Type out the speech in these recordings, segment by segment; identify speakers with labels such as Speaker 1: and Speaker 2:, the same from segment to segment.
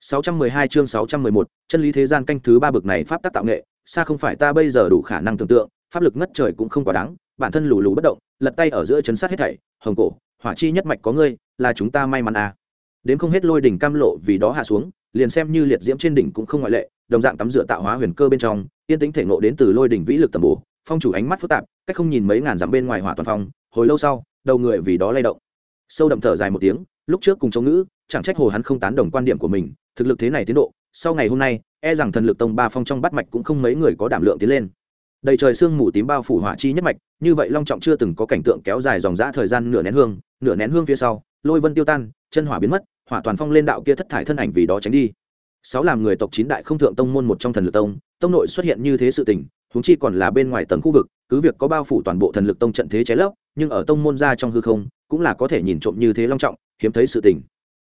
Speaker 1: 612 chương 611, chân lý thế gian canh thứ ba bực này pháp tác tạo nghệ, xa không phải ta bây giờ đủ khả năng tưởng tượng, pháp lực ngất trời cũng không quá đáng, bản thân lù lù bất động, lật tay ở giữa chấn sát hết thảy, hồng cổ, hỏa chi nhất mạch có ngươi, là chúng ta may mắn à. Đến không hết lôi đỉnh cam lộ vì đó hạ xuống, liền xem như liệt diễm trên đỉnh cũng không ngoại lệ, đồng dạng tắm rửa tạo hóa huyền cơ bên trong, tiên tính thể ngộ đến từ lôi đỉnh vĩ lực tầm bổ, phong chủ ánh mắt phức tạp, cách không nhìn mấy ngàn dặm bên ngoài hỏa toàn phong, hồi lâu sau, đầu người vì đó lay động. Sâu đậm thở dài một tiếng, lúc trước cùng chống ngữ, chẳng trách hồ hắn không tán đồng quan điểm của mình, thực lực thế này tiến độ, sau ngày hôm nay e rằng thần lực tông ba phong trong bắt mạch cũng không mấy người có đảm lượng tiến lên. Đầy trời sương mù tím bao phủ hỏa chi nhất mạch, như vậy long trọng chưa từng có cảnh tượng kéo dài dòng dã thời gian nửa nén hương, nửa nén hương phía sau, lôi vân tiêu tan, chân hỏa biến mất, hỏa toàn phong lên đạo kia thất thải thân ảnh vì đó tránh đi. Sáu làm người tộc chín đại không thượng tông môn một trong thần lực tông tông nội xuất hiện như thế sự tình, huống chi còn là bên ngoài tầng khu vực, cứ việc có bao phủ toàn bộ thần lực tông trận thế cháy lấp, nhưng ở tông môn ra trong hư không, cũng là có thể nhìn trộm như thế long trọng, hiếm thấy sự tình.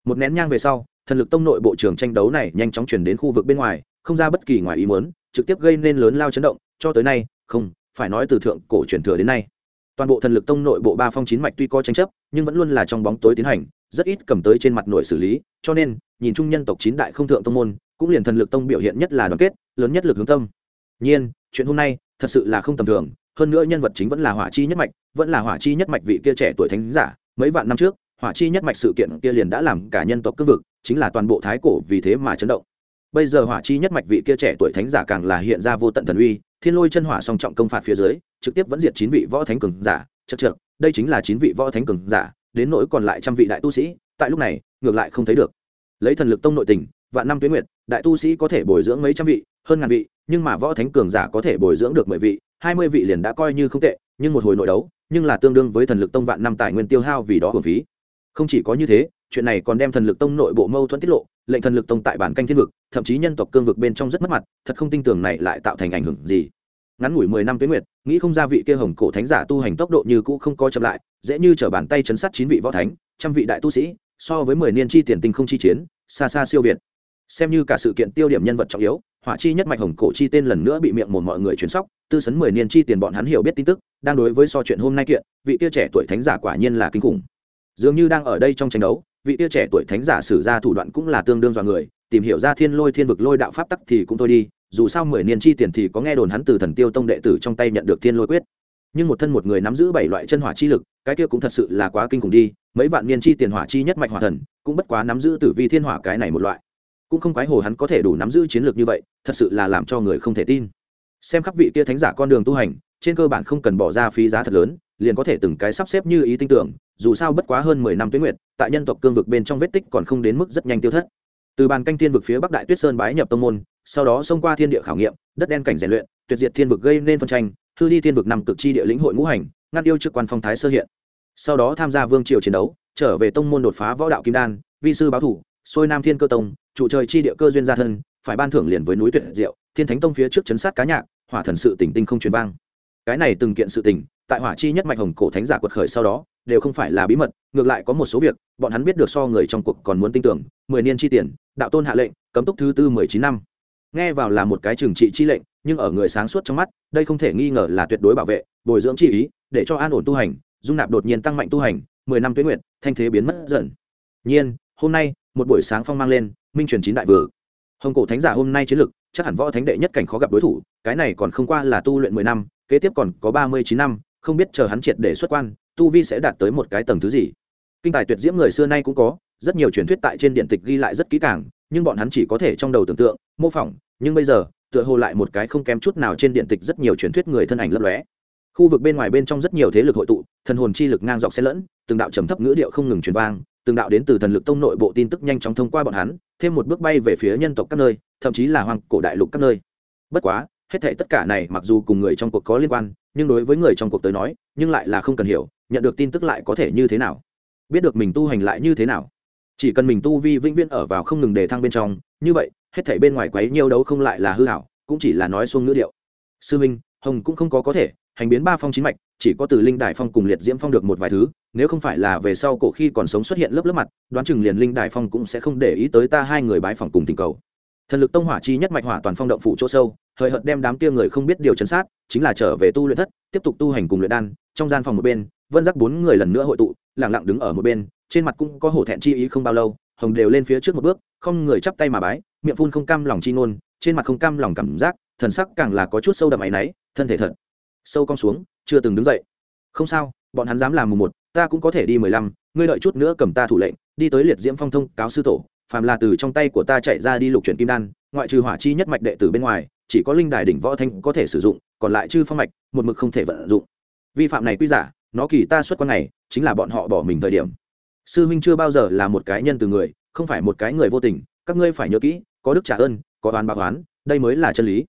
Speaker 1: Một nén nhang về sau thần lực tông nội bộ trường tranh đấu này nhanh chóng chuyển đến khu vực bên ngoài, không ra bất kỳ ngoài ý muốn, trực tiếp gây nên lớn lao chấn động, cho tới nay, không, phải nói từ thượng cổ truyền thừa đến nay. Toàn bộ thần lực tông nội bộ ba phong chín mạch tuy có tranh chấp, nhưng vẫn luôn là trong bóng tối tiến hành, rất ít cầm tới trên mặt nội xử lý, cho nên, nhìn chung nhân tộc chín đại không thượng tông môn, cũng liền thần lực tông biểu hiện nhất là đoàn kết, lớn nhất lực hướng tâm. Nhiên, chuyện hôm nay, thật sự là không tầm thường, hơn nữa nhân vật chính vẫn là hỏa chi nhất mạch, vẫn là hỏa chi nhất mạch vị kia trẻ tuổi thánh giả, mấy vạn năm trước, hỏa chi nhất mạch sự kiện kia liền đã làm cả nhân tộc cương vực chính là toàn bộ thái cổ vì thế mà chấn động. Bây giờ hỏa chi nhất mạch vị kia trẻ tuổi thánh giả càng là hiện ra vô tận thần uy, thiên lôi chân hỏa song trọng công phạt phía dưới, trực tiếp vẫn diệt chín vị võ thánh cường giả chật trượt đây chính là chín vị võ thánh cường giả, đến nỗi còn lại trăm vị đại tu sĩ, tại lúc này, ngược lại không thấy được. Lấy thần lực tông nội tình, vạn năm tuyến nguyệt, đại tu sĩ có thể bồi dưỡng mấy trăm vị, hơn ngàn vị, nhưng mà võ thánh cường giả có thể bồi dưỡng được mười vị, hai mươi vị liền đã coi như không tệ, nhưng một hồi nội đấu, nhưng là tương đương với thần lực tông vạn năm tài nguyên tiêu hao vì đó hưởng phí không chỉ có như thế, chuyện này còn đem thần lực tông nội bộ mâu thuẫn tiết lộ, lệnh thần lực tông tại bản canh thiên vực, thậm chí nhân tộc cương vực bên trong rất mất mặt, thật không tin tưởng này lại tạo thành ảnh hưởng gì. Ngắn ngủi mười năm tuyến nguyệt, nghĩ không ra vị kia hồng cổ thánh giả tu hành tốc độ như cũ không coi chậm lại, dễ như t bàn tay chấn sát chín vị võ thánh, trăm vị đại tu sĩ, so với mười niên chi tiền tinh không chi chiến, xa xa siêu việt. Xem như cả sự kiện tiêu điểm nhân vật trọng yếu, họa chi nhất mạch hồng cổ chi tên lần nữa bị miệng một mọi người chuyển sóc, tư sấn mười niên chi tiền bọn hắn hiểu biết tin tức, đang đối với so chuyện hôm nay kiện, vị kia trẻ tuổi thánh giả quả nhiên là kinh khủng dường như đang ở đây trong tranh đấu, vị tia trẻ tuổi thánh giả sử ra thủ đoạn cũng là tương đương dọa người, tìm hiểu ra thiên lôi thiên vực lôi đạo pháp tắc thì cũng thôi đi, dù sao mười niên chi tiền thì có nghe đồn hắn từ thần tiêu tông đệ tử trong tay nhận được thiên lôi quyết. Nhưng một thân một người nắm giữ bảy loại chân hỏa chi lực, cái kia cũng thật sự là quá kinh khủng đi, mấy vạn niên chi tiền hỏa chi nhất mạch hỏa thần, cũng bất quá nắm giữ tử vi thiên hỏa cái này một loại. Cũng không quái hồ hắn có thể đủ nắm giữ chiến lược như vậy, thật sự là làm cho người không thể tin. Xem khắp vị kia thánh giả con đường tu hành, trên cơ bản không cần bỏ ra phí giá thật lớn, liền có thể từng cái sắp xếp như ý tin tưởng dù sao bất quá hơn mười năm tuyến nguyệt, tại nhân tộc cương vực bên trong vết tích còn không đến mức rất nhanh tiêu thất. Từ bàn canh thiên vực phía bắc đại tuyết sơn bái nhập tông môn, sau đó xông qua thiên địa khảo nghiệm, đất đen cảnh rèn luyện, tuyệt diệt thiên vực gây nên phân tranh, hư đi thiên vực nằm cực chi địa lĩnh hội ngũ hành, ngăn yêu trước quan phong thái sơ hiện. Sau đó tham gia vương triều chiến đấu, trở về tông môn đột phá võ đạo kim đan, vi sư báo thủ xôi nam thiên cơ tông, trụ trời chi địa cơ duyên gia thân, phải ban thưởng liền với núi tuyệt diệu, thiên thánh tông phía trước chấn sát cá nhạc, hỏa thần sự tỉnh tinh không truyền vang. Cái này từng kiện sự tình tại hỏa chi nhất mạch hồng cổ thánh giả quật khởi sau đó đều không phải là bí mật, ngược lại có một số việc, bọn hắn biết được so người trong cuộc còn muốn tin tưởng, mười niên chi tiền, đạo tôn hạ lệnh, cấm túc thứ tư mười chín năm. Nghe vào là một cái trừng trị chi lệnh, nhưng ở người sáng suốt trong mắt, đây không thể nghi ngờ là tuyệt đối bảo vệ, bồi dưỡng chi ý, để cho an ổn tu hành, dung nạp đột nhiên tăng mạnh tu hành, mười năm tuyến nguyện thanh thế biến mất dần. Nhiên, hôm nay, một buổi sáng phong mang lên, minh truyền chín đại vừa. Hồng cổ thánh giả hôm nay chiến lực, chắc hẳn võ thánh đệ nhất cảnh khó gặp đối thủ, cái này còn không qua là tu luyện mười năm, kế tiếp còn có ba mươi chín năm, không biết chờ hắn triệt để xuất quan tu vi sẽ đạt tới một cái tầng thứ gì. Kinh tài tuyệt diễm người xưa nay cũng có, rất nhiều truyền thuyết tại trên điện tịch ghi lại rất kỹ càng, nhưng bọn hắn chỉ có thể trong đầu tưởng tượng, mô phỏng, nhưng bây giờ, tựa hồ lại một cái không kém chút nào trên điện tịch rất nhiều truyền thuyết người thân ảnh lấp lóe. Khu vực bên ngoài bên trong rất nhiều thế lực hội tụ, thần hồn chi lực ngang dọc xen lẫn, từng đạo trầm thấp ngữ điệu không ngừng truyền vang, từng đạo đến từ thần lực tông nội bộ tin tức nhanh chóng thông qua bọn hắn, thêm một bước bay về phía nhân tộc các nơi, thậm chí là hoàng cổ đại lục các nơi. Bất quá, hết thảy tất cả này mặc dù cùng người trong cuộc có liên quan, nhưng đối với người trong cuộc tới nói, nhưng lại là không cần hiểu nhận được tin tức lại có thể như thế nào? Biết được mình tu hành lại như thế nào? Chỉ cần mình tu vi vĩnh viễn ở vào không ngừng đề thăng bên trong, như vậy, hết thảy bên ngoài quấy nhiêu đấu không lại là hư hảo cũng chỉ là nói xuông ngữ điệu. Sư minh, hồng cũng không có có thể, hành biến ba phong chín mạch, chỉ có từ linh đại phong cùng liệt diễm phong được một vài thứ, nếu không phải là về sau cổ khi còn sống xuất hiện lớp lớp mặt, đoán chừng liền linh đại phong cũng sẽ không để ý tới ta hai người bái phòng cùng tình cầu. Thần lực tông hỏa chi nhất mạch hỏa toàn phong động phủ chỗ sâu, hời hợt đem đám kia người không biết điều chấn sát, chính là trở về tu luyện thất, tiếp tục tu hành cùng luyện đan, trong gian phòng một bên vân giác bốn người lần nữa hội tụ lẳng lặng đứng ở một bên, trên mặt cũng có hổ thẹn chi ý không bao lâu, hồng đều lên phía trước một bước, không người chắp tay mà bái, miệng phun không cam lòng chi ngôn, trên mặt không cam lòng cảm giác, thần sắc càng là có chút sâu đậm áy náy, thân thể thật sâu cong xuống, chưa từng đứng dậy. Không sao, bọn hắn dám làm mùng một, ta cũng có thể đi mười lăm, ngươi đợi chút nữa cầm ta thủ lệnh, đi tới liệt diễm phong thông, cáo sư tổ, phàm là từ trong tay của ta chạy ra đi lục chuyển kim đan, ngoại trừ hỏa chi nhất mạch đệ tử bên ngoài, chỉ có linh đài đỉnh võ thanh có thể sử dụng, còn lại chư phong mạch, một mực không thể vận dụng. Vi phạm này quy giả nó kỳ ta xuất quan này chính là bọn họ bỏ mình thời điểm. Sư huynh chưa bao giờ là một cái nhân từ người không phải một cái người vô tình các ngươi phải nhớ kỹ có đức trả ơn có oán báo oán đây mới là chân lý.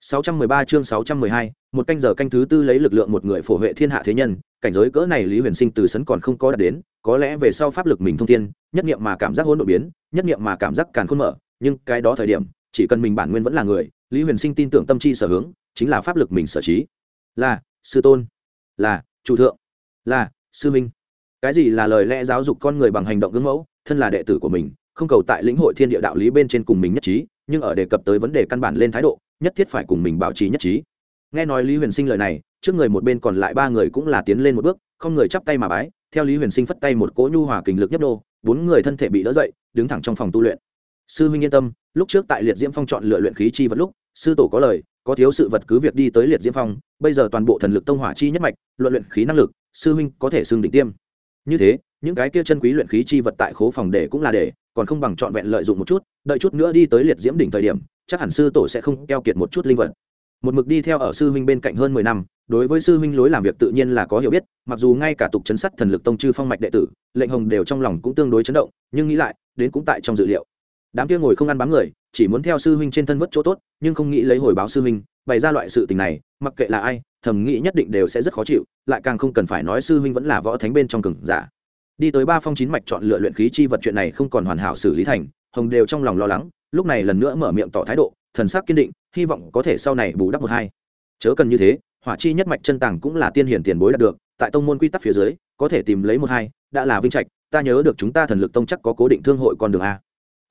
Speaker 1: 613 chương 612, một canh giờ canh thứ tư lấy lực lượng một người phổ huệ thiên hạ thế nhân, cảnh giới cỡ này Lý Huyền Sinh từ sấn còn không có đạt đến, có lẽ về sau pháp lực mình thông thiên, nhất niệm mà cảm giác hỗn độn biến, nhất niệm mà cảm giác càn khôn mở, nhưng cái đó thời điểm, chỉ cần mình bản nguyên vẫn là người, Lý Huyền Sinh tin tưởng tâm chi sở hướng, chính là pháp lực mình sở trí. Là sư tôn, là chủ thượng, là sư minh. Cái gì là lời lẽ giáo dục con người bằng hành động gương mẫu, thân là đệ tử của mình, không cầu tại lĩnh hội thiên địa đạo lý bên trên cùng mình nhất trí, nhưng ở đề cập tới vấn đề căn bản lên thái độ, nhất thiết phải cùng mình bảo trì nhất trí. Nghe nói lý huyền sinh lời này trước người một bên còn lại ba người cũng là tiến lên một bước không người chắp tay mà bái theo lý huyền sinh phất tay một cỗ nhu hòa kình lực nhấp đô bốn người thân thể bị đỡ dậy đứng thẳng trong phòng tu luyện. Sư huynh yên tâm lúc trước tại liệt diễm phong chọn lựa luyện khí chi vật lúc sư tổ có lời có thiếu sự vật cứ việc đi tới liệt diễm phong, bây giờ toàn bộ thần lực tông hỏa chi nhất mạch, luận luyện khí năng lực, sư huynh có thể xưng định tiêm. Như thế, những cái kia chân quý luyện khí chi vật tại khố phòng để cũng là để, còn không bằng trọn vẹn lợi dụng một chút, đợi chút nữa đi tới liệt diễm đỉnh thời điểm, chắc hẳn sư tổ sẽ không keo kiệt một chút linh vật. Một mực đi theo ở sư huynh bên cạnh hơn mười năm, đối với sư huynh lối làm việc tự nhiên là có hiểu biết, mặc dù ngay cả tục chấn sắt thần lực tông chư phong mạch đệ tử, lệnh hồng đều trong lòng cũng tương đối chấn động, nhưng nghĩ lại, đến cũng tại trong dự liệu đám kia ngồi không ăn bám người, chỉ muốn theo sư huynh trên thân vất chỗ tốt, nhưng không nghĩ lấy hồi báo sư huynh, bày ra loại sự tình này, mặc kệ là ai, thầm nghĩ nhất định đều sẽ rất khó chịu, lại càng không cần phải nói sư huynh vẫn là võ thánh bên trong cừng giả. Đi tới ba phong chín mạch chọn lựa luyện khí chi vật chuyện này không còn hoàn hảo xử lý thành, hồng đều trong lòng lo lắng, lúc này lần nữa mở miệng tỏ thái độ, thần sắc kiên định, hy vọng có thể sau này bù đắp một hai. Chớ cần như thế, hỏa chi nhất mạch chân tàng cũng là tiên hiển tiền bối đạt được, tại tông môn quy tắc phía dưới, có thể tìm lấy một hai, đã là vinh trạch, ta nhớ được chúng ta thần lực tông chắc có cố định thương hội con đường a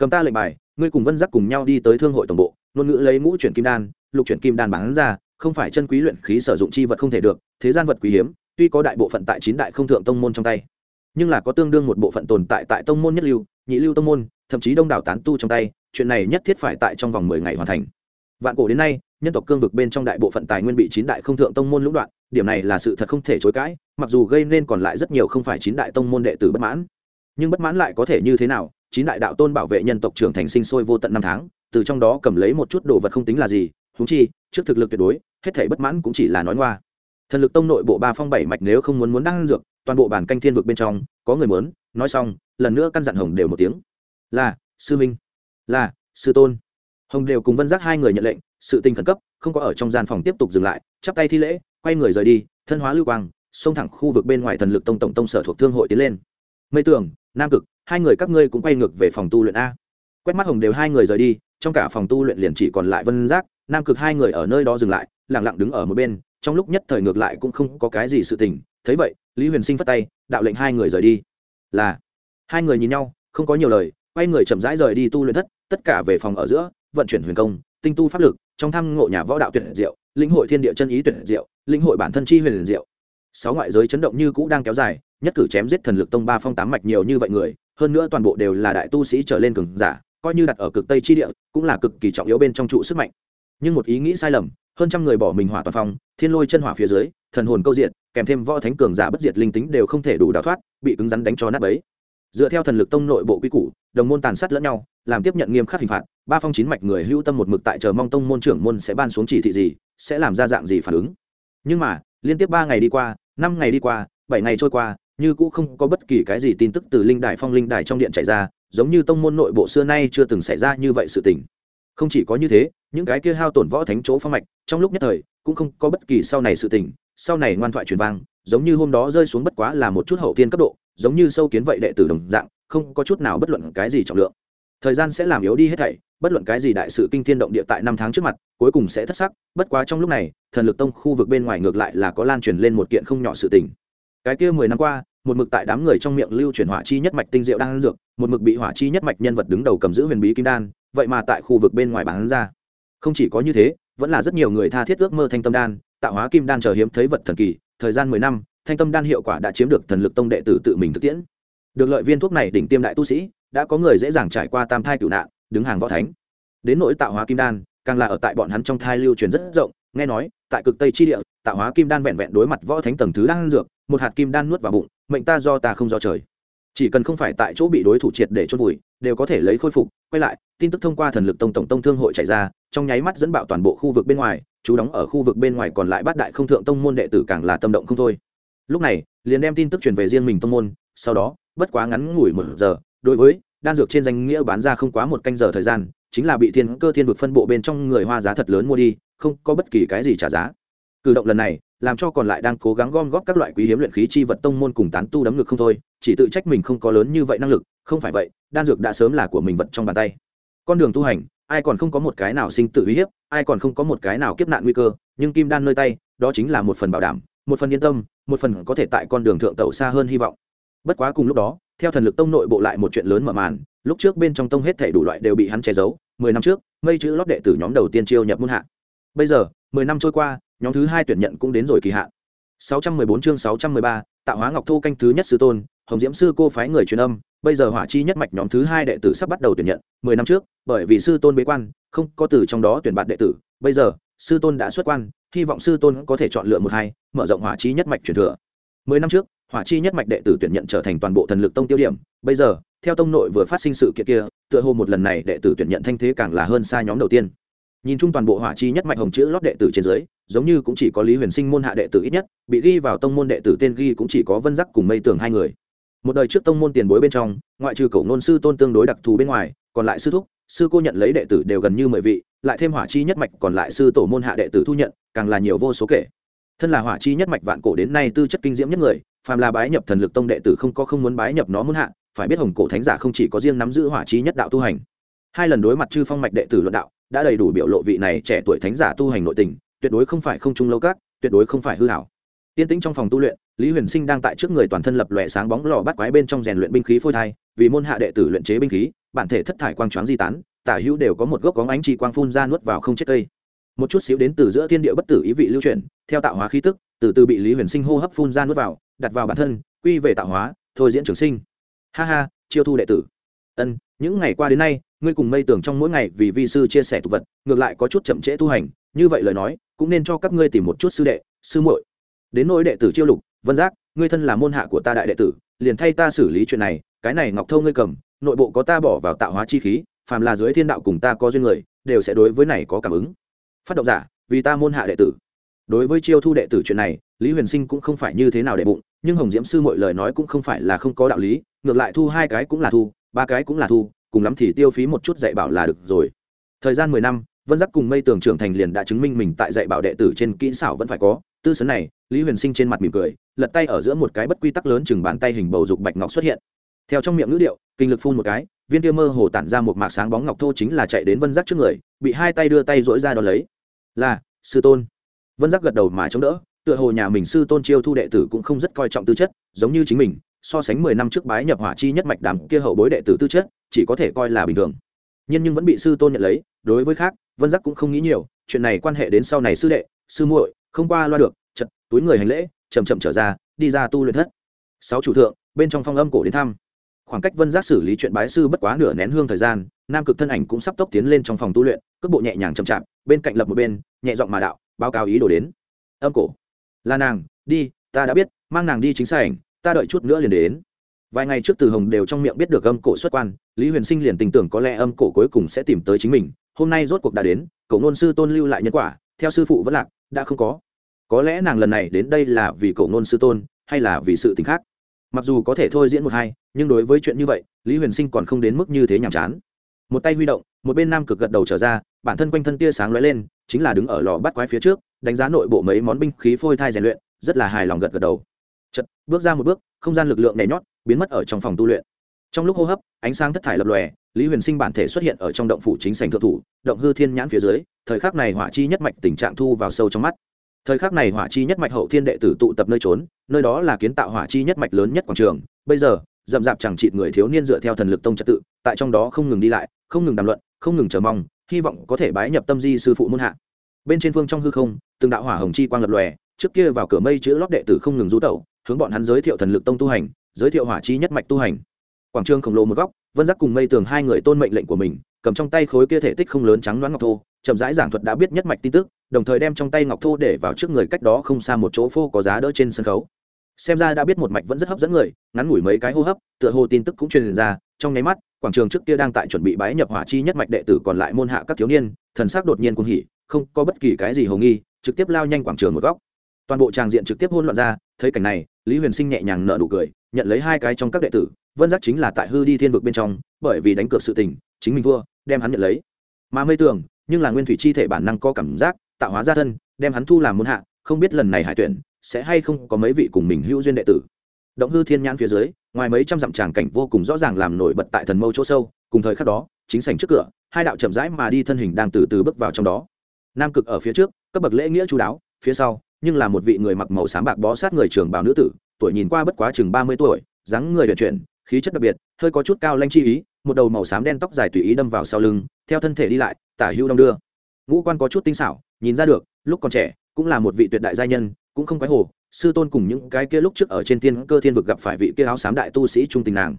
Speaker 1: cầm ta lệnh bài, ngươi cùng vân giác cùng nhau đi tới thương hội tổng bộ, ngôn ngữ lấy ngũ chuyển kim đan, lục chuyển kim đan bán ra, không phải chân quý luyện khí sử dụng chi vật không thể được, thế gian vật quý hiếm, tuy có đại bộ phận tại chín đại không thượng tông môn trong tay, nhưng là có tương đương một bộ phận tồn tại tại tông môn nhất lưu, nhị lưu tông môn, thậm chí đông đảo tán tu trong tay, chuyện này nhất thiết phải tại trong vòng mười ngày hoàn thành. Vạn cổ đến nay, nhân tộc cương vực bên trong đại bộ phận tài nguyên bị chín đại không thượng tông môn lũng đoạn, điểm này là sự thật không thể chối cãi, mặc dù gây nên còn lại rất nhiều không phải chín đại tông môn đệ tử bất mãn, nhưng bất mãn lại có thể như thế nào chín đại đạo tôn bảo vệ nhân tộc trưởng thành sinh sôi vô tận năm tháng, từ trong đó cầm lấy một chút đồ vật không tính là gì húng chi, trước thực lực tuyệt đối, hết thể bất mãn cũng chỉ là nói ngoa. Thần lực tông nội bộ ba phong bảy mạch nếu không muốn muốn đăng dược, toàn bộ bản canh thiên vực bên trong, có người muốn, nói xong, lần nữa căn dặn hồng đều một tiếng. Là, sư minh. Là, sư tôn. Hồng đều cùng vân giác hai người nhận lệnh, sự tình khẩn cấp, không có ở trong gian phòng tiếp tục dừng lại, chắp tay thi lễ, quay người rời đi, thân hóa lưu quang, xông thẳng khu vực bên ngoài thần lực tông tổng tông sở thuộc thương hội tiến lên. Mây tường, nam cực hai người các ngươi cũng quay ngược về phòng tu luyện a. Quét mắt hồng đều hai người rời đi, trong cả phòng tu luyện liền chỉ còn lại vân giác, nam cực hai người ở nơi đó dừng lại lẳng lặng đứng ở một bên, trong lúc nhất thời ngược lại cũng không có cái gì sự tình. Thấy vậy, lý huyền sinh phất tay, đạo lệnh hai người rời đi. Là, hai người nhìn nhau, không có nhiều lời, quay người chậm rãi rời đi tu luyện thất, tất cả về phòng ở giữa, vận chuyển huyền công, tinh tu pháp lực, trong thăm ngộ nhà võ đạo tuyệt diệu lĩnh hội thiên địa chân ý tuyệt diệu lĩnh hội bản thân chi huyền diệu. Sáu ngoại giới chấn động như cũ đang kéo dài, nhất cử chém giết thần lực tông ba phong tám mạch nhiều như vậy người hơn nữa toàn bộ đều là đại tu sĩ trở lên cường giả, coi như đặt ở cực tây chi địa, cũng là cực kỳ trọng yếu bên trong trụ sức mạnh. Nhưng một ý nghĩ sai lầm, hơn trăm người bỏ mình hỏa toàn phong, thiên lôi chân hỏa phía dưới, thần hồn câu diện kèm thêm võ thánh cường giả bất diệt linh tính đều không thể đủ đào thoát, bị cứng rắn đánh cho nát bấy. Dựa theo thần lực tông nội bộ quy củ, đồng môn tàn sát lẫn nhau, làm tiếp nhận nghiêm khắc hình phạt, ba phong chín mạch người hữu tâm một mực tại chờ mong tông môn trưởng môn sẽ ban xuống chỉ thị gì, sẽ làm ra dạng gì phản ứng. Nhưng mà, liên tiếp ba ngày đi qua, năm ngày đi qua, bảy ngày trôi qua như cũ không có bất kỳ cái gì tin tức từ linh đài phong linh đài trong điện chạy ra, giống như tông môn nội bộ xưa nay chưa từng xảy ra như vậy sự tình. Không chỉ có như thế, những cái kia hao tổn võ thánh chỗ phong mạch, trong lúc nhất thời, cũng không có bất kỳ sau này sự tình, sau này ngoan thoại truyền vang, giống như hôm đó rơi xuống bất quá là một chút hậu tiên cấp độ, giống như sâu kiến vậy đệ tử đồng dạng, không có chút nào bất luận cái gì trọng lượng. Thời gian sẽ làm yếu đi hết thảy, bất luận cái gì đại sự kinh thiên động địa tại năm tháng trước mặt, cuối cùng sẽ thất sắc, bất quá trong lúc này, thần lực tông khu vực bên ngoài ngược lại là có lan truyền lên một kiện không nhỏ sự tình cái kia mười năm qua, một mực tại đám người trong miệng lưu truyền hỏa chi nhất mạch tinh diệu đang dược, một mực bị hỏa chi nhất mạch nhân vật đứng đầu cầm giữ huyền bí kim đan, vậy mà tại khu vực bên ngoài bán ra. Không chỉ có như thế, vẫn là rất nhiều người tha thiết ước mơ thanh tâm đan, tạo hóa kim đan chờ hiếm thấy vật thần kỳ, thời gian mười năm, thanh tâm đan hiệu quả đã chiếm được thần lực tông đệ tử tự mình thực tiễn. Được lợi viên thuốc này đỉnh tiêm đại tu sĩ, đã có người dễ dàng trải qua tam thai cửu nạn, đứng hàng võ thánh. Đến nỗi tạo hóa kim đan, càng là ở tại bọn hắn trong thai lưu truyền rất rộng, nghe nói, tại cực tây chi địa, tạo hóa kim đan vẹn vẹn đối mặt võ thánh tầng thứ đang dược một hạt kim đan nuốt vào bụng, mệnh ta do ta không do trời. Chỉ cần không phải tại chỗ bị đối thủ triệt để chôn vùi, đều có thể lấy khôi phục. Quay lại, tin tức thông qua thần lực tông tổng tông thương hội chạy ra, trong nháy mắt dẫn bạo toàn bộ khu vực bên ngoài, chú đóng ở khu vực bên ngoài còn lại bát đại không thượng tông môn đệ tử càng là tâm động không thôi. Lúc này, liền đem tin tức truyền về riêng mình tông môn, sau đó, bất quá ngắn ngủi một giờ, đối với đan dược trên danh nghĩa bán ra không quá một canh giờ thời gian, chính là bị thiên cơ thiên vực phân bộ bên trong người hoa giá thật lớn mua đi, không có bất kỳ cái gì trả giá cử động lần này làm cho còn lại đang cố gắng gom góp các loại quý hiếm luyện khí chi vật tông môn cùng tán tu đấm ngực không thôi, chỉ tự trách mình không có lớn như vậy năng lực, không phải vậy, đan dược đã sớm là của mình vật trong bàn tay. Con đường tu hành, ai còn không có một cái nào sinh tự uy hiếp, ai còn không có một cái nào kiếp nạn nguy cơ, nhưng kim đan nơi tay, đó chính là một phần bảo đảm, một phần yên tâm, một phần có thể tại con đường thượng tẩu xa hơn hy vọng. Bất quá cùng lúc đó, theo thần lực tông nội bộ lại một chuyện lớn mở màn, lúc trước bên trong tông hết thể đủ loại đều bị hắn che giấu, mười năm trước, mây chữ lót đệ tử nhóm đầu tiên chiêu nhập môn hạ. Bây giờ, mười năm trôi qua nhóm thứ hai tuyển nhận cũng đến rồi kỳ hạn. 614 chương 613, tạo hóa ngọc thu canh thứ nhất sư tôn hồng diễm sư cô phái người truyền âm bây giờ hỏa chi nhất mạch nhóm thứ hai đệ tử sắp bắt đầu tuyển nhận mười năm trước bởi vì sư tôn bế quan không có từ trong đó tuyển bạn đệ tử bây giờ sư tôn đã xuất quan hy vọng sư tôn có thể chọn lựa một hai mở rộng hỏa chi nhất mạch truyền thừa. Mười năm trước hỏa chi nhất mạch đệ tử tuyển nhận trở thành toàn bộ thần lực tông tiêu điểm bây giờ theo tông nội vừa phát sinh sự kiện kia tựa hồ một lần này đệ tử tuyển nhận thanh thế càng là hơn xa nhóm đầu tiên. Nhìn chung toàn bộ hỏa chi nhất mạch hồng chữ lót đệ tử trên dưới giống như cũng chỉ có lý huyền sinh môn hạ đệ tử ít nhất, bị ghi vào tông môn đệ tử tên ghi cũng chỉ có vân giác cùng mây tường hai người. Một đời trước tông môn tiền bối bên trong, ngoại trừ cậu nôn sư tôn tương đối đặc thù bên ngoài, còn lại sư thúc, sư cô nhận lấy đệ tử đều gần như mười vị, lại thêm hỏa chi nhất mạch còn lại sư tổ môn hạ đệ tử thu nhận, càng là nhiều vô số kể. Thân là hỏa chi nhất mạch vạn cổ đến nay tư chất kinh diễm nhất người, phàm là bái nhập thần lực tông đệ tử không có không muốn bái nhập nó muốn hạ, phải biết hồng cổ thánh giả không chỉ có riêng nắm giữ hỏa chi nhất đạo tu hành. Hai lần đối mặt chư phong mạch đệ tử luận đạo, đã đầy đủ biểu lộ vị này trẻ tuổi thánh giả tu hành nội tình tuyệt đối không phải không trung lâu các, tuyệt đối không phải hư hảo. Tiên tĩnh trong phòng tu luyện, lý huyền sinh đang tại trước người toàn thân lập lòe sáng bóng lò bắt quái bên trong rèn luyện binh khí phôi thai, vì môn hạ đệ tử luyện chế binh khí, bản thể thất thải quang choáng di tán, tả hữu đều có một gốc có ánh chi quang phun ra nuốt vào không chết cây. Một chút xíu đến từ giữa thiên địa bất tử ý vị lưu chuyển, theo tạo hóa khí tức, từ từ bị lý huyền sinh hô hấp phun ra nuốt vào, đặt vào bản thân, quy về tạo hóa, thôi diễn trường sinh. Ha ha, chiêu thu đệ tử. Ân, những ngày qua đến nay, ngươi cùng mây tưởng trong mỗi ngày vì vi sư chia sẻ tục vật, ngược lại có chút chậm trễ tu hành như vậy lời nói, cũng nên cho các ngươi tìm một chút sư đệ, sư muội. Đến nỗi đệ tử chiêu lục, vân giác, ngươi thân là môn hạ của ta đại đệ tử, liền thay ta xử lý chuyện này, cái này ngọc thâu ngươi cầm, nội bộ có ta bỏ vào tạo hóa chi khí, phàm là dưới thiên đạo cùng ta có duyên người, đều sẽ đối với này có cảm ứng. Phát động giả, vì ta môn hạ đệ tử. Đối với chiêu thu đệ tử chuyện này, lý huyền sinh cũng không phải như thế nào đệ bụng, nhưng hồng diễm sư mọi lời nói cũng không phải là không có đạo lý, ngược lại thu hai cái cũng là thu, ba cái cũng là thu, cùng lắm thì tiêu phí một chút dạy bảo là được rồi. Thời gian mười năm vân giác cùng mây tường trưởng thành liền đã chứng minh mình tại dạy bảo đệ tử trên kỹ xảo vẫn phải có. Tư sấn này, lý huyền sinh trên mặt mỉm cười, lật tay ở giữa một cái bất quy tắc lớn chừng bàn tay hình bầu dục bạch ngọc xuất hiện. Theo trong miệng ngữ điệu, kinh lực phun một cái, viên tiêu mơ hồ tản ra một mạc sáng bóng ngọc thô chính là chạy đến vân giác trước người, bị hai tay đưa tay dỗi ra đ ó lấy. Là, sư tôn. Vân giác gật đầu mà chống đỡ, tựa hồ nhà mình sư tôn chiêu thu đệ tử cũng không rất coi trọng tư chất, giống như chính mình, so sánh mười năm trước bái nhập hỏa chi nhất mạch đàm kia hậu bối đệ tử tư chất, chỉ có thể coi là bình thường. Nhân nhưng vẫn bị sư tôn nhận lấy, đối với khác vân giác cũng không nghĩ nhiều chuyện này quan hệ đến sau này sư đệ sư muội không qua loa được chật túi người hành lễ chầm chậm trở ra đi ra tu luyện thất. Sáu chủ thượng bên trong phong âm cổ đến thăm. Khoảng cách vân giác xử lý chuyện bái sư bất quá nửa nén hương thời gian nam cực thân ảnh cũng sắp tốc tiến lên trong phòng tu luyện cước bộ nhẹ nhàng chậm chạp bên cạnh lập một bên nhẹ giọng mà đạo báo cáo ý đồ đến. Âm cổ. Là nàng đi ta đã biết mang nàng đi chính sảnh, ảnh ta đợi chút nữa liền đến. Vài ngày trước từ hồng đều trong miệng biết được âm cổ xuất quan lý huyền sinh liền tình tưởng có lẽ âm cổ cuối cùng sẽ tìm tới chính mình hôm nay rốt cuộc đã đến, cậu nôn sư tôn lưu lại nhân quả, theo sư phụ vẫn lạc, đã không có. Có lẽ nàng lần này đến đây là vì cậu nôn sư tôn, hay là vì sự t khác? Mặc dù có thể thôi diễn một hai, nhưng đối với chuyện như vậy, lý huyền sinh còn không đến mức như thế nhàm chán. Một tay huy động, một bên nam cực gật đầu trở ra, bản thân quanh thân tia sáng lóe lên, chính là đứng ở lò bắt quái phía trước, đánh giá nội bộ mấy món binh khí phôi thai rèn luyện, rất là hài lòng gật gật đầu. Chật bước ra một bước, không gian lực lượng nhảy nhót, biến mất ở trong phòng tu luyện. Trong lúc hô hấp, ánh sáng thất thải lập lòe lý huyền sinh bản thể xuất hiện ở trong động phủ chính sành thượng thủ, động hư thiên nhãn phía dưới, thời khắc này hỏa chi nhất mạch tình trạng thu vào sâu trong mắt. Thời khắc này hỏa chi nhất mạch hậu thiên đệ tử tụ tập nơi trốn, nơi đó là kiến tạo hỏa chi nhất mạch lớn nhất quảng trường. Bây giờ, dậm dạp chẳng chịt người thiếu niên dựa theo thần lực tông trật tự, tại trong đó không ngừng đi lại, không ngừng đàm luận, không ngừng chờ mong, hy vọng có thể bái nhập tâm di sư phụ muôn hạ. Bên trên phương trong hư không, từng đạo hỏa hồng chi quang lập lòe, trước kia vào cửa mây chữ lót đệ tử không ngừng rú tẩu, hướng bọn hắn giới thiệu thần lực tông tu hành, giới thiệu hỏa chi nhất mạch tu hành. Quảng trường khổng lồ một góc vân giác cùng mây tường hai người tôn mệnh lệnh của mình, cầm trong tay khối kia thể tích không lớn trắng đoán ngọc thô, chậm rãi giảng thuật đã biết nhất mạch tin tức, đồng thời đem trong tay ngọc thô để vào trước người cách đó không xa một chỗ phô có giá đỡ trên sân khấu. Xem ra đã biết một mạch vẫn rất hấp dẫn người, ngắn ngủi mấy cái hô hấp, tựa hồ tin tức cũng truyền ra, trong nháy mắt, quảng trường trước kia đang tại chuẩn bị bái nhập hỏa chi nhất mạch đệ tử còn lại môn hạ các thiếu niên, thần sắc đột nhiên cuồng hỉ, không có bất kỳ cái gì hồ nghi, trực tiếp lao nhanh quảng trường một góc. Toàn bộ tràng diện trực tiếp hôn loạn ra, thấy cảnh này, lý huyền sinh nhẹ nhàng nở nụ cười, nhận lấy hai cái trong các đệ tử vân giác chính là tại hư đi thiên vực bên trong, bởi vì đánh cược sự tình, chính mình thua, đem hắn nhận lấy. Mà mây tường, nhưng là nguyên thủy chi thể bản năng có cảm giác, tạo hóa ra thân, đem hắn thu làm muôn hạ, không biết lần này hải tuyển sẽ hay không có mấy vị cùng mình hữu duyên đệ tử. Động hư thiên nhãn phía dưới, ngoài mấy trăm dặm tràng cảnh vô cùng rõ ràng làm nổi bật tại thần mâu chỗ sâu, cùng thời khắc đó, chính sảnh trước cửa, hai đạo chậm rãi mà đi thân hình đang từ từ bước vào trong đó. Nam cực ở phía trước, cấp bậc lễ nghĩa chú đáo, phía sau, nhưng là một vị người mặc màu sáng bạc bó sát người trường bào nữ tử, tuổi nhìn qua bất quá chừng ba mươi tuổi, dáng người vận chuyển khí chất đặc biệt, hơi có chút cao lanh chi ý, một đầu màu xám đen tóc dài tùy ý đâm vào sau lưng, theo thân thể đi lại, tả hữu đong đưa. Ngũ quan có chút tinh xảo, nhìn ra được, lúc còn trẻ, cũng là một vị tuyệt đại gia nhân, cũng không quái hồ, sư tôn cùng những cái kia lúc trước ở trên thiên cơ thiên vực gặp phải vị kia áo xám đại tu sĩ trung tình nàng.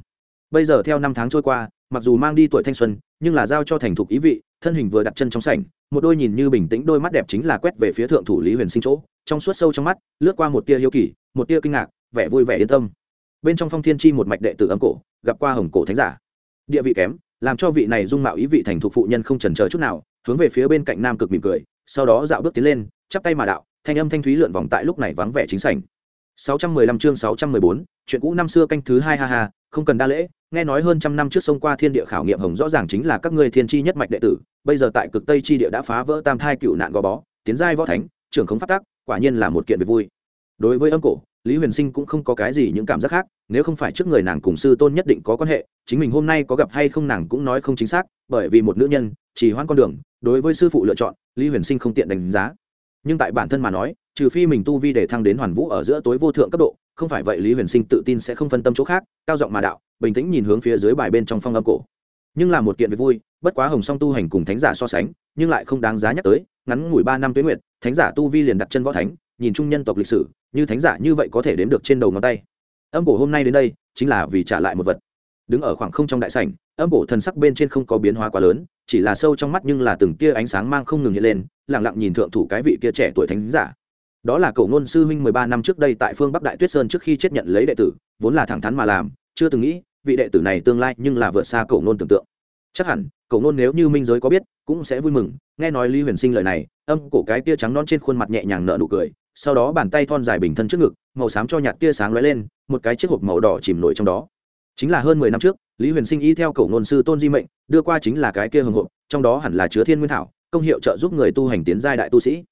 Speaker 1: Bây giờ theo năm tháng trôi qua, mặc dù mang đi tuổi thanh xuân, nhưng là giao cho thành thục ý vị, thân hình vừa đặt chân trong sảnh, một đôi nhìn như bình tĩnh đôi mắt đẹp chính là quét về phía thượng thủ lý huyền sinh chỗ, trong suốt sâu trong mắt, lướt qua một tia hiếu kỳ, một tia kinh ngạc, vẻ vui vẻ yên tâm bên trong phong thiên chi một mạch đệ tử âm cổ gặp qua hồng cổ thánh giả. Địa vị kém làm cho vị này dung mạo ý vị thành thục phụ nhân không trần chờ chút nào hướng về phía bên cạnh nam cực mỉm cười sau đó dạo bước tiến lên chắp tay mà đạo thanh âm thanh thúy lượn vòng tại lúc này vắng vẻ chính sảnh. 615 chương 614, chuyện cũ năm xưa canh thứ hai ha ha không cần đa lễ nghe nói hơn trăm năm trước sông qua thiên địa khảo nghiệm hồng rõ ràng chính là các ngươi thiên chi nhất mạch đệ tử bây giờ tại cực tây chi địa đã phá vỡ tam thai cựu nạn gò bó tiến giai võ thánh trưởng không phát tác quả nhiên là một kiện việc vui. Đối với âm cổ lý huyền sinh cũng không có cái gì những cảm giác khác, nếu không phải trước người nàng cùng sư tôn nhất định có quan hệ, chính mình hôm nay có gặp hay không nàng cũng nói không chính xác, bởi vì một nữ nhân, chỉ hoãn con đường, đối với sư phụ lựa chọn, lý huyền sinh không tiện đánh giá. Nhưng tại bản thân mà nói, trừ phi mình tu vi để thăng đến hoàn vũ ở giữa tối vô thượng cấp độ, không phải vậy lý huyền sinh tự tin sẽ không phân tâm chỗ khác, cao giọng mà đạo, bình tĩnh nhìn hướng phía dưới bài bên trong phong âm cổ. Nhưng là một kiện việc vui, bất quá hồng song tu hành cùng thánh giả so sánh, nhưng lại không đáng giá nhắc tới, ngắn ngủi ba năm tuyến nguyện thánh giả tu vi liền đặt chân võ thánh nhìn chung nhân tộc lịch sử, như thánh giả như vậy có thể đếm được trên đầu ngón tay. Âm cổ hôm nay đến đây, chính là vì trả lại một vật. Đứng ở khoảng không trong đại sảnh, âm cổ thần sắc bên trên không có biến hóa quá lớn, chỉ là sâu trong mắt nhưng là từng tia ánh sáng mang không ngừng hiện lên lẳng lặng nhìn thượng thủ cái vị kia trẻ tuổi thánh giả. Đó là cậu ngôn sư huynh mười ba năm trước đây tại phương bắc đại tuyết sơn trước khi chết nhận lấy đệ tử, vốn là thẳng thắn mà làm, chưa từng nghĩ, vị đệ tử này tương lai nhưng là vượt xa cậu ngôn tưởng tượng. Chắc hẳn cậu ngôn nếu như minh giới có biết, cũng sẽ vui mừng. Nghe nói lý huyền sinh lời này, âm cổ cái tia trắng non trên khuôn mặt nhẹ nhàng nở nụ cười sau đó bàn tay thon dài bình thân trước ngực, màu xám cho nhạt tia sáng lóe lên, một cái chiếc hộp màu đỏ chìm nổi trong đó. Chính là hơn mười năm trước, lý huyền sinh y theo cổ ngôn sư tôn di mệnh, đưa qua chính là cái kia hồng hộp, trong đó hẳn là chứa thiên nguyên thảo, công hiệu trợ giúp người tu hành tiến giai đại tu sĩ.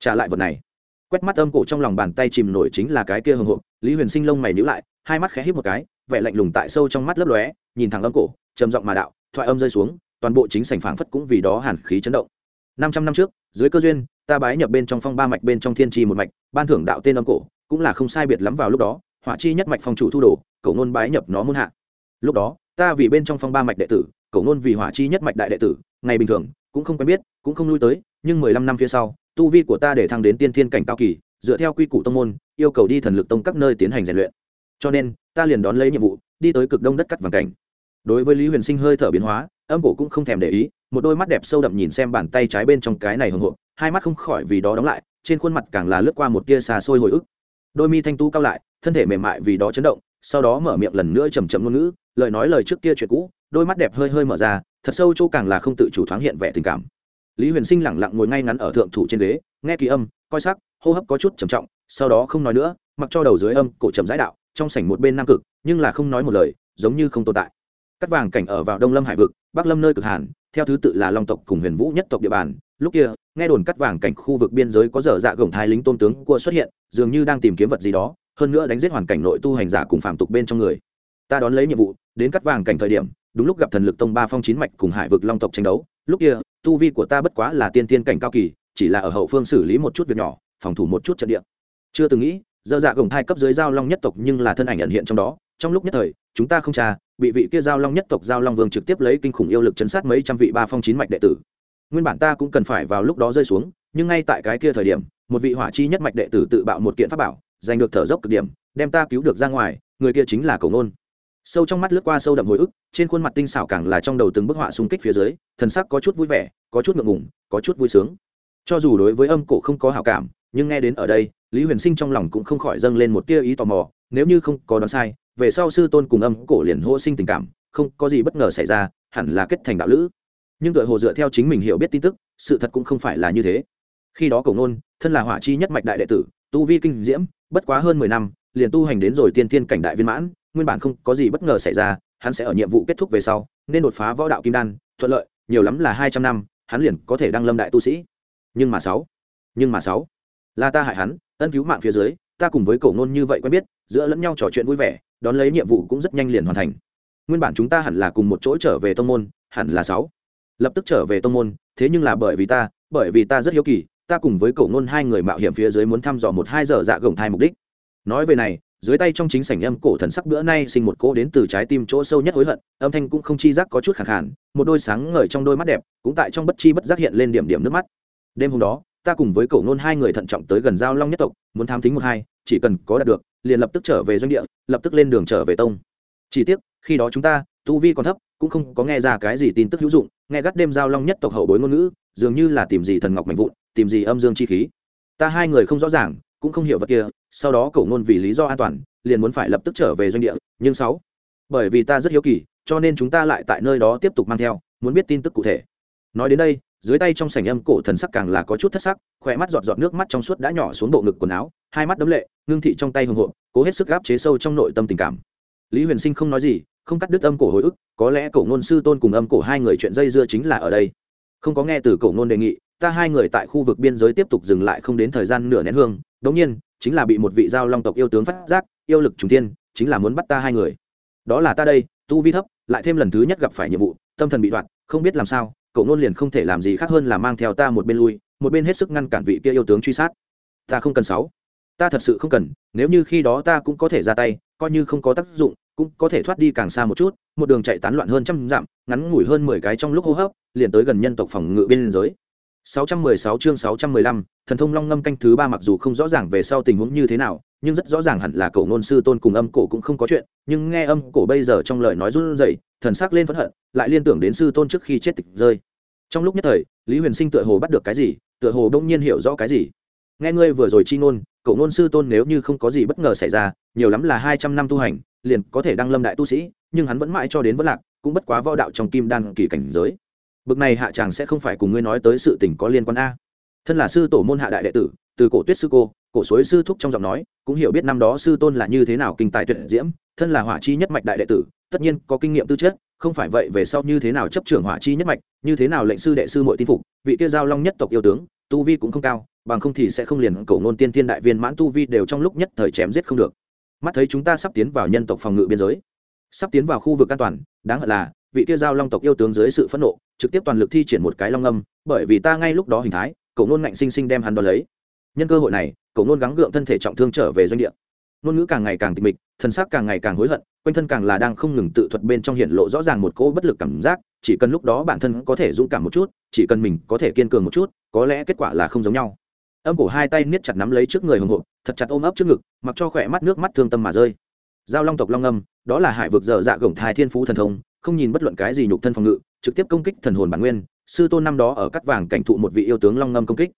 Speaker 1: Trả lại vật này. Quét mắt âm cổ trong lòng bàn tay chìm nổi chính là cái kia hồng hộp, lý huyền sinh lông mày nhữ lại, hai mắt khẽ hít một cái, vẻ lạnh lùng tại sâu trong mắt lấp lóe, nhìn thẳng âm cổ, trầm giọng mà đạo, thoại âm rơi xuống, toàn bộ chính sảnh phảng phất cũng vì đó hàn khí chấn động. Năm trăm năm trước, dưới cơ duyên ta bái nhập bên trong phong ba mạch bên trong thiên tri một mạch, ban thưởng đạo tên âm cổ, cũng là không sai biệt lắm vào lúc đó, hỏa chi nhất mạch phong chủ thu đồ cậu nôn bái nhập nó muôn hạ. Lúc đó, ta vì bên trong phong ba mạch đệ tử cậu nôn vì hỏa chi nhất mạch đại đệ tử, ngày bình thường, cũng không quen biết, cũng không lui tới, nhưng mười lăm năm phía sau, tu vi của ta để thăng đến tiên thiên cảnh cao kỳ, dựa theo quy củ tông môn, yêu cầu đi thần lực tông các nơi tiến hành rèn luyện. Cho nên, ta liền đón lấy nhiệm vụ, đi tới cực đông đất cắt vàng cảnh. Đối với lý huyền sinh hơi thở biến hóa, âm cổ cũng không thèm để ý, một đôi mắt đẹp sâu đậm nhìn xem bàn tay trái bên trong cái này hồng hộp hai mắt không khỏi vì đó đóng lại, trên khuôn mặt càng là lướt qua một tia xà xôi hồi ức. Đôi mi thanh tú cao lại, thân thể mềm mại vì đó chấn động, sau đó mở miệng lần nữa chầm chậm ngôn ngữ, lời nói lời trước kia chuyện cũ, đôi mắt đẹp hơi hơi mở ra, thật sâu chỗ càng là không tự chủ thoáng hiện vẻ tình cảm. Lý huyền sinh lẳng lặng ngồi ngay ngắn ở thượng thủ trên ghế, nghe kỳ âm, coi sắc, hô hấp có chút trầm trọng, sau đó không nói nữa, mặc cho đầu dưới âm, cổ trầm giải đạo, trong sảnh một bên nam cực, nhưng là không nói một lời, giống như không tồn tại. Cắt vàng cảnh ở vào đông lâm hải vực, bắc lâm nơi cực hàn theo thứ tự là long tộc cùng huyền vũ nhất tộc địa bàn. Lúc kia, nghe đồn cắt vàng cảnh khu vực biên giới có dở dạ gồng thái lính tôn tướng cua xuất hiện, dường như đang tìm kiếm vật gì đó, hơn nữa đánh giết hoàn cảnh nội tu hành giả cùng phạm tục bên trong người. Ta đón lấy nhiệm vụ, đến cắt vàng cảnh thời điểm, đúng lúc gặp thần lực tông ba phong chín mạch cùng hải vực long tộc tranh đấu. Lúc kia, tu vi của ta bất quá là tiên tiên cảnh cao kỳ, chỉ là ở hậu phương xử lý một chút việc nhỏ, phòng thủ một chút trận địa. Chưa từng nghĩ dơ dạ gồng hai cấp dưới giao long nhất tộc nhưng là thân ảnh ẩn hiện trong đó trong lúc nhất thời, chúng ta không tra, bị vị kia giao long nhất tộc giao long vương trực tiếp lấy kinh khủng yêu lực chấn sát mấy trăm vị ba phong chín mạch đệ tử. Nguyên bản ta cũng cần phải vào lúc đó rơi xuống, nhưng ngay tại cái kia thời điểm, một vị hỏa chi nhất mạch đệ tử tự bạo một kiện pháp bảo, giành được thở dốc cực điểm, đem ta cứu được ra ngoài, người kia chính là cầu nôn sâu trong mắt lướt qua sâu đậm hồi ức, trên khuôn mặt tinh xảo càng là trong đầu từng bức họa xung kích phía dưới, thần sắc có chút vui vẻ, có chút ngượng ngùng, có chút vui sướng. Cho dù đối với âm cổ không có hảo cảm, nhưng nghe đến ở đây, lý huyền sinh trong lòng cũng không khỏi dâng lên một tia ý tò mò, nếu như không có đoán sai về sau sư tôn cùng âm cổ liền hô sinh tình cảm, không có gì bất ngờ xảy ra, hẳn là kết thành đạo lữ. Nhưng đội hồ dựa theo chính mình hiểu biết tin tức, sự thật cũng không phải là như thế. Khi đó cổ nôn thân là hỏa chi nhất mạch đại đệ tử, tu vi kinh diễm, bất quá hơn mười năm, liền tu hành đến rồi tiên thiên cảnh đại viên mãn, nguyên bản không có gì bất ngờ xảy ra, hắn sẽ ở nhiệm vụ kết thúc về sau, nên đột phá võ đạo kim đan, thuận lợi, nhiều lắm là hai trăm năm, hắn liền có thể đăng lâm đại tu sĩ. Nhưng mà sáu, nhưng mà sáu, là ta hại hắn, ân cứu mạng phía dưới, ta cùng với cổ nôn như vậy quen biết, giữa lẫn nhau trò chuyện vui vẻ đón lấy nhiệm vụ cũng rất nhanh liền hoàn thành. Nguyên bản chúng ta hẳn là cùng một chỗ trở về tông môn, hẳn là sáu. Lập tức trở về tông môn, thế nhưng là bởi vì ta, bởi vì ta rất hiếu kỳ, ta cùng với cậu nôn hai người mạo hiểm phía dưới muốn thăm dò một hai giờ dạ gồng thai mục đích. Nói về này, dưới tay trong chính sảnh âm cổ thần sắc bữa nay sinh một cỗ đến từ trái tim chỗ sâu nhất hối hận, âm thanh cũng không chi giác có chút khẳng khàn. một đôi sáng ngời trong đôi mắt đẹp cũng tại trong bất chi bất giác hiện lên điểm điểm nước mắt. Đêm hôm đó, ta cùng với cậu nôn hai người thận trọng tới gần giao long nhất tộc, muốn tham thính một hai, chỉ cần có đạt được liền lập tức trở về doanh địa, lập tức lên đường trở về tông. Chỉ tiếc, khi đó chúng ta, tu vi còn thấp, cũng không có nghe ra cái gì tin tức hữu dụng, nghe gắt đêm giao long nhất tộc hậu bối ngôn ngữ, dường như là tìm gì thần ngọc mạnh vụn, tìm gì âm dương chi khí. Ta hai người không rõ ràng, cũng không hiểu vật kia, sau đó cổ ngôn vì lý do an toàn, liền muốn phải lập tức trở về doanh địa, nhưng sáu, bởi vì ta rất hiếu kỳ, cho nên chúng ta lại tại nơi đó tiếp tục mang theo, muốn biết tin tức cụ thể. Nói đến đây dưới tay trong sảnh âm cổ thần sắc càng là có chút thất sắc khỏe mắt giọt giọt nước mắt trong suốt đã nhỏ xuống bộ ngực quần áo hai mắt đấm lệ ngưng thị trong tay hồng hộ cố hết sức gáp chế sâu trong nội tâm tình cảm. Lý huyền sinh không nói gì không cắt đứt âm cổ hồi ức có lẽ cổ ngôn sư tôn cùng âm cổ hai người chuyện dây dưa chính là ở đây. Không có nghe từ cổ ngôn đề nghị ta hai người tại khu vực biên giới tiếp tục dừng lại không đến thời gian nửa nén hương đống nhiên chính là bị một vị giao long tộc yêu tướng phát giác yêu lực trùng tiên chính là muốn bắt ta hai người. Đó là ta đây tu vi thấp lại thêm lần thứ nhất gặp phải nhiệm vụ tâm thần bị đoạn, không biết làm sao cậu nôn liền không thể làm gì khác hơn là mang theo ta một bên lui, một bên hết sức ngăn cản vị kia yêu tướng truy sát. Ta không cần sáu. Ta thật sự không cần, nếu như khi đó ta cũng có thể ra tay, coi như không có tác dụng, cũng có thể thoát đi càng xa một chút, một đường chạy tán loạn hơn trăm dặm, ngắn ngủi hơn mười cái trong lúc hô hấp, liền tới gần nhân tộc phòng ngự bên giới. 616 chương 615, thần thông long ngâm canh thứ ba mặc dù không rõ ràng về sau tình huống như thế nào nhưng rất rõ ràng hẳn là cậu ngôn sư tôn cùng âm cổ cũng không có chuyện nhưng nghe âm cổ bây giờ trong lời nói run rẩy thần sắc lên phẫn hận lại liên tưởng đến sư tôn trước khi chết tịch rơi. Trong lúc nhất thời lý huyền sinh tựa hồ bắt được cái gì tựa hồ đông nhiên hiểu rõ cái gì. Nghe ngươi vừa rồi chi ngôn cậu ngôn sư tôn nếu như không có gì bất ngờ xảy ra nhiều lắm là hai trăm năm tu hành liền có thể đăng lâm đại tu sĩ nhưng hắn vẫn mãi cho đến vẫn lạc cũng bất quá võ đạo trong kim đan kỳ cảnh giới bực này hạ chàng sẽ không phải cùng ngươi nói tới sự tình có liên quan a. Thân là sư tổ môn hạ đại đệ tử, từ cổ tuyết sư cô, cổ suối sư thúc trong giọng nói, cũng hiểu biết năm đó sư tôn là như thế nào kinh tài tuyệt diễm, thân là hỏa chi nhất mạch đại đệ tử, tất nhiên có kinh nghiệm tư chất, không phải vậy về sau như thế nào chấp trưởng hỏa chi nhất mạch, như thế nào lệnh sư đệ sư mọi tin phục, vị kia giao long nhất tộc yêu tướng, tu vi cũng không cao, bằng không thì sẽ không liền cổ ngôn tiên thiên đại viên mãn tu vi đều trong lúc nhất thời chém giết không được. Mắt thấy chúng ta sắp tiến vào nhân tộc phòng ngự biên giới, sắp tiến vào khu vực an toàn, đáng hận là vị kia giao long tộc yêu tướng dưới sự phẫn nộ, trực tiếp toàn lực thi triển một cái long âm, bởi vì ta ngay lúc đó hình thái, cậu nôn ngạnh sinh sinh đem hắn đo lấy. Nhân cơ hội này, cậu nôn gắng gượng thân thể trọng thương trở về doanh địa. Ngôn ngữ càng ngày càng tịch mịch, thần sắc càng ngày càng hối hận, quanh thân càng là đang không ngừng tự thuật bên trong hiện lộ rõ ràng một cỗ bất lực cảm giác, chỉ cần lúc đó bản thân có thể dũng cảm một chút, chỉ cần mình có thể kiên cường một chút, có lẽ kết quả là không giống nhau. Âm cổ hai tay niết chặt nắm lấy trước người hồng hộp, thật chặt ôm ấp trước ngực, mặc cho khỏe mắt nước mắt thương tâm mà rơi. Giao long tộc long âm, đó là hải vực dở dạ gồng thai thiên phú thần thông không nhìn bất luận cái gì nhục thân phòng ngự, trực tiếp công kích thần hồn bản nguyên. Sư tôn năm đó ở cắt vàng cảnh thụ một vị yêu tướng long ngâm công kích.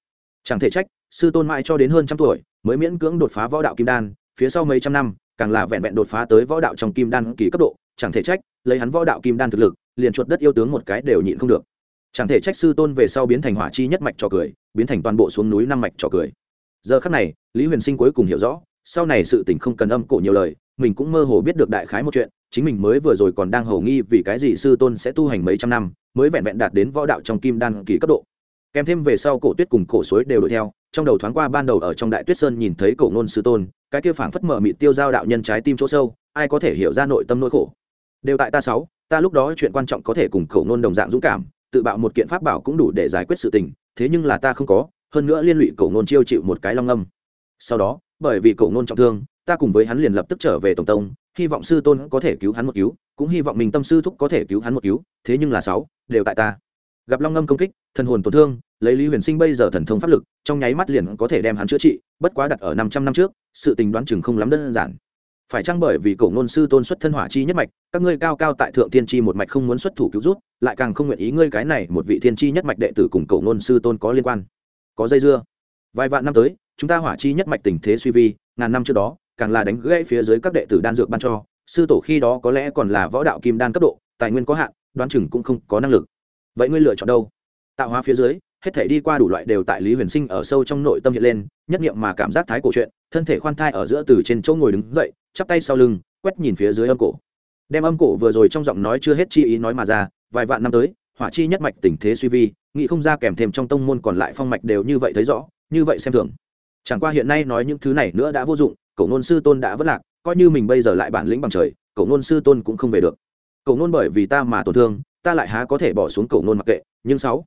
Speaker 1: Chẳng thể trách, sư tôn mãi cho đến hơn trăm tuổi, mới miễn cưỡng đột phá võ đạo kim đan, phía sau mấy trăm năm, càng là vẹn vẹn đột phá tới võ đạo trong kim đan kỳ cấp độ. Chẳng thể trách, lấy hắn võ đạo kim đan thực lực, liền chuột đất yêu tướng một cái đều nhịn không được. Chẳng thể trách sư tôn về sau biến thành hỏa chi nhất mạch trò cười, biến thành toàn bộ xuống núi năm mạch trò cười. Giờ khắc này, lý huyền sinh cuối cùng hiểu rõ, sau này sự tình không cần âm cổ nhiều lời, mình cũng mơ hồ biết được đại khái một chuyện chính mình mới vừa rồi còn đang hầu nghi vì cái gì sư tôn sẽ tu hành mấy trăm năm, mới vẹn vẹn đạt đến võ đạo trong kim đan kỳ cấp độ. Kèm thêm về sau cổ tuyết cùng cổ suối đều đuổi theo, trong đầu thoáng qua ban đầu ở trong đại tuyết sơn nhìn thấy cổ ngôn sư tôn, cái kia phảng phất mở mịt tiêu giao đạo nhân trái tim chỗ sâu, ai có thể hiểu ra nội tâm nỗi khổ. Đều tại ta sáu, ta lúc đó chuyện quan trọng có thể cùng cổ ngôn đồng dạng dũng cảm, tự bạo một kiện pháp bảo cũng đủ để giải quyết sự tình, thế nhưng là ta không có, hơn nữa liên lụy cổ ngôn chiêu chịu một cái long âm. Sau đó, bởi vì cổ ngôn trọng thương ta cùng với hắn liền lập tức trở về tổng tông, hy vọng sư tôn có thể cứu hắn một cứu, cũng hy vọng mình tâm sư thúc có thể cứu hắn một cứu, thế nhưng là sáu, đều tại ta. Gặp long ngâm công kích, thần hồn tổn thương, lấy lý huyền sinh bây giờ thần thông pháp lực, trong nháy mắt liền có thể đem hắn chữa trị, bất quá đặt ở năm trăm năm trước, sự tình đoán chừng không lắm đơn giản. Phải chăng bởi vì cổ ngôn sư tôn xuất thân hỏa chi nhất mạch, các ngươi cao cao tại thượng thiên chi một mạch không muốn xuất thủ cứu rút lại càng không nguyện ý ngươi cái này một vị thiên chi nhất mạch đệ tử cùng cổ ngôn sư tôn có liên quan. Có dây dưa. Vài vạn năm tới, chúng ta hỏa chi nhất mạch tình thế suy vi, ngàn năm trước đó càng là đánh gãy phía dưới các đệ tử đan dược ban cho, sư tổ khi đó có lẽ còn là võ đạo kim đan cấp độ, tài nguyên có hạn, đoán chừng cũng không có năng lực. Vậy ngươi lựa chọn đâu? Tạo hóa phía dưới, hết thể đi qua đủ loại đều tại lý huyền sinh ở sâu trong nội tâm hiện lên, nhất nghiệm mà cảm giác thái cổ chuyện, thân thể khoan thai ở giữa từ trên chỗ ngồi đứng dậy, chắp tay sau lưng, quét nhìn phía dưới âm cổ. Đem âm cổ vừa rồi trong giọng nói chưa hết chi ý nói mà ra, vài vạn năm tới, hỏa chi nhất mạch tình thế suy vi, nghĩ không ra kèm thêm trong tông môn còn lại phong mạch đều như vậy thấy rõ, như vậy xem thường. Chẳng qua hiện nay nói những thứ này nữa đã vô dụng cậu nôn sư tôn đã vất lạc, coi như mình bây giờ lại bản lĩnh bằng trời cậu nôn sư tôn cũng không về được. Cậu nôn bởi vì ta mà tổn thương, ta lại há có thể bỏ xuống cậu nôn mặc kệ, nhưng sáu,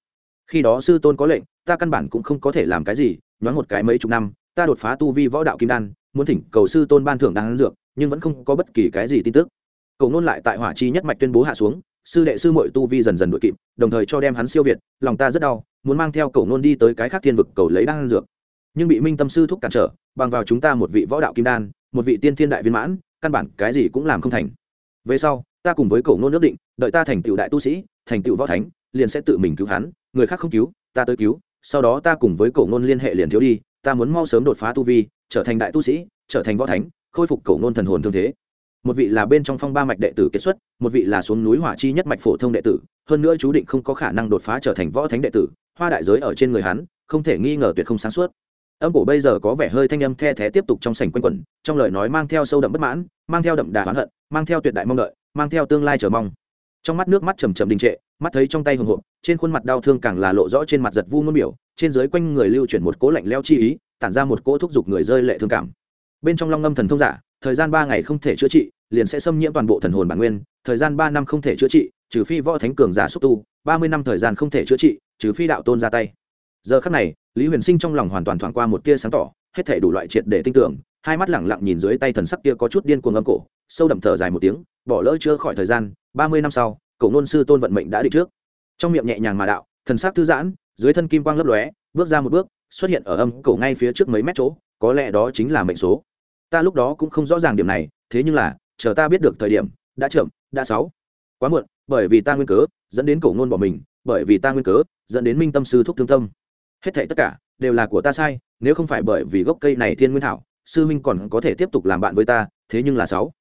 Speaker 1: khi đó sư tôn có lệnh, ta căn bản cũng không có thể làm cái gì, nhoáng một cái mấy chục năm, ta đột phá tu vi võ đạo kim đan, muốn thỉnh cầu sư tôn ban thưởng đan dược, nhưng vẫn không có bất kỳ cái gì tin tức. Cậu nôn lại tại hỏa chi nhất mạch tuyên bố hạ xuống, sư đệ sư mội tu vi dần dần đội kịp, đồng thời cho đem hắn siêu việt, lòng ta rất đau, muốn mang theo cậu nôn đi tới cái khác thiên vực cầu lấy đan dược nhưng bị minh tâm sư thúc cản trở, bằng vào chúng ta một vị võ đạo kim đan, một vị tiên thiên đại viên mãn, căn bản cái gì cũng làm không thành. Về sau, ta cùng với cổ nôn nước định, đợi ta thành tựu đại tu sĩ, thành tựu võ thánh, liền sẽ tự mình cứu hắn, người khác không cứu, ta tới cứu, sau đó ta cùng với cổ nôn liên hệ liền thiếu đi, ta muốn mau sớm đột phá tu vi, trở thành đại tu sĩ, trở thành võ thánh, khôi phục cổ nôn thần hồn thương thế. Một vị là bên trong phong ba mạch đệ tử kết xuất, một vị là xuống núi hỏa chi nhất mạch phổ thông đệ tử, hơn nữa chú định không có khả năng đột phá trở thành võ thánh đệ tử, hoa đại giới ở trên người hắn, không thể nghi ngờ tuyệt không sáng suốt âm cổ bây giờ có vẻ hơi thanh âm the thé tiếp tục trong sảnh quanh quẩn, trong lời nói mang theo sâu đậm bất mãn, mang theo đậm đà oán hận, mang theo tuyệt đại mong đợi, mang theo tương lai chờ mong. Trong mắt nước mắt chầm chầm đình trệ, mắt thấy trong tay hồng hộp trên khuôn mặt đau thương càng là lộ rõ trên mặt giật vu ngôn biểu, trên dưới quanh người lưu chuyển một cỗ lạnh leo chi ý, tản ra một cỗ thúc giục người rơi lệ thương cảm. Bên trong long ngâm thần thông giả, thời gian ba ngày không thể chữa trị, liền sẽ xâm nhiễm toàn bộ thần hồn bản nguyên, thời gian ba năm không thể chữa trị, trừ phi võ thánh cường giả xúc tu, ba mươi năm thời gian không thể chữa trị, trừ phi đạo tôn ra tay. Giờ khắc này lý huyền sinh trong lòng hoàn toàn thoảng qua một tia sáng tỏ, hết thể đủ loại triệt để tin tưởng, hai mắt lẳng lặng nhìn dưới tay thần sắc kia có chút điên cuồng âm cổ, sâu đậm thở dài một tiếng, bỏ lỡ chưa khỏi thời gian, ba mươi năm sau, cậu nôn sư tôn vận mệnh đã định trước. Trong miệng nhẹ nhàng mà đạo, thần sắc thư giãn, dưới thân kim quang lấp lóe, bước ra một bước, xuất hiện ở âm cổ ngay phía trước mấy mét chỗ, có lẽ đó chính là mệnh số. Ta lúc đó cũng không rõ ràng điểm này, thế nhưng là, chờ ta biết được thời điểm, đã chậm, đã sáu. Quá muộn, bởi vì ta nguyên cớ, dẫn đến cổ ngôn bỏ mình, bởi vì ta nguyên cớ, dẫn đến minh tâm sư thúc thương tâm hết thảy tất cả, đều là của ta sai, nếu không phải bởi vì gốc cây này thiên nguyên thảo, sư minh còn có thể tiếp tục làm bạn với ta, thế nhưng là sáu.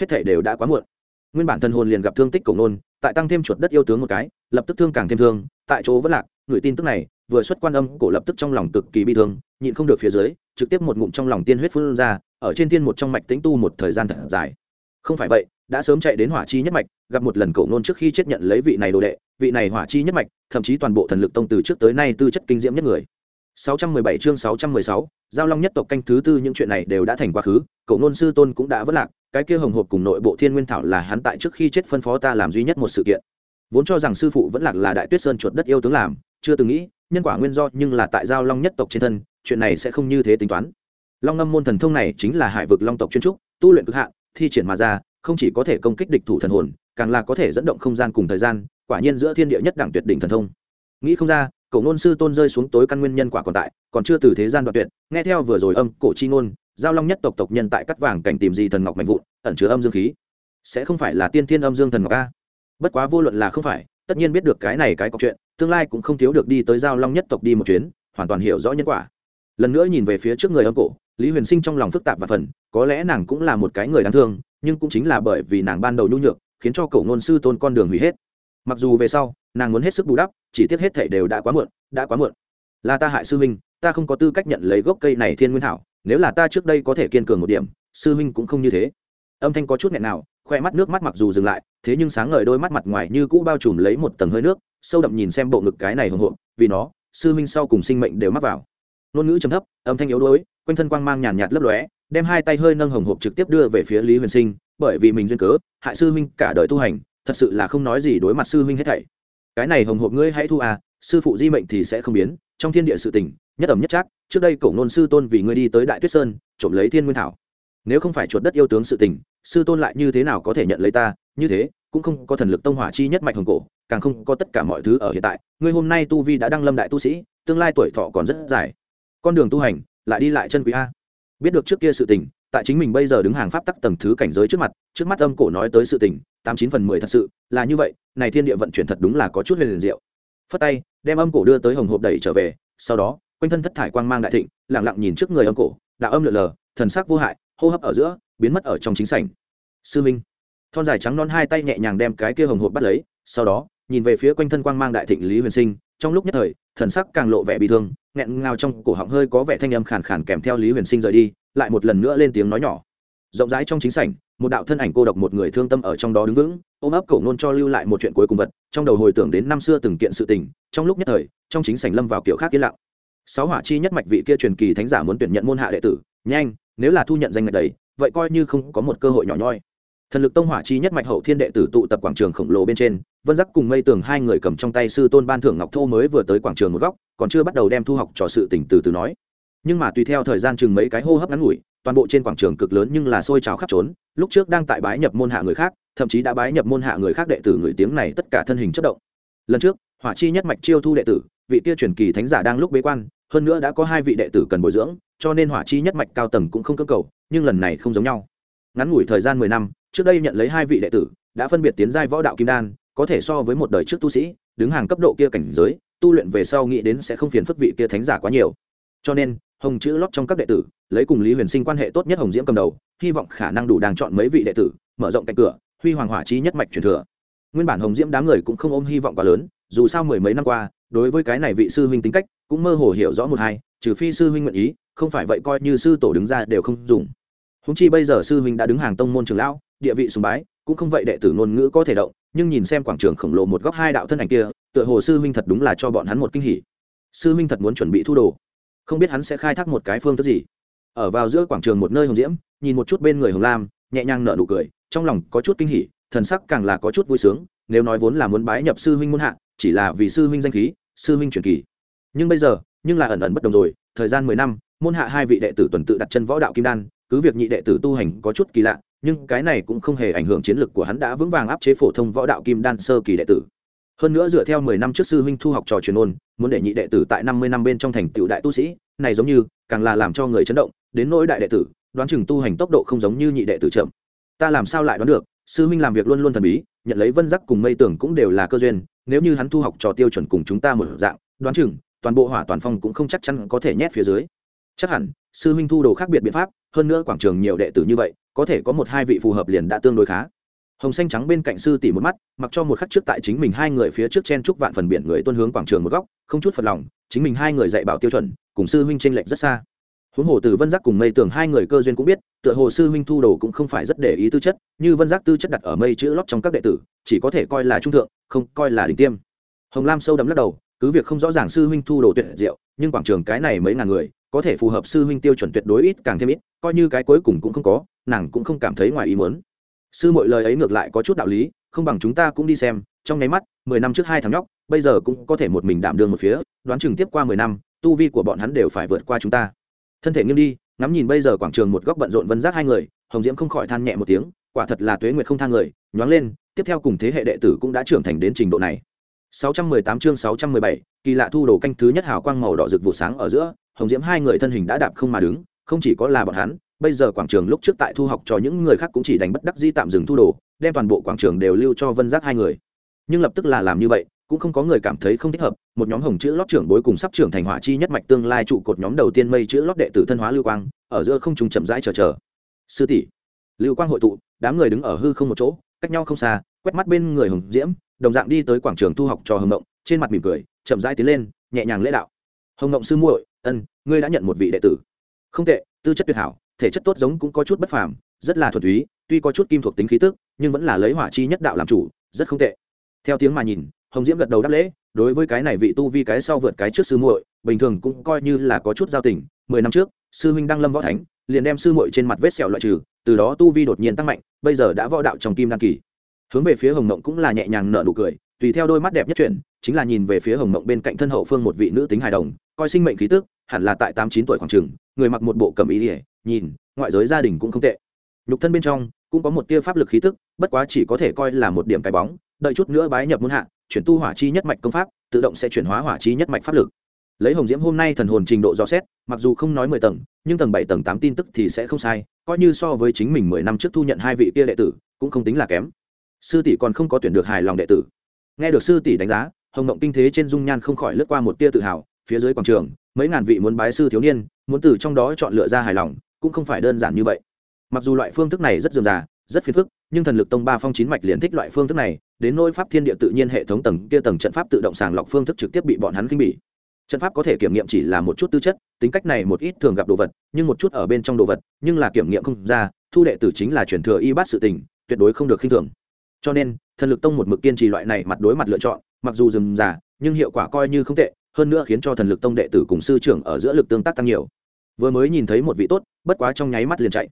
Speaker 1: Hết thảy đều đã quá muộn. Nguyên bản thần hồn liền gặp thương tích cổ nôn, tại tăng thêm chuột đất yêu tướng một cái, lập tức thương càng thêm thương, tại chỗ vẫn lạc, người tin tức này, vừa xuất quan âm cổ lập tức trong lòng cực kỳ bi thương, nhịn không được phía dưới, trực tiếp một ngụm trong lòng tiên huyết phun ra, ở trên tiên một trong mạch tĩnh tu một thời gian thật dài không phải vậy đã sớm chạy đến hỏa chi nhất mạch gặp một lần cậu nôn trước khi chết nhận lấy vị này đồ đệ vị này hỏa chi nhất mạch thậm chí toàn bộ thần lực tông từ trước tới nay tư chất kinh diễm nhất người. 617 chương 616, giao long nhất tộc canh thứ tư những chuyện này đều đã thành quá khứ cậu nôn sư tôn cũng đã vất lạc cái kia hồng hộp cùng nội bộ thiên nguyên thảo là hắn tại trước khi chết phân phó ta làm duy nhất một sự kiện. Vốn cho rằng sư phụ vẫn lạc là đại tuyết sơn chuột đất yêu tướng làm chưa từng nghĩ nhân quả nguyên do nhưng là tại giao long nhất tộc trên thân chuyện này sẽ không như thế tính toán. Long ngâm môn thần thông này chính là hải vực long tộc chuyên trúc tu luyện cực hạn thi triển mà ra, không chỉ có thể công kích địch thủ thần hồn, càng là có thể dẫn động không gian cùng thời gian, quả nhiên giữa thiên địa nhất đẳng tuyệt đỉnh thần thông. Nghĩ không ra cổ ngôn sư tôn rơi xuống tối căn nguyên nhân quả còn tại, còn chưa từ thế gian đoạn tuyệt, nghe theo vừa rồi âm cổ chi ngôn, giao long nhất tộc tộc nhân tại cắt vàng cảnh tìm gì thần ngọc mạnh vụn, ẩn chứa âm dương khí. Sẽ không phải là tiên thiên âm dương thần ngọc a? Bất quá vô luận là không phải, tất nhiên biết được cái này cái cọc chuyện, tương lai cũng không thiếu được đi tới giao long nhất tộc đi một chuyến, hoàn toàn hiểu rõ nhân quả. Lần nữa nhìn về phía trước người âm cổ lý huyền sinh trong lòng phức tạp và phần, có lẽ nàng cũng là một cái người đáng thương, nhưng cũng chính là bởi vì nàng ban đầu nhu nhược, khiến cho cậu ngôn sư tôn con đường hủy hết. Mặc dù về sau, nàng muốn hết sức bù đắp, chỉ tiếc hết thảy đều đã quá muộn, đã quá muộn. Là ta hại sư huynh, ta không có tư cách nhận lấy gốc cây này thiên nguyên thảo, nếu là ta trước đây có thể kiên cường một điểm, sư huynh cũng không như thế. Âm thanh có chút nghẹn nào, khoe mắt nước mắt mặc dù dừng lại, thế nhưng sáng ngời đôi mắt mặt ngoài như cũ bao trùm lấy một tầng hơi nước, sâu đậm nhìn xem bộ ngực cái này hồng hộp vì nó, sư huynh sau cùng sinh mệnh đều mắc vào ngôn ngữ trầm thấp, âm thanh yếu đuối, quanh thân quang mang nhàn nhạt lấp lóe, đem hai tay hơi nâng hồng hộp trực tiếp đưa về phía lý huyền sinh, bởi vì mình duyên cớ, hại sư huynh cả đời tu hành, thật sự là không nói gì đối mặt sư huynh hết thảy. Cái này hồng hộp ngươi hãy thu à sư phụ di mệnh thì sẽ không biến, trong thiên địa sự tình, nhất ẩm nhất chắc trước đây cổ nôn sư tôn vì ngươi đi tới đại tuyết sơn, trộm lấy thiên nguyên thảo. Nếu không phải chuột đất yêu tướng sự tình, sư tôn lại như thế nào có thể nhận lấy ta? Như thế, cũng không có thần lực tông hỏa chi nhất mạch hồng cổ, càng không có tất cả mọi thứ ở hiện tại. Ngươi hôm nay tu vi đã đăng lâm đại tu sĩ, tương lai tuổi thọ còn rất dài con đường tu hành, lại đi lại chân quý a. Biết được trước kia sự tình, tại chính mình bây giờ đứng hàng pháp tắc tầng thứ cảnh giới trước mặt, trước mắt âm cổ nói tới sự tình, tám chín phần mười thật sự, là như vậy, này thiên địa vận chuyển thật đúng là có chút huyền liền diệu. Phất tay, đem âm cổ đưa tới hồng hộp đẩy trở về, sau đó, quanh thân thất thải quang mang đại thịnh lẳng lặng nhìn trước người âm cổ, đạo âm lượn lờ, thần sắc vô hại, hô hấp ở giữa, biến mất ở trong chính sảnh. Sư minh, thon dài trắng non hai tay nhẹ nhàng đem cái kia hồng hộp bắt lấy, sau đó, nhìn về phía quanh thân quang mang đại thịnh lý huyền sinh, trong lúc nhất thời thần sắc càng lộ vẻ bị thương, nghẹn ngào trong cổ họng hơi có vẻ thanh âm khàn khàn kèm theo lý huyền sinh rời đi, lại một lần nữa lên tiếng nói nhỏ. Rộng rãi trong chính sảnh, một đạo thân ảnh cô độc một người thương tâm ở trong đó đứng vững, ôm ấp cổ nôn cho lưu lại một chuyện cuối cùng vật, trong đầu hồi tưởng đến năm xưa từng kiện sự tình, trong lúc nhất thời, trong chính sảnh lâm vào kiểu khác yên lặng. Sáu hỏa chi nhất mạch vị kia truyền kỳ thánh giả muốn tuyển nhận môn hạ đệ tử, nhanh, nếu là thu nhận danh ngạch đầy, vậy coi như không có một cơ hội nhỏ nhoi thần lực tông hỏa chi nhất mạch hậu thiên đệ tử tụ tập quảng trường khổng lồ bên trên, vân giác cùng mây tường hai người cầm trong tay sư tôn ban thưởng ngọc thô mới vừa tới quảng trường một góc, còn chưa bắt đầu đem thu học trò sự tỉnh từ từ nói. Nhưng mà tùy theo thời gian chừng mấy cái hô hấp ngắn ngủi, toàn bộ trên quảng trường cực lớn nhưng là sôi trào khắp trốn, lúc trước đang tại bái nhập môn hạ người khác, thậm chí đã bái nhập môn hạ người khác đệ tử người tiếng này tất cả thân hình chất động. Lần trước, hỏa chi nhất mạch chiêu thu đệ tử, vị kia truyền kỳ thánh giả đang lúc bế quan, hơn nữa đã có hai vị đệ tử cần bồi dưỡng, cho nên hỏa chi nhất mạch cao tầng cũng không cơ cầu, nhưng lần này không giống nhau. Ngắn ngủi thời gian mười năm trước đây nhận lấy hai vị đệ tử, đã phân biệt tiến giai võ đạo kim đan, có thể so với một đời trước tu sĩ, đứng hàng cấp độ kia cảnh giới, tu luyện về sau nghĩ đến sẽ không phiền phức vị kia thánh giả quá nhiều. Cho nên, hồng chữ lót trong các đệ tử, lấy cùng lý huyền sinh quan hệ tốt nhất hồng diễm cầm đầu, hy vọng khả năng đủ đang chọn mấy vị đệ tử, mở rộng cạnh cửa, huy hoàng hỏa chi nhất mạch truyền thừa. Nguyên bản hồng diễm đám người cũng không ôm hy vọng quá lớn, dù sao mười mấy năm qua, đối với cái này vị sư huynh tính cách, cũng mơ hồ hiểu rõ một hai, trừ phi sư huynh nguyện ý, không phải vậy coi như sư tổ đứng ra đều không dùng. Húng chi bây giờ sư huynh đã đứng hàng tông môn trường lão địa vị sùng bái, cũng không vậy đệ tử ngôn ngữ có thể động, nhưng nhìn xem quảng trường khổng lồ một góc hai đạo thân ảnh kia, tựa hồ sư huynh thật đúng là cho bọn hắn một kinh hỉ. Sư huynh thật muốn chuẩn bị thu đồ. Không biết hắn sẽ khai thác một cái phương thức gì. Ở vào giữa quảng trường một nơi hồng diễm, nhìn một chút bên người hồng lam, nhẹ nhàng nở nụ cười, trong lòng có chút kinh hỉ, thần sắc càng là có chút vui sướng, nếu nói vốn là muốn bái nhập sư huynh muôn hạ, chỉ là vì sư huynh danh khí, sư huynh truyền kỳ. Nhưng bây giờ, nhưng là ẩn ẩn bất đồng rồi, thời gian mười năm môn hạ hai vị đệ tử tuần tự đặt chân võ đạo kim đan, cứ việc nhị đệ tử tu hành có chút kỳ lạ nhưng cái này cũng không hề ảnh hưởng chiến lược của hắn đã vững vàng áp chế phổ thông võ đạo kim đan sơ kỳ đệ tử. Hơn nữa dựa theo mười năm trước sư huynh thu học trò truyền ôn, muốn để nhị đệ tử tại năm mươi năm bên trong thành tựu đại tu sĩ, này giống như, càng là làm cho người chấn động, đến nỗi đại đệ tử, đoán chừng tu hành tốc độ không giống như nhị đệ tử chậm. Ta làm sao lại đoán được, sư huynh làm việc luôn luôn thần bí, nhận lấy vân giác cùng mây tưởng cũng đều là cơ duyên, nếu như hắn thu học trò tiêu chuẩn cùng chúng ta một dạng, đoán chừng, toàn bộ hỏa toàn phong cũng không chắc chắn có thể nhét phía dưới. Chắc hẳn, sư huynh thu đồ khác biệt biện pháp, hơn nữa quảng trường nhiều đệ tử như vậy có thể có một hai vị phù hợp liền đã tương đối khá. Hồng xanh trắng bên cạnh sư tỷ một mắt, mặc cho một khắc trước tại chính mình hai người phía trước chen trúc vạn phần biển người tuân hướng quảng trường một góc, không chút phật lòng, chính mình hai người dạy bảo tiêu chuẩn, cùng sư huynh tranh lệch rất xa. Huống hồ từ vân giác cùng mây tưởng hai người cơ duyên cũng biết, tựa hồ sư huynh thu đồ cũng không phải rất để ý tư chất, như vân giác tư chất đặt ở mây chữ lót trong các đệ tử, chỉ có thể coi là trung thượng, không coi là đỉnh tiêm. Hồng lam sâu đấm lắc đầu cứ việc không rõ ràng sư huynh thu đồ tuyệt diệu, nhưng quảng trường cái này mấy ngàn người, có thể phù hợp sư huynh tiêu chuẩn tuyệt đối ít, càng thêm ít, coi như cái cuối cùng cũng không có, nàng cũng không cảm thấy ngoài ý muốn. Sư mọi lời ấy ngược lại có chút đạo lý, không bằng chúng ta cũng đi xem, trong nháy mắt, mười năm trước hai thằng nhóc, bây giờ cũng có thể một mình đảm đương một phía, đoán chừng tiếp qua mười năm, tu vi của bọn hắn đều phải vượt qua chúng ta. Thân thể nghiêng đi, ngắm nhìn bây giờ quảng trường một góc bận rộn vân giác hai người, hồng diễm không khỏi than nhẹ một tiếng, quả thật là tuế nguyệt không thang người, nhoáng lên, tiếp theo cùng thế hệ đệ tử cũng đã trưởng thành đến trình độ này. 618 chương 617, kỳ lạ thu đồ canh thứ nhất hào quang màu đỏ rực vụ sáng ở giữa hồng diễm hai người thân hình đã đạp không mà đứng không chỉ có là bọn hắn bây giờ quảng trường lúc trước tại thu học cho những người khác cũng chỉ đánh bất đắc dĩ tạm dừng thu đồ đem toàn bộ quảng trường đều lưu cho vân giác hai người. Nhưng lập tức là làm như vậy cũng không có người cảm thấy không thích hợp một nhóm hồng chữ lót trưởng bối cùng sắp trưởng thành hỏa chi nhất mạch tương lai trụ cột nhóm đầu tiên mây chữ lót đệ tử thân hóa lưu quang ở giữa không trùng chậm rãi chờ chờ. Sư tỷ lưu quang hội tụ đám người đứng ở hư không một chỗ cách nhau không xa quét mắt bên người hồng diễm đồng dạng đi tới quảng trường thu học cho hồng ngộng, trên mặt mỉm cười, chậm rãi tiến lên, nhẹ nhàng lễ đạo. Hồng ngộng sư muội, ân, ngươi đã nhận một vị đệ tử. Không tệ, tư chất tuyệt hảo, thể chất tốt giống cũng có chút bất phàm, rất là thuần túy, tuy có chút kim thuộc tính khí tức, nhưng vẫn là lấy hỏa chi nhất đạo làm chủ, rất không tệ. Theo tiếng mà nhìn, hồng diễm gật đầu đáp lễ, đối với cái này vị tu vi cái sau vượt cái trước sư muội, bình thường cũng coi như là có chút giao tình, mười năm trước, sư huynh đăng lâm võ thánh, liền đem sư muội trên mặt vết sẹo loại trừ, từ đó tu vi đột nhiên tăng mạnh, bây giờ đã võ đạo trong kim đan kỳ hướng về phía hồng mộng cũng là nhẹ nhàng nở nụ cười, tùy theo đôi mắt đẹp nhất chuyển, chính là nhìn về phía hồng mộng bên cạnh thân hậu phương một vị nữ tính hài đồng, coi sinh mệnh khí tức, hẳn là tại tám chín tuổi khoảng trường, người mặc một bộ cẩm ý ỉa nhìn, ngoại giới gia đình cũng không tệ. Nhục thân bên trong, cũng có một tia pháp lực khí tức, bất quá chỉ có thể coi là một điểm cái bóng, đợi chút nữa bái nhập muôn hạ, chuyển tu hỏa chi nhất mạch công pháp, tự động sẽ chuyển hóa hỏa chi nhất mạch pháp lực. Lấy hồng diễm hôm nay thần hồn trình độ rõ xét, mặc dù không nói mười tầng, nhưng tầng bảy tầng tám tin tức thì sẽ không sai, coi như so với chính mình mười năm trước thu nhận hai vị kia đệ tử, cũng không tính là kém sư tỷ còn không có tuyển được hài lòng đệ tử. Nghe được sư tỷ đánh giá, hồng mộng kinh thế trên dung nhan không khỏi lướt qua một tia tự hào, phía dưới quảng trường, mấy ngàn vị muốn bái sư thiếu niên, muốn từ trong đó chọn lựa ra hài lòng, cũng không phải đơn giản như vậy. Mặc dù loại phương thức này rất dườm già, rất phiền phức, nhưng thần lực tông ba phong chín mạch liền thích loại phương thức này, đến nỗi pháp thiên địa tự nhiên hệ thống tầng kia tầng trận pháp tự động sàng lọc phương thức trực tiếp bị bọn hắn khinh bỉ. Trận pháp có thể kiểm nghiệm chỉ là một chút tư chất, tính cách này một ít thường gặp đồ vật, nhưng một chút ở bên trong đồ vật, nhưng là kiểm nghiệm không ra, thu đệ tử chính là chuyển thừa y bát sự tình, tuyệt đối không được khinh thường cho nên, thần lực tông một mực kiên trì loại này mặt đối mặt lựa chọn, mặc dù dừng giả nhưng hiệu quả coi như không tệ, hơn nữa khiến cho thần lực tông đệ tử cùng sư trưởng ở giữa lực tương tác tăng nhiều. Vừa mới nhìn thấy một vị tốt, bất quá trong nháy mắt liền chạy.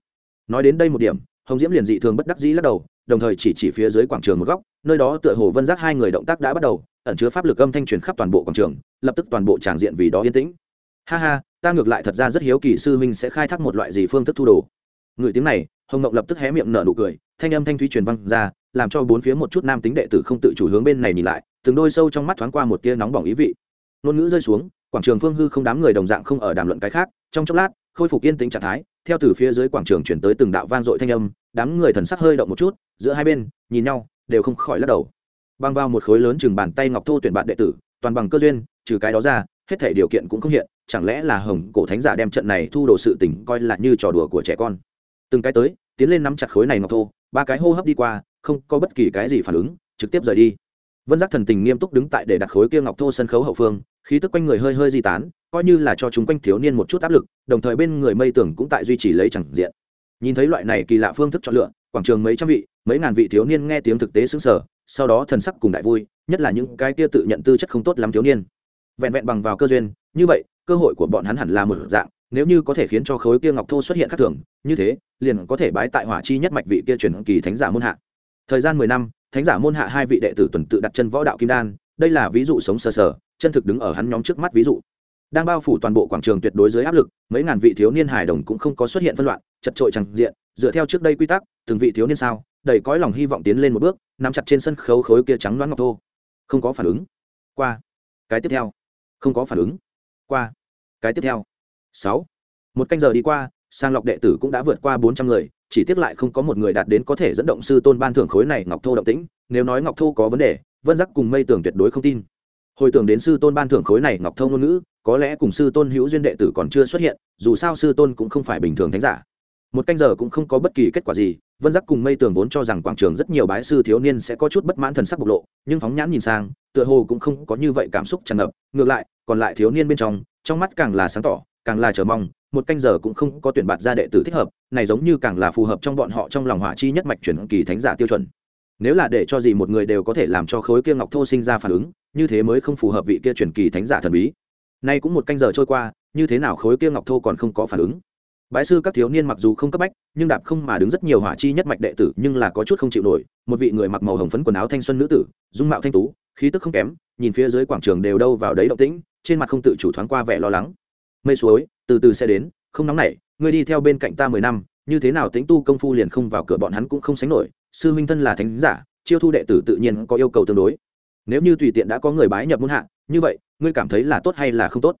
Speaker 1: Nói đến đây một điểm, hồng diễm liền dị thường bất đắc dĩ lắc đầu, đồng thời chỉ chỉ phía dưới quảng trường một góc, nơi đó tựa hồ vân giác hai người động tác đã bắt đầu, ẩn chứa pháp lực âm thanh truyền khắp toàn bộ quảng trường, lập tức toàn bộ tràng diện vì đó yên tĩnh. Ha ha, ta ngược lại thật ra rất hiếu kỳ sư huynh sẽ khai thác một loại gì phương thức thu đồ. Người tiếng này hồng ngọc lập tức hé miệng nở nụ cười, thanh âm thanh thúy truyền văng ra, làm cho bốn phía một chút nam tính đệ tử không tự chủ hướng bên này nhìn lại, từng đôi sâu trong mắt thoáng qua một tia nóng bỏng ý vị. Ngôn ngữ rơi xuống, quảng trường phương hư không đám người đồng dạng không ở đàm luận cái khác, trong chốc lát, khôi phục yên tĩnh trạng thái, theo từ phía dưới quảng trường chuyển tới từng đạo vang dội thanh âm, đám người thần sắc hơi động một chút, giữa hai bên, nhìn nhau, đều không khỏi lắc đầu. Băng vào một khối lớn chừng bàn tay ngọc thô tuyển bạn đệ tử, toàn bằng cơ duyên, trừ cái đó ra, hết thể điều kiện cũng không hiện, chẳng lẽ là hồng cổ thánh giả đem trận này thu đồ sự tình coi là như trò đùa của trẻ con? Từng cái tới, tiến lên nắm chặt khối này ngọc thô, ba cái hô hấp đi qua, không có bất kỳ cái gì phản ứng, trực tiếp rời đi. Vân giác thần tình nghiêm túc đứng tại để đặt khối kia ngọc thô sân khấu hậu phương, khí tức quanh người hơi hơi di tán, coi như là cho chúng quanh thiếu niên một chút áp lực, đồng thời bên người mây tưởng cũng tại duy trì lấy chẳng diện. Nhìn thấy loại này kỳ lạ phương thức chọn lựa, quảng trường mấy trăm vị, mấy ngàn vị thiếu niên nghe tiếng thực tế xứng sở sau đó thần sắc cùng đại vui, nhất là những cái kia tự nhận tư chất không tốt lắm thiếu niên. Vẹn vẹn bằng vào cơ duyên, như vậy, cơ hội của bọn hắn hẳn là một dạng nếu như có thể khiến cho khối kia ngọc thô xuất hiện khác thường, như thế, liền có thể bái tại hỏa chi nhất mạch vị kia truyền kỳ thánh giả môn hạ. Thời gian mười năm, thánh giả môn hạ hai vị đệ tử tuần tự đặt chân võ đạo kim đan, đây là ví dụ sống sờ sờ, chân thực đứng ở hắn nhóm trước mắt ví dụ. Đang bao phủ toàn bộ quảng trường tuyệt đối dưới áp lực, mấy ngàn vị thiếu niên hài đồng cũng không có xuất hiện phân loạn, chật trội chẳng diện, dựa theo trước đây quy tắc, từng vị thiếu niên sao, đầy cõi lòng hy vọng tiến lên một bước, nắm chặt trên sân khấu khối kia trắng loáng ngọc thô. Không có phản ứng. Qua. Cái tiếp theo. Không có phản ứng. Qua. Cái tiếp theo sáu. Một canh giờ đi qua, sang lọc đệ tử cũng đã vượt qua bốn trăm người, chỉ tiếc lại không có một người đạt đến có thể dẫn động sư tôn ban thưởng khối này ngọc thô động tĩnh, nếu nói ngọc thô có vấn đề, vân giác cùng mây tưởng tuyệt đối không tin. Hồi tưởng đến sư tôn ban thưởng khối này ngọc thô ngôn ngữ, có lẽ cùng sư tôn hữu duyên đệ tử còn chưa xuất hiện, dù sao sư tôn cũng không phải bình thường thánh giả. Một canh giờ cũng không có bất kỳ kết quả gì, vân giác cùng mây tường vốn cho rằng quảng trường rất nhiều bái sư thiếu niên sẽ có chút bất mãn thần sắc bộc lộ, nhưng phóng nhãn nhìn sang, tựa hồ cũng không có như vậy cảm xúc tràn ngập, ngược lại, còn lại thiếu niên bên trong trong mắt càng là sáng tỏ càng là chờ mong, một canh giờ cũng không có tuyển bạt ra đệ tử thích hợp, này giống như càng là phù hợp trong bọn họ trong lòng hỏa chi nhất mạch chuyển kỳ thánh giả tiêu chuẩn. Nếu là để cho gì một người đều có thể làm cho khối kia ngọc thô sinh ra phản ứng, như thế mới không phù hợp vị kia chuyển kỳ thánh giả thần bí. Nay cũng một canh giờ trôi qua, như thế nào khối kia ngọc thô còn không có phản ứng? Bãi sư các thiếu niên mặc dù không cấp bách, nhưng đạp không mà đứng rất nhiều hỏa chi nhất mạch đệ tử, nhưng là có chút không chịu nổi, một vị người mặc màu hồng phấn quần áo thanh xuân nữ tử, dung mạo thanh tú, khí tức không kém, nhìn phía dưới quảng trường đều đâu vào đấy động tĩnh, trên mặt không tự chủ thoáng qua vẻ lo lắng mây suối, từ từ sẽ đến, không nóng nảy, ngươi đi theo bên cạnh ta mười năm, như thế nào tính tu công phu liền không vào cửa bọn hắn cũng không sánh nổi, sư huynh thân là thánh giả, chiêu thu đệ tử tự nhiên có yêu cầu tương đối. Nếu như tùy tiện đã có người bái nhập môn hạ, như vậy, ngươi cảm thấy là tốt hay là không tốt?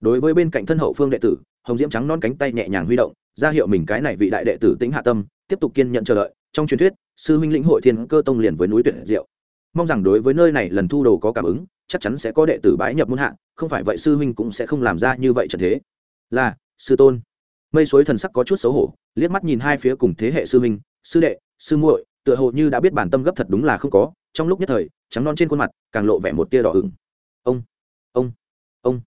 Speaker 1: Đối với bên cạnh thân hậu phương đệ tử, hồng diễm trắng non cánh tay nhẹ nhàng huy động, ra hiệu mình cái này vị đại đệ tử tính hạ tâm, tiếp tục kiên nhận chờ đợi. Trong truyền thuyết, sư huynh lĩnh hội thiên cơ tông liền với núi tuyệt diệu mong rằng đối với nơi này lần thu đồ có cảm ứng, chắc chắn sẽ có đệ tử bái nhập môn hạ, không phải vậy sư huynh cũng sẽ không làm ra như vậy trần thế. Là, sư tôn. Mây suối thần sắc có chút xấu hổ, liếc mắt nhìn hai phía cùng thế hệ sư huynh, sư đệ, sư muội, tựa hồ như đã biết bản tâm gấp thật đúng là không có, trong lúc nhất thời, trắng non trên khuôn mặt, càng lộ vẻ một tia đỏ ửng. Ông ông ông.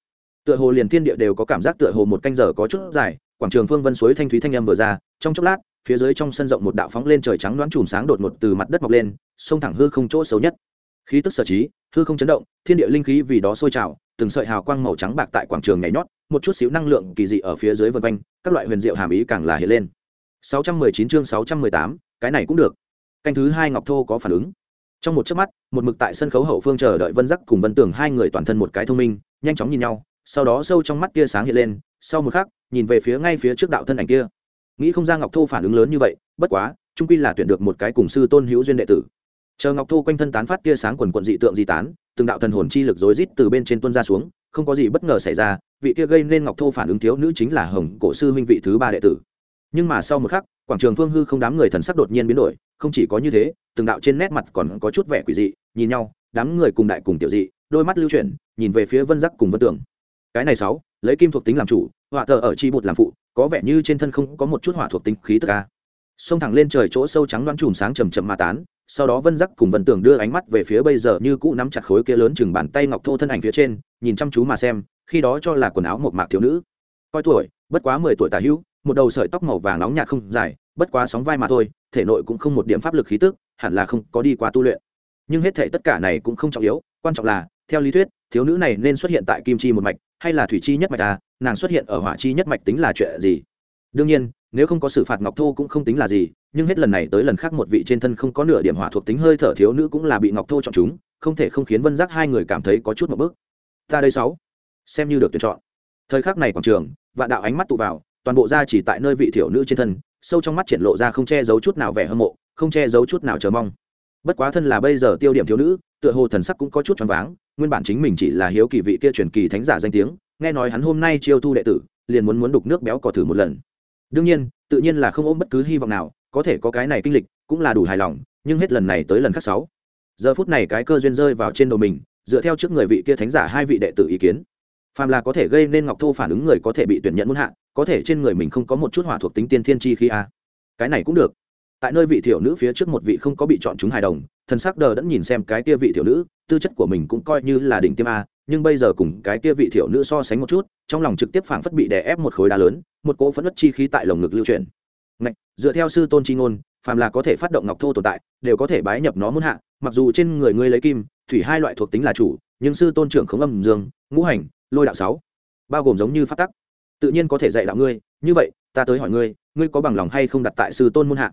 Speaker 1: Tựa hồ liền thiên địa đều có cảm giác tựa hồ một canh giờ có chút dài, quảng trường phương vân suối thanh thúy thanh âm vừa ra, trong chốc lát phía dưới trong sân rộng một đạo phóng lên trời trắng loáng chùm sáng đột ngột từ mặt đất mọc lên xông thẳng hư không chỗ xấu nhất. Khí tức sở trí hư không chấn động thiên địa linh khí vì đó sôi trào từng sợi hào quang màu trắng bạc tại quảng trường nhảy nhót một chút xíu năng lượng kỳ dị ở phía dưới vân quanh các loại huyền diệu hàm ý càng là hiện lên. 619 chương 618, cái này cũng được. Canh thứ hai ngọc thô có phản ứng. Trong một chớp mắt một mực tại sân khấu hậu phương chờ đợi vân giác cùng vân tưởng hai người toàn thân một cái thông minh nhanh chóng nhìn nhau sau đó sâu trong mắt tia sáng hiện lên sau một khắc nhìn về phía ngay phía trước đạo thân ảnh kia nghĩ không ra ngọc thô phản ứng lớn như vậy, bất quá, trung quy là tuyển được một cái cùng sư tôn hữu duyên đệ tử. Chờ ngọc thô quanh thân tán phát tia sáng quần quận dị tượng di tán, từng đạo thần hồn chi lực rối rít từ bên trên tuân ra xuống, không có gì bất ngờ xảy ra, vị kia gây nên ngọc thô phản ứng thiếu nữ chính là hồng cổ sư huynh vị thứ ba đệ tử. Nhưng mà sau một khắc, quảng trường phương hư không đám người thần sắc đột nhiên biến đổi, không chỉ có như thế, từng đạo trên nét mặt còn có chút vẻ quỷ dị, nhìn nhau, đám người cùng đại cùng tiểu dị, đôi mắt lưu chuyển, nhìn về phía vân giác cùng vân tưởng. Cái này sáu lấy kim thuộc tính làm chủ họa thờ ở chi bột làm phụ, có vẻ như trên thân không có một chút hỏa thuộc tính khí tức ca xông thẳng lên trời chỗ sâu trắng đoán chùm sáng chầm chậm mà tán, sau đó vân giắc cùng vân tưởng đưa ánh mắt về phía bây giờ như cũ nắm chặt khối kia lớn chừng bàn tay ngọc thô thân ảnh phía trên, nhìn chăm chú mà xem, khi đó cho là quần áo một mạc thiếu nữ. Coi tuổi, bất quá mười tuổi tả hữu, một đầu sợi tóc màu vàng nóng nhạt không dài, bất quá sóng vai mà thôi, thể nội cũng không một điểm pháp lực khí tức, hẳn là không có đi qua tu luyện. Nhưng hết thể tất cả này cũng không trọng yếu, quan trọng là, theo lý thuyết, thiếu nữ này nên xuất hiện tại kim chi một mạch hay là thủy chi nhất mạch à nàng xuất hiện ở hỏa chi nhất mạch tính là chuyện gì? Đương nhiên, nếu không có xử phạt ngọc thô cũng không tính là gì, nhưng hết lần này tới lần khác một vị trên thân không có nửa điểm hỏa thuộc tính hơi thở thiếu nữ cũng là bị ngọc thô chọn chúng, không thể không khiến vân giác hai người cảm thấy có chút một bước. Ta đây sáu, xem như được tuyển chọn. Thời khắc này quảng trường, vạn đạo ánh mắt tụ vào, toàn bộ ra chỉ tại nơi vị thiểu nữ trên thân, sâu trong mắt triển lộ ra không che giấu chút nào vẻ hâm mộ, không che giấu chút nào chờ mong. Bất quá thân là bây giờ tiêu điểm thiếu nữ tựa hồ thần sắc cũng có chút choáng váng, nguyên bản chính mình chỉ là hiếu kỳ vị kia truyền kỳ thánh giả danh tiếng, nghe nói hắn hôm nay chiêu thu đệ tử, liền muốn muốn đục nước béo cò thử một lần. Đương nhiên, tự nhiên là không ôm bất cứ hy vọng nào, có thể có cái này kinh lịch, cũng là đủ hài lòng, nhưng hết lần này tới lần khác sáu. Giờ phút này cái cơ duyên rơi vào trên đầu mình, dựa theo trước người vị kia thánh giả hai vị đệ tử ý kiến. Phàm là có thể gây nên ngọc thô phản ứng người có thể bị tuyển nhận muôn hạ, có thể trên người mình không có một chút hỏa thuộc tính tiên thiên chi khí a. Cái này cũng được tại nơi vị thiểu nữ phía trước một vị không có bị chọn chúng hài đồng thần sắc đờ đẫn nhìn xem cái kia vị thiểu nữ tư chất của mình cũng coi như là đỉnh tiêm a nhưng bây giờ cùng cái kia vị thiểu nữ so sánh một chút trong lòng trực tiếp phảng phất bị đè ép một khối đá lớn một cỗ phẫn nứt chi khí tại lồng ngực lưu truyền Ngạch, dựa theo sư tôn chi ngôn phàm là có thể phát động ngọc thô tồn tại đều có thể bái nhập nó muốn hạ mặc dù trên người ngươi lấy kim thủy hai loại thuộc tính là chủ nhưng sư tôn trưởng không âm dương ngũ hành lôi đạo sáu bao gồm giống như phát tắc tự nhiên có thể dạy đạo ngươi như vậy ta tới hỏi ngươi ngươi có bằng lòng hay không đặt tại sư tôn môn hạ?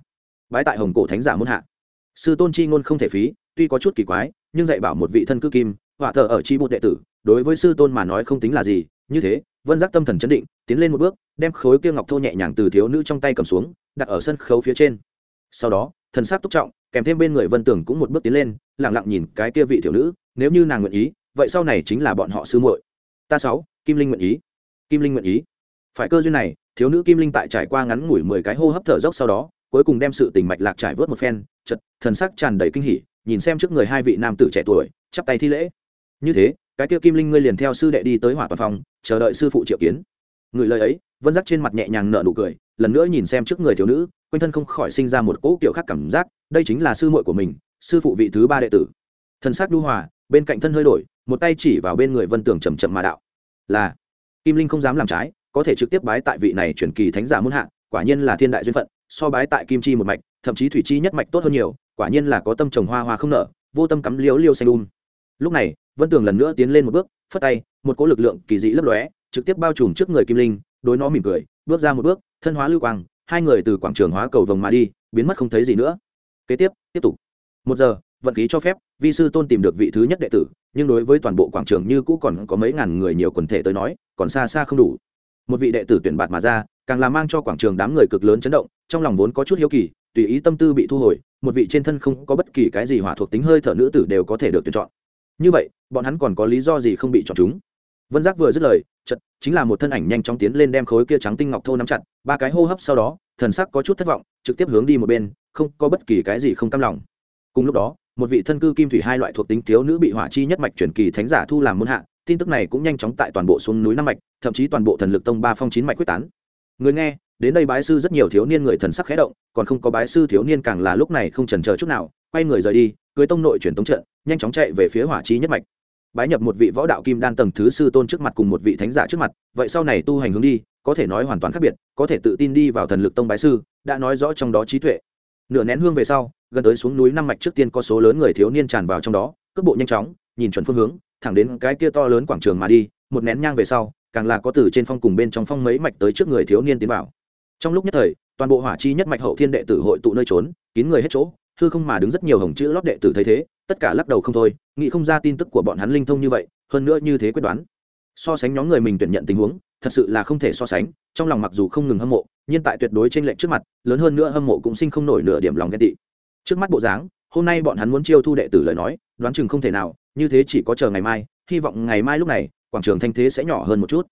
Speaker 1: Bái tại hồng cổ thánh giả môn hạ. Sư tôn chi ngôn không thể phí, tuy có chút kỳ quái, nhưng dạy bảo một vị thân cư kim, họa thờ ở chi bụt đệ tử, đối với sư tôn mà nói không tính là gì, như thế, vân giác tâm thần chấn định, tiến lên một bước, đem khối kia ngọc thô nhẹ nhàng từ thiếu nữ trong tay cầm xuống, đặt ở sân khấu phía trên. Sau đó, thần sắc túc trọng, kèm thêm bên người vân tưởng cũng một bước tiến lên lẳng lặng nhìn cái kia vị thiếu nữ, nếu như nàng nguyện ý, vậy sau này chính là bọn họ sư muội. Ta sáu, kim linh nguyện ý. Kim linh nguyện ý. Phải cơ duyên này, thiếu nữ kim linh tại trải qua ngắn ngủi mười cái hô hấp thở dốc sau đó cuối cùng đem sự tình mạch lạc trải vớt một phen chật thần sắc tràn đầy kinh hỉ, nhìn xem trước người hai vị nam tử trẻ tuổi, chắp tay thi lễ. Như thế, cái kia kim linh ngươi liền theo sư đệ đi tới hỏa toàn phòng, chờ đợi sư phụ triệu kiến. Người lời ấy, vân giác trên mặt nhẹ nhàng nở nụ cười, lần nữa nhìn xem trước người thiếu nữ, quanh thân không khỏi sinh ra một cỗ kiểu khác cảm giác, đây chính là sư muội của mình, sư phụ vị thứ ba đệ tử. Thân xác đu hòa, bên cạnh thân hơi đổi, một tay chỉ vào bên người vân tường chầm chậm mà đạo. Là. Kim linh không dám làm trái, có thể trực tiếp bái tại vị này chuyển kỳ thánh giả muôn hạ, quả nhiên là thiên đại duyên phận so bái tại kim chi một mạch, thậm chí thủy chi nhất mạch tốt hơn nhiều, quả nhiên là có tâm trồng hoa hoa không nở, vô tâm cắm liễu liêu xanh đun lúc này, vân tường lần nữa tiến lên một bước, phất tay, một cỗ lực lượng kỳ dị lấp lóe, trực tiếp bao trùm trước người kim linh, đối nó mỉm cười, bước ra một bước, thân hóa lưu quang, hai người từ quảng trường hóa cầu vồng mà đi, biến mất không thấy gì nữa. Kế tiếp tiếp tục. Một giờ, vận khí cho phép, vi sư tôn tìm được vị thứ nhất đệ tử, nhưng đối với toàn bộ quảng trường như cũ còn có mấy ngàn người nhiều quần thể tới nói, còn xa xa không đủ. Một vị đệ tử tuyển bạt mà ra, càng là mang cho quảng trường đám người cực lớn chấn động trong lòng vốn có chút hiếu kỳ, tùy ý tâm tư bị thu hồi, một vị trên thân không có bất kỳ cái gì hỏa thuộc tính hơi thở nữ tử đều có thể được tuyển chọn. Như vậy, bọn hắn còn có lý do gì không bị chọn chúng? Vân giác vừa dứt lời chật chính là một thân ảnh nhanh chóng tiến lên đem khối kia trắng tinh ngọc thô nắm chặt, ba cái hô hấp sau đó, thần sắc có chút thất vọng, trực tiếp hướng đi một bên, không có bất kỳ cái gì không cam lòng. Cùng lúc đó, một vị thân cư kim thủy hai loại thuộc tính thiếu nữ bị hỏa chi nhất mạch truyền kỳ thánh giả thu làm muôn hạ, tin tức này cũng nhanh chóng tại toàn bộ xuống núi năm mạch, thậm chí toàn bộ thần lực tông ba phong chín mạch quyết tán. Người nghe đến đây bái sư rất nhiều thiếu niên người thần sắc khẽ động, còn không có bái sư thiếu niên càng là lúc này không chần chờ chút nào, quay người rời đi, cưới tông nội truyền tống trận, nhanh chóng chạy về phía hỏa chi nhất mạch. Bái nhập một vị võ đạo kim đan tầng thứ sư tôn trước mặt cùng một vị thánh giả trước mặt, vậy sau này tu hành hướng đi, có thể nói hoàn toàn khác biệt, có thể tự tin đi vào thần lực tông bái sư, đã nói rõ trong đó trí tuệ. Nửa nén hương về sau, gần tới xuống núi năm mạch trước tiên có số lớn người thiếu niên tràn vào trong đó, cước bộ nhanh chóng, nhìn chuẩn phương hướng, thẳng đến cái kia to lớn quảng trường mà đi, một nén nhang về sau, càng là có từ trên phong cùng bên trong phong mấy mạch tới trước người thiếu niên tiến vào trong lúc nhất thời, toàn bộ hỏa chi nhất mạch hậu thiên đệ tử hội tụ nơi trốn, kín người hết chỗ thư không mà đứng rất nhiều hồng chữ lót đệ tử thấy thế, tất cả lắc đầu không thôi, nghĩ không ra tin tức của bọn hắn linh thông như vậy, hơn nữa như thế quyết đoán. So sánh nhóm người mình tuyển nhận tình huống, thật sự là không thể so sánh, trong lòng mặc dù không ngừng hâm mộ, nhưng tại tuyệt đối trên lệnh trước mặt, lớn hơn nữa hâm mộ cũng sinh không nổi nửa điểm lòng ghen tị. Trước mắt bộ dáng, hôm nay bọn hắn muốn chiêu thu đệ tử lời nói, đoán chừng không thể nào, như thế chỉ có chờ ngày mai, hy vọng ngày mai lúc này, quảng trường thanh thế sẽ nhỏ hơn một chút.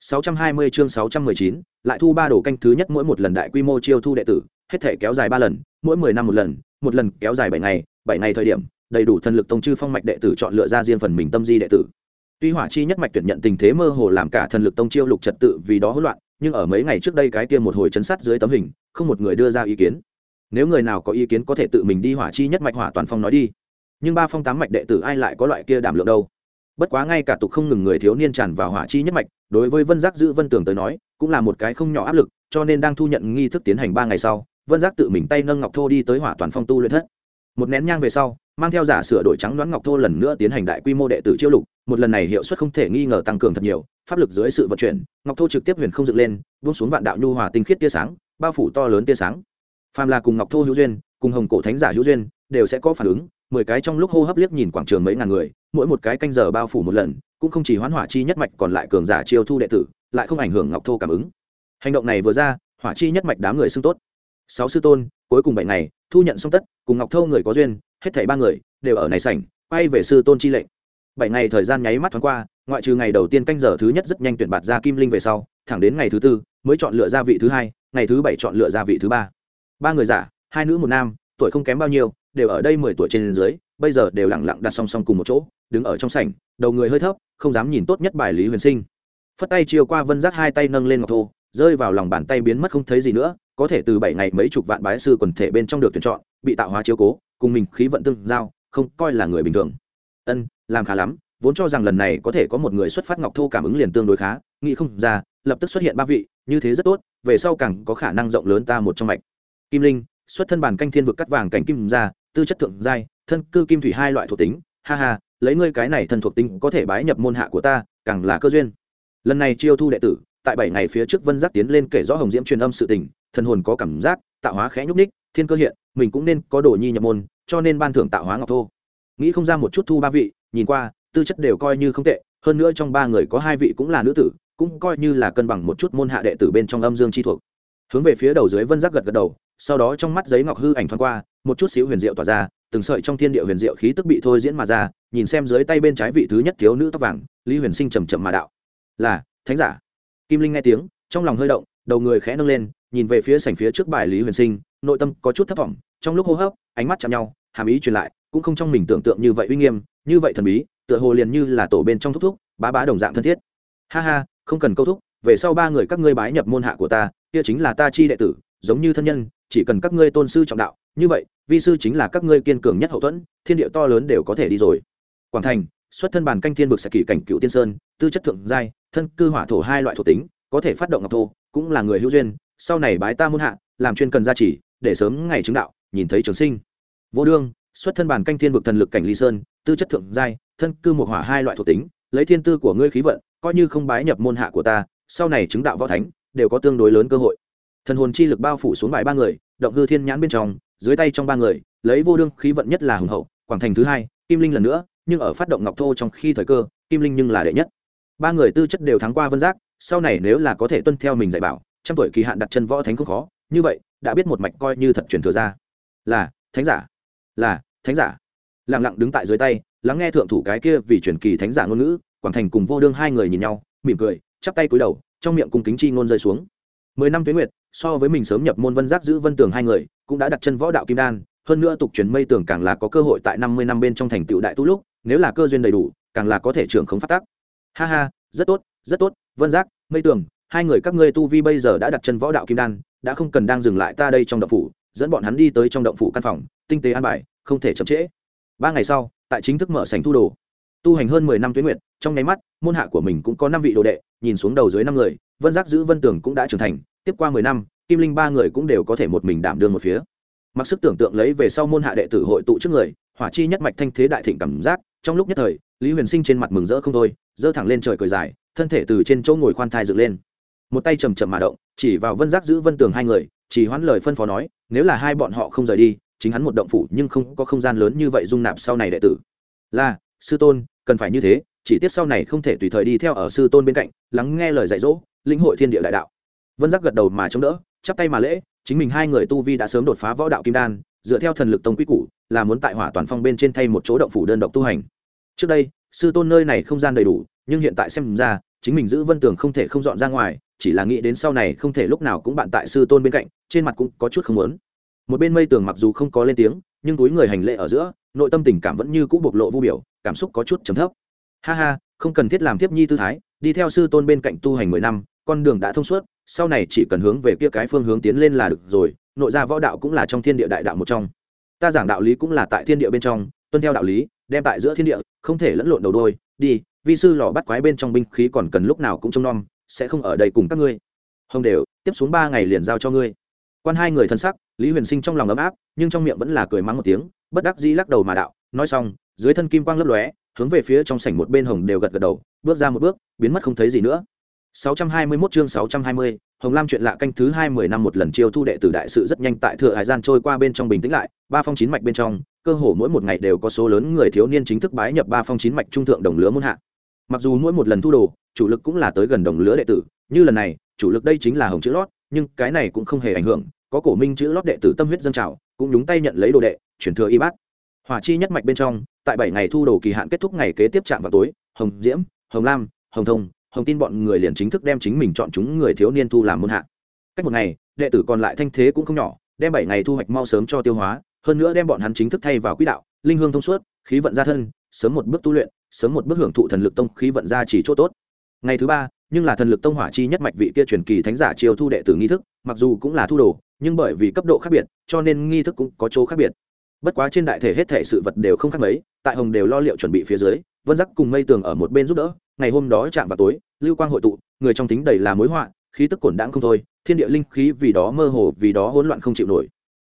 Speaker 1: 620 chương 619, lại thu ba đồ canh thứ nhất mỗi một lần đại quy mô chiêu thu đệ tử, hết thể kéo dài ba lần, mỗi 10 năm một lần, một lần kéo dài 7 ngày, 7 ngày thời điểm, đầy đủ thần lực tông chư phong mạch đệ tử chọn lựa ra riêng phần mình tâm di đệ tử. Tuy hỏa chi nhất mạch tuyển nhận tình thế mơ hồ làm cả thần lực tông chiêu lục trật tự vì đó hỗn loạn, nhưng ở mấy ngày trước đây cái kia một hồi chấn sát dưới tấm hình, không một người đưa ra ý kiến. Nếu người nào có ý kiến có thể tự mình đi hỏa chi nhất mạch hỏa toàn phong nói đi. Nhưng ba phong tám mạch đệ tử ai lại có loại kia đảm lượng đâu? Bất quá ngay cả tục không ngừng người thiếu niên tràn vào hỏa chi nhất mạch, đối với Vân Giác giữ Vân Tường tới nói, cũng là một cái không nhỏ áp lực, cho nên đang thu nhận nghi thức tiến hành ba ngày sau, Vân Giác tự mình tay nâng ngọc thô đi tới hỏa toàn phong tu luyện thất. Một nén nhang về sau, mang theo giả sửa đổi trắng đoán ngọc thô lần nữa tiến hành đại quy mô đệ tử chiêu lục, một lần này hiệu suất không thể nghi ngờ tăng cường thật nhiều, pháp lực dưới sự vận chuyển, ngọc thô trực tiếp huyền không dựng lên, buông xuống vạn đạo nhu hòa tinh khiết tia sáng, bao phủ to lớn tia sáng. Phàm là cùng ngọc thô hữu duyên, cùng hồng cổ thánh giả hữu duyên, đều sẽ có phản ứng, mười cái trong lúc hô hấp liếc nhìn quảng trường mấy ngàn người, mỗi một cái canh giờ bao phủ một lần, cũng không chỉ hoán hỏa chi nhất mạch còn lại cường giả chiêu thu đệ tử, lại không ảnh hưởng ngọc thô cảm ứng. Hành động này vừa ra, hỏa chi nhất mạch đám người xưng tốt. Sáu sư tôn, cuối cùng bảy ngày, thu nhận xong tất, cùng ngọc thô người có duyên, hết thảy ba người đều ở này sảnh, quay về sư tôn chi lệnh. Bảy ngày thời gian nháy mắt thoáng qua, ngoại trừ ngày đầu tiên canh giờ thứ nhất rất nhanh tuyển bạt ra kim linh về sau, thẳng đến ngày thứ tư mới chọn lựa ra vị thứ hai, ngày thứ bảy chọn lựa ra vị thứ ba. Ba người giả, hai nữ một nam, tuổi không kém bao nhiêu, đều ở đây mười tuổi trên dưới, bây giờ đều lặng lặng đặt song song cùng một chỗ, đứng ở trong sảnh, đầu người hơi thấp, không dám nhìn tốt nhất bài lý huyền sinh. Phất tay chiều qua vân giác hai tay nâng lên ngọc thô, rơi vào lòng bàn tay biến mất không thấy gì nữa, có thể từ bảy ngày mấy chục vạn bái sư quần thể bên trong được tuyển chọn, bị tạo hóa chiếu cố, cùng mình khí vận tương giao, không coi là người bình thường. Ân, làm khá lắm, vốn cho rằng lần này có thể có một người xuất phát ngọc thô cảm ứng liền tương đối khá, nghĩ không ra, lập tức xuất hiện ba vị, như thế rất tốt, về sau càng có khả năng rộng lớn ta một trong mạch. Kim linh, xuất thân bản canh thiên vực cắt vàng cảnh kim ra tư chất thượng giai thân cư kim thủy hai loại thuộc tính, ha ha, lấy ngươi cái này thân thuộc tính có thể bái nhập môn hạ của ta, càng là cơ duyên. Lần này chiêu thu đệ tử, tại bảy ngày phía trước vân giác tiến lên kể rõ hồng diễm truyền âm sự tình, thần hồn có cảm giác, tạo hóa khẽ nhúc ních thiên cơ hiện, mình cũng nên có đồ nhi nhập môn, cho nên ban thưởng tạo hóa ngọc thô. Nghĩ không ra một chút thu ba vị, nhìn qua, tư chất đều coi như không tệ, hơn nữa trong ba người có hai vị cũng là nữ tử, cũng coi như là cân bằng một chút môn hạ đệ tử bên trong âm dương chi thuộc. Hướng về phía đầu dưới vân giác gật gật đầu, sau đó trong mắt giấy ngọc hư ảnh thoáng qua, một chút xíu huyền diệu tỏa ra từng sợi trong thiên địa huyền diệu khí tức bị thôi diễn mà ra, nhìn xem dưới tay bên trái vị thứ nhất thiếu nữ tóc vàng, lý huyền sinh trầm trầm mà đạo. Là, thánh giả. Kim linh nghe tiếng, trong lòng hơi động, đầu người khẽ nâng lên, nhìn về phía sảnh phía trước bài lý huyền sinh, nội tâm có chút thấp vọng trong lúc hô hấp, ánh mắt chạm nhau, hàm ý truyền lại, cũng không trong mình tưởng tượng như vậy uy nghiêm, như vậy thần bí, tựa hồ liền như là tổ bên trong thúc thúc, bá bá đồng dạng thân thiết. Ha ha, không cần câu thúc, về sau ba người các ngươi bái nhập môn hạ của ta, kia chính là ta chi đệ tử, giống như thân nhân, chỉ cần các ngươi tôn sư trọng đạo, như vậy vi sư chính là các ngươi kiên cường nhất hậu thuẫn, thiên địa to lớn đều có thể đi rồi. Quảng thành, xuất thân bàn canh thiên vực sẽ kỷ cảnh cựu tiên sơn, tư chất thượng giai, thân cư hỏa thổ hai loại thuộc tính, có thể phát động ngọc thô, cũng là người hữu duyên. Sau này bái ta muôn hạ, làm chuyên cần gia trì, để sớm ngày chứng đạo, nhìn thấy trường sinh. Vô đương, xuất thân bàn canh thiên vực thần lực cảnh ly sơn, tư chất thượng giai, thân cư một hỏa hai loại thuộc tính, lấy thiên tư của ngươi khí vận, coi như không bái nhập môn hạ của ta, sau này chứng đạo võ thánh, đều có tương đối lớn cơ hội. Thần hồn chi lực bao phủ xuống bài ba người, động hư thiên nhãn bên trong dưới tay trong ba người, lấy vô đương khí vận nhất là hùng hậu, quảng thành thứ hai, kim linh lần nữa, nhưng ở phát động ngọc thô trong khi thời cơ, kim linh nhưng là đệ nhất. Ba người tư chất đều thắng qua vân giác, sau này nếu là có thể tuân theo mình dạy bảo, trăm tuổi kỳ hạn đặt chân võ thánh không khó, như vậy, đã biết một mạch coi như thật truyền thừa ra. Là, thánh giả. Là, thánh giả. Lặng lặng đứng tại dưới tay, lắng nghe thượng thủ cái kia vì truyền kỳ thánh giả ngôn ngữ, quảng thành cùng vô đương hai người nhìn nhau, mỉm cười, chắp tay cúi đầu, trong miệng cùng kính chi ngôn rơi xuống. Mười năm tuyến nguyệt so với mình sớm nhập môn vân giác giữ vân tường hai người, cũng đã đặt chân võ đạo kim đan, hơn nữa tục truyền mây tường càng là có cơ hội tại năm mươi năm bên trong thành tựu đại tu lúc, nếu là cơ duyên đầy đủ, càng là có thể trưởng không phát tác ha ha, rất tốt rất tốt, vân giác, mây tường, hai người các ngươi tu vi bây giờ đã đặt chân võ đạo kim đan, đã không cần đang dừng lại ta đây trong động phủ, dẫn bọn hắn đi tới trong động phủ căn phòng, tinh tế an bài, không thể chậm trễ. Ba ngày sau, tại chính thức mở sành thu đồ. Tu hành hơn mười năm tuyến nguyện trong nháy mắt, môn hạ của mình cũng có năm vị đồ đệ, nhìn xuống đầu dưới năm người, vân giác giữ vân tường cũng đã trưởng thành tiếp qua mười năm, kim linh ba người cũng đều có thể một mình đảm đương một phía. Mặc sức tưởng tượng lấy về sau môn hạ đệ tử hội tụ trước người, hỏa chi nhất mạch thanh thế đại thịnh cảm giác, trong lúc nhất thời, lý huyền sinh trên mặt mừng rỡ không thôi, giơ thẳng lên trời cười dài, thân thể từ trên chỗ ngồi khoan thai dựng lên. Một tay chầm chậm mà động, chỉ vào vân giác giữ vân tường hai người, chỉ hoãn lời phân phó nói, nếu là hai bọn họ không rời đi, chính hắn một động phủ nhưng không có không gian lớn như vậy dung nạp sau này đệ tử. Là, sư tôn, cần phải như thế, chỉ tiếc sau này không thể tùy thời đi theo ở sư tôn bên cạnh, lắng nghe lời dạy dỗ, lĩnh hội thiên địa đại đạo vân giác gật đầu mà chống đỡ, chắp tay mà lễ, chính mình hai người tu vi đã sớm đột phá võ đạo kim đan, dựa theo thần lực tông quy củ, là muốn tại hỏa toàn phong bên trên thay một chỗ động phủ đơn độc tu hành. Trước đây, sư tôn nơi này không gian đầy đủ, nhưng hiện tại xem ra, chính mình giữ vân tường không thể không dọn ra ngoài, chỉ là nghĩ đến sau này không thể lúc nào cũng bạn tại sư tôn bên cạnh, trên mặt cũng có chút không muốn. Một bên mây tường mặc dù không có lên tiếng, nhưng túi người hành lễ ở giữa, nội tâm tình cảm vẫn như cũ bộc lộ vô biểu, cảm xúc có chút trầm thấp. Ha ha, không cần thiết làm thiếp nhi tư thái, đi theo sư tôn bên cạnh tu hành mười năm, con đường đã thông suốt sau này chỉ cần hướng về kia cái phương hướng tiến lên là được rồi, nội gia võ đạo cũng là trong thiên địa đại đạo một trong. Ta giảng đạo lý cũng là tại thiên địa bên trong, tuân theo đạo lý, đem tại giữa thiên địa, không thể lẫn lộn đầu đôi, đi, vi sư lò bắt quái bên trong binh khí còn cần lúc nào cũng trông nom, sẽ không ở đây cùng các ngươi. Hồng đều, tiếp xuống ba ngày liền giao cho ngươi. Quan hai người thân sắc, lý huyền sinh trong lòng ấm áp, nhưng trong miệng vẫn là cười mắng một tiếng, bất đắc dĩ lắc đầu mà đạo, nói xong, dưới thân kim quang lấp lóe, hướng về phía trong sảnh một bên hồng đều gật gật đầu, bước ra một bước, biến mất không thấy gì nữa. 621 chương 620, Hồng Lam chuyện lạ canh thứ 20 năm một lần chiêu thu đệ tử đại sự rất nhanh tại thừa hải gian trôi qua bên trong bình tĩnh lại, ba phong chín mạch bên trong, cơ hồ mỗi một ngày đều có số lớn người thiếu niên chính thức bái nhập ba phong chín mạch trung thượng đồng lứa môn hạ. Mặc dù mỗi một lần thu đồ, chủ lực cũng là tới gần đồng lứa đệ tử, như lần này, chủ lực đây chính là Hồng chữ lót, nhưng cái này cũng không hề ảnh hưởng, có cổ minh chữ lót đệ tử tâm huyết dân trào, cũng nhúng tay nhận lấy đồ đệ, chuyển thừa y bát. Hỏa chi nhất mạch bên trong, tại 7 ngày thu đồ kỳ hạn kết thúc ngày kế tiếp trạm vào tối, Hồng Diễm, Hồng Lam, Hồng Thông, hồng tin bọn người liền chính thức đem chính mình chọn chúng người thiếu niên thu làm môn hạ. Cách một ngày, đệ tử còn lại thanh thế cũng không nhỏ, đem bảy ngày thu hoạch mau sớm cho tiêu hóa, hơn nữa đem bọn hắn chính thức thay vào quỹ đạo, linh hương thông suốt, khí vận ra thân, sớm một bước tu luyện, sớm một bước hưởng thụ thần lực tông khí vận ra chỉ chỗ tốt. Ngày thứ ba, nhưng là thần lực tông hỏa chi nhất mạch vị kia truyền kỳ thánh giả chiêu thu đệ tử nghi thức, mặc dù cũng là thu đồ, nhưng bởi vì cấp độ khác biệt, cho nên nghi thức cũng có chỗ khác biệt. Bất quá trên đại thể hết thể sự vật đều không khác mấy, tại hồng đều lo liệu chuẩn bị phía dưới, vân giác cùng mây tường ở một bên giúp đỡ ngày hôm đó chạm vào tối, lưu quang hội tụ, người trong tính đầy là mối họa, khí tức cổn đãng không thôi, thiên địa linh khí vì đó mơ hồ, vì đó hỗn loạn không chịu nổi.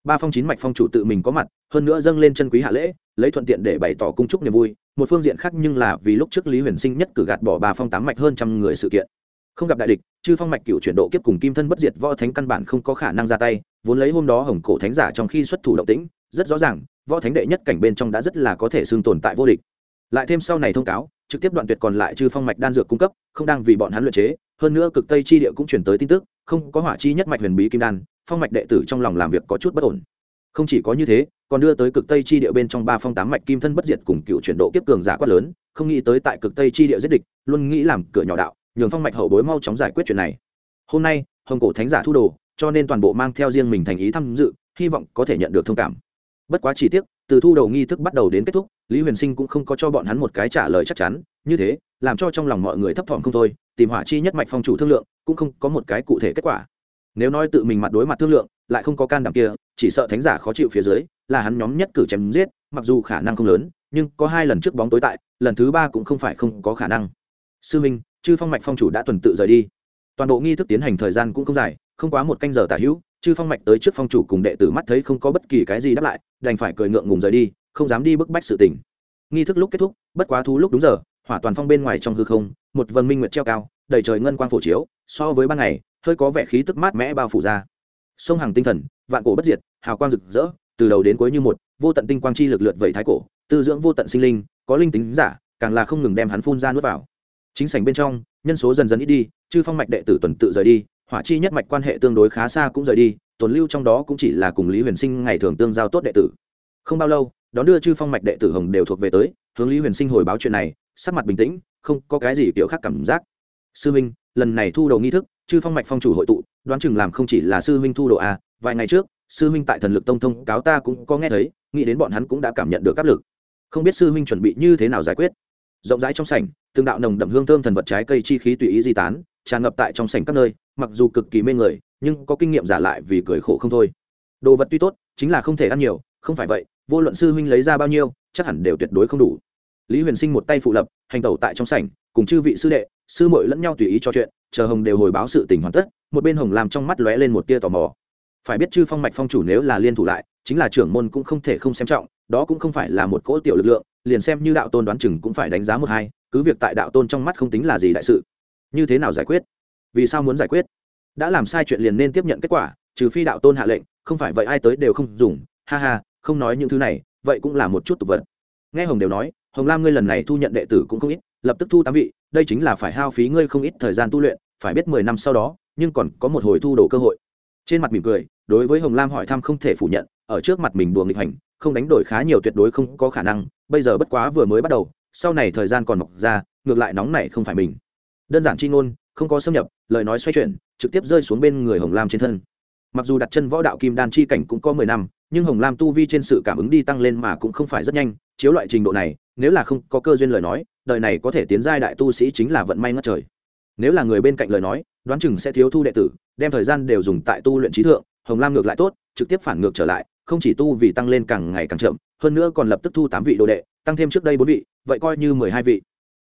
Speaker 1: Ba phong chín mạch phong chủ tự mình có mặt, hơn nữa dâng lên chân quý hạ lễ, lấy thuận tiện để bày tỏ cung chúc niềm vui, một phương diện khác nhưng là vì lúc trước lý huyền sinh nhất cử gạt bỏ ba phong tám mạch hơn trăm người sự kiện. Không gặp đại địch, chư phong mạch cựu chuyển độ kiếp cùng kim thân bất diệt võ thánh căn bản không có khả năng ra tay, vốn lấy hôm đó hồng cổ thánh giả trong khi xuất thủ động tĩnh, rất rõ ràng, võ thánh đệ nhất cảnh bên trong đã rất là có thể xương tồn tại vô địch lại thêm sau này thông cáo, trực tiếp đoạn tuyệt còn lại trừ phong mạch đan dược cung cấp, không đang vì bọn hắn luyện chế, hơn nữa cực tây chi địa cũng chuyển tới tin tức, không có hỏa chi nhất mạch huyền bí kim đan, phong mạch đệ tử trong lòng làm việc có chút bất ổn. Không chỉ có như thế, còn đưa tới cực tây chi địa bên trong ba phong tám mạch kim thân bất diệt cùng cựu chuyển độ kiếp cường giả quát lớn, không nghĩ tới tại cực tây chi địa giết địch, luôn nghĩ làm cửa nhỏ đạo, nhường phong mạch hậu bối mau chóng giải quyết chuyện này. Hôm nay, hồng cổ thánh giả thu đồ, cho nên toàn bộ mang theo riêng mình thành ý tham dự, hy vọng có thể nhận được thông cảm. Bất quá chi tiết từ thu đầu nghi thức bắt đầu đến kết thúc, lý huyền sinh cũng không có cho bọn hắn một cái trả lời chắc chắn, như thế, làm cho trong lòng mọi người thấp thỏm không thôi, tìm hỏa chi nhất mạch phong chủ thương lượng, cũng không có một cái cụ thể kết quả. Nếu nói tự mình mặt đối mặt thương lượng, lại không có can đảm kia, chỉ sợ thánh giả khó chịu phía dưới, là hắn nhóm nhất cử chém giết, mặc dù khả năng không lớn, nhưng có hai lần trước bóng tối tại, lần thứ ba cũng không phải không có khả năng. Sư minh, chư phong mạch phong chủ đã tuần tự rời đi. Toàn bộ nghi thức tiến hành thời gian cũng không dài, không quá một canh giờ tả hữu chư phong mạch tới trước phong chủ cùng đệ tử mắt thấy không có bất kỳ cái gì đáp lại, đành phải cười ngượng ngùng rời đi, không dám đi bức bách sự tình. Nghi thức lúc kết thúc, bất quá thú lúc đúng giờ, hỏa toàn phong bên ngoài trong hư không, một vần minh nguyệt treo cao, đầy trời ngân quang phổ chiếu, so với ban ngày, hơi có vẻ khí tức mát mẽ bao phủ ra. Sông hàng tinh thần, vạn cổ bất diệt, hào quang rực rỡ, từ đầu đến cuối như một, vô tận tinh quang chi lực lượt vẩy thái cổ, tư dưỡng vô tận sinh linh, có linh tính giả, càng là không ngừng đem hắn phun ra nuốt vào. Chính sảnh bên trong, nhân số dần dần ít đi, chư phong mạch đệ tử tuần tự rời đi hỏa chi nhất mạch quan hệ tương đối khá xa cũng rời đi, tồn lưu trong đó cũng chỉ là cùng lý huyền sinh ngày thường tương giao tốt đệ tử. Không bao lâu, đón đưa chư phong mạch đệ tử hồng đều thuộc về tới, hướng lý huyền sinh hồi báo chuyện này, sắc mặt bình tĩnh, không có cái gì kiểu khác cảm giác. Sư minh, lần này thu đầu nghi thức, chư phong mạch phong chủ hội tụ, đoán chừng làm không chỉ là sư minh thu đồ a vài ngày trước, sư minh tại thần lực tông thông cáo ta cũng có nghe thấy, nghĩ đến bọn hắn cũng đã cảm nhận được áp lực. Không biết sư minh chuẩn bị như thế nào giải quyết. Rộng rãi trong sảnh, từng đạo nồng đậm hương thơm thần vật trái cây chi khí tùy ý di tán tràn ngập tại trong sảnh các nơi, mặc dù cực kỳ mê người, nhưng có kinh nghiệm giả lại vì cười khổ không thôi. Đồ vật tuy tốt, chính là không thể ăn nhiều, không phải vậy, vô luận sư huynh lấy ra bao nhiêu, chắc hẳn đều tuyệt đối không đủ. Lý huyền sinh một tay phụ lập, hành tẩu tại trong sảnh, cùng chư vị sư đệ, sư muội lẫn nhau tùy ý cho chuyện, chờ hồng đều hồi báo sự tình hoàn tất, một bên hồng làm trong mắt lóe lên một tia tò mò. Phải biết chư phong mạch phong chủ nếu là liên thủ lại, chính là trưởng môn cũng không thể không xem trọng, đó cũng không phải là một cỗ tiểu lực lượng, liền xem như đạo tôn đoán chừng cũng phải đánh giá một hai, cứ việc tại đạo tôn trong mắt không tính là gì đại sự như thế nào giải quyết? Vì sao muốn giải quyết? Đã làm sai chuyện liền nên tiếp nhận kết quả, trừ phi đạo tôn hạ lệnh, không phải vậy ai tới đều không dùng. Ha ha, không nói những thứ này, vậy cũng là một chút tục vật. Nghe hồng đều nói, hồng lam ngươi lần này thu nhận đệ tử cũng không ít, lập tức thu tám vị, đây chính là phải hao phí ngươi không ít thời gian tu luyện, phải biết mười năm sau đó, nhưng còn có một hồi thu đồ cơ hội. Trên mặt mỉm cười, đối với hồng lam hỏi thăm không thể phủ nhận, ở trước mặt mình đùa nghịch hành, không đánh đổi khá nhiều tuyệt đối không có khả năng, bây giờ bất quá vừa mới bắt đầu, sau này thời gian còn mọc ra, ngược lại nóng này không phải mình đơn giản chi ngôn, không có xâm nhập, lời nói xoay chuyển, trực tiếp rơi xuống bên người hồng lam trên thân. Mặc dù đặt chân võ đạo kim đan chi cảnh cũng có mười năm, nhưng hồng lam tu vi trên sự cảm ứng đi tăng lên mà cũng không phải rất nhanh, chiếu loại trình độ này, nếu là không có cơ duyên lời nói, đời này có thể tiến giai đại tu sĩ chính là vận may ngất trời. Nếu là người bên cạnh lời nói, đoán chừng sẽ thiếu thu đệ tử, đem thời gian đều dùng tại tu luyện trí thượng, hồng lam ngược lại tốt, trực tiếp phản ngược trở lại, không chỉ tu vì tăng lên càng ngày càng chậm, hơn nữa còn lập tức thu tám vị đồ đệ, tăng thêm trước đây bốn vị, vậy coi như mười hai vị.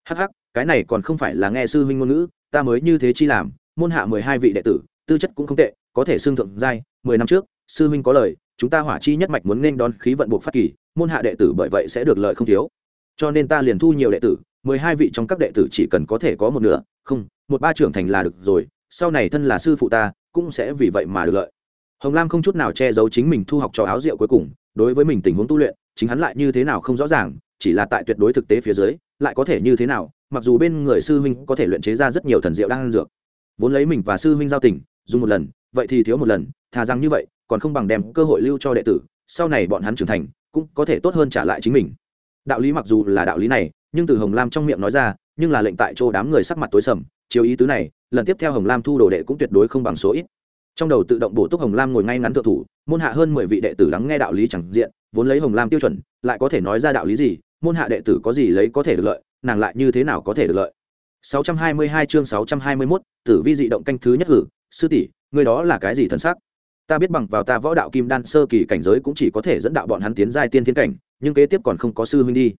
Speaker 1: Hh cái này còn không phải là nghe sư huynh ngôn ngữ, ta mới như thế chi làm, môn hạ mười hai vị đệ tử, tư chất cũng không tệ, có thể xương thượng giai, mười năm trước, sư huynh có lời, chúng ta hỏa chi nhất mạch muốn nên đón khí vận buộc phát kỳ, môn hạ đệ tử bởi vậy sẽ được lợi không thiếu. Cho nên ta liền thu nhiều đệ tử, mười hai vị trong các đệ tử chỉ cần có thể có một nửa, không, một ba trưởng thành là được rồi, sau này thân là sư phụ ta, cũng sẽ vì vậy mà được lợi. Hồng lam không chút nào che giấu chính mình thu học cho áo rượu cuối cùng, đối với mình tình huống tu luyện, chính hắn lại như thế nào không rõ ràng, chỉ là tại tuyệt đối thực tế phía dưới lại có thể như thế nào, mặc dù bên người sư huynh có thể luyện chế ra rất nhiều thần diệu đang ăn dược, vốn lấy mình và sư huynh giao tình, dùng một lần, vậy thì thiếu một lần, thà rằng như vậy, còn không bằng đem cơ hội lưu cho đệ tử, sau này bọn hắn trưởng thành, cũng có thể tốt hơn trả lại chính mình. Đạo lý mặc dù là đạo lý này, nhưng từ hồng lam trong miệng nói ra, nhưng là lệnh tại chỗ đám người sắc mặt tối sầm, chiếu ý tứ này, lần tiếp theo hồng lam thu đồ đệ cũng tuyệt đối không bằng số ít. Trong đầu tự động bổ túc hồng lam ngồi ngay ngắn thượng thủ, môn hạ hơn mười vị đệ tử lắng nghe đạo lý chẳng diện, vốn lấy hồng lam tiêu chuẩn, lại có thể nói ra đạo lý gì môn hạ đệ tử có gì lấy có thể được lợi nàng lại như thế nào có thể được lợi? 622 chương 621, tử vi dị động canh thứ nhất hử sư tỷ người đó là cái gì thần sắc? Ta biết bằng vào ta võ đạo kim đan sơ kỳ cảnh giới cũng chỉ có thể dẫn đạo bọn hắn tiến giai tiên thiên cảnh nhưng kế tiếp còn không có sư huynh đi.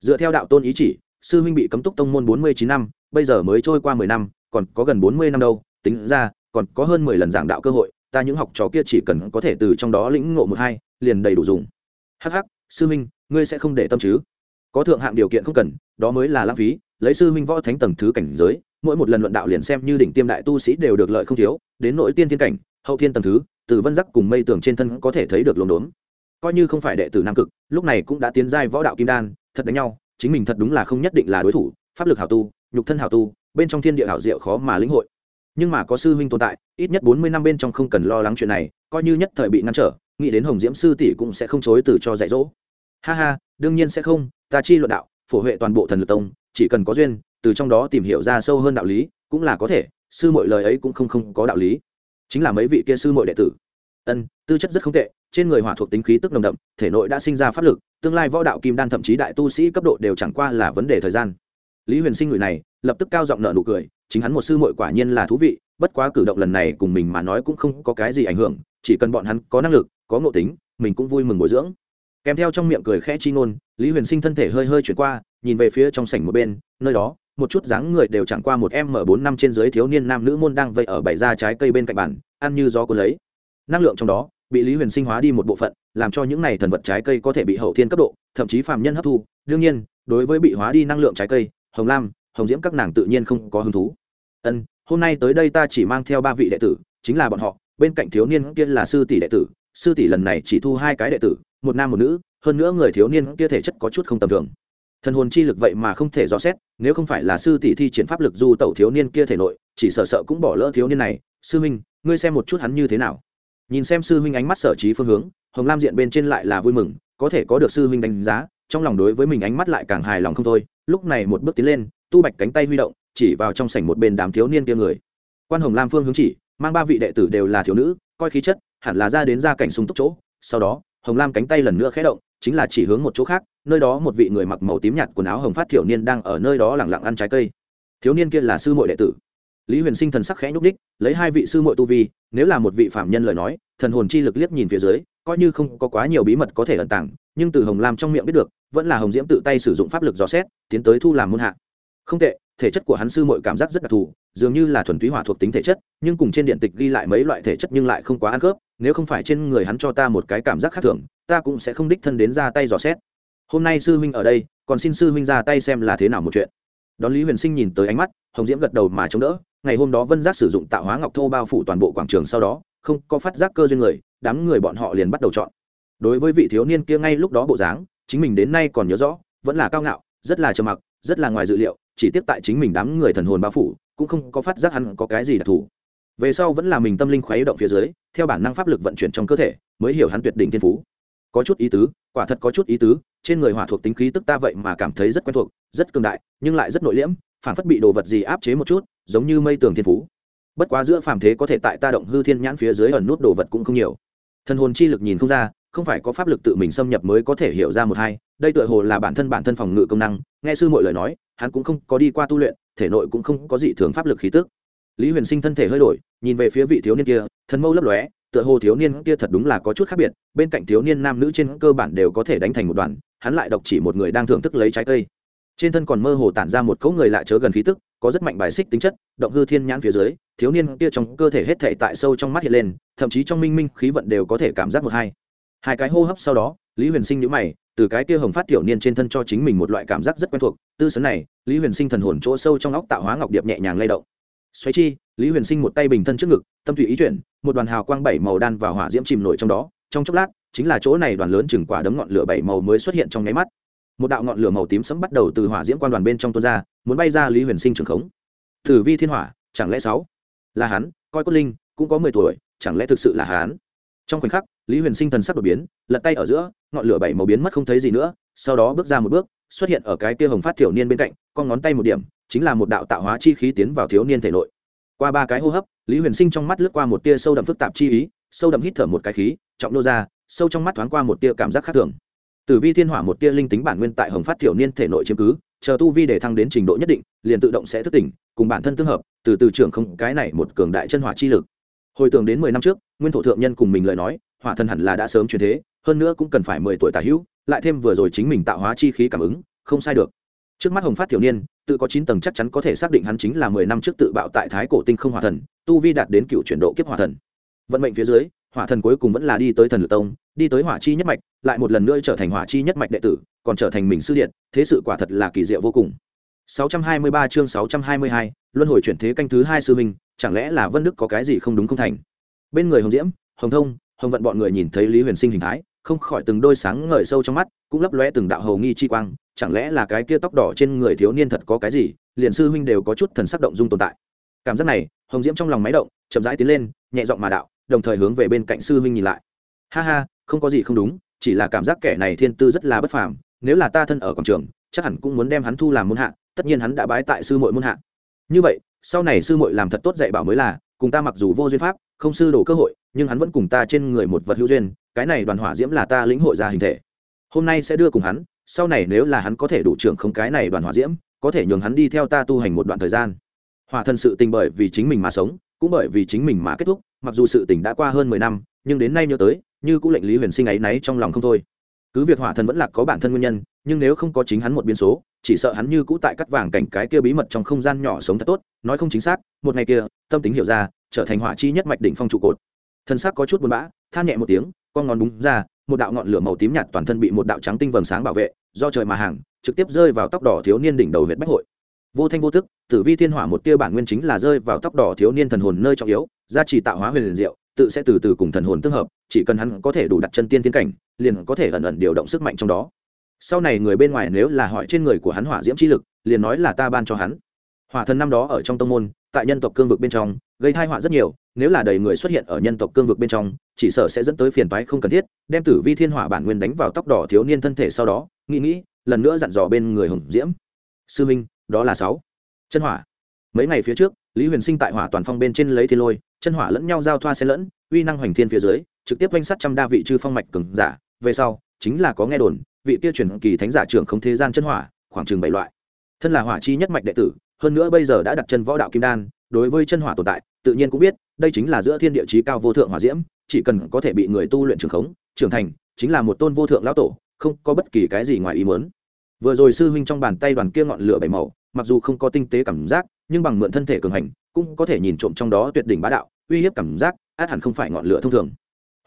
Speaker 1: Dựa theo đạo tôn ý chỉ sư huynh bị cấm túc tông môn bốn mươi chín năm bây giờ mới trôi qua mười năm còn có gần bốn mươi năm đâu tính ra còn có hơn mười lần giảng đạo cơ hội ta những học trò kia chỉ cần có thể từ trong đó lĩnh ngộ một hai liền đầy đủ dùng. Hắc hắc, sư huynh ngươi sẽ không để tâm chứ? Có thượng hạng điều kiện không cần, đó mới là lãng phí, lấy sư huynh võ thánh tầng thứ cảnh giới, mỗi một lần luận đạo liền xem như đỉnh tiêm đại tu sĩ đều được lợi không thiếu, đến nội tiên thiên cảnh, hậu thiên tầng thứ, từ vân giắc cùng mây tường trên thân có thể thấy được lồn đốn coi như không phải đệ tử nam cực, lúc này cũng đã tiến giai võ đạo kim đan, thật đánh nhau, chính mình thật đúng là không nhất định là đối thủ, pháp lực hảo tu, nhục thân hảo tu, bên trong thiên địa hảo diệu khó mà lĩnh hội. Nhưng mà có sư huynh tồn tại, ít nhất bốn mươi năm bên trong không cần lo lắng chuyện này, coi như nhất thời bị ngăn trở, nghĩ đến hồng diễm sư tỷ cũng sẽ không chối từ cho dạy dỗ. Ha ha, đương nhiên sẽ không ta chi luận đạo, phổ huệ toàn bộ thần lực tông, chỉ cần có duyên, từ trong đó tìm hiểu ra sâu hơn đạo lý, cũng là có thể, sư mọi lời ấy cũng không không có đạo lý. Chính là mấy vị kia sư mọi đệ tử. Ân, tư chất rất không tệ, trên người hỏa thuộc tính khí tức nồng đậm, thể nội đã sinh ra pháp lực, tương lai võ đạo kim đan thậm chí đại tu sĩ cấp độ đều chẳng qua là vấn đề thời gian. Lý huyền sinh người này, lập tức cao giọng nợ nụ cười, chính hắn một sư muội quả nhiên là thú vị, bất quá cử động lần này cùng mình mà nói cũng không có cái gì ảnh hưởng, chỉ cần bọn hắn có năng lực, có ngộ tính, mình cũng vui mừng bồi dưỡng kèm theo trong miệng cười khẽ chi ngôn, lý huyền sinh thân thể hơi hơi chuyển qua, nhìn về phía trong sảnh một bên, nơi đó, một chút dáng người đều chẳng qua một m bốn năm trên dưới thiếu niên nam nữ môn đang vây ở bảy da trái cây bên cạnh bàn, ăn như gió cuốn lấy. Năng lượng trong đó, bị lý huyền sinh hóa đi một bộ phận, làm cho những này thần vật trái cây có thể bị hậu thiên cấp độ, thậm chí phạm nhân hấp thu. Đương nhiên, đối với bị hóa đi năng lượng trái cây, hồng lam, hồng diễm các nàng tự nhiên không có hứng thú. Ân, hôm nay tới đây ta chỉ mang theo ba vị đệ tử, chính là bọn họ, bên cạnh thiếu niên kia là sư tỷ đệ tử, sư tỷ lần này chỉ thu hai cái đệ tử một nam một nữ, hơn nữa người thiếu niên kia thể chất có chút không tầm thường. Thần hồn chi lực vậy mà không thể dò xét, nếu không phải là sư tỷ thi triển pháp lực du tẩu thiếu niên kia thể nội, chỉ sợ sợ cũng bỏ lỡ thiếu niên này. Sư minh ngươi xem một chút hắn như thế nào. Nhìn xem sư huynh ánh mắt sở trí phương hướng, hồng lam diện bên trên lại là vui mừng, có thể có được sư huynh đánh giá, trong lòng đối với mình ánh mắt lại càng hài lòng không thôi. Lúc này một bước tiến lên, tu bạch cánh tay huy động, chỉ vào trong sảnh một bên đám thiếu niên kia người. Quan hồng lam phương hướng chỉ, mang ba vị đệ tử đều là thiếu nữ, coi khí chất, hẳn là ra đến gia cảnh sung túc chỗ, sau đó hồng lam cánh tay lần nữa khé động, chính là chỉ hướng một chỗ khác, nơi đó một vị người mặc màu tím nhạt quần áo hồng phát thiểu niên đang ở nơi đó lẳng lặng ăn trái cây. Thiếu niên kia là sư muội đệ tử. Lý huyền sinh thần sắc khẽ nhúc đích lấy hai vị sư muội tu vi, nếu là một vị phạm nhân lời nói, thần hồn chi lực liếc nhìn phía dưới, coi như không có quá nhiều bí mật có thể ẩn tàng, nhưng từ hồng lam trong miệng biết được, vẫn là hồng diễm tự tay sử dụng pháp lực dò xét, tiến tới thu làm môn hạ không tệ, thể chất của hắn sư muội cảm giác rất đặc thù, dường như là thuần túy hỏa thuộc tính thể chất, nhưng cùng trên điện tịch ghi lại mấy loại thể chất nhưng lại không quá ăn khớp, nếu không phải trên người hắn cho ta một cái cảm giác khác thường, ta cũng sẽ không đích thân đến ra tay dò xét. Hôm nay sư huynh ở đây, còn xin sư huynh ra tay xem là thế nào một chuyện. Đón lý huyền sinh nhìn tới ánh mắt, hồng diễm gật đầu mà chống đỡ, ngày hôm đó vân giác sử dụng tạo hóa ngọc thô bao phủ toàn bộ quảng trường sau đó, không có phát giác cơ duyên người, đám người bọn họ liền bắt đầu chọn. Đối với vị thiếu niên kia ngay lúc đó bộ dáng, chính mình đến nay còn nhớ rõ, vẫn là cao ngạo, rất là trầm mặc, rất là ngoài dự liệu chỉ tiếp tại chính mình đám người thần hồn bao phủ, cũng không có phát giác hắn có cái gì đặc thù. Về sau vẫn là mình tâm linh khuấy động phía dưới, theo bản năng pháp lực vận chuyển trong cơ thể, mới hiểu hắn tuyệt đỉnh thiên phú. Có chút ý tứ, quả thật có chút ý tứ, trên người hỏa thuộc tính khí tức ta vậy mà cảm thấy rất quen thuộc, rất cường đại, nhưng lại rất nội liễm, phản phất bị đồ vật gì áp chế một chút, giống như mây tường thiên phú. Bất quá giữa phàm thế có thể tại ta động hư thiên nhãn phía dưới ẩn nút đồ vật cũng không nhiều. Thần hồn chi lực nhìn không ra, không phải có pháp lực tự mình xâm nhập mới có thể hiểu ra một hai, đây tựa hồ là bản thân bản thân phòng ngự công năng, nghe sư mọi lời nói hắn cũng không có đi qua tu luyện, thể nội cũng không có gì thường pháp lực khí tức. Lý huyền sinh thân thể hơi đổi, nhìn về phía vị thiếu niên kia, thần mâu lấp lóe, tựa hồ thiếu niên kia thật đúng là có chút khác biệt, bên cạnh thiếu niên nam nữ trên cơ bản đều có thể đánh thành một đoàn, hắn lại độc chỉ một người đang thưởng thức lấy trái cây. Trên thân còn mơ hồ tản ra một cấu người lạ chớ gần khí tức, có rất mạnh bài xích tính chất, động hư thiên nhãn phía dưới, thiếu niên kia trong cơ thể hết thể tại sâu trong mắt hiện lên, thậm chí trong minh minh khí vận đều có thể cảm giác một hai. Hai cái hô hấp sau đó lý huyền sinh nhữ mày, từ cái kia hồng phát tiểu niên trên thân cho chính mình một loại cảm giác rất quen thuộc, tư sấn này, lý huyền sinh thần hồn chỗ sâu trong óc tạo hóa ngọc điệp nhẹ nhàng lay động. Xoáy chi, lý huyền sinh một tay bình thân trước ngực, tâm thủy ý chuyển, một đoàn hào quang bảy màu đan vào hỏa diễm chìm nổi trong đó, trong chốc lát, chính là chỗ này đoàn lớn chừng quả đấm ngọn lửa bảy màu mới xuất hiện trong nháy mắt. Một đạo ngọn lửa màu tím sẫm bắt đầu từ hỏa diễm quan đoàn bên trong tuôn ra, muốn bay ra lý huyền sinh trường khống. Thử vi thiên hỏa, chẳng lẽ sáu? Là hắn, coi cốt linh, cũng có mười tuổi, chẳng lẽ thực sự là hắn? Trong khoảnh khắc lý huyền sinh thần sắc đột biến, lật tay ở giữa, ngọn lửa bảy màu biến mất không thấy gì nữa, sau đó bước ra một bước, xuất hiện ở cái kia hồng phát thiểu niên bên cạnh, con ngón tay một điểm, chính là một đạo tạo hóa chi khí tiến vào thiếu niên thể nội. Qua ba cái hô hấp, lý huyền sinh trong mắt lướt qua một tia sâu đậm phức tạp chi ý, sâu đậm hít thở một cái khí, trọng nô ra, sâu trong mắt thoáng qua một tia cảm giác khác thường. Tử vi thiên hỏa một tia linh tính bản nguyên tại hồng phát thiểu niên thể nội chiếm cứ, chờ tu vi để thăng đến trình độ nhất định, liền tự động sẽ thức tỉnh, cùng bản thân tương hợp, từ từ trưởng không cái này một cường đại chân hỏa chi lực. Hồi tưởng đến mười năm trước, nguyên thổ thượng nhân cùng mình lời nói hỏa thần hẳn là đã sớm chuyển thế hơn nữa cũng cần phải mười tuổi tả hữu lại thêm vừa rồi chính mình tạo hóa chi khí cảm ứng không sai được. Trước mắt hồng phát thiểu niên tự có chín tầng chắc chắn có thể xác định hắn chính là mười năm trước tự bạo tại thái cổ tinh không hỏa thần tu vi đạt đến cựu chuyển độ kiếp hỏa thần. Vận mệnh phía dưới hỏa thần cuối cùng vẫn là đi tới thần lửa tông đi tới hỏa chi nhất mạch lại một lần nữa trở thành hỏa chi nhất mạch đệ tử còn trở thành mình sư điện thế sự quả thật là kỳ diệu vô cùng. 623 chương 622, luân hồi chuyển thế canh thứ hai sư minh chẳng lẽ là vân đức có cái gì không đúng không thành? Bên người hồng diễm hồng thông hồng vận bọn người nhìn thấy lý huyền sinh hình thái, không khỏi từng đôi sáng ngời sâu trong mắt, cũng lấp lóe từng đạo hầu nghi chi quang, chẳng lẽ là cái kia tóc đỏ trên người thiếu niên thật có cái gì, liền sư huynh đều có chút thần sắc động dung tồn tại. Cảm giác này, hồng diễm trong lòng máy động, chậm rãi tiến lên, nhẹ giọng mà đạo, đồng thời hướng về bên cạnh sư huynh nhìn lại. Ha ha, không có gì không đúng, chỉ là cảm giác kẻ này thiên tư rất là bất phàm, nếu là ta thân ở quảng trường, chắc hẳn cũng muốn đem hắn thu làm môn hạ, tất nhiên hắn đã bái tại sư muội môn hạ. Như vậy, sau này sư muội làm thật tốt dạy bảo mới là cùng ta mặc dù vô duyên pháp, không sư đổ cơ hội, nhưng hắn vẫn cùng ta trên người một vật hữu duyên, cái này đoàn hỏa diễm là ta lĩnh hội ra hình thể. Hôm nay sẽ đưa cùng hắn, sau này nếu là hắn có thể đủ trưởng không cái này đoàn hỏa diễm, có thể nhường hắn đi theo ta tu hành một đoạn thời gian. Hỏa thần sự tình bởi vì chính mình mà sống, cũng bởi vì chính mình mà kết thúc, mặc dù sự tình đã qua hơn mười năm, nhưng đến nay nhớ tới, như cũng lệnh lý huyền sinh ấy náy trong lòng không thôi. Cứ việc hỏa thần vẫn là có bản thân nguyên nhân, nhưng nếu không có chính hắn một biến số chỉ sợ hắn như cũ tại cắt vàng cảnh cái kia bí mật trong không gian nhỏ sống thật tốt, nói không chính xác, một ngày kia, tâm tính hiểu ra, trở thành hỏa chi nhất mạch đỉnh phong trụ cột. Thân xác có chút buồn bã, than nhẹ một tiếng, con ngón búng ra, một đạo ngọn lửa màu tím nhạt toàn thân bị một đạo trắng tinh vầng sáng bảo vệ, do trời mà hàng, trực tiếp rơi vào tóc đỏ thiếu niên đỉnh đầu huyện bách hội. Vô thanh vô tức, tử vi thiên hỏa một tia bản nguyên chính là rơi vào tóc đỏ thiếu niên thần hồn nơi trọng yếu, gia trì tạo hóa huyền liền diệu, tự sẽ từ từ cùng thần hồn tương hợp, chỉ cần hắn có thể đủ đặt chân tiên tiến cảnh, liền có thể ẩn ẩn điều động sức mạnh trong đó sau này người bên ngoài nếu là hỏi trên người của hắn hỏa diễm chi lực, liền nói là ta ban cho hắn. Hỏa thần năm đó ở trong tông môn, tại nhân tộc cương vực bên trong, gây thai họa rất nhiều, nếu là đầy người xuất hiện ở nhân tộc cương vực bên trong, chỉ sợ sẽ dẫn tới phiền toái không cần thiết, đem tử vi thiên hỏa bản nguyên đánh vào tóc đỏ thiếu niên thân thể sau đó, nghĩ nghĩ, lần nữa dặn dò bên người hồng diễm. Sư minh, đó là sáu. Chân hỏa. Mấy ngày phía trước, lý huyền sinh tại hỏa toàn phong bên trên lấy thiên lôi, chân hỏa lẫn nhau giao thoa xen lẫn, uy năng hoành thiên phía dưới, trực tiếp quanh sát trăm đa vị chư phong mạch cường giả. Về sau, chính là có nghe đồn vị kia truyền kỳ thánh giả trưởng không thế gian chân hỏa, khoảng chừng bảy loại. Thân là hỏa chi nhất mạch đệ tử, hơn nữa bây giờ đã đặt chân võ đạo kim đan, đối với chân hỏa tồn tại, tự nhiên cũng biết, đây chính là giữa thiên địa chí cao vô thượng hỏa diễm, chỉ cần có thể bị người tu luyện trưởng khống, trưởng thành, chính là một tôn vô thượng lão tổ, không có bất kỳ cái gì ngoài ý muốn. Vừa rồi sư huynh trong bàn tay đoàn kia ngọn lửa bảy màu, mặc dù không có tinh tế cảm giác, nhưng bằng mượn thân thể cường hành, cũng có thể nhìn trộm trong đó tuyệt đỉnh bá đạo, uy hiếp cảm giác, át hẳn không phải ngọn lửa thông thường.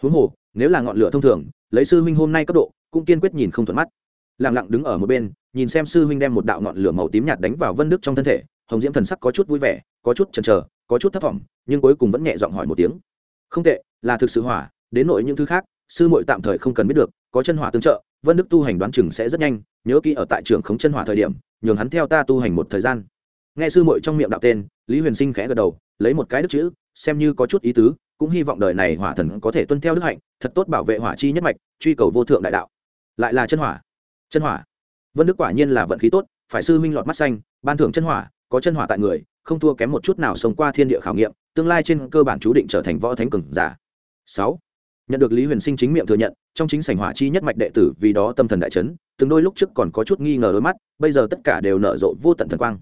Speaker 1: Huống hồ, nếu là ngọn lửa thông thường, lấy sư huynh hôm nay cấp độ cũng kiên quyết nhìn không thuận mắt. Lặng lặng đứng ở một bên, nhìn xem sư huynh đem một đạo ngọn lửa màu tím nhạt đánh vào vân đức trong thân thể, hồng diễm thần sắc có chút vui vẻ, có chút chần chờ, có chút thất vọng nhưng cuối cùng vẫn nhẹ giọng hỏi một tiếng. Không tệ, là thực sự hỏa, đến nội những thứ khác, sư muội tạm thời không cần biết được, có chân hỏa tương trợ, vân đức tu hành đoán chừng sẽ rất nhanh, nhớ kỹ ở tại trường khống chân hỏa thời điểm, nhường hắn theo ta tu hành một thời gian. Nghe sư muội trong miệng đạo tên, lý huyền sinh khẽ gật đầu, lấy một cái đức chữ, xem như có chút ý tứ, cũng hy vọng đời này hỏa thần có thể tuân theo đức hạnh, thật tốt bảo vệ hỏa chi nhất mạch, truy cầu vô thượng đại đạo lại là chân hỏa. Chân hỏa? Vân đức quả nhiên là vận khí tốt, phải sư minh lọt mắt xanh, ban thưởng chân hỏa, có chân hỏa tại người, không thua kém một chút nào sống qua thiên địa khảo nghiệm, tương lai trên cơ bản chú định trở thành võ thánh cường giả. Sáu. Nhận được lý huyền sinh chính miệng thừa nhận, trong chính sảnh hỏa chi nhất mạch đệ tử vì đó tâm thần đại chấn, từng đôi lúc trước còn có chút nghi ngờ đôi mắt, bây giờ tất cả đều nở rộ vô tận thần quang.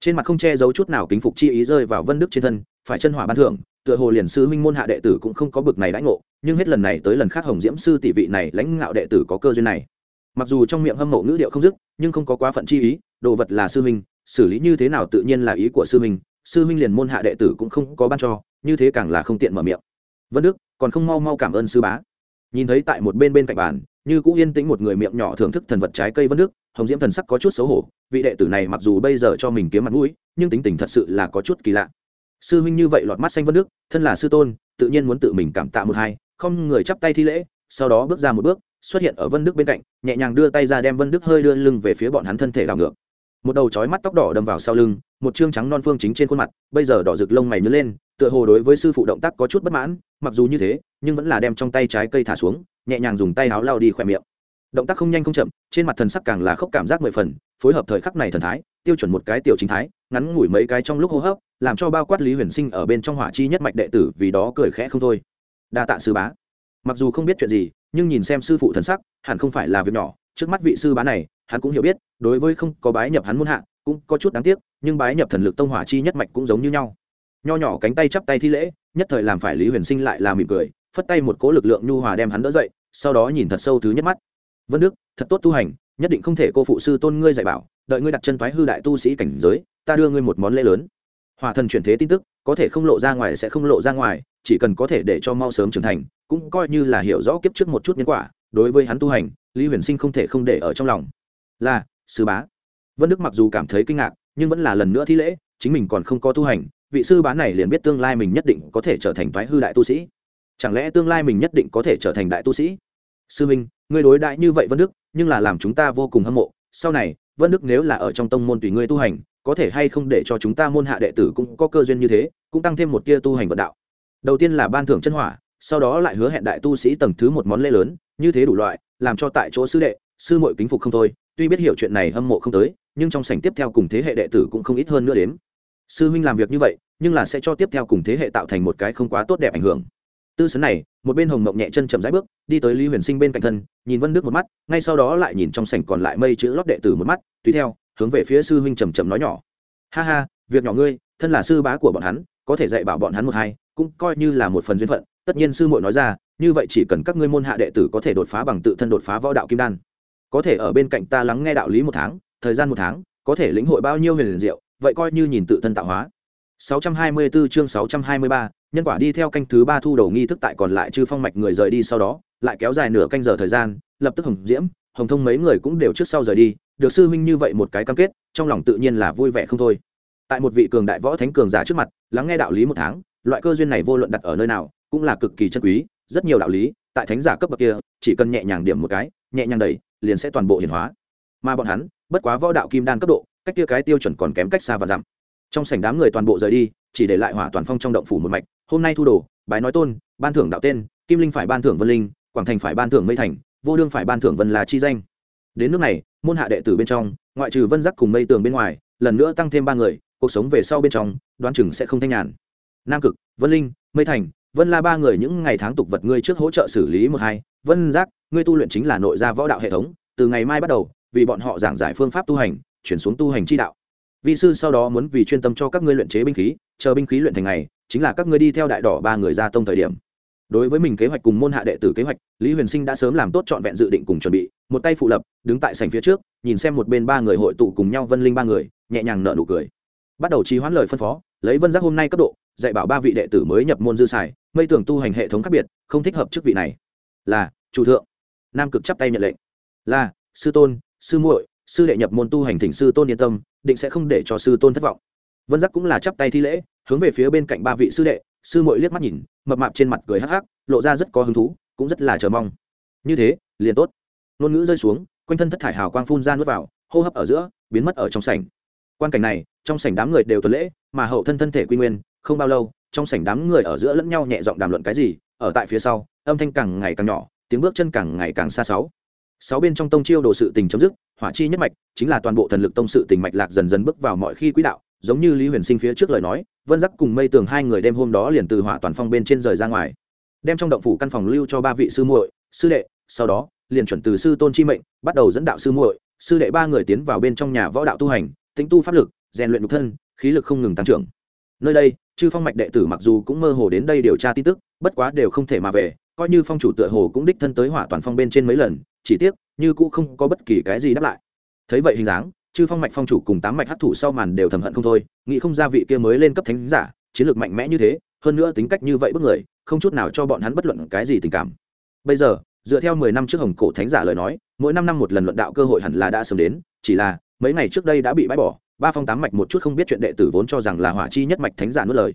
Speaker 1: Trên mặt không che giấu chút nào kính phục chi ý rơi vào vân đức trên thân, phải chân hỏa ban thưởng tựa hồ liền sư huynh môn hạ đệ tử cũng không có bực này đãi ngộ, nhưng hết lần này tới lần khác hồng diễm sư tỷ vị này lãnh ngạo đệ tử có cơ duyên này. Mặc dù trong miệng hâm mộ ngữ điệu không dứt, nhưng không có quá phận chi ý, đồ vật là sư huynh, xử lý như thế nào tự nhiên là ý của sư huynh sư huynh liền môn hạ đệ tử cũng không có ban cho, như thế càng là không tiện mở miệng. Vân đức, còn không mau mau cảm ơn sư bá. Nhìn thấy tại một bên bên cạnh bàn, như cũng yên tĩnh một người miệng nhỏ thưởng thức thần vật trái cây vân đức, hồng diễm thần sắc có chút xấu hổ, vị đệ tử này mặc dù bây giờ cho mình kiếm mặt mũi, nhưng tính tình thật sự là có chút kỳ lạ sư huynh như vậy lọt mắt xanh vân đức, thân là sư tôn, tự nhiên muốn tự mình cảm tạ một hai, không người chắp tay thi lễ, sau đó bước ra một bước, xuất hiện ở vân đức bên cạnh, nhẹ nhàng đưa tay ra đem vân đức hơi đưa lưng về phía bọn hắn thân thể đảo ngược. Một đầu chói mắt tóc đỏ đâm vào sau lưng, một chương trắng non phương chính trên khuôn mặt, bây giờ đỏ rực lông mày nhớ lên, tựa hồ đối với sư phụ động tác có chút bất mãn, mặc dù như thế, nhưng vẫn là đem trong tay trái cây thả xuống, nhẹ nhàng dùng tay áo lao đi khỏe miệng. Động tác không nhanh không chậm, trên mặt thần sắc càng là khốc cảm giác mười phần, phối hợp thời khắc này thần thái, tiêu chuẩn một cái tiểu chính thái, ngắn ngủi mấy cái trong lúc hô hấp làm cho bao quát lý huyền sinh ở bên trong hỏa chi nhất mạch đệ tử vì đó cười khẽ không thôi. Đa tạ sư bá. Mặc dù không biết chuyện gì, nhưng nhìn xem sư phụ thần sắc, hẳn không phải là việc nhỏ. Trước mắt vị sư bá này, hắn cũng hiểu biết, đối với không có bái nhập hắn muôn hạ, cũng có chút đáng tiếc, nhưng bái nhập thần lực tông hỏa chi nhất mạch cũng giống như nhau. Nho nhỏ cánh tay chắp tay thi lễ, nhất thời làm phải lý huyền sinh lại là mỉm cười, phất tay một cố lực lượng nhu hòa đem hắn đỡ dậy, sau đó nhìn thật sâu thứ nhất mắt. Vân đức, thật tốt tu hành, nhất định không thể cô phụ sư tôn ngươi dạy bảo, đợi ngươi đặt chân thoái hư đại tu sĩ cảnh giới, ta đưa ngươi một món lễ lớn hòa thần chuyển thế tin tức, có thể không lộ ra ngoài sẽ không lộ ra ngoài, chỉ cần có thể để cho mau sớm trưởng thành, cũng coi như là hiểu rõ kiếp trước một chút nhân quả, đối với hắn tu hành, lý huyền sinh không thể không để ở trong lòng. Là, sư bá. Vân đức mặc dù cảm thấy kinh ngạc, nhưng vẫn là lần nữa thi lễ, chính mình còn không có tu hành, vị sư bá này liền biết tương lai mình nhất định có thể trở thành thoái hư đại tu sĩ. Chẳng lẽ tương lai mình nhất định có thể trở thành đại tu sĩ? Sư minh, ngươi đối đại như vậy vân đức, nhưng là làm chúng ta vô cùng hâm mộ. Sau này, vân đức nếu là ở trong tông môn tùy ngươi tu hành có thể hay không để cho chúng ta môn hạ đệ tử cũng có cơ duyên như thế, cũng tăng thêm một tia tu hành vận đạo. Đầu tiên là ban thưởng chân hỏa, sau đó lại hứa hẹn đại tu sĩ tầng thứ một món lễ lớn, như thế đủ loại, làm cho tại chỗ sư đệ, sư muội kính phục không thôi. Tuy biết hiểu chuyện này hâm mộ không tới, nhưng trong sảnh tiếp theo cùng thế hệ đệ tử cũng không ít hơn nữa đến sư huynh làm việc như vậy, nhưng là sẽ cho tiếp theo cùng thế hệ tạo thành một cái không quá tốt đẹp ảnh hưởng. Tư sấn này, một bên hồng mộng nhẹ chân chậm rãi bước, đi tới lý huyền sinh bên cạnh thân, nhìn vân đức một mắt, ngay sau đó lại nhìn trong sảnh còn lại mây chữ lót đệ tử một mắt, tùy theo hướng về phía sư huynh trầm trầm nói nhỏ. Ha ha việc nhỏ ngươi thân là sư bá của bọn hắn có thể dạy bảo bọn hắn một hai cũng coi như là một phần duyên phận. Tất nhiên sư muội nói ra như vậy chỉ cần các ngươi môn hạ đệ tử có thể đột phá bằng tự thân đột phá võ đạo kim đan. Có thể ở bên cạnh ta lắng nghe đạo lý một tháng thời gian một tháng có thể lĩnh hội bao nhiêu huyền diệu vậy coi như nhìn tự thân tạo hóa. 624 chương 623, nhân quả đi theo canh thứ ba thu đầu nghi thức tại còn lại chư phong mạch người rời đi sau đó lại kéo dài nửa canh giờ thời gian lập tức hồng diễm hồng thông mấy người cũng đều trước sau rời đi được sư huynh như vậy một cái cam kết, trong lòng tự nhiên là vui vẻ không thôi. Tại một vị cường đại võ thánh cường giả trước mặt, lắng nghe đạo lý một tháng, loại cơ duyên này vô luận đặt ở nơi nào, cũng là cực kỳ chân quý, rất nhiều đạo lý, tại thánh giả cấp bậc kia, chỉ cần nhẹ nhàng điểm một cái, nhẹ nhàng đẩy, liền sẽ toàn bộ hiển hóa. Mà bọn hắn, bất quá võ đạo kim đan cấp độ, cách kia cái tiêu chuẩn còn kém cách xa và dặm. Trong sảnh đám người toàn bộ rời đi, chỉ để lại hỏa toàn phong trong động phủ một mạch, hôm nay thu đồ, bái nói tôn, ban thưởng đạo tên, kim linh phải ban thưởng vân linh, quảng thành phải ban thưởng mây thành, vô đương phải ban thưởng vân là chi danh đến nước này, môn hạ đệ tử bên trong, ngoại trừ vân giác cùng mây tường bên ngoài, lần nữa tăng thêm ba người, cuộc sống về sau bên trong, đoán chừng sẽ không thanh nhàn. Nam cực, vân linh, mây thành, vân la ba người những ngày tháng tục vật ngươi trước hỗ trợ xử lý một hai. Vân giác, ngươi tu luyện chính là nội gia võ đạo hệ thống, từ ngày mai bắt đầu, vì bọn họ giảng giải phương pháp tu hành, chuyển xuống tu hành chi đạo. Vị sư sau đó muốn vì chuyên tâm cho các ngươi luyện chế binh khí, chờ binh khí luyện thành ngày, chính là các ngươi đi theo đại đỏ ba người ra tông thời điểm. Đối với mình kế hoạch cùng môn hạ đệ tử kế hoạch, lý huyền sinh đã sớm làm tốt trọn vẹn dự định cùng chuẩn bị một tay phụ lập, đứng tại sảnh phía trước, nhìn xem một bên ba người hội tụ cùng nhau vân linh ba người, nhẹ nhàng nợ nụ cười. Bắt đầu trì hoãn lời phân phó, lấy vân giác hôm nay cấp độ, dạy bảo ba vị đệ tử mới nhập môn dư xài, mây tưởng tu hành hệ thống khác biệt, không thích hợp chức vị này. Là, chủ thượng. Nam cực chắp tay nhận lệnh. Là, sư tôn, sư muội, sư đệ nhập môn tu hành thỉnh sư tôn yên tâm, định sẽ không để cho sư tôn thất vọng. Vân giác cũng là chắp tay thi lễ, hướng về phía bên cạnh ba vị sư đệ, sư muội liếc mắt nhìn, mập mạp trên mặt cười hắc hắc, lộ ra rất có hứng thú, cũng rất là chờ mong. Như thế, liền tốt ngôn ngữ rơi xuống, quanh thân thất thải hào quang phun ra nuốt vào, hô hấp ở giữa, biến mất ở trong sảnh. Quan cảnh này, trong sảnh đám người đều tuần lễ, mà hậu thân thân thể quy nguyên, không bao lâu, trong sảnh đám người ở giữa lẫn nhau nhẹ giọng đàm luận cái gì, ở tại phía sau, âm thanh càng ngày càng nhỏ, tiếng bước chân càng ngày càng xa sáu. Sáu bên trong tông chiêu đồ sự tình chấm dứt, hỏa chi nhất mạch, chính là toàn bộ thần lực tông sự tình mạch lạc dần dần bước vào mọi khi quỹ đạo, giống như lý huyền sinh phía trước lời nói, vân giác cùng mây tường hai người đêm hôm đó liền từ hỏa toàn phong bên trên rời ra ngoài. Đem trong động phủ căn phòng lưu cho ba vị sư muội, sư đệ, sau đó liền chuẩn từ sư tôn chi mệnh, bắt đầu dẫn đạo sư muội, sư đệ ba người tiến vào bên trong nhà võ đạo tu hành, tĩnh tu pháp lực, rèn luyện nhục thân, khí lực không ngừng tăng trưởng. Nơi đây, chư phong mạch đệ tử mặc dù cũng mơ hồ đến đây điều tra tin tức, bất quá đều không thể mà về, coi như phong chủ tựa hồ cũng đích thân tới hỏa toàn phong bên trên mấy lần, chỉ tiếc, như cũng không có bất kỳ cái gì đáp lại. Thấy vậy hình dáng, chư phong mạch phong chủ cùng tám mạch hấp thủ sau màn đều thầm hận không thôi, nghĩ không ra vị kia mới lên cấp thánh giả, chiến lược mạnh mẽ như thế, hơn nữa tính cách như vậy bức người, không chút nào cho bọn hắn bất luận cái gì tình cảm. Bây giờ dựa theo mười năm trước hồng cổ thánh giả lời nói, mỗi năm năm một lần luận đạo cơ hội hẳn là đã sớm đến, chỉ là mấy ngày trước đây đã bị bãi bỏ, ba phong tám mạch một chút không biết chuyện đệ tử vốn cho rằng là hỏa chi nhất mạch thánh giả nuốt lời.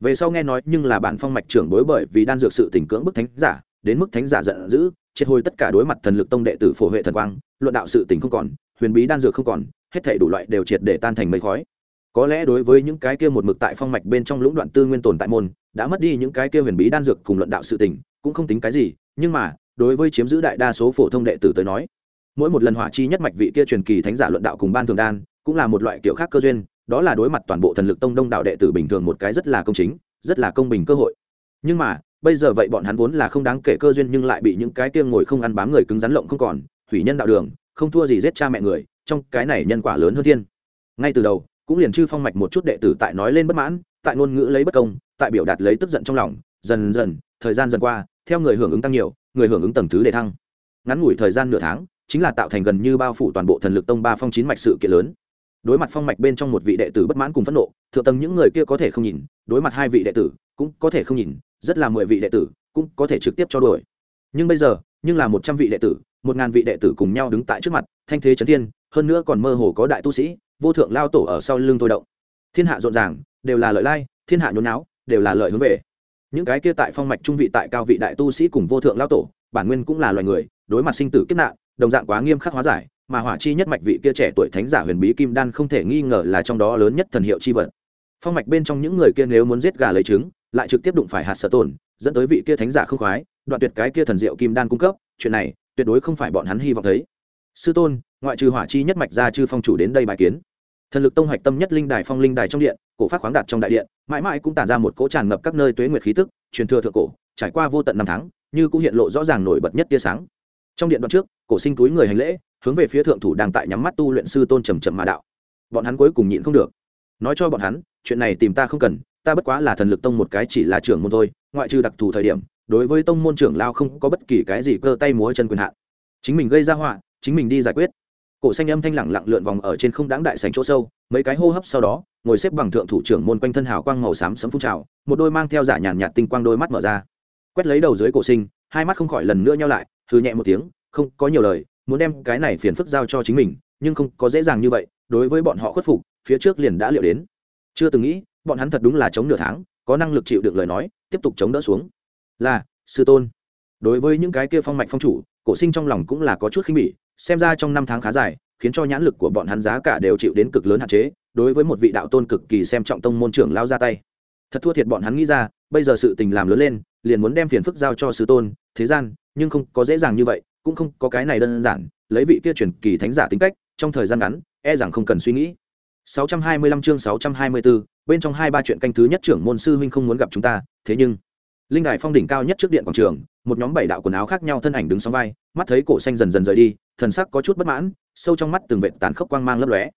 Speaker 1: Về sau nghe nói nhưng là bản phong mạch trưởng bối bởi vì đan dược sự tình cưỡng bức thánh giả, đến mức thánh giả giận dữ, triệt hồi tất cả đối mặt thần lực tông đệ tử phổ huệ thần quang, luận đạo sự tình không còn, huyền bí đan dược không còn, hết thảy đủ loại đều triệt để tan thành mây khói. Có lẽ đối với những cái kia một mực tại phong mạch bên trong lũng đoạn tư nguyên tồn tại môn, đã mất đi những cái kia huyền bí đan dược cùng luận đạo sự tình cũng không tính cái gì, nhưng mà đối với chiếm giữ đại đa số phổ thông đệ tử tới nói, mỗi một lần hỏa chi nhất mạch vị kia truyền kỳ thánh giả luận đạo cùng ban thường đan, cũng là một loại kiểu khác cơ duyên, đó là đối mặt toàn bộ thần lực tông đông đạo đệ tử bình thường một cái rất là công chính, rất là công bình cơ hội. Nhưng mà, bây giờ vậy bọn hắn vốn là không đáng kể cơ duyên nhưng lại bị những cái tiêm ngồi không ăn bám người cứng rắn lộng không còn, thủy nhân đạo đường, không thua gì giết cha mẹ người, trong cái này nhân quả lớn hơn thiên. Ngay từ đầu, cũng liền chư phong mạch một chút đệ tử tại nói lên bất mãn, tại ngôn ngữ lấy bất công, tại biểu đạt lấy tức giận trong lòng, dần dần, thời gian dần qua, theo người hưởng ứng tăng nhiều người hưởng ứng tầng thứ đề thăng. Ngắn ngủi thời gian nửa tháng, chính là tạo thành gần như bao phủ toàn bộ thần lực tông ba phong chín mạch sự kiện lớn. Đối mặt phong mạch bên trong một vị đệ tử bất mãn cùng phẫn nộ, thượng tầng những người kia có thể không nhìn, đối mặt hai vị đệ tử cũng có thể không nhìn, rất là mười vị đệ tử cũng có thể trực tiếp cho đổi nhưng bây giờ, nhưng là một trăm vị đệ tử, một ngàn vị đệ tử cùng nhau đứng tại trước mặt, thanh thế trấn thiên, hơn nữa còn mơ hồ có đại tu sĩ, vô thượng lao tổ ở sau lưng tôi động. Thiên hạ rộn ràng, đều là lợi lai, thiên hạ nhốn náo đều là lợi hướng về những cái kia tại phong mạch trung vị tại cao vị đại tu sĩ cùng vô thượng lao tổ, bản nguyên cũng là loài người, đối mặt sinh tử kiếp nạn, đồng dạng quá nghiêm khắc hóa giải, mà hỏa chi nhất mạch vị kia trẻ tuổi thánh giả huyền bí kim đan không thể nghi ngờ là trong đó lớn nhất thần hiệu chi vật. Phong mạch bên trong những người kia nếu muốn giết gà lấy trứng, lại trực tiếp đụng phải hạt sở tổn dẫn tới vị kia thánh giả không khoái, đoạn tuyệt cái kia thần diệu kim đan cung cấp, chuyện này tuyệt đối không phải bọn hắn hy vọng thấy. Sư tôn, ngoại trừ hỏa chi nhất mạch ra chư phong chủ đến đây bài kiến thần lực tông hoạch tâm nhất linh đài phong linh đài trong điện, cổ phát khoáng đạt trong đại điện, mãi mãi cũng tản ra một cỗ tràn ngập các nơi tuế nguyệt khí tức, truyền thừa thượng cổ, trải qua vô tận năm tháng, như cũng hiện lộ rõ ràng nổi bật nhất tia sáng. Trong điện đoạn trước, cổ sinh túi người hành lễ, hướng về phía thượng thủ đang tại nhắm mắt tu luyện sư tôn trầm trầm mà đạo. Bọn hắn cuối cùng nhịn không được. Nói cho bọn hắn, chuyện này tìm ta không cần, ta bất quá là thần lực tông một cái chỉ là trưởng môn thôi, ngoại trừ đặc thù thời điểm, đối với tông môn trưởng lao không có bất kỳ cái gì cơ tay múa chân quyền hạn. Chính mình gây ra họa, chính mình đi giải quyết cổ xanh âm thanh lẳng lặng lượn vòng ở trên không đáng đại sành chỗ sâu, mấy cái hô hấp sau đó, ngồi xếp bằng thượng thủ trưởng môn quanh thân hào quang màu xám sấm phun trào, một đôi mang theo giả nhàn nhạt tinh quang đôi mắt mở ra. Quét lấy đầu dưới cổ sinh, hai mắt không khỏi lần nữa nhau lại hư nhẹ một tiếng, không có nhiều lời, muốn đem cái này phiền phức giao cho chính mình, nhưng không có dễ dàng như vậy, đối với bọn họ khuất phục, phía trước liền đã liệu đến. Chưa từng nghĩ, bọn hắn thật đúng là chống nửa tháng, có năng lực chịu được lời nói, tiếp tục chống đỡ xuống. Là, sư tôn. Đối với những cái kia phong mạch phong chủ, cổ sinh trong lòng cũng là có chút khinh bỉ xem ra trong năm tháng khá dài khiến cho nhãn lực của bọn hắn giá cả đều chịu đến cực lớn hạn chế đối với một vị đạo tôn cực kỳ xem trọng tông môn trưởng lao ra tay. Thật thua thiệt bọn hắn nghĩ ra bây giờ sự tình làm lớn lên liền muốn đem phiền phức giao cho sư tôn thế gian nhưng không có dễ dàng như vậy cũng không có cái này đơn giản lấy vị kia truyền kỳ thánh giả tính cách trong thời gian ngắn e rằng không cần suy nghĩ. 625 chương 624, bên trong hai ba chuyện canh thứ nhất trưởng môn sư huynh không muốn gặp chúng ta thế nhưng linh đài phong đỉnh cao nhất trước điện quảng trường một nhóm bảy đạo quần áo khác nhau thân ảnh đứng song vai mắt thấy cổ xanh dần dần rời đi thần sắc có chút bất mãn, sâu trong mắt từng vệ tàn khốc quang mang lấp lóe.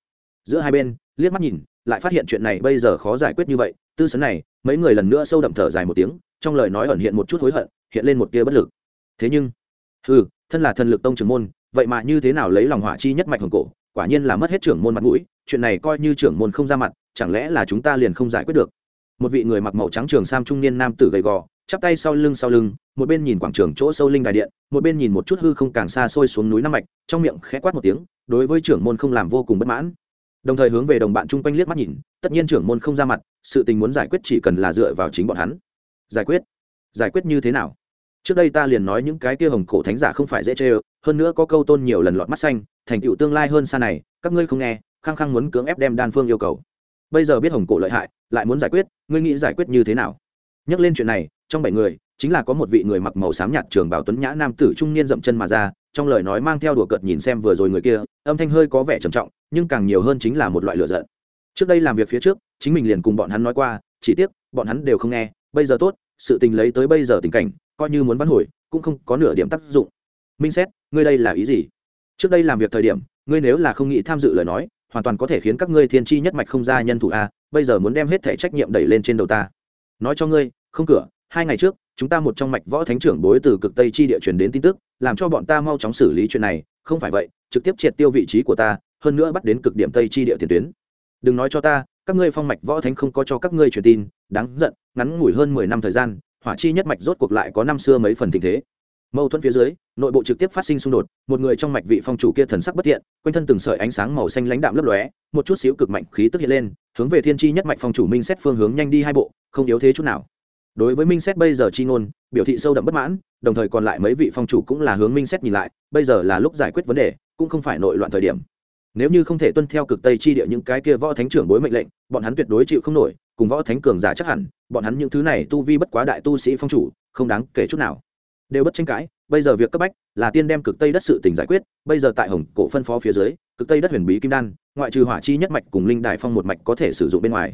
Speaker 1: Giữa hai bên, liếc mắt nhìn, lại phát hiện chuyện này bây giờ khó giải quyết như vậy, tư sấn này, mấy người lần nữa sâu đậm thở dài một tiếng, trong lời nói ẩn hiện một chút hối hận, hiện lên một tia bất lực. Thế nhưng ừ thân là thần lực tông trưởng môn, vậy mà như thế nào lấy lòng hỏa chi nhất mạch hồng cổ, quả nhiên là mất hết trưởng môn mặt mũi, chuyện này coi như trưởng môn không ra mặt, chẳng lẽ là chúng ta liền không giải quyết được? Một vị người mặc màu trắng trường sam trung niên nam tử gầy gò chắp tay sau lưng sau lưng, một bên nhìn quảng trường chỗ sâu linh đài điện, một bên nhìn một chút hư không càng xa xôi xuống núi nam mạch, trong miệng khẽ quát một tiếng, đối với trưởng môn không làm vô cùng bất mãn. Đồng thời hướng về đồng bạn chung quanh liếc mắt nhìn, tất nhiên trưởng môn không ra mặt, sự tình muốn giải quyết chỉ cần là dựa vào chính bọn hắn. Giải quyết? Giải quyết như thế nào? Trước đây ta liền nói những cái kia hồng cổ thánh giả không phải dễ chê ơ, hơn nữa có câu tôn nhiều lần lọt mắt xanh, thành tựu tương lai hơn xa này, các ngươi không nghe, khăng khăng muốn cưỡng ép đem đan phương yêu cầu. Bây giờ biết hồng cổ lợi hại, lại muốn giải quyết, ngươi nghĩ giải quyết như thế nào? Nhắc lên chuyện này trong bảy người, chính là có một vị người mặc màu xám nhạt trường bảo tuấn nhã nam tử trung niên dậm chân mà ra, trong lời nói mang theo đùa cợt nhìn xem vừa rồi người kia, âm thanh hơi có vẻ trầm trọng, nhưng càng nhiều hơn chính là một loại lựa giận. Trước đây làm việc phía trước, chính mình liền cùng bọn hắn nói qua, chỉ tiếc, bọn hắn đều không nghe, bây giờ tốt, sự tình lấy tới bây giờ tình cảnh, coi như muốn vãn hồi, cũng không có nửa điểm tác dụng. Minh xét, ngươi đây là ý gì? Trước đây làm việc thời điểm, ngươi nếu là không nghĩ tham dự lời nói, hoàn toàn có thể khiến các ngươi thiên tri nhất mạch không ra nhân thủ a, bây giờ muốn đem hết thể trách nhiệm đẩy lên trên đầu ta. Nói cho ngươi, không cửa hai ngày trước, chúng ta một trong mạch võ thánh trưởng bối từ cực tây chi địa truyền đến tin tức, làm cho bọn ta mau chóng xử lý chuyện này, không phải vậy, trực tiếp triệt tiêu vị trí của ta, hơn nữa bắt đến cực điểm tây chi địa tiền tuyến. Đừng nói cho ta, các ngươi phong mạch võ thánh không có cho các ngươi truyền tin, đáng giận, ngắn ngủi hơn mười năm thời gian, hỏa chi nhất mạch rốt cuộc lại có năm xưa mấy phần tình thế. Mâu thuẫn phía dưới, nội bộ trực tiếp phát sinh xung đột, một người trong mạch vị phong chủ kia thần sắc bất thiện, quanh thân từng sợi ánh sáng màu xanh lãnh đạm lấp lóe, một chút xíu cực mạnh khí tức hiện lên, hướng về thiên chi nhất mạch phong chủ minh xét phương hướng nhanh đi hai bộ, không yếu thế chút nào đối với minh xét bây giờ chi ngôn, biểu thị sâu đậm bất mãn, đồng thời còn lại mấy vị phong chủ cũng là hướng minh xét nhìn lại, bây giờ là lúc giải quyết vấn đề, cũng không phải nội loạn thời điểm. Nếu như không thể tuân theo cực tây chi địa những cái kia võ thánh trưởng bối mệnh lệnh, bọn hắn tuyệt đối chịu không nổi, cùng võ thánh cường giả chắc hẳn, bọn hắn những thứ này tu vi bất quá đại tu sĩ phong chủ, không đáng kể chút nào. Đều bất tranh cãi, bây giờ việc cấp bách là tiên đem cực tây đất sự tỉnh giải quyết, bây giờ tại hồng cổ phân phó phía dưới, cực tây đất huyền bí kim đan, ngoại trừ hỏa chi nhất mạch cùng linh đài phong một mạch có thể sử dụng bên ngoài.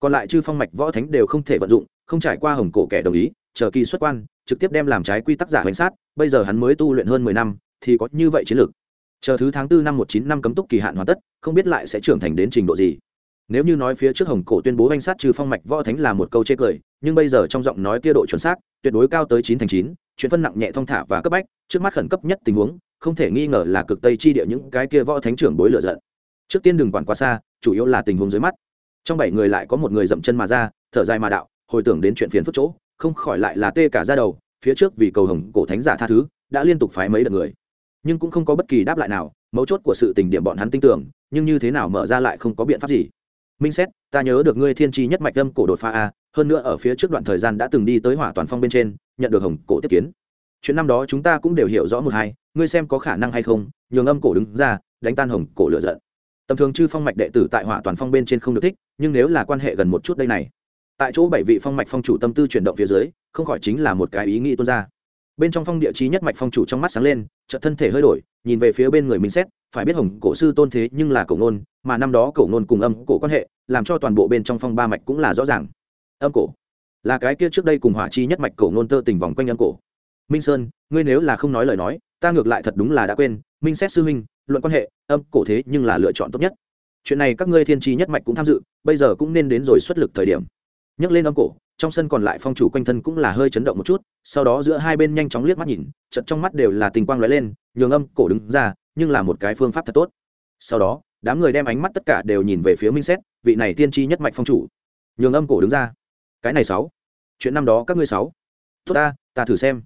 Speaker 1: Còn lại chư phong mạch võ thánh đều không thể vận dụng không trải qua hồng cổ kẻ đồng ý, chờ kỳ xuất quan, trực tiếp đem làm trái quy tắc giả hành sát, bây giờ hắn mới tu luyện hơn mười năm, thì có như vậy chiến lược. Chờ thứ tháng tư năm một chín năm cấm túc kỳ hạn hoàn tất, không biết lại sẽ trưởng thành đến trình độ gì. Nếu như nói phía trước hồng cổ tuyên bố danh sát trừ phong mạch võ thánh là một câu chê cười, nhưng bây giờ trong giọng nói kia độ chuẩn xác, tuyệt đối cao tới chín thành chín, chuyện phân nặng nhẹ thong thả và cấp bách, trước mắt khẩn cấp nhất tình huống, không thể nghi ngờ là cực tây chi địa những cái kia võ thánh trưởng bối lựa giận. Trước tiên đừng quản quá xa, chủ yếu là tình huống dưới mắt. Trong bảy người lại có một người dậm chân mà ra, thở dài mà đạo hồi tưởng đến chuyện phiền phức chỗ, không khỏi lại là tê cả ra đầu, phía trước vì cầu hồng cổ thánh giả tha thứ, đã liên tục phái mấy đợt người. Nhưng cũng không có bất kỳ đáp lại nào, mấu chốt của sự tình điểm bọn hắn tin tưởng, nhưng như thế nào mở ra lại không có biện pháp gì. Minh xét, ta nhớ được ngươi thiên tri nhất mạch âm cổ đột phá a, hơn nữa ở phía trước đoạn thời gian đã từng đi tới hỏa toàn phong bên trên, nhận được hồng cổ tiếp kiến. Chuyện năm đó chúng ta cũng đều hiểu rõ một hai, ngươi xem có khả năng hay không, nhường âm cổ đứng ra, đánh tan hồng cổ lựa giận. Tầm thường chư phong mạch đệ tử tại hỏa toàn phong bên trên không được thích, nhưng nếu là quan hệ gần một chút đây này tại chỗ bảy vị phong mạch phong chủ tâm tư chuyển động phía dưới không khỏi chính là một cái ý nghĩ tuôn ra. Bên trong phong địa chí nhất mạch phong chủ trong mắt sáng lên chợt thân thể hơi đổi nhìn về phía bên người mình xét phải biết hồng cổ sư tôn thế nhưng là cổ ngôn mà năm đó cổ ngôn cùng âm cổ quan hệ làm cho toàn bộ bên trong phong ba mạch cũng là rõ ràng. Âm cổ là cái kia trước đây cùng hỏa chi nhất mạch cổ ngôn tơ tình vòng quanh âm cổ. Minh sơn ngươi nếu là không nói lời nói ta ngược lại thật đúng là đã quên minh xét sư huynh, luận quan hệ âm cổ thế nhưng là lựa chọn tốt nhất. Chuyện này các ngươi thiên tri nhất mạch cũng tham dự bây giờ cũng nên đến rồi xuất lực thời điểm nhấc lên âm cổ, trong sân còn lại phong chủ quanh thân cũng là hơi chấn động một chút, sau đó giữa hai bên nhanh chóng liếc mắt nhìn chật trong mắt đều là tình quang lóe lên, nhường âm cổ đứng ra, nhưng là một cái phương pháp thật tốt. Sau đó, đám người đem ánh mắt tất cả đều nhìn về phía minh xét, vị này tiên tri nhất mạch phong chủ. Nhường âm cổ đứng ra. Cái này sáu. Chuyện năm đó các ngươi sáu. Tốt ta ta thử xem.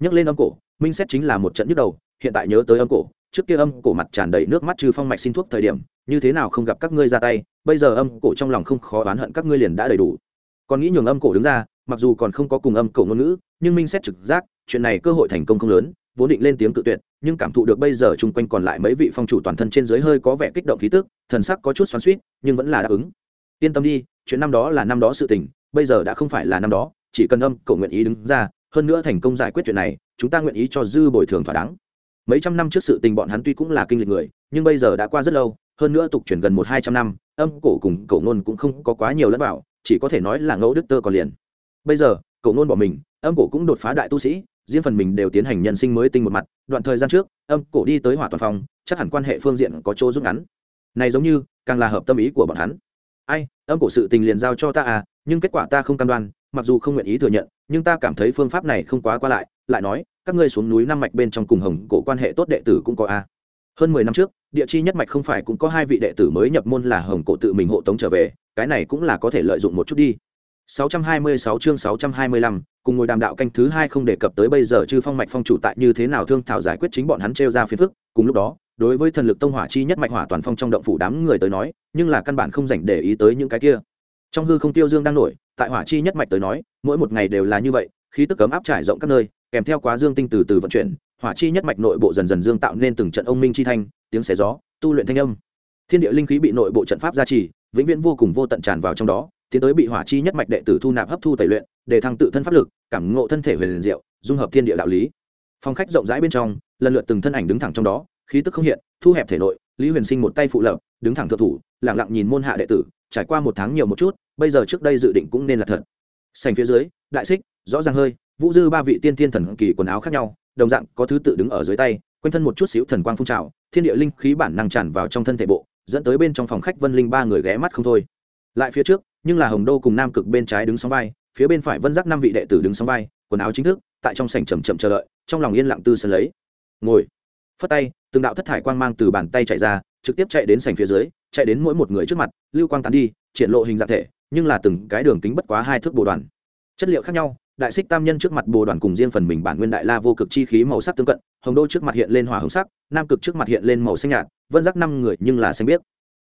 Speaker 1: Nhấc lên âm cổ, minh xét chính là một trận nhức đầu, hiện tại nhớ tới âm cổ, trước kia âm cổ mặt tràn đầy nước mắt trừ phong mạch xin thuốc thời điểm, như thế nào không gặp các ngươi ra tay, bây giờ âm cổ trong lòng không khó oán hận các ngươi liền đã đầy đủ còn nghĩ nhường âm cổ đứng ra, mặc dù còn không có cùng âm cổ ngôn ngữ, nhưng minh xét trực giác, chuyện này cơ hội thành công không lớn, vốn định lên tiếng cự tuyệt, nhưng cảm thụ được bây giờ chung quanh còn lại mấy vị phong chủ toàn thân trên dưới hơi có vẻ kích động khí tức, thần sắc có chút xoắn suýt nhưng vẫn là đáp ứng. Yên tâm đi, chuyện năm đó là năm đó sự tình, bây giờ đã không phải là năm đó, chỉ cần âm cổ nguyện ý đứng ra, hơn nữa thành công giải quyết chuyện này, chúng ta nguyện ý cho dư bồi thường thỏa đáng. Mấy trăm năm trước sự tình bọn hắn tuy cũng là kinh lịch người, nhưng bây giờ đã qua rất lâu, hơn nữa tục chuyển gần một hai trăm năm, âm cổ cùng cổ ngôn cũng không có quá nhiều lẫn bảo chỉ có thể nói là ngẫu đức tơ còn liền. Bây giờ, cậu ngôn bỏ mình, âm cổ cũng đột phá đại tu sĩ, riêng phần mình đều tiến hành nhân sinh mới tinh một mặt, đoạn thời gian trước, âm cổ đi tới hỏa toàn phòng chắc hẳn quan hệ phương diện có chỗ rút ngắn. Này giống như, càng là hợp tâm ý của bọn hắn. Ai, âm cổ sự tình liền giao cho ta à nhưng kết quả ta không cam đoan, mặc dù không nguyện ý thừa nhận, nhưng ta cảm thấy phương pháp này không quá qua lại lại nói, các ngươi xuống núi năm mạch bên trong cùng hồng cổ quan hệ tốt đệ tử cũng có a. Hơn mười năm trước, địa chi nhất mạch không phải cũng có hai vị đệ tử mới nhập môn là hồng cổ tự mình hộ tống trở về cái này cũng là có thể lợi dụng một chút đi 626 chương 625, cùng ngồi đàm đạo canh thứ hai không đề cập tới bây giờ chư phong mạch phong chủ tại như thế nào thương thảo giải quyết chính bọn hắn trêu ra phiền phức, cùng lúc đó, đối với thần lực tông hỏa chi nhất mạch hỏa toàn phong trong động phủ đám người tới nói, nhưng là căn bản không dành để ý tới những cái kia. Trong hư không tiêu dương đang nổi, tại hỏa chi nhất mạch tới nói, mỗi một ngày đều là như vậy, khí tức cấm áp trải rộng các nơi, kèm theo quá dương tinh từ từ vận chuyển, hỏa chi nhất mạch nội bộ dần dần dương tạo nên từng trận ông minh chi thanh, tiếng xé gió, tu luyện thanh âm. Thiên địa linh khí bị nội bộ trận pháp gia trì, vĩnh viễn vô cùng vô tận tràn vào trong đó, tiến tới bị hỏa chi nhất mạch đệ tử thu nạp hấp thu tẩy luyện để thăng tự thân pháp lực cảm ngộ thân thể huyền liền diệu dung hợp thiên địa đạo lý. Phong khách rộng rãi bên trong lần lượt từng thân ảnh đứng thẳng trong đó khí tức không hiện thu hẹp thể nội lý huyền sinh một tay phụ lập đứng thẳng thượng thủ lặng lặng nhìn môn hạ đệ tử trải qua một tháng nhiều một chút bây giờ trước đây dự định cũng nên là thật. Sành phía dưới đại xích rõ ràng hơi vũ dư ba vị tiên thiên thần kỳ quần áo khác nhau đồng dạng có thứ tự đứng ở dưới tay quanh thân một chút xíu thần quang phun trào thiên địa linh khí bản năng tràn vào trong thân thể bộ dẫn tới bên trong phòng khách vân linh ba người ghé mắt không thôi. Lại phía trước, nhưng là hồng đô cùng nam cực bên trái đứng sóng vai, phía bên phải vân giác năm vị đệ tử đứng sóng vai, quần áo chính thức, tại trong sảnh chầm chậm chờ đợi, trong lòng yên lặng tư sân lấy. Ngồi, phất tay, từng đạo thất thải quang mang từ bàn tay chạy ra, trực tiếp chạy đến sảnh phía dưới, chạy đến mỗi một người trước mặt, lưu quang tán đi, triển lộ hình dạng thể, nhưng là từng cái đường kính bất quá hai thước bồ đoàn. Chất liệu khác nhau đại xích tam nhân trước mặt bồ đoàn cùng riêng phần mình bản nguyên đại la vô cực chi khí màu sắc tương cận, hồng đô trước mặt hiện lên hỏa hồng sắc, nam cực trước mặt hiện lên màu xanh nhạt, vân giác năm người nhưng là xanh biết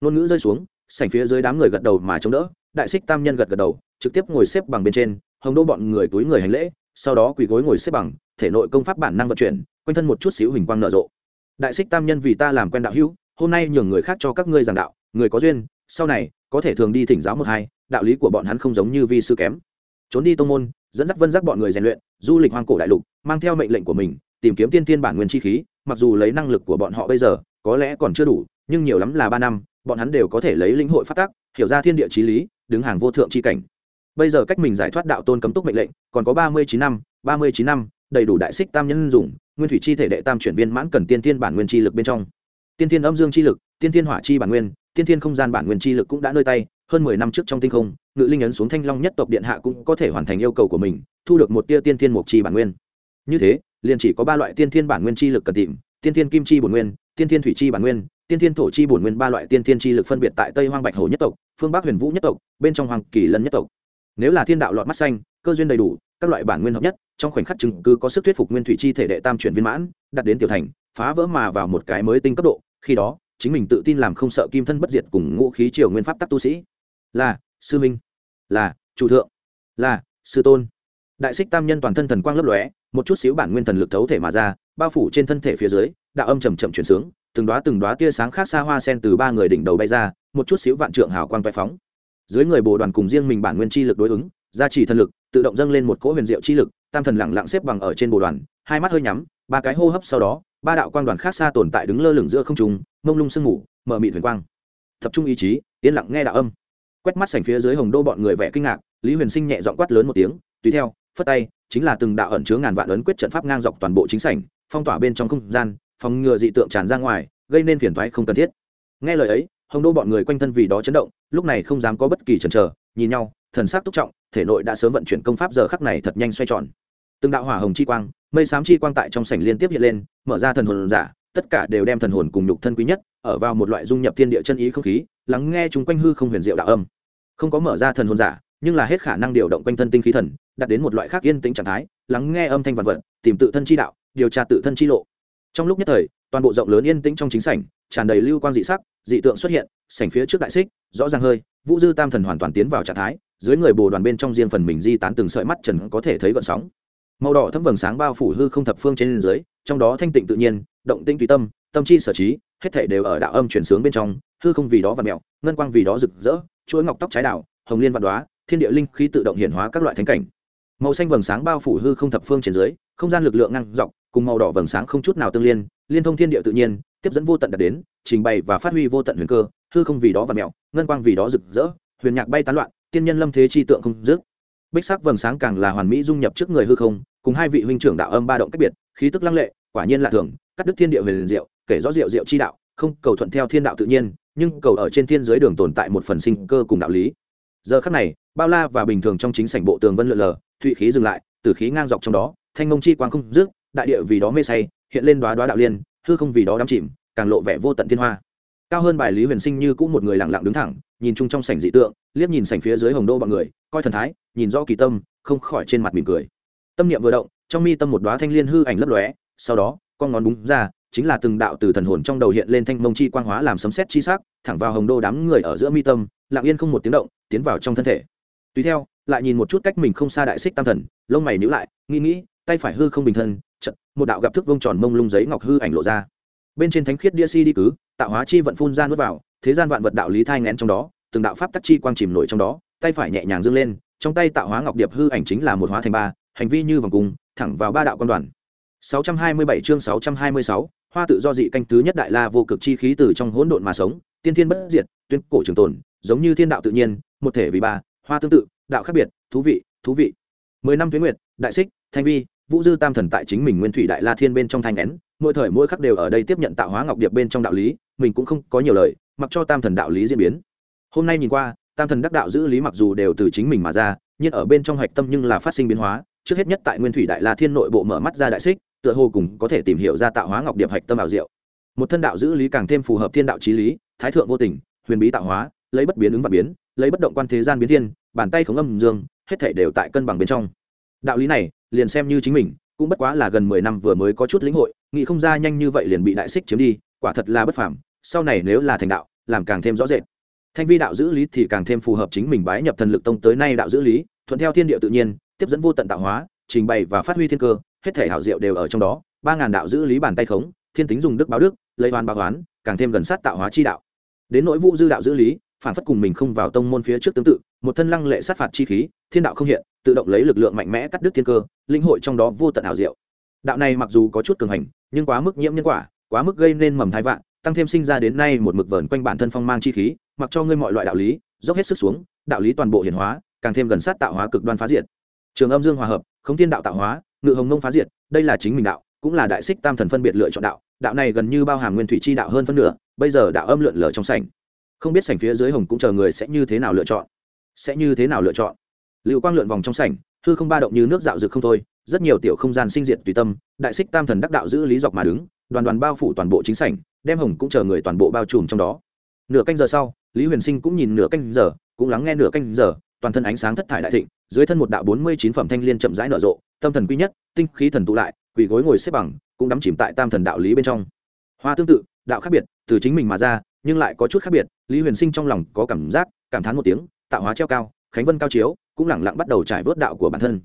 Speaker 1: ngôn ngữ rơi xuống, sảnh phía dưới đám người gật đầu mà chống đỡ, đại xích tam nhân gật gật đầu, trực tiếp ngồi xếp bằng bên trên, hồng đô bọn người túi người hành lễ, sau đó quỳ gối ngồi xếp bằng, thể nội công pháp bản năng vận chuyển, quanh thân một chút xíu hình quang nở rộ. Đại xích tam nhân vì ta làm quen đạo hữu, hôm nay nhường người khác cho các ngươi giảng đạo, người có duyên, sau này có thể thường đi thỉnh giáo một hai, đạo lý của bọn hắn không giống như vi sư kém. Trốn đi tông môn dẫn dắt vân giác bọn người rèn luyện, du lịch hoang cổ đại lục, mang theo mệnh lệnh của mình, tìm kiếm tiên tiên bản nguyên chi khí, mặc dù lấy năng lực của bọn họ bây giờ, có lẽ còn chưa đủ, nhưng nhiều lắm là ba năm, bọn hắn đều có thể lấy linh hội phát tác hiểu ra thiên địa trí lý, đứng hàng vô thượng chi cảnh. Bây giờ cách mình giải thoát đạo tôn cấm túc mệnh lệnh, còn có ba mươi chín năm, ba mươi chín năm, đầy đủ đại xích tam nhân dùng, nguyên thủy chi thể đệ tam chuyển viên mãn cần tiên tiên bản nguyên chi lực bên trong. Tiên tiên âm dương chi lực, tiên tiên hỏa chi bản nguyên, tiên tiên không gian bản nguyên chi lực cũng đã nơi tay hơn mười năm trước trong tinh không, ngự linh ấn xuống thanh long nhất tộc điện hạ cũng có thể hoàn thành yêu cầu của mình, thu được một tia tiên thiên mục chi bản nguyên. Như thế, liền chỉ có ba loại tiên thiên bản nguyên chi lực cần tìm, tiên thiên kim chi bổn nguyên, tiên thiên thủy chi bản nguyên, tiên thiên thổ chi bổn nguyên ba loại tiên thiên chi lực phân biệt tại tây hoang bạch hồ nhất tộc, phương bắc huyền vũ nhất tộc, bên trong hoàng kỳ lân nhất tộc. Nếu là thiên đạo lọt mắt xanh, cơ duyên đầy đủ, các loại bản nguyên hợp nhất, trong khoảnh khắc chứng cứ có sức thuyết phục nguyên thủy chi thể đệ tam chuyển viên mãn đặt đến tiểu thành, phá vỡ mà vào một cái mới tinh cấp độ, khi đó, chính mình tự tin làm không sợ kim thân bất diệt cùng ngũ khí triều nguyên pháp tắc tu sĩ là, sư minh, là, chủ thượng, là, sư tôn. Đại xích tam nhân toàn thân thần quang lấp lóe, một chút xíu bản nguyên thần lực thấu thể mà ra, bao phủ trên thân thể phía dưới, đạo âm trầm chậm chuyển sướng từng đoá từng đoá tia sáng khác xa hoa sen từ ba người đỉnh đầu bay ra, một chút xíu vạn trượng hào quang vai phóng. Dưới người bồ đoàn cùng riêng mình bản nguyên chi lực đối ứng, gia trì thần lực, tự động dâng lên một cỗ huyền diệu chi lực, tam thần lặng lặng xếp bằng ở trên bồ đoàn, hai mắt hơi nhắm, ba cái hô hấp sau đó, ba đạo quang đoàn khác xa tồn tại đứng lơ lửng giữa không trung, mông lung sương ngủ mở mị huyền quang. Tập trung ý chí, yên lặng nghe đạo âm quét mắt sảnh phía dưới hồng đô bọn người vẻ kinh ngạc, lý huyền sinh nhẹ dọn quát lớn một tiếng, tùy theo, phất tay, chính là từng đạo ẩn chứa ngàn vạn ấn quyết trận pháp ngang dọc toàn bộ chính sảnh, phong tỏa bên trong không gian, phòng ngừa dị tượng tràn ra ngoài, gây nên phiền thoái không cần thiết. Nghe lời ấy, hồng đô bọn người quanh thân vì đó chấn động, lúc này không dám có bất kỳ chần chờ, nhìn nhau, thần sắc túc trọng, thể nội đã sớm vận chuyển công pháp giờ khắc này thật nhanh xoay tròn. Từng đạo hỏa hồng chi quang, mây xám chi quang tại trong sảnh liên tiếp hiện lên, mở ra thần hồn giả, tất cả đều đem thần hồn cùng nhục thân quý nhất, ở vào một loại dung nhập thiên địa chân ý không khí lắng nghe chúng quanh hư không huyền diệu đạo âm. Không có mở ra thần hồn giả, nhưng là hết khả năng điều động quanh thân tinh khí thần, đạt đến một loại khác yên tĩnh trạng thái, lắng nghe âm thanh vạn vật, tìm tự thân chi đạo, điều tra tự thân chi lộ. Trong lúc nhất thời, toàn bộ rộng lớn yên tĩnh trong chính sảnh, tràn đầy lưu quan dị sắc, dị tượng xuất hiện, sảnh phía trước đại xích, rõ ràng hơi, vũ dư tam thần hoàn toàn tiến vào trạng thái, dưới người bồ đoàn bên trong riêng phần mình di tán từng sợi mắt trần có thể thấy gợn sóng. Màu đỏ thấm vầng sáng bao phủ hư không thập phương trên dưới, trong đó thanh tịnh tự nhiên, động tĩnh tùy tâm tâm chi sở trí hết thể đều ở đạo âm chuyển sướng bên trong, hư không vì đó và mẹo, ngân quang vì đó rực rỡ, chuỗi ngọc tóc trái đảo hồng liên văn đoá, thiên địa linh khí tự động hiển hóa các loại thánh cảnh. Màu xanh vầng sáng bao phủ hư không thập phương trên dưới, không gian lực lượng ngang dọc, cùng màu đỏ vầng sáng không chút nào tương liên liên thông thiên địa tự nhiên, tiếp dẫn vô tận đạt đến, trình bày và phát huy vô tận huyền cơ, hư không vì đó và mẹo, ngân quang vì đó rực rỡ, huyền nhạc bay tán loạn, tiên nhân lâm thế chi tượng không dứt. Bích sắc vầng sáng càng là hoàn mỹ dung nhập trước người hư không, cùng hai vị huynh trưởng đạo âm ba động cách biệt, khí tức lăng lệ, quả nhiên là thường cắt đứt thiên địa về diệu, kể rõ diệu diệu chi đạo, không cầu thuận theo thiên đạo tự nhiên, nhưng cầu ở trên thiên giới đường tồn tại một phần sinh cơ cùng đạo lý. Giờ khắc này, bao la và bình thường trong chính sảnh bộ tường vân lượn lờ, thụy khí dừng lại, tử khí ngang dọc trong đó, thanh ngông chi quang không dứt, đại địa vì đó mê say, hiện lên đoá đoá đạo liên, hư không vì đó đắm chìm, càng lộ vẻ vô tận thiên hoa. Cao hơn bài lý huyền sinh như cũng một người lặng lặng đứng thẳng, nhìn chung trong sảnh dị tượng, liếc nhìn sảnh phía dưới hồng đô bọn người, coi thần thái, nhìn rõ kỳ tâm, không khỏi trên mặt mỉm cười. Tâm niệm vừa động, trong mi tâm một đóa thanh liên hư ảnh lấp lóe, sau đó con ngón búng ra, chính là từng đạo từ thần hồn trong đầu hiện lên thanh mông chi quang hóa làm sấm sét chi sắc, thẳng vào hồng đô đám người ở giữa mi tâm, lặng yên không một tiếng động, tiến vào trong thân thể. Tùy theo, lại nhìn một chút cách mình không xa đại xích tam thần, lông mày nhíu lại, nghĩ nghĩ, tay phải hư không bình thân chật một đạo gặp thức vông tròn mông lung giấy ngọc hư ảnh lộ ra. Bên trên thánh khiết đĩa si đi cứ, tạo hóa chi vận phun ra nuốt vào, thế gian vạn vật đạo lý thai ngén trong đó, từng đạo pháp tắc chi quang chìm nổi trong đó, tay phải nhẹ nhàng dương lên, trong tay tạo hóa ngọc điệp hư ảnh chính là một hóa thành ba, hành vi như vòng cung, thẳng vào ba đạo quan đoàn. 627 chương 626, hoa tự do dị canh thứ nhất đại la vô cực chi khí từ trong hỗn độn mà sống tiên thiên bất diệt tuyên cổ trường tồn giống như thiên đạo tự nhiên một thể vì ba hoa tương tự đạo khác biệt thú vị thú vị. Mười năm tuyến nguyệt đại xích thanh vi vũ dư tam thần tại chính mình nguyên thủy đại la thiên bên trong thanh nén mỗi thời mỗi khắc đều ở đây tiếp nhận tạo hóa ngọc điệp bên trong đạo lý mình cũng không có nhiều lời mặc cho tam thần đạo lý diễn biến. Hôm nay nhìn qua tam thần đắc đạo giữ lý mặc dù đều từ chính mình mà ra nhưng ở bên trong hạch tâm nhưng là phát sinh biến hóa trước hết nhất tại nguyên thủy đại la thiên nội bộ mở mắt ra đại xích tựa hồ cùng có thể tìm hiểu ra tạo hóa ngọc điệp hạch tâm ảo diệu. Một thân đạo giữ lý càng thêm phù hợp thiên đạo trí lý, thái thượng vô tình, huyền bí tạo hóa, lấy bất biến ứng và biến, lấy bất động quan thế gian biến thiên, bàn tay khống âm dương, hết thể đều tại cân bằng bên trong. Đạo lý này, liền xem như chính mình, cũng bất quá là gần mười năm vừa mới có chút lĩnh hội, nghĩ không ra nhanh như vậy liền bị đại xích chiếm đi, quả thật là bất phàm, sau này nếu là thành đạo, làm càng thêm rõ rệt. Thanh vi đạo giữ lý thì càng thêm phù hợp chính mình bái nhập thần lực tông tới nay đạo giữ lý, thuận theo thiên địa tự nhiên, tiếp dẫn vô tận tạo hóa, trình bày và phát huy thiên cơ hết thể hảo diệu đều ở trong đó, ba ngàn đạo giữ lý bàn tay khống, thiên tính dùng đức báo đức, lấy oan báo oán, càng thêm gần sát tạo hóa chi đạo. Đến nỗi vũ dư đạo giữ lý, phản phất cùng mình không vào tông môn phía trước tương tự, một thân lăng lệ sát phạt chi khí, thiên đạo không hiện, tự động lấy lực lượng mạnh mẽ cắt đứt thiên cơ, linh hội trong đó vô tận ảo diệu. Đạo này mặc dù có chút cường hành, nhưng quá mức nhiễm nhân quả, quá mức gây nên mầm thai vạn, tăng thêm sinh ra đến nay một mực vờn quanh bản thân phong mang chi khí, mặc cho ngươi mọi loại đạo lý, dốc hết sức xuống, đạo lý toàn bộ hiển hóa, càng thêm gần sát tạo hóa cực đoan phá diệt. Trường âm dương hòa hợp không thiên đạo tạo hóa ngự hồng nông phá diệt, đây là chính mình đạo, cũng là đại xích tam thần phân biệt lựa chọn đạo đạo này gần như bao hàm nguyên thủy chi đạo hơn phân nửa, bây giờ đạo âm lượn lờ trong sảnh. Không biết sảnh phía dưới hồng cũng chờ người sẽ như thế nào lựa chọn. Sẽ như thế nào lựa chọn? Lưu quang lượn vòng trong sảnh, hư không ba động như nước dạo dực không thôi, rất nhiều tiểu không gian sinh diệt tùy tâm, đại xích tam thần đắc đạo giữ lý dọc mà đứng, đoàn đoàn bao phủ toàn bộ chính sảnh, đem hồng cũng chờ người toàn bộ bao trùm trong đó. Nửa canh giờ sau, lý huyền sinh cũng nhìn nửa canh giờ, cũng lắng nghe nửa canh giờ, toàn thân ánh sáng thất thải đại thịnh dưới thân một đạo bốn mươi chín phẩm thanh liên chậm rãi nở rộ, tâm thần quy nhất, tinh khí thần tụ lại, quỳ gối ngồi xếp bằng, cũng đắm chìm tại tam thần đạo lý bên trong. Hoa tương tự, đạo khác biệt, từ chính mình mà ra, nhưng lại có chút khác biệt, lý huyền sinh trong lòng có cảm giác, cảm thán một tiếng, tạo hóa treo cao, khánh vân cao chiếu, cũng lẳng lặng bắt đầu trải vớt đạo của bản thân.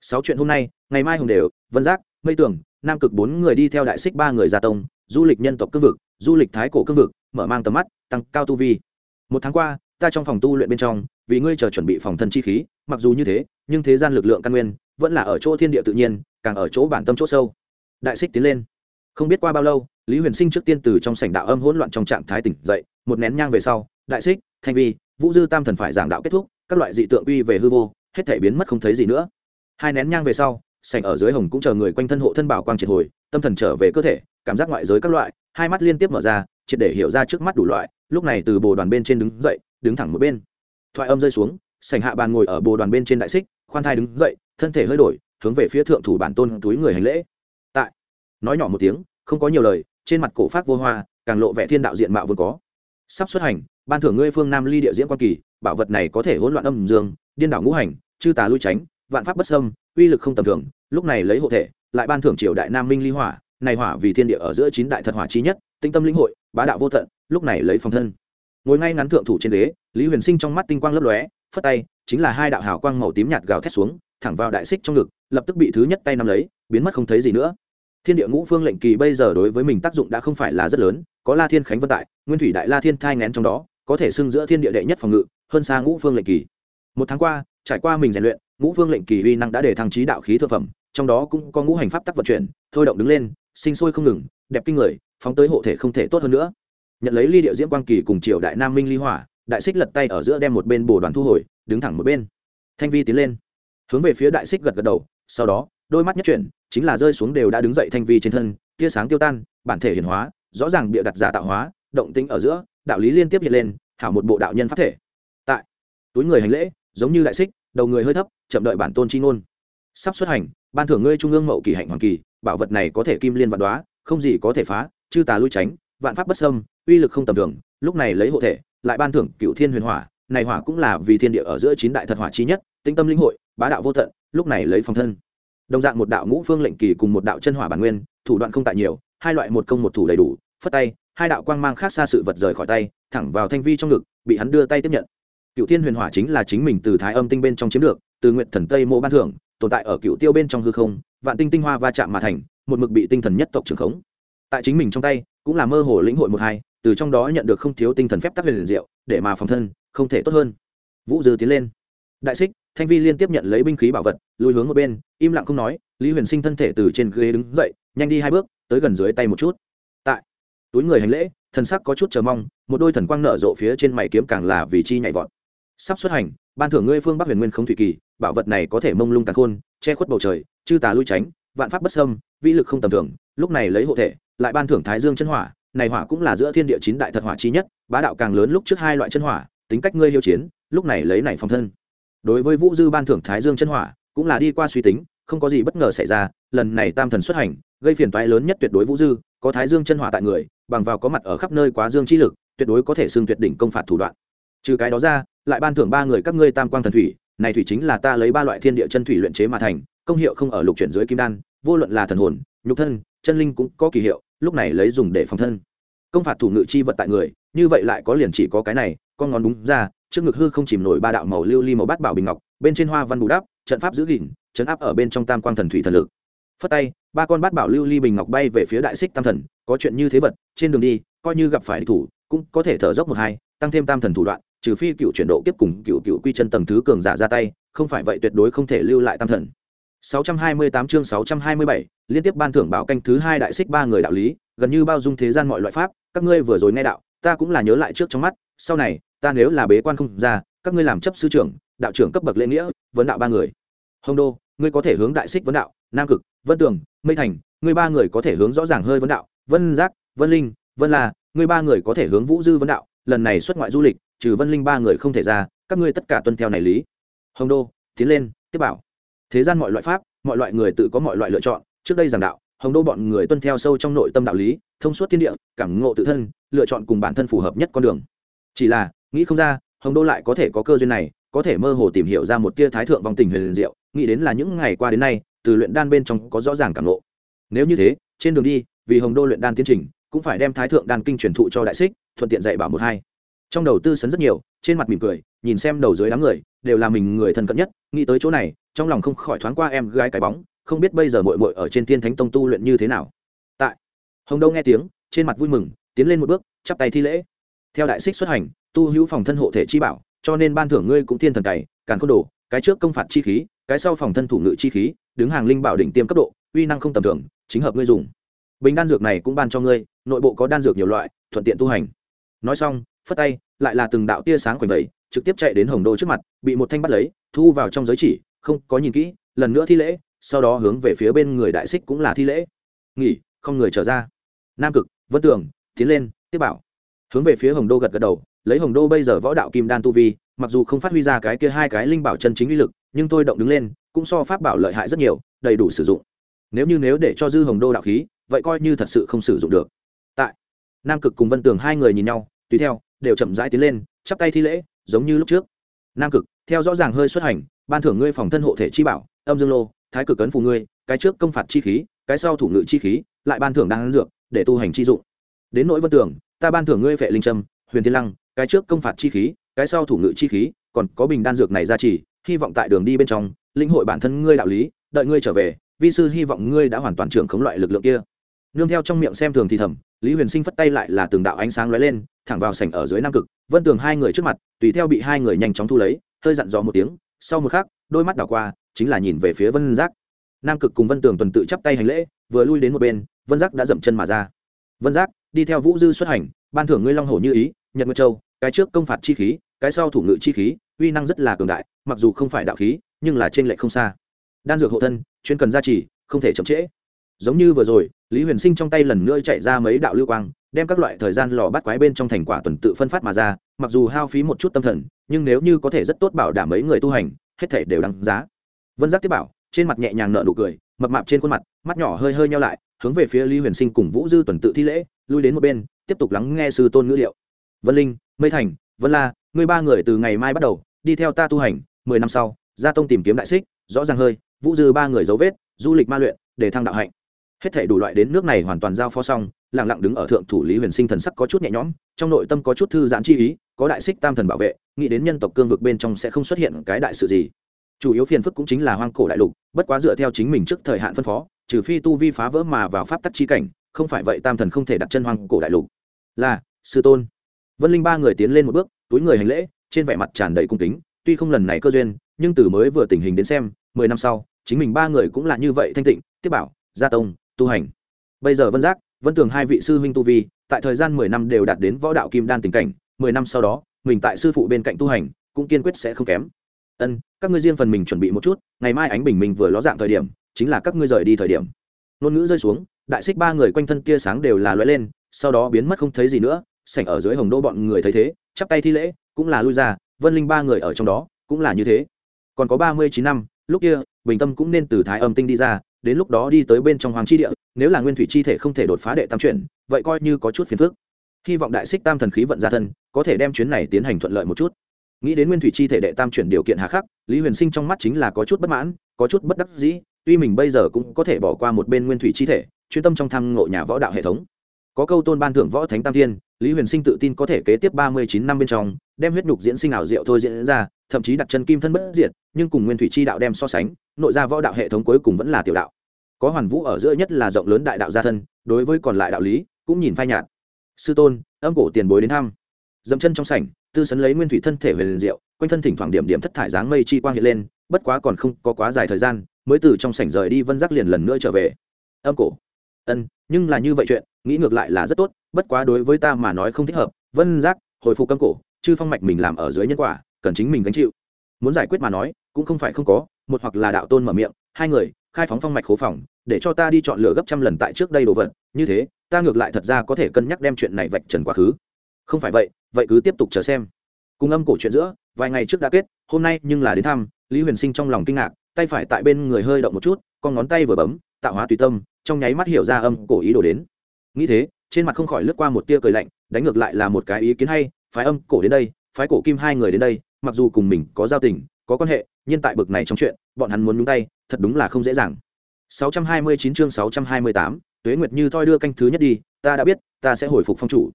Speaker 1: Sáu chuyện hôm nay, ngày mai hồng đều, vân giác, mây tường, nam cực bốn người đi theo đại xích ba người gia tông, du lịch nhân tộc cương vực, du lịch thái cổ cương vực, mở mang tầm mắt, tăng cao tu vi. Một tháng qua ta trong phòng tu luyện bên trong, vì ngươi chờ chuẩn bị phòng thân chi khí, mặc dù như thế, nhưng thế gian lực lượng căn nguyên vẫn là ở chỗ thiên địa tự nhiên, càng ở chỗ bản tâm chỗ sâu. Đại xích tiến lên. Không biết qua bao lâu, lý huyền sinh trước tiên từ trong sảnh đạo âm hỗn loạn trong trạng thái tỉnh dậy, một nén nhang về sau, đại xích, thanh vi, vũ dư tam thần phải giảng đạo kết thúc, các loại dị tượng uy về hư vô, hết thể biến mất không thấy gì nữa. Hai nén nhang về sau, sảnh ở dưới hồng cũng chờ người quanh thân hộ thân bảo quang triệt hồi, tâm thần trở về cơ thể, cảm giác ngoại giới các loại, hai mắt liên tiếp mở ra, triệt để hiểu ra trước mắt đủ loại, lúc này từ bồ đoàn bên trên đứng dậy đứng thẳng một bên. Thoại âm rơi xuống, sảnh hạ bàn ngồi ở bồ đoàn bên trên đại xích, khoan thai đứng dậy, thân thể hơi đổi, hướng về phía thượng thủ bản tôn túi người hành lễ. Tại, nói nhỏ một tiếng, không có nhiều lời, trên mặt cổ pháp vô hoa, càng lộ vẻ thiên đạo diện mạo vốn có. Sắp xuất hành, ban thưởng ngươi phương nam ly địa diễn quan kỳ, bảo vật này có thể hỗn loạn âm dương, điên đảo ngũ hành, chư tà lui tránh, vạn pháp bất xâm, uy lực không tầm thường, lúc này lấy hộ thể, lại ban thưởng triều đại nam minh ly hỏa, này hỏa vì thiên địa ở giữa chín đại thật hỏa chi nhất, tinh tâm linh hội, bá đạo vô tận, lúc này lấy phòng thân ngồi ngay ngắn thượng thủ trên ghế, lý huyền sinh trong mắt tinh quang lấp lóe, phất tay, chính là hai đạo hào quang màu tím nhạt gào thét xuống, thẳng vào đại xích trong ngực, lập tức bị thứ nhất tay nắm lấy, biến mất không thấy gì nữa. Thiên địa ngũ phương lệnh kỳ bây giờ đối với mình tác dụng đã không phải là rất lớn, có la thiên khánh vân tại, nguyên thủy đại la thiên thai ngén trong đó, có thể xưng giữa thiên địa đệ nhất phòng ngự, hơn xa ngũ phương lệnh kỳ. Một tháng qua, trải qua mình rèn luyện, ngũ phương lệnh kỳ uy năng đã để thăng trí đạo khí thực phẩm, trong đó cũng có ngũ hành pháp tắc vận chuyển, thôi động đứng lên, sinh sôi không ngừng, đẹp kinh người, phóng tới hộ thể không thể tốt hơn nữa nhận lấy ly địa diễm quang kỳ cùng triều đại nam minh ly hỏa, đại xích lật tay ở giữa đem một bên bồ đoàn thu hồi, đứng thẳng một bên. Thanh vi tiến lên, hướng về phía đại xích gật gật đầu, sau đó, đôi mắt nhất chuyển, chính là rơi xuống đều đã đứng dậy thanh vi trên thân, tia sáng tiêu tan, bản thể hiển hóa, rõ ràng bịa đặt giả tạo hóa, động tính ở giữa, đạo lý liên tiếp hiện lên, hảo một bộ đạo nhân pháp thể. Tại, túi người hành lễ, giống như đại xích, đầu người hơi thấp, chậm đợi bản tôn chi ngôn. Sắp xuất hành, ban thưởng ngươi trung ương mậu kỳ hạnh hoàng kỳ, bảo vật này có thể kim liên vạn đoá, không gì có thể phá, chư tà lui tránh vạn pháp bất sâm uy lực không tầm thường, lúc này lấy hộ thể, lại ban thưởng cựu thiên huyền hỏa, này hỏa cũng là vì thiên địa ở giữa chín đại thật hỏa chi nhất, tinh tâm linh hội, bá đạo vô tận, lúc này lấy phòng thân. Đồng dạng một đạo ngũ phương lệnh kỳ cùng một đạo chân hỏa bản nguyên, thủ đoạn không tại nhiều, hai loại một công một thủ đầy đủ, phất tay, hai đạo quang mang khác xa sự vật rời khỏi tay, thẳng vào thanh vi trong ngực, bị hắn đưa tay tiếp nhận. Cựu thiên huyền hỏa chính là chính mình từ thái âm tinh bên trong chiếm được, từ nguyện thần tây mô ban thưởng, tồn tại ở cựu tiêu bên trong hư không, vạn tinh tinh hoa va chạm mà thành, một mực bị tinh thần nhất tộc trường khống. Tại chính mình trong tay cũng là mơ hồ lĩnh hội một hai, từ trong đó nhận được không thiếu tinh thần phép tắc huyền diệu, để mà phòng thân, không thể tốt hơn. Vũ dư tiến lên. Đại xích, thanh vi liên tiếp nhận lấy binh khí bảo vật lùi hướng một bên, im lặng không nói, lý huyền sinh thân thể từ trên ghế đứng dậy, nhanh đi hai bước, tới gần dưới tay một chút. Tại, túi người hành lễ, thần sắc có chút chờ mong, một đôi thần quang nở rộ phía trên mày kiếm càng là vì chi nhảy vọt. Sắp xuất hành, ban thưởng ngươi phương bắc huyền nguyên không thủy kỳ, bảo vật này có thể mông lung càng khôn, che khuất bầu trời, chư tà lui tránh, vạn pháp bất xâm, vĩ lực không tầm thường, lúc này lấy hộ thể lại ban thưởng thái dương chân hỏa, này hỏa cũng là giữa thiên địa chín đại thật hỏa chi nhất, bá đạo càng lớn lúc trước hai loại chân hỏa, tính cách ngươi hiếu chiến, lúc này lấy này phòng thân. Đối với vũ dư ban thưởng thái dương chân hỏa, cũng là đi qua suy tính, không có gì bất ngờ xảy ra, lần này tam thần xuất hành, gây phiền toái lớn nhất tuyệt đối vũ dư, có thái dương chân hỏa tại người, bằng vào có mặt ở khắp nơi quá dương chi lực, tuyệt đối có thể xưng tuyệt đỉnh công phạt thủ đoạn. Trừ cái đó ra, lại ban thưởng ba người các ngươi tam quang thần thủy, này thủy chính là ta lấy ba loại thiên địa chân thủy luyện chế mà thành, công hiệu không ở lục chuyển dưới kim đan, vô luận là thần hồn, nhục thân, chân linh cũng có kỳ hiệu lúc này lấy dùng để phòng thân. Công phạt thủ ngự chi vật tại người, như vậy lại có liền chỉ có cái này, con ngón đúng ra, trước ngực hư không chìm nổi ba đạo màu lưu ly màu bát bảo bình ngọc, bên trên hoa văn bù đắp, trận pháp giữ gìn, chấn áp ở bên trong tam quang thần thủy thần lực. Phất tay, ba con bát bảo lưu ly bình ngọc bay về phía đại xích tam thần, có chuyện như thế vật, trên đường đi, coi như gặp phải địch thủ, cũng có thể thở dốc một hai, tăng thêm tam thần thủ đoạn, trừ phi cựu chuyển độ kiếp cùng cựu cựu quy chân tầng thứ cường giả ra tay, không phải vậy tuyệt đối không thể lưu lại tam thần. 628 chương 627, liên tiếp ban thưởng bảo canh thứ hai đại xích ba người đạo lý gần như bao dung thế gian mọi loại pháp các ngươi vừa rồi nghe đạo ta cũng là nhớ lại trước trong mắt sau này ta nếu là bế quan không ra các ngươi làm chấp sư trưởng đạo trưởng cấp bậc lễ nghĩa vấn đạo ba người. Hồng đô ngươi có thể hướng đại xích vấn đạo nam cực vân tường mây thành ngươi ba người có thể hướng rõ ràng hơi vấn đạo vân giác vân linh vân la ngươi ba người có thể hướng vũ dư vấn đạo lần này xuất ngoại du lịch trừ vân linh ba người không thể ra các ngươi tất cả tuân theo này lý. Hồng đô tiến lên tiếp bảo thế gian mọi loại pháp, mọi loại người tự có mọi loại lựa chọn. Trước đây giảng đạo, hồng đô bọn người tuân theo sâu trong nội tâm đạo lý, thông suốt thiên địa, cảm ngộ tự thân, lựa chọn cùng bản thân phù hợp nhất con đường. Chỉ là, nghĩ không ra, hồng đô lại có thể có cơ duyên này, có thể mơ hồ tìm hiểu ra một tia thái thượng vòng tình huyền diệu, nghĩ đến là những ngày qua đến nay, từ luyện đan bên trong có rõ ràng cảm ngộ. Nếu như thế, trên đường đi, vì hồng đô luyện đan tiến trình, cũng phải đem thái thượng đan kinh truyền thụ cho đại xích, thuận tiện dạy bảo một hai. Trong đầu tư sấn rất nhiều, trên mặt mỉm cười, nhìn xem đầu dưới đám người, đều là mình người thân cận nhất, nghĩ tới chỗ này trong lòng không khỏi thoáng qua em gái cái bóng, không biết bây giờ mội mội ở trên thiên thánh tông tu luyện như thế nào. Tại hồng đâu nghe tiếng, trên mặt vui mừng, tiến lên một bước, chắp tay thi lễ. Theo đại xích xuất hành, tu hữu phòng thân hộ thể chi bảo, cho nên ban thưởng ngươi cũng thiên thần cày càn côn đồ, cái trước công phạt chi khí, cái sau phòng thân thủ ngự chi khí, đứng hàng linh bảo đỉnh tiêm cấp độ, uy năng không tầm thường, chính hợp ngươi dùng. Bình đan dược này cũng ban cho ngươi, nội bộ có đan dược nhiều loại, thuận tiện tu hành. Nói xong, phất tay, lại là từng đạo tia sáng quỳnh vẩy, trực tiếp chạy đến hồng đô trước mặt, bị một thanh bắt lấy, thu vào trong giới chỉ không có nhìn kỹ, lần nữa thi lễ, sau đó hướng về phía bên người đại xích cũng là thi lễ. Nghỉ, không người trở ra. Nam cực, vân tường, tiến lên, tiếp bảo. Hướng về phía hồng đô gật gật đầu, lấy hồng đô bây giờ võ đạo kim đan tu vi, mặc dù không phát huy ra cái kia hai cái linh bảo chân chính uy lực, nhưng tôi động đứng lên, cũng so pháp bảo lợi hại rất nhiều, đầy đủ sử dụng. Nếu như nếu để cho dư hồng đô đạo khí, vậy coi như thật sự không sử dụng được. Tại, nam cực cùng vân tường hai người nhìn nhau, tùy theo, đều chậm rãi tiến lên, chắp tay thi lễ, giống như lúc trước. Nam cực, theo rõ ràng hơi xuất hành ban thưởng ngươi phòng thân hộ thể chi bảo, âm dương lô, thái cực cấn phù ngươi, cái trước công phạt chi khí, cái sau thủ ngự chi khí, lại ban thưởng đang dược, để tu hành chi dụng. Đến nỗi vân tưởng ta ban thưởng ngươi vệ linh trâm, huyền thiên lăng, cái trước công phạt chi khí, cái sau thủ ngự chi khí, còn có bình đan dược này ra chỉ, hy vọng tại đường đi bên trong, linh hội bản thân ngươi đạo lý, đợi ngươi trở về, vi sư hy vọng ngươi đã hoàn toàn trưởng khống loại lực lượng kia. Nương theo trong miệng xem thường thì thầm, lý huyền sinh phất tay lại là từng đạo ánh sáng lóe lên, thẳng vào sảnh ở dưới nam cực, vân tường hai người trước mặt, tùy theo bị hai người nhanh chóng thu lấy, hơi dặn dò một tiếng sau một khắc, đôi mắt đảo qua, chính là nhìn về phía vân giác. Nam cực cùng vân tường tuần tự chắp tay hành lễ, vừa lui đến một bên, vân giác đã dậm chân mà ra. Vân giác, đi theo vũ dư xuất hành, ban thưởng ngươi long hổ như ý, nhật nguyệt châu, cái trước công phạt chi khí, cái sau thủ ngự chi khí, uy năng rất là cường đại, mặc dù không phải đạo khí, nhưng là trên lệ không xa. Đan dược hộ thân, chuyên cần gia trì, không thể chậm trễ. Giống như vừa rồi, lý huyền sinh trong tay lần nữa chạy ra mấy đạo lưu quang đem các loại thời gian lò bắt quái bên trong thành quả tuần tự phân phát mà ra, mặc dù hao phí một chút tâm thần, nhưng nếu như có thể rất tốt bảo đảm mấy người tu hành, hết thể đều đăng giá. Vân giác tiếp bảo, trên mặt nhẹ nhàng nợ nụ cười, mập mạp trên khuôn mặt, mắt nhỏ hơi hơi nhau lại, hướng về phía lý huyền sinh cùng vũ dư tuần tự thi lễ, lui đến một bên, tiếp tục lắng nghe sư tôn ngữ liệu. Vân linh, mây thành, vân la, ngươi ba người từ ngày mai bắt đầu, đi theo ta tu hành, mười năm sau, gia tông tìm kiếm đại xích, rõ ràng hơi, vũ dư ba người dấu vết, du lịch ma luyện, để thăng đạo hạnh. Hết thể đủ loại đến nước này hoàn toàn giao phó xong lặng lặng đứng ở thượng thủ lý huyền sinh thần sắc có chút nhẹ nhõm, trong nội tâm có chút thư giãn chi ý, có đại xích tam thần bảo vệ, nghĩ đến nhân tộc cương vực bên trong sẽ không xuất hiện cái đại sự gì. Chủ yếu phiền phức cũng chính là hoang cổ đại lục, bất quá dựa theo chính mình trước thời hạn phân phó, trừ phi tu vi phá vỡ mà vào pháp tắc chi cảnh, không phải vậy tam thần không thể đặt chân hoang cổ đại lục. Là, sư tôn. Vân linh ba người tiến lên một bước, túi người hành lễ, trên vẻ mặt tràn đầy cung kính, tuy không lần này cơ duyên, nhưng từ mới vừa tình hình đến xem, mười năm sau, chính mình ba người cũng là như vậy thanh tịnh, tiếp bảo, gia tông, tu hành. Bây giờ vân giác vân tường hai vị sư huynh tu vi, tại thời gian mười năm đều đạt đến võ đạo kim đan tình cảnh, mười năm sau đó, mình tại sư phụ bên cạnh tu hành, cũng kiên quyết sẽ không kém. Ân, các ngươi riêng phần mình chuẩn bị một chút, ngày mai ánh bình minh vừa ló dạng thời điểm, chính là các ngươi rời đi thời điểm. Ngôn ngữ rơi xuống, đại xích ba người quanh thân tia sáng đều là lóe lên, sau đó biến mất không thấy gì nữa, sảnh ở dưới hồng đô bọn người thấy thế, chắp tay thi lễ, cũng là lui ra, vân linh ba người ở trong đó, cũng là như thế. Còn có ba mươi chín năm, lúc kia, bình tâm cũng nên từ thái âm tinh đi ra đến lúc đó đi tới bên trong hoàng chi địa, nếu là nguyên thủy chi thể không thể đột phá đệ tam chuyển, vậy coi như có chút phiền phức. Hy vọng đại xích tam thần khí vận ra thân, có thể đem chuyến này tiến hành thuận lợi một chút. Nghĩ đến nguyên thủy chi thể đệ tam chuyển điều kiện hà khắc, lý huyền sinh trong mắt chính là có chút bất mãn, có chút bất đắc dĩ, tuy mình bây giờ cũng có thể bỏ qua một bên nguyên thủy chi thể, chuyên tâm trong thăm ngộ nhà võ đạo hệ thống. Có câu tôn ban thưởng võ thánh tam thiên, lý huyền sinh tự tin có thể kế tiếp ba mươi chín năm bên trong, đem huyết nhục diễn sinh ảo diệu thôi diễn ra thậm chí đặt chân kim thân bất diệt, nhưng cùng nguyên thủy chi đạo đem so sánh, nội ra võ đạo hệ thống cuối cùng vẫn là tiểu đạo. Có hoàn vũ ở giữa nhất là rộng lớn đại đạo gia thân, đối với còn lại đạo lý, cũng nhìn phai nhạt. Sư tôn, âm cổ tiền bối đến thăm. Dẫm chân trong sảnh, tư sấn lấy nguyên thủy thân thể về liền diệu, quanh thân thỉnh thoảng điểm điểm thất thải dáng mây chi quang hiện lên, bất quá còn không có quá dài thời gian, mới từ trong sảnh rời đi vân giác liền lần nữa trở về. Âm cổ. Ân, nhưng là như vậy chuyện, nghĩ ngược lại là rất tốt, bất quá đối với ta mà nói không thích hợp, vân giác, hồi phục âm cổ, chư phong mạch mình làm ở dưới nhân quả cần chính mình gánh chịu. Muốn giải quyết mà nói, cũng không phải không có, một hoặc là đạo tôn mở miệng, hai người, khai phóng phong mạch khố phòng, để cho ta đi chọn lựa gấp trăm lần tại trước đây đồ vật, như thế, ta ngược lại thật ra có thể cân nhắc đem chuyện này vạch trần quá khứ. Không phải vậy vậy cứ tiếp tục chờ xem. Cùng âm cổ chuyện giữa, vài ngày trước đã kết, hôm nay nhưng là đến thăm, lý huyền sinh trong lòng kinh ngạc, tay phải tại bên người hơi động một chút, con ngón tay vừa bấm, tạo hóa tùy tâm, trong nháy mắt hiểu ra âm cổ ý đồ đến. Nghĩ thế, trên mặt không khỏi lướt qua một tia cười lạnh, đánh ngược lại là một cái ý kiến hay, phái âm cổ đến đây, phái cổ kim hai người đến đây mặc dù cùng mình có giao tình có quan hệ nhưng tại bực này trong chuyện bọn hắn muốn nhúng tay thật đúng là không dễ dàng 629 chương 628, Tuế Nguyệt Như thoi đưa canh thứ nhất đi, ta đã biết, ta sẽ hồi phục phong chủ.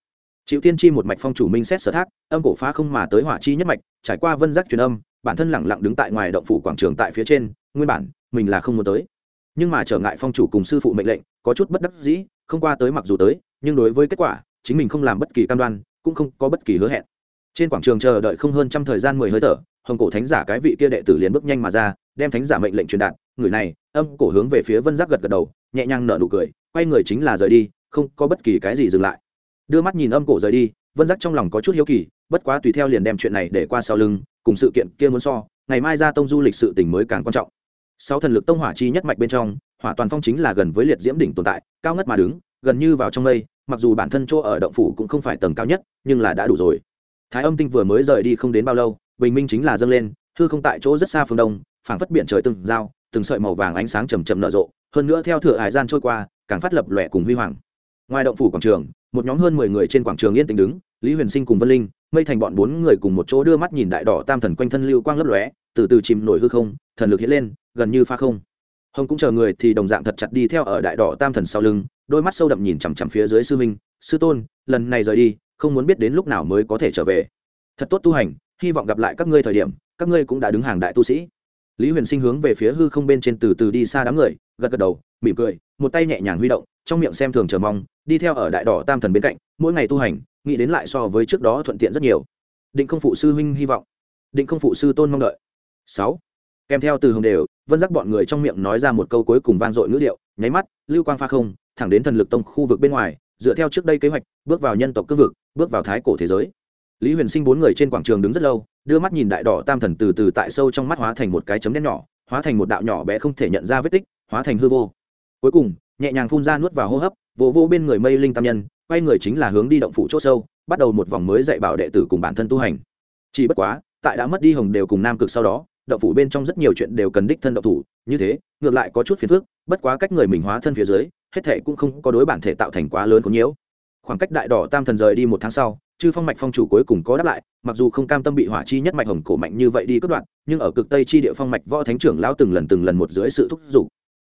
Speaker 1: Chịu Tiên Chi một mạch phong chủ minh xét sở thác, âm cổ phá không mà tới hỏa chi nhất mạch, trải qua vân giác truyền âm, bản thân lặng lặng đứng tại ngoài động phủ quảng trường tại phía trên, nguyên bản mình là không muốn tới. Nhưng mà trở ngại phong chủ cùng sư phụ mệnh lệnh, có chút bất đắc dĩ, không qua tới mặc dù tới, nhưng đối với kết quả, chính mình không làm bất kỳ cam đoan, cũng không có bất kỳ hứa hẹn. Trên quảng trường chờ đợi không hơn trăm thời gian mười hơi thở, hồng cổ thánh giả cái vị kia đệ tử liền bước nhanh mà ra, đem thánh giả mệnh lệnh truyền đạt, người này, âm cổ hướng về phía vân giác gật gật đầu nhẹ nhàng nở nụ cười quay người chính là rời đi không có bất kỳ cái gì dừng lại. Đưa mắt nhìn âm cổ rời đi vân giác trong lòng có chút hiếu kỳ bất quá tùy theo liền đem chuyện này để qua sau lưng cùng sự kiện kia muốn so ngày mai ra tông du lịch sự tình mới càng quan trọng. Sáu thần lực tông hỏa chi nhất mạch bên trong hỏa toàn phong chính là gần với liệt diễm đỉnh tồn tại cao ngất mà đứng gần như vào trong mây mặc dù bản thân chỗ ở động phủ cũng không phải tầng cao nhất nhưng là đã đủ rồi thái âm tinh vừa mới rời đi không đến bao lâu, bình minh chính là dâng lên, hư không tại chỗ rất xa phương đông, phảng phất biển trời từng giao, từng sợi màu vàng ánh sáng chầm chậm nở rộ, hơn nữa theo thửa hải gian trôi qua, càng phát lập lòe cùng huy hoàng. Ngoài động phủ quảng trường, một nhóm hơn mười người trên quảng trường yên tĩnh đứng, lý huyền sinh cùng vân linh, mây thành bọn bốn người cùng một chỗ đưa mắt nhìn đại đỏ tam thần quanh thân lưu quang lấp lóe, từ từ chìm nổi hư không, thần lực hiện lên, gần như pha không. Hồng cũng chờ người thì đồng dạng thật chặt đi theo ở đại đỏ tam thần sau lưng, đôi mắt sâu đậm nhìn chằm chằm phía dưới sư minh sư tôn, lần này rời đi không muốn biết đến lúc nào mới có thể trở về. Thật tốt tu hành, hy vọng gặp lại các ngươi thời điểm, các ngươi cũng đã đứng hàng đại tu sĩ. Lý huyền sinh hướng về phía hư không bên trên từ từ đi xa đám người, gật gật đầu, mỉm cười, một tay nhẹ nhàng huy động, trong miệng xem thường chờ mong, đi theo ở đại đỏ tam thần bên cạnh, mỗi ngày tu hành, nghĩ đến lại so với trước đó thuận tiện rất nhiều. Định không phụ sư huynh hy vọng. Định không phụ sư tôn mong đợi. Sáu. Kèm theo từ hồng đều, vân giác bọn người trong miệng nói ra một câu cuối cùng vang dội ngữ điệu, nháy mắt, lưu quang pha không, thẳng đến thần lực tông khu vực bên ngoài dựa theo trước đây kế hoạch, bước vào nhân tộc cương vực, bước vào thái cổ thế giới. Lý huyền sinh bốn người trên quảng trường đứng rất lâu, đưa mắt nhìn đại đỏ tam thần từ từ tại sâu trong mắt hóa thành một cái chấm đen nhỏ, hóa thành một đạo nhỏ bé không thể nhận ra vết tích, hóa thành hư vô. Cuối cùng, nhẹ nhàng phun ra nuốt vào hô hấp, vô vô bên người mây linh tam nhân, quay người chính là hướng đi động phủ c h ỗ sâu, bắt đầu một vòng mới dạy bảo đệ tử cùng bản thân tu hành. Chỉ bất quá, tại đã mất đi hồng đều cùng nam cực sau đó, động phủ bên trong rất nhiều chuyện đều cần đích thân động thủ, như thế, ngược lại có chút phiền phức, bất quá cách người mình hóa thân phía dưới hết thệ cũng không có đối bản thể tạo thành quá lớn có nhiễu. Khoảng cách đại đỏ tam thần rời đi một tháng sau, chư phong mạch phong chủ cuối cùng có đáp lại, mặc dù không cam tâm bị hỏa chi nhất mạch hồng cổ mạnh như vậy đi cất đoạn nhưng ở cực tây chi địa phong mạch võ thánh trưởng lão từng lần từng lần một dưới sự thúc giục.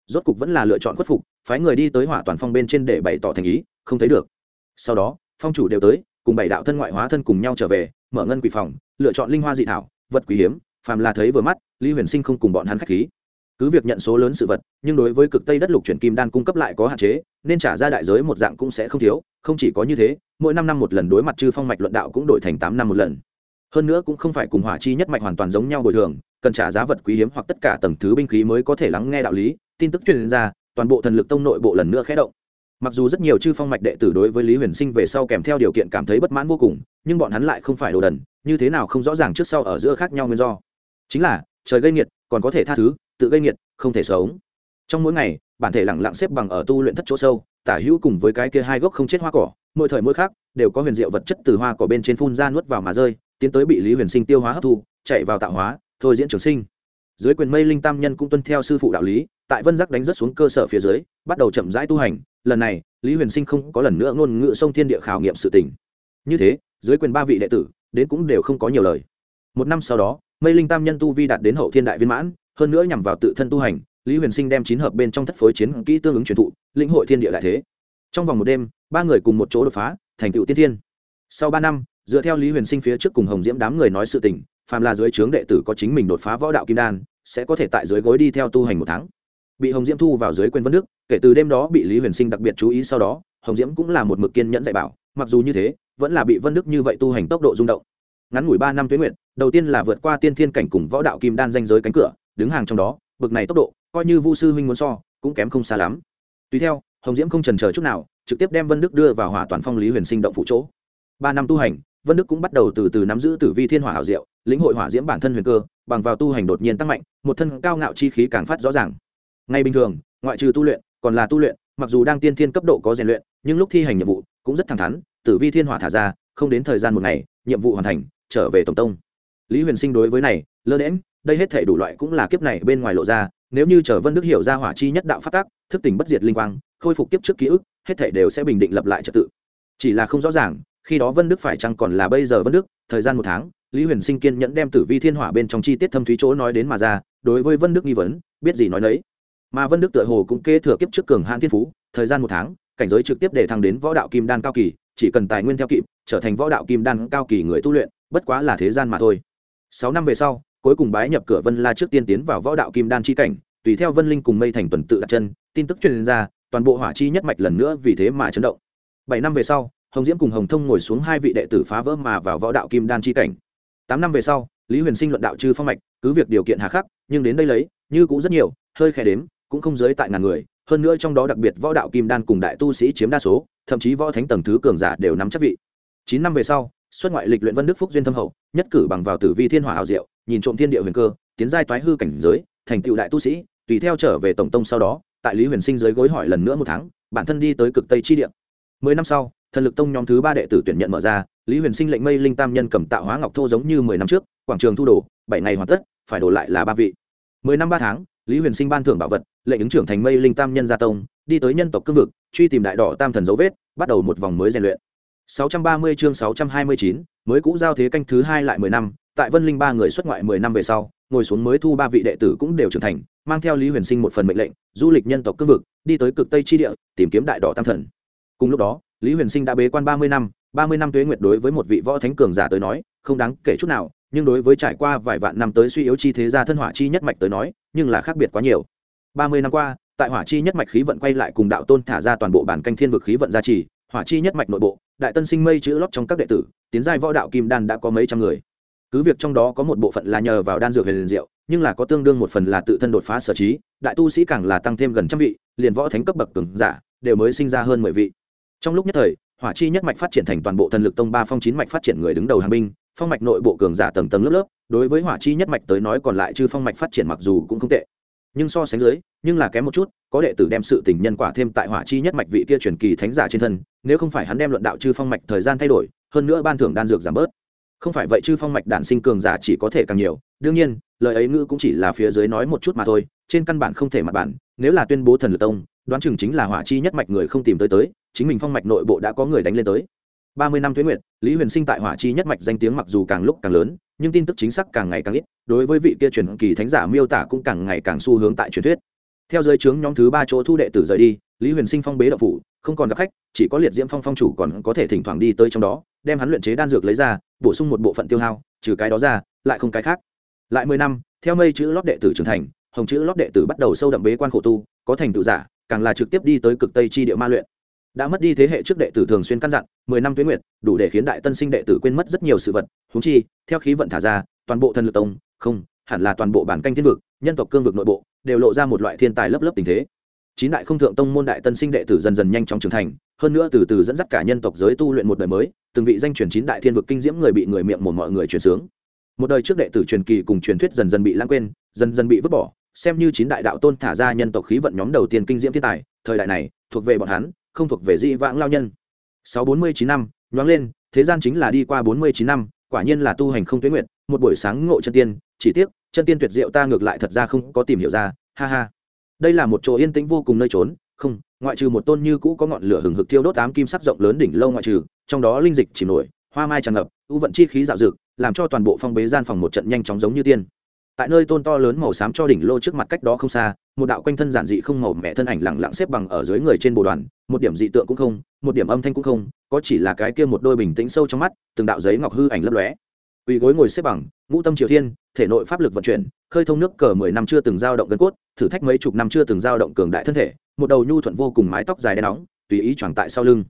Speaker 1: Rốt cục vẫn là lựa chọn khuất phục, phái người đi tới hỏa toàn phong bên trên để bày tỏ thành ý, không thấy được. Sau đó, phong chủ đều tới, cùng bảy đạo thân ngoại hóa thân cùng nhau trở về, mở ngân quỷ phòng, lựa chọn linh hoa dị thảo, vật quý hiếm, phàm là thấy vừa mắt, lý huyền sinh không cùng bọn hắn khách khí cứ việc nhận số lớn sự vật, nhưng đối với cực tây đất lục chuyển kim đan cung cấp lại có hạn chế, nên trả ra đại giới một dạng cũng sẽ không thiếu, không chỉ có như thế, mỗi năm năm một lần đối mặt chư phong mạch luận đạo cũng đổi thành tám năm một lần. Hơn nữa cũng không phải cùng hỏa chi nhất mạch hoàn toàn giống nhau bồi thường, cần trả giá vật quý hiếm hoặc tất cả tầng thứ binh khí mới có thể lắng nghe đạo lý, tin tức truyền ra, toàn bộ thần lực tông nội bộ lần nữa khé động. Mặc dù rất nhiều chư phong mạch đệ tử đối với lý huyền sinh về sau kèm theo điều kiện cảm thấy bất mãn vô cùng, nhưng bọn hắn lại không phải đồ đần, như thế nào không rõ ràng trước sau ở giữa khác nhau nguyên do. Chính là, trời gây nghiệt, còn có thể tha thứ tự gây nghiệt, không thể sống. Trong mỗi ngày, bản thể lẳng lặng xếp bằng ở tu luyện thất chỗ sâu, tả hữu cùng với cái kia hai gốc không chết hoa cỏ, mỗi thời mỗi khác đều có huyền diệu vật chất từ hoa cỏ bên trên phun ra nuốt vào mà rơi, tiến tới bị lý huyền sinh tiêu hóa hấp thu, chạy vào tạo hóa, thôi diễn trường sinh. Dưới quyền mây linh tam nhân cũng tuân theo sư phụ đạo lý, tại vân giác đánh rất xuống cơ sở phía dưới, bắt đầu chậm rãi tu hành. Lần này, lý huyền sinh không có lần nữa ngôn ngữ sông thiên địa khảo nghiệm sự tình. như thế, dưới quyền ba vị đệ tử, đến cũng đều không có nhiều lời. Một năm sau đó, mây linh tam nhân tu vi đạt đến hậu thiên đại viên mãn hơn nữa nhằm vào tự thân tu hành, lý huyền sinh đem chín hợp bên trong thất phối chiến kỹ tương ứng truyền thụ, lĩnh hội thiên địa đại thế. Trong vòng một đêm, ba người cùng một chỗ đột phá, thành tựu tiên thiên. Sau ba năm, dựa theo lý huyền sinh phía trước cùng hồng diễm đám người nói sự tình, phàm là dưới trướng đệ tử có chính mình đột phá võ đạo kim đan, sẽ có thể tại dưới gối đi theo tu hành một tháng. Bị hồng diễm thu vào dưới quên vân đức, kể từ đêm đó bị lý huyền sinh đặc biệt chú ý sau đó, hồng diễm cũng là một mực kiên nhẫn dạy bảo, mặc dù như thế, vẫn là bị vân đức như vậy tu hành tốc độ rung động. Ngắn ngủi ba năm tuyến nguyện, đầu tiên là vượt qua tiên thiên cảnh cùng võ đạo kim đan danh giới cánh cửa đứng hàng trong đó, bực này tốc độ, coi như vu sư huynh muốn so, cũng kém không xa lắm. Tùy theo, hồng diễm không trần chờ chút nào, trực tiếp đem vân đức đưa vào hỏa toàn phong lý huyền sinh động phụ chỗ. Ba năm tu hành, vân đức cũng bắt đầu từ từ nắm giữ tử vi thiên hỏa hảo diệu, lĩnh hội hỏa diễm bản thân huyền cơ, bằng vào tu hành đột nhiên tăng mạnh, một thân cao ngạo chi khí càng phát rõ ràng. Ngay bình thường, ngoại trừ tu luyện, còn là tu luyện, mặc dù đang tiên thiên cấp độ có rèn luyện, nhưng lúc thi hành nhiệm vụ cũng rất thẳng thắn, tử vi thiên hỏa thả ra, không đến thời gian một ngày, nhiệm vụ hoàn thành, trở về tổng tông. Lý huyền sinh đối với này, lơ đễm đây hết thể đủ loại cũng là kiếp này bên ngoài lộ ra, nếu như chờ vân đức hiểu ra hỏa chi nhất đạo phát tác thức tỉnh bất diệt linh quang, khôi phục kiếp trước ký ức, hết thể đều sẽ bình định lập lại trật tự. Chỉ là không rõ ràng, khi đó vân đức phải chăng còn là bây giờ vân đức, thời gian một tháng, lý huyền sinh kiên nhẫn đem tử vi thiên hỏa bên trong chi tiết thâm thúy chỗ nói đến mà ra, đối với vân đức nghi vấn, biết gì nói nấy. Mà vân đức tựa hồ cũng kế thừa kiếp trước cường hãn thiên phú, thời gian một tháng, cảnh giới trực tiếp để thăng đến võ đạo kim đan cao kỳ, chỉ cần tài nguyên theo kịp, trở thành võ đạo kim đan cao kỳ người tu luyện, bất quá là thế gian mà thôi. Sáu năm về sau cuối cùng bái nhập cửa vân la trước tiên tiến vào võ đạo kim đan chi cảnh, tùy theo vân linh cùng mây thành tuần tự đặt chân, tin tức truyền ra, toàn bộ hỏa chi nhất mạch lần nữa vì thế mà chấn động. Bảy năm về sau, hồng diễm cùng hồng thông ngồi xuống hai vị đệ tử phá vỡ mà vào võ đạo kim đan chi cảnh. Tám năm về sau, lý huyền sinh luận đạo chư phong mạch, cứ việc điều kiện hà khắc, nhưng đến đây lấy, như cũng rất nhiều, hơi khẽ đếm, cũng không giới tại ngàn người, hơn nữa trong đó đặc biệt võ đạo kim đan cùng đại tu sĩ chiếm đa số, thậm chí võ thánh tầng thứ cường giả đều nắm chắc vị. Chín năm về sau xuất ngoại lịch luyện vân đức phúc duyên thâm hậu, nhất cử bằng vào tử vi thiên hỏa hào diệu, nhìn trộm thiên địa huyền cơ, tiến giai toái hư cảnh giới, thành tựu đại tu sĩ, tùy theo trở về tổng tông sau đó, tại lý huyền sinh dưới gối hỏi lần nữa một tháng, bản thân đi tới cực tây chi địa. Mười năm sau, thần lực tông nhóm thứ ba đệ tử tuyển nhận mở ra, lý huyền sinh lệnh mây linh tam nhân cầm tạo hóa ngọc thô giống như mười năm trước, quảng trường thu đồ, bảy ngày hoàn tất, phải đổ lại là ba vị. Mười năm ba tháng, lý huyền sinh ban thưởng bảo vật, lệnh ứng trưởng thành mây linh tam nhân gia tông, đi tới nhân tộc cương vực, truy tìm đại đỏ tam thần dấu vết, bắt đầu một vòng mới rèn luyện. 630 chương 629, mới cũ giao thế canh thứ hai lại 10 năm, tại Vân Linh ba người xuất ngoại 10 năm về sau, ngồi xuống mới thu ba vị đệ tử cũng đều trưởng thành, mang theo Lý Huyền Sinh một phần mệnh lệnh, du lịch nhân tộc cương vực, đi tới cực Tây chi địa, tìm kiếm đại đỏ tam thần. Cùng lúc đó, Lý Huyền Sinh đã bế quan 30 năm, 30 năm tuế nguyệt đối với một vị võ thánh cường giả tới nói, không đáng kể chút nào, nhưng đối với trải qua vài vạn năm tới suy yếu chi thế gia thân hỏa chi nhất mạch tới nói, nhưng là khác biệt quá nhiều. 30 năm qua, tại hỏa chi nhất mạch khí vận quay lại cùng đạo tôn thả ra toàn bộ bản canh thiên vực khí vận gia trì, hỏa chi nhất mạch nội bộ, đại tân sinh mây chữ lót trong các đệ tử, tiến giai võ đạo kim đan đã có mấy trăm người. Cứ việc trong đó có một bộ phận là nhờ vào đan dược huyền diệu, nhưng là có tương đương một phần là tự thân đột phá sở trí, đại tu sĩ càng là tăng thêm gần trăm vị, liền võ thánh cấp bậc cường giả đều mới sinh ra hơn mười vị. Trong lúc nhất thời, hỏa chi nhất mạch phát triển thành toàn bộ thần lực tông ba phong chín mạch phát triển người đứng đầu hàng binh, phong mạch nội bộ cường giả tầng tầng lớp lớp, đối với hỏa chi nhất mạch tới nói còn lại chư phong mạch phát triển mặc dù cũng không tệ. Nhưng so sánh dưới, nhưng là kém một chút có đệ tử đem sự tình nhân quả thêm tại hỏa chi nhất mạch vị kia truyền kỳ thánh giả trên thân, nếu không phải hắn đem luận đạo chư phong mạch thời gian thay đổi, hơn nữa ban thưởng đan dược giảm bớt. Không phải vậy chư phong mạch đản sinh cường giả chỉ có thể càng nhiều, đương nhiên, lời ấy ngữ cũng chỉ là phía dưới nói một chút mà thôi, trên căn bản không thể mặt bản, nếu là tuyên bố thần lực tông, đoán chừng chính là hỏa chi nhất mạch người không tìm tới tới, chính mình phong mạch nội bộ đã có người đánh lên tới. Ba mươi năm thuế nguyệt, lý huyền sinh tại hỏa chi nhất mạch danh tiếng mặc dù càng lúc càng lớn, nhưng tin tức chính xác càng ngày càng ít, đối với vị kia truyền kỳ thánh giả miêu tả cũng càng ngày càng xu hướng tại truyền thuyết theo giới trướng nhóm thứ ba chỗ thu đệ tử rời đi, lý huyền sinh phong bế đậu phủ, không còn gặp khách, chỉ có liệt diễm phong phong chủ còn có thể thỉnh thoảng đi tới trong đó, đem hắn luyện chế đan dược lấy ra, bổ sung một bộ phận tiêu hao, trừ cái đó ra, lại không cái khác. Lại mười năm, theo mây chữ lót đệ tử trưởng thành, hồng chữ lót đệ tử bắt đầu sâu đậm bế quan khổ tu, có thành tựu giả, càng là trực tiếp đi tới cực tây chi địa ma luyện. Đã mất đi thế hệ trước đệ tử thường xuyên căn dặn, mười năm tuyến nguyệt, đủ để khiến đại tân sinh đệ tử quên mất rất nhiều sự vật húng chi, theo khí vận thả ra, toàn bộ thần lực tông, không, hẳn là toàn bộ bản canh thiên vực, nhân tộc cương vực nội bộ đều lộ ra một loại thiên tài lớp lớp tình thế. Chín đại không thượng tông môn đại tân sinh đệ tử dần dần nhanh chóng trưởng thành, hơn nữa từ từ dẫn dắt cả nhân tộc giới tu luyện một đời mới, từng vị danh truyền chín đại thiên vực kinh diễm người bị người miệng một mọi người truyền sướng. Một đời trước đệ tử truyền kỳ cùng truyền thuyết dần dần bị lãng quên, dần dần bị vứt bỏ, xem như chín đại đạo tôn thả ra nhân tộc khí vận nhóm đầu tiên kinh diễm thiên tài, thời đại này, thuộc về bọn hắn, không thuộc về di vãng lao nhân. Sáu bốn mươi chín năm, nhoáng lên, thế gian chính là đi qua bốn mươi chín năm, quả nhiên là tu hành không tuyến nguyện một buổi sáng ngộ chân tiên, chỉ tiếc chân tiên tuyệt diệu ta ngược lại thật ra không có tìm hiểu ra, ha ha. Đây là một chỗ yên tĩnh vô cùng nơi trốn, không, ngoại trừ một tôn như cũ có ngọn lửa hừng hực thiêu đốt tám kim sắc rộng lớn đỉnh lâu ngoại trừ, trong đó linh dịch chìm nổi, hoa mai tràn ngập, ưu vận chi khí dạo dực, làm cho toàn bộ phong bế gian phòng một trận nhanh chóng giống như tiên. Tại nơi tôn to lớn màu xám cho đỉnh lô trước mặt cách đó không xa, một đạo quanh thân giản dị không màu mẹ thân ảnh lẳng lặng xếp bằng ở dưới người trên bồ đoàn, một điểm dị tượng cũng không, một điểm âm thanh cũng không, có chỉ là cái kia một đôi bình tĩnh sâu trong mắt, từng đạo giấy ngọc hư ảnh lấp lóe. Ủy gối ngồi xếp bằng, ngũ tâm triều thiên thể nội pháp lực vận chuyển, khơi thông nước cờ mười năm chưa từng dao động gân cốt, thử thách mấy chục năm chưa từng dao động cường đại thân thể, một đầu nhu thuận vô cùng mái tóc dài đen nóng, tùy ý choàng tại sau lưng.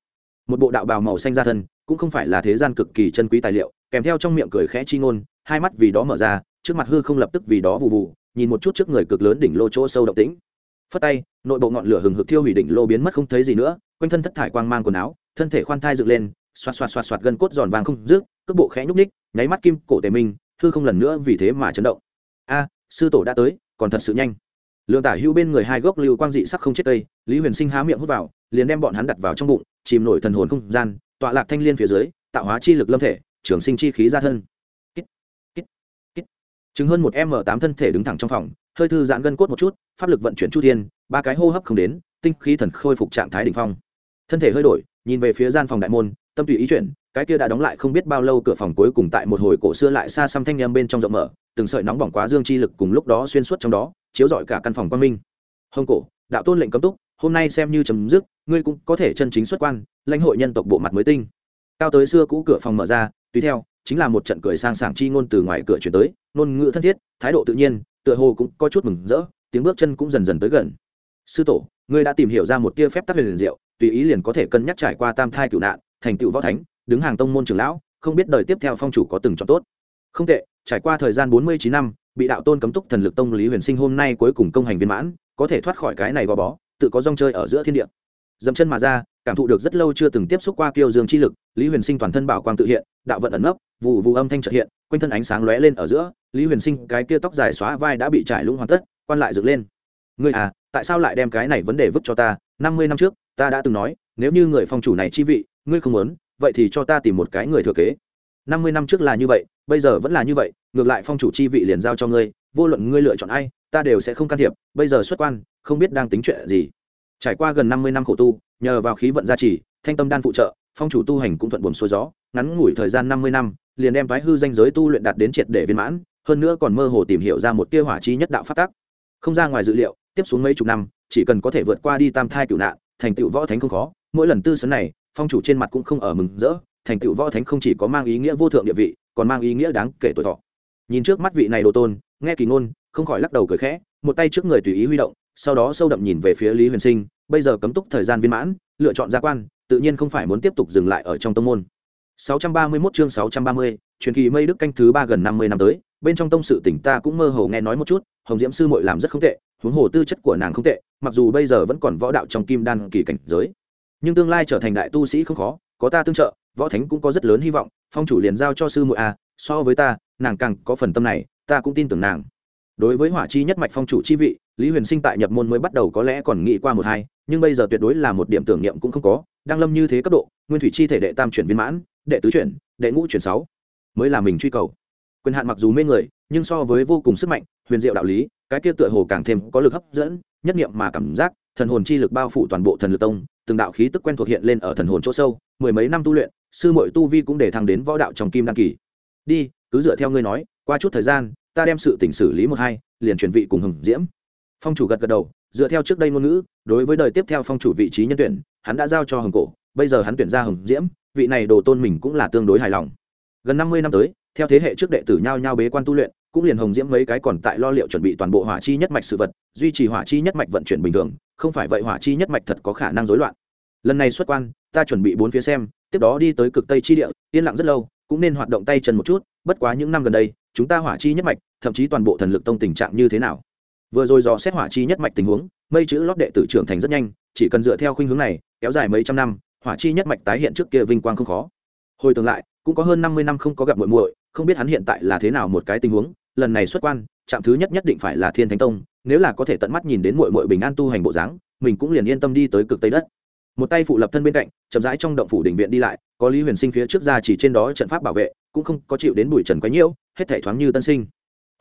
Speaker 1: Một bộ đạo bào màu xanh ra thân, cũng không phải là thế gian cực kỳ chân quý tài liệu, kèm theo trong miệng cười khẽ chi ngôn, hai mắt vì đó mở ra, trước mặt hư không lập tức vì đó vụ vụ, nhìn một chút trước người cực lớn đỉnh lô chỗ sâu động tĩnh. Phất tay, nội bộ ngọn lửa hừng hực thiêu hủy đỉnh lô biến mất không thấy gì nữa, quanh thân thất thải quang mang quần áo, thân thể khoan thai dựng lên, xoạt xoạt xoạt xoạt gân cốt giòn vàng không rước, cước bộ khẽ nhúc ních nháy mắt kim cổ tề minh hư không lần nữa vì thế mà chấn động. A, sư tổ đã tới, còn thật sự nhanh. Lượng tả hưu bên người hai gốc lưu quang dị sắc không chết tây, lý huyền sinh há miệng hút vào, liền đem bọn hắn đặt vào trong bụng, chìm nổi thần hồn không gian, tọa lạc thanh liên phía dưới, tạo hóa chi lực lâm thể, trường sinh chi khí ra thân. Chứng hơn một m tám thân thể đứng thẳng trong phòng, hơi thư giãn gân cốt một chút, pháp lực vận chuyển chu thiên, ba cái hô hấp không đến, tinh khí thần khôi phục trạng thái đ ỉ n h phong. Thân thể hơi đổi, nhìn về phía gian phòng đại môn, tâm tùy ý chuyển cái kia đã đóng lại không biết bao lâu cửa phòng cuối cùng tại một hồi cổ xưa lại xa xăm thanh â bên trong rộng mở, từng sợi nóng bỏng quá dương chi lực cùng lúc đó xuyên suốt trong đó, chiếu rọi cả căn phòng quang minh. Hồng cổ, đạo tôn lệnh cấm túc, hôm nay xem như chấm dứt, ngươi cũng có thể chân chính xuất quan, lãnh hội nhân tộc bộ mặt mới tinh. Cao tới xưa cũ cửa phòng mở ra, tùy theo, chính là một trận cười sang sảng chi ngôn từ ngoài cửa chuyển tới, ngôn ngữ thân thiết, thái độ tự nhiên, tựa hồ cũng có chút mừng rỡ, tiếng bước chân cũng dần dần tới gần. Sư tổ, ngươi đã tìm hiểu ra một tia phép tắc liền diệu, tùy ý liền có thể cân nhắc trải qua tam thai cựu nạn, thành tựu võ thánh đứng hàng tông môn trưởng lão, không biết đời tiếp theo phong chủ có từng chọn tốt. Không tệ, trải qua thời gian bốn mươi chín năm, bị đạo tôn cấm túc thần lực tông lý huyền sinh hôm nay cuối cùng công hành viên mãn, có thể thoát khỏi cái này gò bó, tự có rong chơi ở giữa thiên địa. Dậm chân mà ra, cảm thụ được rất lâu chưa từng tiếp xúc qua kiêu dương chi lực, lý huyền sinh toàn thân bảo quang tự hiện, đạo vận ẩn nấp vụ vụ âm thanh trợ hiện, quanh thân ánh sáng lóe lên ở giữa, lý huyền sinh cái kia tóc dài xóa vai đã bị trải lũng hoàn tất, quan lại dựng lên. Ngươi à tại sao lại đem cái này vấn đề vứt cho ta? Năm mươi năm trước, ta đã từng nói, nếu như người phong chủ này chi vị, ngươi không muốn vậy thì cho ta tìm một cái người thừa kế. Năm mươi năm trước là như vậy, bây giờ vẫn là như vậy, ngược lại phong chủ chi vị liền giao cho ngươi, vô luận ngươi lựa chọn ai, ta đều sẽ không can thiệp, bây giờ xuất quan, không biết đang tính chuyện gì. Trải qua gần năm mươi năm khổ tu, nhờ vào khí vận gia trì, thanh tâm đan phụ trợ, phong chủ tu hành cũng thuận buồm xuôi gió, ngắn ngủi thời gian năm mươi năm, liền đem thoái hư danh giới tu luyện đạt đến triệt để viên mãn, hơn nữa còn mơ hồ tìm hiểu ra một tia hỏa chi nhất đạo phát tác không ra ngoài dự liệu, tiếp xuống mấy chục năm, chỉ cần có thể vượt qua đi tam thai cửu nạn, thành tựu võ thánh không khó, mỗi lần tư sấn này phong chủ trên mặt cũng không ở mừng rỡ thành tựu võ thánh không chỉ có mang ý nghĩa vô thượng địa vị còn mang ý nghĩa đáng kể tuổi thọ. Nhìn trước mắt vị này đồ tôn nghe kỳ ngôn không khỏi lắc đầu cười khẽ một tay trước người tùy ý huy động sau đó sâu đậm nhìn về phía lý huyền sinh bây giờ cấm túc thời gian viên mãn lựa chọn gia quan tự nhiên không phải muốn tiếp tục dừng lại ở trong tông môn. 631 chương 630, truyền kỳ mây đức canh thứ ba gần 50 năm tới bên trong tông sự tỉnh ta cũng mơ hồ nghe nói một chút hồng diễm sư muội làm rất không tệ huống hồ tư chất của nàng không tệ mặc dù bây giờ vẫn còn võ đạo trong kim đan kỳ cảnh giới nhưng tương lai trở thành đại tu sĩ không khó, có ta tương trợ, võ thánh cũng có rất lớn hy vọng, phong chủ liền giao cho sư muội a, so với ta, nàng càng có phần tâm này, ta cũng tin tưởng nàng. Đối với hỏa chi nhất mạch phong chủ chi vị, lý huyền sinh tại nhập môn mới bắt đầu có lẽ còn nghĩ qua một hai, nhưng bây giờ tuyệt đối là một điểm tưởng niệm cũng không có, đang lâm như thế cấp độ, nguyên thủy chi thể đệ tam chuyển viên mãn, đệ tứ chuyển, đệ ngũ chuyển sáu, mới là mình truy cầu. Quyền hạn mặc dù mê người, nhưng so với vô cùng sức mạnh, huyền diệu đạo lý, cái kia tựa hồ càng thêm có lực hấp dẫn, nhất niệm mà cảm giác, thần hồn chi lực bao phủ toàn bộ thần lực tông từng đạo khí tức quen thuộc hiện lên ở thần hồn chỗ sâu, mười mấy năm tu luyện, sư muội tu vi cũng để thăng đến võ đạo trong kim đăng kỳ. Đi, cứ dựa theo ngươi nói, qua chút thời gian, ta đem sự tỉnh xử lý một hai, liền chuyển vị cùng hồng diễm. Phong chủ gật gật đầu, dựa theo trước đây ngôn ngữ, đối với đời tiếp theo phong chủ vị trí nhân tuyển, hắn đã giao cho hồng cổ, bây giờ hắn tuyển ra hồng diễm, vị này đồ tôn mình cũng là tương đối hài lòng. Gần năm mươi năm tới, theo thế hệ trước đệ tử nhau nhau bế quan tu luyện, cũng liền hồng diễm mấy cái còn tại lo liệu chuẩn bị toàn bộ hỏa chi nhất mạch sự vật, duy trì hỏa chi nhất mạch vận chuyển bình thường không phải vậy hỏa chi nhất mạch thật có khả năng rối loạn. Lần này xuất quan, ta chuẩn bị bốn phía xem, tiếp đó đi tới cực tây chi địa, yên lặng rất lâu, cũng nên hoạt động tay chân một chút, bất quá những năm gần đây, chúng ta hỏa chi nhất mạch, thậm chí toàn bộ thần lực tông tình trạng như thế nào? Vừa rồi dò xét hỏa chi nhất mạch tình huống, mây chữ lót đệ tử trưởng thành rất nhanh, chỉ cần dựa theo khuynh hướng này, kéo dài mấy trăm năm, hỏa chi nhất mạch tái hiện trước kia vinh quang không khó. Hồi tương lại, cũng có hơn năm mươi năm không có gặp muội muội, không biết hắn hiện tại là thế nào một cái tình huống, lần này xuất quan trạm thứ nhất nhất định phải là thiên thánh tông, nếu là có thể tận mắt nhìn đến muội muội bình an tu hành bộ dáng, mình cũng liền yên tâm đi tới cực tây đất. Một tay phụ lập thân bên cạnh, chậm rãi trong động phủ đình viện đi lại, có lý huyền sinh phía trước ra chỉ trên đó trận pháp bảo vệ, cũng không có chịu đến bụi trần quấy nhiễu, hết thể thoáng như tân sinh.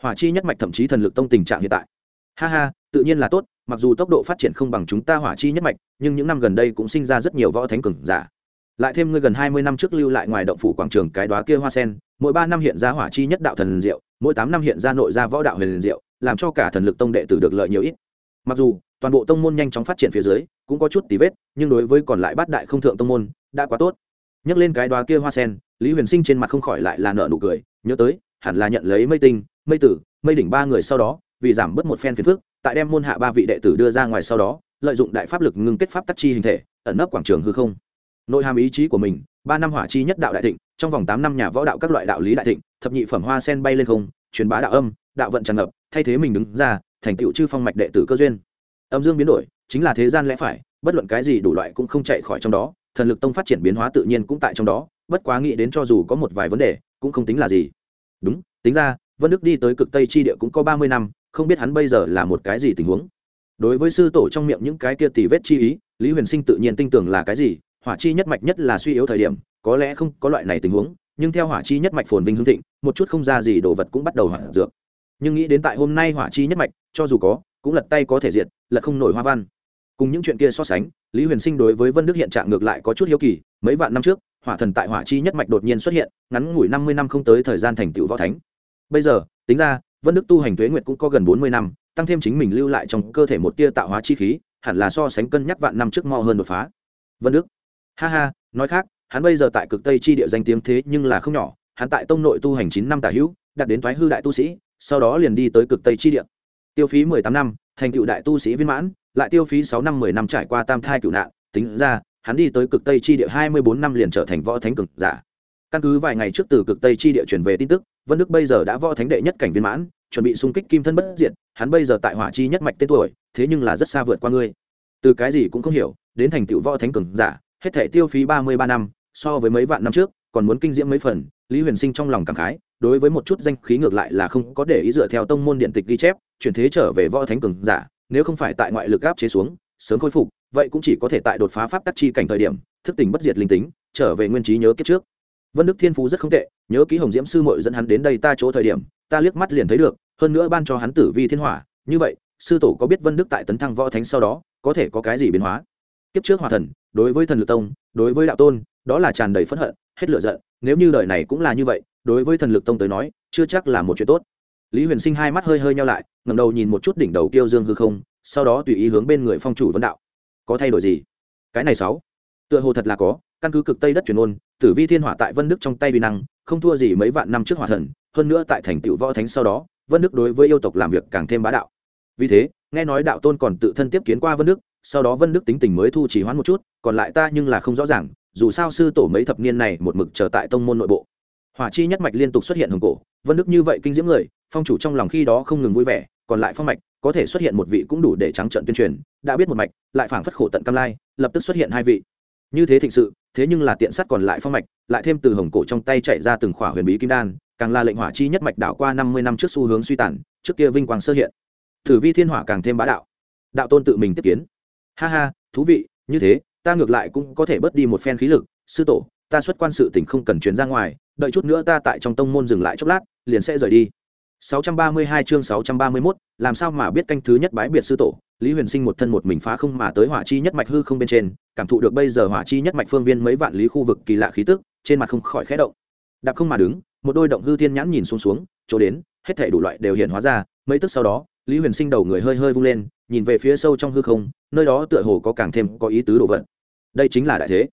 Speaker 1: Hỏa chi nhất mạch thậm chí thần lực tông tình trạng hiện tại. Ha ha, tự nhiên là tốt, mặc dù tốc độ phát triển không bằng chúng ta hỏa chi nhất mạch, nhưng những năm gần đây cũng sinh ra rất nhiều võ thánh cường giả. Lại thêm ngươi gần hai mươi năm trước lưu lại ngoài động phủ quảng trường cái đóa kia hoa sen, mỗi ba năm hiện ra hỏa chi nhất đạo thần diệu mỗi tám năm hiện ra nội ra võ đạo huyền diệu, làm cho cả thần lực tông đệ tử được lợi nhiều ít. Mặc dù, toàn bộ tông môn nhanh chóng phát triển phía dưới, cũng có chút tí vết, nhưng đối với còn lại bát đại không thượng tông môn, đã quá tốt. Nhắc lên cái đoá kia hoa sen, lý huyền sinh trên mặt không khỏi lại là nợ nụ cười, nhớ tới, hẳn là nhận lấy mây tinh, mây tử, mây đỉnh ba người sau đó, vì giảm bớt một phen phiền phức, tại đem môn hạ ba vị đệ tử đưa ra ngoài sau đó, lợi dụng đại pháp lực ngưng kết pháp tắc chi hình thể, ẩn nấp quảng trường hư không. Nội hàm ý chí của mình, ba năm hỏa chi nhất đạo đại thịnh, trong vòng tám năm nhà võ đạo các loại đạo lý đại thịnh thập nhị phẩm hoa sen bay lên không, truyền bá đạo âm, đạo vận tràn ngập, thay thế mình đứng ra, thành tựu chư phong mạch đệ tử cơ duyên. Âm dương biến đổi, chính là thế gian lẽ phải, bất luận cái gì đủ loại cũng không chạy khỏi trong đó, thần lực tông phát triển biến hóa tự nhiên cũng tại trong đó, bất quá nghĩ đến cho dù có một vài vấn đề, cũng không tính là gì. Đúng, tính ra, vân đức đi tới cực tây chi địa cũng có ba mươi năm, không biết hắn bây giờ là một cái gì tình huống. Đối với sư tổ trong miệng những cái kia tỉ vết chi ý, lý huyền sinh tự nhiên tin tưởng là cái gì, hỏa chi nhất mạch nhất là suy yếu thời điểm, có lẽ không có loại này tình huống, nhưng theo hỏa chi nhất mạch phồn vinh hương thịnh một chút không ra gì đồ vật cũng bắt đầu hỏa dược. Nhưng nghĩ đến tại hôm nay hỏa chi nhất mạch, cho dù có, cũng lật tay có thể diệt, lật không nổi hoa văn. Cùng những chuyện kia so sánh, lý huyền sinh đối với vân đức hiện trạng ngược lại có chút hiếu kỳ, mấy vạn năm trước, hỏa thần tại hỏa chi nhất mạch đột nhiên xuất hiện, ngắn ngủi năm mươi năm không tới thời gian thành tựu võ thánh. Bây giờ, tính ra, vân đức tu hành tuế nguyệt cũng có gần bốn mươi năm, tăng thêm chính mình lưu lại trong cơ thể một tia tạo hóa chi khí, hẳn là so sánh cân nhắc vạn năm trước mo hơn đột phá. Vân đức, ha ha, nói khác, hắn bây giờ tại cực tây chi địa danh tiếng thế nhưng là không nhỏ hắn tại tông nội tu hành chín năm tả hữu, đạt đến thoái hư đại tu sĩ, sau đó liền đi tới cực tây chi địa. Tiêu phí mười tám năm, thành cựu đại tu sĩ viên mãn, lại tiêu phí sáu năm mười năm trải qua tam thai cựu nạn, tính ra, hắn đi tới cực tây chi địa hai mươi bốn năm liền trở thành võ thánh cực giả. Căn cứ vài ngày trước từ cực tây chi địa chuyển về tin tức, vân đức bây giờ đã võ thánh đệ nhất cảnh viên mãn, chuẩn bị xung kích kim thân bất diệt, hắn bây giờ tại hỏa chi nhất mạch tên tuổi, thế nhưng là rất xa vượt qua ngươi. Từ cái gì cũng không hiểu, đến thành tựu võ thánh cường giả, hết thể tiêu phí ba mươi ba năm, so với mấy vạn năm trước, còn muốn kinh diễm mấy phần lý huyền sinh trong lòng cảm khái, đối với một chút danh khí ngược lại là không có để ý dựa theo tông môn điện tịch ghi chép, chuyển thế trở về võ thánh cường giả, nếu không phải tại ngoại lực áp chế xuống, sớm khôi phục, vậy cũng chỉ có thể tại đột phá pháp tắc chi cảnh thời điểm, thức tỉnh bất diệt linh tính, trở về nguyên trí nhớ kiếp trước. Vân đức thiên phú rất không tệ, nhớ ký hồng diễm sư mội dẫn hắn đến đây ta chỗ thời điểm, ta liếc mắt liền thấy được, hơn nữa ban cho hắn tử vi thiên hỏa, như vậy, sư tổ có biết vân đức tại tấn thăng võ thánh sau đó, có thể có cái gì biến hóa? Kiếp trước hòa thần, đối với thần lực tông, đối với đạo tôn, đó là tràn đầy phẫn hận hết lửa giận, nếu như đời này cũng là như vậy, đối với thần lực tông tới nói, chưa chắc là một chuyện tốt. Lý huyền sinh hai mắt hơi hơi nhau lại ngầm đầu nhìn một chút đỉnh đầu Tiêu dương hư không, sau đó tùy ý hướng bên người phong chủ vấn đạo. Có thay đổi gì? Cái này sáu. Tựa hồ thật là có, căn cứ cực tây đất truyền ôn, tử vi thiên hỏa tại vân đức trong tay vi năng, không thua gì mấy vạn năm trước hỏa thần, hơn nữa tại thành tựu võ thánh sau đó, vân đức đối với yêu tộc làm việc càng thêm bá đạo. Vì thế, nghe nói đạo tôn còn tự thân tiếp kiến qua vân đức, sau đó vân đức tính tình mới thu chỉ hoãn một chút, còn lại ta nhưng là không rõ ràng dù sao sư tổ mấy thập niên này một mực trở tại tông môn nội bộ. Hỏa chi nhất mạch liên tục xuất hiện hồng cổ, vân đức như vậy kinh diễm người, phong chủ trong lòng khi đó không ngừng vui vẻ, còn lại phong mạch, có thể xuất hiện một vị cũng đủ để trắng trận tuyên truyền, đã biết một mạch, lại phảng phất khổ tận cam lai, lập tức xuất hiện hai vị. Như thế thịnh sự, thế nhưng là tiện sắt còn lại phong mạch, lại thêm từ hồng cổ trong tay chạy ra từng khỏa huyền bí kim đan, càng là lệnh hỏa chi nhất mạch đảo qua năm mươi năm trước xu hướng suy tàn, trước kia vinh quang sơ hiện. Thử vi thiên hỏa càng thêm bá đạo. Đạo tôn tự mình tiếp kiến. Ha ha, thú vị, như thế ta ngược lại cũng có thể bớt đi một phen khí lực sư tổ ta xuất quan sự tình không cần chuyến ra ngoài đợi chút nữa ta tại trong tông môn dừng lại chốc lát liền sẽ rời đi. 632 chương 631, làm sao mà biết canh thứ nhất bái biệt sư tổ lý huyền sinh một thân một mình phá không mà tới hỏa chi nhất mạch hư không bên trên cảm thụ được bây giờ hỏa chi nhất mạch phương viên mấy vạn lý khu vực kỳ lạ khí tức trên mặt không khỏi khẽ động. Đạp không mà đứng một đôi động hư thiên nhãn nhìn xuống xuống chỗ đến hết thảy đủ loại đều hiện hóa ra mấy tức sau đó lý huyền sinh đầu người hơi hơi vung lên nhìn về phía sâu trong hư không, nơi đó tựa hồ có càng thêm có ý tứ đồ vật. Đây chính là đại thế.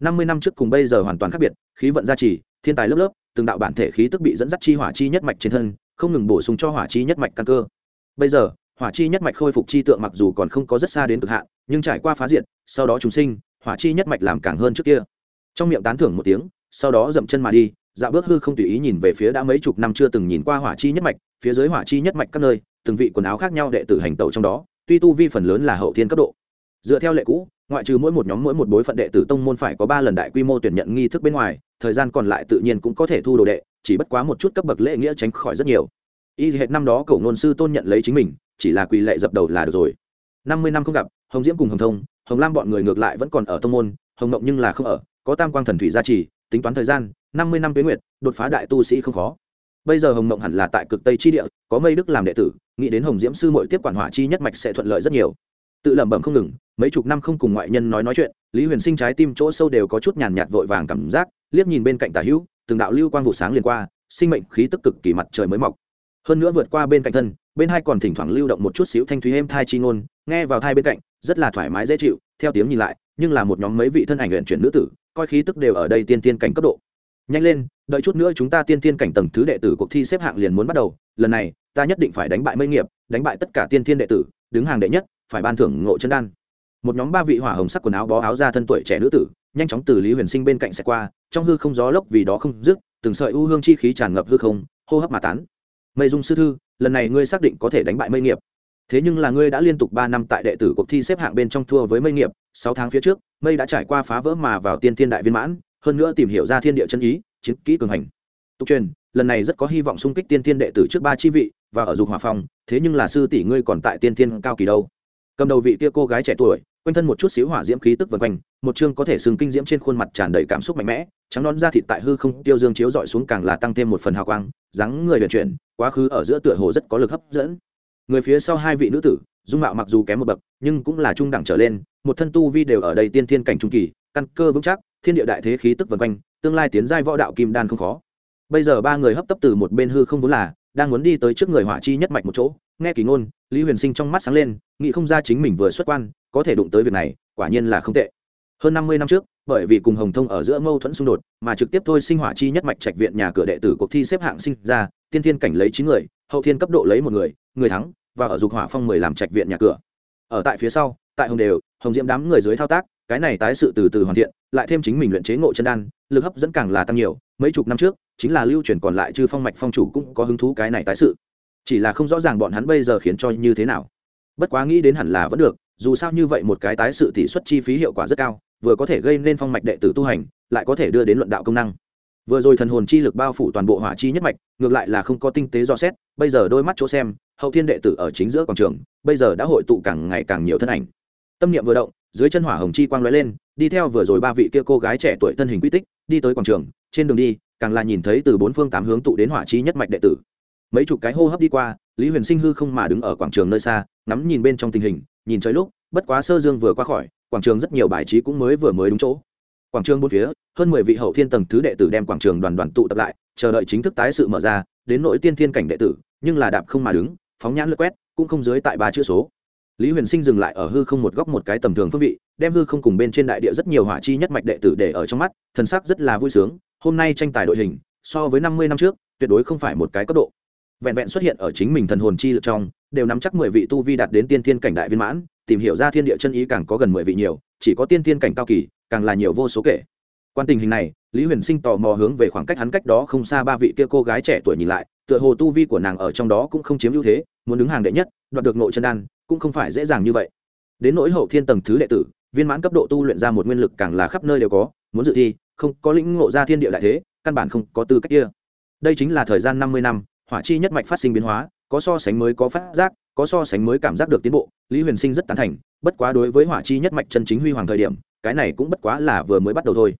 Speaker 1: Năm mươi năm trước cùng bây giờ hoàn toàn khác biệt, khí vận gia trì, thiên tài lớp lớp, từng đạo bản thể khí tức bị dẫn dắt chi hỏa chi nhất mạch trên thân, không ngừng bổ sung cho hỏa chi nhất mạch căn cơ. Bây giờ, hỏa chi nhất mạch khôi phục chi tượng mặc dù còn không có rất xa đến cực hạn, nhưng trải qua phá diện sau đó chúng sinh, hỏa chi nhất mạch làm càng hơn trước kia. Trong miệng tán thưởng một tiếng, sau đó dậm chân mà đi dạo bước hư không tùy ý nhìn về phía đã mấy chục năm chưa từng nhìn qua hỏa chi nhất mạch, phía dưới hỏa chi nhất mạch các nơi, từng vị quần áo khác nhau đệ tử hành tẩu trong đó tuy tu vi phần lớn là hậu thiên cấp độ. Dựa theo lệ cũ, ngoại trừ mỗi một nhóm mỗi một bối phận đệ tử tông môn phải có ba lần đại quy mô tuyển nhận nghi thức bên ngoài, thời gian còn lại tự nhiên cũng có thể thu đồ đệ, chỉ bất quá một chút cấp bậc lễ nghĩa tránh khỏi rất nhiều. Y hệt năm đó cậu ngôn sư tôn nhận lấy chính mình, chỉ là quỳ lệ dập đầu là được rồi. Năm mươi năm không gặp, hồng diễm cùng hồng thông, hồng lam bọn người ngược lại vẫn còn ở tông môn, hồng mộng nhưng là không ở, có tam quang thần thủy gia trì, tính toán thời gian, năm mươi năm tuyến nguyệt, đột phá đại tu sĩ không khó bây giờ hồng mộng hẳn là tại cực tây chi địa, có mây đức làm đệ tử, nghĩ đến hồng diễm sư mội tiếp quản hỏa chi nhất mạch sẽ thuận lợi rất nhiều. Tự lẩm bẩm không ngừng, mấy chục năm không cùng ngoại nhân nói nói chuyện, lý huyền sinh trái tim chỗ sâu đều có chút nhàn nhạt vội vàng cảm giác, liếc nhìn bên cạnh tả hữu, từng đạo lưu quang vụ sáng liền qua, sinh mệnh khí tức cực kỳ mặt trời mới mọc. Hơn nữa vượt qua bên cạnh thân, bên hai còn thỉnh thoảng lưu động một chút xíu thanh thúy êm thai chi ngôn, nghe vào thai bên cạnh, rất là thoải mái dễ chịu, theo tiếng nhìn lại, nhưng là một nhóm mấy vị thân ảnh luyện chuyển nữ tử, coi khí tức đều ở đây tiên tiên cảnh cấp độ. Nhanh lên đợi chút nữa chúng ta tiên tiên cảnh tầng thứ đệ tử cuộc thi xếp hạng liền muốn bắt đầu, lần này, ta nhất định phải đánh bại mây nghiệp, đánh bại tất cả tiên tiên đệ tử, đứng hàng đệ nhất, phải ban thưởng ngộ chân đan. Một nhóm ba vị hỏa hồng sắc quần áo bó áo ra thân tuổi trẻ nữ tử, nhanh chóng từ lý huyền sinh bên cạnh xe qua, trong hư không gió lốc vì đó không dứt, từng sợi u hương chi khí tràn ngập hư không, hô hấp mà tán. Mây dung sư thư, lần này ngươi xác định có thể đánh bại mây nghiệp. Thế nhưng là ngươi đã liên tục ba năm tại đệ tử cuộc thi xếp hạng bên trong thua với mây nghiệp, sáu tháng phía trước, mây đã trải qua phá vỡ mà vào tiên tiên đại viên mãn, hơn nữa tìm hiểu ra thiên địa chân ý chiến kỹ cường hành. Tục truyền, lần này rất có hy vọng xung kích tiên tiên đệ tử trước ba chi vị và ở dục hòa phong thế nhưng là sư tỷ ngươi còn tại tiên tiên cao kỳ đâu. Cầm đầu vị kia cô gái trẻ tuổi, quanh thân một chút xíu hỏa diễm khí tức vần quanh, một chương có thể sừng kinh diễm trên khuôn mặt tràn đầy cảm xúc mạnh mẽ, trắng non da thịt tại hư không tiêu dương chiếu dọi xuống càng là tăng thêm một phần hào quang, dáng người vận chuyển, quá khứ ở giữa tựa hồ rất có lực hấp dẫn. Người phía sau hai vị nữ tử, dung mạo mặc dù kém một bậc, nhưng cũng là trung đẳng trở lên, một thân tu vi đều ở đây tiên thiên cảnh trung kỳ căn cơ vững chắc, thiên địa đại thế khí tức vần quanh, tương lai tiến giai võ đạo kim đan không khó. Bây giờ ba người hấp tấp từ một bên hư không vốn là, đang muốn đi tới trước người hỏa chi nhất mạch một chỗ, nghe kỳ ngôn, lý huyền sinh trong mắt sáng lên, nghĩ không ra chính mình vừa xuất quan, có thể đụng tới việc này, quả nhiên là không tệ. Hơn năm mươi năm trước, bởi vì cùng hồng thông ở giữa mâu thuẫn xung đột, mà trực tiếp thôi sinh hỏa chi nhất mạch trạch viện nhà cửa đệ tử cuộc thi xếp hạng sinh ra, tiên thiên cảnh lấy chín người, hậu thiên cấp độ lấy một người người thắng, và ở dục hỏa phong mười làm trạch viện nhà cửa. Ở tại phía sau, tại hồng đều, hồng diễm đám người dưới thao tác cái này tái sự từ từ hoàn thiện, lại thêm chính mình luyện chế ngộ chân đan, lực hấp dẫn càng là tăng nhiều, mấy chục năm trước, chính là lưu truyền còn lại chư phong mạch phong chủ cũng có hứng thú cái này tái sự. Chỉ là không rõ ràng bọn hắn bây giờ khiến cho như thế nào. Bất quá nghĩ đến hẳn là vẫn được, dù sao như vậy một cái tái sự tỷ suất chi phí hiệu quả rất cao, vừa có thể gây nên phong mạch đệ tử tu hành, lại có thể đưa đến luận đạo công năng. Vừa rồi thần hồn chi lực bao phủ toàn bộ hỏa chi nhất mạch, ngược lại là không có tinh tế do xét, bây giờ đôi mắt chỗ xem, hậu thiên đệ tử ở chính giữa quảng trường, bây giờ đã hội tụ càng ngày càng nhiều thân ảnh. Tâm niệm vừa động dưới chân hỏa hồng chi quang lóe lên, đi theo vừa rồi ba vị kia cô gái trẻ tuổi thân hình quy tích, đi tới quảng trường, trên đường đi, càng là nhìn thấy từ bốn phương tám hướng tụ đến hỏa chi nhất mạch đệ tử. Mấy chục cái hô hấp đi qua, lý huyền sinh hư không mà đứng ở quảng trường nơi xa, ngắm nhìn bên trong tình hình, nhìn trời lúc, bất quá sơ dương vừa qua khỏi, quảng trường rất nhiều bài trí cũng mới vừa mới đúng chỗ. Quảng trường bốn phía, hơn mười vị hậu thiên tầng thứ đệ tử đem quảng trường đoàn đoàn tụ tập lại, chờ đợi chính thức tái sự mở ra, đến nội tiên thiên cảnh đệ tử, nhưng là đạp không mà đứng, phóng nhãn lướt quét, cũng không dưới tại ba chữ số lý huyền sinh dừng lại ở hư không một góc một cái tầm thường phương vị, đem hư không cùng bên trên đại địa rất nhiều hỏa chi nhất mạch đệ tử để ở trong mắt, thần sắc rất là vui sướng, hôm nay tranh tài đội hình, so với năm mươi năm trước, tuyệt đối không phải một cái cấp độ. Vẹn vẹn xuất hiện ở chính mình thần hồn chi lực trong, đều nắm chắc mười vị tu vi đạt đến tiên thiên cảnh đại viên mãn, tìm hiểu ra thiên địa chân ý càng có gần mười vị nhiều, chỉ có tiên thiên cảnh cao kỳ, càng là nhiều vô số kể. Quan tình hình này, lý huyền sinh tò mò hướng về khoảng cách hắn cách đó không xa ba vị kia cô gái trẻ tuổi nhìn lại, tựa hồ tu vi của nàng ở trong đó cũng không chiếm ưu thế, muốn đứng hàng đệ nhất đoạt được nội chân đan, cũng không phải dễ dàng như vậy. Đến nỗi hậu thiên tầng thứ đệ tử, viên mãn cấp độ tu luyện ra một nguyên lực càng là khắp nơi đều có, muốn dự thi, không có lĩnh ngộ ra thiên địa đại thế, căn bản không có tư cách kia. Đây chính là thời gian năm mươi năm, hỏa chi nhất mạch phát sinh biến hóa, có so sánh mới có phát giác, có so sánh mới cảm giác được tiến bộ, lý huyền sinh rất tán thành, bất quá đối với hỏa chi nhất mạch chân chính huy hoàng thời điểm, cái này cũng bất quá là vừa mới bắt đầu thôi.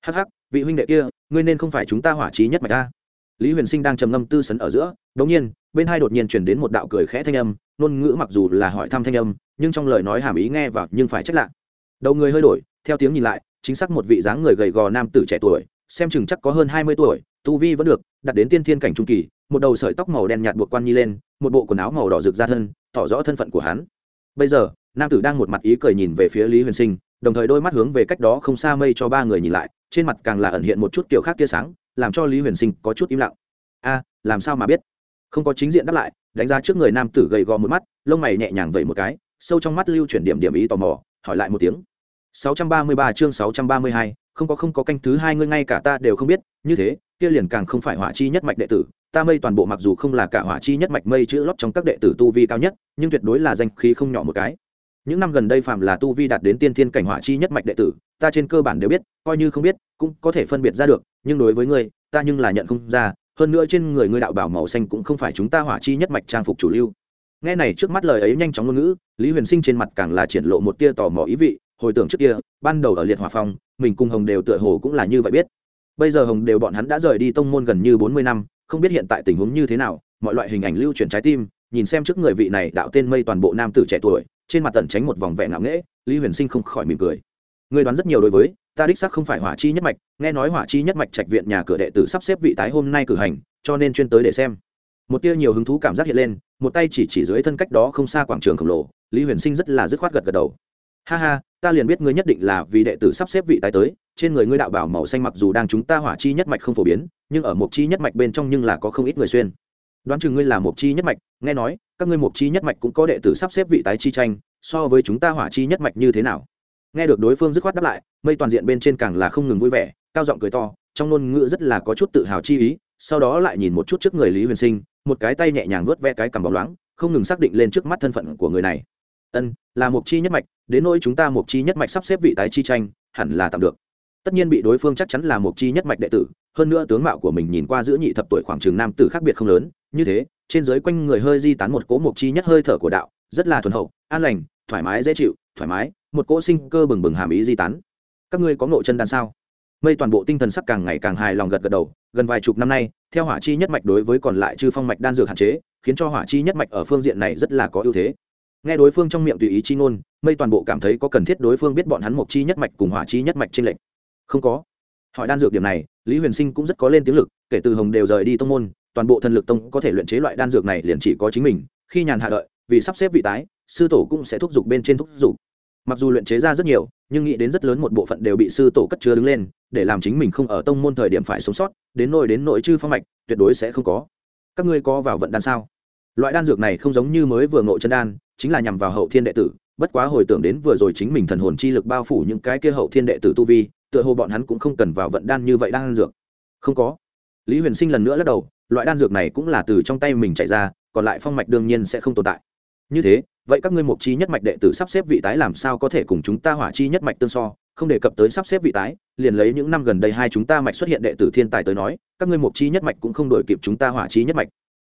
Speaker 1: Hắc hắc, vị huynh đệ kia, ngươi nên không phải chúng ta hỏa chi nhất mạch ta lý huyền sinh đang trầm ngâm tư sấn ở giữa đ ỗ n g nhiên, bên hai đột nhiên chuyển đến một đạo cười khẽ thanh âm, ngôn ngữ mặc dù là hỏi thăm thanh âm, nhưng trong lời nói hàm ý nghe vào nhưng phải trách lạ. Đầu người hơi đổi, theo tiếng nhìn lại, chính xác một vị dáng người gầy gò nam tử trẻ tuổi, xem chừng chắc có hơn hai mươi tuổi, tu vi vẫn được đặt đến tiên thiên cảnh trung kỳ, một đầu sợi tóc màu đen nhạt buộc quan nhi lên, một bộ quần áo màu đỏ rực ra thân, tỏ rõ thân phận của hắn. Bây giờ, nam tử đang một mặt ý cười nhìn về phía lý huyền sinh, đồng thời đôi mắt hướng về cách đó không xa mây cho ba người nhìn lại, trên mặt càng là ẩn hiện một chút kiểu khác tia sáng làm cho lý huyền sinh có chút im lặng. A làm sao mà biết? Không có chính diện đáp lại đánh giá trước người nam tử gầy gò một mắt lông mày nhẹ nhàng vẩy một cái sâu trong mắt lưu chuyển điểm điểm ý tò mò hỏi lại một tiếng. 633 chương 632, không có không có canh thứ hai ngươi ngay cả ta đều không biết như thế kia liền càng không phải hỏa chi nhất mạch đệ tử ta mây toàn bộ mặc dù không là cả hỏa chi nhất mạch mây chữ lót trong các đệ tử tu vi cao nhất nhưng tuyệt đối là danh khí không nhỏ một cái. Những năm gần đây phạm là tu vi đạt đến tiên thiên cảnh hỏa chi nhất mạch đệ tử ta trên cơ bản đều biết coi như không biết cũng có thể phân biệt ra được nhưng đối với ngươi, ta nhưng là nhận không ra, hơn nữa trên người ngươi đạo bảo màu xanh cũng không phải chúng ta hỏa chi nhất mạch trang phục chủ lưu. Nghe này trước mắt lời ấy nhanh chóng ngôn ngữ, lý huyền sinh trên mặt càng là triển lộ một tia tò mò ý vị, hồi tưởng trước kia, ban đầu ở liệt hỏa phong, mình cùng hồng đều tựa hồ cũng là như vậy biết. Bây giờ hồng đều bọn hắn đã rời đi tông môn gần như bốn mươi năm, không biết hiện tại tình huống như thế nào, mọi loại hình ảnh lưu chuyển trái tim, nhìn xem trước người vị này đạo tên mây toàn bộ nam tử trẻ tuổi, trên mặt tận tránh một vòng vẻ ngạo nghễ, lý huyền sinh không khỏi mỉm cười. Người đoán rất nhiều đối với ta đích xác không phải hỏa chi nhất mạch, nghe nói hỏa chi nhất mạch trạch viện nhà cửa đệ tử sắp xếp vị tái hôm nay cử hành, cho nên chuyên tới để xem. Một tia nhiều hứng thú cảm giác hiện lên, một tay chỉ chỉ dưới thân cách đó không xa quảng trường khổng lồ, lý huyền sinh rất là dứt khoát gật gật đầu. Ha ha, ta liền biết ngươi nhất định là vì đệ tử sắp xếp vị tái tới, trên người ngươi đạo bảo màu xanh mặc dù đang chúng ta hỏa chi nhất mạch không phổ biến, nhưng ở mộc chi nhất mạch bên trong nhưng là có không ít người xuyên. Đoán chừng ngươi là mộc chi nhất mạch, nghe nói, các ngươi mộc chi nhất mạch cũng có đệ tử sắp xếp vị tái chi tranh, so với chúng ta hỏa chi nhất mạch như thế nào? Nghe được đối phương dứt khoát đáp lại, mây toàn diện bên trên càng là không ngừng vui vẻ, cao giọng cười to, trong ngôn ngữ rất là có chút tự hào chi ý, sau đó lại nhìn một chút trước người lý huyền sinh, một cái tay nhẹ nhàng vớt ve cái cằm bóng loáng, không ngừng xác định lên trước mắt thân phận của người này. Ân, là một chi nhất mạch, đến nỗi chúng ta một chi nhất mạch sắp xếp vị tái chi tranh, hẳn là tạm được. Tất nhiên bị đối phương chắc chắn là một chi nhất mạch đệ tử, hơn nữa tướng mạo của mình nhìn qua giữa nhị thập tuổi khoảng trường nam tử khác biệt không lớn, như thế, trên giới quanh người hơi di tán một cỗ một chi nhất hơi thở của đạo, rất là thuần hậu, an lành, thoải mái dễ chịu, thoải mái một cỗ sinh cơ bừng bừng hàm ý di tán. Các ngươi có ngộ chân đan sao? Mây toàn bộ tinh thần sắc càng ngày càng hài lòng gật gật đầu, gần vài chục năm nay, theo hỏa chi nhất mạch đối với còn lại chư phong mạch đan dược hạn chế, khiến cho hỏa chi nhất mạch ở phương diện này rất là có ưu thế. Nghe đối phương trong miệng tùy ý chi ngôn, mây toàn bộ cảm thấy có cần thiết đối phương biết bọn hắn mộc chi nhất mạch cùng hỏa chi nhất mạch trên lệnh không có. Hỏi đan dược điểm này, lý huyền sinh cũng rất có lên tiếng lực, kể từ hồng đều rời đi tông môn, toàn bộ thần lực tông có thể luyện chế loại đan dược này liền chỉ có chính mình, khi nhàn hạ đợi, vì sắp xếp vị tái, sư tổ cũng sẽ thúc giục bên trên thúc giục mặc dù luyện chế ra rất nhiều, nhưng nghĩ đến rất lớn một bộ phận đều bị sư tổ cất chứa đứng lên, để làm chính mình không ở tông môn thời điểm phải sống sót, đến nỗi đến nội chư phong mạch, tuyệt đối sẽ không có. Các ngươi có vào vận đan sao? Loại đan dược này không giống như mới vừa ngộ chân đan, chính là nhằm vào hậu thiên đệ tử, bất quá hồi tưởng đến vừa rồi chính mình thần hồn chi lực bao phủ những cái kia hậu thiên đệ tử tu vi, tựa hồ bọn hắn cũng không cần vào vận đan như vậy đan dược. Không có. Lý huyền sinh lần nữa lắc đầu, loại đan dược này cũng là từ trong tay mình chạy ra, còn lại phong mạch đương nhiên sẽ không tồn tại như thế, vậy các ngươi mục chi nhất mạch đệ tử sắp xếp vị tái làm sao có thể cùng chúng ta hỏa chi nhất mạch tương so? Không đề cập tới sắp xếp vị tái, liền lấy những năm gần đây hai chúng ta mạch xuất hiện đệ tử thiên tài tới nói, các ngươi mục chi nhất mạch cũng không đổi kịp chúng ta hỏa chi nhất mạch.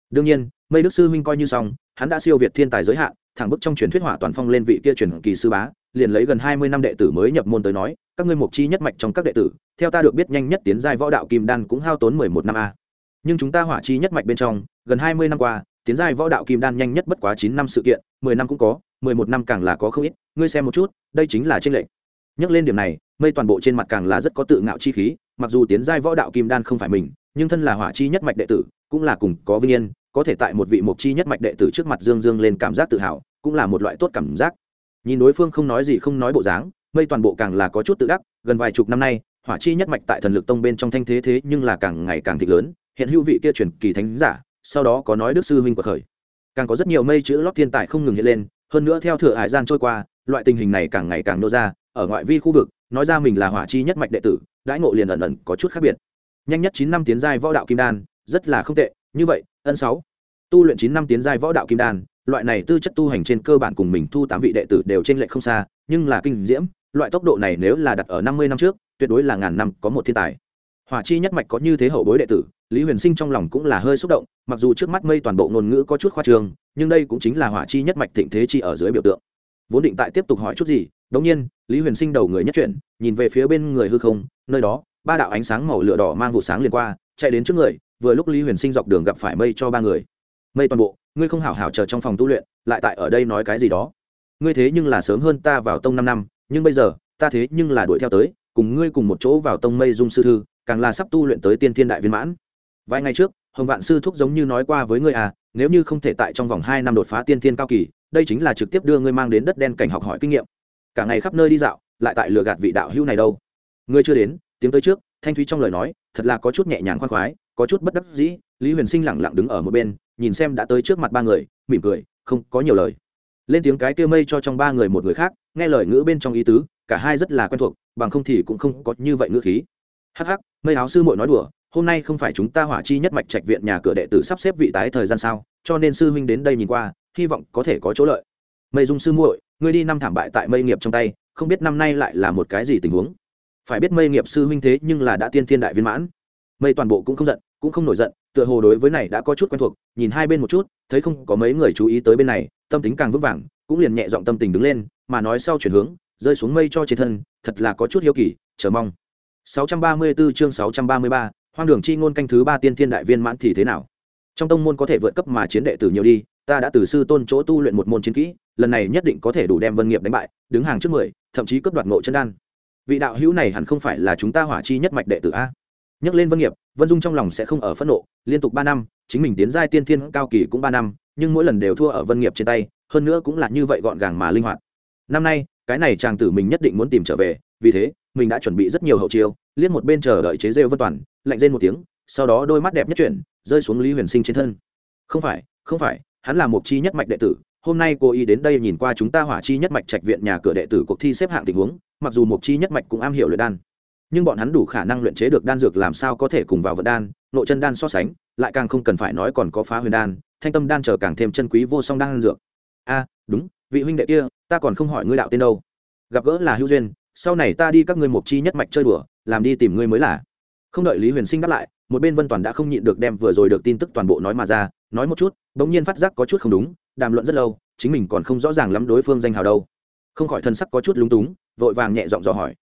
Speaker 1: Đương nhiên, mây đức sư huynh coi như xong, hắn đã siêu việt thiên tài giới hạn, thẳng bức trong truyền thuyết hỏa toàn phong lên vị kia truyền kỳ sư bá, liền lấy gần hai mươi năm đệ tử mới nhập môn tới nói, các ngươi mục chi nhất mạch trong các đệ tử, theo ta được biết nhanh nhất tiến giai võ đạo kim đan cũng hao tốn mười một năm a. Nhưng chúng ta hỏa chi nhất mạch bên trong, gần hai mươi năm qua tiến giai võ đạo kim đan nhanh nhất bất quá chín năm sự kiện, mười năm cũng có, mười một năm càng là có không ít, ngươi xem một chút, đây chính là tranh lệch. Nhắc lên điểm này, mây toàn bộ trên mặt càng là rất có tự ngạo chi khí, mặc dù tiến giai võ đạo kim đan không phải mình, nhưng thân là hỏa chi nhất mạch đệ tử, cũng là cùng có vinh yên, có thể tại một vị mục chi nhất mạch đệ tử trước mặt dương dương lên cảm giác tự hào, cũng là một loại tốt cảm giác. Nhìn đối phương không nói gì không nói bộ dáng, mây toàn bộ càng là có chút tự đắc, gần vài chục năm nay, hỏa chi nhất mạch tại thần lực tông bên trong thanh thế thế nhưng là càng ngày càng thịnh lớn, hiện hữu vị kia truyền kỳ thánh giả sau đó có nói đức sư huynh của khởi. Càng có rất nhiều mây chữ lót thiên tài không ngừng hiện lên, hơn nữa theo thừa hải gian trôi qua, loại tình hình này càng ngày càng nô ra, ở ngoại vi khu vực, nói ra mình là hỏa chi nhất mạch đệ tử, đãi ngộ liền ẩn ẩn có chút khác biệt. Nhanh nhất chín năm tiến giai võ đạo kim đan, rất là không tệ, như vậy, ân sáu. Tu luyện chín năm tiến giai võ đạo kim đan, loại này tư chất tu hành trên cơ bản cùng mình thu tám vị đệ tử đều trên lệch không xa, nhưng là kinh diễm, loại tốc độ này nếu là đặt ở năm mươi năm trước, tuyệt đối là ngàn năm có một thiên tài hỏa chi nhất mạch có như thế hậu bối đệ tử, lý huyền sinh trong lòng cũng là hơi xúc động, mặc dù trước mắt mây toàn bộ ngôn ngữ có chút khoa trường nhưng đây cũng chính là hỏa chi nhất mạch thịnh thế chi ở dưới biểu tượng. Vốn định tại tiếp tục hỏi chút gì, đống nhiên, lý huyền sinh đầu người nhất chuyển, nhìn về phía bên người hư không, nơi đó, ba đạo ánh sáng màu lửa đỏ mang vụ sáng liền qua, chạy đến trước người, vừa lúc lý huyền sinh dọc đường gặp phải mây cho ba người. Mây toàn bộ, ngươi không hảo hảo chờ trong phòng tu luyện, lại tại ở đây nói cái gì đó. Ngươi thế nhưng là sớm hơn ta vào tông năm năm, nhưng bây giờ, ta thế nhưng là đuổi theo tới, cùng ngươi cùng một chỗ vào tông mây dung sư thư càng là sắp tu luyện tới tiên thiên đại viên mãn. Vài ngày trước, hồng vạn sư thúc giống như nói qua với ngươi à nếu như không thể tại trong vòng hai năm đột phá tiên thiên cao kỳ, đây chính là trực tiếp đưa ngươi mang đến đất đen cảnh học hỏi kinh nghiệm. Cả ngày khắp nơi đi dạo, lại tại lừa gạt vị đạo hữu này đâu. Ngươi chưa đến, tiếng tới trước, thanh thúy trong lời nói, thật là có chút nhẹ nhàng khoan khoái, có chút bất đắc dĩ, lý huyền sinh lẳng lặng đứng ở một bên, nhìn xem đã tới trước mặt ba người, mỉm cười, không có nhiều lời. Lên tiếng cái kêu mây cho trong ba người một người khác, nghe lời ngữ bên trong ý tứ, cả hai rất là quen thuộc, bằng không thì cũng không có như vậy ngữ khí. Hắc hắc mây áo sư muội nói đùa, hôm nay không phải chúng ta hỏa chi nhất mạch trạch viện nhà cửa đệ tử sắp xếp vị tái thời gian sao, cho nên sư huynh đến đây nhìn qua, hy vọng có thể có chỗ lợi. Mây dung sư muội, ngươi đi năm thảm bại tại mây nghiệp trong tay, không biết năm nay lại là một cái gì tình huống? Phải biết mây nghiệp sư huynh thế nhưng là đã tiên thiên đại viên mãn. Mây toàn bộ cũng không giận, cũng không nổi giận, tựa hồ đối với này đã có chút quen thuộc, nhìn hai bên một chút, thấy không có mấy người chú ý tới bên này, tâm tính càng vững vàng, cũng liền nhẹ giọng tâm tình đứng lên, mà nói sau chuyển hướng, rơi xuống mây cho trên thân, thật là có chút hiếu kỳ, chờ mong. 634 chương 633, hoang đường chi ngôn canh thứ ba tiên thiên đại viên mãn thì thế nào? Trong tông môn có thể vượt cấp mà chiến đệ tử nhiều đi ta đã từ sư tôn chỗ tu luyện một môn chiến kỹ lần này nhất định có thể đủ đem vân nghiệp đánh bại đứng hàng trước mười thậm chí cấp đoạt ngộ chân đan. Vị đạo hữu này hẳn không phải là chúng ta hỏa chi nhất mạch đệ tử a? Nhắc lên vân nghiệp vân dung trong lòng sẽ không ở phẫn nộ liên tục ba năm chính mình tiến giai tiên thiên cao kỳ cũng ba năm nhưng mỗi lần đều thua ở vân nghiệp trên tay hơn nữa cũng là như vậy gọn gàng mà linh hoạt. Năm nay cái này chàng tử mình nhất định muốn tìm trở về vì thế mình đã chuẩn bị rất nhiều hậu chiêu, liếc một bên chờ đợi chế rêu vân toàn, lạnh rên một tiếng, sau đó đôi mắt đẹp nhất chuyển, rơi xuống lý huyền sinh trên thân. Không phải không phải, hắn là một chi nhất mạch đệ tử, hôm nay cô ý đến đây nhìn qua chúng ta hỏa chi nhất mạch trạch viện nhà cửa đệ tử cuộc thi xếp hạng tình huống, mặc dù một chi nhất mạch cũng am hiểu luyện đan. Nhưng bọn hắn đủ khả năng luyện chế được đan dược làm sao có thể cùng vào vận đan, nội chân đan so sánh, lại càng không cần phải nói còn có phá huyền đan, thanh tâm đan chờ càng thêm chân quý vô song đan dược. A, đúng, vị huynh đệ kia, ta còn không hỏi ngươi đạo tên đâu. Gặp gỡ là hữu duyên sau này ta đi các ngươi mục chi nhất mạch chơi đùa, làm đi tìm ngươi mới là. Không đợi lý huyền sinh đáp lại, một bên vân toàn đã không nhịn được đem vừa rồi được tin tức toàn bộ nói mà ra, nói một chút, bỗng nhiên phát giác có chút không đúng, đàm luận rất lâu, chính mình còn không rõ ràng lắm đối phương danh hào đâu. Không khỏi thân sắc có chút lúng túng, vội vàng nhẹ giọng dò hỏi.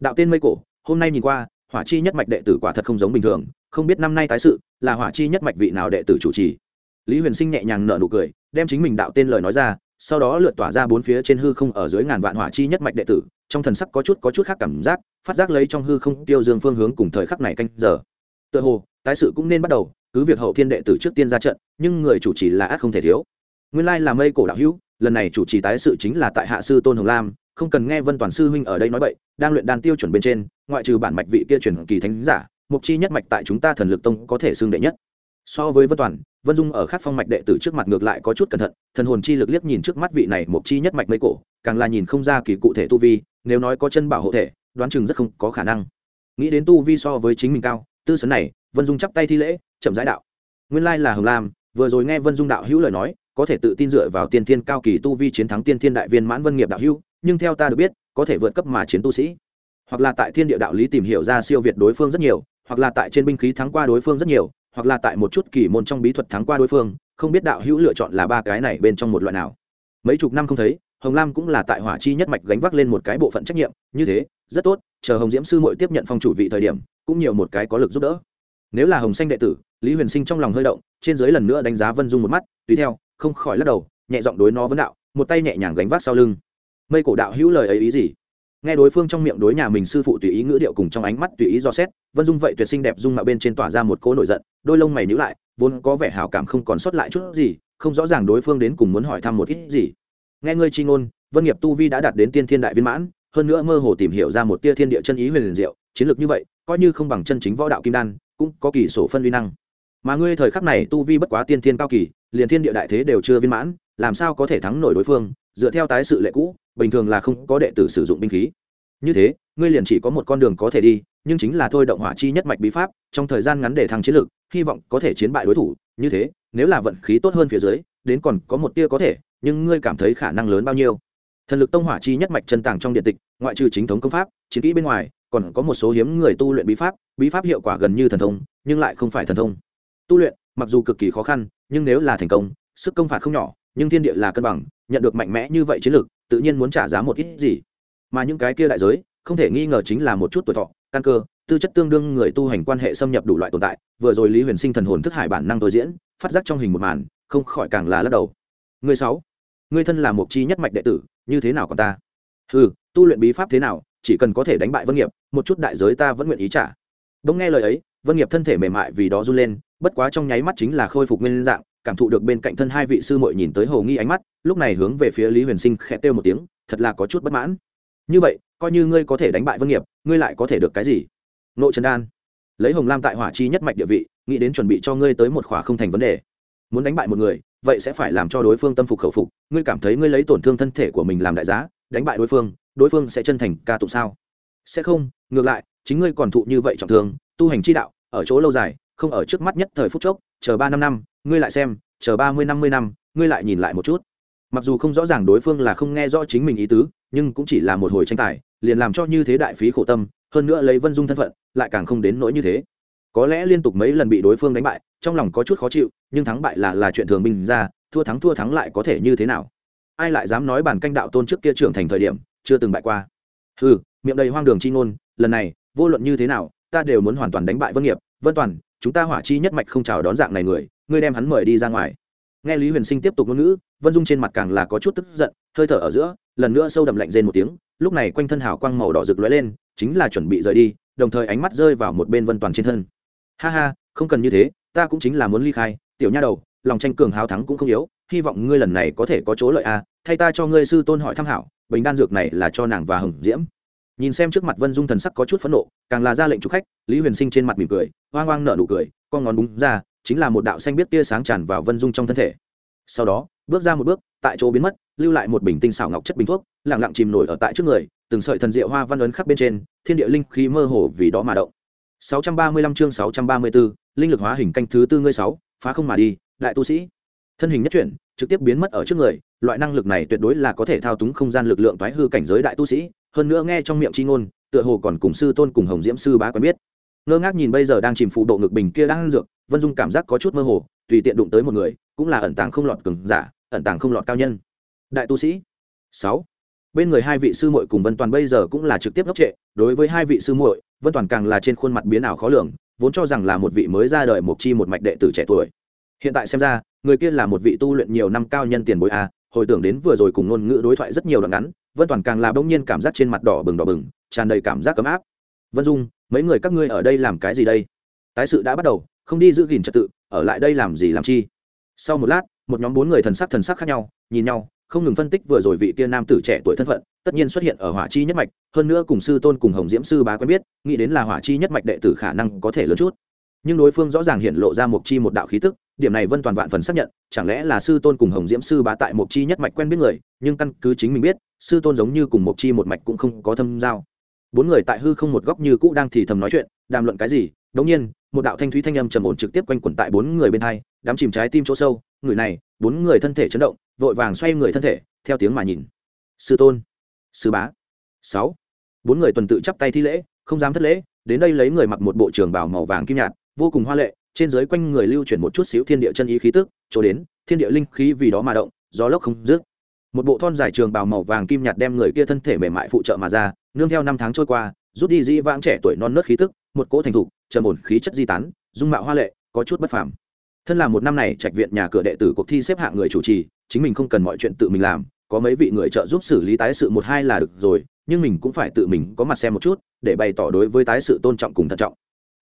Speaker 1: Đạo tên mây cổ, hôm nay nhìn qua, hỏa chi nhất mạch đệ tử quả thật không giống bình thường, không biết năm nay tái sự, là hỏa chi nhất mạch vị nào đệ tử chủ trì. Lý huyền sinh nhẹ nhàng nở nụ cười, đem chính mình đạo tên lời nói ra, sau đó lượt tỏa ra bốn phía trên hư không ở dưới ngàn vạn hỏa chi nhất mạch đệ tử trong thần sắc có chút có chút khác cảm giác, phát giác lấy trong hư không tiêu dương phương hướng cùng thời khắc này canh giờ. Tựa hồ, tái sự cũng nên bắt đầu, cứ việc hậu thiên đệ tử trước tiên ra trận, nhưng người chủ trì là ác không thể thiếu. Nguyên lai là mây cổ đạo hữu, lần này chủ trì tái sự chính là tại hạ sư tôn hồng lam, không cần nghe vân toàn sư huynh ở đây nói bậy, đang luyện đan tiêu chuẩn bên trên, ngoại trừ bản mạch vị kia chuyển kỳ thánh giả, mục chi nhất mạch tại chúng ta thần lực tông có thể xưng đệ nhất. So với vân toàn, vân dung ở khắc phong mạch đệ tử trước mặt ngược lại có chút cẩn thận, thần hồn chi lực liếc nhìn trước mắt vị này mục chi nhất mạch mây cổ, càng là nhìn không ra kỳ cụ thể tu vi nếu nói có chân bảo hộ thể, đoán chừng rất không có khả năng. Nghĩ đến tu vi so với chính mình cao, tư sấn này, vân dung chắp tay thi lễ, chậm giải đạo. Nguyên lai là hồng lam, vừa rồi nghe vân dung đạo hữu lời nói, có thể tự tin dựa vào tiên thiên cao kỳ tu vi chiến thắng tiên thiên đại viên mãn vân nghiệp đạo hữu, nhưng theo ta được biết, có thể vượt cấp mà chiến tu sĩ. Hoặc là tại thiên địa đạo lý tìm hiểu ra siêu việt đối phương rất nhiều, hoặc là tại trên binh khí thắng qua đối phương rất nhiều, hoặc là tại một chút kỳ môn trong bí thuật thắng qua đối phương, không biết đạo hữu lựa chọn là ba cái này bên trong một loại nào. Mấy chục năm không thấy hồng lam cũng là tại hỏa chi nhất mạch gánh vác lên một cái bộ phận trách nhiệm, như thế, rất tốt, chờ hồng diễm sư mội tiếp nhận phong chủ vị thời điểm, cũng nhiều một cái có lực giúp đỡ. Nếu là hồng xanh đệ tử, lý huyền sinh trong lòng hơi động, trên dưới lần nữa đánh giá vân dung một mắt, tùy theo, không khỏi lắc đầu, nhẹ giọng đối nó vấn đạo, một tay nhẹ nhàng gánh vác sau lưng. Mây cổ đạo hữu lời ấy ý gì? Nghe đối phương trong miệng đối nhà mình sư phụ tùy ý ngữ điệu cùng trong ánh mắt tùy ý do xét, vân dung vậy tuyệt sinh đẹp dung mạo bên trên tỏa ra một cỗ nổi giận, đôi lông mày nhíu lại, vốn có vẻ hảo cảm không còn sót lại chút gì, không rõ ràng đối phương đến cùng muốn hỏi thăm một ít gì nghe ngươi chi ngôn, vân nghiệp tu vi đã đạt đến tiên thiên đại viên mãn, hơn nữa mơ hồ tìm hiểu ra một tia thiên địa chân ý huyền liền diệu, chiến lược như vậy, coi như không bằng chân chính võ đạo kim đan, cũng có kỳ sổ phân vi năng. Mà ngươi thời khắc này tu vi bất quá tiên thiên cao kỳ, liền thiên địa đại thế đều chưa viên mãn, làm sao có thể thắng nổi đối phương, dựa theo tái sự lệ cũ, bình thường là không có đệ tử sử dụng binh khí. Như thế, ngươi liền chỉ có một con đường có thể đi, nhưng chính là thôi động hỏa chi nhất mạch bí pháp, trong thời gian ngắn để thăng chiến lược, hy vọng có thể chiến bại đối thủ. Như thế, nếu là vận khí tốt hơn phía dưới, đến còn có một tia có thể nhưng ngươi cảm thấy khả năng lớn bao nhiêu? Thần lực tông hỏa chi nhất mạch chân tàng trong điện tịch, ngoại trừ chính thống công pháp, chiến kỹ bên ngoài, còn có một số hiếm người tu luyện bí pháp bí pháp hiệu quả gần như thần thông, nhưng lại không phải thần thông. Tu luyện, mặc dù cực kỳ khó khăn, nhưng nếu là thành công, sức công phạt không nhỏ, nhưng thiên địa là cân bằng, nhận được mạnh mẽ như vậy chiến lược tự nhiên muốn trả giá một ít gì. Mà những cái kia đại giới, không thể nghi ngờ chính là một chút tuổi thọ, căn cơ, tư chất tương đương người tu hành quan hệ xâm nhập đủ loại tồn tại, vừa rồi lý huyền sinh thần hồn thức hải bản năng tôi diễn, phát giác trong hình một màn, không khỏi càng là lắc đầu. Người sáu. Ngươi thân là một chi nhất mạch đệ tử, như thế nào còn ta? Ừ tu luyện bí pháp thế nào, chỉ cần có thể đánh bại vân nghiệp, một chút đại giới ta vẫn nguyện ý trả. Bỗng nghe lời ấy, vân nghiệp thân thể mềm mại vì đó run lên, bất quá trong nháy mắt chính là khôi phục nguyên dạng, cảm thụ được bên cạnh thân hai vị sư muội nhìn tới hồ nghi ánh mắt, lúc này hướng về phía lý huyền sinh khẽ kêu một tiếng, thật là có chút bất mãn. Như vậy, coi như ngươi có thể đánh bại vân nghiệp, ngươi lại có thể được cái gì? Nội trần đan, lấy hồng lam tại hỏa chi nhất mạch địa vị, nghĩ đến chuẩn bị cho ngươi tới một khỏa không thành vấn đề. Muốn đánh bại một người vậy sẽ phải làm cho đối phương tâm phục khẩu phục. Ngươi cảm thấy ngươi lấy tổn thương thân thể của mình làm đại giá, đánh bại đối phương đối phương sẽ chân thành ca tụng sao? Sẽ không, ngược lại, chính ngươi còn thụ như vậy trọng thương, tu hành chi đạo, ở chỗ lâu dài, không ở trước mắt nhất thời phút chốc, chờ ba năm năm, ngươi lại xem, chờ ba mươi năm mươi năm, ngươi lại nhìn lại một chút. Mặc dù không rõ ràng đối phương là không nghe rõ chính mình ý tứ, nhưng cũng chỉ là một hồi tranh tài, liền làm cho như thế đại phí khổ tâm, hơn nữa lấy vân dung thân phận, lại càng không đến nỗi như thế có lẽ liên tục mấy lần bị đối phương đánh bại, trong lòng có chút khó chịu, nhưng thắng bại là là chuyện thường bình ra, thua thắng thua thắng lại có thể như thế nào? Ai lại dám nói bản canh đạo tôn trước kia trưởng thành thời điểm, chưa từng bại qua? Ừ miệng đầy hoang đường chi ngôn, lần này, vô luận như thế nào, ta đều muốn hoàn toàn đánh bại vân nghiệp. Vân toàn, chúng ta hỏa chi nhất mạch không chào đón dạng này người, ngươi đem hắn mời đi ra ngoài. Nghe lý huyền sinh tiếp tục ngôn ngữ, vân dung trên mặt càng là có chút tức giận, hơi thở ở giữa, lần nữa sâu đậm lạnh rên một tiếng, lúc này quanh thân hào quang màu đỏ rực lóe lên, chính là chuẩn bị rời đi, đồng thời ánh mắt rơi vào một bên vân toàn trên thân ha ha không cần như thế ta cũng chính là muốn ly khai tiểu nha đầu lòng tranh cường hào thắng cũng không yếu hy vọng ngươi lần này có thể có chỗ lợi a à, thay ta cho ngươi sư tôn hỏi tham hảo bình đan dược này là cho nàng và hồng diễm. Nhìn xem trước mặt vân dung thần sắc có chút phẫn nộ càng là ra lệnh chúc khách lý huyền sinh trên mặt mỉm cười hoang hoang nở nụ cười con ngón búng ra chính là một đạo xanh biết tia sáng tràn vào vân dung trong thân thể. Sau đó bước ra một bước tại chỗ biến mất lưu lại một bình tinh xảo ngọc chất bình thuốc lẳng lặng chìm nổi ở tại trước người từng sợi thần diệu hoa văn ấn khắc bên trên thiên địa linh khí mơ hồ vì đó mà động. 635 chương 634, linh lực hóa hình canh thứ tư ngươi sáu phá không mà đi đại tu sĩ. Thân hình nhất chuyển trực tiếp biến mất ở trước người loại năng lực này tuyệt đối là có thể thao túng không gian lực lượng toái hư cảnh giới đại tu sĩ hơn nữa nghe trong miệng chi ngôn tựa hồ còn cùng sư tôn cùng hồng diễm sư bá quen biết. Ngơ ngác nhìn bây giờ đang chìm phụ độ ngực bình kia đang ăn dược vân dung cảm giác có chút mơ hồ tùy tiện đụng tới một người cũng là ẩn tàng không lọt cường giả ẩn tàng không lọt cao nhân. Đại tu sĩ. Sáu bên người hai vị sư muội cùng vân toàn bây giờ cũng là trực tiếp ngốc trệ, đối với hai vị sư muội, vân toàn càng là trên khuôn mặt biến ảo khó lường, vốn cho rằng là một vị mới ra đời một chi một mạch đệ tử trẻ tuổi. Hiện tại xem ra, người kia là một vị tu luyện nhiều năm cao nhân tiền bối a, hồi tưởng đến vừa rồi cùng ngôn ngữ đối thoại rất nhiều đoạn ngắn, vân toàn càng là bỗng nhiên cảm giác trên mặt đỏ bừng đỏ bừng, tràn đầy cảm giác ấm áp. Vân dung, mấy người các ngươi ở đây làm cái gì đây? Tái sự đã bắt đầu, không đi giữ gìn trật tự, ở lại đây làm gì làm chi? Sau một lát, một nhóm bốn người thần sắc thần sắc khác nhau, nhìn nhau không ngừng phân tích vừa rồi vị tiên nam tử trẻ tuổi thân phận, tất nhiên xuất hiện ở hỏa chi nhất mạch, hơn nữa cùng sư tôn cùng hồng diễm sư bá quen biết, nghĩ đến là hỏa chi nhất mạch đệ tử khả năng có thể lớn chút. Nhưng đối phương rõ ràng hiện lộ ra một chi một đạo khí tức, điểm này vân toàn vạn phần xác nhận, chẳng lẽ là sư tôn cùng hồng diễm sư bá tại một chi nhất mạch quen biết người, nhưng căn cứ chính mình biết, sư tôn giống như cùng một chi một mạch cũng không có thâm giao. Bốn người tại hư không một góc như cũ đang thì thầm nói chuyện, đàm luận cái gì, đống nhiên, một đạo thanh thúy thanh âm trầm ổn trực tiếp quanh quẩn tại bốn người bên hai, đám chìm trái tim chỗ sâu, người này, bốn người thân thể chấn động vội vàng xoay người thân thể, theo tiếng mà nhìn. Sư tôn, sư bá. Sáu. Bốn người tuần tự chắp tay thi lễ, không dám thất lễ, đến đây lấy người mặc một bộ trường bào màu vàng kim nhạt, vô cùng hoa lệ, trên dưới quanh người lưu chuyển một chút xíu thiên địa chân ý khí tức, chỗ đến, thiên địa linh khí vì đó mà động, gió lốc không dứt. Một bộ thon dài trường bào màu vàng kim nhạt đem người kia thân thể mềm mại phụ trợ mà ra, nương theo năm tháng trôi qua, rút đi dĩ vãng trẻ tuổi non nớt khí tức, một cỗ thành thục, trầm ổn khí chất di tán, dung mạo hoa lệ, có chút bất phàm thân là một năm này trạch viện nhà cửa đệ tử cuộc thi xếp hạng người chủ trì, chính mình không cần mọi chuyện tự mình làm, có mấy vị người trợ giúp xử lý tái sự một hai là được rồi, nhưng mình cũng phải tự mình có mặt xem một chút, để bày tỏ đối với tái sự tôn trọng cùng thận trọng.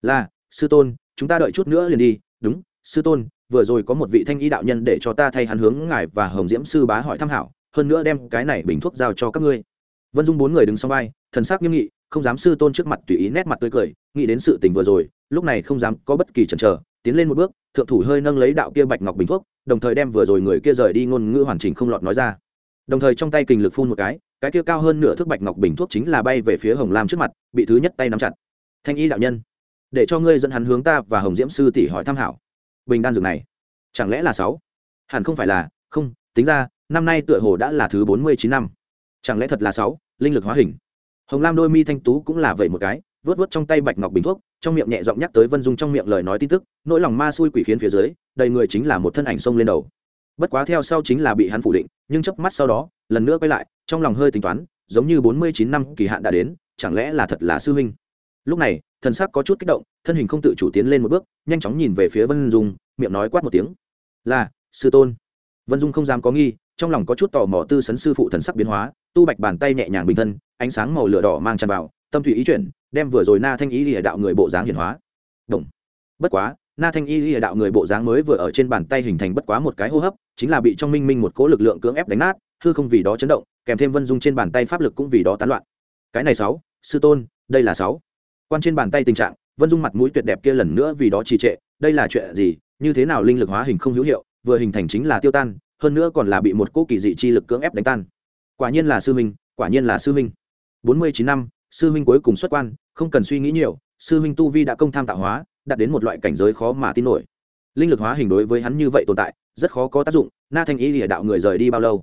Speaker 1: Là, sư tôn, chúng ta đợi chút nữa liền đi. Đúng, sư tôn, vừa rồi có một vị thanh y đạo nhân để cho ta thay hắn hướng ngài và hồng diễm sư bá hỏi tham hảo, hơn nữa đem cái này bình thuốc giao cho các ngươi. Vân dung bốn người đứng sau vai, thần sắc nghiêm nghị, không dám sư tôn trước mặt tùy ý nét mặt tươi cười, nghĩ đến sự tình vừa rồi, lúc này không dám có bất kỳ chần chờ tiến lên một bước, thượng thủ hơi nâng lấy đạo kia bạch ngọc bình thuốc, đồng thời đem vừa rồi người kia rời đi ngôn ngữ hoàn chỉnh không lọt nói ra. Đồng thời trong tay kình lực phun một cái cái kia cao hơn nửa thước bạch ngọc bình thuốc chính là bay về phía hồng lam trước mặt, bị thứ nhất tay nắm chặt. Thanh y đạo nhân, để cho ngươi dẫn hắn hướng ta và hồng diễm sư tỷ hỏi tham hảo bình đan dược này, chẳng lẽ là sáu? Hẳn không phải là, không, tính ra, năm nay tựa hồ đã là thứ bốn mươi chín năm. Chẳng lẽ thật là sáu? Linh lực hóa hình. Hồng lam đôi mi thanh tú cũng là vậy một cái vớt vớt trong tay bạch ngọc bình thuốc, trong miệng nhẹ giọng nhắc tới vân dung trong miệng lời nói tin tức, nỗi lòng ma xui quỷ khiến phía dưới, đầy người chính là một thân ảnh sông lên đầu. Bất quá theo sau chính là bị hắn phủ định, nhưng chớp mắt sau đó, lần nữa quay lại, trong lòng hơi tính toán, giống như bốn mươi chín năm kỳ hạn đã đến, chẳng lẽ là thật là sư huynh? Lúc này, thần sắc có chút kích động, thân hình không tự chủ tiến lên một bước, nhanh chóng nhìn về phía vân dung, miệng nói quát một tiếng. Là, sư tôn. Vân dung không dám có nghi, trong lòng có chút tò mò tư sấn sư phụ thần sắc biến hóa, tu bạch bàn tay nhẹ nhàng bình thân, ánh sáng màu lửa đỏ mang tràn vào, tâm thủy ý chuyển đem vừa rồi na thanh ý lìa đạo người bộ dáng hiển hóa. Động. bất quá, na thanh y lìa đạo người bộ dáng mới vừa ở trên bàn tay hình thành bất quá một cái hô hấp, chính là bị trong minh minh một cỗ lực lượng cưỡng ép đánh nát, hư không vì đó chấn động, kèm thêm vân dung trên bàn tay pháp lực cũng vì đó tán loạn. Cái này sáu, sư tôn, đây là sáu. Quan trên bàn tay tình trạng, vân dung mặt mũi tuyệt đẹp kia lần nữa vì đó trì trệ, đây là chuyện gì, như thế nào linh lực hóa hình không hữu hiệu, vừa hình thành chính là tiêu tan, hơn nữa còn là bị một cỗ kỳ dị chi lực cưỡng ép đánh tan. Quả nhiên là sư minh quả nhiên là sư minh bốn mươi chín năm, sư minh cuối cùng xuất quan không cần suy nghĩ nhiều, sư huynh tu vi đã công tham tạo hóa, đạt đến một loại cảnh giới khó mà tin nổi. Linh lực hóa hình đối với hắn như vậy tồn tại, rất khó có tác dụng, na thanh ý lìa đạo người rời đi bao lâu?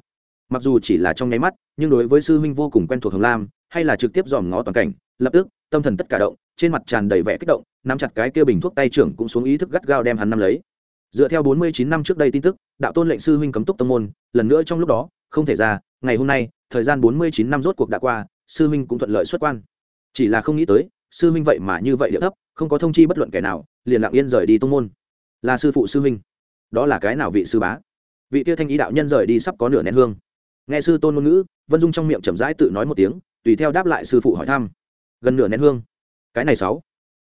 Speaker 1: Mặc dù chỉ là trong nháy mắt, nhưng đối với sư huynh vô cùng quen thuộc hồng lam, hay là trực tiếp dòm ngó toàn cảnh, lập tức, tâm thần tất cả động, trên mặt tràn đầy vẻ kích động, nắm chặt cái kia bình thuốc tay trưởng cũng xuống ý thức gắt gao đem hắn nắm lấy. Dựa theo bốn mươi chín năm trước đây tin tức, đạo tôn lệnh sư huynh cấm túc tâm môn, lần nữa trong lúc đó, không thể ra, ngày hôm nay, thời gian bốn mươi chín năm rốt cuộc đã qua, sư huynh cũng thuận lợi xuất quan chỉ là không nghĩ tới, sư huynh vậy mà như vậy địa thấp, không có thông chi bất luận kẻ nào, liền lặng yên rời đi tông môn. Là sư phụ sư huynh. Đó là cái nào vị sư bá? Vị tiêu thanh ý đạo nhân rời đi sắp có nửa nén hương. Nghe sư tôn ngôn ngữ, vân dung trong miệng chậm rãi tự nói một tiếng, tùy theo đáp lại sư phụ hỏi thăm. Gần nửa nén hương. Cái này sáu.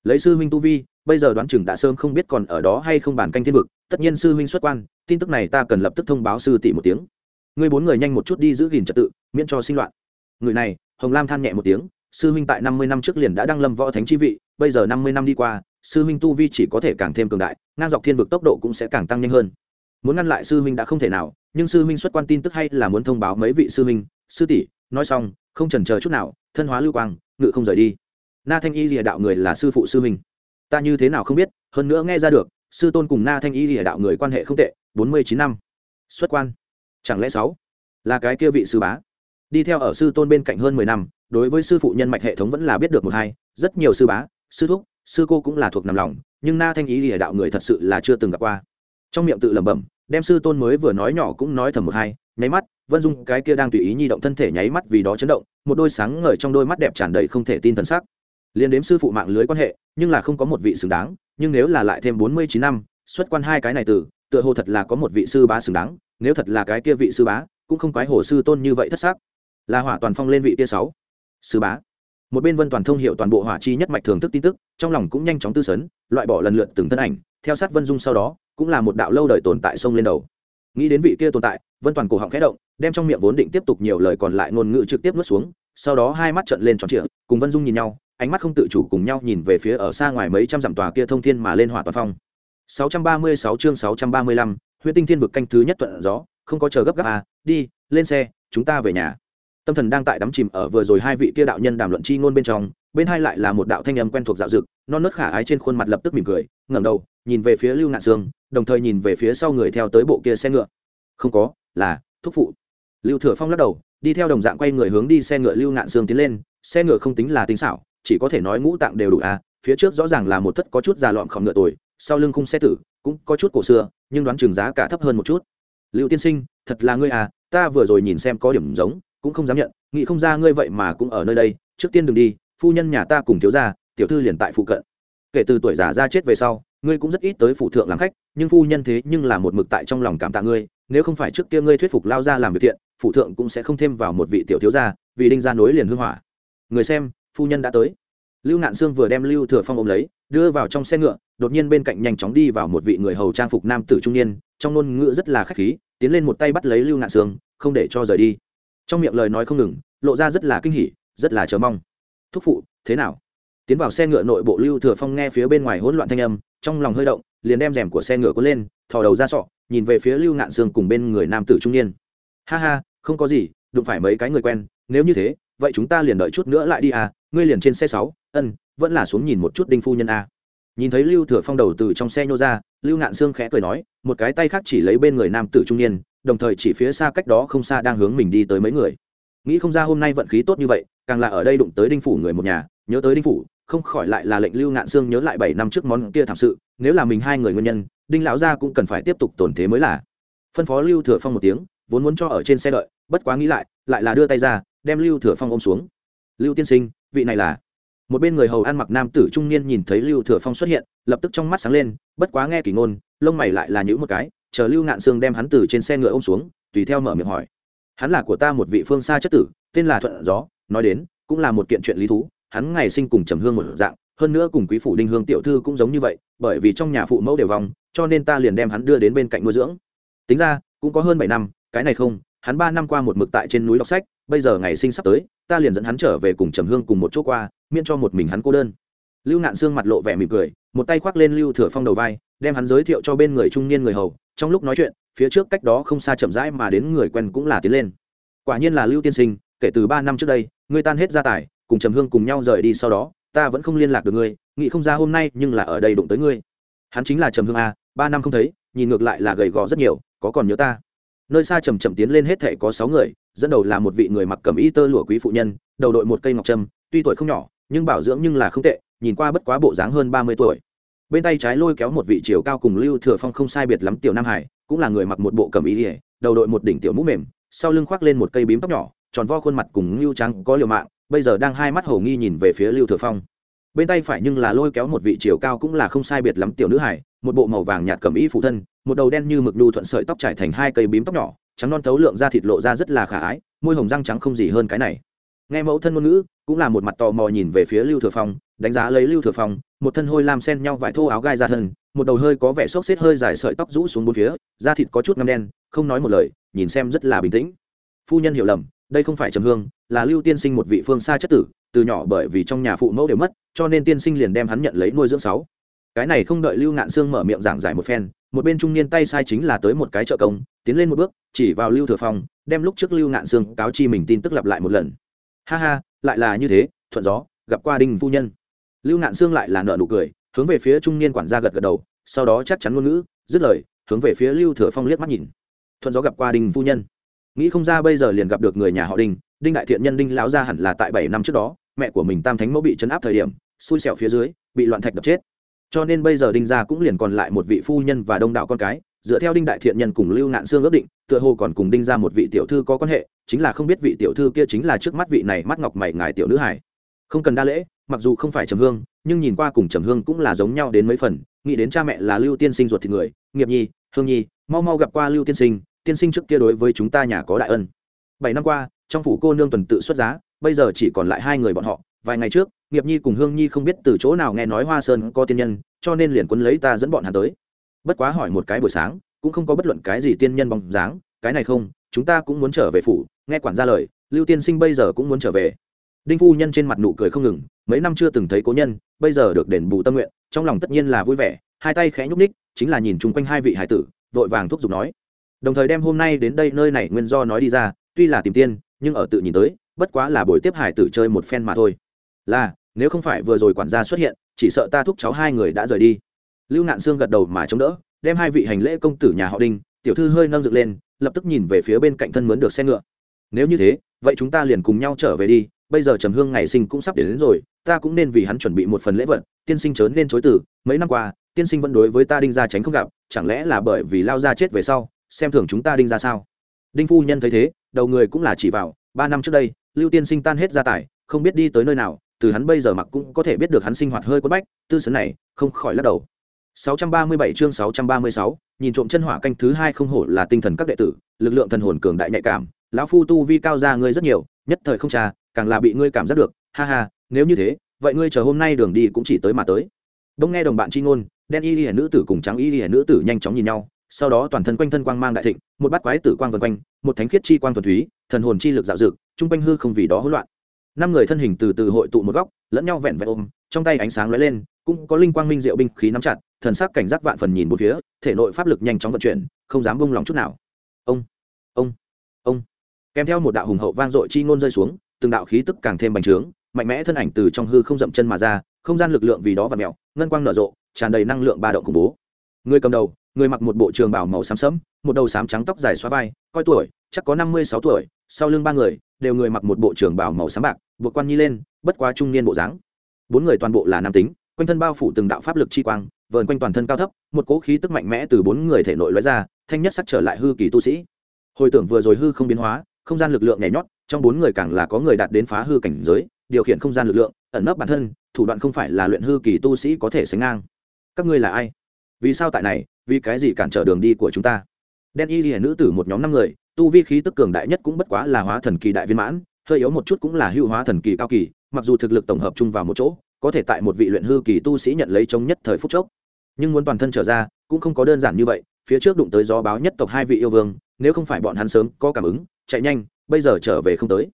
Speaker 1: Lấy sư huynh tu vi, bây giờ đoán chừng đã sớm không biết còn ở đó hay không bàn canh thiên vực, tất nhiên sư huynh xuất quan, tin tức này ta cần lập tức thông báo sư tỷ một tiếng. Người bốn người nhanh một chút đi giữ gìn trật tự, miễn cho sinh loạn. Người này, hồng lam than nhẹ một tiếng sư huynh tại năm mươi năm trước liền đã đăng lâm võ thánh chi vị, bây giờ năm mươi năm đi qua, sư huynh tu vi chỉ có thể càng thêm cường đại, ngang dọc thiên vực tốc độ cũng sẽ càng tăng nhanh hơn. Muốn ngăn lại sư huynh đã không thể nào, nhưng sư huynh xuất quan tin tức hay là muốn thông báo mấy vị sư huynh, sư tỷ, nói xong, không chần chờ chút nào, thân hóa lưu quang, ngự không rời đi. Na thanh y lìa đạo người là sư phụ sư huynh. Ta như thế nào không biết, hơn nữa nghe ra được, sư tôn cùng na thanh y lìa đạo người quan hệ không tệ, bốn mươi chín năm. Xuất quan. Chẳng lẽ sáu là cái kia vị sư bá? Đi theo ở sư tôn bên cạnh hơn mười năm, đối với sư phụ nhân mạch hệ thống vẫn là biết được một hai, rất nhiều sư bá, sư thúc, sư cô cũng là thuộc nằm lòng, nhưng na thanh ý lìa đạo người thật sự là chưa từng gặp qua. Trong miệng tự lẩm bẩm, đem sư tôn mới vừa nói nhỏ cũng nói thầm một hai, nháy mắt, vân dung cái kia đang tùy ý nhi động thân thể nháy mắt vì đó chấn động, một đôi sáng ngời trong đôi mắt đẹp tràn đầy không thể tin thần sắc. Liên đếm sư phụ mạng lưới quan hệ, nhưng là không có một vị xứng đáng, nhưng nếu là lại thêm bốn mươi chín năm, xuất quan hai cái này từ, tựa hồ thật là có một vị sư bá xứng đáng, nếu thật là cái kia vị sư bá, cũng không quái hồ sư tôn như vậy thất sắc là hỏa toàn phong lên vị tia sáu. Sư bá. Một bên vân toàn thông hiệu toàn bộ hỏa chi nhất mạch thưởng thức tin tức trong lòng cũng nhanh chóng tư sấn loại bỏ lần lượt từng thân ảnh theo sát vân dung sau đó cũng là một đạo lâu đời tồn tại sông lên đầu. Nghĩ đến vị kia tồn tại vân toàn cổ họng khẽ động đem trong miệng vốn định tiếp tục nhiều lời còn lại ngôn ngữ trực tiếp nuốt xuống sau đó hai mắt trận lên tròn trịa cùng vân dung nhìn nhau ánh mắt không tự chủ cùng nhau nhìn về phía ở xa ngoài mấy trăm dặm tòa kia thông thiên mà lên hỏa toàn phong. 636 chương 635, huyết tinh thiên vực canh thứ nhất thuận gió không có chờ gấp gáp à đi lên xe chúng ta về nhà tâm thần đang tại đắm chìm ở vừa rồi hai vị kia đạo nhân đàm luận chi ngôn bên trong, bên hai lại là một đạo thanh âm quen thuộc dạo dực non nớt khả ái trên khuôn mặt lập tức mỉm cười, ngẩng đầu, nhìn về phía lưu ngạn sương, đồng thời nhìn về phía sau người theo tới bộ kia xe ngựa. Không có, là thúc phụ. Lưu thừa phong lắc đầu, đi theo đồng dạng quay người hướng đi xe ngựa lưu ngạn sương tiến lên, xe ngựa không tính là tính xảo, chỉ có thể nói ngũ tạng đều đủ à phía trước rõ ràng là một thất có chút già lọn khỏng ngựa tuổi sau lưng khung xe tử cũng có chút cổ xưa, nhưng đoán chừng giá cả thấp hơn một chút. Lưu tiên sinh, thật là ngươi à ta vừa rồi nhìn xem có điểm giống cũng không dám nhận, nghĩ không ra ngươi vậy mà cũng ở nơi đây, trước tiên đừng đi, phu nhân nhà ta cùng thiếu gia, tiểu thư liền tại phụ cận. Kể từ tuổi già ra chết về sau, ngươi cũng rất ít tới phụ thượng làm khách, nhưng phu nhân thế nhưng là một mực tại trong lòng cảm tạ ngươi, nếu không phải trước kia ngươi thuyết phục lao ra làm việc thiện phụ thượng cũng sẽ không thêm vào một vị tiểu thiếu gia, vì đinh gia nối liền hư hỏa. Người xem, phu nhân đã tới. Lưu ngạn sương vừa đem lưu thừa phong ôm lấy, đưa vào trong xe ngựa, đột nhiên bên cạnh nhanh chóng đi vào một vị người hầu trang phục nam tử trung niên, trong ngôn ngữ rất là khách khí, tiến lên một tay bắt lấy lưu ngạn sương, không để cho rời đi trong miệng lời nói không ngừng, lộ ra rất là kinh hỉ, rất là chờ mong. Thúc phụ, thế nào? Tiến vào xe ngựa nội bộ lưu thừa phong nghe phía bên ngoài hỗn loạn thanh âm, trong lòng hơi động, liền đem rèm của xe ngựa cuốn lên, thò đầu ra sọ, nhìn về phía lưu ngạn sương cùng bên người nam tử trung niên. Ha ha, không có gì, đụng phải mấy cái người quen, nếu như thế, vậy chúng ta liền đợi chút nữa lại đi à ngươi liền trên xe sáu, ân, vẫn là xuống nhìn một chút đinh phu nhân a nhìn thấy lưu thừa phong đầu từ trong xe nhô ra, lưu ngạn sương khẽ cười nói, một cái tay khác chỉ lấy bên người nam tử trung niên đồng thời chỉ phía xa cách đó không xa đang hướng mình đi tới mấy người. Nghĩ không ra hôm nay vận khí tốt như vậy, càng là ở đây đụng tới đinh phủ người một nhà, nhớ tới đinh phủ, không khỏi lại là lệnh lưu ngạn sương nhớ lại bảy năm trước món kia thảm sự, nếu là mình hai người nguyên nhân, đinh lão gia cũng cần phải tiếp tục tổn thế mới là. Phân phó lưu thừa phong một tiếng, vốn muốn cho ở trên xe đợi, bất quá nghĩ lại lại là đưa tay ra, đem lưu thừa phong ôm xuống. Lưu tiên sinh, vị này là? Một bên người hầu ăn mặc nam tử trung niên nhìn thấy lưu thừa phong xuất hiện, lập tức trong mắt sáng lên, bất quá nghe kỳ ngôn, lông mày lại là nhữ một cái chờ lưu ngạn sương đem hắn từ trên xe ngựa ôm xuống, tùy theo mở miệng hỏi. Hắn là của ta một vị phương xa chất tử, tên là thuận gió, nói đến, cũng là một kiện chuyện lý thú, hắn ngày sinh cùng trầm hương một dạng, hơn nữa cùng quý phủ đinh hương tiểu thư cũng giống như vậy, bởi vì trong nhà phụ mẫu đều vong, cho nên ta liền đem hắn đưa đến bên cạnh nuôi dưỡng. Tính ra, cũng có hơn bảy năm, cái này không, hắn ba năm qua một mực tại trên núi đọc sách, bây giờ ngày sinh sắp tới, ta liền dẫn hắn trở về cùng trầm hương cùng một chỗ qua, miễn cho một mình hắn cô đơn. Lưu ngạn sương mặt lộ vẻ mỉm cười, một tay khoác lên lưu thừa phong đầu vai đem hắn giới thiệu cho bên người trung niên người hầu, trong lúc nói chuyện, phía trước cách đó không xa chậm rãi mà đến người quen cũng là tiến lên. Quả nhiên là lưu tiên sinh, kể từ ba năm trước đây, ngươi tan hết gia tài, cùng trầm hương cùng nhau rời đi sau đó, ta vẫn không liên lạc được ngươi, nghĩ không ra hôm nay nhưng là ở đây đụng tới ngươi. Hắn chính là trầm hương a, ba năm không thấy, nhìn ngược lại là gầy gò rất nhiều, có còn nhớ ta? Nơi xa trầm trầm tiến lên hết thể có sáu người, dẫn đầu là một vị người mặc cầm y tơ lụa quý phụ nhân, đầu đội một cây ngọc trâm, tuy tuổi không nhỏ, nhưng bảo dưỡng nhưng là không tệ, nhìn qua bất quá bộ dáng hơn ba mươi tuổi bên tay trái lôi kéo một vị chiều cao cùng lưu thừa phong không sai biệt lắm tiểu nam hải, cũng là người mặc một bộ cầm y ỉa đầu đội một đỉnh tiểu mũ mềm, sau lưng khoác lên một cây bím tóc nhỏ, tròn vo khuôn mặt cùng lưu trắng có liều mạng, bây giờ đang hai mắt hầu nghi nhìn về phía lưu thừa phong. Bên tay phải nhưng là lôi kéo một vị chiều cao cũng là không sai biệt lắm tiểu nữ hải, một bộ màu vàng nhạt cầm y phụ thân, một đầu đen như mực đu thuận sợi tóc trải thành hai cây bím tóc nhỏ, trắng non tấu lượng da thịt lộ ra rất là khả ái, môi hồng răng trắng không gì hơn cái này. Nghe mẫu thân ngôn ngữ, cũng là một mặt tò mò nhìn về phía lưu thừa phong đánh giá lấy lưu thừa phong, một thân hôi làm sen nhau vải thô áo gai ra thân, một đầu hơi có vẻ xốc xếp hơi dài sợi tóc rũ xuống bốn phía, da thịt có chút ngâm đen, không nói một lời, nhìn xem rất là bình tĩnh. Phu nhân hiểu lầm, đây không phải trầm hương, là lưu tiên sinh một vị phương xa chất tử, từ nhỏ bởi vì trong nhà phụ mẫu đều mất, cho nên tiên sinh liền đem hắn nhận lấy nuôi dưỡng sáu. Cái này không đợi lưu ngạn sương mở miệng giảng giải một phen, một bên trung niên tay sai chính là tới một cái trợ công, tiến lên một bước, chỉ vào lưu thừa phong, đem lúc trước lưu ngạn sương cáo chi mình tin tức lặp lại một lần. Ha ha, lại là như thế, thuận gió, gặp qua đinh phu nhân lưu ngạn xương lại là nợ nụ cười, hướng về phía trung niên quản gia gật gật đầu, sau đó chắc chắn ngôn ngữ, dứt lời, hướng về phía lưu thừa phong liếc mắt nhìn. Thuận gió gặp qua đinh phu nhân. Nghĩ không ra bây giờ liền gặp được người nhà họ đinh đinh đại thiện nhân đinh lão gia hẳn là tại bảy năm trước đó, mẹ của mình tam thánh mẫu bị chấn áp thời điểm, xui xẻo phía dưới, bị loạn thạch đập chết. Cho nên bây giờ đinh gia cũng liền còn lại một vị phu nhân và đông đảo con cái, dựa theo đinh đại thiện nhân cùng lưu ngạn sương ước định, tựa hồ còn cùng đinh ra một vị tiểu thư có quan hệ, chính là không biết vị tiểu thư kia chính là trước mắt vị này mắt ngọc mày ngài tiểu nữ hải không cần đa lễ mặc dù không phải trầm hương, nhưng nhìn qua cùng trầm hương cũng là giống nhau đến mấy phần, nghĩ đến cha mẹ là lưu tiên sinh ruột thịt người, nghiệp nhi, hương nhi, mau mau gặp qua lưu tiên sinh tiên sinh trước kia đối với chúng ta nhà có đại ân. Bảy năm qua, trong phủ cô nương tuần tự xuất giá, bây giờ chỉ còn lại hai người bọn họ, vài ngày trước, nghiệp nhi cùng hương nhi không biết từ chỗ nào nghe nói hoa sơn có tiên nhân, cho nên liền quấn lấy ta dẫn bọn hắn tới. Bất quá hỏi một cái buổi sáng, cũng không có bất luận cái gì tiên nhân bóng dáng, cái này không, chúng ta cũng muốn trở về phủ, nghe quản gia lời, lưu tiên sinh bây giờ cũng muốn trở về đinh phu nhân trên mặt nụ cười không ngừng, mấy năm chưa từng thấy cố nhân, bây giờ được đền bù tâm nguyện, trong lòng tất nhiên là vui vẻ, hai tay khẽ nhúc ních chính là nhìn chung quanh hai vị hải tử, vội vàng thúc giục nói. Đồng thời đem hôm nay đến đây nơi này nguyên do nói đi ra, tuy là tìm tiên, nhưng ở tự nhìn tới, bất quá là buổi tiếp hải tử chơi một phen mà thôi. Là, nếu không phải vừa rồi quản gia xuất hiện, chỉ sợ ta thúc cháu hai người đã rời đi. Lưu ngạn sương gật đầu mà chống đỡ, đem hai vị hành lễ công tử nhà họ đinh, tiểu thư hơi nâng dựng lên, lập tức nhìn về phía bên cạnh thân mướn được xe ngựa. Nếu như thế, vậy chúng ta liền cùng nhau trở về đi bây giờ trầm hương ngày sinh cũng sắp đến, đến rồi ta cũng nên vì hắn chuẩn bị một phần lễ vật tiên sinh chớ nên chối từ mấy năm qua tiên sinh vẫn đối với ta đinh gia tránh không gặp chẳng lẽ là bởi vì lao gia chết về sau xem thường chúng ta đinh gia sao? Đinh phu nhân thấy thế đầu người cũng là chỉ vào ba năm trước đây lưu tiên sinh tan hết gia tài không biết đi tới nơi nào từ hắn bây giờ mặc cũng có thể biết được hắn sinh hoạt hơi quất bách tư sấn này không khỏi lắc đầu. 637 chương 636, nhìn trộm chân hỏa canh thứ hai không hổ là tinh thần các đệ tử lực lượng thần hồn cường đại nhạy cảm lão phu tu vi cao ra ngươi rất nhiều nhất thời không trà càng là bị ngươi cảm giác được ha ha nếu như thế vậy ngươi chờ hôm nay đường đi cũng chỉ tới mà tới. Đông nghe đồng bạn chi ngôn đen y y nữ tử cùng trắng y y nữ tử nhanh chóng nhìn nhau sau đó toàn thân quanh thân quang mang đại thịnh một bát quái tử quang vần quanh một thánh khiết chi quang thuần thúy, thần hồn chi lực dạo dực chung quanh hư không vì đó hỗn loạn. Năm người thân hình từ từ hội tụ một góc lẫn nhau vẹn vẹn ôm trong tay ánh sáng lóe lên cũng có linh quang minh diệu binh khí nắm chặt thần sắc cảnh giác vạn phần nhìn một phía thể nội pháp lực nhanh chóng vận chuyển không dám bông lòng chút nào. Ông ông ông. Kèm theo một đạo hùng hậu vang dội chi ngôn rơi xuống từng đạo khí tức càng thêm bành trướng, mạnh mẽ thân ảnh từ trong hư không dậm chân mà ra, không gian lực lượng vì đó và mèo ngân quang nở rộ, tràn đầy năng lượng ba động khủng bố. Người cầm đầu, người mặc một bộ trường bảo màu xám sẫm, một đầu xám trắng tóc dài xóa vai, coi tuổi, chắc có năm mươi sáu tuổi, sau lưng ba người, đều người mặc một bộ trường bảo màu xám bạc, buộc quan nhi lên, bất quá trung niên bộ dáng. Bốn người toàn bộ là nam tính, quanh thân bao phủ từng đạo pháp lực chi quang, vờn quanh toàn thân cao thấp, một cỗ khí tức mạnh mẽ từ bốn người thể nội lóe ra, thanh nhất sắc trở lại hư kỳ tu sĩ. Hồi tưởng vừa rồi hư không biến hóa, không gian lực lượng nhảy nhót trong bốn người càng là có người đạt đến phá hư cảnh giới, điều khiển không gian lực lượng, ẩn nấp bản thân, thủ đoạn không phải là luyện hư kỳ tu sĩ có thể sánh ngang. Các ngươi là ai? Vì sao tại này? Vì cái gì cản trở đường đi của chúng ta? Đen y hiển nữ tử một nhóm năm người, tu vi khí tức cường đại nhất cũng bất quá là hóa thần kỳ đại viên mãn, hơi yếu một chút cũng là hữu hóa thần kỳ cao kỳ, mặc dù thực lực tổng hợp chung vào một chỗ, có thể tại một vị luyện hư kỳ tu sĩ nhận lấy chống nhất thời phút chốc. Nhưng muốn toàn thân trở ra, cũng không có đơn giản như vậy, phía trước đụng tới gió báo nhất tộc hai vị yêu vương, nếu không phải bọn hắn sớm có cảm ứng, chạy nhanh bây giờ trở về không tới.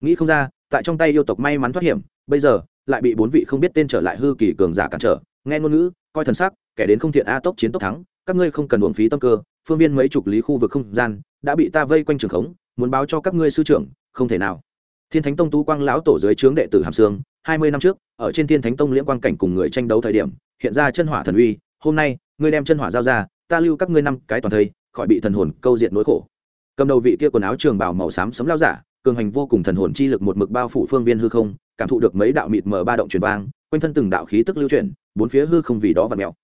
Speaker 1: Nghĩ không ra, tại trong tay yêu tộc may mắn thoát hiểm, bây giờ lại bị bốn vị không biết tên trở lại hư kỳ cường giả cản trở. Nghe ngôn ngữ, coi thần sắc, kẻ đến không thiện a tốc chiến tốc thắng, các ngươi không cần uổng phí tâm cơ, phương viên mấy chục lý khu vực không gian đã bị ta vây quanh trường khống, muốn báo cho các ngươi sư trưởng, không thể nào. Thiên thánh tông tú quang lão tổ dưới trướng đệ tử hàm sương, hai mươi năm trước, ở trên thiên thánh tông liễm quang cảnh cùng người tranh đấu thời điểm, hiện ra chân hỏa thần uy, hôm nay, ngươi đem chân hỏa giao ra, ta lưu các ngươi năm cái toàn thây, khỏi bị thần hồn câu diện nỗi khổ cầm đầu vị kia quần áo trường bảo màu xám sấm lao giả, cường hành vô cùng thần hồn chi lực một mực bao phủ phương viên hư không, cảm thụ được mấy đạo mịt mờ ba động truyền vang, quanh thân từng đạo khí tức lưu chuyển, bốn phía hư không vì đó và mèo.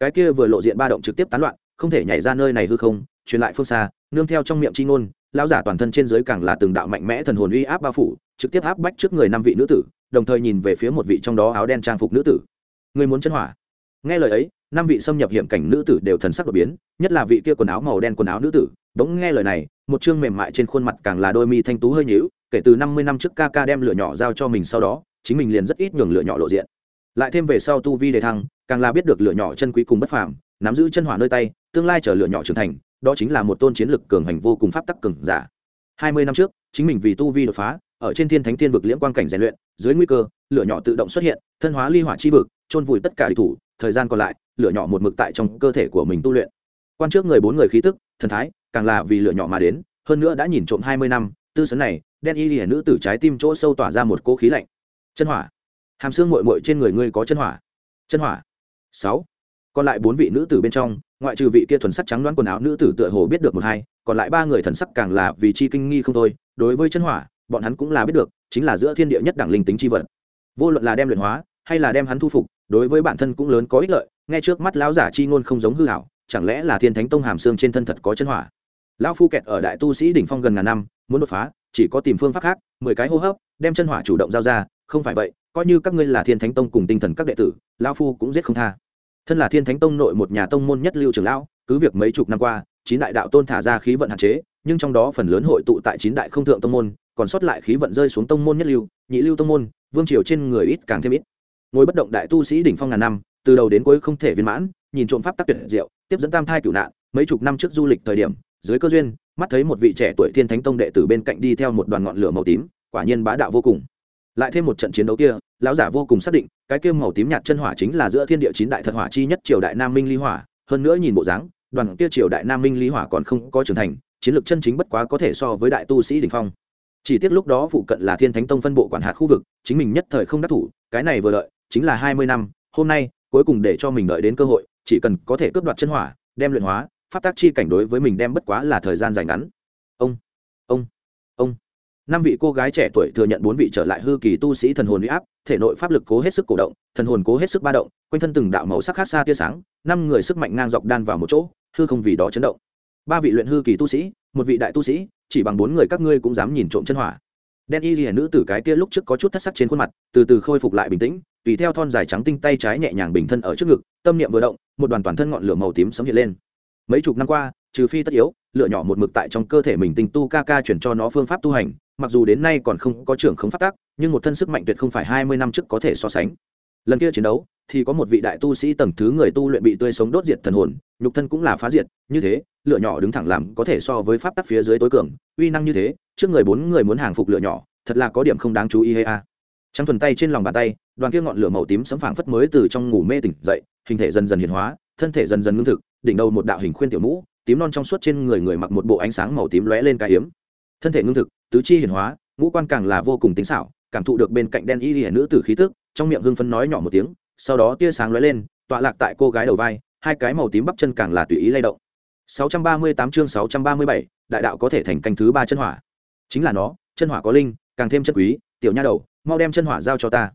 Speaker 1: Cái kia vừa lộ diện ba động trực tiếp tán loạn, không thể nhảy ra nơi này hư không, truyền lại phương xa, nương theo trong miệng chi ngôn, lão giả toàn thân trên dưới càng là từng đạo mạnh mẽ thần hồn uy áp bao phủ, trực tiếp áp bách trước người năm vị nữ tử, đồng thời nhìn về phía một vị trong đó áo đen trang phục nữ tử. Người muốn chân hỏa. Nghe lời ấy, năm vị xâm nhập hiểm cảnh nữ tử đều thần sắc đột biến, nhất là vị kia quần áo màu đen quần áo nữ tử đống nghe lời này, một chương mềm mại trên khuôn mặt càng là đôi mi thanh tú hơi nhíu, kể từ năm mươi năm trước ca ca đem lửa nhỏ giao cho mình sau đó, chính mình liền rất ít nhường lửa nhỏ lộ diện. Lại thêm về sau tu vi đề thăng, càng là biết được lửa nhỏ chân quý cùng bất phàm, nắm giữ chân hỏa nơi tay, tương lai chở lửa nhỏ trưởng thành, đó chính là một tôn chiến lực cường hành vô cùng pháp tắc cường giả. Hai mươi năm trước, chính mình vì tu vi đột phá, ở trên thiên thánh thiên vực liễm quang cảnh rèn luyện, dưới nguy cơ, lửa nhỏ tự động xuất hiện, thân hóa ly hỏa chi vực trôn vùi tất cả địch thủ, thời gian còn lại, lửa nhỏ một mực tại trong cơ thể của mình tu luyện. Quan trước người bốn người khí tức thần thái, càng là vì lửa nhỏ mà đến, hơn nữa đã nhìn trộm hai mươi năm, tư sấn này, đen y hiển nữ tử trái tim chỗ sâu tỏa ra một cỗ khí lạnh. Chân hỏa. Hàm xương mội mội trên người ngươi có chân hỏa. Chân hỏa. Sáu. Còn lại bốn vị nữ tử bên trong, ngoại trừ vị kia thuần sắc trắng đoán quần áo nữ tử tựa hồ biết được một hai, còn lại ba người thần sắc càng là vì chi kinh nghi không thôi. Đối với chân hỏa, bọn hắn cũng là biết được, chính là giữa thiên địa nhất đẳng linh tính chi vật. Vô luận là đem luyện hóa, hay là đem hắn thu phục, đối với bản thân cũng lớn có ích lợi, nghe trước mắt lão giả chi ngôn không giống hư hảo chẳng lẽ là thiên thánh tông hàm xương trên thân thật có chân hỏa? Lão phu kẹt ở đại tu sĩ đỉnh phong gần ngàn năm, muốn đột phá, chỉ có tìm phương pháp khác, mười cái hô hấp, đem chân hỏa chủ động giao ra, không phải vậy, coi như các ngươi là thiên thánh tông cùng tinh thần các đệ tử, lão phu cũng giết không tha. Thân là thiên thánh tông nội một nhà tông môn nhất lưu trưởng lão, cứ việc mấy chục năm qua, chín đại đạo tôn thả ra khí vận hạn chế, nhưng trong đó phần lớn hội tụ tại chín đại không thượng tông môn, còn sót lại khí vận rơi xuống tông môn nhất lưu, nhị lưu tông môn, vương triều trên người ít càng thêm ít. Ngồi bất động đại tu sĩ đỉnh phong ngàn năm, từ đầu đến cuối không thể viên mãn nhìn trộm pháp tắc tuyệt diệu, tiếp dẫn tam thai cửu nạn, mấy chục năm trước du lịch thời điểm, dưới cơ duyên, mắt thấy một vị trẻ tuổi thiên thánh tông đệ tử bên cạnh đi theo một đoàn ngọn lửa màu tím, quả nhiên bá đạo vô cùng. Lại thêm một trận chiến đấu kia, lão giả vô cùng xác định, cái kia màu tím nhạt chân hỏa chính là giữa thiên địa chín đại thật hỏa chi nhất triều đại nam minh ly hỏa, hơn nữa nhìn bộ dáng, đoàn kia triều đại nam minh ly hỏa còn không có trưởng thành, chiến lược chân chính bất quá có thể so với đại tu sĩ đình phong. Chỉ tiếc lúc đó phụ cận là thiên thánh tông phân bộ quản hạt khu vực, chính mình nhất thời không đắc thủ, cái này vừa lợi, chính là hai mươi năm, hôm nay, cuối cùng để cho mình đợi đến cơ hội chỉ cần có thể cướp đoạt chân hỏa, đem luyện hóa, pháp tác chi cảnh đối với mình đem bất quá là thời gian dài ngắn. Ông ông ông. Năm vị cô gái trẻ tuổi thừa nhận bốn vị trở lại hư kỳ tu sĩ thần hồn huy áp, thể nội pháp lực cố hết sức cổ động, thần hồn cố hết sức ba động, quanh thân từng đạo màu sắc khác xa tia sáng, năm người sức mạnh ngang dọc đan vào một chỗ, hư không vì đó chấn động. Ba vị luyện hư kỳ tu sĩ, một vị đại tu sĩ, chỉ bằng bốn người các ngươi cũng dám nhìn trộm chân hỏa. Đen y ghi nữ tử cái kia lúc trước có chút thất sắc trên khuôn mặt, từ từ khôi phục lại bình tĩnh, tùy theo thon dài trắng tinh tay trái nhẹ nhàng bình thân ở trước ngực, tâm niệm vừa động một đoàn toàn thân ngọn lửa màu tím sấm hiện lên. Mấy chục năm qua, trừ phi tất yếu, lửa nhỏ một mực tại trong cơ thể mình tinh tu ca ca chuyển cho nó phương pháp tu hành, mặc dù đến nay còn không có trưởng không phát tác, nhưng một thân sức mạnh tuyệt không phải hai mươi năm trước có thể so sánh. Lần kia chiến đấu, thì có một vị đại tu sĩ tầng thứ người tu luyện bị tươi sống đốt diệt thần hồn, nhục thân cũng là phá diệt, như thế, lửa nhỏ đứng thẳng làm có thể so với pháp tắc phía dưới tối cường, uy năng như thế, trước người bốn người muốn hàng phục lửa nhỏ, thật là có điểm không đáng chú ý hay a. Trắng thuần tay trên lòng bàn tay, đoàn kia ngọn lửa màu tím sấm phảng phất mới từ trong ngủ mê tỉnh dậy hình thể dần dần hiện hóa thân thể dần dần ngưng thực đỉnh đầu một đạo hình khuyên tiểu mũ tím non trong suốt trên người người mặc một bộ ánh sáng màu tím lóe lên cái hiếm thân thể ngưng thực tứ chi hiện hóa ngũ quan càng là vô cùng tính xảo cảm thụ được bên cạnh đen y hiển nữ tử khí tức trong miệng hưng phấn nói nhỏ một tiếng sau đó tia sáng lóe lên tọa lạc tại cô gái đầu vai hai cái màu tím bắp chân càng là tùy ý lay động. 638 chương 637, đại đạo có thể thành canh thứ ba chân hỏa. Chính là nó chân hỏa có linh càng thêm chân quý tiểu nha đầu mau đem chân hỏa giao cho ta.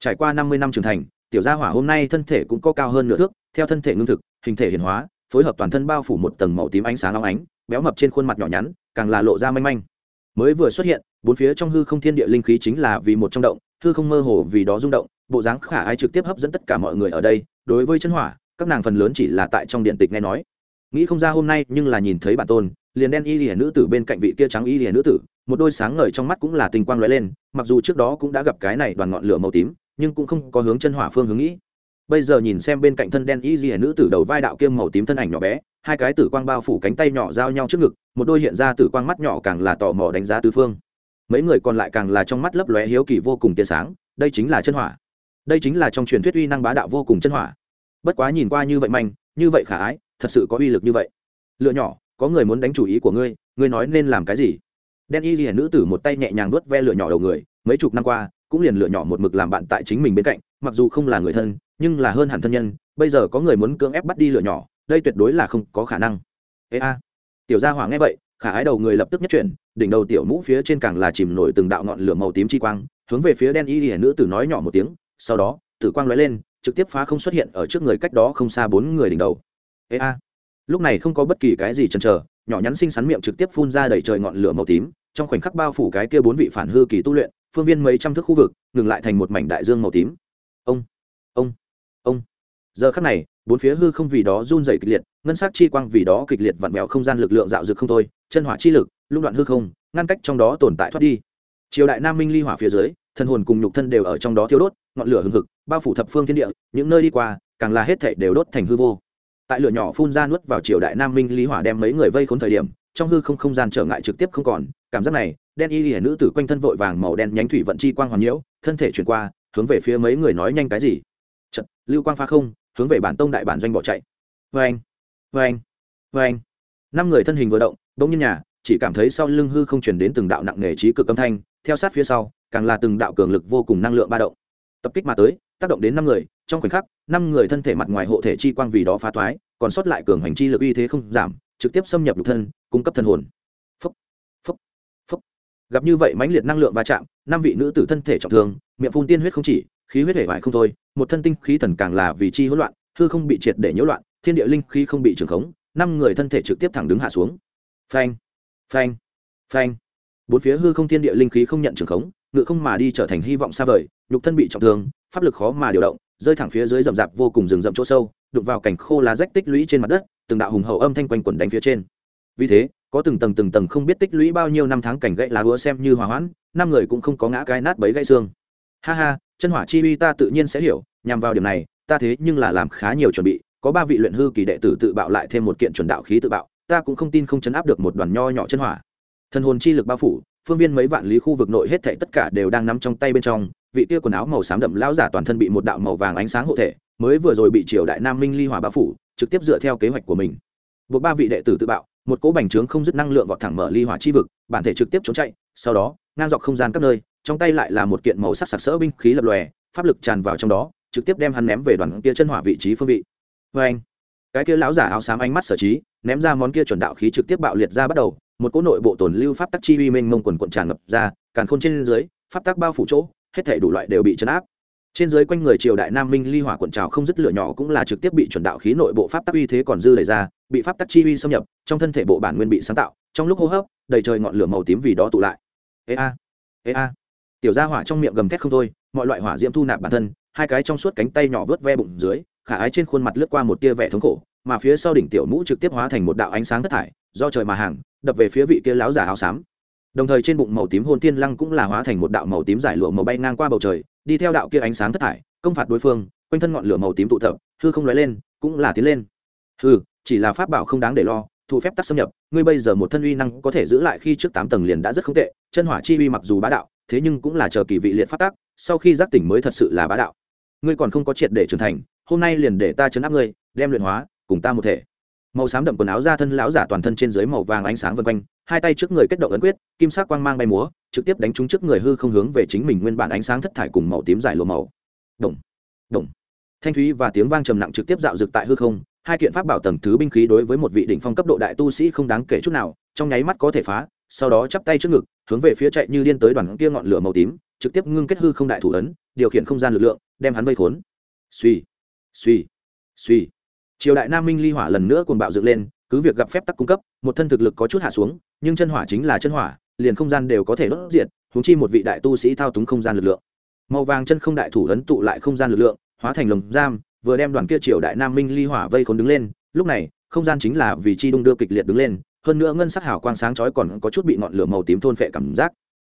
Speaker 1: Trải qua năm mươi năm trưởng thành tiểu gia hỏa hôm nay thân thể cũng có cao hơn nửa thước, theo thân thể ngưng thực, hình thể hiển hóa, phối hợp toàn thân bao phủ một tầng màu tím ánh sáng óng ánh, béo mập trên khuôn mặt nhỏ nhắn, càng là lộ ra manh manh. Mới vừa xuất hiện, bốn phía trong hư không thiên địa linh khí chính là vì một trong động, hư không mơ hồ vì đó rung động, bộ dáng khả ai trực tiếp hấp dẫn tất cả mọi người ở đây, đối với chân hỏa, các nàng phần lớn chỉ là tại trong điện tịch nghe nói. Nghĩ không ra hôm nay, nhưng là nhìn thấy bản tôn, liền đen y lìa nữ tử bên cạnh vị kia trắng y lìa nữ tử, một đôi sáng ngời trong mắt cũng là tình quang lóe lên, mặc dù trước đó cũng đã gặp cái này đoàn ngọn lửa màu tím nhưng cũng không có hướng chân hỏa phương hướng nghĩ. Bây giờ nhìn xem bên cạnh thân đen y lìa nữ tử đầu vai đạo kiêm màu tím thân ảnh nhỏ bé, hai cái tử quang bao phủ cánh tay nhỏ giao nhau trước ngực, một đôi hiện ra tử quang mắt nhỏ càng là tò mò đánh giá tứ phương. Mấy người còn lại càng là trong mắt lấp lóe hiếu kỳ vô cùng tia sáng, đây chính là chân hỏa. Đây chính là trong truyền thuyết uy năng bá đạo vô cùng chân hỏa. Bất quá nhìn qua như vậy manh, như vậy khả ái, thật sự có uy lực như vậy. Lựa nhỏ, có người muốn đánh chủ ý của ngươi ngươi nói nên làm cái gì? Đen y liền nữ tử một tay nhẹ nhàng nuốt ve lửa nhỏ đầu người, mấy chục năm qua cũng liền lựa nhỏ một mực làm bạn tại chính mình bên cạnh, mặc dù không là người thân, nhưng là hơn hẳn thân nhân, bây giờ có người muốn cưỡng ép bắt đi lựa nhỏ, đây tuyệt đối là không có khả năng. Ê a, tiểu gia hỏa nghe vậy, khả ái đầu người lập tức nhất chuyển, đỉnh đầu tiểu mũ phía trên càng là chìm nổi từng đạo ngọn lửa màu tím chi quang, hướng về phía đen y hiển nữ tử nói nhỏ một tiếng, sau đó, tử quang lóe lên, trực tiếp phá không xuất hiện ở trước người cách đó không xa bốn người đỉnh đầu. Ê a, lúc này không có bất kỳ cái gì chần chờ, nhỏ nhắn xinh xắn miệng trực tiếp phun ra đầy trời ngọn lửa màu tím trong khoảnh khắc bao phủ cái kia bốn vị phản hư kỳ tu luyện, phương viên mấy trăm thước khu vực, ngừng lại thành một mảnh đại dương màu tím. Ông ông ông. Giờ khắc này, bốn phía hư không vì đó run dày kịch liệt, ngân sắc chi quang vì đó kịch liệt vặn vẹo không gian lực lượng dạo dực không thôi, chân hỏa chi lực, lũng đoạn hư không, ngăn cách trong đó tồn tại thoát đi. Triều đại nam minh ly hỏa phía dưới thân hồn cùng nhục thân đều ở trong đó thiêu đốt, ngọn lửa hừng hực, bao phủ thập phương thiên địa, những nơi đi qua, càng là hết thảy đều đốt thành hư vô. Tại lửa nhỏ phun ra nuốt vào triều đại nam minh ly hỏa đem mấy người vây khốn thời điểm trong hư không không gian trở ngại trực tiếp không còn cảm giác này đen y hiển nữ tử quanh thân vội vàng màu đen nhánh thủy vận chi quang hoàn nhiễu thân thể chuyển qua hướng về phía mấy người nói nhanh cái gì. Chật, lưu quang pha không hướng về bản tông đại bản doanh bỏ chạy. Vê anh vê anh vê anh năm người thân hình vừa động bỗng nhiên nhà chỉ cảm thấy sau lưng hư không chuyển đến từng đạo nặng nề trí cực âm thanh theo sát phía sau càng là từng đạo cường lực vô cùng năng lượng ba động. Tập kích mà tới tác động đến năm người trong khoảnh khắc năm người thân thể mặt ngoài hộ thể chi quang vì đó phá thoái còn sót lại cường hành chi lực uy thế không giảm trực tiếp xâm nhập nhục thân cung cấp thân hồn. Phúc, phúc, phúc. gặp như vậy mãnh liệt năng lượng va chạm năm vị nữ tử thân thể trọng thương miệng phun tiên huyết không chỉ khí huyết hể vải không thôi một thân tinh khí thần càng là vì chi hỗn loạn hư không bị triệt để nhiễu loạn thiên địa linh khí không bị trường khống năm người thân thể trực tiếp thẳng đứng hạ xuống. Phanh phanh phanh. Bốn phía hư không thiên địa linh khí không nhận trường khống ngự không mà đi trở thành hy vọng xa vời nhục thân bị trọng thương pháp lực khó mà điều động rơi thẳng phía dưới rậm rạp vô cùng rừng rậm chỗ sâu, đụng vào cảnh khô lá rách tích lũy trên mặt đất, từng đạo hùng hậu âm thanh quanh quẩn đánh phía trên. Vì thế, có từng tầng từng tầng không biết tích lũy bao nhiêu năm tháng cảnh gãy lá hứa xem như hòa hoãn, năm người cũng không có ngã cái nát bấy gãy xương. Ha ha, chân hỏa chi uy ta tự nhiên sẽ hiểu, nhằm vào điểm này, ta thế nhưng là làm khá nhiều chuẩn bị, có ba vị luyện hư kỳ đệ tử tự bạo lại thêm một kiện chuẩn đạo khí tự bạo, ta cũng không tin không chấn áp được một đoàn nho nhỏ chân hỏa. Thần hồn chi lực bao phủ phương viên mấy vạn lý khu vực nội hết thảy tất cả đều đang nắm trong tay bên trong, vị kia quần áo màu xám đậm lão giả toàn thân bị một đạo màu vàng ánh sáng hộ thể, mới vừa rồi bị triều đại nam minh ly hỏa bá phủ, trực tiếp dựa theo kế hoạch của mình. Buộc ba vị đệ tử tự bạo, một cỗ bành trướng không dứt năng lượng vọt thẳng mở ly hỏa chi vực, bản thể trực tiếp trốn chạy, sau đó, ngang dọc không gian các nơi, trong tay lại là một kiện màu sắc sặc sỡ binh khí lập lòe, pháp lực tràn vào trong đó, trực tiếp đem hắn ném về đoàn kia chân hỏa vị trí phương vị. Vê anh cái kia lão giả áo xám ánh mắt sở trí, ném ra món kia chuẩn đạo khí trực tiếp bạo liệt ra bắt đầu một cỗ nội bộ tồn lưu pháp tắc chi uy mênh mông quần quần tràn ngập ra, càn khôn trên dưới, pháp tắc bao phủ chỗ, hết thể đủ loại đều bị chấn áp. Trên dưới quanh người triều đại nam minh ly hỏa cuộn trào không dứt lửa nhỏ cũng là trực tiếp bị chuẩn đạo khí nội bộ pháp tắc uy thế còn dư đẩy ra, bị pháp tắc chi uy xâm nhập, trong thân thể bộ bản nguyên bị sáng tạo, trong lúc hô hấp, đầy trời ngọn lửa màu tím vì đó tụ lại. Ê a ê a. Tiểu gia hỏa trong miệng gầm thét không thôi, mọi loại hỏa diễm thu nạp bản thân, hai cái trong suốt cánh tay nhỏ vớt ve bụng dưới, khả ái trên khuôn mặt lướt qua một tia vẻ thống khổ, mà phía sau đỉnh tiểu mũ trực tiếp hóa thành một đạo ánh sáng thất thải do trời mà hàng, đập về phía vị kia láo giả áo xám. Đồng thời trên bụng màu tím hôn tiên lăng cũng là hóa thành một đạo màu tím giải lụa màu bay ngang qua bầu trời, đi theo đạo kia ánh sáng thất thải, công phạt đối phương, quanh thân ngọn lửa màu tím tụ tập, hư không lóe lên, cũng là tiến lên. Hư chỉ là pháp bảo không đáng để lo thụ phép tắc xâm nhập, ngươi bây giờ một thân uy năng có thể giữ lại khi trước tám tầng liền đã rất không tệ, chân hỏa chi uy mặc dù bá đạo, thế nhưng cũng là chờ kỳ vị liệt phát tác sau khi giác tỉnh mới thật sự là bá đạo. Ngươi còn không có triệt để trưởng thành, hôm nay liền để ta chấn áp ngươi, đem luyện hóa, cùng ta một thể màu xám đậm quần áo ra thân lão giả toàn thân trên dưới màu vàng ánh sáng vân quanh, hai tay trước người kết động ấn quyết, kim sắc quang mang bay múa, trực tiếp đánh trúng trước người hư không hướng về chính mình nguyên bản ánh sáng thất thải cùng màu tím dài lùa màu. Đồng đồng thanh thúy và tiếng vang trầm nặng trực tiếp dạo dực tại hư không, hai kiện pháp bảo tầng thứ binh khí đối với một vị đỉnh phong cấp độ đại tu sĩ không đáng kể chút nào, trong nháy mắt có thể phá, sau đó chắp tay trước ngực, hướng về phía chạy như điên tới đoàn kia ngọn lửa màu tím, trực tiếp ngưng kết hư không đại thủ ấn, điều khiển không gian lực lượng, đem hắn vây khốn. Suy suy suy triều đại nam minh ly hỏa lần nữa cuồng bạo dựng lên, cứ việc gặp phép tắc cung cấp, một thân thực lực có chút hạ xuống, nhưng chân hỏa chính là chân hỏa, liền không gian đều có thể đốt diệt húng chi một vị đại tu sĩ thao túng không gian lực lượng. Màu vàng chân không đại thủ ấn tụ lại không gian lực lượng, hóa thành lồng giam, vừa đem đoàn kia triều đại nam minh ly hỏa vây khốn đứng lên, lúc này, không gian chính là vì chi đung đưa kịch liệt đứng lên, hơn nữa ngân sắc hào quang sáng chói còn có chút bị ngọn lửa màu tím thôn phệ cảm giác.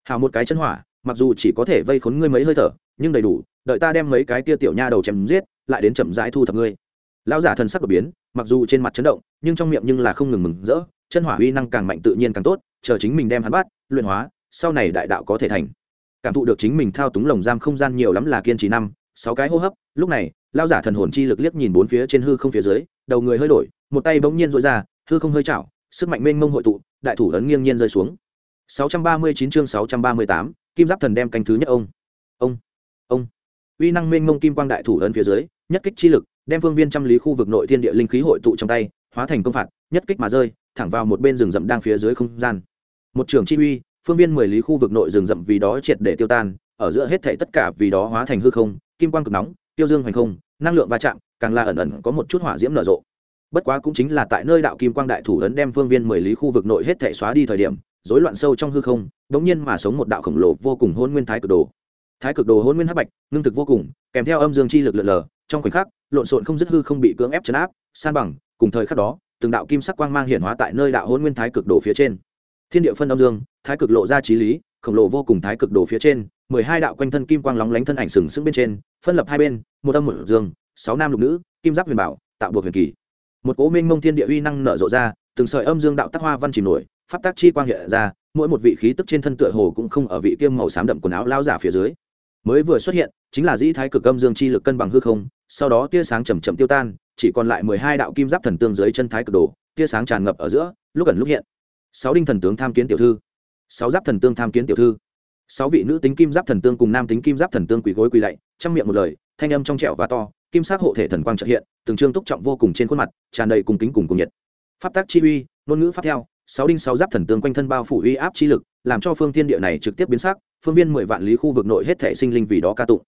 Speaker 1: Hào một cái chân hỏa, mặc dù chỉ có thể vây khốn ngươi mấy hơi thở, nhưng đầy đủ, đợi ta đem mấy cái tia tiểu nha đầu chém giết, lại đến chậm rãi thu thập ngươi lão giả thần sắc đột biến mặc dù trên mặt chấn động nhưng trong miệng nhưng là không ngừng mừng rỡ chân hỏa uy năng càng mạnh tự nhiên càng tốt chờ chính mình đem hắn bắt luyện hóa sau này đại đạo có thể thành. Cảm thụ được chính mình thao túng lồng giam không gian nhiều lắm là kiên trì năm sáu cái hô hấp lúc này lão giả thần hồn chi lực liếc nhìn bốn phía trên hư không phía dưới đầu người hơi đổi một tay bỗng nhiên dội ra hư không hơi chảo sức mạnh mênh mông hội tụ đại thủ ấn nghiêng nhiên rơi xuống. 639 chương 638, kim giáp thần đem canh thứ nhất ông. Ông. Ông. Uy năng mênh mông kim quang đại thủ ấn phía dưới nhất kích chi lực đem phương viên trăm lý khu vực nội thiên địa linh khí hội tụ trong tay, hóa thành công phạt, nhất kích mà rơi, thẳng vào một bên rừng rậm đang phía dưới không gian. Một trường chi uy, phương viên mười lý khu vực nội rừng rậm vì đó triệt để tiêu tan, ở giữa hết thể tất cả vì đó hóa thành hư không, kim quang cực nóng, tiêu dương hoành không, năng lượng va chạm, càng là ẩn ẩn có một chút hỏa diễm nở rộ. Bất quá cũng chính là tại nơi đạo kim quang đại thủ ấn đem phương viên mười lý khu vực nội hết thể xóa đi thời điểm, rối loạn sâu trong hư không đống nhiên mà sống một đạo khổng lồ vô cùng hôn nguyên thái cực đồ. Thái cực đồ hôn nguyên hắc bạch, ngưng thực vô cùng, kèm theo âm dương chi lực lượn lờ, trong khoảnh khắc lộn xộn không dứt hư không bị cưỡng ép chấn áp, san bằng, cùng thời khắc đó, từng đạo kim sắc quang mang hiển hóa tại nơi đạo hôn nguyên thái cực đồ phía trên. Thiên địa phân âm dương, thái cực lộ ra trí lý, khổng lồ vô cùng thái cực đồ phía trên, mười hai đạo quanh thân kim quang lóng lánh thân ảnh sừng sững bên trên, phân lập hai bên, một âm một dương, sáu nam lục nữ, kim giáp huyền bảo, tạo buộc huyền kỳ. Một cố minh mông thiên địa uy năng nở rộ ra, từng sợi âm dương đạo tác hoa văn chìm nổi, pháp tác chi quang hiện ra, mỗi một vị khí tức trên thân tựa hồ cũng không ở vị tiêm màu xám đậm quần áo lao giả phía dưới. Mới vừa xuất hiện, chính là dĩ thái cực âm dương chi lực cân bằng hư không sau đó tia sáng chầm chậm tiêu tan, chỉ còn lại mười hai đạo kim giáp thần tương dưới chân thái cực đồ, tia sáng tràn ngập ở giữa, lúc ẩn lúc hiện. Sáu đinh thần tướng tham kiến tiểu thư. Sáu giáp thần tương tham kiến tiểu thư. Sáu vị nữ tính kim giáp thần tương cùng nam tính kim giáp thần tương quỳ gối quỳ lạy trong miệng một lời, thanh âm trong trẻo và to, kim sắc hộ thể thần quang trợ hiện, từng trương túc trọng vô cùng trên khuôn mặt, tràn đầy cùng kính cùng cùng nhiệt. Pháp tác chi uy, ngôn ngữ pháp theo, sáu đinh sáu giáp thần tương quanh thân bao phủ uy áp chi lực, làm cho phương thiên địa này trực tiếp biến sắc, phương viên mười vạn lý khu vực nội hết thể sinh linh vì đó ca tụng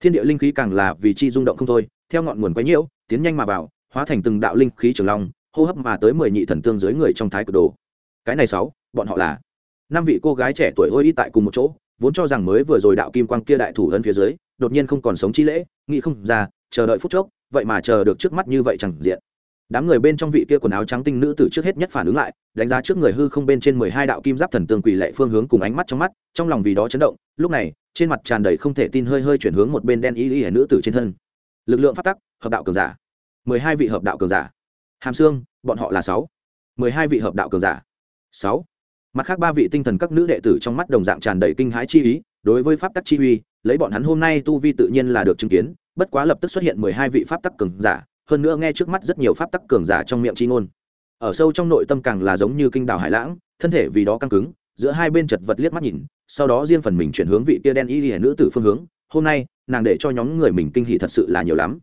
Speaker 1: thiên địa linh khí càng là vì chi rung động không thôi, theo ngọn nguồn quấy nhiễu, tiến nhanh mà vào, hóa thành từng đạo linh khí trường long, hô hấp mà tới mười nhị thần tương dưới người trong thái cực đồ. Cái này sáu, bọn họ là năm vị cô gái trẻ tuổi ôi y tại cùng một chỗ, vốn cho rằng mới vừa rồi đạo kim quang kia đại thủ ấn phía dưới, đột nhiên không còn sống chi lễ, nghĩ không ra, chờ đợi phút chốc, vậy mà chờ được trước mắt như vậy chẳng diện đám người bên trong vị kia quần áo trắng tinh nữ tử trước hết nhất phản ứng lại, đánh giá trước người hư không bên trên mười hai đạo kim giáp thần tương quỷ lệ phương hướng cùng ánh mắt trong mắt, trong lòng vì đó chấn động, lúc này, trên mặt tràn đầy không thể tin hơi hơi chuyển hướng một bên đen y y nữ tử trên thân. Lực lượng phát tắc, hợp đạo cường giả. Mười hai vị hợp đạo cường giả. Hàm xương bọn họ là sáu. Mười hai vị hợp đạo cường giả. Sáu. Mặt khác ba vị tinh thần các nữ đệ tử trong mắt đồng dạng tràn đầy kinh hãi chi ý, đối với pháp tắc chi uy, lấy bọn hắn hôm nay tu vi tự nhiên là được chứng kiến, bất quá lập tức xuất hiện mười hai vị pháp tắc cường giả hơn nữa nghe trước mắt rất nhiều pháp tắc cường giả trong miệng chi ngôn. Ở sâu trong nội tâm càng là giống như kinh đảo hải lãng, thân thể vì đó căng cứng, giữa hai bên chật vật liếc mắt nhìn, sau đó riêng phần mình chuyển hướng vị kia đen y liễu nữ tử phương hướng, hôm nay, nàng để cho nhóm người mình kinh hỉ thật sự là nhiều lắm.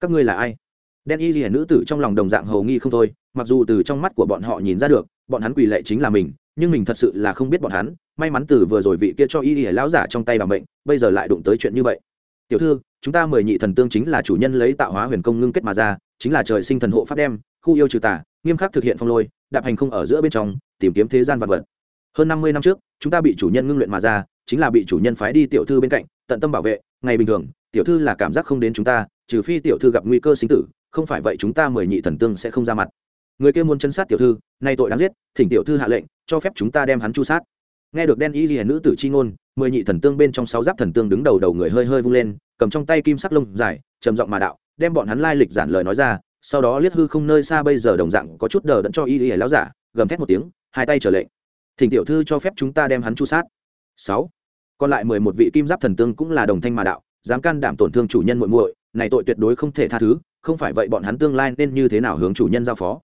Speaker 1: Các ngươi là ai? Đen y liễu nữ tử trong lòng đồng dạng hầu nghi không thôi, mặc dù từ trong mắt của bọn họ nhìn ra được, bọn hắn quỳ lệ chính là mình, nhưng mình thật sự là không biết bọn hắn, may mắn từ vừa rồi vị kia cho y liễu lão giả trong tay bằng bệnh bây giờ lại đụng tới chuyện như vậy. Tiểu thư chúng ta mười nhị thần tương chính là chủ nhân lấy tạo hóa huyền công ngưng kết mà ra, chính là trời sinh thần hộ pháp đem, khu yêu trừ tà, nghiêm khắc thực hiện phong lôi, đạp hành không ở giữa bên trong, tìm kiếm thế gian vật vật. Hơn năm mươi năm trước, chúng ta bị chủ nhân ngưng luyện mà ra, chính là bị chủ nhân phái đi tiểu thư bên cạnh, tận tâm bảo vệ, ngày bình thường, tiểu thư là cảm giác không đến chúng ta, trừ phi tiểu thư gặp nguy cơ sinh tử, không phải vậy chúng ta mười nhị thần tương sẽ không ra mặt. Người kia muốn chân sát tiểu thư, nay tội đáng giết, thỉnh tiểu thư hạ lệnh, cho phép chúng ta đem hắn chu sát nghe được đen y ghi nữ tử chi ngôn, mười nhị thần tương bên trong sáu giáp thần tương đứng đầu đầu người hơi hơi vung lên, cầm trong tay kim sắc lông dài, trầm giọng mà đạo, đem bọn hắn lai lịch giản lời nói ra, sau đó liếc hư không nơi xa bây giờ đồng dạng có chút đờ đẫn cho y ghi láo giả, gầm thét một tiếng, hai tay trở lệnh. Thỉnh tiểu thư cho phép chúng ta đem hắn chu sát. Sáu. Còn lại mười một vị kim giáp thần tương cũng là đồng thanh mà đạo, dám can đảm tổn thương chủ nhân muội muội, này tội tuyệt đối không thể tha thứ, không phải vậy bọn hắn tương lai nên như thế nào hướng chủ nhân giao phó.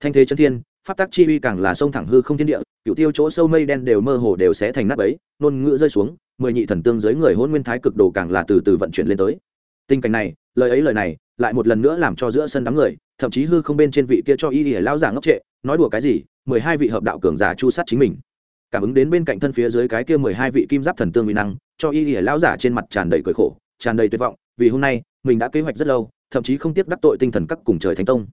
Speaker 1: Thanh thế chân thiên pháp tắc chi uy càng là sông thẳng hư không thiên địa cựu tiêu chỗ sâu mây đen đều mơ hồ đều sẽ thành nát ấy nôn ngữ rơi xuống, mười nhị thần tương dưới người hôn nguyên thái cực đồ càng là từ từ vận chuyển lên tới. Tình cảnh này, lời ấy lời này, lại một lần nữa làm cho giữa sân đám người, thậm chí hư không bên trên vị kia cho y ỉa lao giả ngốc trệ, nói đùa cái gì, mười hai vị hợp đạo cường giả chu sát chính mình. Cảm ứng đến bên cạnh thân phía dưới cái kia mười hai vị kim giáp thần tương uy năng, cho y ỉa lao giả trên mặt tràn đầy cười khổ, tràn đầy tuyệt vọng, vì hôm nay, mình đã kế hoạch rất lâu, thậm chí không tiếc đắc tội tinh thần các cùng trời thánh tông.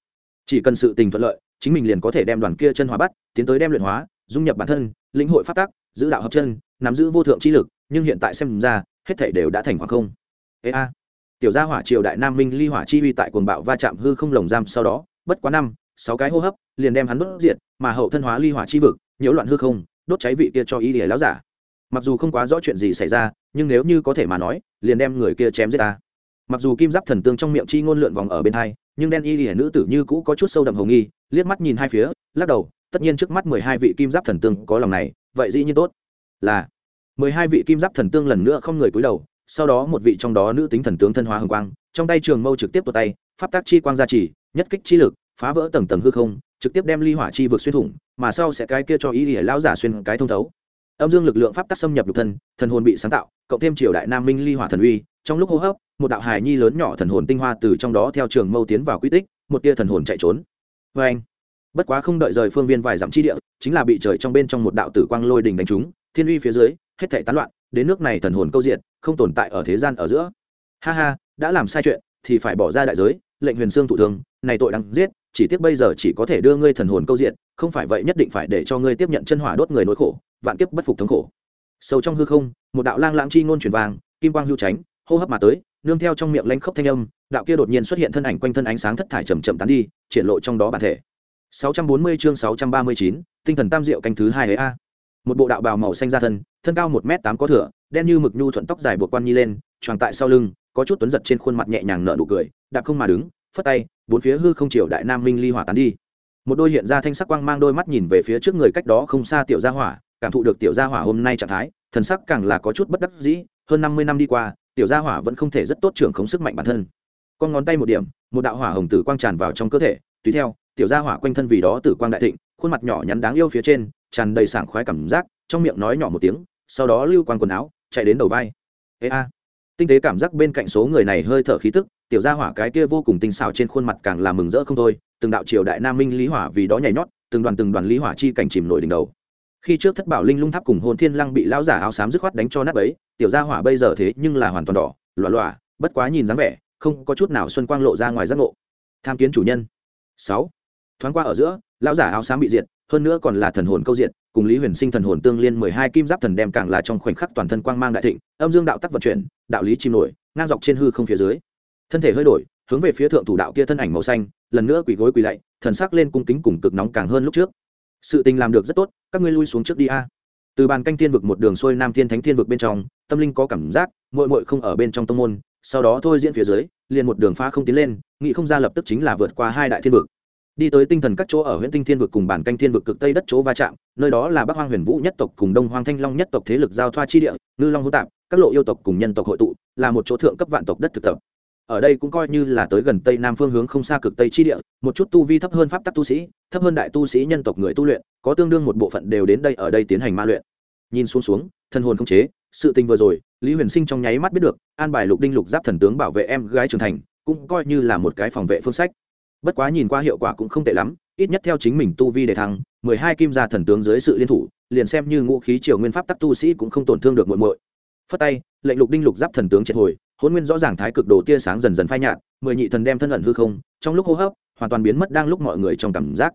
Speaker 1: Chỉ cần sự tình thuận lợi chính mình liền có thể đem đoàn kia chân hóa bắt, tiến tới đem luyện hóa, dung nhập bản thân, lĩnh hội phát tác giữ đạo hợp chân, nắm giữ vô thượng chi lực, nhưng hiện tại xem ra, hết thảy đều đã thành khoảng không. Ê a, tiểu gia hỏa triều đại nam minh ly hỏa chi uy tại cuồng bạo va chạm hư không lồng giam sau đó, bất quá năm, sáu cái hô hấp, liền đem hắn đốt diệt, mà hậu thân hóa ly hỏa chi vực, nhiễu loạn hư không, đốt cháy vị kia cho y lìa láo giả. Mặc dù không quá rõ chuyện gì xảy ra, nhưng nếu như có thể mà nói, liền đem người kia chém giết ta. Mặc dù kim giáp thần tương trong miệng chi ngôn lượn vòng ở bên hai, nhưng đen y lìa nữ tử như cũ có chút sâu đậm hồng nghi liếc mắt nhìn hai phía, lắc đầu, tất nhiên trước mắt mười hai vị kim giáp thần tương có lòng này, vậy dĩ nhiên tốt. Là, mười hai vị kim giáp thần tương lần nữa không người cúi đầu, sau đó một vị trong đó nữ tính thần tướng thân hóa hồng quang, trong tay trường mâu trực tiếp tuột tay, pháp tác chi quang gia trì, nhất kích chi lực, phá vỡ tầng tầng hư không, trực tiếp đem ly hỏa chi vượt xuyên thủng, mà sau sẽ cái kia cho ý ỉa lão giả xuyên cái thông thấu. Âm dương lực lượng pháp tắc xâm nhập lục thân, thần hồn bị sáng tạo, cộng thêm triều đại nam minh ly hỏa thần uy, trong lúc hô hấp, một đạo hài nhi lớn nhỏ thần hồn tinh hoa từ trong đó theo trường mâu tiến vào quy tích, một tia thần hồn chạy trốn vê anh. Bất quá không đợi rời phương viên vài dặm chi địa, chính là bị trời trong bên trong một đạo tử quang lôi đình đánh trúng, thiên uy phía dưới, hết thảy tán loạn, đến nước này thần hồn câu diện không tồn tại ở thế gian ở giữa. Ha ha, đã làm sai chuyện, thì phải bỏ ra đại giới, lệnh huyền xương thụ thương, này tội đáng giết, chỉ tiếc bây giờ chỉ có thể đưa ngươi thần hồn câu diện không phải vậy nhất định phải để cho ngươi tiếp nhận chân hỏa đốt người nỗi khổ, vạn kiếp bất phục thống khổ. Sâu trong hư không, một đạo lang lãng chi ngôn truyền vàng kim quang hưu tránh, hô hấp mà tới, nương theo trong miệng lanh khốc thanh âm đạo kia đột nhiên xuất hiện thân ảnh quanh thân ánh sáng thất thải chậm chậm tán đi triển lộ trong đó bản thể. 640 chương 639, tinh thần tam diệu canh thứ hai ấy a. Một bộ đạo bào màu xanh da thân thân cao một m tám có thửa đen như mực nhu thuận tóc dài buộc quan nhi lên tròn tại sau lưng có chút tuấn giật trên khuôn mặt nhẹ nhàng nở nụ cười đạp không mà đứng phất tay bốn phía hư không chiều đại nam minh ly hỏa tán đi. Một đôi hiện ra thanh sắc quang mang đôi mắt nhìn về phía trước người cách đó không xa tiểu gia hỏa cảm thụ được tiểu gia hỏa hôm nay trạng thái thần sắc càng là có chút bất đắc dĩ hơn năm mươi năm đi qua tiểu gia hỏa vẫn không thể rất tốt trưởng khống sức mạnh bản thân con ngón tay một điểm, một đạo hỏa hồng tử quang tràn vào trong cơ thể, tùy theo, tiểu gia hỏa quanh thân vì đó tử quang đại thịnh, khuôn mặt nhỏ nhắn đáng yêu phía trên, tràn đầy sảng khoái cảm giác, trong miệng nói nhỏ một tiếng, sau đó lưu quang quần áo, chạy đến đầu vai. Ê a. Tinh tế cảm giác bên cạnh số người này hơi thở khí tức, tiểu gia hỏa cái kia vô cùng tinh xào trên khuôn mặt càng làm mừng rỡ không thôi, từng đạo triều đại nam minh lý hỏa vì đó nhảy nhót, từng đoàn từng đoàn lý hỏa chi cảnh chìm nổi đỉnh đầu. Khi trước thất bảo linh lung tháp cùng hồn thiên lăng bị lão giả áo xám dứt khoát đánh cho nát ấy tiểu gia hỏa bây giờ thế nhưng là hoàn toàn đỏ loạ loạ bất quá nhìn dáng vẻ không có chút nào xuân quang lộ ra ngoài giác ngộ. Tham kiến chủ nhân. Sáu. Thoáng qua ở giữa, lão giả áo xám bị diệt, hơn nữa còn là thần hồn câu diệt, cùng lý huyền sinh thần hồn tương liên mười hai kim giáp thần đem càng là trong khoảnh khắc toàn thân quang mang đại thịnh, âm dương đạo tắc vận chuyển, đạo lý chìm nổi, ngang dọc trên hư không phía dưới. Thân thể hơi đổi, hướng về phía thượng thủ đạo kia thân ảnh màu xanh, lần nữa quỳ gối quỳ lạy, thần sắc lên cung kính cùng cực nóng càng hơn lúc trước. Sự tình làm được rất tốt, các ngươi lui xuống trước đi a. Từ bàn canh thiên vực một đường xuôi nam thiên thánh thiên vực bên trong, tâm linh có cảm giác mội mội không ở bên trong tông môn, sau đó thôi diễn phía dưới liền một đường phá không tiến lên, nghị không ra lập tức chính là vượt qua hai đại thiên vực. Đi tới tinh thần các chỗ ở huyện tinh thiên vực cùng bản canh thiên vực cực tây đất chỗ va chạm, nơi đó là bắc hoang huyền vũ nhất tộc cùng đông hoang thanh long nhất tộc thế lực giao thoa chi địa, ngư long hữu tạp, các lộ yêu tộc cùng nhân tộc hội tụ, là một chỗ thượng cấp vạn tộc đất thực tập. Ở đây cũng coi như là tới gần tây nam phương hướng không xa cực tây chi địa, một chút tu vi thấp hơn pháp tắc tu sĩ, thấp hơn đại tu sĩ nhân tộc người tu luyện, có tương đương một bộ phận đều đến đây ở đây tiến hành ma luyện. Nhìn xuống xuống thân hồn không chế sự tình vừa rồi, lý huyền sinh trong nháy mắt biết được, an bài lục đinh lục giáp thần tướng bảo vệ em gái trưởng thành, cũng coi như là một cái phòng vệ phương sách. Bất quá nhìn qua hiệu quả cũng không tệ lắm, ít nhất theo chính mình tu vi để thăng, mười hai kim gia thần tướng dưới sự liên thủ, liền xem như ngũ khí triều nguyên pháp tắc tu sĩ cũng không tổn thương được muộn muội. Phất tay, lệnh lục đinh lục giáp thần tướng triệt hồi, hôn nguyên rõ ràng thái cực đồ tia sáng dần dần phai nhạt, mười nhị thần đem thân ẩn hư không, trong lúc hô hấp, hoàn toàn biến mất đang lúc mọi người trong cảm giác.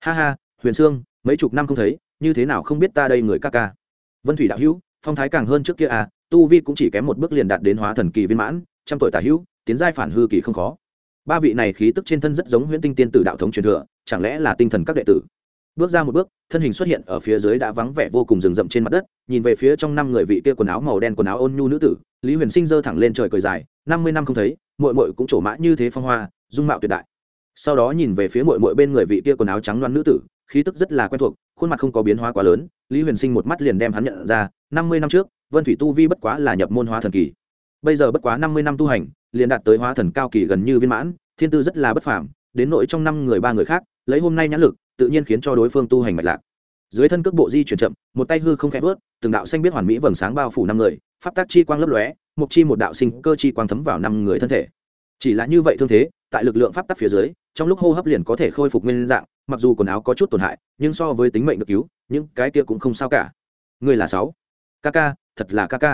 Speaker 1: Ha ha, huyền sương, mấy chục năm không thấy, như thế nào không biết ta đây người ca ca. Vân thủy đạo hữu phong thái càng hơn trước kia à tu vi cũng chỉ kém một bước liền đạt đến hóa thần kỳ viên mãn, trăm tuổi tả hữu, tiến giai phản hư kỳ không khó. Ba vị này khí tức trên thân rất giống huyễn tinh tiên tử đạo thống truyền thừa, chẳng lẽ là tinh thần các đệ tử? Bước ra một bước, thân hình xuất hiện ở phía dưới đã vắng vẻ vô cùng rừng rậm trên mặt đất, nhìn về phía trong năm người vị kia quần áo màu đen quần áo ôn nhu nữ tử, lý huyền sinh giơ thẳng lên trời cười dài, năm mươi năm không thấy mội mội cũng trổ mã như thế phong hoa, dung mạo tuyệt đại. Sau đó nhìn về phía mội mội bên người vị kia quần áo trắng loan nữ tử, khí tức rất là quen thuộc, khuôn mặt không có biến hóa quá lớn, lý huyền sinh một mắt liền đem hắn nhận ra năm mươi năm trước, vân thủy tu vi bất quá là nhập môn hóa thần kỳ. Bây giờ bất quá năm mươi năm tu hành, liền đạt tới hóa thần cao kỳ gần như viên mãn, thiên tư rất là bất phàm, đến nội trong năm người ba người khác, lấy hôm nay nhãn lực, tự nhiên khiến cho đối phương tu hành mạch lạc. Dưới thân cước bộ di chuyển chậm, một tay hư không khẽ vớt, từng đạo xanh biết hoàn mỹ vầng sáng bao phủ năm người, pháp tác chi quang lấp lóe, mục chi một đạo sinh cơ chi quang thấm vào năm người thân thể. Chỉ là như vậy thương thế, tại lực lượng pháp tắc phía dưới, trong lúc hô hấp liền có thể khôi phục nguyên dạng, mặc dù quần áo có chút tổn hại, nhưng so với tính mệnh được cứu, những cái kia cũng không sao cả. Người là sáu kk thật là kk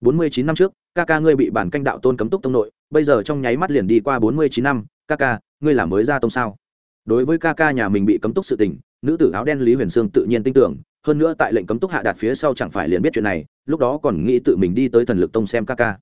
Speaker 1: bốn mươi chín năm trước, ca ca ngươi bị bản canh đạo tôn cấm túc tông nội, bây giờ trong nháy mắt liền đi qua bốn mươi chín năm, ca ca, ngươi là mới ra tông sao? Đối với ca ca nhà mình bị cấm túc sự tình, nữ tử áo đen lý huyền sương tự nhiên tin tưởng, hơn nữa tại lệnh cấm túc hạ đạt phía sau chẳng phải liền biết chuyện này, lúc đó còn nghĩ tự mình đi tới thần lực tông xem ca ca.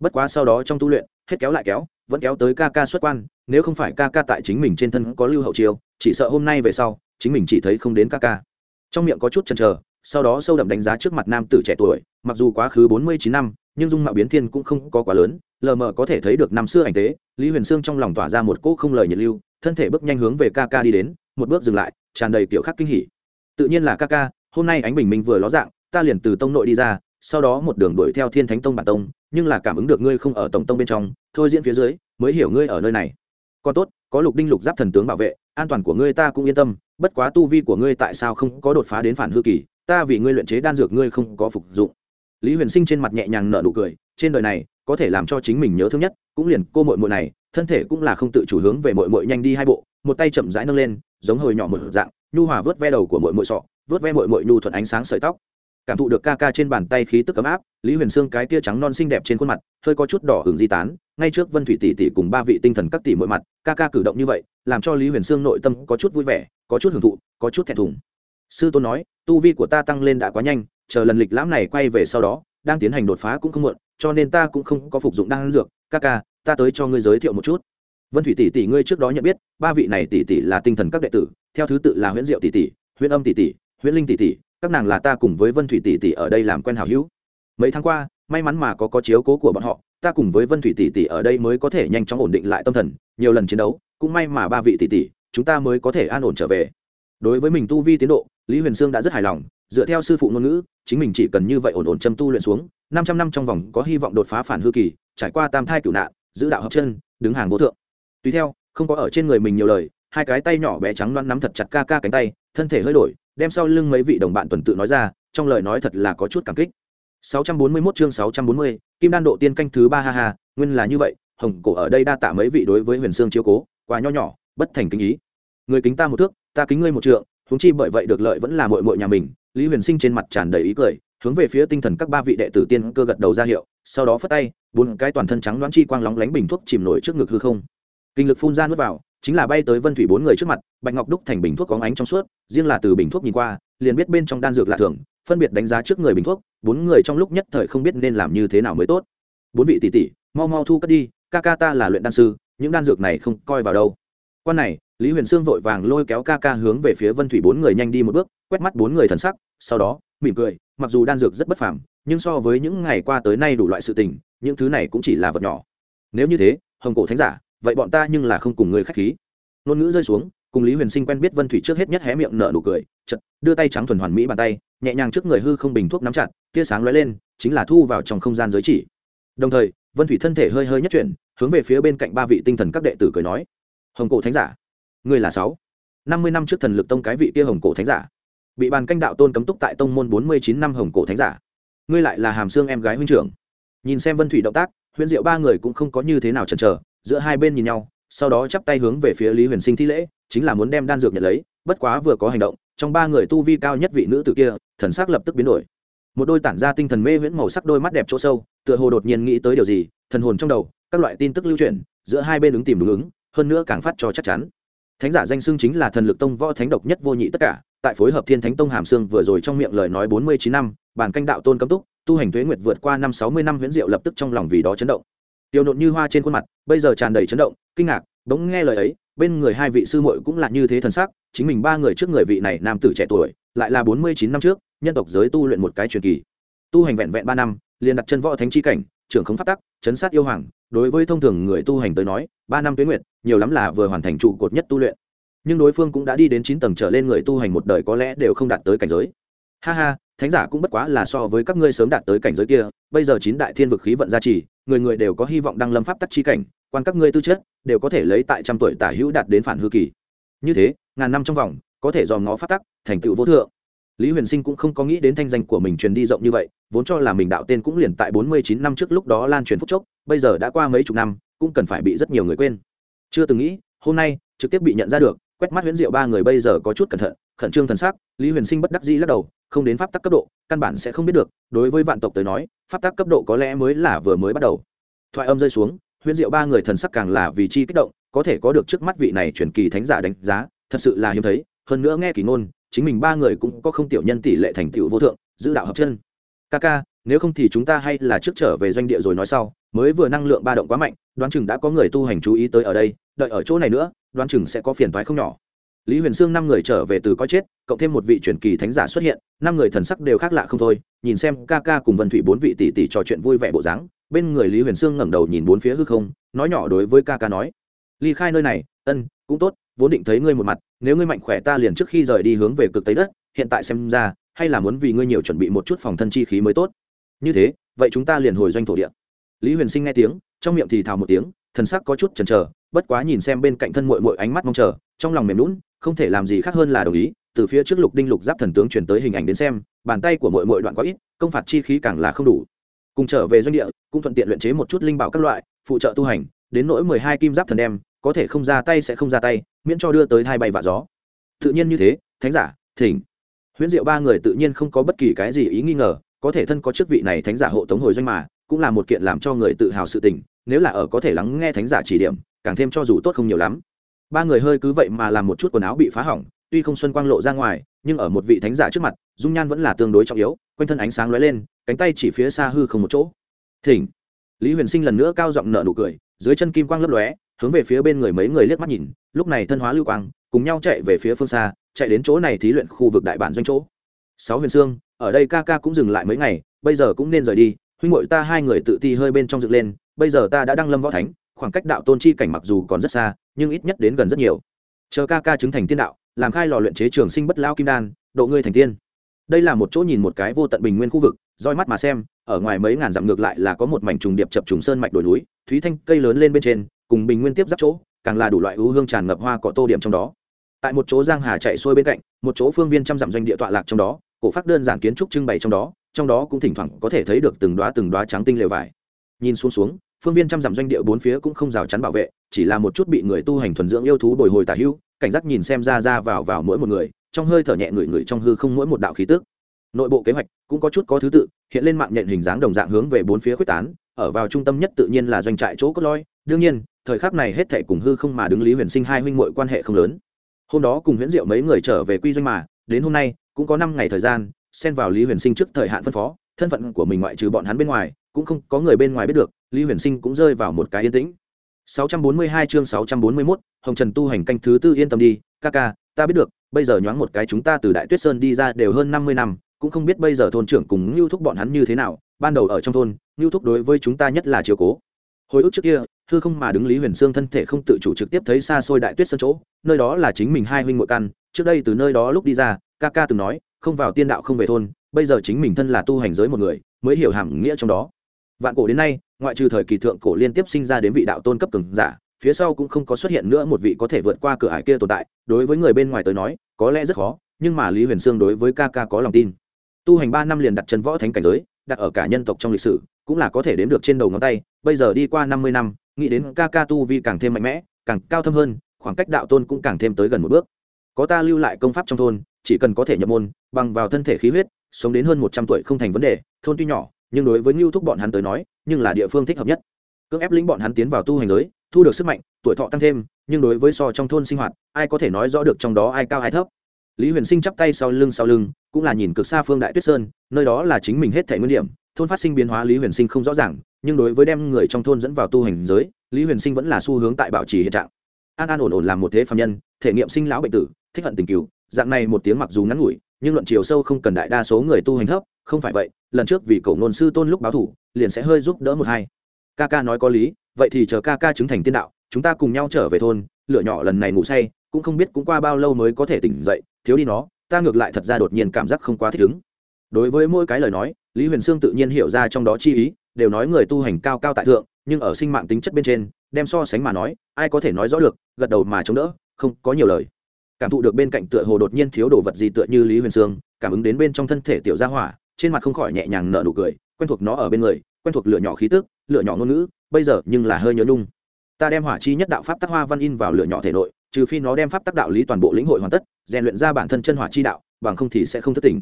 Speaker 1: Bất quá sau đó trong tu luyện, hết kéo lại kéo, vẫn kéo tới ca ca xuất quan, nếu không phải ca ca tại chính mình trên thân có lưu hậu chiêu, chỉ sợ hôm nay về sau, chính mình chỉ thấy không đến ca ca. Trong miệng có chút chần chờ sau đó sâu đậm đánh giá trước mặt nam tử trẻ tuổi, mặc dù quá khứ bốn mươi chín năm, nhưng dung mạo biến thiên cũng không có quá lớn, lờ mờ có thể thấy được năm xưa ảnh tế, lý huyền sương trong lòng tỏa ra một cỗ không lời nhiệt lưu, thân thể bước nhanh hướng về ca ca đi đến, một bước dừng lại, tràn đầy kiểu khắc kinh hỉ. Tự nhiên là ca ca, hôm nay ánh bình minh vừa ló dạng, ta liền từ tông nội đi ra, sau đó một đường đuổi theo thiên thánh tông bản tông, nhưng là cảm ứng được ngươi không ở tổng tông bên trong, thôi diễn phía dưới, mới hiểu ngươi ở nơi này. Còn tốt, có lục đinh lục giáp thần tướng bảo vệ, an toàn của ngươi ta cũng yên tâm, bất quá tu vi của ngươi tại sao không có đột phá đến phản hư kỳ ta vì ngươi luyện chế đan dược ngươi không có phục dụng. Lý huyền sinh trên mặt nhẹ nhàng nở nụ cười, trên đời này, có thể làm cho chính mình nhớ thương nhất, cũng liền cô mội mội này, thân thể cũng là không tự chủ hướng về mội mội nhanh đi hai bộ, một tay chậm rãi nâng lên, giống hồi nhỏ một dạng, nhu hòa vớt ve đầu của mội mội sọ, vớt ve mội mội nhu thuận ánh sáng sợi tóc. Cảm thụ được ca ca trên bàn tay khí tức ấm áp, lý huyền sương cái tia trắng non xinh đẹp trên khuôn mặt, hơi có chút đỏ hưởng di tán, ngay trước vân thủy tỷ tỷ cùng ba vị tinh thần các tỷ mọi mặt, ca ca cử động như vậy, làm cho lý huyền sương nội tâm có chút vui vẻ, có chút hưởng thụ, có chút thẹn thùng sư tôn nói, tu vi của ta tăng lên đã quá nhanh, chờ lần lịch lãm này quay về sau đó, đang tiến hành đột phá cũng không muộn, cho nên ta cũng không có phục dụng đan dược. Ca ca, ta tới cho ngươi giới thiệu một chút. Vân thủy tỷ tỷ ngươi trước đó nhận biết, ba vị này tỷ tỷ là tinh thần các đệ tử, theo thứ tự là huyễn diệu tỷ tỷ, huyễn âm tỷ tỷ, huyễn linh tỷ tỷ, các nàng là ta cùng với vân thủy tỷ tỷ ở đây làm quen hảo hữu. Mấy tháng qua, may mắn mà có có chiếu cố của bọn họ, ta cùng với vân thủy tỷ tỷ ở đây mới có thể nhanh chóng ổn định lại tâm thần, nhiều lần chiến đấu, cũng may mà ba vị tỷ tỷ, chúng ta mới có thể an ổn trở về đối với mình tu vi tiến độ lý huyền sương đã rất hài lòng dựa theo sư phụ ngôn ngữ chính mình chỉ cần như vậy ổn ổn châm tu luyện xuống năm trăm năm trong vòng có hy vọng đột phá phản hư kỳ trải qua tam thai cửu nạn giữ đạo hợp chân đứng hàng vô thượng. Tùy theo không có ở trên người mình nhiều lời hai cái tay nhỏ bé trắng loăn nắm thật chặt ca ca cánh tay thân thể hơi đổi đem sau lưng mấy vị đồng bạn tuần tự nói ra trong lời nói thật là có chút cảm kích. 641 chương 640, kim đan độ tiên canh thứ ba ha ha nguyên là như vậy hồng cổ ở đây đa tạ mấy vị đối với huyền sương chiếu cố quá nho nhỏ bất thành kính ý. Người kính ta một thước ta kính ngươi một trượng, huống chi bởi vậy được lợi vẫn là muội muội nhà mình. Lý huyền sinh trên mặt tràn đầy ý cười, hướng về phía tinh thần các ba vị đệ tử tiên cơ gật đầu ra hiệu, sau đó phất tay, bốn cái toàn thân trắng đoán chi quang lóng lánh bình thuốc chìm nổi trước ngực hư không. Kinh lực phun ra nuốt vào, chính là bay tới vân thủy bốn người trước mặt, bạch ngọc đúc thành bình thuốc có ánh trong suốt, riêng là từ bình thuốc nhìn qua, liền biết bên trong đan dược lạ thường, phân biệt đánh giá trước người bình thuốc, bốn người trong lúc nhất thời không biết nên làm như thế nào mới tốt. Bốn vị tỷ tỷ, mau mau thu cất đi, ca ca ta là luyện đan sư, những đan dược này không coi vào đâu. Quan này lý huyền sương vội vàng lôi kéo ca ca hướng về phía vân thủy bốn người nhanh đi một bước, quét mắt bốn người thần sắc, sau đó, mỉm cười, mặc dù đan dược rất bất phàm, nhưng so với những ngày qua tới nay đủ loại sự tình, những thứ này cũng chỉ là vật nhỏ. Nếu như thế, hồng cổ thánh giả, vậy bọn ta nhưng là không cùng người khách khí. Ngôn ngữ rơi xuống, cùng lý huyền sinh quen biết vân thủy trước hết nhất hé miệng nở nụ cười chật đưa tay trắng thuần hoàn mỹ bàn tay, nhẹ nhàng trước người hư không bình thuốc nắm chặt, tia sáng lóe lên, chính là thu vào trong không gian giới chỉ. Đồng thời, vân thủy thân thể hơi hơi nhất chuyển, hướng về phía bên cạnh ba vị tinh thần các đệ tử cười nói, hồng cổ thánh giả Ngươi là sáu. Năm mươi năm trước thần lực tông cái vị kia hồng cổ thánh giả. Bị bàn canh đạo tôn cấm túc tại tông môn bốn mươi chín năm hồng cổ thánh giả. Ngươi lại là hàm xương em gái huynh trưởng. Nhìn xem vân thủy động tác, huyễn diệu ba người cũng không có như thế nào chần chờ, giữa hai bên nhìn nhau, sau đó chắp tay hướng về phía lý huyền sinh thi lễ, chính là muốn đem đan dược nhận lấy, bất quá vừa có hành động, trong ba người tu vi cao nhất vị nữ tử kia, thần sắc lập tức biến đổi. Một đôi tản ra tinh thần mê huyễn màu sắc đôi mắt đẹp chỗ sâu, tựa hồ đột nhiên nghĩ tới điều gì, thần hồn trong đầu, các loại tin tức lưu chuyển giữa hai bên ứng tìm đúng ứng, hơn nữa càng phát cho chắc chắn thánh giả danh xưng chính là thần lực tông võ thánh độc nhất vô nhị tất cả, tại phối hợp thiên thánh tông hàm xương vừa rồi trong miệng lời nói bốn mươi chín năm, bản canh đạo tôn cấm túc, tu hành tuế nguyệt vượt qua năm sáu mươi năm huyễn diệu lập tức trong lòng vì đó chấn động. Tiêu nộn như hoa trên khuôn mặt, bây giờ tràn đầy chấn động, kinh ngạc, bỗng nghe lời ấy, bên người hai vị sư muội cũng là như thế thần sắc, chính mình ba người trước người vị này nam tử trẻ tuổi, lại là bốn mươi chín năm trước, nhân tộc giới tu luyện một cái truyền kỳ. Tu hành vẹn vẹn ba năm, liền đặt chân võ thánh chi cảnh trưởng không phát tắc, chấn sát yêu hoàng, đối với thông thường người tu hành tới nói, ba năm tuế nguyệt, nhiều lắm là vừa hoàn thành trụ cột nhất tu luyện. Nhưng đối phương cũng đã đi đến chín tầng trở lên người tu hành một đời có lẽ đều không đạt tới cảnh giới. Ha ha, thánh giả cũng bất quá là so với các ngươi sớm đạt tới cảnh giới kia, bây giờ chín đại thiên vực khí vận gia trì, người người đều có hy vọng đăng lâm pháp tắc chi cảnh, quan các ngươi tư chất, đều có thể lấy tại trăm tuổi tả hữu đạt đến phản hư kỳ. Như thế, ngàn năm trong vòng, có thể dòm ngó pháp tắc, thành tựu vô thượng lý huyền sinh cũng không có nghĩ đến thanh danh của mình truyền đi rộng như vậy, vốn cho là mình đạo tên cũng liền tại bốn mươi chín năm trước lúc đó lan truyền phúc chốc, bây giờ đã qua mấy chục năm, cũng cần phải bị rất nhiều người quên. Chưa từng nghĩ, hôm nay, trực tiếp bị nhận ra được, quét mắt huyễn diệu ba người bây giờ có chút cẩn thận, khẩn trương thần sắc, lý huyền sinh bất đắc dĩ lắc đầu, không đến pháp tắc cấp độ, căn bản sẽ không biết được, đối với vạn tộc tới nói, pháp tắc cấp độ có lẽ mới là vừa mới bắt đầu. Thoại âm rơi xuống, huyễn diệu ba người thần sắc càng là vì chi kích động, có thể có được trước mắt vị này truyền kỳ thánh giả đánh giá, thật sự là hiếm thấy, hơn nữa nghe kỳ ngôn chính mình ba người cũng có không tiểu nhân tỷ lệ thành tựu vô thượng, giữ đạo hợp chân. Ca ca, nếu không thì chúng ta hay là trước trở về doanh địa rồi nói sau, mới vừa năng lượng ba động quá mạnh, đoán chừng đã có người tu hành chú ý tới ở đây, đợi ở chỗ này nữa, đoán chừng sẽ có phiền thoái không nhỏ. Lý huyền sương năm người trở về từ coi chết, cộng thêm một vị truyền kỳ thánh giả xuất hiện, năm người thần sắc đều khác lạ không thôi, nhìn xem ca ca cùng vân thủy bốn vị tỷ tỷ trò chuyện vui vẻ bộ dáng, bên người lý huyền sương ngẩng đầu nhìn bốn phía hư không, nói nhỏ đối với ca ca nói, ly khai nơi này, ân, cũng tốt vốn định thấy ngươi một mặt, nếu ngươi mạnh khỏe ta liền trước khi rời đi hướng về cực tây đất, hiện tại xem ra, hay là muốn vì ngươi nhiều chuẩn bị một chút phòng thân chi khí mới tốt. Như thế, vậy chúng ta liền hồi doanh thổ địa. Lý huyền sinh nghe tiếng, trong miệng thì thào một tiếng, thần sắc có chút chần chờ, bất quá nhìn xem bên cạnh thân mội mội ánh mắt mong chờ, trong lòng mềm lún không thể làm gì khác hơn là đồng ý, từ phía trước lục đinh lục giáp thần tướng chuyển tới hình ảnh đến xem, bàn tay của mội mội đoạn quá ít, công phạt chi khí càng là không đủ. Cùng trở về doanh địa, cũng thuận tiện luyện chế một chút linh bảo các loại, phụ trợ tu hành, đến nỗi mười hai kim giáp thần đem, có thể không ra tay sẽ không ra tay miễn cho đưa tới hai bay vạ gió. Tự nhiên như thế, thánh giả, thỉnh. Huyễn diệu ba người tự nhiên không có bất kỳ cái gì ý nghi ngờ, có thể thân có chức vị này thánh giả hộ tống hồi doanh mà, cũng là một kiện làm cho người tự hào sự tình, nếu là ở có thể lắng nghe thánh giả chỉ điểm, càng thêm cho dù tốt không nhiều lắm. Ba người hơi cứ vậy mà làm một chút quần áo bị phá hỏng, tuy không xuân quang lộ ra ngoài, nhưng ở một vị thánh giả trước mặt, dung nhan vẫn là tương đối trọng yếu, quanh thân ánh sáng lóe lên, cánh tay chỉ phía xa hư không một chỗ. Thỉnh. Lý huyền sinh lần nữa cao giọng nợ nụ cười, dưới chân kim quang lấp lóe hướng về phía bên người mấy người liếc mắt nhìn, lúc này thân hóa lưu quang, cùng nhau chạy về phía phương xa, chạy đến chỗ này thí luyện khu vực đại bản doanh chỗ. Sáu huyền sương ở đây ca ca cũng dừng lại mấy ngày, bây giờ cũng nên rời đi, huynh ngội ta hai người tự ti hơi bên trong dựng lên, bây giờ ta đã đăng lâm võ thánh, khoảng cách đạo tôn chi cảnh mặc dù còn rất xa, nhưng ít nhất đến gần rất nhiều. Chờ ca ca chứng thành tiên đạo, làm khai lò luyện chế trường sinh bất lao kim đan, độ ngươi thành tiên. Đây là một chỗ nhìn một cái vô tận bình nguyên khu vực, roi mắt mà xem, ở ngoài mấy ngàn dặm ngược lại là có một mảnh trùng điệp chập trùng sơn mạch đồi núi, thúy thanh cây lớn lên bên trên cùng bình nguyên tiếp giáp chỗ, càng là đủ loại ưu hương tràn ngập hoa có tô điểm trong đó. Tại một chỗ giang hà chạy xuôi bên cạnh, một chỗ phương viên trăm dặm doanh địa tọa lạc trong đó, cổ phát đơn giản kiến trúc trưng bày trong đó trong đó cũng thỉnh thoảng có thể thấy được từng đóa từng đóa trắng tinh lều vải. Nhìn xuống xuống, phương viên trăm dặm doanh địa bốn phía cũng không rào chắn bảo vệ, chỉ là một chút bị người tu hành thuần dưỡng yêu thú bồi hồi tả hưu, cảnh giác nhìn xem ra ra vào vào mỗi một người, trong hơi thở nhẹ người người trong hư không mỗi một đạo khí tức. Nội bộ kế hoạch cũng có chút có thứ tự, hiện lên mạng nhện hình dáng đồng dạng hướng về bốn phía quyết tán, ở vào trung tâm nhất tự nhiên là doanh trại chỗ cốt loi đương nhiên thời khắc này hết thệ cùng hư không mà đứng lý huyền sinh hai huynh muội quan hệ không lớn hôm đó cùng huyễn diệu mấy người trở về quy doanh mà đến hôm nay cũng có năm ngày thời gian xen vào lý huyền sinh trước thời hạn phân phó thân phận của mình ngoại trừ bọn hắn bên ngoài cũng không có người bên ngoài biết được lý huyền sinh cũng rơi vào một cái yên tĩnh 642 chương 641, Hồng Trần tu hành canh thứ tư yên tâm đi, ca ca, ta biết được, bây giờ nhoáng một cái chúng ta từ Đại Tuyết Sơn đi ra đều hơn 50 năm, cũng không biết bây giờ thôn trưởng cùng Nưu Thúc bọn hắn như thế nào, ban đầu ở trong thôn, Nưu Thúc đối với chúng ta nhất là chiếu cố. Hồi ức trước kia, thư không mà đứng Lý Huyền Sương thân thể không tự chủ trực tiếp thấy xa xôi Đại Tuyết Sơn chỗ, nơi đó là chính mình hai huynh muội căn, trước đây từ nơi đó lúc đi ra, ca ca từng nói, không vào tiên đạo không về thôn, bây giờ chính mình thân là tu hành giới một người, mới hiểu hàm nghĩa trong đó. Vạn cổ đến nay, ngoại trừ thời kỳ thượng cổ liên tiếp sinh ra đến vị đạo tôn cấp cường giả phía sau cũng không có xuất hiện nữa một vị có thể vượt qua cửa ải kia tồn tại đối với người bên ngoài tới nói có lẽ rất khó nhưng mà lý huyền sương đối với ca ca có lòng tin tu hành ba năm liền đặt chân võ thánh cảnh giới đặt ở cả nhân tộc trong lịch sử cũng là có thể đếm được trên đầu ngón tay, bây giờ đi qua năm mươi năm, nghĩ đến ca ca tu vi càng thêm mạnh mẽ, càng cao thâm hơn, khoảng cách đạo tôn cũng càng thêm tới gần một bước. Có ta lưu lại công pháp trong thôn, chỉ cần có thể nhập môn, bằng vào thân thể khí huyết, sống đến hơn một trăm tuổi không thành vấn đề, thôn tuy nhỏ, nhưng đối với ngưu thúc bọn hắn tới nói, nhưng là địa phương thích hợp nhất. Cưỡng ép lĩnh bọn hắn tiến vào tu hành giới, thu được sức mạnh, tuổi thọ tăng thêm, nhưng đối với so trong thôn sinh hoạt, ai có thể nói rõ được trong đó ai cao ai thấp. Lý huyền sinh chắp tay sau lưng sau lưng, cũng là nhìn cực xa phương đại tuyết sơn, nơi đó là chính mình hết thể nguyên điểm thôn phát sinh biến hóa lý huyền sinh không rõ ràng nhưng đối với đem người trong thôn dẫn vào tu hành giới lý huyền sinh vẫn là xu hướng tại bảo trì hiện trạng an an ổn ổn làm một thế phạm nhân thể nghiệm sinh lão bệnh tử thích hận tình cứu dạng này một tiếng mặc dù ngắn ngủi nhưng luận chiều sâu không cần đại đa số người tu hành thấp không phải vậy lần trước vì cổ ngôn sư tôn lúc báo thủ liền sẽ hơi giúp đỡ một hai ca ca nói có lý vậy thì chờ ca ca chứng thành tiên đạo chúng ta cùng nhau trở về thôn lửa nhỏ lần này ngủ say cũng không biết cũng qua bao lâu mới có thể tỉnh dậy thiếu đi nó ta ngược lại thật ra đột nhiên cảm giác không quá thích ứng đối với mỗi cái lời nói lý huyền sương tự nhiên hiểu ra trong đó chi ý, đều nói người tu hành cao cao tại thượng, nhưng ở sinh mạng tính chất bên trên, đem so sánh mà nói, ai có thể nói rõ được, gật đầu mà chống đỡ, không có nhiều lời cảm thụ được bên cạnh tựa hồ đột nhiên thiếu đồ vật gì tựa như lý huyền sương, cảm ứng đến bên trong thân thể tiểu gia hỏa, trên mặt không khỏi nhẹ nhàng nở nụ cười, quen thuộc nó ở bên người, quen thuộc lửa nhỏ khí tức, lửa nhỏ ngôn ngữ, bây giờ nhưng là hơi nhớ nung ta đem hỏa chi nhất đạo pháp tác hoa văn in vào lửa nhỏ thể nội, trừ phi nó đem pháp tác đạo lý toàn bộ lĩnh hội hoàn tất, rèn luyện ra bản thân chân hỏa chi đạo, bằng không thì sẽ không thất tình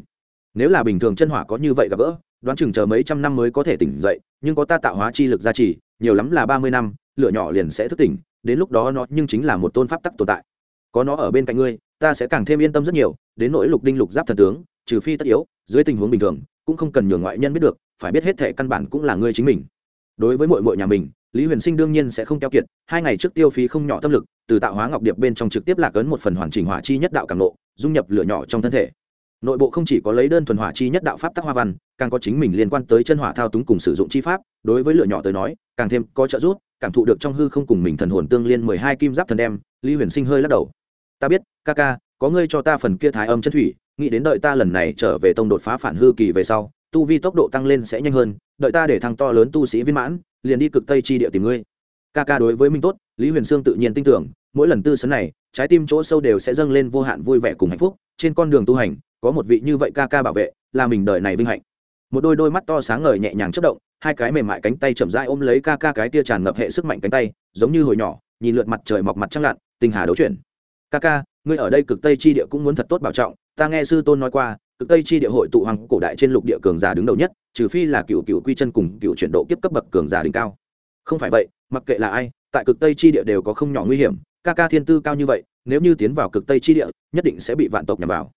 Speaker 1: nếu là bình thường chân hỏa có như vậy gặp gỡ, đoán chừng chờ mấy trăm năm mới có thể tỉnh dậy, nhưng có ta tạo hóa chi lực gia trì, nhiều lắm là ba mươi năm, lửa nhỏ liền sẽ thức tỉnh, đến lúc đó nó nhưng chính là một tôn pháp tắc tồn tại. Có nó ở bên cạnh ngươi, ta sẽ càng thêm yên tâm rất nhiều, đến nỗi lục đinh lục giáp thần tướng, trừ phi tất yếu, dưới tình huống bình thường, cũng không cần nhường ngoại nhân biết được, phải biết hết thệ căn bản cũng là ngươi chính mình. Đối với mội mội nhà mình, lý huyền sinh đương nhiên sẽ không keo kiệt, hai ngày trước tiêu phí không nhỏ tâm lực, từ tạo hóa ngọc điệp bên trong trực tiếp lạc ấn một phần hoàn chỉnh hỏa chi nhất đạo càng lộ, dung nhập lửa nhỏ trong thân thể nội bộ không chỉ có lấy đơn thuần hỏa chi nhất đạo pháp tắc hoa văn, càng có chính mình liên quan tới chân hỏa thao túng cùng sử dụng chi pháp, đối với lửa nhỏ tới nói, càng thêm có trợ giúp, cảm thụ được trong hư không cùng mình thần hồn tương liên mười hai kim giáp thần đem, lý huyền sinh hơi lắc đầu. Ta biết, ca ca, có ngươi cho ta phần kia thái âm chân thủy, nghĩ đến đợi ta lần này trở về tông đột phá phản hư kỳ về sau, tu vi tốc độ tăng lên sẽ nhanh hơn, đợi ta để thăng to lớn tu sĩ viên mãn, liền đi cực tây chi địa tìm ngươi. Ca ca đối với minh tốt, lý huyền sương tự nhiên tin tưởng, mỗi lần tư sấn này, trái tim chỗ sâu đều sẽ dâng lên vô hạn vui vẻ cùng hạnh phúc, trên con đường tu hành có một vị như vậy ca ca bảo vệ, là mình đời này vinh hạnh. Một đôi đôi mắt to sáng ngời nhẹ nhàng chất động, hai cái mềm mại cánh tay chậm rãi ôm lấy ca ca cái tia tràn ngập hệ sức mạnh cánh tay, giống như hồi nhỏ, nhìn lượt mặt trời mọc mặt trăng lặn, tình hà đấu chuyển. Ca ca, ngươi ở đây cực tây chi địa cũng muốn thật tốt bảo trọng, ta nghe sư tôn nói qua, cực tây chi địa hội tụ hoàng cổ đại trên lục địa cường giả đứng đầu nhất, trừ phi là cựu cựu quy chân cùng cựu chuyển độ kiếp cấp bậc cường giả đỉnh cao. Không phải vậy, mặc kệ là ai, tại cực tây chi địa đều có không nhỏ nguy hiểm, ca ca thiên tư cao như vậy, nếu như tiến vào cực tây chi địa, nhất định sẽ bị vạn tộc nhằm vào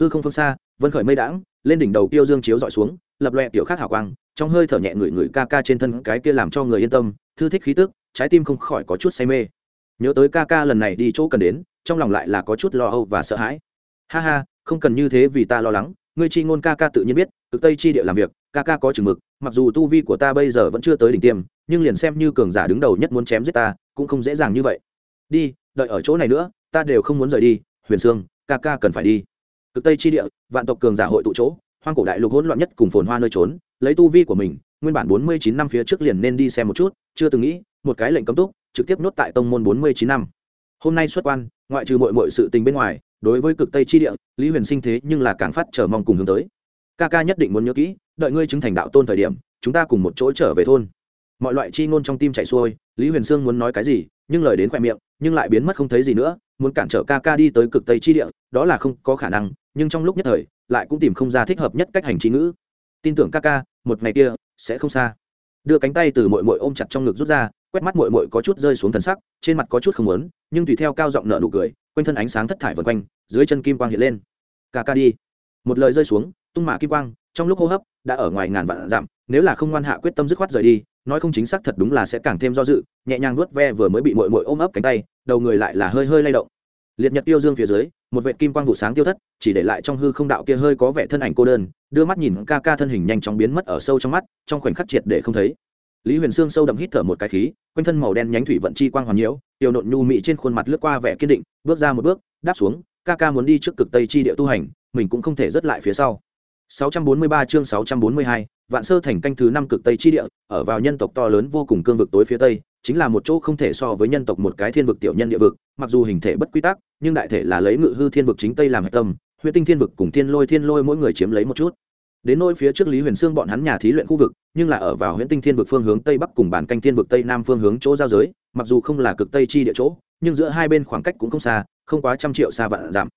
Speaker 1: hư không phương xa, vân khởi mây đãng, lên đỉnh đầu tiêu dương chiếu dọi xuống, lập loẹ tiểu khác hào quang, trong hơi thở nhẹ người người ca ca trên thân cái kia làm cho người yên tâm, thư thích khí tức, trái tim không khỏi có chút say mê. Nhớ tới ca ca lần này đi chỗ cần đến, trong lòng lại là có chút lo âu và sợ hãi. Ha ha, không cần như thế vì ta lo lắng, ngươi chi ngôn ca ca tự nhiên biết, cực tây chi địa làm việc, ca ca có chừng mực, mặc dù tu vi của ta bây giờ vẫn chưa tới đỉnh tiêm, nhưng liền xem như cường giả đứng đầu nhất muốn chém giết ta, cũng không dễ dàng như vậy. Đi, đợi ở chỗ này nữa, ta đều không muốn rời đi, huyền sương, ca ca cần phải đi cực tây chi địa, vạn tộc cường giả hội tụ chỗ, hoang cổ đại lục hỗn loạn nhất cùng phồn hoa nơi trốn, lấy tu vi của mình, nguyên bản bốn mươi chín năm phía trước liền nên đi xem một chút, chưa từng nghĩ, một cái lệnh cấm túc, trực tiếp nhốt tại tông môn bốn mươi chín năm. Hôm nay xuất quan, ngoại trừ mọi mọi sự tình bên ngoài, đối với cực tây chi địa, lý huyền sinh thế nhưng là càng phát chờ mong cùng hướng tới. Ca ca nhất định muốn nhớ kỹ, đợi ngươi chứng thành đạo tôn thời điểm, chúng ta cùng một chỗ trở về thôn. Mọi loại chi ngôn trong tim chạy xuôi, lý huyền sương muốn nói cái gì, nhưng lời đến khoe miệng, nhưng lại biến mất không thấy gì nữa muốn cản trở ca ca đi tới cực tây chi địa, đó là không có khả năng, nhưng trong lúc nhất thời, lại cũng tìm không ra thích hợp nhất cách hành trí ngữ. Tin tưởng ca ca, một ngày kia, sẽ không xa. Đưa cánh tay từ mội mội ôm chặt trong ngực rút ra, quét mắt mội mội có chút rơi xuống thần sắc, trên mặt có chút không lớn nhưng tùy theo cao giọng nợ nụ cười, quanh thân ánh sáng thất thải vần quanh, dưới chân kim quang hiện lên. Ca ca đi. Một lời rơi xuống, tung mạ kim quang, trong lúc hô hấp, đã ở ngoài ngàn vạn giảm. nếu là không ngoan hạ quyết tâm dứt khoát rời đi, nói không chính xác thật đúng là sẽ càng thêm do dự, nhẹ nhàng nuốt ve vừa mới bị mội mội ôm ấp cánh tay đầu người lại là hơi hơi lay động. Liệt nhật tiêu dương phía dưới một vệ kim quang vụ sáng tiêu thất chỉ để lại trong hư không đạo kia hơi có vẻ thân ảnh cô đơn đưa mắt nhìn ca ca thân hình nhanh chóng biến mất ở sâu trong mắt trong khoảnh khắc triệt để không thấy. Lý huyền sương sâu đậm hít thở một cái khí quanh thân màu đen nhánh thủy vận chi quang hoàn nhiễu tiểu nộn nhu mị trên khuôn mặt lướt qua vẻ kiên định bước ra một bước đáp xuống ca ca muốn đi trước cực tây chi địa tu hành mình cũng không thể rớt lại phía sau. 643 chương 642, vạn sơ thành canh thứ năm cực tây chi địa ở vào nhân tộc to lớn vô cùng cương vực tối phía tây chính là một chỗ không thể so với nhân tộc một cái thiên vực tiểu nhân địa vực, mặc dù hình thể bất quy tắc, nhưng đại thể là lấy ngự hư thiên vực chính tây làm hạch tâm, huyết tinh thiên vực cùng thiên lôi thiên lôi mỗi người chiếm lấy một chút. Đến nôi phía trước lý huyền sương bọn hắn nhà thí luyện khu vực, nhưng là ở vào huyễn tinh thiên vực phương hướng tây bắc cùng bản canh thiên vực tây nam phương hướng chỗ giao giới, mặc dù không là cực tây chi địa chỗ, nhưng giữa hai bên khoảng cách cũng không xa, không quá trăm triệu xa vạn giảm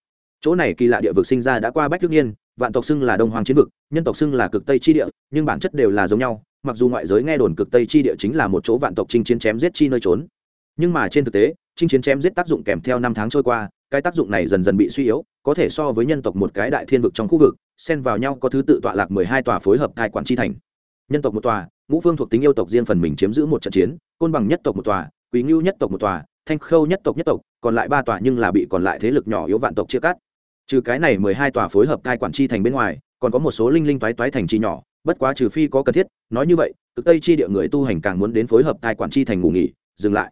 Speaker 1: chỗ này kỳ lạ địa vực sinh ra đã qua bách thước nhiên vạn tộc xưng là đông hoàng chiến vực, nhân tộc xưng là cực tây chi địa, nhưng bản chất đều là giống nhau, mặc dù ngoại giới nghe đồn cực tây chi địa chính là một chỗ vạn tộc chinh chiến chém giết chi nơi trốn. Nhưng mà trên thực tế, chinh chiến chém giết tác dụng kèm theo năm tháng trôi qua, cái tác dụng này dần dần bị suy yếu, có thể so với nhân tộc một cái đại thiên vực trong khu vực, xen vào nhau có thứ tự tọa lạc mười hai tòa phối hợp cai quản chi thành. Nhân tộc một tòa, ngũ phương thuộc tính yêu tộc riêng phần mình chiếm giữ một trận chiến, côn bằng nhất tộc một tòa, quý ngưu nhất tộc một tòa, thanh khâu nhất tộc nhất tộc, còn lại ba tòa nhưng là bị còn lại thế lực nhỏ yếu vạn tộc chia cắt trừ cái này mười hai tòa phối hợp cai quản chi thành bên ngoài, còn có một số linh linh toái toái thành chi nhỏ, bất quá trừ phi có cần thiết, nói như vậy, cực tây chi địa người tu hành càng muốn đến phối hợp cai quản chi thành ngủ nghỉ, dừng lại.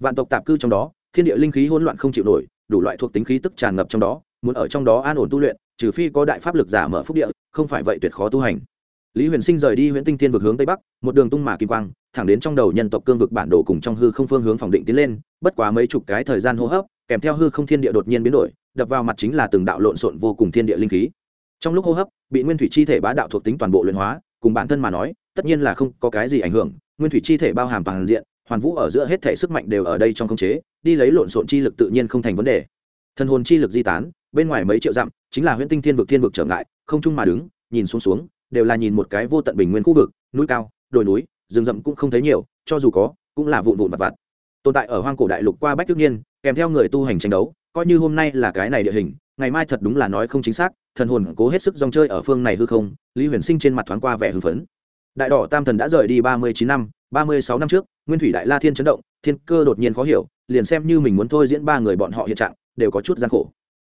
Speaker 1: Vạn tộc tạp cư trong đó, thiên địa linh khí hỗn loạn không chịu nổi, đủ loại thuộc tính khí tức tràn ngập trong đó, muốn ở trong đó an ổn tu luyện, trừ phi có đại pháp lực giả mở phúc địa, không phải vậy tuyệt khó tu hành. Lý huyền sinh rời đi huyện tinh thiên vực hướng tây bắc, một đường tung mã kim quang, thẳng đến trong đầu nhân tộc cương vực bản đồ cùng trong hư không phương hướng phòng định tiến lên, bất quá mấy chục cái thời gian hô hấp kèm theo hư không thiên địa đột nhiên biến đổi, đập vào mặt chính là từng đạo lộn xộn vô cùng thiên địa linh khí. Trong lúc hô hấp, bị nguyên thủy chi thể bá đạo thuộc tính toàn bộ luyện hóa, cùng bản thân mà nói, tất nhiên là không có cái gì ảnh hưởng. Nguyên thủy chi thể bao hàm toàn diện, hoàn vũ ở giữa hết thể sức mạnh đều ở đây trong khống chế, đi lấy lộn xộn chi lực tự nhiên không thành vấn đề. Thân hồn chi lực di tán, bên ngoài mấy triệu dặm, chính là huyễn tinh thiên vực thiên vực trở ngại, không chung mà đứng, nhìn xuống xuống, đều là nhìn một cái vô tận bình nguyên khu vực, núi cao, đồi núi, rừng rậm cũng không thấy nhiều, cho dù có, cũng là vụn vụn vặt vặt tồn tại ở hoang cổ đại lục qua bách tước niên, kèm theo người tu hành tranh đấu, coi như hôm nay là cái này địa hình, ngày mai thật đúng là nói không chính xác, thần hồn cố hết sức dòng chơi ở phương này hư không, lý huyền sinh trên mặt thoáng qua vẻ hưng phấn. Đại đỏ tam thần đã rời đi ba mươi chín năm, ba mươi sáu năm trước, nguyên thủy đại la thiên chấn động, thiên cơ đột nhiên khó hiểu, liền xem như mình muốn thôi diễn ba người bọn họ hiện trạng, đều có chút gian khổ.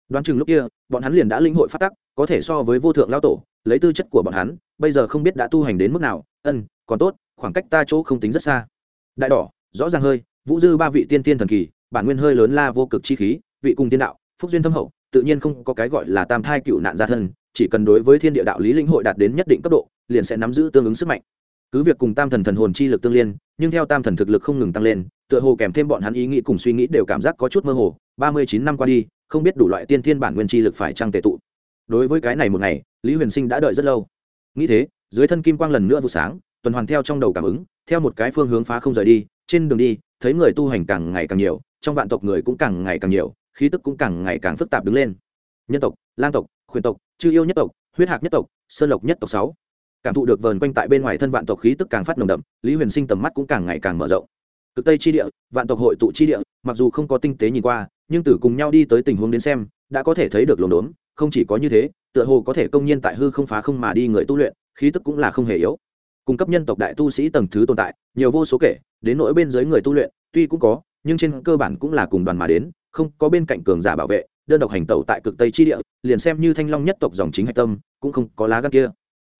Speaker 1: Đoán chừng lúc kia, bọn hắn liền đã linh hội phát tắc, có thể so với vô thượng lao tổ, lấy tư chất của bọn hắn, bây giờ không biết đã tu hành đến mức nào, ân, còn tốt, khoảng cách ta chỗ không tính rất xa. Đại đỏ, rõ ràng hơi vũ dư ba vị tiên tiên thần kỳ, bản nguyên hơi lớn la vô cực chi khí, vị cùng tiên đạo, phúc duyên thâm hậu, tự nhiên không có cái gọi là tam thai cựu nạn gia thân, chỉ cần đối với thiên địa đạo lý lĩnh hội đạt đến nhất định cấp độ, liền sẽ nắm giữ tương ứng sức mạnh. Cứ việc cùng tam thần thần hồn chi lực tương liên, nhưng theo tam thần thực lực không ngừng tăng lên, tựa hồ kèm thêm bọn hắn ý nghĩ cùng suy nghĩ đều cảm giác có chút mơ hồ, ba mươi chín năm qua đi, không biết đủ loại tiên thiên bản nguyên chi lực phải trăng tệ tụ. Đối với cái này một ngày, lý huyền sinh đã đợi rất lâu. Nghĩ thế, dưới thân kim quang lần nữa vụ sáng, tuần hoàn theo trong đầu cảm ứng, theo một cái phương hướng phá không rời đi trên đường đi, thấy người tu hành càng ngày càng nhiều, trong vạn tộc người cũng càng ngày càng nhiều, khí tức cũng càng ngày càng phức tạp đứng lên. Nhân tộc, lang tộc, khuyển tộc, chư yêu nhất tộc, huyết hạc nhất tộc, sơn lộc nhất tộc sáu. Cảm thụ được vờn quanh tại bên ngoài thân vạn tộc khí tức càng phát nồng đậm, lý huyền sinh tầm mắt cũng càng ngày càng mở rộng. Cực tây chi địa, vạn tộc hội tụ chi địa, mặc dù không có tinh tế nhìn qua, nhưng từ cùng nhau đi tới tình huống đến xem, đã có thể thấy được lồn đốn, không chỉ có như thế, tựa hồ có thể công nhiên tại hư không phá không mà đi người tu luyện, khí tức cũng là không hề yếu cung cấp nhân tộc đại tu sĩ tầng thứ tồn tại, nhiều vô số kể, đến nỗi bên dưới người tu luyện, tuy cũng có, nhưng trên cơ bản cũng là cùng đoàn mà đến, không có bên cạnh cường giả bảo vệ, đơn độc hành tẩu tại cực tây chi địa, liền xem như thanh long nhất tộc dòng chính hạch tâm, cũng không có lá gan kia.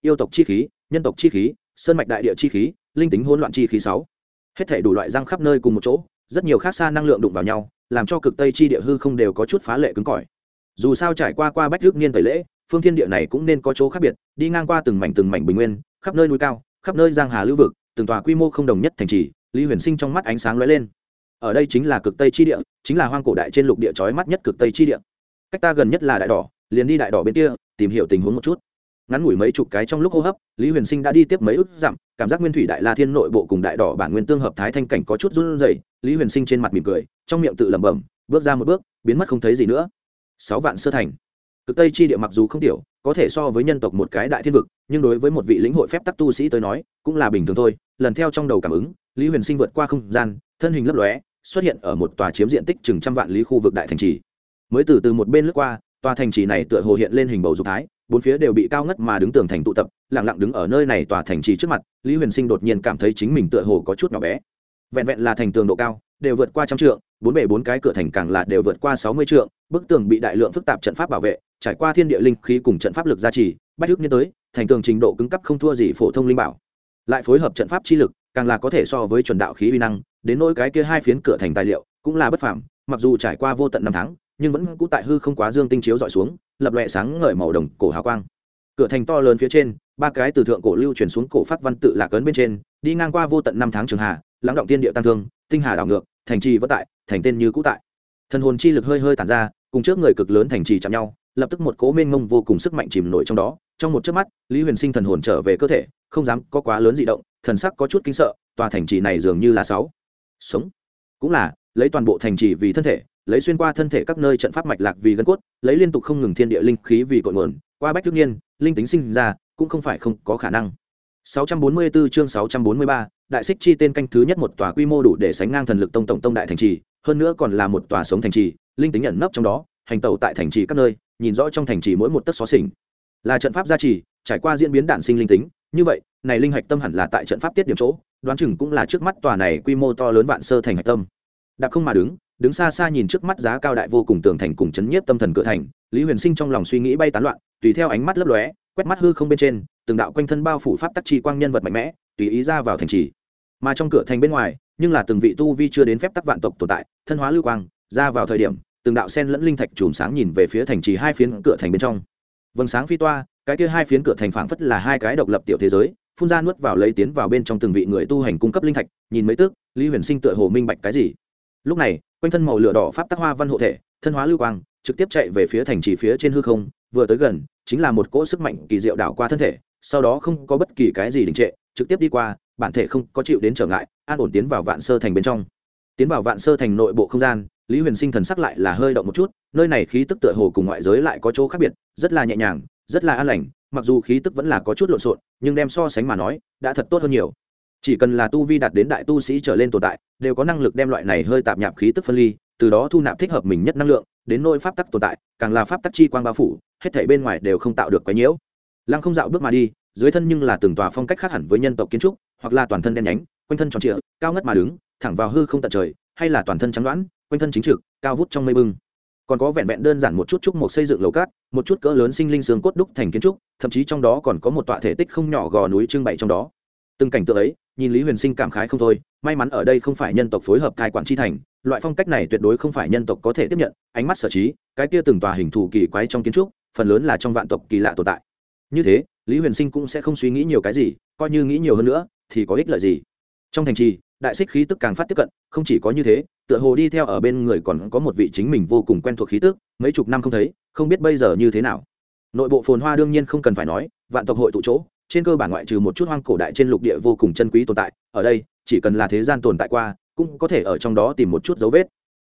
Speaker 1: Yêu tộc chi khí, nhân tộc chi khí, sơn mạch đại địa chi khí, linh tính hỗn loạn chi khí sáu. Hết thể đủ loại răng khắp nơi cùng một chỗ, rất nhiều khác xa năng lượng đụng vào nhau, làm cho cực tây chi địa hư không đều có chút phá lệ cứng cỏi. Dù sao trải qua qua bách rước niên tẩy lễ, phương thiên địa này cũng nên có chỗ khác biệt, đi ngang qua từng mảnh từng mảnh bình nguyên, khắp nơi núi cao khắp nơi giang hà lưu vực, từng tòa quy mô không đồng nhất thành trì, lý huyền sinh trong mắt ánh sáng lóe lên. Ở đây chính là cực tây chi địa, chính là hoang cổ đại trên lục địa trói mắt nhất cực tây chi địa. Cách ta gần nhất là đại đỏ, liền đi đại đỏ bên kia, tìm hiểu tình huống một chút. Ngắn ngủi mấy chục cái trong lúc hô hấp, lý huyền sinh đã đi tiếp mấy ước dặm, cảm giác nguyên thủy đại la thiên nội bộ cùng đại đỏ bản nguyên tương hợp thái thanh cảnh có chút run rẩy, lý huyền sinh trên mặt mỉm cười, trong miệng tự lẩm bẩm, bước ra một bước, biến mất không thấy gì nữa. Sáu vạn sơ thành cực tây chi địa mặc dù không tiểu, có thể so với nhân tộc một cái đại thiên vực, nhưng đối với một vị lĩnh hội phép tắc tu sĩ tới nói, cũng là bình thường thôi. Lần theo trong đầu cảm ứng, lý huyền sinh vượt qua không gian, thân hình lấp lóe, xuất hiện ở một tòa chiếm diện tích chừng trăm vạn lý khu vực đại thành trì. Mới từ từ một bên lướt qua, tòa thành trì này tựa hồ hiện lên hình bầu dục thái, bốn phía đều bị cao ngất mà đứng tường thành tụ tập lẳng lặng đứng ở nơi này tòa thành trì trước mặt, lý huyền sinh đột nhiên cảm thấy chính mình tựa hồ có chút nhỏ bé. Vẹn vẹn là thành tường độ cao đều vượt qua trăm trượng bốn bề bốn cái cửa thành càng là đều vượt qua sáu mươi trượng bức tường bị đại lượng phức tạp trận pháp bảo vệ trải qua thiên địa linh khí cùng trận pháp lực gia trì bách ước nhân tới thành tường trình độ cứng cấp không thua gì phổ thông linh bảo. Lại phối hợp trận pháp chi lực càng là có thể so với chuẩn đạo khí uy năng đến nỗi cái kia hai phiến cửa thành tài liệu cũng là bất phàm mặc dù trải qua vô tận năm tháng nhưng vẫn cũ tại hư không quá dương tinh chiếu dọi xuống lập lòe sáng ngời màu đồng cổ hào quang. Cửa thành to lớn phía trên ba cái từ thượng cổ lưu chuyển xuống cổ phát văn tự lạc ấn bên trên đi ngang qua vô tận năm tháng trường hạ, lắng động tiên địa tăng thương tinh hà đảo ngược, thành trì vất tại, thành tên như cũ tại. Thần hồn chi lực hơi hơi tàn ra, cùng trước người cực lớn thành trì chạm nhau, lập tức một cố mênh mông vô cùng sức mạnh chìm nổi trong đó. Trong một chớp mắt, lý huyền sinh thần hồn trở về cơ thể, không dám có quá lớn dị động, thần sắc có chút kinh sợ, tòa thành trì này dường như là sáu. Sống. Cũng là, lấy toàn bộ thành trì vì thân thể, lấy xuyên qua thân thể các nơi trận pháp mạch lạc vì gân cốt, lấy liên tục không ngừng thiên địa linh khí vì cội nguồn, qua bách thức nhiên linh tính sinh ra, cũng không phải không có khả năng. 644 chương 643, đại xích chi tên canh thứ nhất một tòa quy mô đủ để sánh ngang thần lực tông tổng tông đại thành trì hơn nữa còn là một tòa sống thành trì linh tính nhận nấp trong đó hành tẩu tại thành trì các nơi nhìn rõ trong thành trì mỗi một tấc xó xỉnh. Là trận pháp gia trì trải qua diễn biến đạn sinh linh tính như vậy này linh hạch tâm hẳn là tại trận pháp tiết điểm chỗ đoán chừng cũng là trước mắt tòa này quy mô to lớn vạn sơ thành hạch tâm. Đạp không mà đứng đứng xa xa nhìn trước mắt giá cao đại vô cùng tường thành cùng chấn nhiếp tâm thần cửa thành lý huyền sinh trong lòng suy nghĩ bay tán loạn tùy theo ánh mắt lấp lóe quét mắt hư không bên trên từng đạo quanh thân bao phủ pháp tắc chi quang nhân vật mạnh mẽ, tùy ý ra vào thành trì. Mà trong cửa thành bên ngoài, nhưng là từng vị tu vi chưa đến phép tắc vạn tộc tồn tại, thân hóa lưu quang, ra vào thời điểm, từng đạo sen lẫn linh thạch chùm sáng nhìn về phía thành trì hai phiến cửa thành bên trong. Vầng sáng phi toa, cái kia hai phiến cửa thành phảng phất là hai cái độc lập tiểu thế giới, phun ra nuốt vào lấy tiến vào bên trong từng vị người tu hành cung cấp linh thạch, nhìn mấy tước, lý huyền sinh tựa hồ minh bạch cái gì. Lúc này, quanh thân màu lửa đỏ pháp tắc hoa văn hộ thể, thân hóa lưu quang, trực tiếp chạy về phía thành trì phía trên hư không, vừa tới gần, chính là một cỗ sức mạnh kỳ diệu đảo qua thân thể sau đó không có bất kỳ cái gì đình trệ, trực tiếp đi qua, bản thể không có chịu đến trở ngại, an ổn tiến vào vạn sơ thành bên trong. Tiến vào vạn sơ thành nội bộ không gian, lý huyền sinh thần sắc lại là hơi động một chút, nơi này khí tức tựa hồ cùng ngoại giới lại có chỗ khác biệt, rất là nhẹ nhàng, rất là an lành, mặc dù khí tức vẫn là có chút lộn xộn, nhưng đem so sánh mà nói, đã thật tốt hơn nhiều. Chỉ cần là tu vi đạt đến đại tu sĩ trở lên tồn tại, đều có năng lực đem loại này hơi tạp nhạp khí tức phân ly, từ đó thu nạp thích hợp mình nhất năng lượng, đến nôi pháp tắc tồn tại, càng là pháp tắc chi quang bao phủ, hết thảy bên ngoài đều không tạo được quái nhiễu lăng không dạo bước mà đi, dưới thân nhưng là từng tòa phong cách khác hẳn với nhân tộc kiến trúc, hoặc là toàn thân đen nhánh, quanh thân tròn trịa, cao ngất mà đứng, thẳng vào hư không tận trời, hay là toàn thân trắng đoán, quanh thân chính trực, cao vút trong mây bưng còn có vẹn vẹn đơn giản một chút trúc một xây dựng lầu cát, một chút cỡ lớn sinh linh xương cốt đúc thành kiến trúc, thậm chí trong đó còn có một tọa thể tích không nhỏ gò núi trưng bày trong đó. Từng cảnh tượng ấy, nhìn lý huyền sinh cảm khái không thôi, may mắn ở đây không phải nhân tộc phối hợp cai quản chi thành, loại phong cách này tuyệt đối không phải nhân tộc có thể tiếp nhận, ánh mắt sở trí, cái kia từng tòa hình thù kỳ quái trong kiến trúc, phần lớn là trong vạn tộc kỳ lạ tồn tại như thế, lý huyền sinh cũng sẽ không suy nghĩ nhiều cái gì, coi như nghĩ nhiều hơn nữa, thì có ích lợi gì? Trong thành trì, đại xích khí tức càng phát tiếp cận, không chỉ có như thế, tựa hồ đi theo ở bên người còn có một vị chính mình vô cùng quen thuộc khí tức, mấy chục năm không thấy, không biết bây giờ như thế nào. Nội bộ phồn hoa đương nhiên không cần phải nói, vạn tộc hội tụ chỗ, trên cơ bản ngoại trừ một chút hoang cổ đại trên lục địa vô cùng chân quý tồn tại, ở đây, chỉ cần là thế gian tồn tại qua, cũng có thể ở trong đó tìm một chút dấu vết.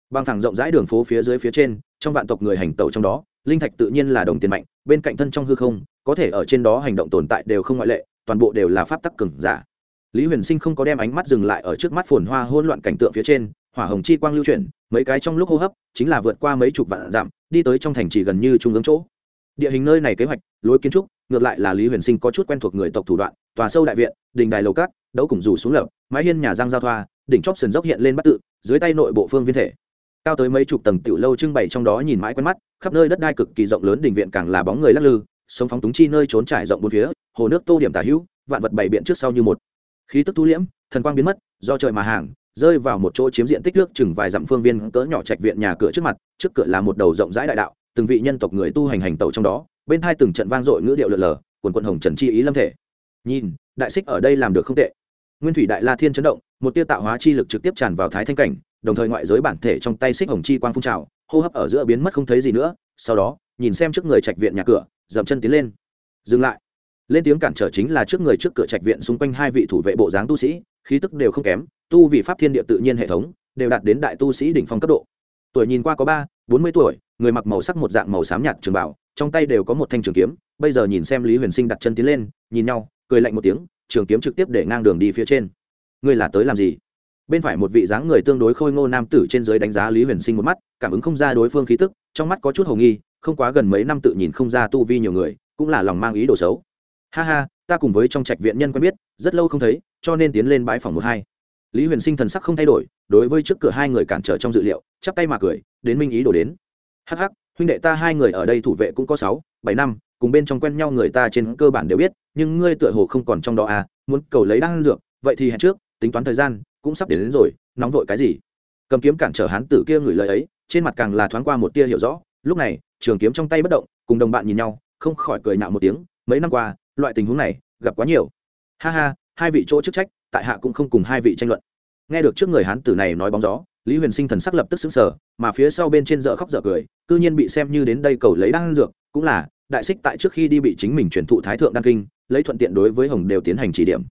Speaker 1: Băng thẳng rộng rãi đường phố phía dưới phía trên, trong vạn tộc người hành tẩu trong đó linh thạch tự nhiên là đồng tiền mạnh, bên cạnh thân trong hư không, có thể ở trên đó hành động tồn tại đều không ngoại lệ, toàn bộ đều là pháp tắc cừng giả. Lý huyền sinh không có đem ánh mắt dừng lại ở trước mắt phồn hoa hôn loạn cảnh tượng phía trên, hỏa hồng chi quang lưu chuyển, mấy cái trong lúc hô hấp, chính là vượt qua mấy chục vạn dặm, đi tới trong thành trì gần như trung ương chỗ. Địa hình nơi này kế hoạch, lối kiến trúc, ngược lại là lý huyền sinh có chút quen thuộc người tộc thủ đoạn, tòa sâu đại viện, đình đài lầu cát, đấu cùng rủ xuống lợp mái hiên nhà giang giao thoa, đỉnh chóp sườn dốc hiện lên bắt tự, dưới tay nội bộ phương viên thể cao tới mấy chục tầng tiểu lâu trưng bày trong đó nhìn mãi quen mắt, khắp nơi đất đai cực kỳ rộng lớn đình viện càng là bóng người lắc lư, sống phóng túng chi nơi trốn trải rộng bốn phía, hồ nước tô điểm tả hữu, vạn vật bày biện trước sau như một. Khí tức tu liễm, thần quang biến mất, do trời mà hàng, rơi vào một chỗ chiếm diện tích nước chừng vài dặm phương viên cỡ nhỏ trạch viện nhà cửa trước mặt, trước cửa là một đầu rộng rãi đại đạo, từng vị nhân tộc người tu hành hành tẩu trong đó, bên thai từng trận vang dội ngữ điệu lượn lờ, quần quần hồng trần chi ý lâm thể. Nhìn, đại xích ở đây làm được không tệ. Nguyên thủy đại la thiên chấn động, một tia tạo hóa chi lực trực tiếp tràn vào thái thanh cảnh đồng thời ngoại giới bản thể trong tay xích hồng chi quang phun trào, hô hấp ở giữa biến mất không thấy gì nữa, sau đó, nhìn xem trước người trạch viện nhà cửa, dậm chân tiến lên. Dừng lại. Lên tiếng cản trở chính là trước người trước cửa trạch viện xung quanh hai vị thủ vệ bộ dáng tu sĩ, khí tức đều không kém, tu vì pháp thiên địa tự nhiên hệ thống, đều đạt đến đại tu sĩ đỉnh phong cấp độ. Tuổi nhìn qua có ba, bốn mươi tuổi, người mặc màu sắc một dạng màu xám nhạt trường bảo trong tay đều có một thanh trường kiếm, bây giờ nhìn xem lý huyền sinh đặt chân tiến lên, nhìn nhau, cười lạnh một tiếng, trường kiếm trực tiếp để ngang đường đi phía trên. Ngươi là tới làm gì? Bên phải một vị dáng người tương đối khôi ngô nam tử trên dưới đánh giá lý huyền sinh một mắt, cảm ứng không ra đối phương khí tức, trong mắt có chút hầu nghi, không quá gần mấy năm tự nhìn không ra tu vi nhiều người, cũng là lòng mang ý đồ xấu. Ha ha, ta cùng với trong trạch viện nhân quen biết, rất lâu không thấy, cho nên tiến lên bãi phòng một hai. Lý huyền sinh thần sắc không thay đổi, đối với trước cửa hai người cản trở trong dự liệu, chắp tay mà cười, đến minh ý đồ đến. Hắc hắc, huynh đệ ta hai người ở đây thủ vệ cũng có sáu, bảy năm, cùng bên trong quen nhau người ta trên cơ bản đều biết, nhưng ngươi tựa hồ không còn trong đó à muốn cầu lấy đan dược, vậy thì hẹn trước, tính toán thời gian cũng sắp đến, đến rồi nóng vội cái gì? Cầm kiếm cản trở hán tử kia ngửi lời ấy trên mặt càng là thoáng qua một tia hiểu rõ. Lúc này trường kiếm trong tay bất động cùng đồng bạn nhìn nhau không khỏi cười nạo một tiếng mấy năm qua loại tình huống này gặp quá nhiều. Ha ha hai vị chỗ chức trách tại hạ cũng không cùng hai vị tranh luận. Nghe được trước người hán tử này nói bóng gió lý huyền sinh thần sắc lập tức xứng sở mà phía sau bên trên dợ khóc dợ cười cư nhiên bị xem như đến đây cầu lấy đan dược cũng là đại xích tại trước khi đi bị chính mình truyền thụ thái thượng đan kinh lấy thuận tiện đối với hồng đều tiến hành chỉ điểm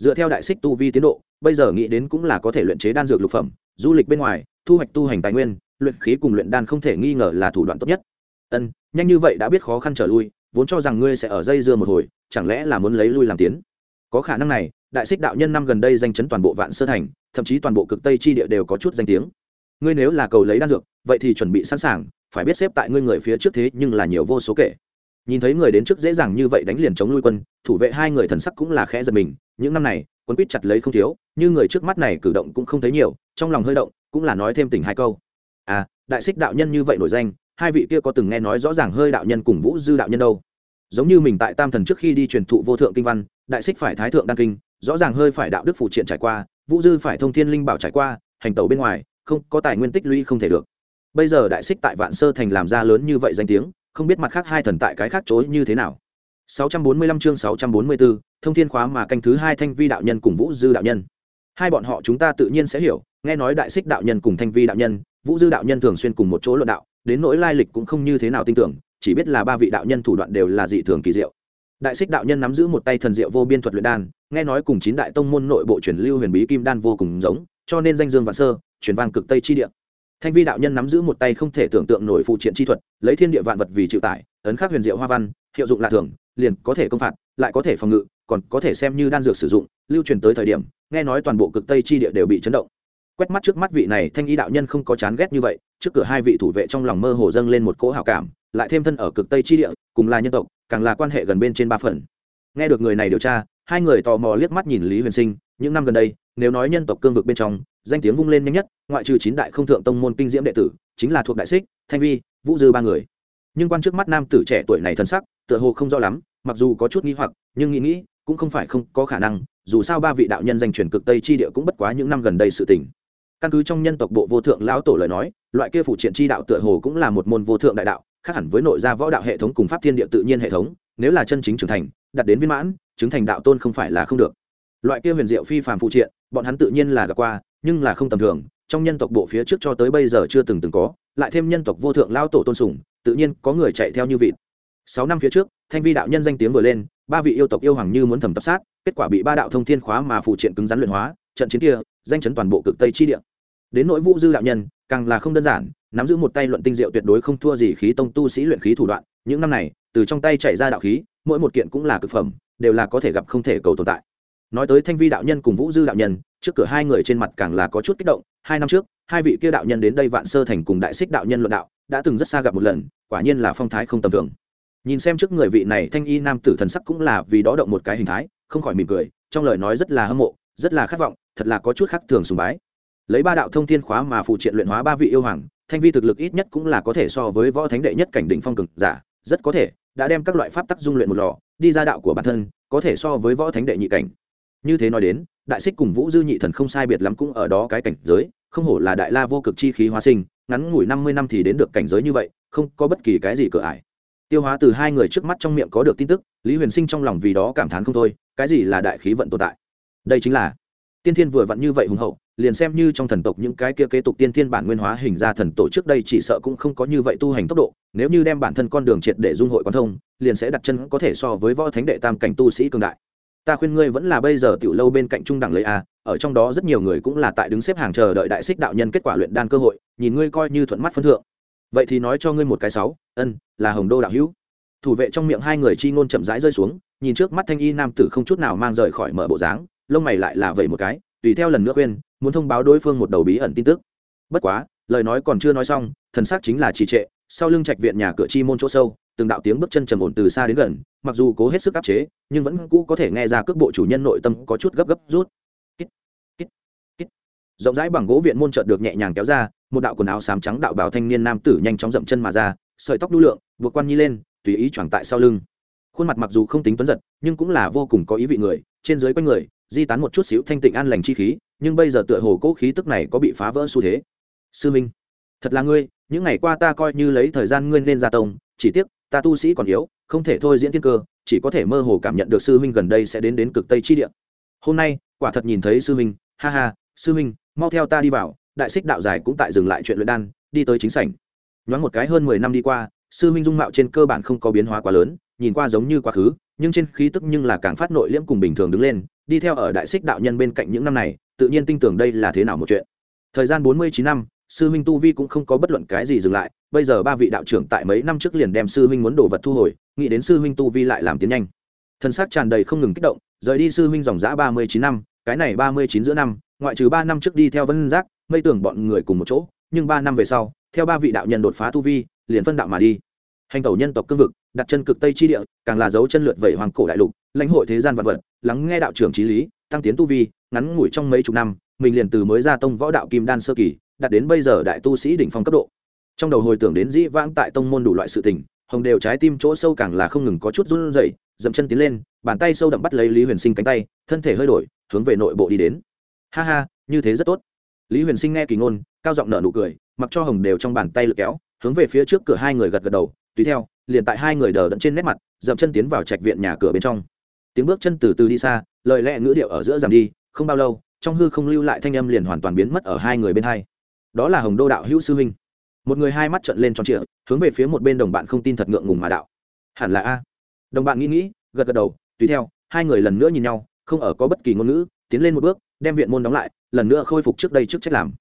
Speaker 1: dựa theo đại xích tu vi tiến độ, bây giờ nghĩ đến cũng là có thể luyện chế đan dược lục phẩm, du lịch bên ngoài, thu hoạch tu hành tài nguyên, luyện khí cùng luyện đan không thể nghi ngờ là thủ đoạn tốt nhất. Ân, nhanh như vậy đã biết khó khăn trở lui, vốn cho rằng ngươi sẽ ở dây dưa một hồi, chẳng lẽ là muốn lấy lui làm tiến? Có khả năng này, đại xích đạo nhân năm gần đây danh chấn toàn bộ vạn sơ thành, thậm chí toàn bộ cực tây chi địa đều có chút danh tiếng. Ngươi nếu là cầu lấy đan dược, vậy thì chuẩn bị sẵn sàng, phải biết xếp tại ngươi người phía trước thế nhưng là nhiều vô số kể nhìn thấy người đến trước dễ dàng như vậy đánh liền chống lui quân, thủ vệ hai người thần sắc cũng là khẽ giật mình, những năm này, quân quýt chặt lấy không thiếu, như người trước mắt này cử động cũng không thấy nhiều, trong lòng hơi động, cũng là nói thêm tình hai câu. À đại xích đạo nhân như vậy nổi danh, hai vị kia có từng nghe nói rõ ràng hơi đạo nhân cùng vũ dư đạo nhân đâu? Giống như mình tại tam thần trước khi đi truyền thụ vô thượng kinh văn, đại xích phải thái thượng đăng kinh, rõ ràng hơi phải đạo đức phụ triện trải qua, vũ dư phải thông thiên linh bảo trải qua, hành tẩu bên ngoài, không có tài nguyên tích lũy không thể được. Bây giờ đại xích tại vạn sơ thành làm ra lớn như vậy danh tiếng không biết mặt khác hai thần tại cái khác chối như thế nào. 645 chương 644, thông thiên khóa mà canh thứ hai thanh vi đạo nhân cùng vũ dư đạo nhân. Hai bọn họ chúng ta tự nhiên sẽ hiểu nghe nói đại xích đạo nhân cùng thanh vi đạo nhân vũ dư đạo nhân thường xuyên cùng một chỗ luận đạo đến nỗi lai lịch cũng không như thế nào tin tưởng chỉ biết là ba vị đạo nhân thủ đoạn đều là dị thường kỳ diệu. Đại xích đạo nhân nắm giữ một tay thần diệu vô biên thuật luyện đan nghe nói cùng chín đại tông môn nội bộ truyền lưu huyền bí kim đan vô cùng giống cho nên danh dương vạn sơ truyền vang cực tây chi địa thanh vi đạo nhân nắm giữ một tay không thể tưởng tượng nổi phụ triện chi thuật, lấy thiên địa vạn vật vì chịu tải, ấn khắc huyền diệu hoa văn, hiệu dụng lạ thường, liền có thể công phạt, lại có thể phòng ngự, còn có thể xem như đan dược sử dụng, lưu truyền tới thời điểm, nghe nói toàn bộ cực tây chi địa đều bị chấn động. Quét mắt trước mắt vị này thanh y đạo nhân không có chán ghét như vậy, trước cửa hai vị thủ vệ trong lòng mơ hồ dâng lên một cỗ hảo cảm, lại thêm thân ở cực tây chi địa, cùng là nhân tộc, càng là quan hệ gần bên trên ba phần. Nghe được người này điều tra, hai người tò mò liếc mắt nhìn lý huyền sinh, những năm gần đây, nếu nói nhân tộc cương vực bên trong danh tiếng vung lên nhanh nhất, ngoại trừ chín đại không thượng tông môn kinh diễm đệ tử, chính là thuộc đại xích, thanh vi, vũ dư ba người. Nhưng quan trước mắt nam tử trẻ tuổi này thân sắc, tựa hồ không rõ lắm, mặc dù có chút nghi hoặc, nhưng nghĩ nghĩ, cũng không phải không có khả năng, dù sao ba vị đạo nhân danh truyền cực tây chi địa cũng bất quá những năm gần đây sự tình. Căn cứ trong nhân tộc bộ vô thượng lão tổ lời nói, loại kia phụ triện chi đạo tựa hồ cũng là một môn vô thượng đại đạo, khác hẳn với nội gia võ đạo hệ thống cùng pháp thiên địa tự nhiên hệ thống, nếu là chân chính trưởng thành đặt đến viên mãn, chứng thành đạo tôn không phải là không được. Loại kia huyền diệu phi phàm phụ triện, bọn hắn tự nhiên là gặp qua nhưng là không tầm thường, trong nhân tộc bộ phía trước cho tới bây giờ chưa từng từng có, lại thêm nhân tộc vô thượng lao tổ tôn sùng, tự nhiên có người chạy theo như vịt. Sáu năm phía trước, thanh vi đạo nhân danh tiếng vừa lên, ba vị yêu tộc yêu hoàng như muốn thầm tập sát, kết quả bị ba đạo thông thiên khóa mà phụ triện cứng rắn luyện hóa, trận chiến kia, danh chấn toàn bộ cực tây chi địa. Đến nỗi vũ dư đạo nhân, càng là không đơn giản, nắm giữ một tay luận tinh diệu tuyệt đối không thua gì khí tông tu sĩ luyện khí thủ đoạn, những năm này, từ trong tay chạy ra đạo khí, mỗi một kiện cũng là cực phẩm, đều là có thể gặp không thể cầu tồn tại. Nói tới thanh vi đạo nhân cùng vũ dư đạo nhân trước cửa hai người trên mặt càng là có chút kích động, hai năm trước, hai vị kia đạo nhân đến đây vạn sơ thành cùng đại xích đạo nhân luận đạo, đã từng rất xa gặp một lần, quả nhiên là phong thái không tầm thường. Nhìn xem trước người vị này thanh y nam tử thần sắc cũng là vì đó động một cái hình thái, không khỏi mỉm cười, trong lời nói rất là hâm mộ, rất là khát vọng, thật là có chút khác thường sùng bái. Lấy ba đạo thông thiên khóa mà phụ triện luyện hóa ba vị yêu hoàng, thanh vi thực lực ít nhất cũng là có thể so với võ thánh đệ nhất cảnh đỉnh phong cực giả, rất có thể đã đem các loại pháp tắc dung luyện một lò, đi ra đạo của bản thân, có thể so với võ thánh đệ nhị cảnh. Như thế nói đến đại xích cùng vũ dư nhị thần không sai biệt lắm cũng ở đó cái cảnh giới, không hổ là đại la vô cực chi khí hóa sinh, ngắn ngủi năm mươi năm thì đến được cảnh giới như vậy, không có bất kỳ cái gì cửa ải. Tiêu hóa từ hai người trước mắt trong miệng có được tin tức, lý huyền sinh trong lòng vì đó cảm thán không thôi, cái gì là đại khí vận tồn tại? Đây chính là tiên thiên vừa vặn như vậy hùng hậu, liền xem như trong thần tộc những cái kia kế tục tiên thiên bản nguyên hóa hình ra thần tổ trước đây chỉ sợ cũng không có như vậy tu hành tốc độ, nếu như đem bản thân con đường triệt để dung hội quan thông, liền sẽ đặt chân có thể so với võ thánh đệ tam cảnh tu sĩ cường đại ta khuyên ngươi vẫn là bây giờ tiểu lâu bên cạnh trung đẳng lấy a, ở trong đó rất nhiều người cũng là tại đứng xếp hàng chờ đợi đại xích đạo nhân kết quả luyện đan cơ hội, nhìn ngươi coi như thuận mắt phân thượng. Vậy thì nói cho ngươi một cái sáu, ân, là hồng đô đạo hữu. Thủ vệ trong miệng hai người chi ngôn chậm rãi rơi xuống, nhìn trước mắt thanh y nam tử không chút nào mang rời khỏi mở bộ dáng, lông mày lại là vậy một cái, tùy theo lần nữa khuyên, muốn thông báo đối phương một đầu bí ẩn tin tức. Bất quá, lời nói còn chưa nói xong, thần xác chính là trì trệ, sau lưng trạch viện nhà cửa chi môn chỗ sâu từng đạo tiếng bước chân trầm ổn từ xa đến gần mặc dù cố hết sức áp chế nhưng vẫn cũ có thể nghe ra cước bộ chủ nhân nội tâm có chút gấp gấp rút. Kít, kít, kít. rộng rãi bằng gỗ viện môn trợt được nhẹ nhàng kéo ra một đạo quần áo xám trắng đạo bào thanh niên nam tử nhanh chóng dậm chân mà ra sợi tóc đu lượng vượt quan nhi lên tùy ý choàng tại sau lưng. Khuôn mặt mặc dù không tính tuấn giật nhưng cũng là vô cùng có ý vị người trên dưới quanh người di tán một chút xíu thanh tịnh an lành chi khí nhưng bây giờ tựa hồ cố khí tức này có bị phá vỡ xu thế. Sư minh thật là ngươi những ngày qua ta coi như lấy thời gian ngươi nên ra tông chỉ tiếc ta tu sĩ còn yếu, không thể thôi diễn thiên cơ, chỉ có thể mơ hồ cảm nhận được sư huynh gần đây sẽ đến đến cực tây chi địa. Hôm nay, quả thật nhìn thấy sư huynh, ha ha, sư huynh, mau theo ta đi vào, đại xích đạo giải cũng tại dừng lại chuyện luyện đan, đi tới chính sảnh. Nhoáng một cái hơn mười năm đi qua, sư huynh dung mạo trên cơ bản không có biến hóa quá lớn, nhìn qua giống như quá khứ, nhưng trên khí tức nhưng là càng phát nội liễm cùng bình thường đứng lên, đi theo ở đại xích đạo nhân bên cạnh những năm này, tự nhiên tin tưởng đây là thế nào một chuyện. Thời gian bốn mươi chín năm sư huynh tu vi cũng không có bất luận cái gì dừng lại, bây giờ ba vị đạo trưởng tại mấy năm trước liền đem sư huynh muốn đồ vật thu hồi, nghĩ đến sư huynh tu vi lại làm tiến nhanh. Thân xác tràn đầy không ngừng kích động, rời đi sư huynh dòng giã ba mươi chín năm, cái này ba mươi chín giữa năm, ngoại trừ ba năm trước đi theo vân giác, mây tưởng bọn người cùng một chỗ, nhưng ba năm về sau, theo ba vị đạo nhân đột phá tu vi, liền phân đạo mà đi. Hành tẩu nhân tộc cương vực, đặt chân cực tây chi địa, càng là dấu chân lượt vẩy hoàng cổ đại lục, lãnh hội thế gian vật vật, lắng nghe đạo trưởng trí lý, tăng tiến tu vi, ngắn ngủi trong mấy chục năm, mình liền từ mới ra tông võ đạo kim đan sơ kỳ đạt đến bây giờ đại tu sĩ đỉnh phong cấp độ. Trong đầu hồi tưởng đến dĩ vãng tại tông môn đủ loại sự tình, hồng đều trái tim chỗ sâu càng là không ngừng có chút run rẩy, dậm chân tiến lên, bàn tay sâu đậm bắt lấy lý huyền sinh cánh tay, thân thể hơi đổi, hướng về nội bộ đi đến. Ha ha, như thế rất tốt. Lý huyền sinh nghe kỳ ngôn, cao giọng nở nụ cười, mặc cho hồng đều trong bàn tay lực kéo, hướng về phía trước cửa hai người gật gật đầu, tùy theo, liền tại hai người đờ đẫn trên nét mặt, dậm chân tiến vào trạch viện nhà cửa bên trong. Tiếng bước chân từ từ đi xa, lời lẽ ngữ điệu ở giữa giảm đi, không bao lâu, trong hư không lưu lại thanh âm liền hoàn toàn biến mất ở hai người bên hai đó là hồng đô đạo hữu sư huynh. Một người hai mắt trận lên tròn trịa hướng về phía một bên đồng bạn không tin thật ngượng ngùng mà đạo. Hẳn là a. Đồng bạn nghĩ nghĩ gật gật đầu tùy theo hai người lần nữa nhìn nhau không ở có bất kỳ ngôn ngữ tiến lên một bước đem viện môn đóng lại lần nữa khôi phục trước đây trước trách làm.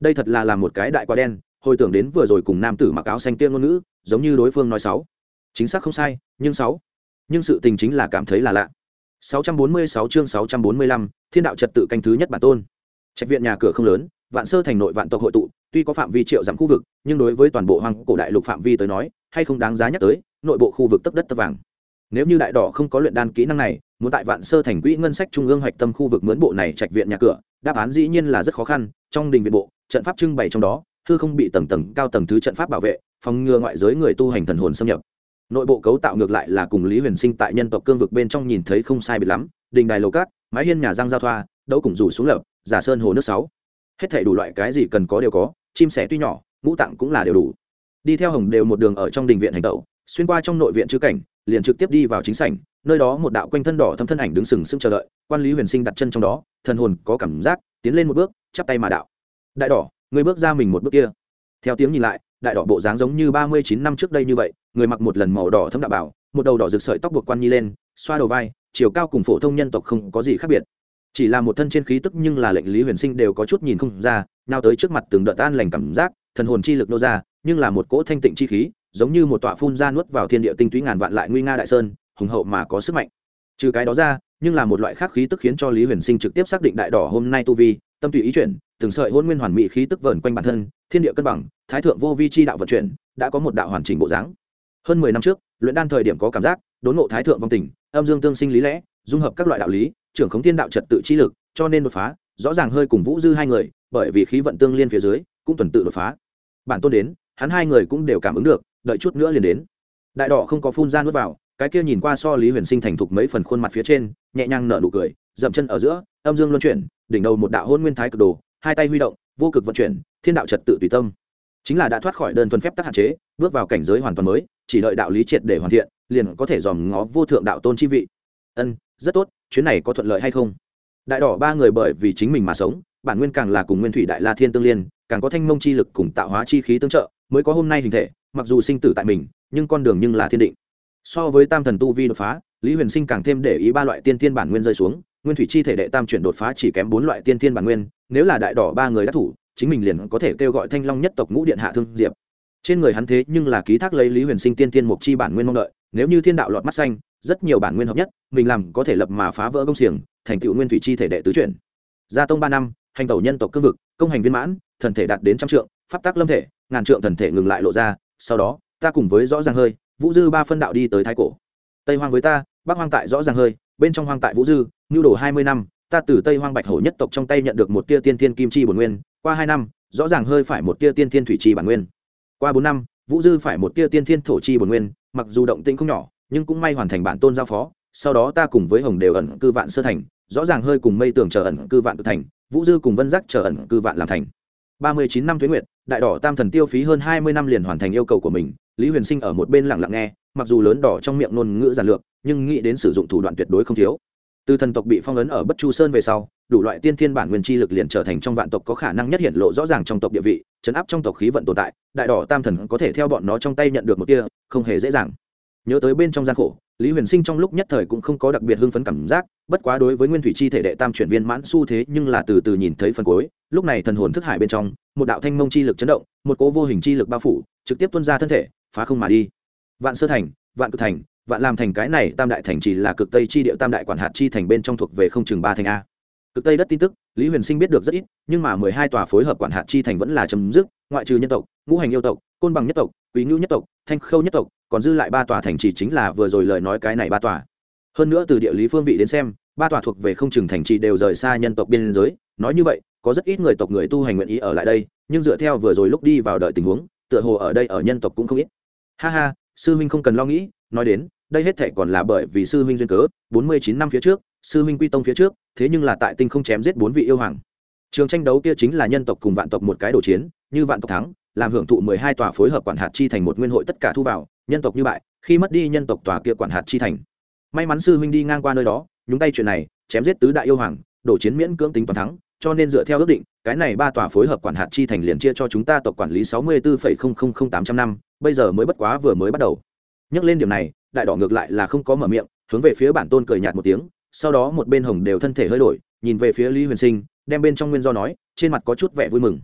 Speaker 1: Đây thật là làm một cái đại quá đen hồi tưởng đến vừa rồi cùng nam tử mặc áo xanh kia ngôn ngữ giống như đối phương nói sáu. Chính xác không sai nhưng sáu. Nhưng sự tình chính là cảm thấy là lạ. 646 chương 645, Thiên đạo trật tự canh thứ nhất bản tôn. Trạch viện nhà cửa không lớn, vạn sơ thành nội vạn tộc hội tụ, tuy có phạm vi triệu dặm khu vực, nhưng đối với toàn bộ hoang cổ đại lục phạm vi tới nói, hay không đáng giá nhắc tới, nội bộ khu vực tấp đất tấp vàng. Nếu như đại đỏ không có luyện đan kỹ năng này, muốn tại vạn sơ thành quỹ ngân sách trung ương hoạch tâm khu vực mướn bộ này trạch viện nhà cửa, đáp án dĩ nhiên là rất khó khăn, trong đình viện bộ, trận pháp trưng bày trong đó, hư không bị tầng tầng cao tầng thứ trận pháp bảo vệ, phòng ngừa ngoại giới người tu hành thần hồn xâm nhập nội bộ cấu tạo ngược lại là cùng lý huyền sinh tại nhân tộc cương vực bên trong nhìn thấy không sai biệt lắm đình đài lầu cát mái hiên nhà giang giao thoa đấu cùng rủ xuống lập giả sơn hồ nước sáu hết thảy đủ loại cái gì cần có đều có, chim sẻ tuy nhỏ, ngũ tạng cũng là đều đủ. Đi theo hồng đều một đường ở trong đình viện hành tẩu, xuyên qua trong nội viện chữ cảnh, liền trực tiếp đi vào chính sảnh, nơi đó một đạo quanh thân đỏ thâm thân ảnh đứng sừng sững chờ đợi, quan lý huyền sinh đặt chân trong đó, thần hồn có cảm giác, tiến lên một bước, chắp tay mà đạo. Đại đỏ, người bước ra mình một bước kia. Theo tiếng nhìn lại, đại đỏ bộ dáng giống như ba mươi chín năm trước đây như vậy, người mặc một lần màu đỏ thâm đạo bảo, một đầu đỏ rực sợi tóc buộc quan nhi lên, xoa đầu vai, chiều cao cùng phổ thông nhân tộc không có gì khác biệt chỉ là một thân trên khí tức nhưng là lệnh lý huyền sinh đều có chút nhìn không ra nào tới trước mặt từng đợt tan lành cảm giác, thần hồn chi lực nô ra, nhưng là một cỗ thanh tịnh chi khí, giống như một tọa phun ra nuốt vào thiên địa tinh túy ngàn vạn lại nguy nga đại sơn, hùng hậu mà có sức mạnh. Trừ cái đó ra, nhưng là một loại khác khí tức khiến cho lý huyền sinh trực tiếp xác định đại đỏ hôm nay tu vi, tâm tùy ý chuyển, từng sợi hôn nguyên hoàn mỹ khí tức vờn quanh bản thân, thiên địa cân bằng, thái thượng vô vi chi đạo vận chuyển, đã có một đạo hoàn chỉnh bộ dáng. Hơn mười năm trước, luyện đan thời điểm có cảm giác, đốn ngộ thái thượng vong tình, âm dương tương sinh lý lẽ, dung hợp các loại đạo lý trưởng khống thiên đạo trật tự chi lực, cho nên đột phá, rõ ràng hơi cùng vũ dư hai người, bởi vì khí vận tương liên phía dưới, cũng tuần tự đột phá. Bản tôn đến, hắn hai người cũng đều cảm ứng được, đợi chút nữa liền đến. Đại đỏ không có phun ra nuốt vào, cái kia nhìn qua so lý huyền sinh thành thục mấy phần khuôn mặt phía trên, nhẹ nhàng nở nụ cười, dậm chân ở giữa, âm dương luân chuyển, đỉnh đầu một đạo hôn nguyên thái cực đồ, hai tay huy động, vô cực vận chuyển, thiên đạo trật tự tùy tâm. Chính là đã thoát khỏi đơn thuần phép tắc hạn chế, bước vào cảnh giới hoàn toàn mới, chỉ đợi đạo lý triệt để hoàn thiện, liền có thể dòm ngó vô thượng đạo tôn chi vị ân, rất tốt, chuyến này có thuận lợi hay không? Đại đỏ ba người bởi vì chính mình mà sống, bản nguyên càng là cùng nguyên thủy đại la thiên tương liên, càng có thanh mông chi lực cùng tạo hóa chi khí tương trợ, mới có hôm nay hình thể, mặc dù sinh tử tại mình, nhưng con đường nhưng là thiên định. So với tam thần tu vi đột phá, lý huyền sinh càng thêm để ý ba loại tiên thiên bản nguyên rơi xuống, nguyên thủy chi thể đệ tam chuyển đột phá chỉ kém bốn loại tiên thiên bản nguyên, nếu là đại đỏ ba người đắc thủ, chính mình liền có thể kêu gọi thanh long nhất tộc ngũ điện hạ thương diệp. Trên người hắn thế nhưng là ký thác lấy lý huyền sinh tiên tiên mục chi bản nguyên mong đợi nếu như thiên đạo lọt mắt xanh, rất nhiều bản nguyên hợp nhất, mình làm có thể lập mà phá vỡ công xiềng, thành tựu nguyên thủy chi thể đệ tứ chuyển. Gia tông ba năm, hành tẩu nhân tộc cương vực, công hành viên mãn, thần thể đạt đến trăm trượng, pháp tác lâm thể, ngàn trượng thần thể ngừng lại lộ ra, sau đó, ta cùng với rõ ràng hơi, vũ dư ba phân đạo đi tới thái cổ. Tây hoang với ta, bắc hoang tại rõ ràng hơi, bên trong hoang tại vũ dư nhu đồ hai mươi năm, ta từ tây hoang bạch hổ nhất tộc trong tay nhận được một tia tiên thiên kim chi bổn nguyên, qua hai năm, rõ ràng hơi phải một tia tiên thiên thủy chi bản nguyên. Qua bốn năm, vũ dư phải một tia tiên thiên thổ chi bổn nguyên mặc dù động tĩnh không nhỏ, nhưng cũng may hoàn thành bản tôn giao phó, sau đó ta cùng với hồng đều ẩn cư vạn sơ thành, rõ ràng hơi cùng mây tưởng chờ ẩn cư vạn tự thành, vũ dư cùng vân giác chờ ẩn cư vạn làm thành. Ba mươi chín năm tuế nguyệt, đại đỏ tam thần tiêu phí hơn hai mươi năm liền hoàn thành yêu cầu của mình, lý huyền sinh ở một bên lặng lặng nghe, mặc dù lớn đỏ trong miệng ngôn ngữ giản lược, nhưng nghĩ đến sử dụng thủ đoạn tuyệt đối không thiếu từ thần tộc bị phong ấn ở bất chu sơn về sau, đủ loại tiên thiên bản nguyên chi lực liền trở thành trong vạn tộc có khả năng nhất hiện lộ rõ ràng trong tộc địa vị, chấn áp trong tộc khí vận tồn tại, đại đỏ tam thần có thể theo bọn nó trong tay nhận được một tia, không hề dễ dàng. Nhớ tới bên trong gian khổ, lý huyền sinh trong lúc nhất thời cũng không có đặc biệt hưng phấn cảm giác, bất quá đối với nguyên thủy chi thể đệ tam chuyển viên mãn s u thế nhưng là từ từ nhìn thấy phần cuối, lúc này thần hồn thức hải bên trong, một đạo thanh mông chi lực chấn động, một cố vô hình chi lực bao phủ, trực tiếp tuân ra thân thể, phá không mà đi. Vạn sơ thành, vạn cực thành vạn làm thành cái này tam đại thành chỉ là cực tây chi địa tam đại quản hạt chi thành bên trong thuộc về không chừng ba thành a. Cực tây đất tin tức, lý huyền sinh biết được rất ít, nhưng mà mười hai tòa phối hợp quản hạt chi thành vẫn là chấm dứt, ngoại trừ nhân tộc, ngũ hành yêu tộc, côn bằng nhất tộc, quý ngữ nhất tộc, thanh khâu nhất tộc, còn dư lại ba tòa thành trì chính là vừa rồi lời nói cái này ba tòa. Hơn nữa từ địa lý phương vị đến xem, ba tòa thuộc về không chừng thành trì đều rời xa nhân tộc biên giới, nói như vậy, có rất ít người tộc người tu hành nguyện ý ở lại đây, nhưng dựa theo vừa rồi lúc đi vào đợi tình huống, tựa hồ ở đây ở nhân tộc cũng không ít. Ha ha, sư huynh không cần lo nghĩ, nói đến đây hết thể còn là bởi vì sư huynh duyên cớ, bốn mươi chín năm phía trước, sư huynh quy tông phía trước, thế nhưng là tại tinh không chém giết bốn vị yêu hoàng. Trường tranh đấu kia chính là nhân tộc cùng vạn tộc một cái đồ chiến, như vạn tộc thắng, làm hưởng thụ mười hai tòa phối hợp quản hạt chi thành một nguyên hội tất cả thu vào, nhân tộc như bại, khi mất đi nhân tộc tòa kia quản hạt chi thành. May mắn sư huynh đi ngang qua nơi đó, nhúng tay chuyện này, chém giết tứ đại yêu hoàng đổ chiến miễn cưỡng tính toàn thắng, cho nên dựa theo ước định, cái này ba tòa phối hợp quản hạt chi thành liền chia cho chúng ta tộc quản lý sáu mươi bốn tám trăm năm, bây giờ mới bất quá vừa mới bắt đầu. Nhắc lên điểm này đại đỏ ngược lại là không có mở miệng, hướng về phía bản tôn cười nhạt một tiếng, sau đó một bên hồng đều thân thể hơi đổi, nhìn về phía lý huyền sinh, đem bên trong nguyên do nói, trên mặt có chút vẻ vui mừng.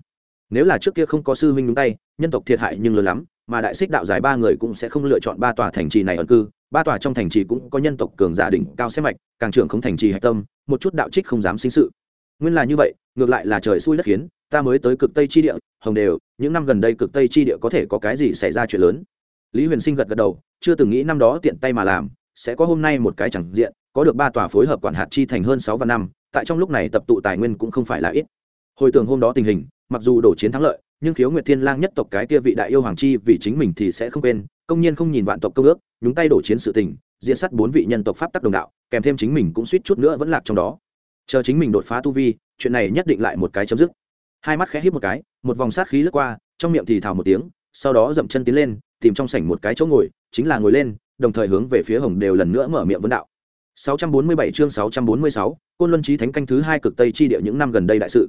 Speaker 1: Nếu là trước kia không có sư huynh đúng tay, nhân tộc thiệt hại nhưng lớn lắm, mà đại xích đạo giải ba người cũng sẽ không lựa chọn ba tòa thành trì này ẩn cư, ba tòa trong thành trì cũng có nhân tộc cường giả đỉnh cao xếp mạch, càng trưởng không thành trì hạch tâm, một chút đạo trích không dám sinh sự. Nguyên là như vậy, ngược lại là trời xui đất khiến, ta mới tới cực tây chi địa, hồng đều, những năm gần đây cực tây chi địa có thể có cái gì xảy ra chuyện lớn? Lý huyền sinh gật gật đầu chưa từng nghĩ năm đó tiện tay mà làm, sẽ có hôm nay một cái chẳng diện, có được ba tòa phối hợp quản hạt chi thành hơn sáu và năm, tại trong lúc này tập tụ tài nguyên cũng không phải là ít. Hồi tưởng hôm đó tình hình, mặc dù đổ chiến thắng lợi, nhưng khiếu nguyệt thiên lang nhất tộc cái kia vị đại yêu hoàng chi vì chính mình thì sẽ không quên, công nhiên không nhìn vạn tộc công ước, nhúng tay đổ chiến sự tình, diện sát bốn vị nhân tộc pháp tắc đồng đạo, kèm thêm chính mình cũng suýt chút nữa vẫn lạc trong đó. Chờ chính mình đột phá tu vi, chuyện này nhất định lại một cái chấm dứt. Hai mắt khẽ híp một cái, một vòng sát khí lướt qua, trong miệng thì thào một tiếng sau đó dậm chân tiến lên tìm trong sảnh một cái chỗ ngồi chính là ngồi lên đồng thời hướng về phía hồng đều lần nữa mở miệng vấn đạo 647 chương 646, Côn Luân Chí Thánh canh thứ hai cực Tây chi địa những năm gần đây đại sự.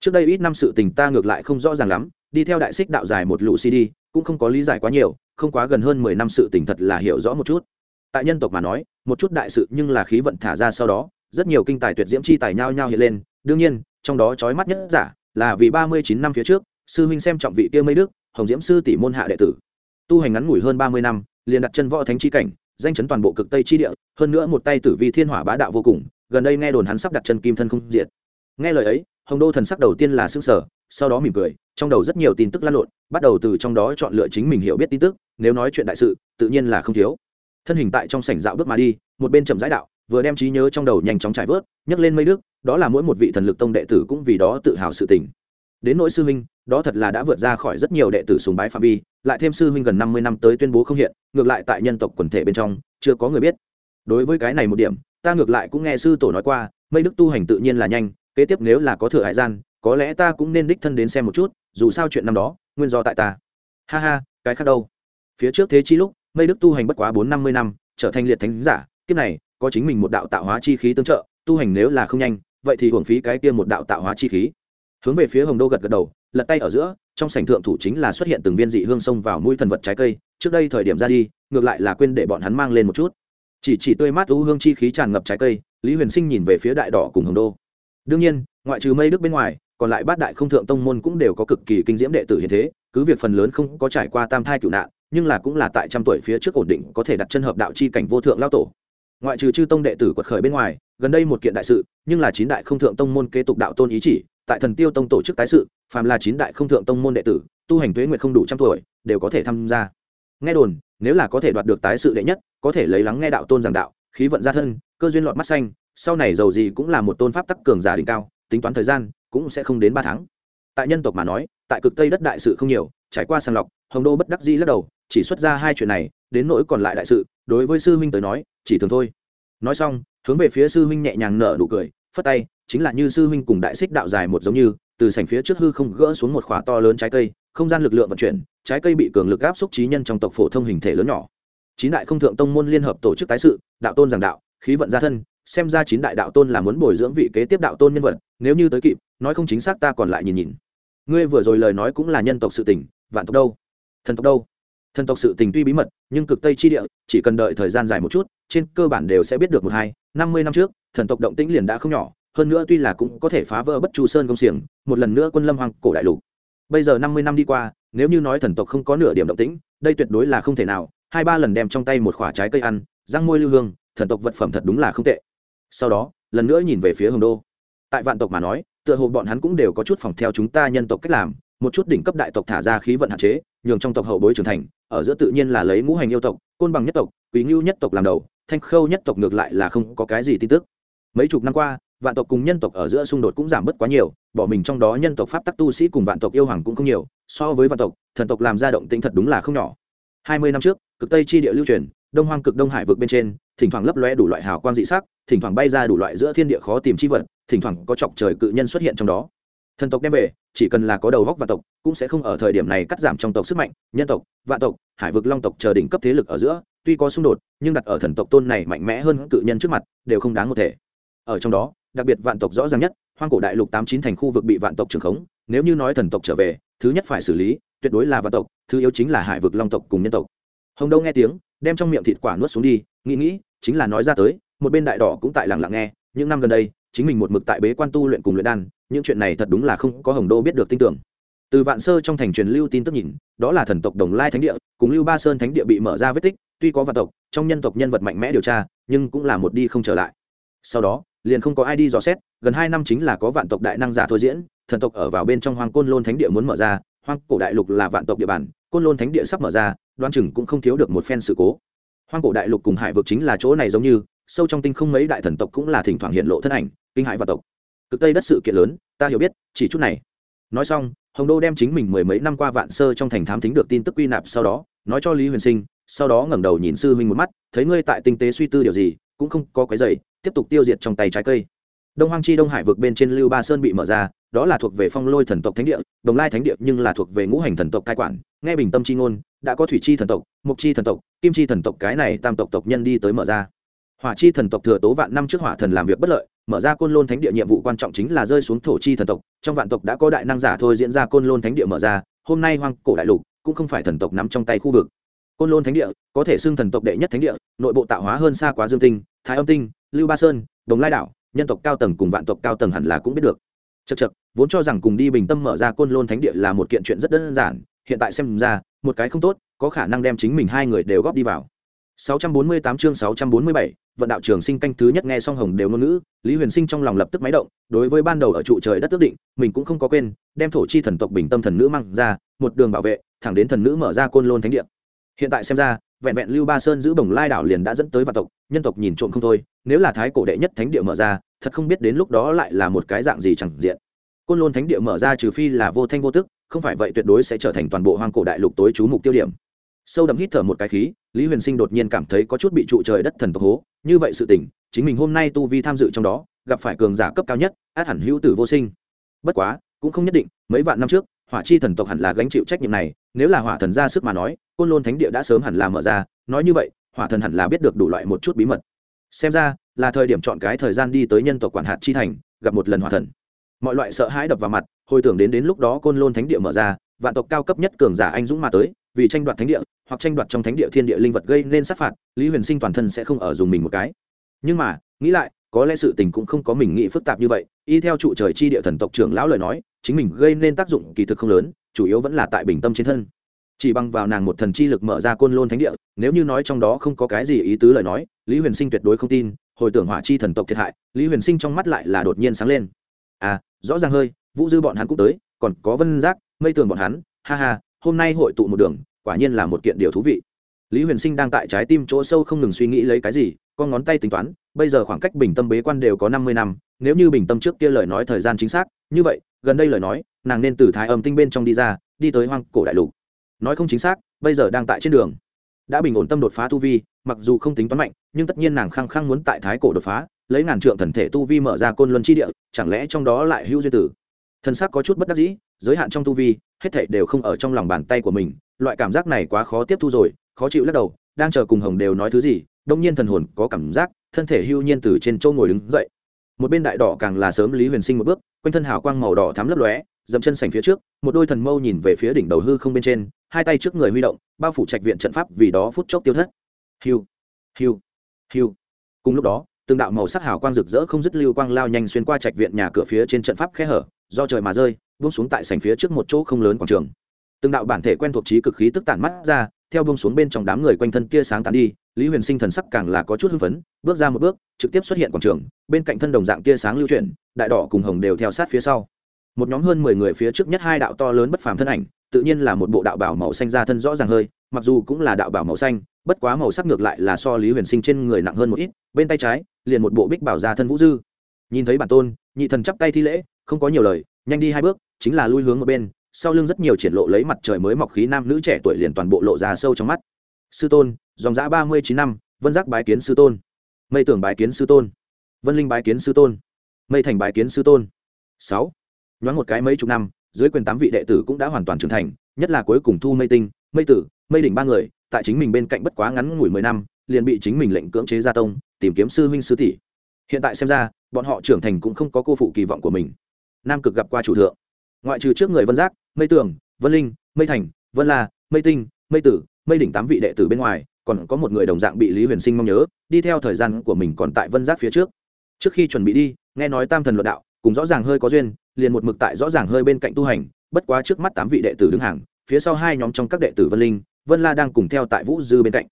Speaker 1: Trước đây ít năm sự tình ta ngược lại không rõ ràng lắm, đi theo đại xích đạo dài một lũ CD, cũng không có lý giải quá nhiều, không quá gần hơn 10 năm sự tình thật là hiểu rõ một chút. Tại nhân tộc mà nói, một chút đại sự nhưng là khí vận thả ra sau đó, rất nhiều kinh tài tuyệt diễm chi tài nhau nhau hiện lên, đương nhiên, trong đó chói mắt nhất giả, là vì 39 năm phía trước, sư huynh xem trọng vị kia mấy đức, Hồng Diễm sư tỷ môn hạ đệ tử. Tu hành ngắn ngủi hơn 30 năm, liền đặt chân võ thánh chi cảnh, danh chấn toàn bộ cực tây chi địa hơn nữa một tay tử vi thiên hỏa bá đạo vô cùng gần đây nghe đồn hắn sắp đặt chân kim thân không diệt. Nghe lời ấy hồng đô thần sắc đầu tiên là xương sở sau đó mỉm cười trong đầu rất nhiều tin tức lan lộn bắt đầu từ trong đó chọn lựa chính mình hiểu biết tin tức nếu nói chuyện đại sự tự nhiên là không thiếu. Thân hình tại trong sảnh dạo bước mà đi một bên chậm rãi đạo vừa đem trí nhớ trong đầu nhanh chóng trải vớt nhấc lên mây đức đó là mỗi một vị thần lực tông đệ tử cũng vì đó tự hào sự tình đến nỗi sư huynh, đó thật là đã vượt ra khỏi rất nhiều đệ tử sùng bái phạm vi, lại thêm sư huynh gần năm mươi năm tới tuyên bố không hiện, ngược lại tại nhân tộc quần thể bên trong, chưa có người biết. Đối với cái này một điểm, ta ngược lại cũng nghe sư tổ nói qua mây đức tu hành tự nhiên là nhanh, kế tiếp nếu là có thừa hải gian, có lẽ ta cũng nên đích thân đến xem một chút, dù sao chuyện năm đó, nguyên do tại ta. Ha ha, cái khác đâu. Phía trước thế chi lúc mây đức tu hành bất quá bốn năm mươi năm, trở thành liệt thánh giả, kiếp này, có chính mình một đạo tạo hóa chi khí tương trợ, tu hành nếu là không nhanh, vậy thì hưởng phí cái kia một đạo tạo hóa chi khí hướng về phía hồng đô gật gật đầu, lật tay ở giữa, trong sảnh thượng thủ chính là xuất hiện từng viên dị hương sông vào mũi thần vật trái cây. Trước đây thời điểm ra đi, ngược lại là quên để bọn hắn mang lên một chút. Chỉ chỉ tươi mát u hương chi khí tràn ngập trái cây, lý huyền sinh nhìn về phía đại đỏ cùng hồng đô. Đương nhiên, ngoại trừ mây đức bên ngoài, còn lại bát đại không thượng tông môn cũng đều có cực kỳ kinh diễm đệ tử hiện thế, cứ việc phần lớn không có trải qua tam thai cựu nạn, nhưng là cũng là tại trăm tuổi phía trước ổn định có thể đặt chân hợp đạo chi cảnh vô thượng lao tổ. Ngoại trừ chư tông đệ tử quật khởi bên ngoài gần đây một kiện đại sự, nhưng là chín đại không thượng tông môn kế tục đạo tôn ý chỉ, tại thần tiêu tông tổ chức tái sự, phàm là chín đại không thượng tông môn đệ tử, tu hành tuế nguyệt không đủ trăm tuổi, đều có thể tham gia. Nghe đồn, nếu là có thể đoạt được tái sự đệ nhất, có thể lấy lắng nghe đạo tôn giảng đạo, khí vận gia thân, cơ duyên lọt mắt xanh, sau này giàu gì cũng là một tôn pháp tắc cường giả đỉnh cao, tính toán thời gian, cũng sẽ không đến ba tháng. Tại nhân tộc mà nói, tại cực tây đất đại sự không nhiều, trải qua sàng lọc, hồng đô bất đắc di lắc đầu, chỉ xuất ra hai chuyện này, đến nỗi còn lại đại sự, đối với sư huynh tới nói, chỉ thường thôi. Nói xong hướng về phía sư huynh nhẹ nhàng nở nụ cười, phất tay, chính là như sư huynh cùng đại xích đạo dài một giống như, từ sảnh phía trước hư không gỡ xuống một khóa to lớn trái cây, không gian lực lượng vận chuyển, trái cây bị cường lực áp xúc trí nhân trong tộc phổ thông hình thể lớn nhỏ. Chín đại không thượng tông môn liên hợp tổ chức tái sự, đạo tôn giảng đạo, khí vận gia thân, xem ra chín đại đạo tôn là muốn bồi dưỡng vị kế tiếp đạo tôn nhân vật, nếu như tới kịp, nói không chính xác ta còn lại nhìn nhìn. Ngươi vừa rồi lời nói cũng là nhân tộc sự tình, vạn tộc đâu? Thần tộc đâu? Thần tộc sự tình tuy bí mật, nhưng cực tây chi địa, chỉ cần đợi thời gian dài một chút, trên cơ bản đều sẽ biết được một hai, năm mươi năm trước, thần tộc động tĩnh liền đã không nhỏ, hơn nữa tuy là cũng có thể phá vỡ bất chu sơn công xiềng, một lần nữa quân lâm hoàng cổ đại lục. Bây giờ năm mươi năm đi qua, nếu như nói thần tộc không có nửa điểm động tĩnh, đây tuyệt đối là không thể nào, hai ba lần đem trong tay một khoả trái cây ăn, răng môi lưu hương, thần tộc vật phẩm thật đúng là không tệ. Sau đó, lần nữa nhìn về phía hồng đô. Tại vạn tộc mà nói, tựa hồ bọn hắn cũng đều có chút phòng theo chúng ta nhân tộc cách làm một chút đỉnh cấp đại tộc thả ra khí vận hạn chế, nhường trong tộc hậu bối trưởng thành, ở giữa tự nhiên là lấy ngũ hành yêu tộc, côn bằng nhất tộc, quý ngưu nhất tộc làm đầu, thanh khâu nhất tộc ngược lại là không có cái gì tin tức. Mấy chục năm qua, vạn tộc cùng nhân tộc ở giữa xung đột cũng giảm bớt quá nhiều, bỏ mình trong đó nhân tộc pháp tắc tu sĩ cùng vạn tộc yêu hoàng cũng không nhiều, so với vạn tộc, thần tộc làm ra động tĩnh thật đúng là không nhỏ. Hai mươi năm trước, cực tây chi địa lưu truyền, đông hoang cực đông hải vực bên trên, thỉnh thoảng lấp lóe đủ loại hào quang dị sắc, thỉnh thoảng bay ra đủ loại giữa thiên địa khó tìm chi vật, thỉnh thoảng có chọc trời cự nhân xuất hiện trong đó thần tộc đem về, chỉ cần là có đầu góc vạn tộc, cũng sẽ không ở thời điểm này cắt giảm trong tộc sức mạnh, nhân tộc, vạn tộc, hải vực, long tộc chờ đỉnh cấp thế lực ở giữa, tuy có xung đột, nhưng đặt ở thần tộc tôn này mạnh mẽ hơn cự nhân trước mặt, đều không đáng một thể. Ở trong đó, đặc biệt vạn tộc rõ ràng nhất, hoang cổ đại lục tám chín thành khu vực bị vạn tộc trường khống, nếu như nói thần tộc trở về, thứ nhất phải xử lý, tuyệt đối là vạn tộc, thứ yếu chính là hải vực, long tộc cùng nhân tộc. Hồng đâu nghe tiếng, đem trong miệng thịt quả nuốt xuống đi, nghĩ nghĩ, chính là nói ra tới, một bên đại đỏ cũng tại lặng lặng nghe, những năm gần đây chính mình một mực tại bế quan tu luyện cùng luyện đan, những chuyện này thật đúng là không có hồng đô biết được tin tưởng. Từ vạn sơ trong thành truyền lưu tin tức nhìn, đó là thần tộc đồng lai thánh địa, cùng lưu ba sơn thánh địa bị mở ra vết tích, tuy có vạn tộc, trong nhân tộc nhân vật mạnh mẽ điều tra, nhưng cũng là một đi không trở lại. Sau đó, liền không có ai đi dò xét, gần hai năm chính là có vạn tộc đại năng giả thôi diễn, thần tộc ở vào bên trong hoàng côn lôn thánh địa muốn mở ra, hoang cổ đại lục là vạn tộc địa bàn, côn lôn thánh địa sắp mở ra đoan chừng cũng không thiếu được một phen sự cố. Hoang cổ đại lục cùng hải vực chính là chỗ này giống như, sâu trong tinh không mấy đại thần tộc cũng là thỉnh thoảng hiện lộ thân ảnh kinh hãi và tộc. Cực tây đất sự kiện lớn, ta hiểu biết, chỉ chút này. Nói xong, hồng đô đem chính mình mười mấy năm qua vạn sơ trong thành thám thính được tin tức quy nạp sau đó, nói cho lý huyền sinh, sau đó ngẩng đầu nhìn sư huynh một mắt, thấy ngươi tại tinh tế suy tư điều gì, cũng không có cái dày tiếp tục tiêu diệt trong tay trái cây. Đông hoang chi đông hải vực bên trên lưu ba sơn bị mở ra, đó là thuộc về phong lôi thần tộc thánh địa, đồng lai thánh địa nhưng là thuộc về ngũ hành thần tộc cai quản, nghe bình tâm chi ngôn, đã có thủy chi thần tộc mục chi thần tộc, kim chi thần tộc, cái này tam tộc tộc nhân đi tới mở ra hỏa chi thần tộc thừa tố vạn năm trước hỏa thần làm việc bất lợi mở ra côn lôn thánh địa nhiệm vụ quan trọng chính là rơi xuống thổ chi thần tộc. Trong vạn tộc đã có đại năng giả thôi diễn ra côn lôn thánh địa mở ra hôm nay hoang cổ đại lục cũng không phải thần tộc nắm trong tay khu vực. Côn lôn thánh địa có thể xưng thần tộc đệ nhất thánh địa nội bộ tạo hóa hơn xa quá dương tinh thái âm tinh lưu ba sơn đồng lai đảo nhân tộc cao tầng cùng vạn tộc cao tầng hẳn là cũng biết được. Chật chật vốn cho rằng cùng đi bình tâm mở ra côn lôn thánh địa là một kiện chuyện rất đơn giản hiện tại xem ra một cái không tốt có khả năng đem chính mình hai người đều góp đi vào. 648 chương 647, vận đạo trường sinh canh thứ nhất nghe song hồng đều ngôn ngữ, Lý Huyền Sinh trong lòng lập tức máy động, đối với ban đầu ở trụ trời đất tước định, mình cũng không có quên, đem thổ chi thần tộc bình tâm thần nữ mang ra, một đường bảo vệ, thẳng đến thần nữ mở ra côn lôn thánh địa. Hiện tại xem ra, vẹn vẹn Lưu Ba Sơn giữ bồng lai đảo liền đã dẫn tới vạn tộc, nhân tộc nhìn trộm không thôi, nếu là thái cổ đệ nhất thánh địa mở ra, thật không biết đến lúc đó lại là một cái dạng gì chẳng diện. Côn lôn thánh địa mở ra trừ phi là vô thanh vô tức, không phải vậy tuyệt đối sẽ trở thành toàn bộ hoang cổ đại lục tối chú mục tiêu điểm sâu đậm hít thở một cái khí lý huyền sinh đột nhiên cảm thấy có chút bị trụ trời đất thần tộc hố. Như vậy sự tình, chính mình hôm nay tu vi tham dự trong đó, gặp phải cường giả cấp cao nhất, át hẳn hữu tử vô sinh. Bất quá, cũng không nhất định, mấy vạn năm trước, hỏa chi thần tộc hẳn là gánh chịu trách nhiệm này, nếu là hỏa thần ra sức mà nói, côn lôn thánh địa đã sớm hẳn là mở ra, nói như vậy, hỏa thần hẳn là biết được đủ loại một chút bí mật. Xem ra, là thời điểm chọn cái thời gian đi tới nhân tộc quản hạt chi thành, gặp một lần hỏa thần. Mọi loại sợ hãi đập vào mặt, hồi tưởng đến đến lúc đó côn lôn thánh địa mở ra, vạn tộc cao cấp nhất cường giả anh dũng mà tới vì tranh đoạt thánh địa, hoặc tranh đoạt trong thánh địa thiên địa linh vật gây nên sát phạt, lý huyền sinh toàn thân sẽ không ở dùng mình một cái. Nhưng mà, nghĩ lại, có lẽ sự tình cũng không có mình nghĩ phức tạp như vậy, y theo trụ trời chi địa thần tộc trưởng lão lời nói, chính mình gây nên tác dụng kỳ thực không lớn, chủ yếu vẫn là tại bình tâm trên thân. Chỉ bằng vào nàng một thần chi lực mở ra côn lôn thánh địa, nếu như nói trong đó không có cái gì ý tứ lời nói, lý huyền sinh tuyệt đối không tin, hồi tưởng hỏa chi thần tộc thiệt hại, lý huyền sinh trong mắt lại là đột nhiên sáng lên. À rõ ràng hơi, vũ dư bọn hắn cũng tới, còn có vân giác, mây tường bọn hắn, ha ha hôm nay hội tụ một đường, quả nhiên là một kiện điều thú vị. Lý huyền sinh đang tại trái tim chỗ sâu không ngừng suy nghĩ lấy cái gì, con ngón tay tính toán, bây giờ khoảng cách bình tâm bế quan đều có năm mươi năm, nếu như bình tâm trước kia lời nói thời gian chính xác, như vậy, gần đây lời nói, nàng nên từ thái âm tinh bên trong đi ra, đi tới hoang cổ đại lục. Nói không chính xác, bây giờ đang tại trên đường. Đã bình ổn tâm đột phá tu vi, mặc dù không tính toán mạnh, nhưng tất nhiên nàng khăng khăng muốn tại thái cổ đột phá, lấy ngàn trượng thần thể tu vi mở ra côn luân chi địa, chẳng lẽ trong đó lại hữu duyên tử? Thân xác có chút bất đắc dĩ, giới hạn trong tu vi, hết thảy đều không ở trong lòng bàn tay của mình. Loại cảm giác này quá khó tiếp thu rồi, khó chịu lắc đầu, đang chờ cùng hồng đều nói thứ gì, đông nhiên thần hồn có cảm giác, thân thể hưu nhiên từ trên châu ngồi đứng dậy. Một bên đại đỏ càng là sớm lý huyền sinh một bước, quanh thân hào quang màu đỏ thắm lấp lóe, dậm chân sành phía trước, một đôi thần mâu nhìn về phía đỉnh đầu hư không bên trên, hai tay trước người huy động, bao phủ trạch viện trận pháp vì đó phút chốc tiêu thất. Hiu hiu hiu cùng lúc đó, từng đạo màu sắc hào quang rực rỡ không dứt lưu quang lao nhanh xuyên qua trạch viện nhà cửa phía trên trận pháp khe hở do trời mà rơi, buông xuống tại sảnh phía trước một chỗ không lớn quảng trường. Từng đạo bản thể quen thuộc trí cực khí tức tản mắt ra, theo buông xuống bên trong đám người quanh thân tia sáng tàn đi, lý huyền sinh thần sắc càng là có chút hưng phấn, bước ra một bước, trực tiếp xuất hiện quảng trường, bên cạnh thân đồng dạng tia sáng lưu chuyển, đại đỏ cùng hồng đều theo sát phía sau. Một nhóm hơn mười người phía trước nhất hai đạo to lớn bất phàm thân ảnh, tự nhiên là một bộ đạo bảo màu xanh ra thân rõ ràng hơi, mặc dù cũng là đạo bảo màu xanh, bất quá màu sắc ngược lại là so lý huyền sinh trên người nặng hơn một ít, bên tay trái, liền một bộ bích bảo ra thân vũ dư. Nhìn thấy bản tôn, nhị thần chắp tay thi lễ không có nhiều lời, nhanh đi hai bước, chính là lui hướng một bên, sau lưng rất nhiều triển lộ lấy mặt trời mới mọc khí nam nữ trẻ tuổi liền toàn bộ lộ ra sâu trong mắt. Sư tôn, dòng giã ba mươi chín năm, vân giác bái kiến sư tôn. Mây tưởng bái kiến sư tôn. Vân linh bái kiến sư tôn. Mây thành bái kiến sư tôn. Sáu. Nhoáng một cái mấy chục năm, dưới quyền tám vị đệ tử cũng đã hoàn toàn trưởng thành, nhất là cuối cùng thu mây tinh, mây tử, mây đỉnh ba người, tại chính mình bên cạnh bất quá ngắn ngủi mười năm, liền bị chính mình lệnh cưỡng chế gia tông, tìm kiếm sư huynh sư tỷ. Hiện tại xem ra, bọn họ trưởng thành cũng không có cô phụ kỳ vọng của mình nam cực gặp qua chủ thượng. Ngoại trừ trước người vân giác, mây tường, vân linh, mây thành, vân la, mây tinh, mây tử, mây đỉnh tám vị đệ tử bên ngoài, còn có một người đồng dạng bị lý huyền sinh mong nhớ, đi theo thời gian của mình còn tại vân giác phía trước. Trước khi chuẩn bị đi, nghe nói tam thần luận đạo, cùng rõ ràng hơi có duyên, liền một mực tại rõ ràng hơi bên cạnh tu hành, bất quá trước mắt tám vị đệ tử đứng hàng, phía sau hai nhóm trong các đệ tử vân linh, vân la đang cùng theo tại vũ dư bên cạnh.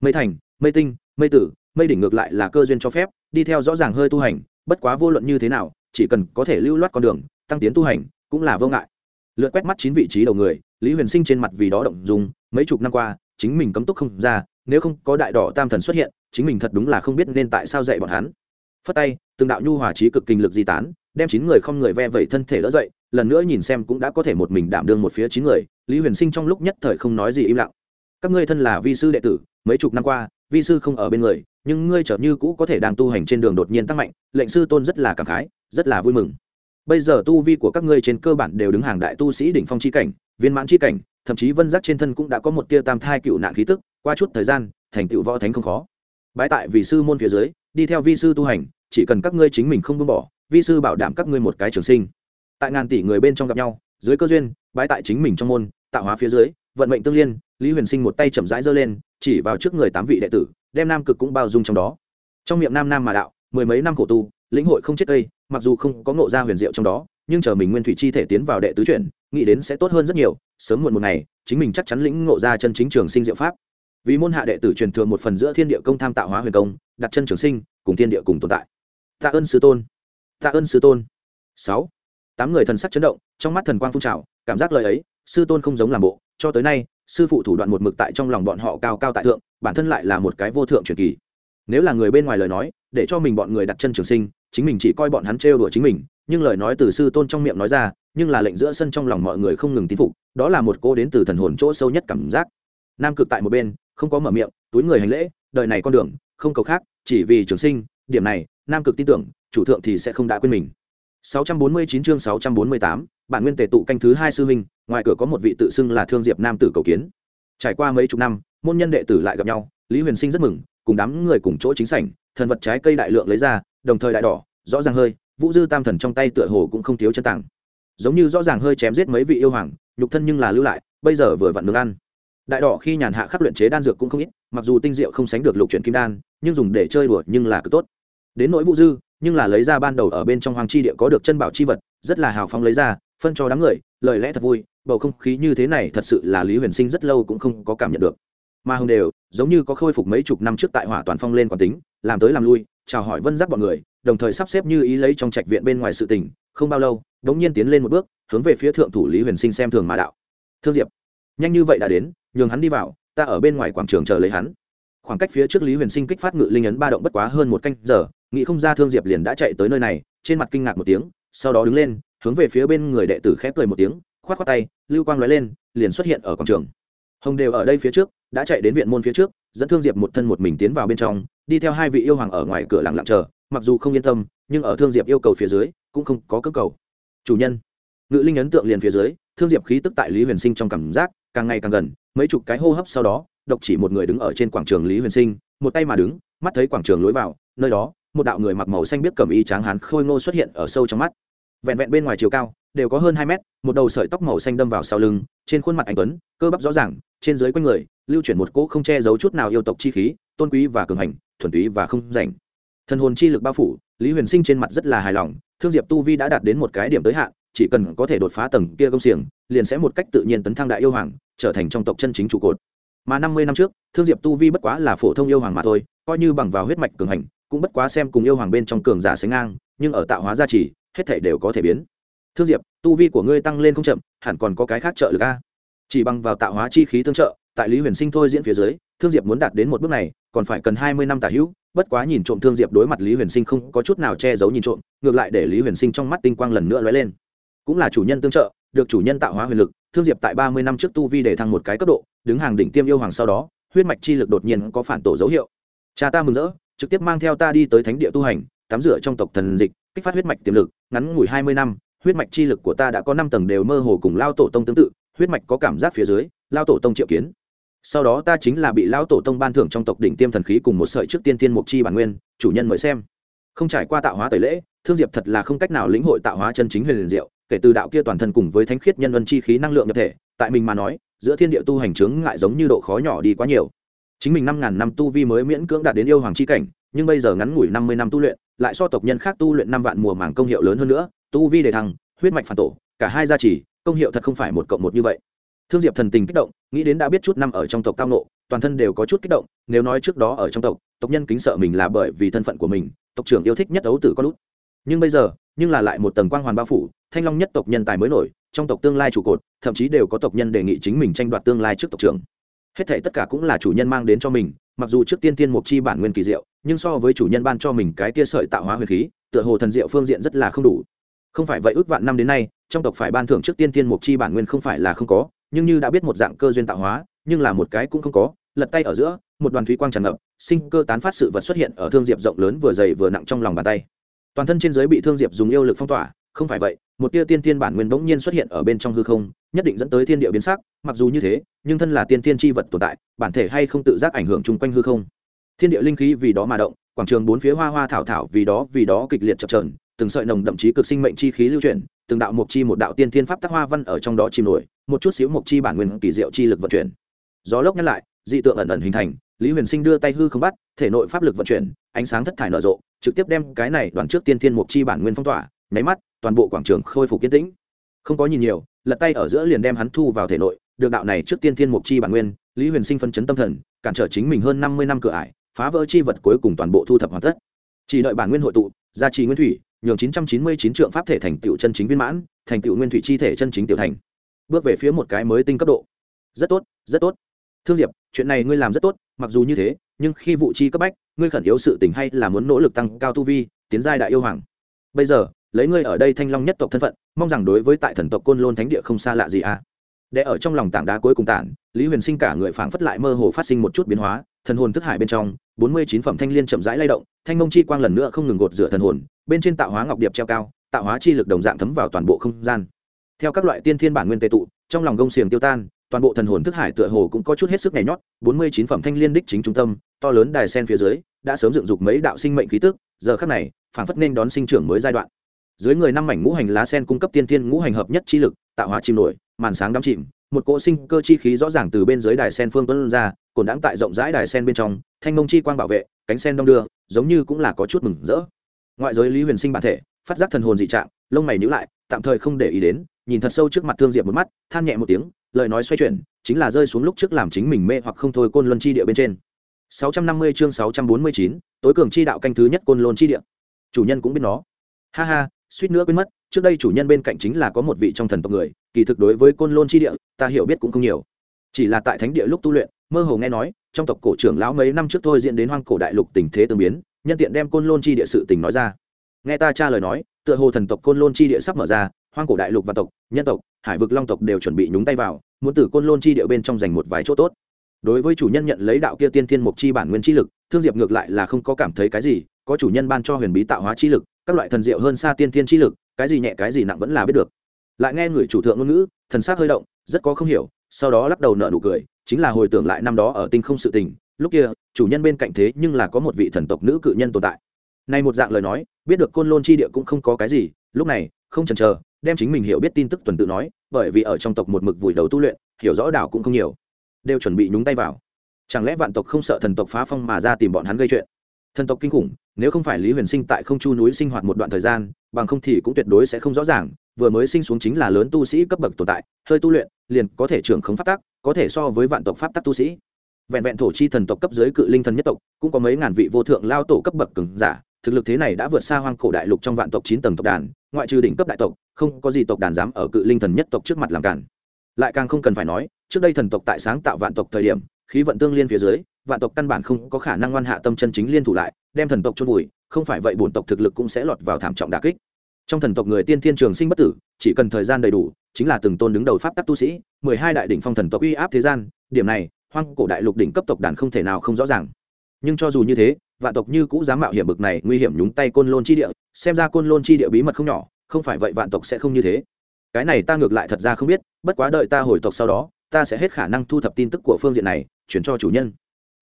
Speaker 1: Mây thành, mây tinh, mây tử, mây đỉnh ngược lại là cơ duyên cho phép, đi theo rõ ràng hơi tu hành, bất quá vô luận như thế nào chỉ cần có thể lưu loát con đường, tăng tiến tu hành, cũng là vô ngại. Lượt quét mắt chín vị trí đầu người, lý huyền sinh trên mặt vì đó động dùng mấy chục năm qua, chính mình cấm túc không ra, nếu không có đại đỏ tam thần xuất hiện, chính mình thật đúng là không biết nên tại sao dạy bọn hắn. Phất tay, từng đạo nhu hòa trí cực kinh lực di tán, đem chín người không người ve vẩy thân thể đỡ dậy, lần nữa nhìn xem cũng đã có thể một mình đảm đương một phía chín người, lý huyền sinh trong lúc nhất thời không nói gì im lặng. Các ngươi thân là vi sư đệ tử, mấy chục năm qua vi sư không ở bên người, nhưng ngươi trở như cũ có thể đang tu hành trên đường đột nhiên tăng mạnh, lệnh sư tôn rất là cảm khái, rất là vui mừng. Bây giờ tu vi của các ngươi trên cơ bản đều đứng hàng đại tu sĩ đỉnh phong chi cảnh, viên mãn chi cảnh, thậm chí vân giác trên thân cũng đã có một tia tam thai cựu nạn khí tức, qua chút thời gian, thành tựu võ thánh không khó. Bái tại vì sư môn phía dưới, đi theo vi sư tu hành, chỉ cần các ngươi chính mình không buông bỏ, vi sư bảo đảm các ngươi một cái trường sinh. Tại ngàn tỷ người bên trong gặp nhau, dưới cơ duyên, bái tại chính mình trong môn, tạo hóa phía dưới, vận mệnh tương liên, lý huyền sinh một tay chậm rãi giơ lên chỉ vào trước người tám vị đệ tử, đem nam cực cũng bao dung trong đó. Trong miệng nam nam mà đạo, mười mấy năm khổ tu, lĩnh hội không chết cây, mặc dù không có ngộ ra huyền diệu trong đó, nhưng chờ mình nguyên thủy chi thể tiến vào đệ tứ chuyển, nghĩ đến sẽ tốt hơn rất nhiều, sớm muộn một ngày, chính mình chắc chắn lĩnh ngộ ra chân chính trường sinh diệu pháp. Vì môn hạ đệ tử truyền thừa một phần giữa thiên địa công tham tạo hóa huyền công, đặt chân trường sinh, cùng thiên địa cùng tồn tại. Tạ ơn sư tôn. Tạ ơn sư tôn. Sáu. Tám người thần sắc chấn động, trong mắt thần quang phun trào, cảm giác lời ấy, sư tôn không giống làm bộ, cho tới nay sư phụ thủ đoạn một mực tại trong lòng bọn họ cao cao tại thượng bản thân lại là một cái vô thượng truyền kỳ. Nếu là người bên ngoài lời nói để cho mình bọn người đặt chân trường sinh chính mình chỉ coi bọn hắn trêu đùa chính mình nhưng lời nói từ sư tôn trong miệng nói ra nhưng là lệnh giữa sân trong lòng mọi người không ngừng tín phục đó là một cô đến từ thần hồn chỗ sâu nhất cảm giác. Nam cực tại một bên không có mở miệng túi người hành lễ đời này con đường không cầu khác chỉ vì trường sinh điểm này nam cực tin tưởng chủ thượng thì sẽ không đã quên mình. 649 chương 648, bản nguyên tề tụ canh thứ hai sư huynh, ngoài cửa có một vị tự xưng là thương diệp nam tử cầu kiến. Trải qua mấy chục năm, môn nhân đệ tử lại gặp nhau, lý huyền sinh rất mừng, cùng đám người cùng chỗ chính sảnh, thần vật trái cây đại lượng lấy ra, đồng thời đại đỏ, rõ ràng hơi, vũ dư tam thần trong tay tựa hồ cũng không thiếu chân tặng giống như rõ ràng hơi chém giết mấy vị yêu hoàng, nhục thân nhưng là lưu lại, bây giờ vừa vặn nướng ăn. Đại đỏ khi nhàn hạ khắc luyện chế đan dược cũng không ít, mặc dù tinh diệu không sánh được lục chuyển kim đan, nhưng dùng để chơi đùa nhưng là cực tốt. Đến nỗi vũ dư, nhưng là lấy ra ban đầu ở bên trong hoàng chi địa có được chân bảo chi vật rất là hào phóng lấy ra, phân cho đám người, lời lẽ thật vui, bầu không khí như thế này thật sự là lý huyền sinh rất lâu cũng không có cảm nhận được. Mà hồng đều, giống như có khôi phục mấy chục năm trước tại hỏa toàn phong lên quản tính, làm tới làm lui, chào hỏi vân giác bọn người, đồng thời sắp xếp như ý lấy trong trạch viện bên ngoài sự tình, không bao lâu, đống nhiên tiến lên một bước, hướng về phía thượng thủ lý huyền sinh xem thường mà đạo. Thương diệp, nhanh như vậy đã đến, nhường hắn đi vào, ta ở bên ngoài quảng trường chờ lấy hắn. Khoảng cách phía trước lý huyền sinh kích phát ngự linh ấn ba động bất quá hơn một canh giờ, nghĩ không ra thương diệp liền đã chạy tới nơi này, trên mặt kinh ngạc một tiếng sau đó đứng lên, hướng về phía bên người đệ tử khép cười một tiếng, khoát khoát tay, lưu quang lóe lên, liền xuất hiện ở quảng trường. Hồng đều ở đây phía trước, đã chạy đến viện môn phía trước, dẫn thương diệp một thân một mình tiến vào bên trong, đi theo hai vị yêu hoàng ở ngoài cửa lặng lặng chờ, mặc dù không yên tâm, nhưng ở thương diệp yêu cầu phía dưới, cũng không có cơ cầu. Chủ nhân, ngự linh ấn tượng liền phía dưới, thương diệp khí tức tại lý huyền sinh trong cảm giác càng ngày càng gần, mấy chục cái hô hấp sau đó, độc chỉ một người đứng ở trên quảng trường lý huyền sinh, một tay mà đứng, mắt thấy quảng trường lối vào, nơi đó, một đạo người mặc màu xanh biết cầm y tráng hán khôi ngô xuất hiện ở sâu trong mắt vẹn vẹn bên ngoài chiều cao, đều có hơn hai mét, một đầu sợi tóc màu xanh đâm vào sau lưng, trên khuôn mặt anh tuấn, cơ bắp rõ ràng, trên dưới quanh người, lưu chuyển một cỗ không che giấu chút nào yêu tộc chi khí, tôn quý và cường hành, thuần túy và không rảnh. Thần hồn chi lực bao phủ, lý huyền sinh trên mặt rất là hài lòng, thương diệp tu vi đã đạt đến một cái điểm tới hạn, chỉ cần có thể đột phá tầng kia công xiềng, liền sẽ một cách tự nhiên tấn thăng đại yêu hoàng, trở thành trong tộc chân chính trụ cột. Mà năm mươi năm trước, thương diệp tu vi bất quá là phổ thông yêu hoàng mà thôi, coi như bằng vào huyết mạch cường hành cũng bất quá xem cùng yêu hoàng bên trong cường giả sánh ngang, nhưng ở tạo hóa gia trì, hết thể đều có thể biến. Thương diệp, tu vi của ngươi tăng lên không chậm, hẳn còn có cái khác trợ lực a. Chỉ bằng vào tạo hóa chi khí tương trợ, tại lý huyền sinh thôi diễn phía dưới, thương diệp muốn đạt đến một bước này, còn phải cần hai mươi năm tả hữu, bất quá nhìn trộm thương diệp đối mặt lý huyền sinh không có chút nào che giấu nhìn trộm, ngược lại để lý huyền sinh trong mắt tinh quang lần nữa lóe lên. Cũng là chủ nhân tương trợ, được chủ nhân tạo hóa huyền lực, thương diệp tại ba mươi năm trước tu vi để thăng một cái cấp độ, đứng hàng đỉnh tiêm yêu hoàng sau đó, huyết mạch chi lực đột nhiên có phản tổ dấu hiệu. Cha ta mừng rỡ trực tiếp mang theo ta đi tới thánh địa tu hành, tắm rửa trong tộc thần dịch, kích phát huyết mạch tiềm lực, ngắn ngủi hai mươi năm, huyết mạch chi lực của ta đã có năm tầng đều mơ hồ cùng lao tổ tông tương tự, huyết mạch có cảm giác phía dưới, lao tổ tông triệu kiến. Sau đó ta chính là bị lão tổ tông ban thưởng trong tộc đỉnh tiêm thần khí cùng một sợi trước tiên tiên mục chi bản nguyên, chủ nhân mời xem. Không trải qua tạo hóa tẩy lễ, thương diệp thật là không cách nào lĩnh hội tạo hóa chân chính huyền liền diệu, kể từ đạo kia toàn thân cùng với thánh khiết nhân vân chi khí năng lượng nhập thể, tại mình mà nói, giữa thiên địa tu hành chướng ngại giống như độ khó nhỏ đi quá nhiều chính mình năm ngàn năm tu vi mới miễn cưỡng đạt đến yêu hoàng chi cảnh, nhưng bây giờ ngắn ngủi năm mươi năm tu luyện, lại so tộc nhân khác tu luyện năm vạn mùa màng công hiệu lớn hơn nữa, tu vi đề thăng, huyết mạch phản tổ, cả hai gia trì, công hiệu thật không phải một cộng một như vậy. Thương diệp thần tình kích động, nghĩ đến đã biết chút năm ở trong tộc tao nộ toàn thân đều có chút kích động, nếu nói trước đó ở trong tộc tộc nhân kính sợ mình là bởi vì thân phận của mình, tộc trưởng yêu thích nhất ấu tử con út nhưng bây giờ, nhưng là lại một tầng quang hoàn bao phủ, thanh long nhất tộc nhân tài mới nổi, trong tộc tương lai trụ cột, thậm chí đều có tộc nhân đề nghị chính mình tranh đoạt tương lai trước tộc trưởng hết thảy tất cả cũng là chủ nhân mang đến cho mình, mặc dù trước tiên tiên mục chi bản nguyên kỳ diệu, nhưng so với chủ nhân ban cho mình cái tia sợi tạo hóa huyền khí, tựa hồ thần diệu phương diện rất là không đủ. Không phải vậy ước vạn năm đến nay, trong tộc phải ban thưởng trước tiên tiên mục chi bản nguyên không phải là không có, nhưng như đã biết một dạng cơ duyên tạo hóa, nhưng là một cái cũng không có, lật tay ở giữa, một đoàn thúy quang tràn ngập, sinh cơ tán phát sự vật xuất hiện ở thương diệp rộng lớn vừa dày vừa nặng trong lòng bàn tay. Toàn thân trên giới bị thương diệp dùng yêu lực phong tỏa, không phải vậy, một tia tiên tiên bản nguyên bỗng nhiên xuất hiện ở bên trong hư không nhất định dẫn tới thiên địa biến sắc, mặc dù như thế, nhưng thân là tiên tiên tri vật tồn tại, bản thể hay không tự giác ảnh hưởng chung quanh hư không. Thiên địa linh khí vì đó mà động, quảng trường bốn phía hoa hoa thảo thảo vì đó vì đó kịch liệt chập trờn từng sợi nồng đậm chí cực sinh mệnh chi khí lưu chuyển, từng đạo mục chi một đạo tiên thiên pháp tác hoa văn ở trong đó chìm nổi, một chút xíu mục chi bản nguyên kỳ diệu chi lực vận chuyển. Gió lốc nhắc lại, dị tượng ẩn ẩn hình thành, lý huyền sinh đưa tay hư không bắt, thể nội pháp lực vận chuyển, ánh sáng thất thải nở rộ, trực tiếp đem cái này đoạn trước tiên thiên mục chi bản nguyên phong tỏa, nháy mắt, toàn bộ quảng trường khôi phục kiên tĩnh. Không có nhìn nhiều lật tay ở giữa liền đem hắn thu vào thể nội, được đạo này trước tiên thiên mục chi bản nguyên, lý huyền sinh phân chấn tâm thần, cản trở chính mình hơn năm mươi năm cửa ải, phá vỡ chi vật cuối cùng toàn bộ thu thập hoàn tất. Chỉ đợi bản nguyên hội tụ, gia trì nguyên thủy, nhường chín trăm chín mươi chín trượng pháp thể thành tựu chân chính viên mãn, thành tựu nguyên thủy chi thể chân chính tiểu thành. Bước về phía một cái mới tinh cấp độ. Rất tốt rất tốt. Thương diệp, chuyện này ngươi làm rất tốt, mặc dù như thế, nhưng khi vụ chi cấp bách, ngươi khẩn yếu sự tình hay là muốn nỗ lực tăng cao tu vi, tiến giai đại yêu hoàng. Bây giờ lấy ngươi ở đây thanh long nhất tộc thân phận, mong rằng đối với tại thần tộc côn lôn thánh địa không xa lạ gì à? Để ở trong lòng tảng đá cuối cùng tản, lý huyền sinh cả người phảng phất lại mơ hồ phát sinh một chút biến hóa, thần hồn thức hải bên trong, bốn mươi chín phẩm thanh liên chậm rãi lay động, thanh mông chi quang lần nữa không ngừng gột rửa thần hồn, bên trên tạo hóa ngọc điệp treo cao, tạo hóa chi lực đồng dạng thấm vào toàn bộ không gian. Theo các loại tiên thiên bản nguyên tệ tụ, trong lòng gông xiềng tiêu tan, toàn bộ thần hồn thức hải tựa hồ cũng có chút hết sức nhảy nhót, bốn mươi chín phẩm thanh liên đích chính trung tâm, to lớn đài sen phía dưới, đã sớm dựng dục mấy đạo sinh mệnh khí tức, giờ khắc này, phảng phất nên đón sinh trưởng mới giai đoạn dưới người năm mảnh ngũ hành lá sen cung cấp tiên thiên ngũ hành hợp nhất chi lực tạo hóa chìm nổi màn sáng đắm chìm một cỗ sinh cơ chi khí rõ ràng từ bên dưới đài sen phương tuấn ra cồn đãng tại rộng rãi đài sen bên trong thanh mông chi quang bảo vệ cánh sen đong đưa giống như cũng là có chút mừng rỡ. Ngoại giới lý huyền sinh bản thể phát giác thần hồn dị trạng lông mày nhíu lại tạm thời không để ý đến nhìn thật sâu trước mặt thương diệp một mắt than nhẹ một tiếng lời nói xoay chuyển chính là rơi xuống lúc trước làm chính mình mê hoặc không thôi côn luân chi địa bên trên. 650 chương 649, tối cường chi đạo canh thứ nhất côn luân chi địa. Chủ nhân cũng biết nó. Ha ha suýt nữa quên mất, trước đây chủ nhân bên cạnh chính là có một vị trong thần tộc người, kỳ thực đối với côn lôn chi địa, ta hiểu biết cũng không nhiều. Chỉ là tại thánh địa lúc tu luyện, mơ hồ nghe nói, trong tộc cổ trưởng lão mấy năm trước thôi diễn đến hoang cổ đại lục tình thế tương biến, nhân tiện đem côn lôn chi địa sự tình nói ra. Nghe ta tra lời nói, tựa hồ thần tộc côn lôn chi địa sắp mở ra, hoang cổ đại lục và tộc, nhân tộc, hải vực long tộc đều chuẩn bị nhúng tay vào, muốn từ côn lôn chi địa bên trong giành một vài chỗ tốt. Đối với chủ nhân nhận lấy đạo kia tiên thiên mục chi bản nguyên chi lực, thương diệp ngược lại là không có cảm thấy cái gì, có chủ nhân ban cho huyền bí tạo hóa chi lực các loại thần diệu hơn xa tiên thiên chi lực, cái gì nhẹ, cái gì nặng vẫn là biết được. Lại nghe người chủ thượng ngôn ngữ, thần s hơi động, rất có không hiểu, sau đó lắc đầu nợ nụ cười, chính là hồi tưởng lại năm đó ở tinh không sự tình, lúc kia, chủ nhân bên cạnh thế nhưng là có một vị thần tộc nữ cự nhân tồn tại. Nay một dạng lời nói, biết được côn lôn chi địa cũng không có cái gì, lúc này, không chần chờ, đem chính mình hiểu biết tin tức tuần tự nói, bởi vì ở trong tộc một mực vùi đầu tu luyện, hiểu rõ đảo cũng không nhiều, đều chuẩn bị nhúng tay vào. Chẳng lẽ vạn tộc không sợ thần tộc phá phong mà ra tìm bọn hắn gây chuyện? Thần tộc kinh khủng nếu không phải lý huyền sinh tại không chu núi sinh hoạt một đoạn thời gian, bằng không thì cũng tuyệt đối sẽ không rõ ràng, vừa mới sinh xuống chính là lớn tu sĩ cấp bậc tồn tại, hơi tu luyện, liền có thể trưởng khống pháp tắc, có thể so với vạn tộc pháp tắc tu sĩ. Vẹn vẹn thổ chi thần tộc cấp dưới cự linh thần nhất tộc, cũng có mấy ngàn vị vô thượng lao tổ cấp bậc cứng giả, thực lực thế này đã vượt xa hoang cổ đại lục trong vạn tộc chín tầng tộc đàn, ngoại trừ đỉnh cấp đại tộc, không có gì tộc đàn dám ở cự linh thần nhất tộc trước mặt làm cản. Lại càng không cần phải nói, trước đây thần tộc tại sáng tạo vạn tộc thời điểm, khí vận tương liên phía dưới, vạn tộc căn bản không có khả năng ngoan hạ tâm chân chính liên thủ lại đem thần tộc chôn vùi, không phải vậy bổn tộc thực lực cũng sẽ lọt vào thảm trọng đà kích. Trong thần tộc người tiên thiên trường sinh bất tử, chỉ cần thời gian đầy đủ, chính là từng tôn đứng đầu pháp tắc tu sĩ, mười hai đại đỉnh phong thần tộc uy áp thế gian, điểm này, hoang cổ đại lục đỉnh cấp tộc đàn không thể nào không rõ ràng. Nhưng cho dù như thế, vạn tộc như cũ dám mạo hiểm bực này nguy hiểm nhúng tay côn lôn chi địa, xem ra côn lôn chi địa bí mật không nhỏ, không phải vậy vạn tộc sẽ không như thế. Cái này ta ngược lại thật ra không biết, bất quá đợi ta hồi tộc sau đó, ta sẽ hết khả năng thu thập tin tức của phương diện này, chuyển cho chủ nhân.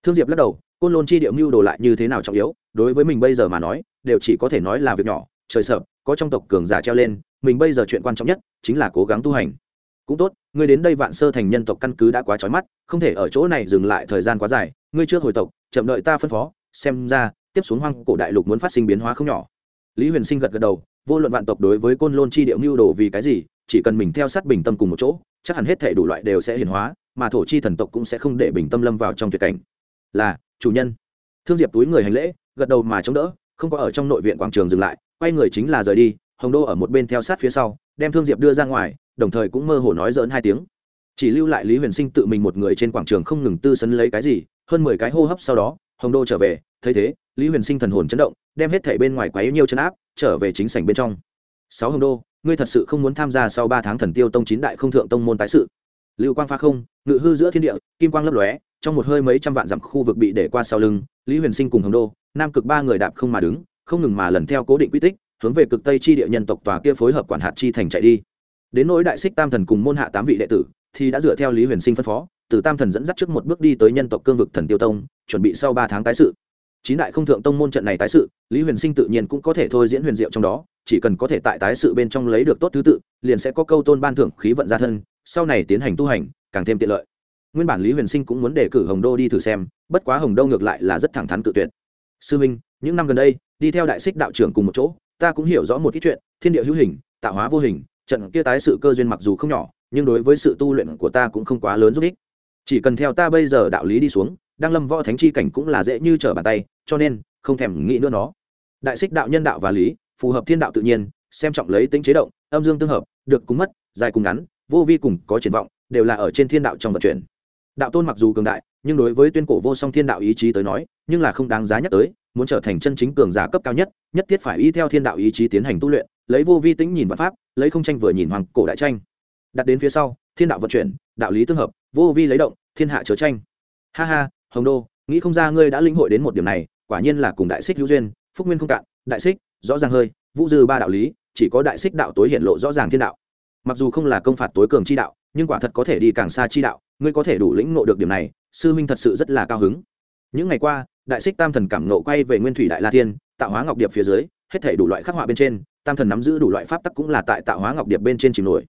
Speaker 1: Thương diệp lắc đầu côn lôn chi điệu mưu đồ lại như thế nào trọng yếu, đối với mình bây giờ mà nói, đều chỉ có thể nói là việc nhỏ, trời sợ, có trong tộc cường giả treo lên, mình bây giờ chuyện quan trọng nhất chính là cố gắng tu hành. Cũng tốt, ngươi đến đây vạn sơ thành nhân tộc căn cứ đã quá trói mắt, không thể ở chỗ này dừng lại thời gian quá dài, ngươi chưa hồi tộc, chậm đợi ta phân phó, xem ra, tiếp xuống hoang cổ đại lục muốn phát sinh biến hóa không nhỏ. Lý huyền sinh gật gật đầu, vô luận vạn tộc đối với côn lôn chi điệu mưu đồ vì cái gì, chỉ cần mình theo sát bình tâm cùng một chỗ, chắc hẳn hết thể đủ loại đều sẽ hiển hóa, mà thổ chi thần tộc cũng sẽ không để bình tâm lâm vào trong tuyệt cảnh. Là chủ nhân. Thương diệp túi người hành lễ, gật đầu mà chống đỡ, không có ở trong nội viện quảng trường dừng lại, quay người chính là rời đi, hồng đô ở một bên theo sát phía sau, đem thương diệp đưa ra ngoài, đồng thời cũng mơ hồ nói dỡn hai tiếng. Chỉ lưu lại lý huyền sinh tự mình một người trên quảng trường không ngừng tư sấn lấy cái gì, hơn mười cái hô hấp sau đó, hồng đô trở về, thấy thế, lý huyền sinh thần hồn chấn động, đem hết thảy bên ngoài quấy nhiêu chân áp, trở về chính sảnh bên trong. Sáu hồng đô, ngươi thật sự không muốn tham gia sau ba tháng thần tiêu tông chín đại không thượng tông môn tái sự? Lưu quang pha không, ngự hư giữa thiên địa, kim quang lấp lóe trong một hơi mấy trăm vạn dặm khu vực bị để qua sau lưng, lý huyền sinh cùng hồng đô, nam cực ba người đạp không mà đứng, không ngừng mà lần theo cố định quy tích, hướng về cực tây chi địa nhân tộc tòa kia phối hợp quản hạt chi thành chạy đi. Đến nỗi đại xích tam thần cùng môn hạ tám vị đệ tử, thì đã dựa theo lý huyền sinh phân phó, từ tam thần dẫn dắt trước một bước đi tới nhân tộc cương vực thần tiêu tông, chuẩn bị sau ba tháng tái sự. Chín đại không thượng tông môn trận này tái sự, lý huyền sinh tự nhiên cũng có thể thôi diễn huyền diệu trong đó, chỉ cần có thể tại tái sự bên trong lấy được tốt thứ tự, liền sẽ có câu tôn ban thưởng khí vận gia thân, sau này tiến hành tu hành, càng thêm tiện lợi nguyên bản lý huyền sinh cũng muốn đề cử hồng đô đi thử xem, bất quá hồng đô ngược lại là rất thẳng thắn tự tuyệt. Sư minh, những năm gần đây, đi theo đại xích đạo trưởng cùng một chỗ, ta cũng hiểu rõ một ít chuyện, thiên địa hữu hình, tạo hóa vô hình, trận kia tái sự cơ duyên mặc dù không nhỏ, nhưng đối với sự tu luyện của ta cũng không quá lớn giúp ích. Chỉ cần theo ta bây giờ đạo lý đi xuống đang lâm võ thánh chi cảnh cũng là dễ như trở bàn tay, cho nên, không thèm nghĩ nữa nó. Đại xích đạo nhân đạo và lý, phù hợp thiên đạo tự nhiên, xem trọng lấy tính chế động, âm dương tương hợp, được cùng mất, dài cùng ngắn, vô vi cùng có triển vọng, đều là ở trên thiên đạo trong vận chuyển đạo tôn mặc dù cường đại, nhưng đối với tuyên cổ vô song thiên đạo ý chí tới nói, nhưng là không đáng giá nhắc tới, muốn trở thành chân chính cường giả cấp cao nhất nhất thiết phải y theo thiên đạo ý chí tiến hành tu luyện, lấy vô vi tính nhìn văn pháp, lấy không tranh vừa nhìn hoàng cổ đại tranh. Đặt đến phía sau, thiên đạo vận chuyển, đạo lý tương hợp, vô vi lấy động, thiên hạ chớ tranh. Ha ha, hồng đô, nghĩ không ra ngươi đã linh hội đến một điểm này, quả nhiên là cùng đại xích hữu duyên, phúc nguyên không cạn, đại xích, rõ ràng hơi, vũ dư ba đạo lý, chỉ có đại xích đạo tối hiện lộ rõ ràng thiên đạo. Mặc dù không là công phạt tối cường chi đạo, nhưng quả thật có thể đi càng xa chi đạo ngươi có thể đủ lĩnh ngộ được điểm này sư huynh thật sự rất là cao hứng. Những ngày qua đại xích tam thần cảm nộ quay về nguyên thủy đại la thiên, tạo hóa ngọc điệp phía dưới hết thể đủ loại khắc họa bên trên tam thần nắm giữ đủ loại pháp tắc cũng là tại tạo hóa ngọc điệp bên trên chìm nổi.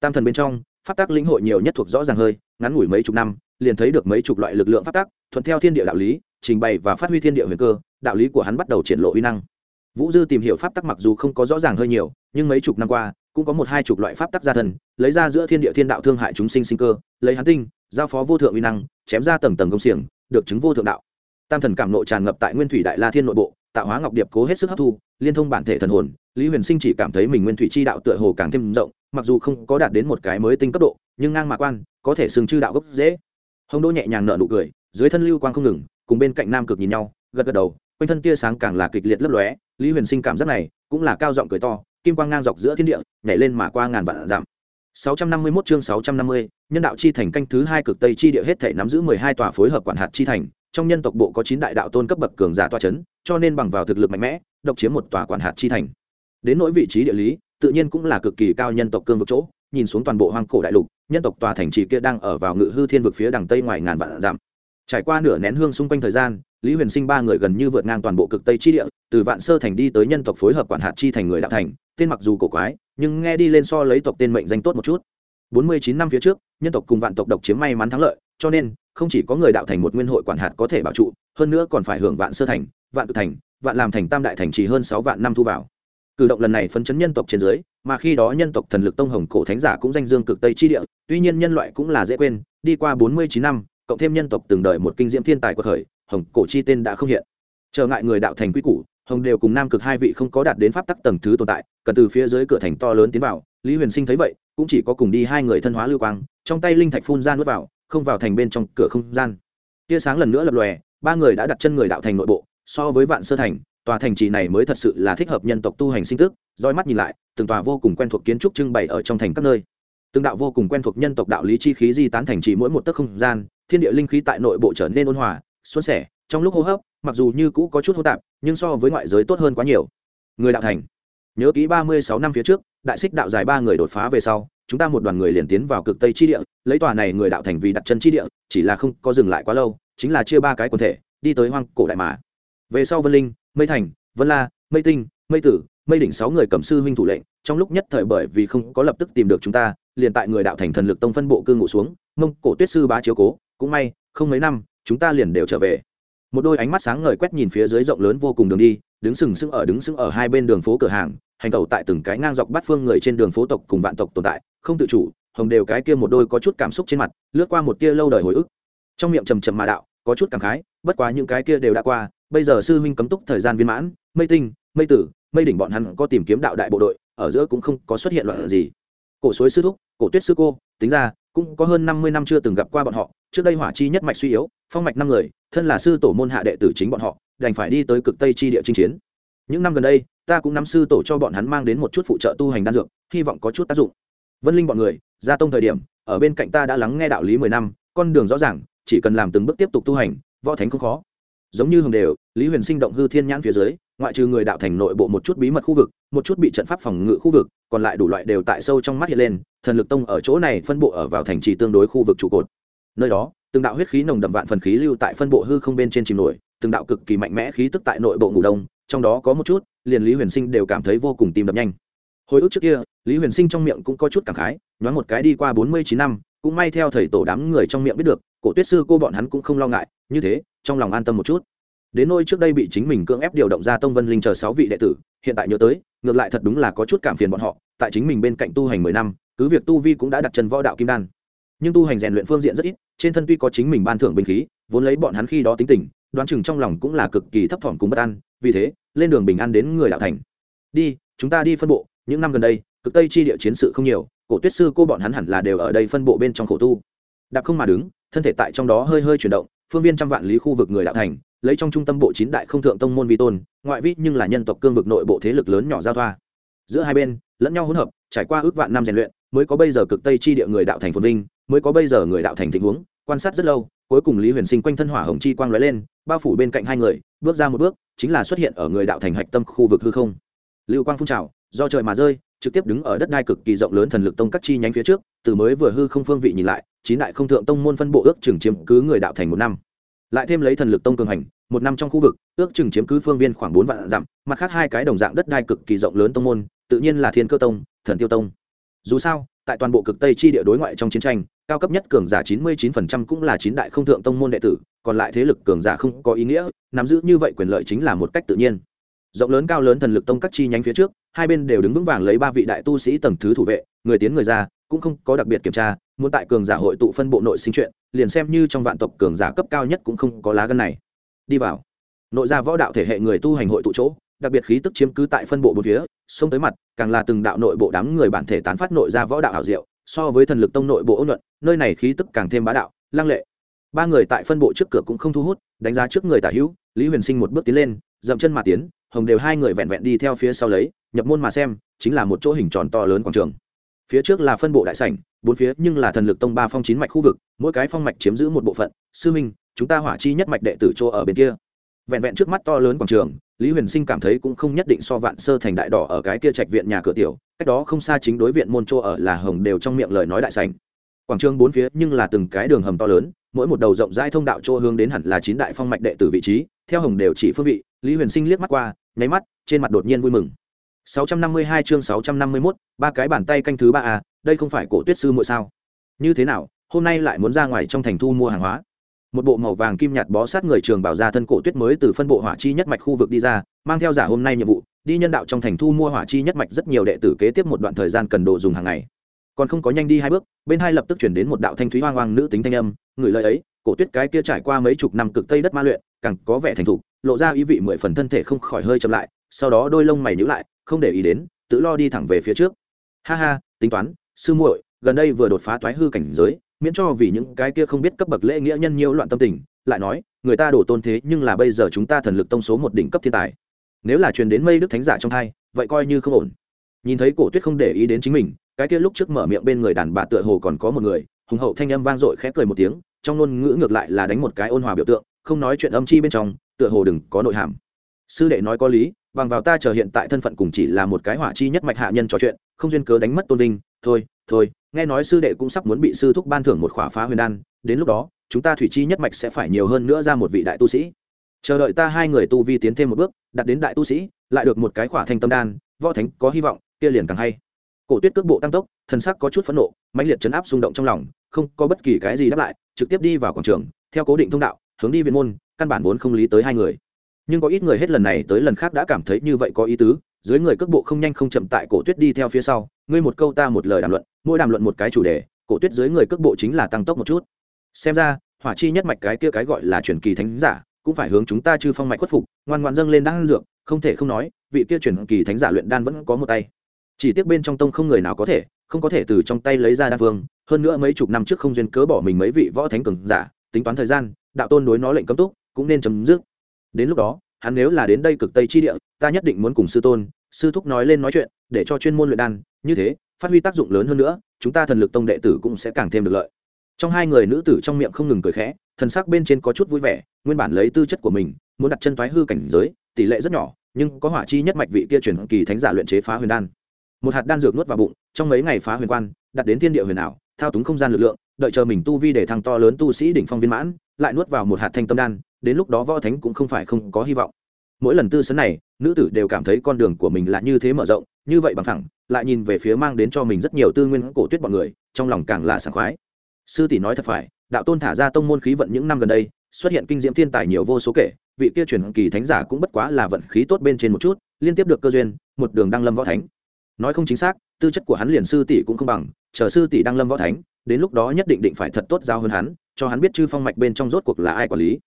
Speaker 1: Tam thần bên trong pháp tắc lĩnh hội nhiều nhất thuộc rõ ràng hơi ngắn ngủi mấy chục năm liền thấy được mấy chục loại lực lượng pháp tắc thuận theo thiên địa đạo lý trình bày và phát huy thiên địa huyền cơ đạo lý của hắn bắt đầu triển lộ uy năng. Vũ dư tìm hiểu pháp tắc mặc dù không có rõ ràng hơi nhiều nhưng mấy chục năm qua cũng có một hai chục loại pháp tắc gia thần lấy ra giữa thiên địa thiên đạo thương hại chúng sinh sinh cơ, lấy hắn tinh, giao phó vô thượng uy năng, chém ra tầng tầng công xiềng, được chứng vô thượng đạo. Tam thần cảm nội tràn ngập tại nguyên thủy đại la thiên nội bộ, tạo hóa ngọc điệp cố hết sức hấp thu, liên thông bản thể thần hồn, lý huyền sinh chỉ cảm thấy mình nguyên thủy chi đạo tựa hồ càng thêm rộng, mặc dù không có đạt đến một cái mới tinh cấp độ, nhưng ngang mạ quan, có thể xưng chư đạo gốc dễ hồng đô nhẹ nhàng nở nụ cười, dưới thân lưu quang không ngừng, cùng bên cạnh nam cực nhìn nhau, gật gật đầu, quanh thân tia sáng càng là kịch liệt lấp lóe, lý huyền sinh cảm giác này cũng là cao giọng cười to kim quang ngang dọc giữa thiên địa nhảy lên mà qua ngàn vạn giảm 651 chương 650, nhân đạo chi thành canh thứ hai cực tây chi địa hết thể nắm giữ 12 tòa phối hợp quản hạt chi thành, trong nhân tộc bộ có 9 đại đạo tôn cấp bậc cường giả tọa chấn, cho nên bằng vào thực lực mạnh mẽ, độc chiếm một tòa quản hạt chi thành. Đến nỗi vị trí địa lý, tự nhiên cũng là cực kỳ cao nhân tộc cương vực chỗ, nhìn xuống toàn bộ hoang cổ đại lục, nhân tộc tòa thành trì kia đang ở vào ngự hư thiên vực phía đằng tây ngoài ngàn vạn dặm. Trải qua nửa nén hương xung quanh thời gian, Lý Huyền Sinh ba người gần như vượt ngang toàn bộ cực tây chi địa, từ Vạn Sơ thành đi tới nhân tộc phối hợp quản hạt chi thành người đạo thành, tên mặc dù cổ quái, nhưng nghe đi lên so lấy tộc tên mệnh danh tốt một chút. 49 năm phía trước, nhân tộc cùng vạn tộc độc chiếm may mắn thắng lợi, cho nên không chỉ có người đạo thành một nguyên hội quản hạt có thể bảo trụ, hơn nữa còn phải hưởng vạn sơ thành, vạn tự thành, vạn làm thành tam đại thành chỉ hơn sáu vạn năm thu vào. Cử động lần này phấn chấn nhân tộc trên dưới, mà khi đó nhân tộc thần lực tông hồng cổ thánh giả cũng danh dương cực tây chi địa, tuy nhiên nhân loại cũng là dễ quên, đi qua 49 năm, cộng thêm nhân tộc từng đợi một kinh diễm thiên tài của khởi, hồng cổ chi tên đã không hiện. Trở ngại người đạo thành quy củ, hồng đều cùng nam cực hai vị không có đạt đến pháp tắc tầng thứ tồn tại, cần từ phía dưới cửa thành to lớn tiến vào, Lý Huyền Sinh thấy vậy, cũng chỉ có cùng đi hai người thân hóa lưu quang trong tay linh thạch phun ra nuốt vào không vào thành bên trong cửa không gian. Tia sáng lần nữa lập lòe ba người đã đặt chân người đạo thành nội bộ so với vạn sơ thành tòa thành trì này mới thật sự là thích hợp nhân tộc tu hành sinh tức roi mắt nhìn lại từng tòa vô cùng quen thuộc kiến trúc trưng bày ở trong thành các nơi. Từng đạo vô cùng quen thuộc nhân tộc đạo lý chi khí di tán thành trì mỗi một tấc không gian thiên địa linh khí tại nội bộ trở nên ôn hòa xuân sẻ trong lúc hô hấp mặc dù như cũ có chút hô tạp, nhưng so với ngoại giới tốt hơn quá nhiều. Người đạo thành. Nhớ kỹ ba mươi sáu năm phía trước, đại xích đạo dài ba người đột phá về sau, chúng ta một đoàn người liền tiến vào cực tây chi địa, lấy tòa này người đạo thành vì đặt chân chi địa, chỉ là không có dừng lại quá lâu, chính là chia ba cái quần thể, đi tới hoang cổ đại mà về sau vân linh, mây thành, vân la, mây tinh, mây tử, mây đỉnh sáu người cầm sư huynh thủ lệnh, trong lúc nhất thời bởi vì không có lập tức tìm được chúng ta, liền tại người đạo thành thần lực tông phân bộ cư ngụ xuống, mông cổ tuyết sư bá chiếu cố, cũng may, không mấy năm, chúng ta liền đều trở về một đôi ánh mắt sáng ngời quét nhìn phía dưới rộng lớn vô cùng đường đi, đứng sừng sững ở đứng sững ở hai bên đường phố cửa hàng, hành tẩu tại từng cái ngang dọc bắt phương người trên đường phố tộc cùng vạn tộc tồn tại, không tự chủ, hồng đều cái kia một đôi có chút cảm xúc trên mặt, lướt qua một tia lâu đời hồi ức. Trong miệng trầm trầm mà đạo, có chút cảm khái, bất quá những cái kia đều đã qua, bây giờ sư huynh cấm túc thời gian viên mãn, mây tinh, mây tử, mây đỉnh bọn hắn có tìm kiếm đạo đại bộ đội, ở giữa cũng không có xuất hiện loạn gì. Cổ suối sư thúc, cổ tuyết sư cô, tính ra, cũng có hơn năm mươi năm chưa từng gặp qua bọn họ, trước đây hỏa chi nhất mạch suy yếu, phong mạch năm người thân là sư tổ môn hạ đệ tử chính bọn họ, đành phải đi tới cực tây chi địa chinh chiến. Những năm gần đây, ta cũng nắm sư tổ cho bọn hắn mang đến một chút phụ trợ tu hành đan dược, hy vọng có chút tác dụng. Vân linh bọn người gia tông thời điểm, ở bên cạnh ta đã lắng nghe đạo lý mười năm, con đường rõ ràng, chỉ cần làm từng bước tiếp tục tu hành, võ thánh không khó. Giống như hồng đều, lý huyền sinh động hư thiên nhãn phía dưới, ngoại trừ người đạo thành nội bộ một chút bí mật khu vực, một chút bị trận pháp phòng ngự khu vực, còn lại đủ loại đều tại sâu trong mắt hiện lên, thần lực tông ở chỗ này phân bộ ở vào thành trì tương đối khu vực trụ cột. Nơi đó từng đạo huyết khí nồng đậm vạn phần khí lưu tại phân bộ hư không bên trên chìm nổi, từng đạo cực kỳ mạnh mẽ khí tức tại nội bộ ngủ đông, trong đó có một chút, liền lý huyền sinh đều cảm thấy vô cùng tim đập nhanh. Hồi ức trước kia, lý huyền sinh trong miệng cũng có chút cảm khái, nhoáng một cái đi qua bốn mươi chín năm, cũng may theo thầy tổ đám người trong miệng biết được, cổ tuyết sư cô bọn hắn cũng không lo ngại, như thế, trong lòng an tâm một chút. Đến nôi trước đây bị chính mình cưỡng ép điều động ra tông vân linh chờ sáu vị đệ tử, hiện tại nhớ tới, ngược lại thật đúng là có chút cảm phiền bọn họ, tại chính mình bên cạnh tu hành mười năm, cứ việc tu vi cũng đã đặt chân võ đạo kim đan. Nhưng tu hành rèn luyện phương diện rất ít trên thân tuy có chính mình ban thưởng binh khí, vốn lấy bọn hắn khi đó tính tình, đoán chừng trong lòng cũng là cực kỳ thấp thỏm cùng bất an, vì thế, lên đường bình an đến người đạo thành. Đi, chúng ta đi phân bộ, những năm gần đây, cực tây chi địa chiến sự không nhiều, cổ tuyết sư cô bọn hắn hẳn là đều ở đây phân bộ bên trong khổ tu. Đạp không mà đứng, thân thể tại trong đó hơi hơi chuyển động, phương viên trăm vạn lý khu vực người đạo thành, lấy trong trung tâm bộ chín đại không thượng tông môn vi tôn, ngoại vi nhưng là nhân tộc cương vực nội bộ thế lực lớn nhỏ giao thoa. Giữa hai bên, lẫn nhau hỗn hợp, trải qua ước vạn năm rèn luyện mới có bây giờ cực tây chi địa người đạo thành phồn vinh, mới có bây giờ người đạo thành tình huống quan sát rất lâu, cuối cùng lý huyền sinh quanh thân hỏa hồng chi quang lóe lên, bao phủ bên cạnh hai người, bước ra một bước, chính là xuất hiện ở người đạo thành hạch tâm khu vực hư không. Lưu quang phun trào, do trời mà rơi, trực tiếp đứng ở đất đai cực kỳ rộng lớn thần lực tông các chi nhánh phía trước, từ mới vừa hư không phương vị nhìn lại, chín đại không thượng tông môn phân bộ ước chừng chiếm cứ người đạo thành một năm. Lại thêm lấy thần lực tông cường hành, một năm trong khu vực, ước chừng chiếm cứ phương viên khoảng bốn vạn dặm, mặt khác hai cái đồng dạng đất đai cực kỳ rộng lớn tông môn, tự nhiên là thiên cơ tông, thần tiêu tông dù sao, tại toàn bộ cực tây chi địa đối ngoại trong chiến tranh, cao cấp nhất cường giả chín mươi 99% cũng là chín đại không thượng tông môn đệ tử, còn lại thế lực cường giả không có ý nghĩa, nắm giữ như vậy quyền lợi chính là một cách tự nhiên. Rộng lớn cao lớn thần lực tông các chi nhánh phía trước, hai bên đều đứng vững vàng lấy ba vị đại tu sĩ tầng thứ thủ vệ, người tiến người ra, cũng không có đặc biệt kiểm tra, muốn tại cường giả hội tụ phân bộ nội sinh chuyện, liền xem như trong vạn tộc cường giả cấp cao nhất cũng không có lá gân này. Đi vào. Nội gia võ đạo thể hệ người tu hành hội tụ chỗ đặc biệt khí tức chiếm cứ tại phân bộ bốn phía xông tới mặt, càng là từng đạo nội bộ đám người bản thể tán phát nội ra võ đạo hảo diệu, so với thần lực tông nội bộ ôn nhuận, nơi này khí tức càng thêm bá đạo, lăng lệ. Ba người tại phân bộ trước cửa cũng không thu hút, đánh giá trước người tả hữu, lý huyền sinh một bước tiến lên, dậm chân mà tiến, hồng đều hai người vẹn vẹn đi theo phía sau lấy, nhập môn mà xem, chính là một chỗ hình tròn to lớn quảng trường. Phía trước là phân bộ đại sảnh, bốn phía nhưng là thần lực tông ba phong chín mạch khu vực, mỗi cái phong mạch chiếm giữ một bộ phận. Sư minh, chúng ta hỏa chi nhất mạch đệ tử chỗ ở bên kia. Vẹn vẹn trước mắt to lớn quảng trường lý huyền sinh cảm thấy cũng không nhất định so vạn sơ thành đại đỏ ở cái kia trạch viện nhà cửa tiểu cách đó không xa chính đối viện môn chỗ ở là hồng đều trong miệng lời nói đại sảnh. Quảng trường bốn phía nhưng là từng cái đường hầm to lớn mỗi một đầu rộng rãi thông đạo chỗ hướng đến hẳn là chín đại phong mạch đệ tử vị trí theo hồng đều chỉ phương vị lý huyền sinh liếc mắt qua nháy mắt trên mặt đột nhiên vui mừng. 652 chương 651, ba cái bàn tay canh thứ ba a đây không phải cổ tuyết sư muội sao? Như thế nào hôm nay lại muốn ra ngoài trong thành thu mua hàng hóa? Một bộ màu vàng kim nhạt bó sát người trường bảo ra thân cổ tuyết mới từ phân bộ hỏa chi nhất mạch khu vực đi ra, mang theo giả hôm nay nhiệm vụ, đi nhân đạo trong thành thu mua hỏa chi nhất mạch rất nhiều đệ tử kế tiếp một đoạn thời gian cần đồ dùng hàng ngày. Còn không có nhanh đi hai bước, bên hai lập tức chuyển đến một đạo thanh thúy hoang hoang nữ tính thanh âm, người lời ấy, cổ tuyết cái kia trải qua mấy chục năm cực tây đất ma luyện, càng có vẻ thành thục, lộ ra ý vị mười phần thân thể không khỏi hơi chậm lại, sau đó đôi lông mày nhíu lại, không để ý đến, tự lo đi thẳng về phía trước. Ha ha, tính toán, sư muội, gần đây vừa đột phá thoái hư cảnh giới miễn cho vì những cái kia không biết cấp bậc lễ nghĩa nhân nhiễu loạn tâm tình, lại nói, người ta đổ tôn thế nhưng là bây giờ chúng ta thần lực tông số một đỉnh cấp thiên tài. Nếu là truyền đến mây đức thánh giả trong hai vậy coi như không ổn. Nhìn thấy cổ tuyết không để ý đến chính mình, cái kia lúc trước mở miệng bên người đàn bà tựa hồ còn có một người, hùng hậu thanh âm vang dội khẽ cười một tiếng, trong ngôn ngữ ngược lại là đánh một cái ôn hòa biểu tượng, không nói chuyện âm chi bên trong, tựa hồ đừng có nội hàm. Sư đệ nói có lý, bằng vào ta chờ hiện tại thân phận cùng chỉ là một cái hỏa chi nhất mạch hạ nhân trò chuyện, không duyên cớ đánh mất tôn linh thôi thôi nghe nói sư đệ cũng sắp muốn bị sư thúc ban thưởng một khỏa phá huyền đan, đến lúc đó, chúng ta thủy chi nhất mạch sẽ phải nhiều hơn nữa ra một vị đại tu sĩ. Chờ đợi ta hai người tu vi tiến thêm một bước, đặt đến đại tu sĩ, lại được một cái khỏa thanh tâm đan, võ thánh có hy vọng, kia liền càng hay. Cổ tuyết cước bộ tăng tốc, thần sắc có chút phẫn nộ, mãnh liệt chấn áp xung động trong lòng, không có bất kỳ cái gì đáp lại, trực tiếp đi vào quảng trường, theo cố định thông đạo, hướng đi viện môn, căn bản vốn không lý tới hai người. Nhưng có ít người hết lần này tới lần khác đã cảm thấy như vậy có ý tứ dưới người cước bộ không nhanh không chậm tại cổ tuyết đi theo phía sau, ngươi một câu ta một lời đàm luận, mỗi đàm luận một cái chủ đề, cổ tuyết dưới người cước bộ chính là tăng tốc một chút. Xem ra, hỏa chi nhất mạch cái kia cái gọi là truyền kỳ thánh giả, cũng phải hướng chúng ta chư phong mạch khuất phục, ngoan ngoan dâng lên đan dược, không thể không nói, vị kia truyền kỳ thánh giả luyện đan vẫn có một tay. Chỉ tiếc bên trong tông không người nào có thể, không có thể từ trong tay lấy ra đan vương, hơn nữa mấy chục năm trước không duyên cớ bỏ mình mấy vị võ thánh cường giả, tính toán thời gian, đạo tôn đối nó lệnh cấm túc, cũng nên chấm dứt. Đến lúc đó hắn nếu là đến đây cực tây chi địa, ta nhất định muốn cùng sư tôn, sư thúc nói lên nói chuyện, để cho chuyên môn luyện đan, như thế, phát huy tác dụng lớn hơn nữa, chúng ta thần lực tông đệ tử cũng sẽ càng thêm được lợi. Trong hai người nữ tử trong miệng không ngừng cười khẽ, thần sắc bên trên có chút vui vẻ, nguyên bản lấy tư chất của mình, muốn đặt chân thoái hư cảnh giới, tỷ lệ rất nhỏ, nhưng có hỏa chi nhất mạch vị kia chuyển kỳ thánh giả luyện chế phá huyền đan. Một hạt đan dược nuốt vào bụng, trong mấy ngày phá huyền quan, đặt đến thiên địa huyền ảo, thao túng không gian lực lượng đợi chờ mình tu vi để thăng to lớn tu sĩ đỉnh phong viên mãn, lại nuốt vào một hạt thanh tâm đan, đến lúc đó võ thánh cũng không phải không có hy vọng. Mỗi lần tư sấn này, nữ tử đều cảm thấy con đường của mình là như thế mở rộng, như vậy bằng thẳng lại nhìn về phía mang đến cho mình rất nhiều tư nguyên cổ tuyết bọn người, trong lòng càng là sảng khoái. Sư tỷ nói thật phải, đạo tôn thả ra tông môn khí vận những năm gần đây, xuất hiện kinh diễm thiên tài nhiều vô số kể, vị kia truyền kỳ thánh giả cũng bất quá là vận khí tốt bên trên một chút, liên tiếp được cơ duyên, một đường đăng lâm võ thánh. Nói không chính xác, tư chất của hắn liền sư tỷ cũng không bằng, chờ sư tỷ đăng lâm võ thánh đến lúc đó nhất định định phải thật tốt giao hơn hắn, cho hắn biết chư phong mạch bên trong rốt cuộc là ai quản lý.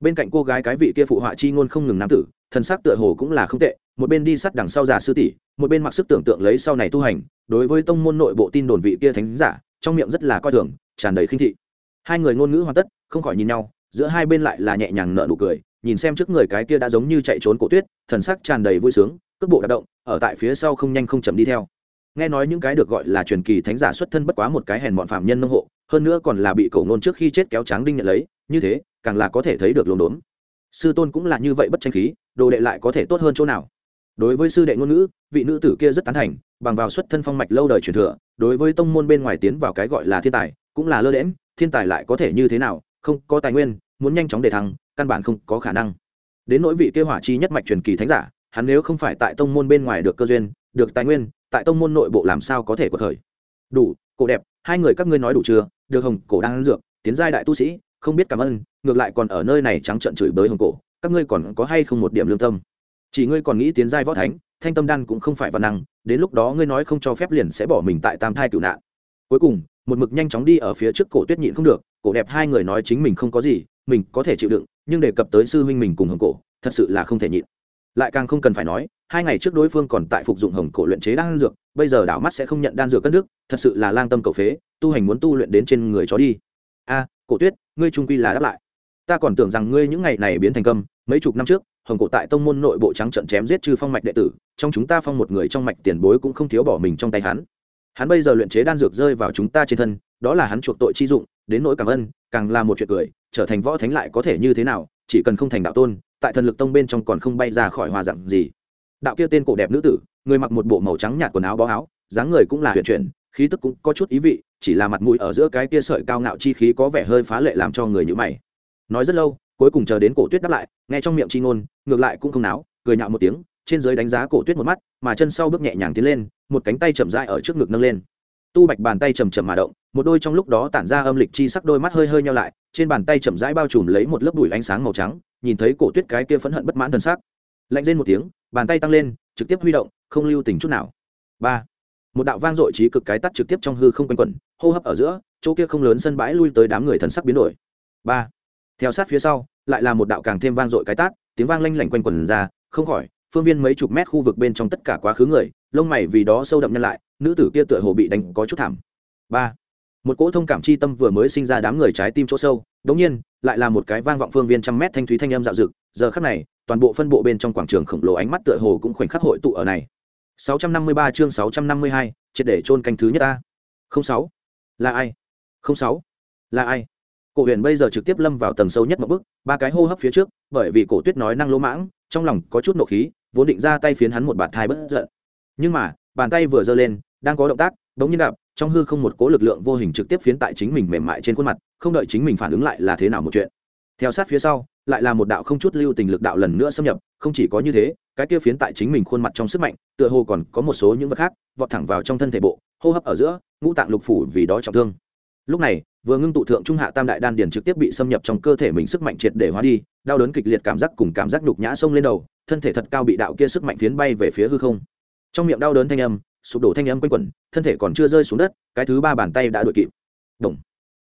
Speaker 1: Bên cạnh cô gái cái vị kia phụ họa chi ngôn không ngừng nam tử, thần sắc tựa hồ cũng là không tệ, một bên đi sát đằng sau già sư tỷ, một bên mặc sức tưởng tượng lấy sau này tu hành, đối với tông môn nội bộ tin đồn vị kia thánh giả, trong miệng rất là coi thường, tràn đầy khinh thị. Hai người ngôn ngữ hoàn tất, không khỏi nhìn nhau, giữa hai bên lại là nhẹ nhàng nở nụ cười, nhìn xem trước người cái kia đã giống như chạy trốn cổ tuyết, thần sắc tràn đầy vui sướng, cước bộ đạp động, ở tại phía sau không nhanh không chậm đi theo nghe nói những cái được gọi là truyền kỳ thánh giả xuất thân bất quá một cái hèn bọn phạm nhân nông hộ, hơn nữa còn là bị cầu ngôn trước khi chết kéo tráng đinh nhận lấy, như thế, càng là có thể thấy được lồn đốn. Sư tôn cũng là như vậy bất tranh khí, đồ đệ lại có thể tốt hơn chỗ nào? Đối với sư đệ ngôn ngữ, vị nữ tử kia rất tán thành, bằng vào xuất thân phong mạch lâu đời truyền thừa, đối với tông môn bên ngoài tiến vào cái gọi là thiên tài, cũng là lơ đễm thiên tài lại có thể như thế nào, không có tài nguyên, muốn nhanh chóng để thăng, căn bản không có khả năng. Đến nỗi vị kia hỏa chi nhất mạch truyền kỳ thánh giả, hắn nếu không phải tại tông môn bên ngoài được cơ duyên được tài nguyên, tại tông môn nội bộ làm sao có thể có thời đủ, cổ đẹp, hai người các ngươi nói đủ chưa? Được hồng, cổ đang ăn dược, tiến giai đại tu sĩ, không biết cảm ơn, ngược lại còn ở nơi này trắng trợn chửi bới hồng cổ, các ngươi còn có hay không một điểm lương tâm? Chỉ ngươi còn nghĩ tiến giai võ thánh, thanh tâm đan cũng không phải văn năng, đến lúc đó ngươi nói không cho phép liền sẽ bỏ mình tại tam thai cựu nạn. Cuối cùng, một mực nhanh chóng đi ở phía trước cổ tuyết nhịn không được, cổ đẹp hai người nói chính mình không có gì, mình có thể chịu đựng, nhưng đề cập tới sư huynh mình cùng hồng cổ, thật sự là không thể nhịn lại càng không cần phải nói, hai ngày trước đối phương còn tại phục dụng hồng cổ luyện chế đan dược, bây giờ đảo mắt sẽ không nhận đan dược cất nước, thật sự là lang tâm cầu phế, tu hành muốn tu luyện đến trên người chó đi. A, cổ tuyết, ngươi trung quy là đáp lại. Ta còn tưởng rằng ngươi những ngày này biến thành công mấy chục năm trước, hồng cổ tại tông môn nội bộ trắng trận chém giết trừ phong mạch đệ tử, trong chúng ta phong một người trong mạch tiền bối cũng không thiếu bỏ mình trong tay hắn. Hắn bây giờ luyện chế đan dược rơi vào chúng ta trên thân, đó là hắn chuộc tội chi dụng, đến nỗi cảm ơn, càng là một chuyện cười, trở thành võ thánh lại có thể như thế nào, chỉ cần không thành đạo tôn tại thần lực tông bên trong còn không bay ra khỏi hòa dạng gì. Đạo kia tên cổ đẹp nữ tử, người mặc một bộ màu trắng nhạt quần áo bó áo, dáng người cũng là huyền chuyển, khí tức cũng có chút ý vị, chỉ là mặt mũi ở giữa cái kia sợi cao ngạo chi khí có vẻ hơi phá lệ làm cho người nhữ mày. Nói rất lâu, cuối cùng chờ đến cổ tuyết đáp lại, nghe trong miệng chi ngôn, ngược lại cũng không náo, cười nhạo một tiếng, trên dưới đánh giá cổ tuyết một mắt, mà chân sau bước nhẹ nhàng tiến lên, một cánh tay chậm dại ở trước ngực nâng lên. Tu bạch bàn tay chầm chầm mà động, một đôi trong lúc đó tản ra âm lịch chi sắc đôi mắt hơi hơi nhau lại trên bàn tay chậm rãi bao trùm lấy một lớp bụi ánh sáng màu trắng, nhìn thấy cổ tuyết cái kia phẫn hận bất mãn thân sắc. Lạnh lên một tiếng, bàn tay tăng lên, trực tiếp huy động, không lưu tình chút nào. Ba. Một đạo vang dội trí cực cái tắt trực tiếp trong hư không quanh quẩn, hô hấp ở giữa, chỗ kia không lớn sân bãi lui tới đám người thần sắc biến đổi. Ba. Theo sát phía sau, lại là một đạo càng thêm vang dội cái tát tiếng vang lanh lảnh quanh quẩn ra, không khỏi, phương viên mấy chục mét khu vực bên trong tất cả quá khứ người, lông mày vì đó sâu đậm nhân lại, nữ tử kia tựa hồ bị đánh có chút thảm. Ba một cỗ thông cảm chi tâm vừa mới sinh ra đám người trái tim chỗ sâu đống nhiên lại là một cái vang vọng phương viên trăm mét thanh thúy thanh âm dạo dực giờ khắc này toàn bộ phân bộ bên trong quảng trường khổng lồ ánh mắt tựa hồ cũng khoảnh khắc hội tụ ở này 653 chương 652, triệt để chôn canh thứ nhất a. 06. Là ai? 06. Là ai? Cổ Huyền bây giờ trực tiếp lâm vào tầng sâu nhất một bước, ba cái hô hấp phía trước, bởi vì Cổ Tuyết nói năng lỗ mãng, trong lòng có chút nộ khí, vốn định ra tay phiến hắn một bạt thai bất giận. Nhưng mà, bàn tay vừa giơ lên, đang có động tác, đống nhiên đạp, trong hư không một cố lực lượng vô hình trực tiếp phiến tại chính mình mềm mại trên khuôn mặt, không đợi chính mình phản ứng lại là thế nào một chuyện. Theo sát phía sau, lại là một đạo không chút lưu tình lực đạo lần nữa xâm nhập, không chỉ có như thế, cái kia phiến tại chính mình khuôn mặt trong sức mạnh tựa hồ còn có một số những vật khác vọt thẳng vào trong thân thể bộ hô hấp ở giữa ngũ tạng lục phủ vì đó trọng thương lúc này vừa ngưng tụ thượng trung hạ tam đại đan điền trực tiếp bị xâm nhập trong cơ thể mình sức mạnh triệt để hóa đi đau đớn kịch liệt cảm giác cùng cảm giác nhục nhã xông lên đầu thân thể thật cao bị đạo kia sức mạnh phiến bay về phía hư không trong miệng đau đớn thanh âm sụp đổ thanh âm quanh quẩn, thân thể còn chưa rơi xuống đất, cái thứ ba bàn tay đã đuổi kịp. Đồng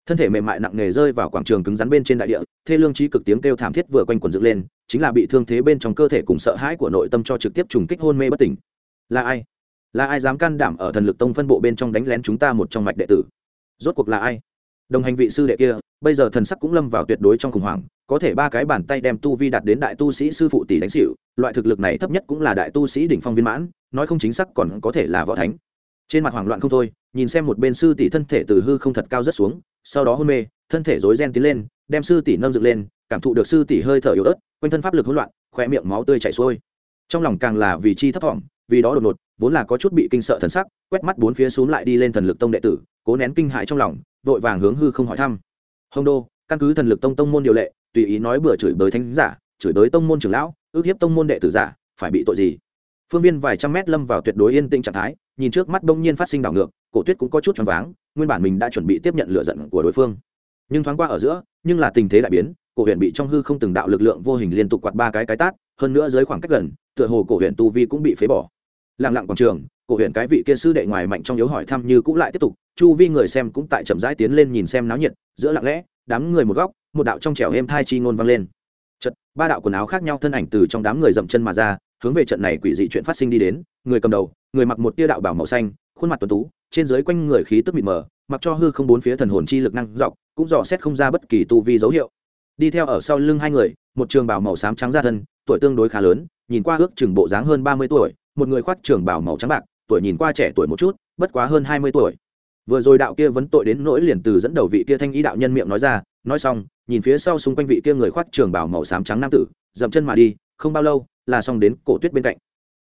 Speaker 1: thân thể mềm mại nặng nề rơi vào quảng trường cứng rắn bên trên đại địa, thê lương trí cực tiếng kêu thảm thiết vừa quanh quẩn dựng lên, chính là bị thương thế bên trong cơ thể cùng sợ hãi của nội tâm cho trực tiếp trùng kích hôn mê bất tỉnh. Là ai? Là ai dám can đảm ở thần lực tông phân bộ bên trong đánh lén chúng ta một trong mạch đệ tử? Rốt cuộc là ai? Đồng hành vị sư đệ kia, bây giờ thần sắc cũng lâm vào tuyệt đối trong khủng hoảng, có thể ba cái bàn tay đem tu vi đạt đến đại tu sĩ sư phụ tỷ đánh xỉu, loại thực lực này thấp nhất cũng là đại tu sĩ đỉnh phong viên mãn nói không chính xác còn có thể là võ thánh. Trên mặt hoảng loạn không thôi, nhìn xem một bên sư tỷ thân thể từ hư không thật cao rất xuống, sau đó hôn mê, thân thể rối ren tiến lên, đem sư tỷ nâng dựng lên, cảm thụ được sư tỷ hơi thở yếu ớt, quanh thân pháp lực hỗn loạn khoe miệng máu tươi chảy xuôi. Trong lòng càng là vì chi thấp thỏm vì đó đột ngột, vốn là có chút bị kinh sợ thần sắc, quét mắt bốn phía xuống lại đi lên thần lực tông đệ tử, cố nén kinh hại trong lòng, vội vàng hướng hư không hỏi thăm. Hồng đô, căn cứ thần lực tông tông môn điều lệ, tùy ý nói bừa chửi bới thánh giả, chửi bới tông môn trưởng lão, ước hiếp tông môn đệ tử giả, phải bị tội gì? Phương viên vài trăm mét lâm vào tuyệt đối yên tĩnh trạng thái, nhìn trước mắt đông nhiên phát sinh đảo ngược, cổ tuyết cũng có chút choáng váng, nguyên bản mình đã chuẩn bị tiếp nhận lựa giận của đối phương. Nhưng thoáng qua ở giữa, nhưng là tình thế đại biến, cổ huyện bị trong hư không từng đạo lực lượng vô hình liên tục quạt ba cái cái tát, hơn nữa dưới khoảng cách gần, tựa hồ cổ huyện tu vi cũng bị phế bỏ. Lặng lặng quảng trường, cổ huyện cái vị kia sư đệ ngoài mạnh trong yếu hỏi thăm như cũng lại tiếp tục, chu vi người xem cũng tại chậm rãi tiến lên nhìn xem náo nhiệt, giữa lặng lẽ, đám người một góc, một đạo trong trẻo êm thai chi ngôn vang lên. Chật ba đạo quần áo khác nhau thân ảnh từ trong đám người dậm chân mà ra hướng về trận này quỷ dị chuyện phát sinh đi đến, người cầm đầu, người mặc một tia đạo bảo màu xanh, khuôn mặt tuấn tú, trên dưới quanh người khí tức mịt mờ, mặc cho hư không bốn phía thần hồn chi lực năng dọc, cũng dò xét không ra bất kỳ tu vi dấu hiệu. Đi theo ở sau lưng hai người, một trường bảo màu xám trắng ra thân, tuổi tương đối khá lớn, nhìn qua ước chừng bộ dáng hơn ba mươi tuổi, một người khoác trường bảo màu trắng bạc, tuổi nhìn qua trẻ tuổi một chút, bất quá hơn hai mươi tuổi. Vừa rồi đạo kia vấn tội đến nỗi liền từ dẫn đầu vị kia thanh ý đạo nhân miệng nói ra, nói xong, nhìn phía sau xung quanh vị kia người khoác trường bảo màu xám trắng nam tử, dậm chân mà đi không bao lâu, là xong đến cổ tuyết bên cạnh.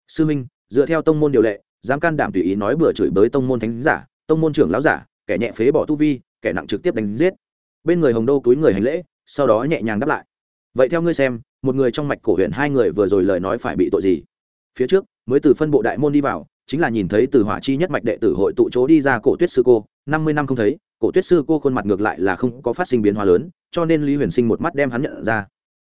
Speaker 1: Sư minh, dựa theo tông môn điều lệ, dám can đảm tùy ý nói bừa chửi bới tông môn thánh giả, tông môn trưởng lão giả, kẻ nhẹ phế bỏ tu vi, kẻ nặng trực tiếp đánh giết. Bên người hồng đô túi người hành lễ, sau đó nhẹ nhàng đáp lại. Vậy theo ngươi xem, một người trong mạch cổ huyện hai người vừa rồi lời nói phải bị tội gì? Phía trước, mới từ phân bộ đại môn đi vào, chính là nhìn thấy từ hỏa chi nhất mạch đệ tử hội tụ chỗ đi ra cổ tuyết sư cô, năm mươi năm không thấy, cổ tuyết sư cô khuôn mặt ngược lại là không có phát sinh biến hóa lớn, cho nên lý huyền sinh một mắt đem hắn nhận ra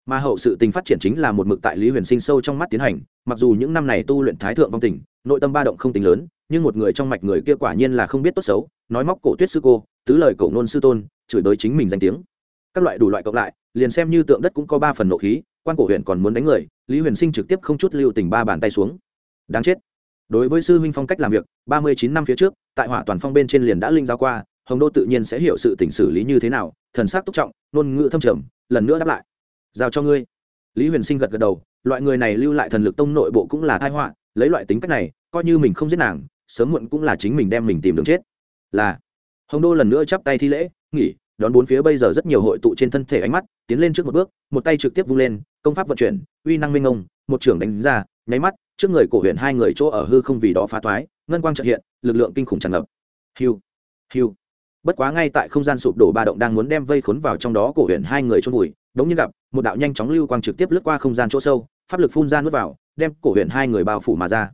Speaker 1: mà hậu sự tình phát triển chính là một mực tại lý huyền sinh sâu trong mắt tiến hành, mặc dù những năm này tu luyện thái thượng vong tình, nội tâm ba động không tính lớn, nhưng một người trong mạch người kia quả nhiên là không biết tốt xấu, nói móc cổ tuyết sư cô, tứ lời cổ nôn sư tôn, chửi bới chính mình danh tiếng. Các loại đủ loại cộng lại, liền xem như tượng đất cũng có ba phần nộ khí, quan cổ huyện còn muốn đánh người, lý huyền sinh trực tiếp không chút lưu tình ba bàn tay xuống. Đáng chết. Đối với sư huynh phong cách làm việc, ba mươi chín năm phía trước, tại hỏa toàn phong bên trên liền đã linh giao qua, hồng đô tự nhiên sẽ hiểu sự tỉnh xử lý như thế nào, thần sắc túc trọng, ngôn ngữ thâm trầm, lần nữa đáp lại giao cho ngươi. Lý huyền sinh gật gật đầu, loại người này lưu lại thần lực tông nội bộ cũng là thai họa, lấy loại tính cách này, coi như mình không giết nàng, sớm muộn cũng là chính mình đem mình tìm đường chết. Là, hồng đô lần nữa chắp tay thi lễ, nghỉ, đón bốn phía bây giờ rất nhiều hội tụ trên thân thể ánh mắt, tiến lên trước một bước, một tay trực tiếp vung lên, công pháp vận chuyển, uy năng minh ông một trưởng đánh ra, nháy mắt, trước người cổ huyện hai người chỗ ở hư không vì đó phá thoái, ngân quang trợ hiện, lực lượng kinh khủng tràn ngập. Hiu hiu bất quá ngay tại không gian sụp đổ ba động đang muốn đem vây khốn vào trong đó cổ huyền hai người trôn vùi, đống như gặp một đạo nhanh chóng lưu quang trực tiếp lướt qua không gian chỗ sâu, pháp lực phun ra nuốt vào, đem cổ huyền hai người bao phủ mà ra.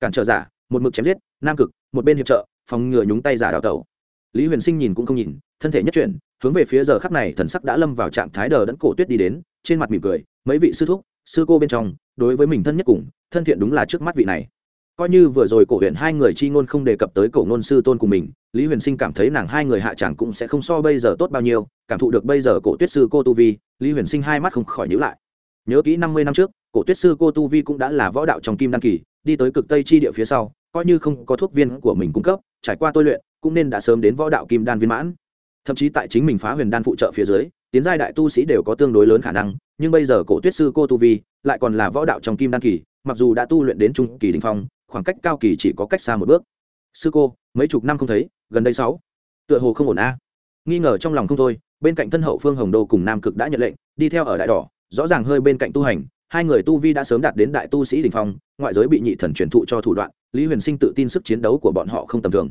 Speaker 1: Cản trở giả, một mực chém giết, nam cực, một bên hiệp trợ, phòng ngừa nhúng tay giả đào tẩu. Lý huyền sinh nhìn cũng không nhìn, thân thể nhất chuyển, hướng về phía giờ khắc này thần sắc đã lâm vào trạng thái đờ đẫn cổ tuyết đi đến, trên mặt mỉm cười, mấy vị sư thúc, sư cô bên trong, đối với mình thân nhất cùng, thân thiện đúng là trước mắt vị này coi như vừa rồi cổ huyền hai người chi ngôn không đề cập tới cổ ngôn sư tôn của mình, lý huyền sinh cảm thấy nàng hai người hạ chẳng cũng sẽ không so bây giờ tốt bao nhiêu, cảm thụ được bây giờ cổ tuyết sư cô tu vi, lý huyền sinh hai mắt không khỏi nhữ lại. Nhớ kỹ năm mươi năm trước, cổ tuyết sư cô tu vi cũng đã là võ đạo trong kim đăng kỳ, đi tới cực tây chi địa phía sau, coi như không có thuốc viên của mình cung cấp, trải qua tôi luyện, cũng nên đã sớm đến võ đạo kim đan viên mãn. Thậm chí tại chính mình phá huyền đan phụ trợ phía dưới, tiến giai đại tu sĩ đều có tương đối lớn khả năng, nhưng bây giờ cổ tuyết sư cô tu vi lại còn là võ đạo trong kim đan kỳ, mặc dù đã tu luyện đến trung kỳ đình phong khoảng cách cao kỳ chỉ có cách xa một bước. Sư cô, mấy chục năm không thấy, gần đây sáu. Tựa hồ không ổn a. Nghi ngờ trong lòng không thôi, bên cạnh thân hậu phương hồng đô cùng nam cực đã nhận lệnh, đi theo ở đại đỏ, rõ ràng hơi bên cạnh tu hành, hai người tu vi đã sớm đạt đến đại tu sĩ đình phong, ngoại giới bị nhị thần truyền thụ cho thủ đoạn, lý huyền sinh tự tin sức chiến đấu của bọn họ không tầm thường.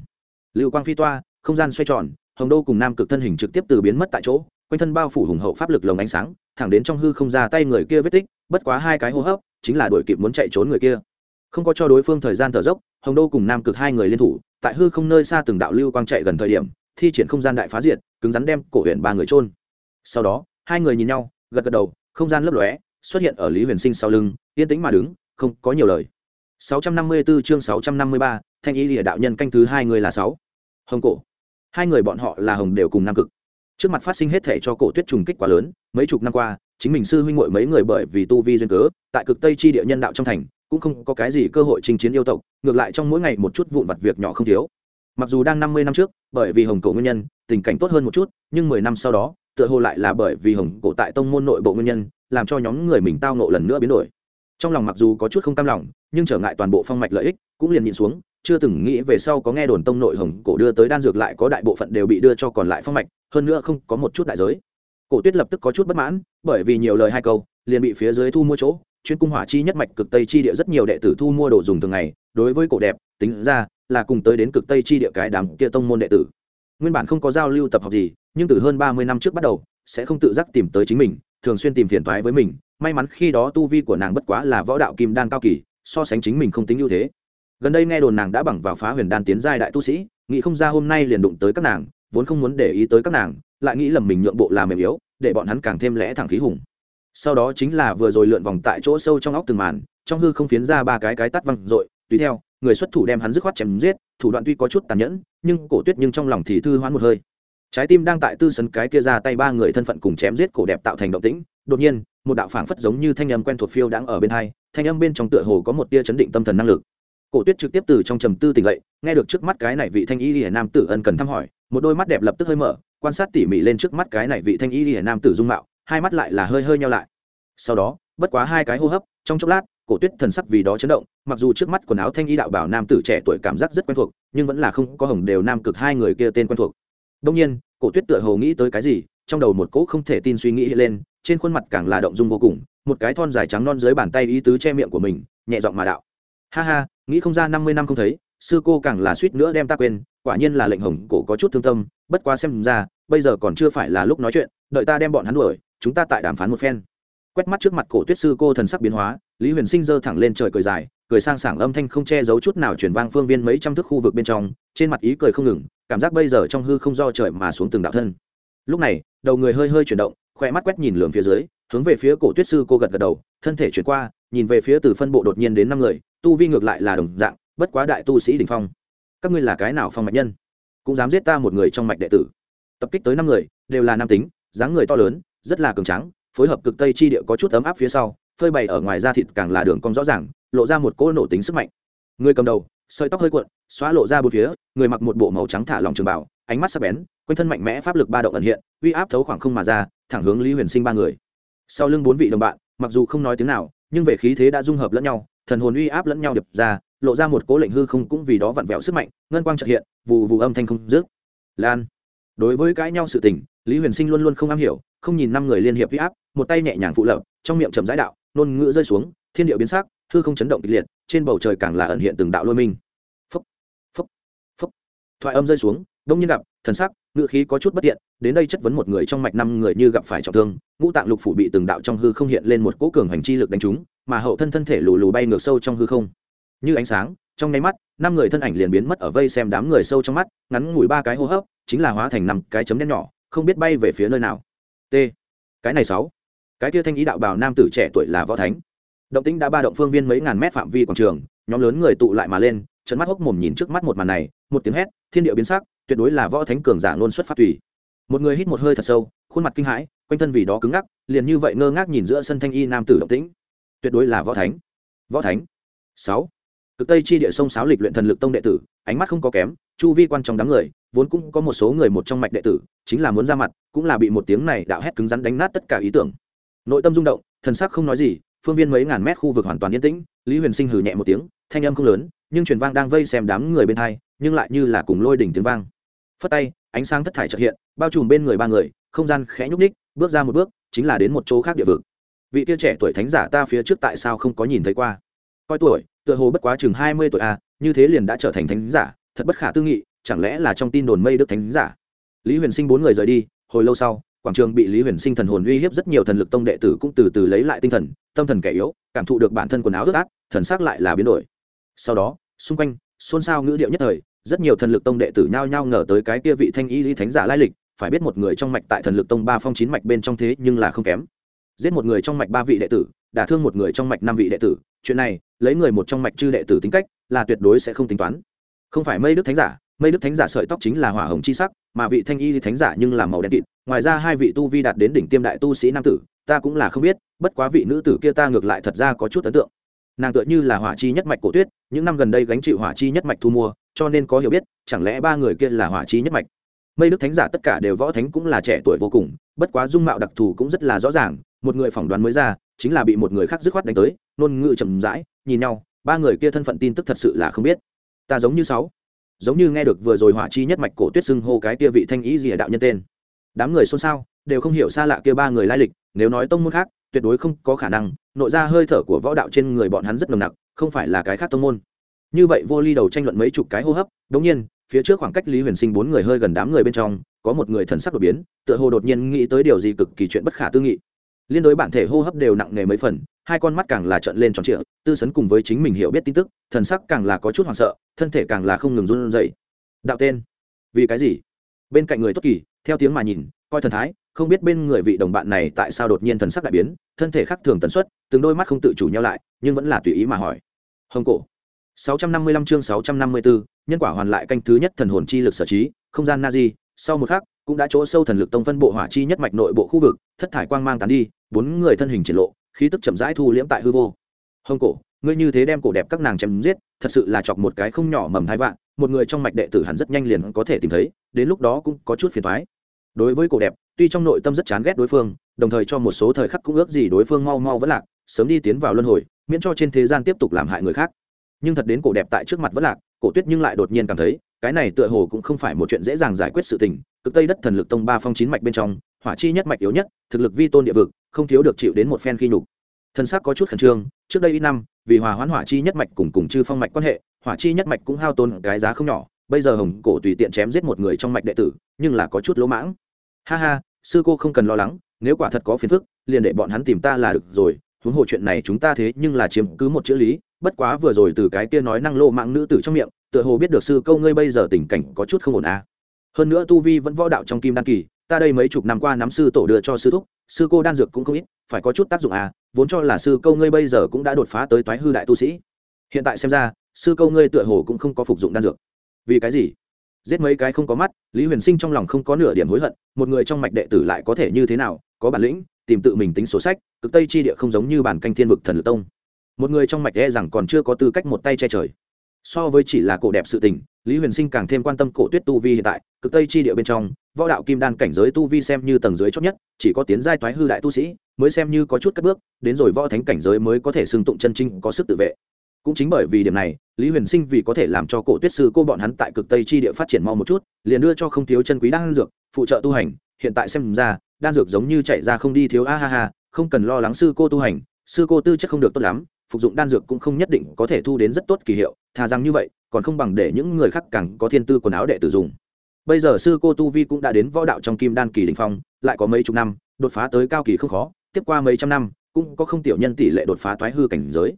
Speaker 1: Lưu quang phi toa, không gian xoay tròn, hồng đô cùng nam cực thân hình trực tiếp từ biến mất tại chỗ, quanh thân bao phủ hùng hậu pháp lực lồng ánh sáng, thẳng đến trong hư không ra tay người kia vết tích, bất quá hai cái hô hấp, chính là đuổi kịp muốn chạy trốn người kia không có cho đối phương thời gian thở dốc hồng đô cùng nam cực hai người liên thủ tại hư không nơi xa từng đạo lưu quang chạy gần thời điểm thi triển không gian đại phá diệt cứng rắn đem cổ huyện ba người trôn sau đó hai người nhìn nhau gật gật đầu không gian lấp lóe xuất hiện ở lý huyền sinh sau lưng yên tĩnh mà đứng không có nhiều lời. 654 chương 653, thanh ý lìa đạo nhân canh thứ hai người là sáu. Hồng cổ. Hai người bọn họ là hồng đều cùng nam cực. Trước mặt phát sinh hết thể cho cổ tuyết trùng kích quá lớn mấy chục năm qua chính mình sư huynh muội mấy người bởi vì tu vi duyên cớ tại cực tây chi địa nhân đạo trong thành cũng không có cái gì cơ hội chinh chiến yêu tộc, ngược lại trong mỗi ngày một chút vụn vặt việc nhỏ không thiếu. Mặc dù đang năm mươi năm trước, bởi vì hồng cổ nguyên nhân, tình cảnh tốt hơn một chút, nhưng mười năm sau đó, tựa hồ lại là bởi vì hồng cổ tại tông môn nội bộ nguyên nhân, làm cho nhóm người mình tao nộ lần nữa biến đổi. Trong lòng mặc dù có chút không cam lòng, nhưng trở ngại toàn bộ phong mạch lợi ích, cũng liền nhịn xuống, chưa từng nghĩ về sau có nghe đồn tông nội hồng cổ đưa tới đan dược lại có đại bộ phận đều bị đưa cho còn lại phong mạch, hơn nữa không có một chút đại giới. Cổ tuyết lập tức có chút bất mãn, bởi vì nhiều lời hai câu, liền bị phía dưới thu mua chỗ chuyên cung hỏa chi nhất mạch cực tây chi địa rất nhiều đệ tử thu mua đồ dùng thường ngày, đối với cổ đẹp, tính ra là cùng tới đến cực tây chi địa cái đám kia tông môn đệ tử. Nguyên bản không có giao lưu tập học gì, nhưng từ hơn ba mươi năm trước bắt đầu, sẽ không tự giác tìm tới chính mình, thường xuyên tìm phiền toái với mình, may mắn khi đó tu vi của nàng bất quá là võ đạo kim đan cao kỳ, so sánh chính mình không tính ưu thế. Gần đây nghe đồn nàng đã bằng vào phá huyền đan tiến giai đại tu sĩ, nghĩ không ra hôm nay liền đụng tới các nàng, vốn không muốn để ý tới các nàng, lại nghĩ lầm mình nhượng bộ làm mềm yếu, để bọn hắn càng thêm lẽ thẳng khí hùng sau đó chính là vừa rồi lượn vòng tại chỗ sâu trong óc từng màn, trong hư không phiến ra ba cái cái tắt văng dội, tùy theo, người xuất thủ đem hắn dứt khoát chém giết, thủ đoạn tuy có chút tàn nhẫn, nhưng cổ tuyết nhưng trong lòng thì thư hoán một hơi. Trái tim đang tại tư sấn cái kia ra tay ba người thân phận cùng chém giết cổ đẹp tạo thành động tĩnh, đột nhiên, một đạo phảng phất giống như thanh âm quen thuộc phiêu đang ở bên hai, thanh âm bên trong tựa hồ có một tia chấn định tâm thần năng lực. Cổ tuyết trực tiếp từ trong trầm tư tỉnh dậy, nghe được trước mắt cái này vị thanh y hiển nam tử ân cần thăm hỏi, một đôi mắt đẹp lập tức hơi mở, quan sát tỉ mỉ lên trước mắt cái này vị thanh y hiển nam tử dung mạo hai mắt lại là hơi hơi nhau lại. Sau đó, bất quá hai cái hô hấp, trong chốc lát, cổ tuyết thần sắc vì đó chấn động, mặc dù trước mắt quần áo thanh y đạo bảo nam tử trẻ tuổi cảm giác rất quen thuộc, nhưng vẫn là không có hồng đều nam cực hai người kia tên quen thuộc. Đông nhiên, cổ tuyết tựa hồ nghĩ tới cái gì, trong đầu một cỗ không thể tin suy nghĩ lên, trên khuôn mặt càng là động dung vô cùng, một cái thon dài trắng non dưới bàn tay ý tứ che miệng của mình, nhẹ giọng mà đạo. Ha ha, nghĩ không ra năm mươi năm không thấy, sư cô càng là suýt nữa đem ta quên, quả nhiên là lệnh hồng cổ có chút thương tâm, bất quá xem ra, bây giờ còn chưa phải là lúc nói chuyện, đợi ta đem bọn hắn đuổi chúng ta tại đàm phán một phen. Quét mắt trước mặt cổ tuyết sư cô thần sắc biến hóa, lý huyền sinh giơ thẳng lên trời cười dài, cười sang sảng âm thanh không che giấu chút nào chuyển vang phương viên mấy trăm thước khu vực bên trong, trên mặt ý cười không ngừng, cảm giác bây giờ trong hư không do trời mà xuống từng đạo thân. Lúc này, đầu người hơi hơi chuyển động khoe mắt quét nhìn lường phía dưới, hướng về phía cổ tuyết sư cô gật gật đầu, thân thể chuyển qua, nhìn về phía từ phân bộ đột nhiên đến năm người, tu vi ngược lại là đồng dạng, bất quá đại tu sĩ đình phong. Các ngươi là cái nào phong mạch nhân? Cũng dám giết ta một người trong mạch đệ tử. Tập kích tới năm người, đều là nam tính, dáng người to lớn rất là cường tráng, phối hợp cực tây chi địa có chút ấm áp phía sau, phơi bày ở ngoài da thịt càng là đường cong rõ ràng, lộ ra một cỗ nổ tính sức mạnh. Người cầm đầu, sợi tóc hơi cuộn, xóa lộ ra bốn phía, người mặc một bộ màu trắng thả lòng trường bảo ánh mắt sắc bén, quanh thân mạnh mẽ pháp lực ba động ẩn hiện, uy áp thấu khoảng không mà ra, thẳng hướng lý huyền sinh ba người. Sau lưng bốn vị đồng bạn, mặc dù không nói tiếng nào, nhưng về khí thế đã dung hợp lẫn nhau, thần hồn uy áp lẫn nhau điệp ra, lộ ra một cố lệnh hư không cũng vì đó vặn vẹo sức mạnh, ngân quang trật hiện, vù vù âm thanh không dứt. Lan, đối với cãi nhau sự tình, lý huyền sinh luôn luôn không am hiểu không nhìn năm người liên hiệp huy áp, một tay nhẹ nhàng phụ lập trong miệng trầm giãi đạo nôn ngữ rơi xuống, thiên điệu biến sắc, hư không chấn động kịch liệt, trên bầu trời càng là ẩn hiện từng đạo lôi minh. Phúc phúc phúc thoại âm rơi xuống, đông nhiên gặp, thần sắc, ngữ khí có chút bất tiện, đến đây chất vấn một người trong mạch năm người như gặp phải trọng thương, ngũ tạng lục phủ bị từng đạo trong hư không hiện lên một cỗ cường hành chi lực đánh trúng, mà hậu thân thân thể lù lù bay ngược sâu trong hư không. Như ánh sáng, trong nháy mắt, năm người thân ảnh liền biến mất ở vây xem đám người sâu trong mắt, ngắn ngủi ba cái hô hấp, chính là hóa thành năm cái chấm đen nhỏ, không biết bay về phía nơi nào t. Cái này sáu. Cái kia thanh ý đạo bào nam tử trẻ tuổi là võ thánh. Động tĩnh đã ba động phương viên mấy ngàn mét phạm vi quảng trường, nhóm lớn người tụ lại mà lên trận mắt hốc mồm nhìn trước mắt một màn này, một tiếng hét, thiên địa biến sắc, tuyệt đối là võ thánh cường giả luôn xuất phát tùy. Một người hít một hơi thật sâu, khuôn mặt kinh hãi, quanh thân vì đó cứng ngắc, liền như vậy ngơ ngác nhìn giữa sân thanh y nam tử động tĩnh. Tuyệt đối là võ thánh. Võ thánh. Sáu. Cực tây chi địa sông sáo lịch luyện thần lực tông đệ tử, ánh mắt không có kém, chu vi quan trong đám người vốn cũng có một số người một trong mạch đệ tử, chính là muốn ra mặt, cũng là bị một tiếng này đạo hét cứng rắn đánh nát tất cả ý tưởng. Nội tâm rung động, thần sắc không nói gì, phương viên mấy ngàn mét khu vực hoàn toàn yên tĩnh, lý huyền sinh hừ nhẹ một tiếng, thanh âm không lớn, nhưng truyền vang đang vây xem đám người bên hai, nhưng lại như là cùng lôi đỉnh tiếng vang. Phất tay, ánh sáng thất thải trợ hiện, bao trùm bên người ba người, không gian khẽ nhúc ních bước ra một bước, chính là đến một chỗ khác địa vực. Vị tia trẻ tuổi thánh giả ta phía trước tại sao không có nhìn thấy qua? Coi tuổi, tựa hồ bất quá chừng hai mươi tuổi a như thế liền đã trở thành thánh giả, thật bất khả tư nghị chẳng lẽ là trong tin đồn mây đức thánh giả? Lý huyền sinh bốn người rời đi, hồi lâu sau, quảng trường bị lý huyền sinh thần hồn uy hiếp rất nhiều thần lực tông đệ tử cũng từ từ lấy lại tinh thần, tâm thần kẻ yếu, cảm thụ được bản thân quần áo ướt át, thần sắc lại là biến đổi. Sau đó, xung quanh, xôn xao ngữ điệu nhất thời, rất nhiều thần lực tông đệ tử nhao nhao ngờ tới cái kia vị thanh y lý thánh giả lai lịch, phải biết một người trong mạch tại thần lực tông ba phong chín mạch bên trong thế nhưng là không kém. Giết một người trong mạch ba vị đệ tử, đả thương một người trong mạch năm vị đệ tử, chuyện này, lấy người một trong mạch chư đệ tử tính cách, là tuyệt đối sẽ không tính toán. Không phải mây đức thánh giả mây đức thánh giả sợi tóc chính là hỏa hồng chi sắc, mà vị thanh y thánh giả nhưng là màu đen kịt. Ngoài ra hai vị tu vi đạt đến đỉnh tiêm đại tu sĩ nam tử, ta cũng là không biết, bất quá vị nữ tử kia ta ngược lại thật ra có chút ấn tượng. Nàng tựa như là hỏa chi nhất mạch cổ tuyết, những năm gần đây gánh chịu hỏa chi nhất mạch thu mua, cho nên có hiểu biết, chẳng lẽ ba người kia là hỏa chi nhất mạch? Mây đức thánh giả tất cả đều võ thánh cũng là trẻ tuổi vô cùng, bất quá dung mạo đặc thù cũng rất là rõ ràng, một người phỏng đoán mới ra, chính là bị một người khác dứt khoát đánh tới nôn ngự chậm rãi, nhìn nhau, ba người kia thân phận tin tức thật sự là không biết. Ta giống như sáu giống như nghe được vừa rồi hỏa chi nhất mạch cổ tuyết xưng hô cái kia vị thanh ý gì đạo nhân tên. Đám người xôn xao, đều không hiểu xa lạ kia ba người lai lịch, nếu nói tông môn khác, tuyệt đối không có khả năng, nội ra hơi thở của võ đạo trên người bọn hắn rất nồng nặc, không phải là cái khác tông môn. Như vậy vô ly đầu tranh luận mấy chục cái hô hấp, đống nhiên, phía trước khoảng cách lý huyền sinh bốn người hơi gần đám người bên trong, có một người thần sắc đột biến, tựa hồ đột nhiên nghĩ tới điều gì cực kỳ chuyện bất khả tư nghị liên đối bản thể hô hấp đều nặng nề mấy phần hai con mắt càng là trợn lên tròn trịa tư sấn cùng với chính mình hiểu biết tin tức thần sắc càng là có chút hoảng sợ thân thể càng là không ngừng run rẩy. Đạo tên vì cái gì? Bên cạnh người tốt kỳ theo tiếng mà nhìn coi thần thái không biết bên người vị đồng bạn này tại sao đột nhiên thần sắc đại biến thân thể khác thường tần suất từng đôi mắt không tự chủ nhau lại nhưng vẫn là tùy ý mà hỏi. Hồng cổ 655 chương 654, nhân quả hoàn lại canh thứ nhất thần hồn chi lực sở trí không gian nazi sau một khắc cũng đã chỗ sâu thần lực tông phân bộ hỏa chi nhất mạch nội bộ khu vực thất thải quang mang tán đi bốn người thân hình triển lộ, khí tức chậm rãi thu liễm tại hư vô. Hồng cổ, ngươi như thế đem cổ đẹp các nàng chém giết, thật sự là chọc một cái không nhỏ mầm hai vạn, một người trong mạch đệ tử hẳn rất nhanh liền có thể tìm thấy, đến lúc đó cũng có chút phiền thoái đối với cổ đẹp, tuy trong nội tâm rất chán ghét đối phương, đồng thời cho một số thời khắc cũng ước gì đối phương mau mau vẫn lạc, sớm đi tiến vào luân hồi, miễn cho trên thế gian tiếp tục làm hại người khác. Nhưng thật đến cổ đẹp tại trước mặt vẫn lạc, cổ tuyết nhưng lại đột nhiên cảm thấy, cái này tựa hồ cũng không phải một chuyện dễ dàng giải quyết sự tình, cực tây đất thần lực tông ba phong chín mạch bên trong, hỏa chi nhất mạch yếu nhất, thực lực vi tôn địa vực không thiếu được chịu đến một phen khi nhục thân xác có chút khẩn trương, trước đây ít năm, vì hòa hoãn hỏa chi nhất mạch cùng cùng chư phong mạch quan hệ, hỏa chi nhất mạch cũng hao tôn cái giá không nhỏ, bây giờ hồng cổ tùy tiện chém giết một người trong mạch đệ tử, nhưng là có chút lỗ mãng ha ha, sư cô không cần lo lắng, nếu quả thật có phiền phức, liền để bọn hắn tìm ta là được rồi, huống hồ chuyện này chúng ta thế nhưng là chiếm cứ một chữ lý, bất quá vừa rồi từ cái kia nói năng lô mạng nữ tử trong miệng, tựa hồ biết được sư câu ngươi bây giờ tình cảnh có chút không ổn à. hơn nữa tu vi vẫn võ đạo trong kim đan kỳ, ta đây mấy chục năm qua nắm sư tổ đưa cho sư thúc sư cô đan dược cũng không ít, phải có chút tác dụng à vốn cho là sư câu ngươi bây giờ cũng đã đột phá tới toái hư đại tu sĩ. Hiện tại xem ra, sư câu ngươi tựa hồ cũng không có phục dụng đan dược. Vì cái gì? Giết mấy cái không có mắt, lý huyền sinh trong lòng không có nửa điểm hối hận, một người trong mạch đệ tử lại có thể như thế nào, có bản lĩnh, tìm tự mình tính sổ sách, cực tây chi địa không giống như bản canh thiên vực thần lực tông. Một người trong mạch e rằng còn chưa có tư cách một tay che trời so với chỉ là cổ đẹp sự tình, lý huyền sinh càng thêm quan tâm cổ tuyết tu vi hiện tại, cực tây chi địa bên trong, võ đạo kim đan cảnh giới tu vi xem như tầng dưới chót nhất, chỉ có tiến giai toái hư đại tu sĩ mới xem như có chút các bước, đến rồi võ thánh cảnh giới mới có thể xưng tụng chân trinh có sức tự vệ. Cũng chính bởi vì điểm này, lý huyền sinh vì có thể làm cho cổ tuyết sư cô bọn hắn tại cực tây chi địa phát triển mau một chút, liền đưa cho không thiếu chân quý đan dược, phụ trợ tu hành, hiện tại xem ra, đan dược giống như chạy ra không đi thiếu, a ha ha, không cần lo lắng sư cô tu hành, sư cô tư chất không được tốt lắm phục dụng đan dược cũng không nhất định có thể thu đến rất tốt kỳ hiệu, thà rằng như vậy, còn không bằng để những người khác càng có thiên tư quần áo đệ tử dùng. Bây giờ sư cô tu vi cũng đã đến võ đạo trong kim đan kỳ đình phong, lại có mấy chục năm, đột phá tới cao kỳ không khó, tiếp qua mấy trăm năm, cũng có không tiểu nhân tỷ lệ đột phá toái hư cảnh giới.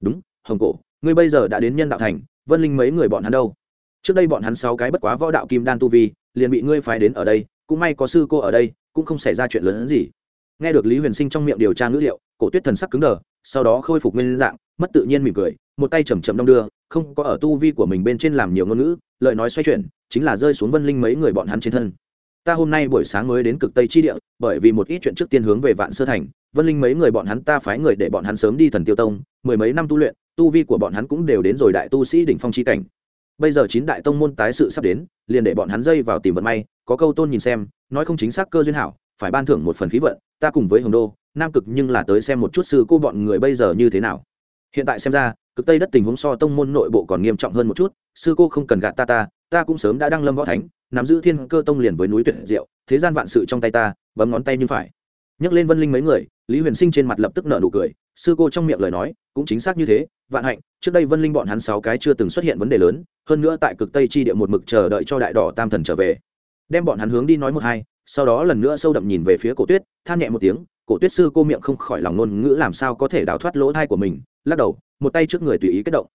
Speaker 1: Đúng, hồng cổ, ngươi bây giờ đã đến nhân đạo thành, vân linh mấy người bọn hắn đâu? Trước đây bọn hắn sáu cái bất quá võ đạo kim đan tu vi, liền bị ngươi phái đến ở đây, cũng may có sư cô ở đây, cũng không xảy ra chuyện lớn hơn gì. Nghe được lý huyền sinh trong miệng điều tra ngữ liệu cổ tuyết thần sắc cứng đờ, sau đó khôi phục nguyên dạng, mất tự nhiên mỉm cười, một tay chầm chậm đong đưa, không có ở tu vi của mình bên trên làm nhiều ngôn ngữ, lời nói xoay chuyển, chính là rơi xuống vân linh mấy người bọn hắn trên thân. Ta hôm nay buổi sáng mới đến cực tây chi địa, bởi vì một ít chuyện trước tiên hướng về vạn sơ thành, vân linh mấy người bọn hắn ta phái người để bọn hắn sớm đi thần tiêu tông, mười mấy năm tu luyện, tu vi của bọn hắn cũng đều đến rồi đại tu sĩ đỉnh phong chi cảnh. Bây giờ chín đại tông môn tái sự sắp đến, liền để bọn hắn dây vào tìm vận may, có câu tôn nhìn xem, nói không chính xác cơ duyên hảo, phải ban thưởng một phần khí vận, ta cùng với hồng đô nam cực nhưng là tới xem một chút sư cô bọn người bây giờ như thế nào. Hiện tại xem ra, cực tây đất tình huống so tông môn nội bộ còn nghiêm trọng hơn một chút, sư cô không cần gạt ta ta ta cũng sớm đã đăng lâm võ thánh, nắm giữ thiên cơ tông liền với núi tuyệt diệu, thế gian vạn sự trong tay ta, bấm ngón tay như phải. Nhắc lên vân linh mấy người, lý huyền sinh trên mặt lập tức nợ nụ cười, sư cô trong miệng lời nói, cũng chính xác như thế, vạn hạnh, trước đây vân linh bọn hắn sáu cái chưa từng xuất hiện vấn đề lớn, hơn nữa tại cực tây chi địa một mực chờ đợi cho đại đỏ tam thần trở về. Đem bọn hắn hướng đi nói một hai, sau đó lần nữa sâu đậm nhìn về phía cổ tuyết, than nhẹ một tiếng cổ tuyết sư cô miệng không khỏi lòng ngôn ngữ làm sao có thể đào thoát lỗ thai của mình, lắc đầu, một tay trước người tùy ý kết động.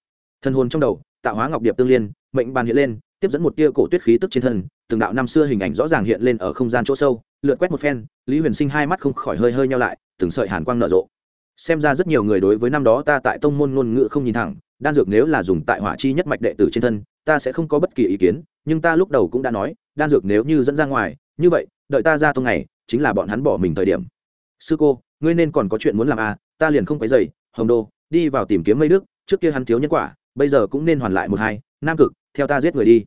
Speaker 1: Thân hồn trong đầu, tạo hóa ngọc điệp tương liên, mệnh bàn hiện lên, tiếp dẫn một tia cổ tuyết khí tức trên thân, từng đạo năm xưa hình ảnh rõ ràng hiện lên ở không gian chỗ sâu, lượt quét một phen, lý huyền sinh hai mắt không khỏi hơi hơi nhau lại, từng sợi hàn quang nở rộ. Xem ra rất nhiều người đối với năm đó ta tại tông môn ngôn ngữ không nhìn thẳng, đan dược nếu là dùng tại hỏa chi nhất mạch đệ tử trên thân, ta sẽ không có bất kỳ ý kiến, nhưng ta lúc đầu cũng đã nói, đan dược nếu như dẫn ra ngoài, như vậy, đợi ta ra tông này, chính là bọn hắn bỏ mình thời điểm sư cô, ngươi nên còn có chuyện muốn làm à ta liền không quấy dày hồng đô, đi vào tìm kiếm mây đức, trước kia hắn thiếu nhân quả, bây giờ cũng nên hoàn lại một hai, nam cực, theo ta giết người đi.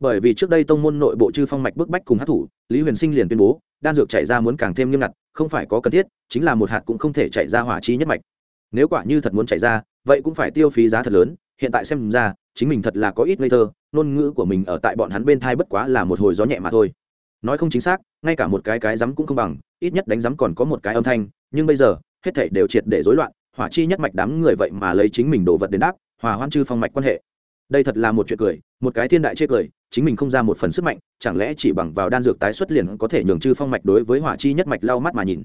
Speaker 1: Bởi vì trước đây tông môn nội bộ chư phong mạch bức bách cùng hát thủ, lý huyền sinh liền tuyên bố, đan dược chạy ra muốn càng thêm nghiêm ngặt, không phải có cần thiết, chính là một hạt cũng không thể chạy ra hỏa chi nhất mạch. Nếu quả như thật muốn chạy ra, vậy cũng phải tiêu phí giá thật lớn, hiện tại xem ra, chính mình thật là có ít ngây thơ, ngôn ngữ của mình ở tại bọn hắn bên thai bất quá là một hồi gió nhẹ mà thôi nói không chính xác, ngay cả một cái cái rắm cũng không bằng, ít nhất đánh rắm còn có một cái âm thanh, nhưng bây giờ, hết thảy đều triệt để rối loạn, hỏa chi nhất mạch đám người vậy mà lấy chính mình đồ vật đến đáp, hòa hoan chư phong mạch quan hệ. Đây thật là một chuyện cười, một cái thiên đại chê cười, chính mình không ra một phần sức mạnh, chẳng lẽ chỉ bằng vào đan dược tái xuất liền có thể nhường chư phong mạch đối với hỏa chi nhất mạch lau mắt mà nhìn.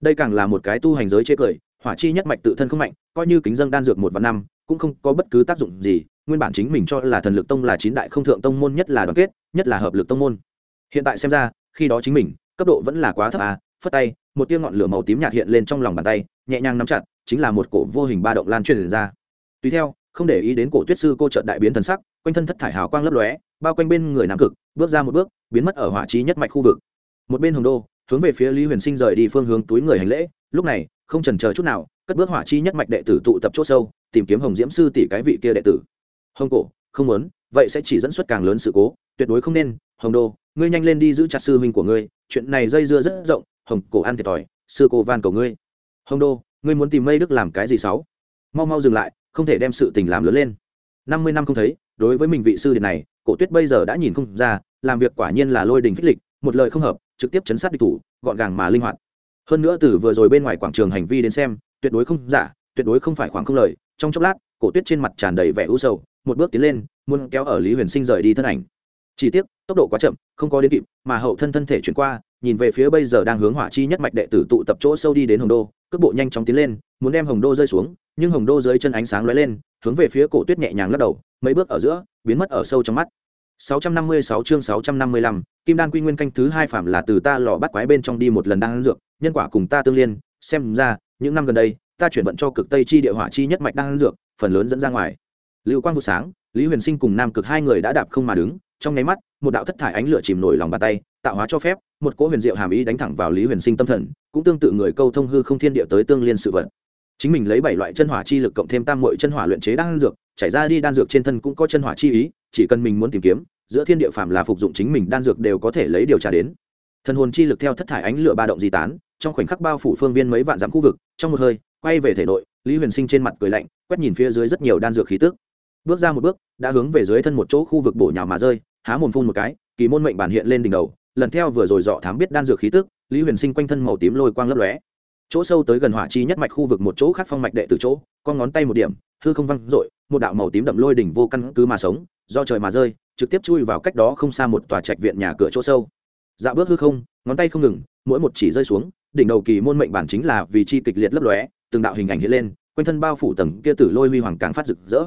Speaker 1: Đây càng là một cái tu hành giới chế cười, hỏa chi nhất mạch tự thân không mạnh, coi như kính dân đan dược một và năm, cũng không có bất cứ tác dụng gì, nguyên bản chính mình cho là thần lực tông là chín đại không thượng tông môn nhất là đoàn kết, nhất là hợp lực tông môn hiện tại xem ra, khi đó chính mình, cấp độ vẫn là quá thấp à phất tay, một tia ngọn lửa màu tím nhạt hiện lên trong lòng bàn tay, nhẹ nhàng nắm chặt, chính là một cổ vô hình ba động lan truyền ra. Tùy theo, không để ý đến cổ tuyết sư cô trợt đại biến thần sắc, quanh thân thất thải hào quang lấp lóe, bao quanh bên người nam cực, bước ra một bước, biến mất ở hỏa trí nhất mạch khu vực. Một bên hồng đô, hướng về phía lý huyền sinh rời đi phương hướng túi người hành lễ, lúc này, không trần chờ chút nào, cất bước hỏa chi nhất mạch đệ tử tụ tập chỗ sâu, tìm kiếm hồng diễm sư tỷ cái vị kia đệ tử. Hồng cổ, không muốn, vậy sẽ chỉ dẫn xuất càng lớn sự cố, tuyệt đối không nên hồng đô, ngươi nhanh lên đi giữ chặt sư huynh của ngươi, chuyện này dây dưa rất rộng, hồng cổ ăn thiệt thòi, sư cô van cầu ngươi. Hồng đô, ngươi muốn tìm mây đức làm cái gì sáu? mau mau dừng lại, không thể đem sự tình làm lớn lên. Năm mươi năm không thấy, đối với mình vị sư điện này, cổ tuyết bây giờ đã nhìn không ra, làm việc quả nhiên là lôi đình phích lịch, một lời không hợp, trực tiếp chấn sát địch thủ, gọn gàng mà linh hoạt. Hơn nữa từ vừa rồi bên ngoài quảng trường hành vi đến xem, tuyệt đối không giả, tuyệt đối không phải khoảng không lời. Trong chốc lát, cổ tuyết trên mặt tràn đầy vẻ u sầu, một bước tiến lên, muốn kéo ở lý huyền sinh rời đi thân ảnh chỉ tiếc tốc độ quá chậm không có đến kịp mà hậu thân thân thể chuyển qua nhìn về phía bây giờ đang hướng hỏa chi nhất mạch đệ tử tụ tập chỗ sâu đi đến hồng đô cước bộ nhanh chóng tiến lên muốn đem hồng đô rơi xuống nhưng hồng đô dưới chân ánh sáng lóe lên hướng về phía cổ tuyết nhẹ nhàng lắc đầu mấy bước ở giữa biến mất ở sâu trong mắt 656 chương 655, Kim Đan Quy Nguyên canh thứ hai phạm là từ ta lò bắt quái bên trong đi một lần đang dược, nhân quả cùng ta tương liên, xem ra, những năm gần đây, ta chuyển vận cho cực Tây chi địa hỏa chi nhất mạch đang dược, phần lớn dẫn ra ngoài. Lưu Quang vụ sáng, Lý Huyền Sinh cùng Nam Cực hai người đã đạp không mà đứng, trong nháy mắt, một đạo thất thải ánh lửa chìm nổi lòng bàn tay, tạo hóa cho phép, một cỗ huyền diệu hàm ý đánh thẳng vào Lý Huyền Sinh tâm thần, cũng tương tự người câu thông hư không thiên địa tới tương liên sự vật. Chính mình lấy bảy loại chân hỏa chi lực cộng thêm tam muội chân hỏa luyện chế đan dược, chảy ra đi đan dược trên thân cũng có chân hỏa chi ý, chỉ cần mình muốn tìm kiếm, giữa thiên địa phàm là phục dụng chính mình đan dược đều có thể lấy điều tra đến thần hồn chi lực theo thất thải ánh lửa ba động di tán trong khoảnh khắc bao phủ phương viên mấy vạn dặm khu vực trong một hơi quay về thể nội lý huyền sinh trên mặt cười lạnh quét nhìn phía dưới rất nhiều đan dược khí tức bước ra một bước đã hướng về dưới thân một chỗ khu vực bổ nhào mà rơi há mồm phun một cái, kỳ môn mệnh bản hiện lên đỉnh đầu, lần theo vừa rồi dọ thám biết đan dược khí tức, lý huyền sinh quanh thân màu tím lôi quang lấp lóe. Chỗ sâu tới gần hỏa chi nhất mạch khu vực một chỗ khác phong mạch đệ từ chỗ, con ngón tay một điểm, hư không văng dội một đạo màu tím đậm lôi đỉnh vô căn cứ mà sống, do trời mà rơi, trực tiếp chui vào cách đó không xa một tòa trạch viện nhà cửa chỗ sâu. Dạo bước hư không, ngón tay không ngừng, mỗi một chỉ rơi xuống, đỉnh đầu kỳ môn mệnh bản chính là vì chi kịch liệt lấp lóe, từng đạo hình ảnh hiện lên, quanh thân bao phủ tầng kia tử lôi huy hoàng càng phát rực rỡ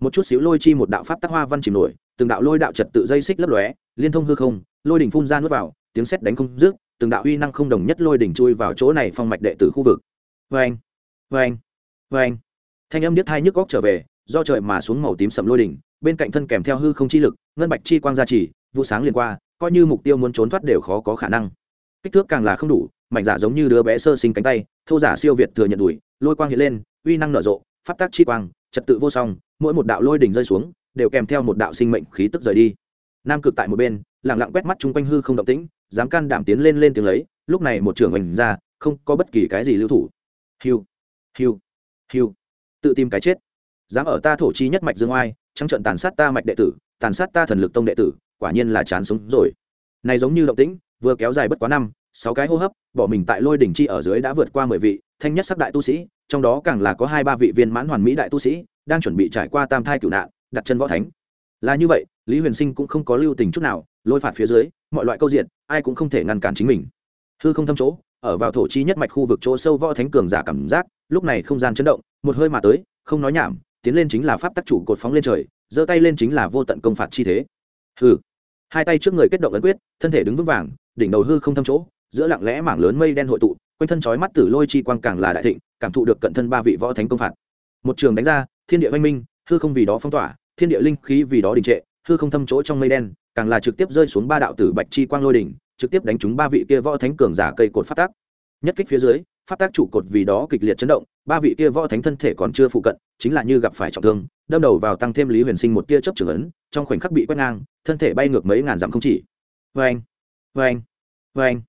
Speaker 1: một chút xíu lôi chi một đạo pháp tác hoa văn chìm nổi từng đạo lôi đạo trật tự dây xích lấp lóe liên thông hư không lôi đỉnh phun ra nuốt vào tiếng sét đánh không rước, từng đạo uy năng không đồng nhất lôi đỉnh chui vào chỗ này phong mạch đệ tử khu vực. Vê anh vê anh vê anh thanh âm điếc hai nhức góc trở về do trời mà xuống màu tím sầm lôi đỉnh bên cạnh thân kèm theo hư không chi lực ngân bạch chi quang gia trì vụ sáng liền qua coi như mục tiêu muốn trốn thoát đều khó có khả năng. Kích thước càng là không đủ mảnh giả giống như đứa bé sơ sinh cánh tay thô giả siêu việt thừa nhận đuổi lôi quang hiện lên uy năng nở rộ pháp tác chi quang trật tự vô song mỗi một đạo lôi đỉnh rơi xuống, đều kèm theo một đạo sinh mệnh khí tức rời đi. Nam cực tại một bên, lặng lặng quét mắt chung quanh hư không động tĩnh, dám can đảm tiến lên lên tiếng lấy, lúc này một trưởng mình ra, không có bất kỳ cái gì lưu thủ. Hiu hiu hiu. Tự tìm cái chết. Dám ở ta thổ chi nhất mạch dương oai, trắng trận tàn sát ta mạch đệ tử, tàn sát ta thần lực tông đệ tử, quả nhiên là chán sống rồi. Này giống như động tĩnh, vừa kéo dài bất quá năm, sáu cái hô hấp, bỏ mình tại lôi đỉnh chi ở dưới đã vượt qua mười vị, thanh nhất sắc đại tu sĩ trong đó càng là có hai ba vị viên mãn hoàn mỹ đại tu sĩ, đang chuẩn bị trải qua tam thai cửu nạn, đặt chân võ thánh. Là như vậy, lý huyền sinh cũng không có lưu tình chút nào, lôi phạt phía dưới, mọi loại câu diện ai cũng không thể ngăn cản chính mình. Hư không thâm chỗ, ở vào thổ chi nhất mạch khu vực chỗ sâu võ thánh cường giả cảm giác, lúc này không gian chấn động, một hơi mà tới, không nói nhảm, tiến lên chính là pháp tắc chủ cột phóng lên trời, giơ tay lên chính là vô tận công phạt chi thế. Hư hai tay trước người kết động ấn quyết, thân thể đứng vững vàng, đỉnh đầu hư không thâm chỗ, giữa lặng lẽ mảng lớn mây đen hội tụ quanh thân chói mắt tử lôi chi quang càng là đại thịnh, cảm thụ được cận thân ba vị võ thánh công phạt. Một trường đánh ra, thiên địa văn minh, hư không vì đó phong tỏa, thiên địa linh khí vì đó đình trệ, hư không thâm chỗ trong mây đen, càng là trực tiếp rơi xuống ba đạo tử bạch chi quang lôi đỉnh, trực tiếp đánh trúng ba vị kia võ thánh cường giả cây cột phát tác. Nhất kích phía dưới, phát tác trụ cột vì đó kịch liệt chấn động, ba vị kia võ thánh thân thể còn chưa phụ cận, chính là như gặp phải trọng thương, đâm đầu vào tăng thêm lý huyền sinh một tia chớp trưởng ấn, trong khoảnh khắc bị quét ngang, thân thể bay ngược mấy ngàn dặm không chỉ. Vê anh vê anh vê anh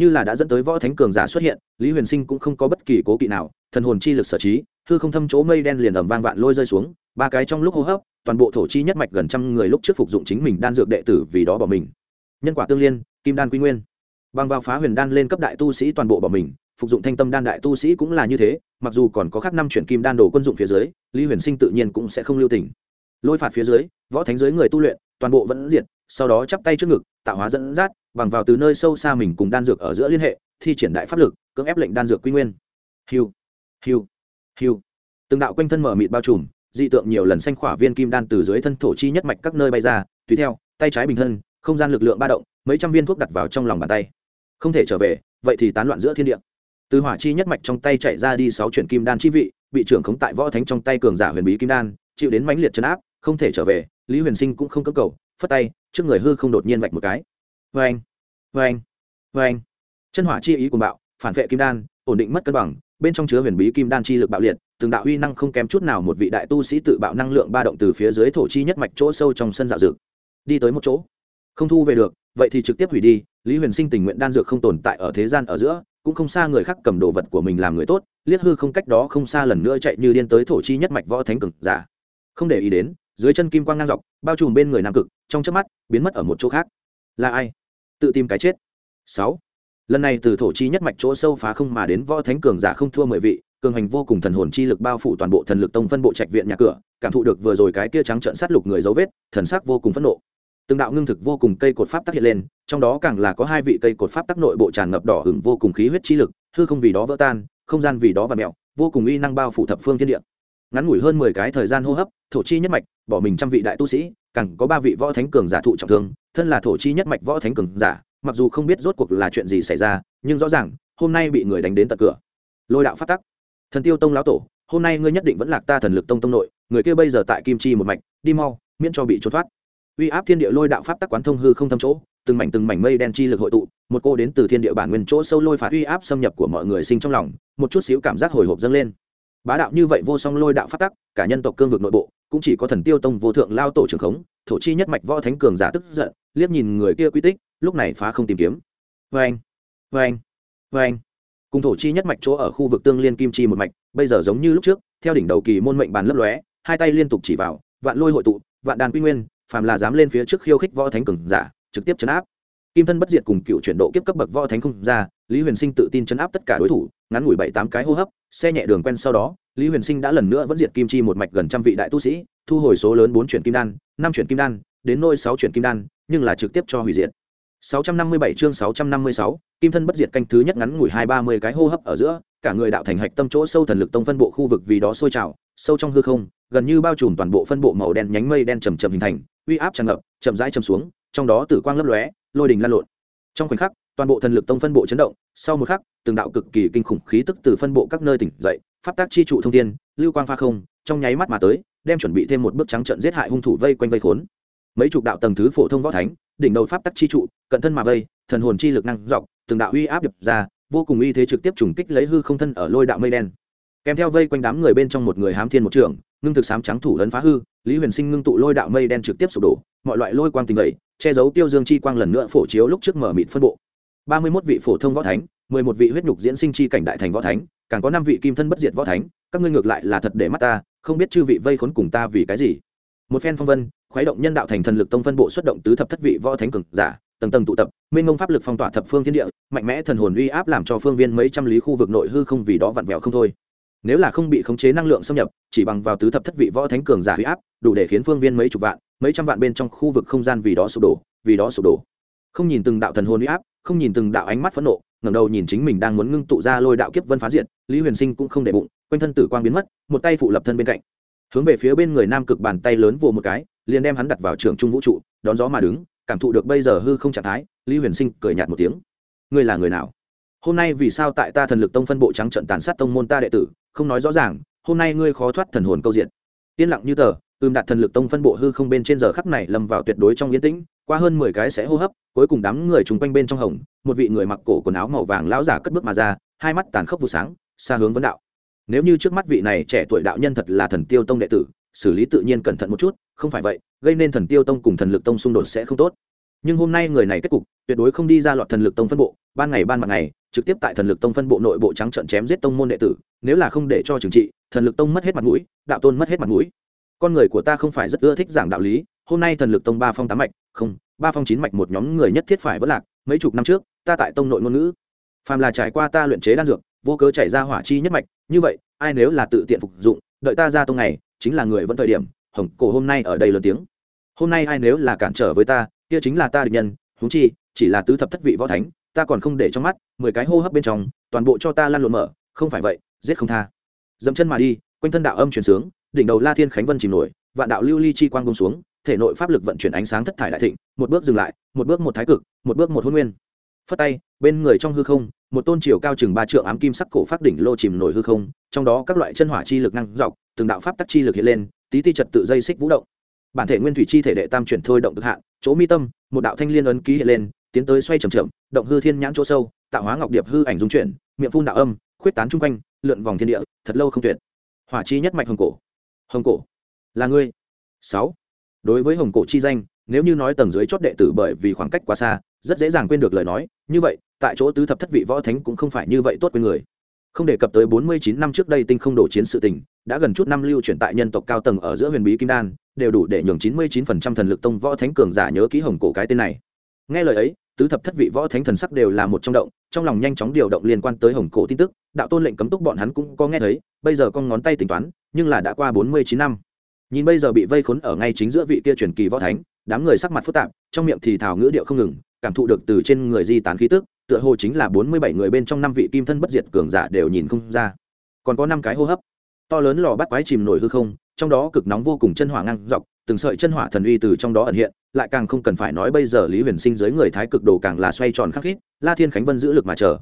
Speaker 1: như là đã dẫn tới võ thánh cường giả xuất hiện, lý huyền sinh cũng không có bất kỳ cố kỵ nào, thần hồn chi lực sở trí, hư không thâm chỗ mây đen liền ẩm vang vạn lôi rơi xuống, ba cái trong lúc hô hấp, toàn bộ thổ chi nhất mạch gần trăm người lúc trước phục dụng chính mình đan dược đệ tử vì đó bỏ mình. Nhân quả tương liên, kim đan quy nguyên. Bằng vào phá huyền đan lên cấp đại tu sĩ toàn bộ bỏ mình, phục dụng thanh tâm đan đại tu sĩ cũng là như thế, mặc dù còn có khác năm chuyển kim đan đồ quân dụng phía dưới, lý huyền sinh tự nhiên cũng sẽ không lưu tình. Lôi phạt phía dưới, võ thánh giới người tu luyện, toàn bộ vẫn diệt, sau đó chắp tay trước ngực, tạo hóa dẫn dắt bằng vào từ nơi sâu xa mình cùng đan dược ở giữa liên hệ, thi triển đại pháp lực, cưỡng ép lệnh đan dược quy nguyên. Hiu hiu hiu. Từng đạo quanh thân mở mịt bao trùm, dị tượng nhiều lần xanh khỏa viên kim đan từ dưới thân thổ chi nhất mạch các nơi bay ra, tùy theo, tay trái bình thân, không gian lực lượng ba động, mấy trăm viên thuốc đặt vào trong lòng bàn tay. Không thể trở về, vậy thì tán loạn giữa thiên địa. Từ hỏa chi nhất mạch trong tay chạy ra đi sáu chuyển kim đan chi vị, bị trưởng khống tại võ thánh trong tay cường giả huyền bí kim đan, chịu đến mãnh liệt chấn áp, không thể trở về, lý huyền sinh cũng không cưỡng cầu, phất tay, trước người hư không đột nhiên vạch một cái vê anh vê anh vê anh chân hỏa chi ý của bạo, phản vệ kim đan, ổn định mất cân bằng, bên trong chứa huyền bí kim đan chi lực bạo liệt, từng đạo uy năng không kém chút nào một vị đại tu sĩ tự bạo năng lượng ba động từ phía dưới thổ chi nhất mạch chỗ sâu trong sân dạo dược. Đi tới một chỗ. Không thu về được, vậy thì trực tiếp hủy đi, lý huyền sinh tình nguyện đan dược không tồn tại ở thế gian ở giữa, cũng không xa người khác cầm đồ vật của mình làm người tốt, liếc hư không cách đó không xa lần nữa chạy như điên tới thổ chi nhất mạch võ thánh cực giả. Không để ý đến, dưới chân kim quang ngang dọc, bao trùm bên người nam cực, trong chớp mắt, biến mất ở một chỗ khác. Là ai? Tự tìm cái chết. Sáu. Lần này từ thổ chi nhất mạch chỗ sâu phá không mà đến võ thánh cường giả không thua mười vị, cường hành vô cùng thần hồn chi lực bao phủ toàn bộ thần lực tông phân bộ trạch viện nhà cửa, cảm thụ được vừa rồi cái kia trắng trợn sát lục người dấu vết, thần sắc vô cùng phẫn nộ. Từng đạo ngưng thực vô cùng cây cột pháp tác hiện lên, trong đó càng là có hai vị cây cột pháp tác nội bộ tràn ngập đỏ hửng vô cùng khí huyết chi lực, hư không vì đó vỡ tan, không gian vì đó và mẹo vô cùng uy năng bao phủ thập phương thiên địa. Ngắn ngủi hơn mười cái thời gian hô hấp, thổ chi nhất mạch, bỏ mình trăm vị đại tu sĩ càng có ba vị võ thánh cường giả thụ trọng thương, thân là thổ chi nhất mạch võ thánh cường giả, mặc dù không biết rốt cuộc là chuyện gì xảy ra, nhưng rõ ràng, hôm nay bị người đánh đến tận cửa. Lôi đạo phát tắc. Thần tiêu tông lão tổ, hôm nay ngươi nhất định vẫn lạc ta thần lực tông tông nội, người kia bây giờ tại kim chi một mạch, đi mau, miễn cho bị trốn thoát. Uy áp thiên địa lôi đạo pháp tắc quán thông hư không thâm chỗ, từng mảnh từng mảnh mây đen chi lực hội tụ, một cô đến từ thiên địa bản nguyên chỗ sâu lôi phạt uy áp xâm nhập của mọi người sinh trong lòng, một chút xíu cảm giác hồi hộp dâng lên. Bá đạo như vậy vô song lôi đạo pháp tắc, cả nhân tộc cương vực nội bộ cũng chỉ có thần tiêu tông vô thượng lao tổ trưởng khống, thổ chi nhất mạch võ thánh cường giả tức giận, liếc nhìn người kia quy tích, lúc này phá không tìm kiếm. Vê anh vê anh vê anh cùng thổ chi nhất mạch chỗ ở khu vực tương liên kim chi một mạch, bây giờ giống như lúc trước, theo đỉnh đầu kỳ môn mệnh bàn lấp lóe, hai tay liên tục chỉ vào, vạn lôi hội tụ, vạn đàn quy nguyên, phàm là dám lên phía trước khiêu khích võ thánh cường giả, trực tiếp chấn áp. Kim thân bất diệt cùng cựu chuyển độ kiếp cấp bậc võ thánh không ra, lý huyền sinh tự tin chấn áp tất cả đối thủ, ngắn ngủi bảy tám cái hô hấp xe nhẹ đường quen sau đó lý huyền sinh đã lần nữa vẫn diệt kim chi một mạch gần trăm vị đại tu sĩ thu hồi số lớn bốn chuyển kim đan năm chuyển kim đan đến nôi sáu chuyển kim đan nhưng là trực tiếp cho hủy diệt 657 chương 656, Kim thân bất diệt canh thứ nhất ngắn ngủi hai ba mươi cái hô hấp ở giữa, cả người đạo thành hạch tâm chỗ sâu thần lực tông phân bộ khu vực vì đó sôi trào, sâu trong hư không, gần như bao trùm toàn bộ phân bộ màu đen nhánh mây đen chậm chậm hình thành, uy áp tràn ngập, chậm rãi chậm xuống, trong đó tử quang lấp lóe, lôi đình lan lộn. Trong khoảnh khắc, toàn bộ thần lực tông phân bộ chấn động, sau một khắc, từng đạo cực kỳ kinh khủng khí tức từ phân bộ các nơi tỉnh dậy, pháp tác chi trụ thông thiên, lưu quang pha không, trong nháy mắt mà tới, đem chuẩn bị thêm một bước trắng trận giết hại hung thủ vây quanh vây khốn. Mấy chục đạo tầng thứ phổ thông võ thánh, đỉnh đầu pháp tắc chi trụ cận thân mà vây thần hồn chi lực năng dọc từng đạo uy áp đập ra vô cùng uy thế trực tiếp trùng kích lấy hư không thân ở lôi đạo mây đen kèm theo vây quanh đám người bên trong một người hám thiên một trường ngưng thực sám trắng thủ lấn phá hư lý huyền sinh ngưng tụ lôi đạo mây đen trực tiếp sụp đổ mọi loại lôi quang tình vậy che giấu tiêu dương chi quang lần nữa phổ chiếu lúc trước mở mịt phân bộ ba mươi mốt vị phổ thông võ thánh, mười một vị huyết nhục diễn sinh chi cảnh đại thành võ thánh, càng có năm vị kim thân bất diệt võ thánh, các ngươi ngược lại là thật để mắt ta, không biết chư vị vây khốn cùng ta vì cái gì. Một phen phong vân, khuấy động nhân đạo thành thần lực tông phân bộ xuất động tứ thập thất vị võ thánh cường giả, tầng tầng tụ tập, mênh mông pháp lực phong tỏa thập phương thiên địa, mạnh mẽ thần hồn uy áp làm cho phương viên mấy trăm lý khu vực nội hư không vì đó vặn vẹo không thôi. Nếu là không bị khống chế năng lượng xâm nhập, chỉ bằng vào tứ thập thất vị võ thánh cường giả uy áp, đủ để khiến phương viên mấy chục vạn, mấy trăm vạn bên trong khu vực không gian vì đó sụp đổ, vì đó sụp đổ. Không nhìn từng đạo thần hồn uy áp không nhìn từng đạo ánh mắt phẫn nộ ngẩng đầu nhìn chính mình đang muốn ngưng tụ ra lôi đạo kiếp vân phá diện, lý huyền sinh cũng không để bụng quanh thân tử quang biến mất một tay phụ lập thân bên cạnh. Hướng về phía bên người nam cực bàn tay lớn vồ một cái liền đem hắn đặt vào trường trung vũ trụ đón gió mà đứng cảm thụ được bây giờ hư không trạng thái lý huyền sinh cười nhạt một tiếng. Ngươi là người nào? Hôm nay vì sao tại ta thần lực tông phân bộ trắng trận tàn sát tông môn ta đệ tử không nói rõ ràng hôm nay ngươi khó thoát thần hồn câu diện. Yên lặng như tờ ưm đạt thần lực tông phân bộ hư không bên trên giờ khắc này lâm vào tuyệt đối trong yên tĩnh, qua hơn mười cái sẽ hô hấp, cuối cùng đám người chung quanh bên trong hồng, một vị người mặc cổ quần áo màu vàng lão giả cất bước mà ra, hai mắt tàn khốc vụ sáng, xa hướng vấn đạo. Nếu như trước mắt vị này trẻ tuổi đạo nhân thật là thần tiêu tông đệ tử, xử lý tự nhiên cẩn thận một chút, không phải vậy, gây nên thần tiêu tông cùng thần lực tông xung đột sẽ không tốt. Nhưng hôm nay người này kết cục, tuyệt đối không đi ra loạt thần lực tông phân bộ, ban ngày ban mặt ngày, trực tiếp tại thần lực tông phân bộ nội bộ trắng trận chém giết tông môn đệ tử, nếu là không để cho trừng trị, thần lực tông mất hết mặt mũi, đạo tôn mất hết mặt mũi con người của ta không phải rất ưa thích giảng đạo lý, hôm nay thần lực tông ba phong tám mạch, không, ba phong chín mạch một nhóm người nhất thiết phải vỡ lạc, mấy chục năm trước, ta tại tông nội ngôn ngữ. Phàm là trải qua ta luyện chế đan dược, vô cớ chảy ra hỏa chi nhất mạch, như vậy, ai nếu là tự tiện phục dụng, đợi ta ra tông này, chính là người vẫn thời điểm hồng cổ hôm nay ở đây lớn tiếng. Hôm nay ai nếu là cản trở với ta, kia chính là ta địch nhân, huống chi, chỉ là tứ thập thất vị võ thánh, ta còn không để trong mắt, mười cái hô hấp bên trong, toàn bộ cho ta lăn lộn mở, không phải vậy, giết không tha. Dẫm chân mà đi, quanh thân đạo âm truyền sướng đỉnh đầu la thiên khánh vân chìm nổi, vạn đạo lưu ly chi quang bông xuống, thể nội pháp lực vận chuyển ánh sáng thất thải đại thịnh, một bước dừng lại, một bước một thái cực, một bước một hôn nguyên. Phất tay, bên người trong hư không, một tôn triều cao chừng ba trượng ám kim sắc cổ phát đỉnh lô chìm nổi hư không, trong đó các loại chân hỏa chi lực năng dọc, từng đạo pháp tắc chi lực hiện lên, tí ti trật tự dây xích vũ động. Bản thể nguyên thủy chi thể đệ tam chuyển thôi động cực hạn, chỗ mi tâm, một đạo thanh liên ấn ký hiện lên, tiến tới xoay chậm chậm, động hư thiên nhãn chỗ sâu, tạo hóa ngọc điệp hư ảnh dung chuyển, miệng phun đạo âm, khuyết tán chung quanh, lượn vòng thiên địa, thật lâu không tuyệt. Hỏa chi nhất mạch hồng cổ hồng cổ. Là ngươi. Sáu. Đối với hồng cổ chi danh, nếu như nói tầng dưới chót đệ tử bởi vì khoảng cách quá xa, rất dễ dàng quên được lời nói. Như vậy, tại chỗ tứ thập thất vị võ thánh cũng không phải như vậy tốt với người. Không đề cập tới bốn mươi chín năm trước đây tinh không đổ chiến sự tình, đã gần chút năm lưu truyền tại nhân tộc cao tầng ở giữa huyền bí kim đan, đều đủ để nhường chín mươi chín phần trăm thần lực tông võ thánh cường giả nhớ ký hồng cổ cái tên này. Nghe lời ấy tứ thập thất vị võ thánh thần sắc đều là một trong động, trong lòng nhanh chóng điều động liên quan tới hồng cổ tin tức, đạo tôn lệnh cấm túc bọn hắn cũng có nghe thấy, bây giờ con ngón tay tính toán, nhưng là đã qua bốn mươi chín năm. Nhìn bây giờ bị vây khốn ở ngay chính giữa vị kia truyền kỳ võ thánh, đám người sắc mặt phức tạp, trong miệng thì thảo ngữ điệu không ngừng, cảm thụ được từ trên người di tán khí tức, tựa hồ chính là bốn mươi bảy người bên trong năm vị kim thân bất diệt cường giả đều nhìn không ra. Còn có năm cái hô hấp. To lớn lò bắt quái chìm nổi hư không, trong đó cực nóng vô cùng chân hỏa ngang dọc từng sợi chân hỏa thần uy từ trong đó ẩn hiện, lại càng không cần phải nói bây giờ lý huyền sinh dưới người thái cực đồ càng là xoay tròn khắc khít, la thiên khánh vân giữ lực mà chờ.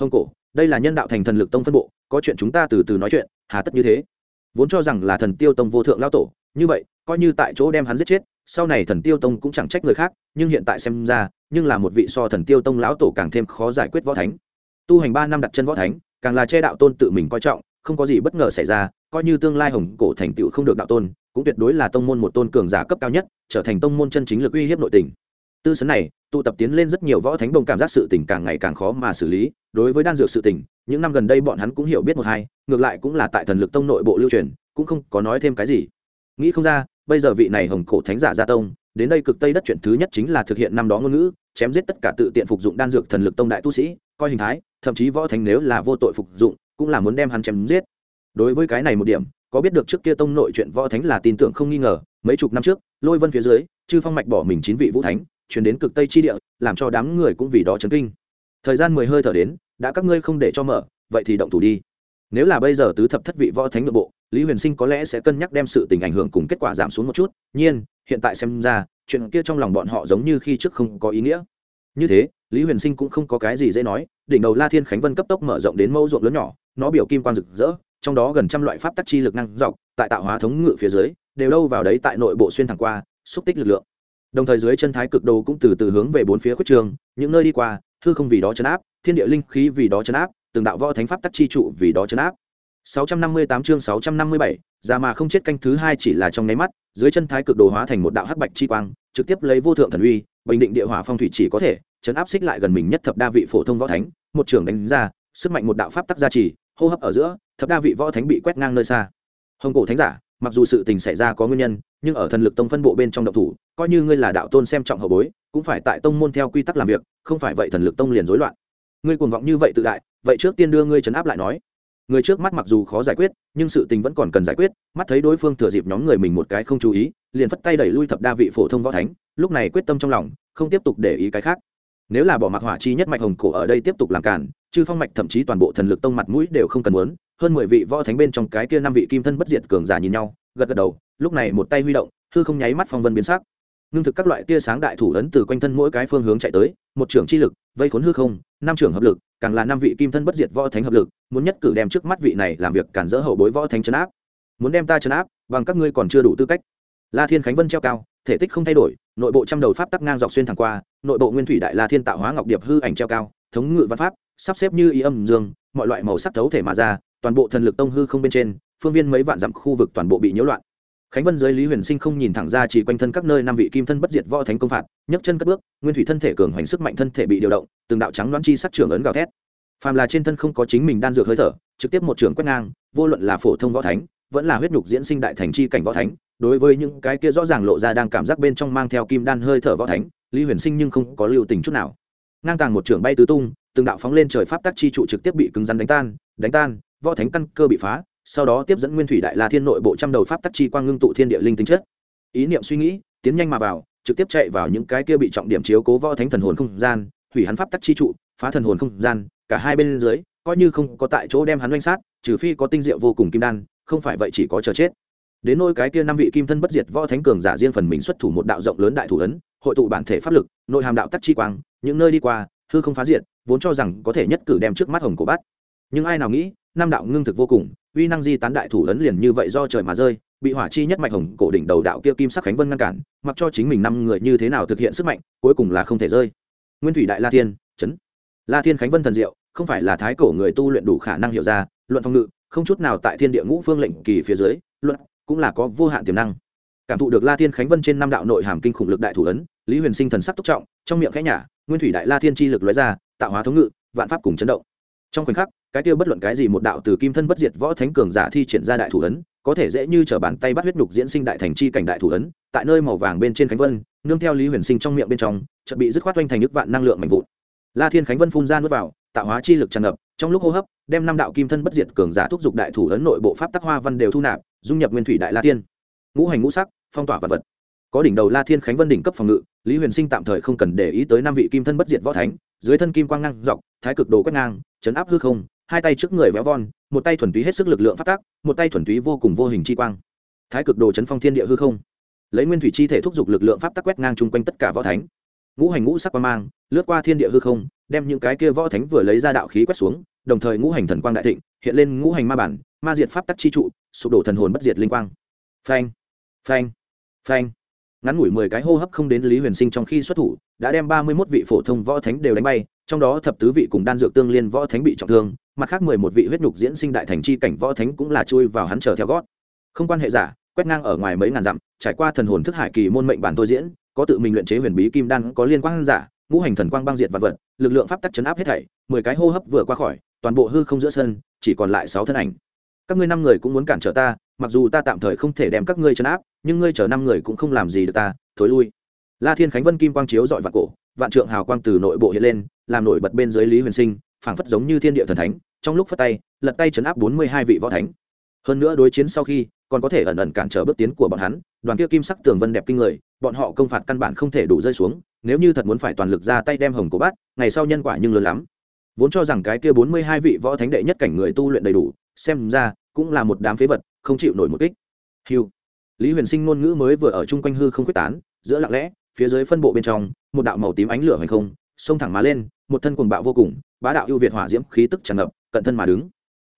Speaker 1: Hồng cổ, đây là nhân đạo thành thần lực tông phân bộ, có chuyện chúng ta từ từ nói chuyện, hà tất như thế. Vốn cho rằng là thần tiêu tông vô thượng lao tổ, như vậy, coi như tại chỗ đem hắn giết chết, sau này thần tiêu tông cũng chẳng trách người khác, nhưng hiện tại xem ra, nhưng là một vị so thần tiêu tông lão tổ càng thêm khó giải quyết võ thánh. Tu hành ba năm đặt chân võ thánh, càng là che đạo tôn tự mình coi trọng, không có gì bất ngờ xảy ra coi như tương lai hồng cổ thành tựu không được đạo tôn, cũng tuyệt đối là tông môn một tôn cường giả cấp cao nhất, trở thành tông môn chân chính lực uy hiếp nội tình. Tư sấn này, tụ tập tiến lên rất nhiều võ thánh đồng cảm giác sự tình càng ngày càng khó mà xử lý. Đối với đan dược sự tình, những năm gần đây bọn hắn cũng hiểu biết một hai, ngược lại cũng là tại thần lực tông nội bộ lưu truyền, cũng không có nói thêm cái gì. Nghĩ không ra, bây giờ vị này hồng cổ thánh giả gia tông, đến đây cực tây đất chuyện thứ nhất chính là thực hiện năm đó ngôn ngữ, chém giết tất cả tự tiện phục dụng đan dược thần lực tông đại tu sĩ, coi hình thái, thậm chí võ thánh nếu là vô tội phục dụng, cũng là muốn đem hắn chém giết đối với cái này một điểm, có biết được trước kia tông nội chuyện võ thánh là tin tưởng không nghi ngờ, mấy chục năm trước, lôi vân phía dưới, chư phong mạch bỏ mình chín vị vũ thánh, chuyển đến cực tây chi địa, làm cho đám người cũng vì đó chấn kinh. Thời gian mười hơi thở đến, đã các ngươi không để cho mở, vậy thì động thủ đi. Nếu là bây giờ tứ thập thất vị võ thánh nội bộ, lý huyền sinh có lẽ sẽ cân nhắc đem sự tình ảnh hưởng cùng kết quả giảm xuống một chút, nhiên, hiện tại xem ra, chuyện kia trong lòng bọn họ giống như khi trước không có ý nghĩa. Như thế, lý huyền sinh cũng không có cái gì dễ nói, đỉnh đầu la thiên khánh vân cấp tốc mở rộng đến mẫu ruộng lớn nhỏ, nó biểu kim quan rực rỡ trong đó gần trăm loại pháp tắc chi lực năng dọc tại tạo hóa thống ngự phía dưới đều đâu vào đấy tại nội bộ xuyên thẳng qua xúc tích lực lượng. Đồng thời dưới chân thái cực đồ cũng từ từ hướng về bốn phía khuất trường những nơi đi qua hư không vì đó chấn áp thiên địa linh khí vì đó chấn áp từng đạo võ thánh pháp tắc chi trụ vì đó chấn áp. 658 chương 657, ra mà không chết canh thứ hai chỉ là trong nháy mắt, dưới chân thái cực đồ hóa thành một đạo hắc bạch chi quang, trực tiếp lấy vô thượng thần uy, bình định địa hỏa phong thủy chỉ có thể, chấn áp xích lại gần mình nhất thập đa vị phổ thông võ thánh, một trường đánh ra, sức mạnh một đạo pháp tắc gia trì, hô hấp ở giữa, thập đa vị võ thánh bị quét ngang nơi xa. Hồng cổ thánh giả, mặc dù sự tình xảy ra có nguyên nhân, nhưng ở thần lực tông phân bộ bên trong động thủ, coi như ngươi là đạo tôn xem trọng hậu bối, cũng phải tại tông môn theo quy tắc làm việc, không phải vậy thần lực tông liền rối loạn. Ngươi cuồng vọng như vậy tự đại, vậy trước tiên đưa ngươi trấn áp lại nói người trước mắt mặc dù khó giải quyết nhưng sự tình vẫn còn cần giải quyết mắt thấy đối phương thừa dịp nhóm người mình một cái không chú ý liền phất tay đẩy lui thập đa vị phổ thông võ thánh lúc này quyết tâm trong lòng không tiếp tục để ý cái khác nếu là bỏ mặc hỏa chi nhất mạch hồng cổ ở đây tiếp tục làm cản, chư phong mạch thậm chí toàn bộ thần lực tông mặt mũi đều không cần muốn, hơn mười vị võ thánh bên trong cái kia năm vị kim thân bất diệt cường giả nhìn nhau, gật gật đầu, lúc này một tay huy động, hư không nháy mắt phong vân biến sắc. Ngưng thực các loại tia sáng đại thủ ấn từ quanh thân mỗi cái phương hướng chạy tới, một trưởng chi lực, vây khốn hư không, năm trưởng hợp lực, càng là năm vị kim thân bất diệt võ thánh hợp lực, muốn nhất cử đem trước mắt vị này làm việc cản dỡ hậu bối võ thánh chấn áp. Muốn đem ta chấn áp, bằng các ngươi còn chưa đủ tư cách la thiên khánh vân treo cao, thể tích không thay đổi, nội bộ trăm đầu pháp tắc ngang dọc xuyên thẳng qua, nội bộ nguyên thủy đại la thiên tạo hóa ngọc điệp hư ảnh treo cao, thống ngự văn pháp, sắp xếp như ý âm dương, mọi loại màu sắc thấu thể mà ra, toàn bộ thần lực tông hư không bên trên, phương viên mấy vạn dặm khu vực toàn bộ bị nhiễu loạn. Khánh vân dưới lý huyền sinh không nhìn thẳng ra chỉ quanh thân các nơi năm vị kim thân bất diệt võ thánh công phạt, nhấc chân cất bước, nguyên thủy thân thể cường hoành sức mạnh thân thể bị điều động, từng đạo trắng đoán chi sắc trưởng ấn gào thét. Phàm là trên thân không có chính mình đan dược hơi thở, trực tiếp một trường quét ngang, vô luận là phổ thông võ thánh, vẫn là huyết nhục diễn sinh đại thành chi cảnh võ thánh đối với những cái kia rõ ràng lộ ra đang cảm giác bên trong mang theo kim đan hơi thở võ thánh, lý huyền sinh nhưng không có lưu tình chút nào. Ngang tàng một trường bay tứ tung, từng đạo phóng lên trời pháp tắc chi trụ trực tiếp bị cứng rắn đánh tan đánh tan, võ thánh căn cơ bị phá, sau đó tiếp dẫn nguyên thủy đại la thiên nội bộ trăm đầu pháp tắc chi quang ngưng tụ thiên địa linh tính chất. Ý niệm suy nghĩ, tiến nhanh mà vào, trực tiếp chạy vào những cái kia bị trọng điểm chiếu cố võ thánh thần hồn không gian, hủy hắn pháp tắc chi trụ, phá thần hồn không gian, cả hai bên dưới, coi như không có tại chỗ đem hắn oanh sát, trừ phi có tinh diệu vô cùng kim đan, không phải vậy chỉ có chờ chết đến nôi cái kia năm vị kim thân bất diệt võ thánh cường giả riêng phần mình xuất thủ một đạo rộng lớn đại thủ ấn, hội tụ bản thể pháp lực, nội hàm đạo tắc chi quang, những nơi đi qua, hư không phá diệt, vốn cho rằng có thể nhất cử đem trước mắt hồng cổ bắt. Nhưng ai nào nghĩ, năm đạo ngưng thực vô cùng, uy năng di tán đại thủ ấn liền như vậy do trời mà rơi, bị hỏa chi nhất mạch hồng cổ đỉnh đầu đạo kia kim sắc khánh vân ngăn cản, mặc cho chính mình năm người như thế nào thực hiện sức mạnh, cuối cùng là không thể rơi. Nguyên thủy đại la thiên, chấn. La thiên khánh vân thần diệu, không phải là thái cổ người tu luyện đủ khả năng hiểu ra, luận phong ngự, không chút nào tại thiên địa ngũ phương lệnh kỳ phía dưới, luận cũng là có vô hạn tiềm năng. Cảm thụ được la thiên khánh vân trên năm đạo nội hàm kinh khủng lực đại thủ ấn, lý huyền sinh thần sắc túc trọng, trong miệng khẽ nhả, nguyên thủy đại la thiên chi lực lóe ra, tạo hóa thống ngự, vạn pháp cùng chấn động. Trong khoảnh khắc, cái tiêu bất luận cái gì một đạo từ kim thân bất diệt võ thánh cường giả thi triển ra đại thủ ấn, có thể dễ như t r ở bàn tay bắt huyết nhục diễn sinh đại thành chi cảnh đại thủ ấn, tại nơi màu vàng bên trên khánh vân, nương theo lý huyền sinh trong miệng bên trong, chợt bị dứt khoát oanh thành nước vạn năng lượng mạnh vụn. La thiên khánh vân phun ra nuốt vào, tạo hóa chi lực tràn ngập, trong lúc hô hấp, đem năm đạo kim thân bất diệt cường giả thúc giục đại thủ ấn nội bộ pháp tắc hoa văn đều thu nạp dung nhập nguyên thủy đại la tiên. Ngũ hành ngũ sắc, phong tỏa vật vật. Có đỉnh đầu la thiên khánh vân đỉnh cấp phòng ngự, lý huyền sinh tạm thời không cần để ý tới năm vị kim thân bất diệt võ thánh, dưới thân kim quang ngang dọc, thái cực đồ quét ngang, chấn áp hư không, hai tay trước người véo von, một tay thuần túy hết sức lực lượng phát tác, một tay thuần túy vô cùng vô hình chi quang. Thái cực đồ chấn phong thiên địa hư không. Lấy nguyên thủy chi thể thúc giục lực lượng pháp tắc quét ngang chung quanh tất cả võ thánh. Ngũ hành ngũ sắc quang mang, lướt qua thiên địa hư không, đem những cái kia võ thánh vừa lấy ra đạo khí quét xuống, đồng thời ngũ hành thần quang đại thịnh hiện lên ngũ hành ma bản, ma diệt pháp tắc chi trụ, sụp đổ thần hồn bất diệt linh quang. Phanh phanh phanh. Ngắn ngủi mười cái hô hấp không đến lý huyền sinh trong khi xuất thủ, đã đem ba mươi mốt vị phổ thông võ thánh đều đánh bay, trong đó thập tứ vị cùng đan dược tương liên võ thánh bị trọng thương, mặt khác mười một vị huyết nhục diễn sinh đại thành chi cảnh võ thánh cũng là chui vào hắn chờ theo gót. Không quan hệ giả, quét ngang ở ngoài mấy ngàn dặm, trải qua thần hồn thức hải kỳ môn mệnh bản tôi diễn, có tự mình luyện chế huyền bí kim đan có liên quan giả, ngũ hành thần quang băng diệt vật vật, lực lượng pháp tắc chấn áp hết thảy, mười cái hô hấp vừa qua khỏi toàn bộ hư không giữa sân, chỉ còn lại sáu thân ảnh. Các ngươi năm người cũng muốn cản trở ta, mặc dù ta tạm thời không thể đem các ngươi chấn áp, nhưng ngươi chở năm người cũng không làm gì được ta, thối lui. La thiên khánh vân kim quang chiếu dọi vạn cổ, vạn trượng hào quang từ nội bộ hiện lên, làm nổi bật bên dưới lý huyền sinh, phảng phất giống như thiên địa thần thánh, trong lúc phất tay, lật tay chấn áp bốn mươi hai vị võ thánh. Hơn nữa đối chiến sau khi, còn có thể ẩn ẩn cản trở bước tiến của bọn hắn, đoàn kia kim sắc tường vân đẹp kinh người, bọn họ công phạt căn bản không thể đủ rơi xuống, nếu như thật muốn phải toàn lực ra tay đem hồng cổ bát ngày sau nhân quả nhưng lớn lắm vốn cho rằng cái kia bốn mươi hai vị võ thánh đệ nhất cảnh người tu luyện đầy đủ, xem ra cũng là một đám phế vật, không chịu nổi một kích. Hiu. Lý huyền sinh ngôn ngữ mới vừa ở chung quanh hư không quyết tán, giữa lặng lẽ, phía dưới phân bộ bên trong, một đạo màu tím ánh lửa hành không, xông thẳng má lên, một thân cuồng bạo vô cùng, bá đạo ưu việt hỏa diễm khí tức tràn ngập, cận thân mà đứng.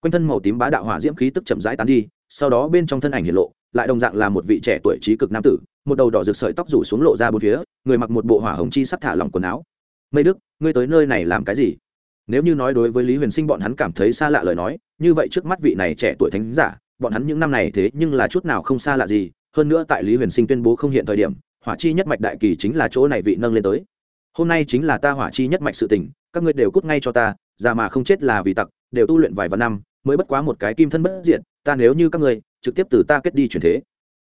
Speaker 1: Quanh thân màu tím bá đạo hỏa diễm khí tức chậm rãi tán đi, sau đó bên trong thân ảnh hiện lộ, lại đồng dạng là một vị trẻ tuổi trí cực nam tử, một đầu đỏ rực sợi tóc rủ xuống lộ ra bốn phía, người mặc một bộ hỏa hồng chi sắp thả lỏng quần áo. Mây đức, ngươi tới nơi này làm cái gì? Nếu như nói đối với lý huyền sinh bọn hắn cảm thấy xa lạ lời nói, như vậy trước mắt vị này trẻ tuổi thánh giả, bọn hắn những năm này thế nhưng là chút nào không xa lạ gì, hơn nữa tại lý huyền sinh tuyên bố không hiện thời điểm, hỏa chi nhất mạch đại kỳ chính là chỗ này vị nâng lên tới. Hôm nay chính là ta hỏa chi nhất mạch sự tình, các ngươi đều cút ngay cho ta, già mà không chết là vì tặc, đều tu luyện vài vạn năm, mới bất quá một cái kim thân bất diện ta nếu như các ngươi, trực tiếp từ ta kết đi chuyển thế.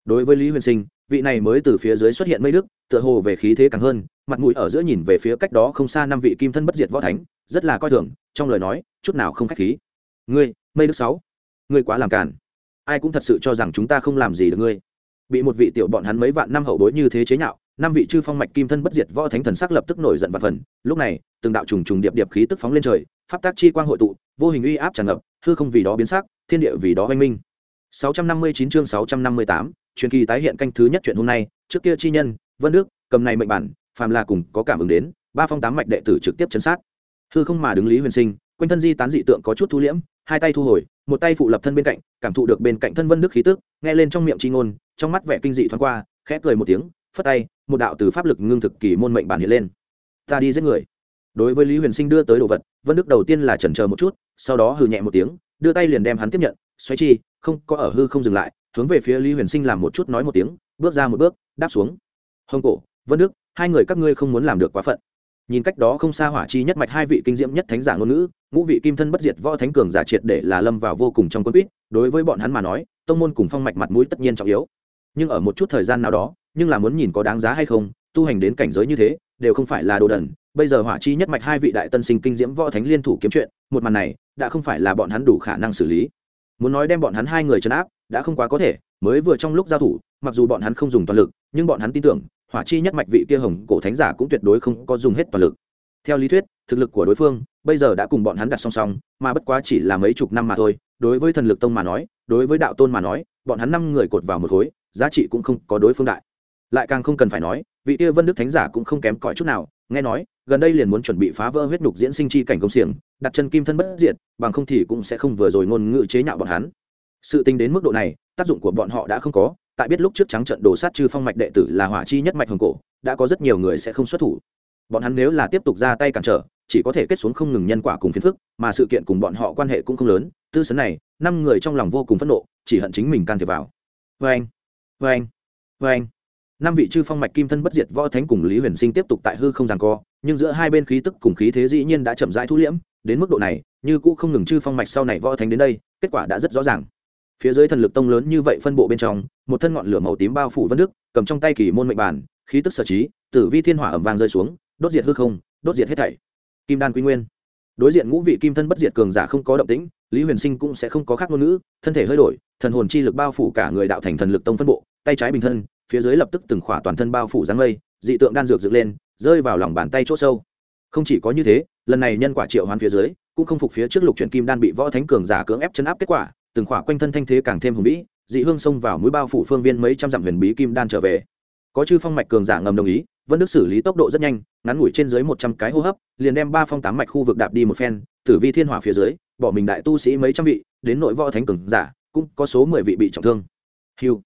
Speaker 1: Đối với lý huyền sinh vị này mới từ phía dưới xuất hiện mây đức, tựa hồ về khí thế càng hơn, mặt mũi ở giữa nhìn về phía cách đó không xa năm vị kim thân bất diệt võ thánh, rất là coi thường, trong lời nói, chút nào không khách khí. Ngươi, mây đức sáu, ngươi quá làm cản ai cũng thật sự cho rằng chúng ta không làm gì được ngươi. Bị một vị tiểu bọn hắn mấy vạn năm hậu bối như thế chế nhạo, năm vị chư phong mạch kim thân bất diệt võ thánh thần sắc lập tức nổi giận và phần. Lúc này, từng đạo trùng trùng điệp điệp khí tức phóng lên trời, pháp tác chi quang hội tụ, vô hình uy áp tràn ngập, hư không vì đó biến sắc, thiên địa vì đó oanh minh. 659 chương 658, truyền kỳ tái hiện canh thứ nhất chuyện hôm nay trước kia chi nhân vân đức cầm này mệnh bản phàm là cùng có cảm ứng đến ba phong tám mạch đệ tử trực tiếp chấn sát. Hư không mà đứng lý huyền sinh quanh thân di tán dị tượng có chút thu liễm hai tay thu hồi một tay phụ lập thân bên cạnh cảm thụ được bên cạnh thân vân đức khí tức nghe lên trong miệng chi ngôn trong mắt vẻ kinh dị thoáng qua khẽ cười một tiếng phất tay một đạo từ pháp lực ngưng thực kỳ môn mệnh bản hiện lên. Ta đi giết người. Đối với lý huyền sinh đưa tới đồ vật vân đức đầu tiên là chần chờ một chút sau đó hừ nhẹ một tiếng đưa tay liền đem hắn tiếp nhận xoáy chi không có ở hư không dừng lại, hướng về phía lý huyền sinh làm một chút nói một tiếng, bước ra một bước, đáp xuống. Hồng cổ, vân đức, hai người các ngươi không muốn làm được quá phận. Nhìn cách đó không xa hỏa chi nhất mạch hai vị kinh diễm nhất thánh giả ngôn ngữ, ngũ vị kim thân bất diệt võ thánh cường giả triệt để là lâm vào vô cùng trong quân quýt, đối với bọn hắn mà nói, tông môn cùng phong mạch mặt mũi tất nhiên trọng yếu. Nhưng ở một chút thời gian nào đó, nhưng là muốn nhìn có đáng giá hay không, tu hành đến cảnh giới như thế, đều không phải là đồ đần. Bây giờ hỏa chi nhất mạch hai vị đại tân sinh kinh diễm võ thánh liên thủ kiếm chuyện, một màn này, đã không phải là bọn hắn đủ khả năng xử lý muốn nói đem bọn hắn hai người chấn áp, đã không quá có thể, mới vừa trong lúc giao thủ, mặc dù bọn hắn không dùng toàn lực, nhưng bọn hắn tin tưởng, hỏa chi nhất mạch vị kia hồng cổ thánh giả cũng tuyệt đối không có dùng hết toàn lực. Theo lý thuyết, thực lực của đối phương, bây giờ đã cùng bọn hắn đặt song song, mà bất quá chỉ là mấy chục năm mà thôi, đối với thần lực tông mà nói, đối với đạo tôn mà nói, bọn hắn năm người cột vào một khối, giá trị cũng không có đối phương đại. Lại càng không cần phải nói, vị kia vân đức thánh giả cũng không kém cỏi chút nào, nghe nói, gần đây liền muốn chuẩn bị phá vỡ huyết nhục diễn sinh chi cảnh công xiềng đặt chân kim thân bất diệt, bằng không thì cũng sẽ không vừa rồi ngôn ngữ chế nhạo bọn hắn. Sự tính đến mức độ này, tác dụng của bọn họ đã không có, tại biết lúc trước trắng trận đồ sát chư phong mạch đệ tử là hỏa chi nhất mạch hồng cổ, đã có rất nhiều người sẽ không xuất thủ. Bọn hắn nếu là tiếp tục ra tay cản trở, chỉ có thể kết xuống không ngừng nhân quả cùng phiền phức, mà sự kiện cùng bọn họ quan hệ cũng không lớn, tư sấn này, năm người trong lòng vô cùng phẫn nộ, chỉ hận chính mình can thiệp vào. Vê anh vê anh vê anh năm vị chư phong mạch kim thân bất diệt võ thánh cùng lý huyền sinh tiếp tục tại hư không giằng co, nhưng giữa hai bên khí tức cùng khí thế dĩ nhiên đã chậm rãi thu liễm đến mức độ này, như cũ không ngừng chư phong mạch sau này võ thánh đến đây, kết quả đã rất rõ ràng. Phía dưới thần lực tông lớn như vậy phân bộ bên trong, một thân ngọn lửa màu tím bao phủ vân đức, cầm trong tay kỳ môn mệnh bản, khí tức sở trí, tử vi thiên hỏa ẩm vàng rơi xuống, đốt diệt hư không, đốt diệt hết thảy. Kim đan quy nguyên. Đối diện ngũ vị kim thân bất diệt cường giả không có động tĩnh, lý huyền sinh cũng sẽ không có khác ngôn ngữ, thân thể hơi đổi, thần hồn chi lực bao phủ cả người đạo thành thần lực tông phân bộ, tay trái bình thân, phía dưới lập tức từng khỏa toàn thân bao phủ dáng mây, dị tượng đan dược dựng lên, rơi vào lòng bàn tay chỗ sâu. Không chỉ có như thế lần này nhân quả triệu hoán phía dưới, cũng không phục phía trước lục truyện kim đan bị võ thánh cường giả cưỡng ép chấn áp kết quả, từng khỏa quanh thân thanh thế càng thêm hùng vĩ, dị hương xông vào mũi bao phủ phương viên mấy trăm dặm huyền bí kim đan trở về. Có chư phong mạch cường giả ngầm đồng ý vẫn đức xử lý tốc độ rất nhanh, ngắn ngủi trên dưới một trăm cái hô hấp, liền đem ba phong tám mạch khu vực đạp đi một phen, tử vi thiên hỏa phía dưới, bỏ mình đại tu sĩ mấy trăm vị, đến nội võ thánh cường giả, cũng có số mười vị bị trọng thương. Hiu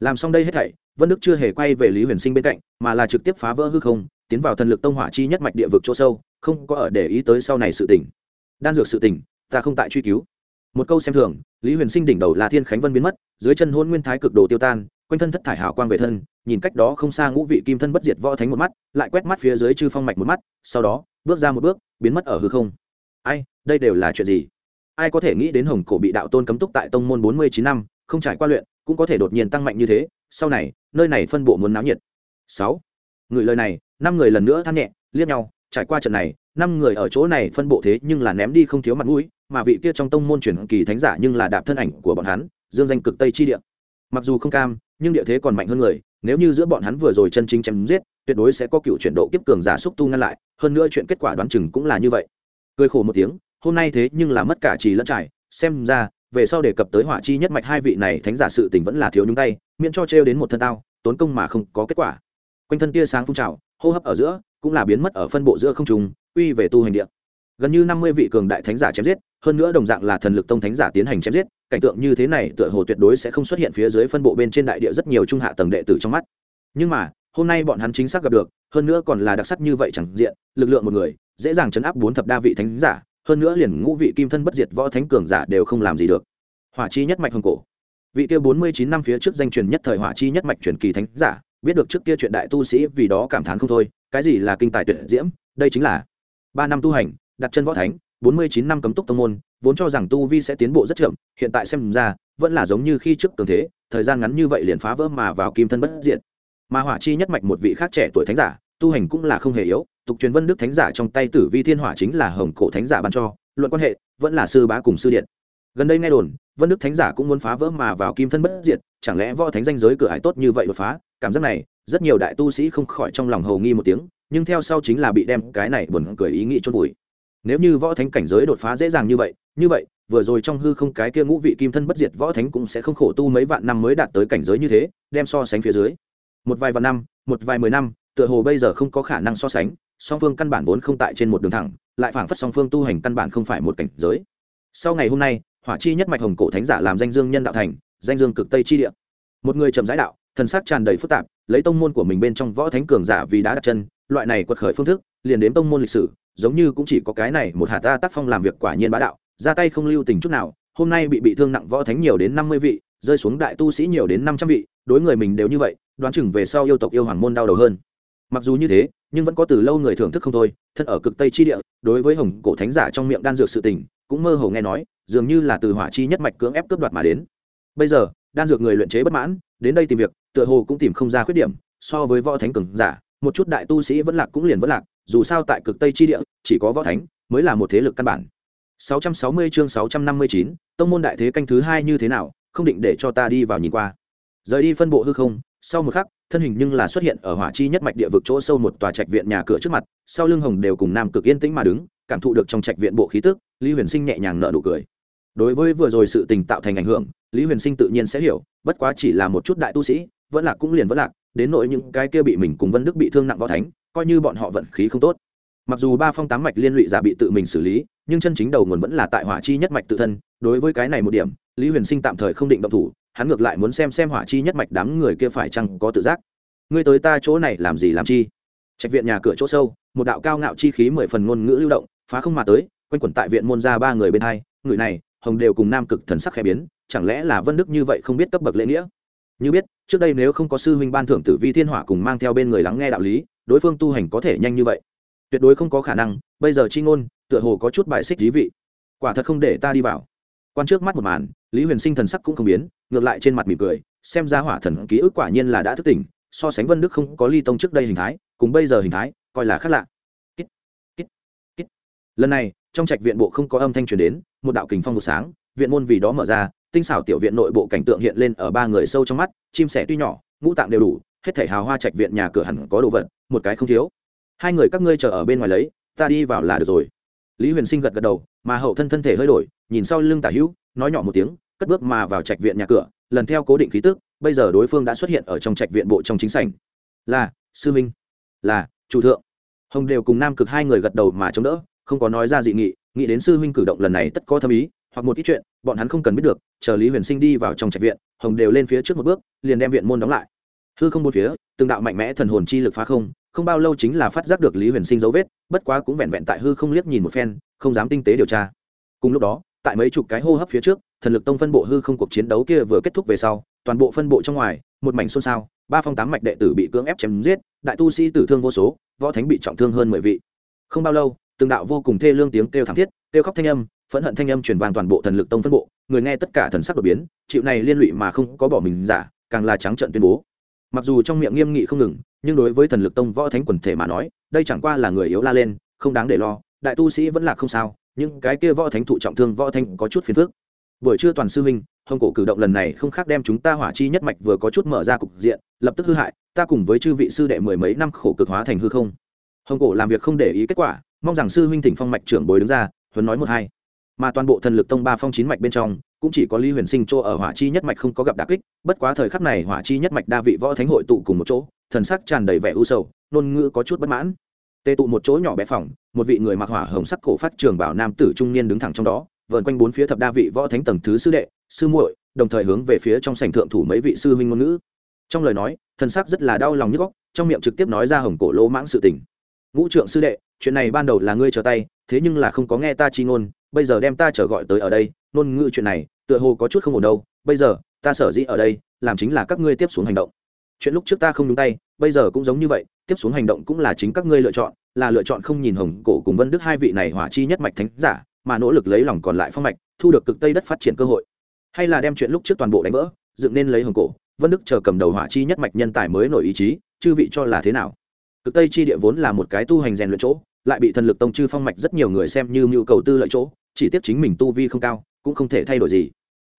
Speaker 1: làm xong đây hết thảy, vân đức chưa hề quay về lý huyền sinh bên cạnh, mà là trực tiếp phá vỡ hư không tiến vào thần lực tông hỏa chi nhất mạch địa vực chỗ sâu, không có ở để ý tới sau này sự tỉnh đan dược sự tỉnh ta không tại truy cứu. Một câu xem thường, lý huyền sinh đỉnh đầu là thiên khánh vân biến mất, dưới chân hôn nguyên thái cực đồ tiêu tan, quanh thân thất thải hào quang về thân, nhìn cách đó không xa ngũ vị kim thân bất diệt võ thánh một mắt, lại quét mắt phía dưới chư phong mạch một mắt, sau đó, bước ra một bước, biến mất ở hư không. Ai, đây đều là chuyện gì? Ai có thể nghĩ đến hồng cổ bị đạo tôn cấm túc tại tông môn bốn mươi chín năm, không trải qua luyện, cũng có thể đột nhiên tăng mạnh như thế, sau này, nơi này phân bộ muốn náo nhiệt. Sáu người lời này, năm người lần nữa than nhẹ, liếc nhau, trải qua trận này, năm người ở chỗ này phân bộ thế nhưng là ném đi không thiếu mặt mũi, mà vị kia trong tông môn truyền kỳ thánh giả nhưng là đạp thân ảnh của bọn hắn, dương danh cực tây chi địa. Mặc dù không cam, nhưng địa thế còn mạnh hơn người, nếu như giữa bọn hắn vừa rồi chân chính chém giết, tuyệt đối sẽ có cựu chuyển độ kiếp cường giả xúc tu ngăn lại, hơn nữa chuyện kết quả đoán chừng cũng là như vậy. Cười khổ một tiếng, hôm nay thế nhưng là mất cả trì lẫn trải, xem ra, về sau đề cập tới hỏa chi nhất mạch hai vị này thánh giả sự tình vẫn là thiếu nhúng tay, miễn cho trêu đến một thân tao, tốn công mà không có kết quả quanh thân tia sáng phun trào, hô hấp ở giữa cũng là biến mất ở phân bộ giữa không trùng uy về tu hành địa. Gần như năm mươi vị cường đại thánh giả chém giết, hơn nữa đồng dạng là thần lực tông thánh giả tiến hành chém giết, cảnh tượng như thế này tựa hồ tuyệt đối sẽ không xuất hiện phía dưới phân bộ bên trên đại địa rất nhiều trung hạ tầng đệ tử trong mắt. Nhưng mà, hôm nay bọn hắn chính xác gặp được, hơn nữa còn là đặc sắc như vậy chẳng diện, lực lượng một người, dễ dàng chấn áp bốn thập đa vị thánh giả, hơn nữa liền ngũ vị kim thân bất diệt võ thánh cường giả đều không làm gì được. Hỏa chi nhất mạch hồng cổ. Vị kia bốn mươi chín năm phía trước danh truyền nhất thời hỏa chi nhất mạch truyền kỳ thánh giả biết được trước kia chuyện đại tu sĩ vì đó cảm thán không thôi, cái gì là kinh tài tuyệt diễm, đây chính là ba năm tu hành, đặt chân võ thánh, bốn mươi chín năm cấm túc tông môn, vốn cho rằng tu vi sẽ tiến bộ rất chậm, hiện tại xem ra, vẫn là giống như khi trước cường thế, thời gian ngắn như vậy liền phá vỡ mà vào kim thân bất diệt. Mà hỏa chi nhất mạch một vị khác trẻ tuổi thánh giả, tu hành cũng là không hề yếu, tục truyền vân đức thánh giả trong tay tử vi thiên hỏa chính là hồng cổ thánh giả ban cho, luận quan hệ, vẫn là sư bá cùng sư điện gần đây nghe đồn, vân đức thánh giả cũng muốn phá vỡ mà vào kim thân bất diệt, chẳng lẽ võ thánh danh giới cửa ải tốt như vậy đột phá? Cảm giác này, rất nhiều đại tu sĩ không khỏi trong lòng hầu nghi một tiếng, nhưng theo sau chính là bị đem cái này buồn cười ý nghĩ chôn vùi. Nếu như võ thánh cảnh giới đột phá dễ dàng như vậy như vậy, vừa rồi trong hư không cái kia ngũ vị kim thân bất diệt võ thánh cũng sẽ không khổ tu mấy vạn năm mới đạt tới cảnh giới như thế, đem so sánh phía dưới. Một vài vạn năm, một vài mười năm, tựa hồ bây giờ không có khả năng so sánh, song phương căn bản vốn không tại trên một đường thẳng, lại phảng phất song phương tu hành căn bản không phải một cảnh giới. Sau ngày hôm nay hỏa chi nhất mạch hồng cổ thánh giả làm danh dương nhân đạo thành, danh dương cực tây chi địa. Một người trầm giải đạo, thần sắc tràn đầy phức tạp, lấy tông môn của mình bên trong võ thánh cường giả vì đã đặt chân, loại này quật khởi phương thức, liền đến tông môn lịch sử, giống như cũng chỉ có cái này một hạt ta tác phong làm việc quả nhiên bá đạo, ra tay không lưu tình chút nào, hôm nay bị bị thương nặng võ thánh nhiều đến năm mươi vị, rơi xuống đại tu sĩ nhiều đến năm trăm vị, đối người mình đều như vậy, đoán chừng về sau yêu tộc yêu hoàng môn đau đầu hơn. Mặc dù như thế, nhưng vẫn có từ lâu người thưởng thức không thôi, thân ở cực tây chi địa, đối với hồng cổ thánh giả trong miệng đan dược sự tình cũng mơ hồ nghe nói dường như là từ hỏa chi nhất mạch cưỡng ép cướp đoạt mà đến. Bây giờ đan dược người luyện chế bất mãn đến đây tìm việc tựa hồ cũng tìm không ra khuyết điểm so với võ thánh cường giả một chút đại tu sĩ vẫn lạc cũng liền vẫn lạc dù sao tại cực tây chi địa chỉ có võ thánh mới là một thế lực căn bản. 660 chương 659, tông môn đại thế canh thứ hai như thế nào không định để cho ta đi vào nhìn qua. Rời đi phân bộ hư không sau một khắc thân hình nhưng là xuất hiện ở hỏa chi nhất mạch địa vực chỗ sâu một tòa trạch viện nhà cửa trước mặt sau lưng hồng đều cùng nam cực yên tĩnh mà đứng cảm thụ được trong trạch viện bộ khí tức, lý huyền sinh nhẹ nhàng nợ nụ cười. Đối với vừa rồi sự tình tạo thành ảnh hưởng, lý huyền sinh tự nhiên sẽ hiểu, bất quá chỉ là một chút đại tu sĩ, vẫn lạc cũng liền vẫn lạc đến nỗi những cái kia bị mình cùng vân đức bị thương nặng võ thánh, coi như bọn họ vận khí không tốt. Mặc dù ba phong tám mạch liên lụy giả bị tự mình xử lý, nhưng chân chính đầu nguồn vẫn là tại hỏa chi nhất mạch tự thân, đối với cái này một điểm, lý huyền sinh tạm thời không định động thủ, hắn ngược lại muốn xem xem hỏa chi nhất mạch đám người kia phải chăng có tự giác. Ngươi tới ta chỗ này làm gì làm chi? Trạch viện nhà cửa chỗ sâu, một đạo cao ngạo chi khí mười phần ngôn ngữ lưu động phá không mà tới, quanh quẩn tại viện môn ra ba người bên hai, người này, hồng đều cùng nam cực thần sắc khẽ biến, chẳng lẽ là vân đức như vậy không biết cấp bậc lễ nghĩa? Như biết, trước đây nếu không có sư huynh ban thưởng tử vi thiên hỏa cùng mang theo bên người lắng nghe đạo lý, đối phương tu hành có thể nhanh như vậy. Tuyệt đối không có khả năng, bây giờ chi ngôn, tựa hồ có chút bại xích dí vị. Quả thật không để ta đi vào. Quan trước mắt một màn, lý huyền sinh thần sắc cũng không biến, ngược lại trên mặt mỉm cười, xem ra hỏa thần ký ức quả nhiên là đã thức tỉnh, so sánh vân đức không có ly tông trước đây hình thái, cùng bây giờ hình thái, coi là khác lạ lần này, trong trạch viện bộ không có âm thanh truyền đến, một đạo kình phong một sáng, viện môn vì đó mở ra, tinh xảo tiểu viện nội bộ cảnh tượng hiện lên ở ba người sâu trong mắt, chim sẻ tuy nhỏ, ngũ tạng đều đủ, hết thể hào hoa trạch viện nhà cửa hẳn có đồ vật, một cái không thiếu. Hai người các ngươi chờ ở bên ngoài lấy, ta đi vào là được rồi. Lý huyền sinh gật gật đầu, mà hậu thân thân thể hơi đổi, nhìn sau lưng tả hữu, nói nhỏ một tiếng, cất bước mà vào trạch viện nhà cửa, lần theo cố định khí tức, bây giờ đối phương đã xuất hiện ở trong trạch viện bộ trong chính sảnh. Là, sư minh. Là, chủ thượng. Hồng đều cùng nam cực hai người gật đầu mà chống đỡ không có nói ra dị nghị, nghĩ đến sư huynh cử động lần này tất có thâm ý, hoặc một ít chuyện, bọn hắn không cần biết được, chờ lý huyền sinh đi vào trong trạch viện, hồng đều lên phía trước một bước, liền đem viện môn đóng lại. Hư không một phía, từng đạo mạnh mẽ thần hồn chi lực phá không không bao lâu chính là phát giác được lý huyền sinh dấu vết, bất quá cũng vẹn vẹn tại hư không liếc nhìn một phen, không dám tinh tế điều tra. Cùng lúc đó, tại mấy chục cái hô hấp phía trước, thần lực tông phân bộ hư không cuộc chiến đấu kia vừa kết thúc về sau, toàn bộ phân bộ trong ngoài, một mảnh xôn xao, ba phong tám mạch đệ tử bị cưỡng ép chém giết, đại tu sĩ tử thương vô số, võ thánh bị trọng thương hơn mười vị. Không bao lâu từng đạo vô cùng thê lương tiếng kêu thảm thiết, kêu khóc thanh âm, phẫn hận thanh âm truyền vang toàn bộ thần lực tông phân bộ, người nghe tất cả thần sắc đột biến, chịu này liên lụy mà không có bỏ mình giả, càng là trắng trận tuyên bố. Mặc dù trong miệng nghiêm nghị không ngừng, nhưng đối với thần lực tông võ thánh quần thể mà nói, đây chẳng qua là người yếu la lên, không đáng để lo, đại tu sĩ vẫn là không sao, nhưng cái kia võ thánh thụ trọng thương võ thánh có chút phiền phức. Buổi trưa toàn sư huynh, hồng cổ cử động lần này không khác đem chúng ta hỏa chi nhất mạch vừa có chút mở ra cục diện, lập tức hư hại, ta cùng với chư vị sư đệ mười mấy năm khổ cực hóa thành hư không. Hồng cổ làm việc không để ý kết quả mong rằng sư huynh thỉnh phong mạch trưởng bồi đứng ra, huấn nói một hai. Mà toàn bộ thần lực tông ba phong chín mạch bên trong, cũng chỉ có lý huyền sinh chỗ ở hỏa chi nhất mạch không có gặp đà kích, bất quá thời khắc này hỏa chi nhất mạch đa vị võ thánh hội tụ cùng một chỗ, thần sắc tràn đầy vẻ u sầu nôn ngữ có chút bất mãn. Tê tụ một chỗ nhỏ bé phòng, một vị người mặc hỏa hồng sắc cổ phát trường bảo nam tử trung niên đứng thẳng trong đó, vờn quanh bốn phía thập đa vị võ thánh tầng thứ sư đệ, sư muội, đồng thời hướng về phía trong sảnh thượng thủ mấy vị sư huynh ngôn ngữ. Trong lời nói, thần sắc rất là đau lòng nhức góc trong miệng trực tiếp nói ra hồng cổ lỗ mãng sự tình ngũ trượng sư đệ, chuyện này ban đầu là ngươi trở tay, thế nhưng là không có nghe ta chi ngôn, bây giờ đem ta trở gọi tới ở đây, ngôn ngữ chuyện này, tựa hồ có chút không ổn đâu, bây giờ, ta sở dĩ ở đây, làm chính là các ngươi tiếp xuống hành động. Chuyện lúc trước ta không nhúng tay, bây giờ cũng giống như vậy, tiếp xuống hành động cũng là chính các ngươi lựa chọn, là lựa chọn không nhìn hồng cổ cùng vân đức hai vị này hỏa chi nhất mạch thánh giả, mà nỗ lực lấy lòng còn lại phong mạch, thu được cực tây đất phát triển cơ hội. Hay là đem chuyện lúc trước toàn bộ đánh vỡ, dựng nên lấy hồng cổ, vân đức chờ cầm đầu hỏa chi nhất mạch nhân tài mới nổi ý chí, chư vị cho là thế nào? Cực tây chi địa vốn là một cái tu hành rèn luyện chỗ, lại bị thần lực tông chư phong mạch rất nhiều người xem như nhu cầu tư lợi chỗ, chỉ tiếc chính mình tu vi không cao, cũng không thể thay đổi gì.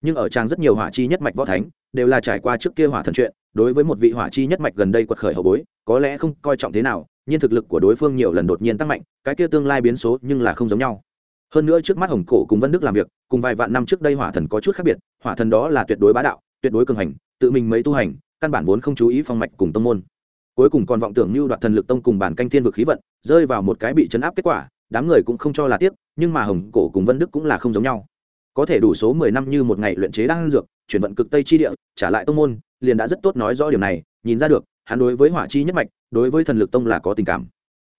Speaker 1: Nhưng ở trang rất nhiều hỏa chi nhất mạch võ thánh, đều là trải qua trước kia hỏa thần chuyện, đối với một vị hỏa chi nhất mạch gần đây quật khởi hậu bối, có lẽ không coi trọng thế nào, nhưng thực lực của đối phương nhiều lần đột nhiên tăng mạnh, cái kia tương lai biến số nhưng là không giống nhau. Hơn nữa trước mắt hồng cổ cùng vân đức làm việc, cùng vài vạn năm trước đây hỏa thần có chút khác biệt, hỏa thần đó là tuyệt đối bá đạo, tuyệt đối cường hành, tự mình mấy tu hành, căn bản vốn không chú ý phong mạch cùng tông môn cuối cùng còn vọng tưởng như đoạt thần lực tông cùng bản canh thiên vực khí vận, rơi vào một cái bị chấn áp kết quả, đám người cũng không cho là tiếc, nhưng mà hồng cổ cùng vân đức cũng là không giống nhau. Có thể đủ số mười năm như một ngày luyện chế đan dược, chuyển vận cực tây chi địa, trả lại tông môn, liền đã rất tốt nói rõ điều này, nhìn ra được, hắn đối với hỏa chi nhất mạch, đối với thần lực tông là có tình cảm.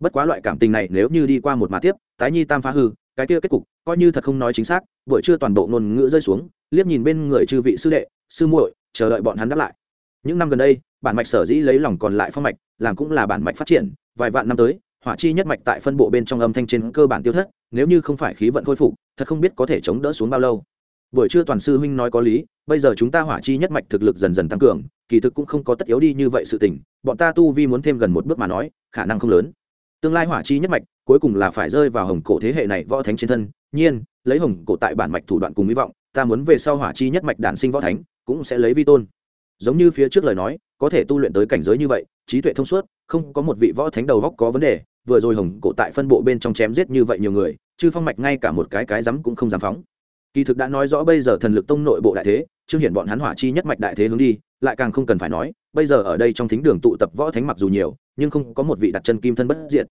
Speaker 1: Bất quá loại cảm tình này nếu như đi qua một mà tiếp, tái nhi tam phá hư, cái kia kết cục, coi như thật không nói chính xác, buổi trưa toàn bộ ngôn ngữ rơi xuống, liếc nhìn bên người chư vị sư đệ, sư muội, chờ đợi bọn hắn đáp lại. Những năm gần đây bản mạch sở dĩ lấy lòng còn lại phong mạch, làm cũng là bản mạch phát triển, vài vạn năm tới, hỏa chi nhất mạch tại phân bộ bên trong âm thanh trên cơ bản tiêu thất, nếu như không phải khí vận khôi phục, thật không biết có thể chống đỡ xuống bao lâu. Buổi trưa toàn sư huynh nói có lý, bây giờ chúng ta hỏa chi nhất mạch thực lực dần dần tăng cường, kỳ thực cũng không có tất yếu đi như vậy sự tình, bọn ta tu vi muốn thêm gần một bước mà nói, khả năng không lớn. Tương lai hỏa chi nhất mạch cuối cùng là phải rơi vào hồng cổ thế hệ này võ thánh trên thân, nhiên, lấy hồng cổ tại bản mạch thủ đoạn cùng hy vọng, ta muốn về sau hỏa chi nhất mạch đản sinh võ thánh, cũng sẽ lấy vi tôn giống như phía trước lời nói, có thể tu luyện tới cảnh giới như vậy, trí tuệ thông suốt, không có một vị võ thánh đầu góc có vấn đề, vừa rồi hồng cổ tại phân bộ bên trong chém giết như vậy nhiều người, chư phong mạch ngay cả một cái cái rắm cũng không dám phóng. Kỳ thực đã nói rõ bây giờ thần lực tông nội bộ đại thế chương hiện bọn hắn hỏa chi nhất mạch đại thế hướng đi, lại càng không cần phải nói, bây giờ ở đây trong thính đường tụ tập võ thánh mặc dù nhiều, nhưng không có một vị đặt chân kim thân bất diệt.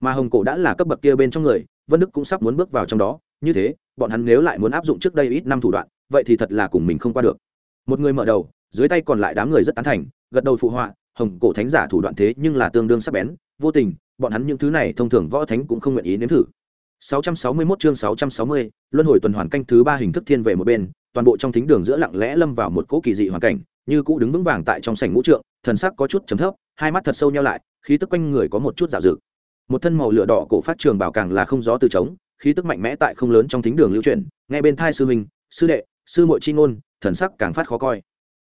Speaker 1: Mà hồng cổ đã là cấp bậc kia bên trong người, vân đức cũng sắp muốn bước vào trong đó, như thế, bọn hắn nếu lại muốn áp dụng trước đây ít năm thủ đoạn, vậy thì thật là cùng mình không qua được. Một người mở đầu dưới tay còn lại đám người rất tán thành gật đầu phụ họa hồng cổ thánh giả thủ đoạn thế nhưng là tương đương sắc bén vô tình bọn hắn những thứ này thông thường võ thánh cũng không nguyện ý nếm thử. 661 chương 660, luân hồi tuần hoàn canh thứ ba hình thức thiên về một bên toàn bộ trong thính đường giữa lặng lẽ lâm vào một cỗ kỳ dị hoàn cảnh như cũ đứng vững vàng tại trong sảnh ngũ trượng thần sắc có chút trầm thấp hai mắt thật sâu nhau lại khí tức quanh người có một chút dạo dực. Một thân màu lửa đỏ cổ phát trường bảo càng là không gió từ trống khí tức mạnh mẽ tại không lớn trong thính đường lưu truyền nghe bên thai sư huynh sư đệ sư muội chi ngôn thần sắc càng phát khó coi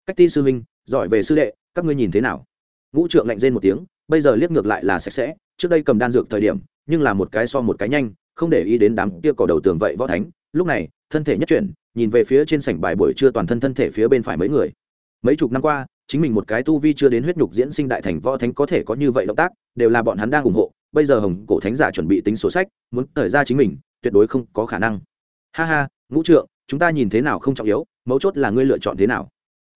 Speaker 1: cách ti sư huynh, giỏi về sư đệ, các ngươi nhìn thế nào? Ngũ trượng lạnh rên một tiếng, bây giờ liếc ngược lại là sạch sẽ, trước đây cầm đan dược thời điểm, nhưng là một cái so một cái nhanh, không để ý đến đám kia cỏ đầu tường vậy võ thánh. Lúc này, thân thể nhất chuyển, nhìn về phía trên sảnh bài buổi trưa toàn thân thân thể phía bên phải mấy người. Mấy chục năm qua, chính mình một cái tu vi chưa đến huyết nhục diễn sinh đại thành võ thánh có thể có như vậy động tác, đều là bọn hắn đang ủng hộ. Bây giờ hồng cổ thánh giả chuẩn bị tính sổ sách, muốn thời ra chính mình, tuyệt đối không có khả năng. Ha ha, ngũ trượng, chúng ta nhìn thế nào không trọng yếu, mấu chốt là ngươi lựa chọn thế nào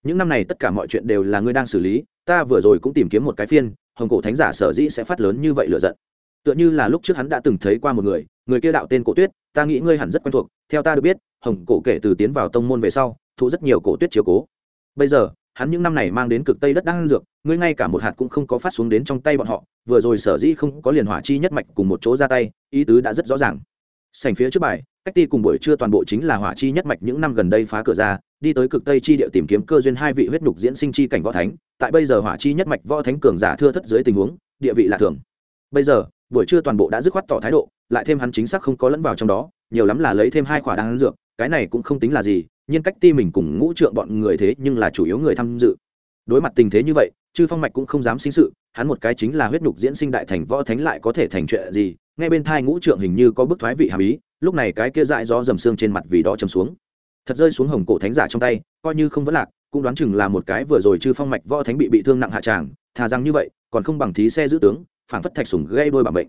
Speaker 1: những năm này tất cả mọi chuyện đều là ngươi đang xử lý, ta vừa rồi cũng tìm kiếm một cái phiên, hồng cổ thánh giả sở dĩ sẽ phát lớn như vậy lựa giận. Tựa như là lúc trước hắn đã từng thấy qua một người người kia đạo tên cổ tuyết, ta nghĩ ngươi hẳn rất quen thuộc, theo ta được biết, hồng cổ kể từ tiến vào tông môn về sau thu rất nhiều cổ tuyết chiều cố. Bây giờ, hắn những năm này mang đến cực tây đất đang dược, ngươi ngay cả một hạt cũng không có phát xuống đến trong tay bọn họ, vừa rồi sở dĩ không có liền hỏa chi nhất mạch cùng một chỗ ra tay, ý tứ đã rất rõ ràng. Sành phía trước bài, cách ti cùng buổi trưa toàn bộ chính là hỏa chi nhất mạch những năm gần đây phá cửa ra đi tới cực tây chi địa tìm kiếm cơ duyên hai vị huyết nhục diễn sinh chi cảnh võ thánh, tại bây giờ hỏa chi nhất mạch võ thánh cường giả thưa thất dưới tình huống, địa vị là thường. Bây giờ, buổi trưa toàn bộ đã dứt khoát tỏ thái độ, lại thêm hắn chính xác không có lẫn vào trong đó, nhiều lắm là lấy thêm hai khỏa đan dược, cái này cũng không tính là gì, nhưng cách ti mình cùng ngũ trượng bọn người thế nhưng là chủ yếu người tham dự. Đối mặt tình thế như vậy, chư phong mạch cũng không dám sinh sự, hắn một cái chính là huyết nhục diễn sinh đại thành võ thánh lại có thể thành chuyện gì, ngay bên thai ngũ trượng hình như có bức thoái vị hàm ý, lúc này cái kia dại do dầm xương trên mặt vì đó chầm xuống thật rơi xuống hồng cổ thánh giả trong tay, coi như không vẫn lạc, cũng đoán chừng là một cái vừa rồi chư phong mạch võ thánh bị bị thương nặng hạ tràng, thà rằng như vậy, còn không bằng thí xe giữ tướng phản phất thạch sùng gây đôi bằng bệnh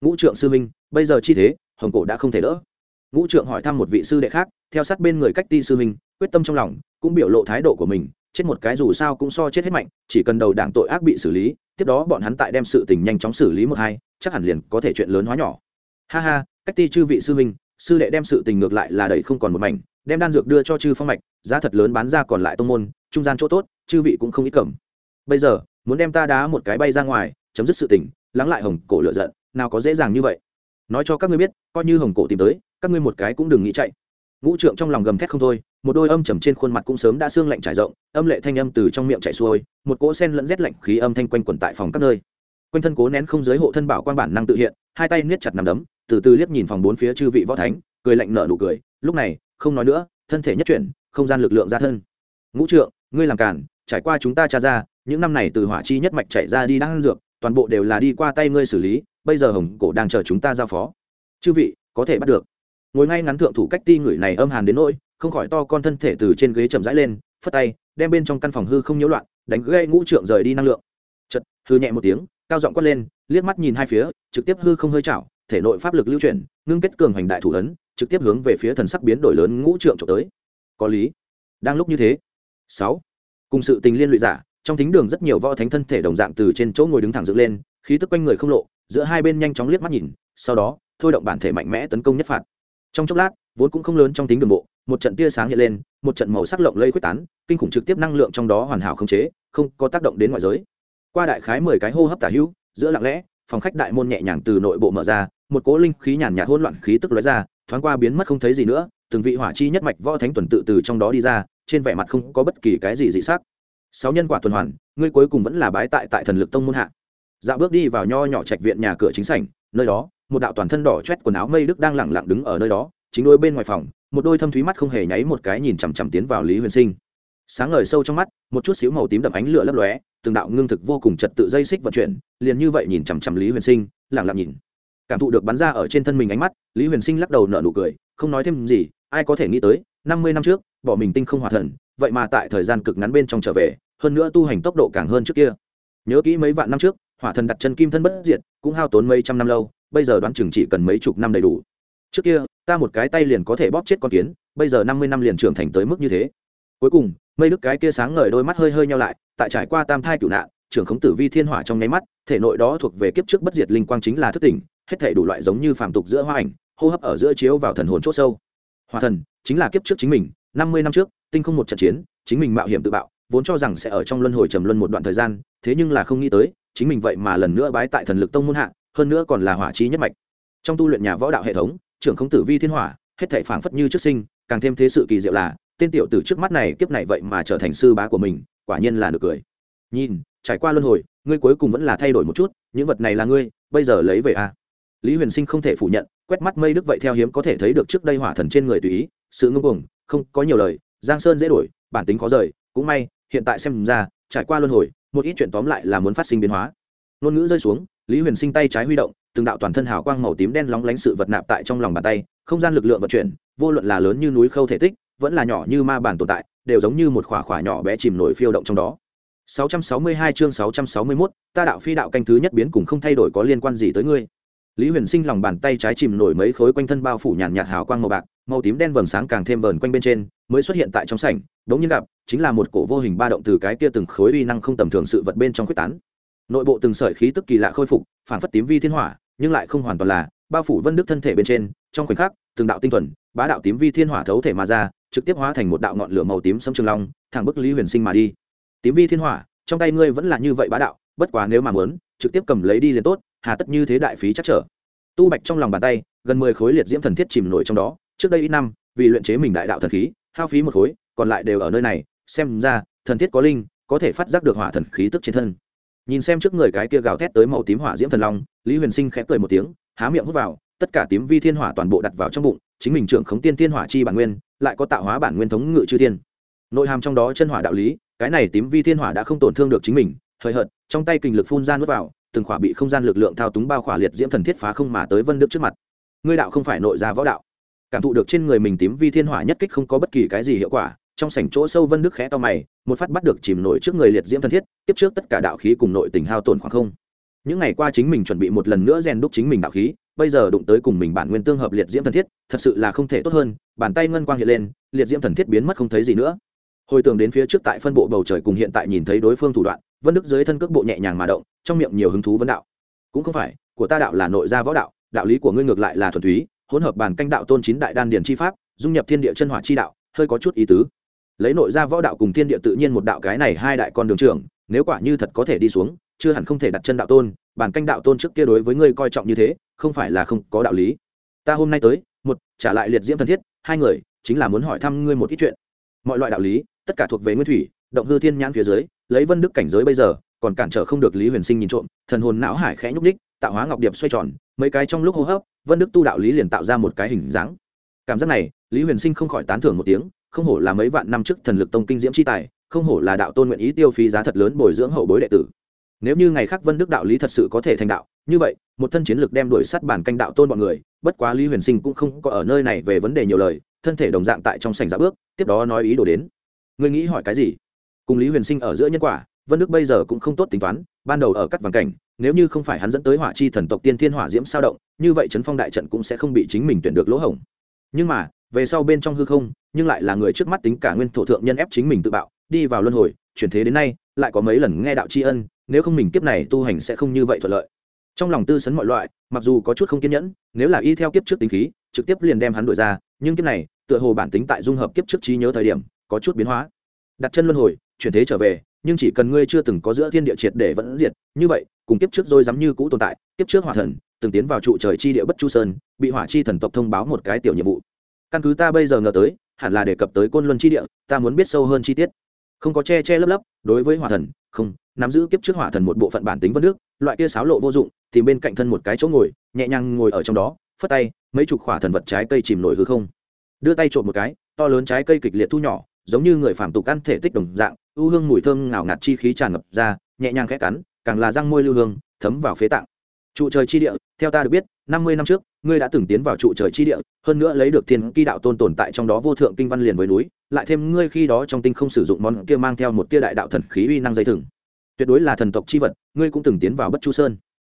Speaker 1: ngũ trượng sư minh bây giờ chi thế, hồng cổ đã không thể đỡ. Ngũ trượng hỏi thăm một vị sư đệ khác, theo sát bên người cách ti sư minh quyết tâm trong lòng, cũng biểu lộ thái độ của mình, chết một cái dù sao cũng so chết hết mạnh, chỉ cần đầu đảng tội ác bị xử lý, tiếp đó bọn hắn tại đem sự tình nhanh chóng xử lý một hai, chắc hẳn liền có thể chuyện lớn hóa nhỏ. Ha ha, cách ti chư vị sư minh sư đệ đem sự tình ngược lại là đầy không còn một mảnh đem đan dược đưa cho chư phong mạch, giá thật lớn bán ra còn lại tông môn, trung gian chỗ tốt, chư vị cũng không ít cầm. Bây giờ, muốn đem ta đá một cái bay ra ngoài, chấm dứt sự tình, lắng lại hồng cổ lựa giận, nào có dễ dàng như vậy. Nói cho các ngươi biết, coi như hồng cổ tìm tới, các ngươi một cái cũng đừng nghĩ chạy. Ngũ trượng trong lòng gầm thét không thôi, một đôi âm trầm trên khuôn mặt cũng sớm đã xương lạnh trải rộng, âm lệ thanh âm từ trong miệng chảy xuôi, một cỗ sen lẫn rét lạnh khí âm thanh quanh quẩn tại phòng các nơi. Quanh thân cố nén không giới hộ thân bảo quan bản năng tự hiện, hai tay niết chặt nằm đấm, từ từ liếc nhìn phòng bốn phía chư vị võ thánh, cười lạnh nở nụ cười, lúc này không nói nữa, thân thể nhất chuyển, không gian lực lượng ra thân. Ngũ trượng, ngươi làm cản trải qua chúng ta tra ra, những năm này từ hỏa chi nhất mạch chạy ra đi đang ăn dược, toàn bộ đều là đi qua tay ngươi xử lý, bây giờ hồng cổ đang chờ chúng ta giao phó. Chư vị, có thể bắt được. Ngồi ngay ngắn thượng thủ cách ti người này âm hàn đến nỗi, không khỏi to con thân thể từ trên ghế chậm rãi lên, phất tay, đem bên trong căn phòng hư không nhiễu loạn, đánh gây ngũ trượng rời đi năng lượng. Chật hư nhẹ một tiếng, cao giọng quát lên, liếc mắt nhìn hai phía, trực tiếp hư không hơi chảo, thể nội pháp lực lưu chuyển, ngưng kết cường hoành đại thủ ấn trực tiếp hướng về phía thần sắc biến đổi lớn ngũ trượng trộm tới. Có lý. Đang lúc như thế, sáu. Cùng sự tình liên lụy giả, trong thính đường rất nhiều võ thánh thân thể đồng dạng từ trên chỗ ngồi đứng thẳng dựng lên, khí tức quanh người không lộ, giữa hai bên nhanh chóng liếc mắt nhìn, sau đó, thôi động bản thể mạnh mẽ tấn công nhất phạt. Trong chốc lát, vốn cũng không lớn trong tính đường bộ, một trận tia sáng hiện lên, một trận màu sắc lộng lây quyết tán, kinh khủng trực tiếp năng lượng trong đó hoàn hảo không chế, không có tác động đến ngoại giới. Qua đại khái mười cái hô hấp tả hữu, giữa lặng lẽ, phòng khách đại môn nhẹ nhàng từ nội bộ mở ra, một cỗ linh khí nhàn nhạt hỗn loạn khí tức lóe ra thoáng qua biến mất không thấy gì nữa, từng vị hỏa chi nhất mạch võ thánh tuần tự từ trong đó đi ra, trên vẻ mặt không có bất kỳ cái gì dị sắc. Sáu nhân quả tuần hoàn, ngươi cuối cùng vẫn là bái tại tại thần lực tông môn hạ. Dạo bước đi vào nho nhỏ trạch viện nhà cửa chính sảnh, nơi đó, một đạo toàn thân đỏ chét quần áo mây đức đang lẳng lặng đứng ở nơi đó, chính đôi bên ngoài phòng, một đôi thâm thúy mắt không hề nháy một cái nhìn chằm chằm tiến vào lý huyền sinh. Sáng ngời sâu trong mắt, một chút xíu màu tím đậm ánh lửa lấp lóe, từng đạo ngưng thực vô cùng trật tự dây xích vận chuyển, liền như vậy nhìn chằm chằm lý huyền sinh lẳng lặng nhìn cảm thụ được bắn ra ở trên thân mình ánh mắt, lý huyền sinh lắc đầu nở nụ cười, không nói thêm gì, ai có thể nghĩ tới, năm mươi năm trước, bỏ mình tinh không hòa thần, vậy mà tại thời gian cực ngắn bên trong trở về, hơn nữa tu hành tốc độ càng hơn trước kia. Nhớ kỹ mấy vạn năm trước, hỏa thần đặt chân kim thân bất diệt, cũng hao tốn mấy trăm năm lâu, bây giờ đoán chừng chỉ cần mấy chục năm đầy đủ. Trước kia, ta một cái tay liền có thể bóp chết con kiến, bây giờ năm mươi năm liền trưởng thành tới mức như thế. Cuối cùng mây đức cái kia sáng ngời đôi mắt hơi hơi nhau lại, tại trải qua tam thai cựu nạn, trưởng khống tử vi thiên hỏa trong nháy mắt, thể nội đó thuộc về kiếp trước bất diệt linh quang chính là thất tỉnh hết thể đủ loại giống như phàm tục giữa hoa ảnh, hô hấp ở giữa chiếu vào thần hồn chốt sâu. Hòa thần, chính là kiếp trước chính mình, năm mươi năm trước, tinh không một trận chiến, chính mình mạo hiểm tự bạo, vốn cho rằng sẽ ở trong luân hồi trầm luân một đoạn thời gian, thế nhưng là không nghĩ tới, chính mình vậy mà lần nữa bái tại thần lực tông môn hạ, hơn nữa còn là hỏa trí nhất mạch. Trong tu luyện nhà võ đạo hệ thống, trưởng không tử vi thiên hỏa, hết thể phảng phất như trước sinh, càng thêm thế sự kỳ diệu là, tên tiểu tử trước mắt này kiếp này vậy mà trở thành sư bá của mình, quả nhiên là được cười. Nhìn, trải qua luân hồi, ngươi cuối cùng vẫn là thay đổi một chút, những vật này là ngươi, bây giờ lấy về a à? Lý huyền sinh không thể phủ nhận quét mắt mây đức vậy theo hiếm có thể thấy được trước đây hỏa thần trên người tùy ý sự ngưng cuồng không có nhiều lời giang sơn dễ đổi bản tính khó rời cũng may hiện tại xem ra trải qua luân hồi một ít chuyện tóm lại là muốn phát sinh biến hóa. Ngôn ngữ rơi xuống lý huyền sinh tay trái huy động từng đạo toàn thân hào quang màu tím đen lóng lánh sự vật nạp tại trong lòng bàn tay không gian lực lượng vận chuyển vô luận là lớn như núi khâu thể tích vẫn là nhỏ như ma bản tồn tại đều giống như một khỏa khỏa nhỏ bé chìm nổi phiêu động trong đó. 662 chương 661, ta đạo phi đạo canh thứ nhất biến cùng không thay đổi có liên quan gì tới ngươi? Lý huyền sinh lòng bàn tay trái chìm nổi mấy khối quanh thân bao phủ nhàn nhạt hào quang màu bạc, màu tím đen vầng sáng càng thêm vờn quanh bên trên, mới xuất hiện tại trong sảnh. Đống nhiên gặp, chính là một cổ vô hình ba động từ cái kia từng khối uy năng không tầm thường sự vật bên trong quyết tán. Nội bộ từng sợi khí tức kỳ lạ khôi phục, phản phất tím vi thiên hỏa, nhưng lại không hoàn toàn là, bao phủ vân đức thân thể bên trên, trong khoảnh khắc, từng đạo tinh thuần, bá đạo tím vi thiên hỏa thấu thể mà ra, trực tiếp hóa thành một đạo ngọn lửa màu tím sấm trường long, thẳng bức lý huyền sinh mà đi. Tím vi thiên hỏa, trong tay ngươi vẫn là như vậy bá đạo, bất quá nếu mà muốn, trực tiếp cầm lấy đi liền tốt hà tất như thế đại phí chắc trở. Tu bạch trong lòng bàn tay, gần mười khối liệt diễm thần thiết chìm nổi trong đó, trước đây ít năm, vì luyện chế mình đại đạo thần khí, hao phí một khối, còn lại đều ở nơi này, xem ra, thần thiết có linh, có thể phát giác được hỏa thần khí tức trên thân. Nhìn xem trước người cái kia gào thét tới màu tím hỏa diễm thần long, lý huyền sinh khẽ cười một tiếng, há miệng hút vào, tất cả tím vi thiên hỏa toàn bộ đặt vào trong bụng, chính mình trưởng khống tiên thiên hỏa chi bản nguyên, lại có tạo hóa bản nguyên thống ngự chư thiên. Nội hàm trong đó chân hỏa đạo lý, cái này tím vi thiên hỏa đã không tổn thương được chính mình, hời hợt, trong tay kình lực phun ra nuốt vào từng khỏa bị không gian lực lượng thao túng bao khỏa liệt diễm thần thiết phá không mà tới vân đức trước mặt. Ngươi đạo không phải nội gia võ đạo. Cảm thụ được trên người mình tím vi thiên hỏa nhất kích không có bất kỳ cái gì hiệu quả, trong sảnh chỗ sâu vân đức khẽ to mày, một phát bắt được chìm nổi trước người liệt diễm thần thiết, tiếp trước tất cả đạo khí cùng nội tình hao tổn khoảng không. Những ngày qua chính mình chuẩn bị một lần nữa rèn đúc chính mình đạo khí, bây giờ đụng tới cùng mình bản nguyên tương hợp liệt diễm thần thiết, thật sự là không thể tốt hơn, bàn tay ngân quang hiện lên, liệt diễm thần thiết biến mất không thấy gì nữa. Hồi tưởng đến phía trước tại phân bộ bầu trời cùng hiện tại nhìn thấy đối phương thủ đoạn vân đức dưới thân cước bộ nhẹ nhàng mà động, trong miệng nhiều hứng thú vấn đạo. Cũng không phải, của ta đạo là nội gia võ đạo đạo lý của ngươi ngược lại là thuần túy, hỗn hợp bản canh đạo tôn chín đại đan điển chi pháp, dung nhập thiên địa chân hỏa chi đạo, hơi có chút ý tứ. Lấy nội gia võ đạo cùng thiên địa tự nhiên một đạo cái này hai đại con đường trưởng, nếu quả như thật có thể đi xuống, chưa hẳn không thể đặt chân đạo tôn, bản canh đạo tôn trước kia đối với ngươi coi trọng như thế, không phải là không có đạo lý. Ta hôm nay tới, một, trả lại liệt diễm thân thiết, hai người, chính là muốn hỏi thăm ngươi một ít chuyện. Mọi loại đạo lý, tất cả thuộc về nguyên thủy, động hư thiên nhãn phía dưới lấy vân đức cảnh giới bây giờ, còn cản trở không được lý huyền sinh nhìn trộm, thần hồn não hải khẽ nhúc ních tạo hóa ngọc điệp xoay tròn, mấy cái trong lúc hô hấp, vân đức tu đạo lý liền tạo ra một cái hình dáng. Cảm giác này, lý huyền sinh không khỏi tán thưởng một tiếng, không hổ là mấy vạn năm trước thần lực tông kinh diễm c h i tài, không hổ là đạo tôn nguyện ý tiêu phí giá thật lớn bồi dưỡng hậu bối đệ tử. Nếu như ngày khác vân đức đạo lý thật sự có thể thành đạo, như vậy, một thân chiến lực đem đuổi sát bản canh đạo tôn bọn người, bất quá lý huyền sinh cũng không có ở nơi này về vấn đề nhiều lời, thân thể đồng dạng tại trong sảnh dạ bước, tiếp đó nói ý đồ đến. Người nghĩ hỏi cái gì? Cùng lý huyền sinh ở giữa nhân quả, vân đức bây giờ cũng không tốt tính toán, ban đầu ở các vàng cảnh, nếu như không phải hắn dẫn tới hỏa chi thần tộc tiên thiên hỏa diễm sao động, như vậy trấn phong đại trận cũng sẽ không bị chính mình tuyển được lỗ hổng. Nhưng mà, về sau bên trong hư không, nhưng lại là người trước mắt tính cả nguyên thổ thượng nhân ép chính mình tự bạo, đi vào luân hồi, chuyển thế đến nay, lại có mấy lần nghe đạo tri ân, nếu không mình kiếp này tu hành sẽ không như vậy thuận lợi. Trong lòng tư sấn mọi loại, mặc dù có chút không kiên nhẫn, nếu là y theo kiếp trước tính khí, trực tiếp liền đem hắn đổi ra, nhưng kiếp này, tựa hồ bản tính tại dung hợp kiếp trước trí nhớ thời điểm, có chút biến hóa. Đặt chân luân hồi chuyển thế trở về, nhưng chỉ cần ngươi chưa từng có giữa thiên địa triệt để vẫn diệt, như vậy, cùng kiếp trước rồi dám như cũ tồn tại, kiếp trước hỏa thần, từng tiến vào trụ trời chi địa bất chu sơn, bị hỏa chi thần tộc thông báo một cái tiểu nhiệm vụ. Căn cứ ta bây giờ ngờ tới, hẳn là đề cập tới côn luân chi địa, ta muốn biết sâu hơn chi tiết. Không có che che lấp lấp, đối với hỏa thần, không, nắm giữ kiếp trước hỏa thần một bộ phận bản tính vân nước loại kia sáo lộ vô dụng thì bên cạnh thân một cái chỗ ngồi, nhẹ nhàng ngồi ở trong đó, phất tay, mấy chục hỏa thần vật trái cây chìm nổi hư không. Đưa tay trộm một cái, to lớn trái cây kịch liệt thu nhỏ, giống như người phạm tục ăn thể tích đồng dạng u hương mùi thơm ngào ngạt chi khí tràn ngập ra, nhẹ nhàng khẽ cắn, càng là răng môi lưu hương, thấm vào phế tạng. Trụ trời chi địa, theo ta được biết, năm mươi năm trước, ngươi đã từng tiến vào trụ trời chi địa, hơn nữa lấy được thiên kỳ đạo tôn tồn tại trong đó vô thượng kinh văn liền với núi, lại thêm ngươi khi đó trong tinh không sử dụng món kia mang theo một tia đại đạo thần khí uy năng dây thừng. Tuyệt đối là thần tộc chi vật, ngươi cũng từng tiến vào bất chu sơn.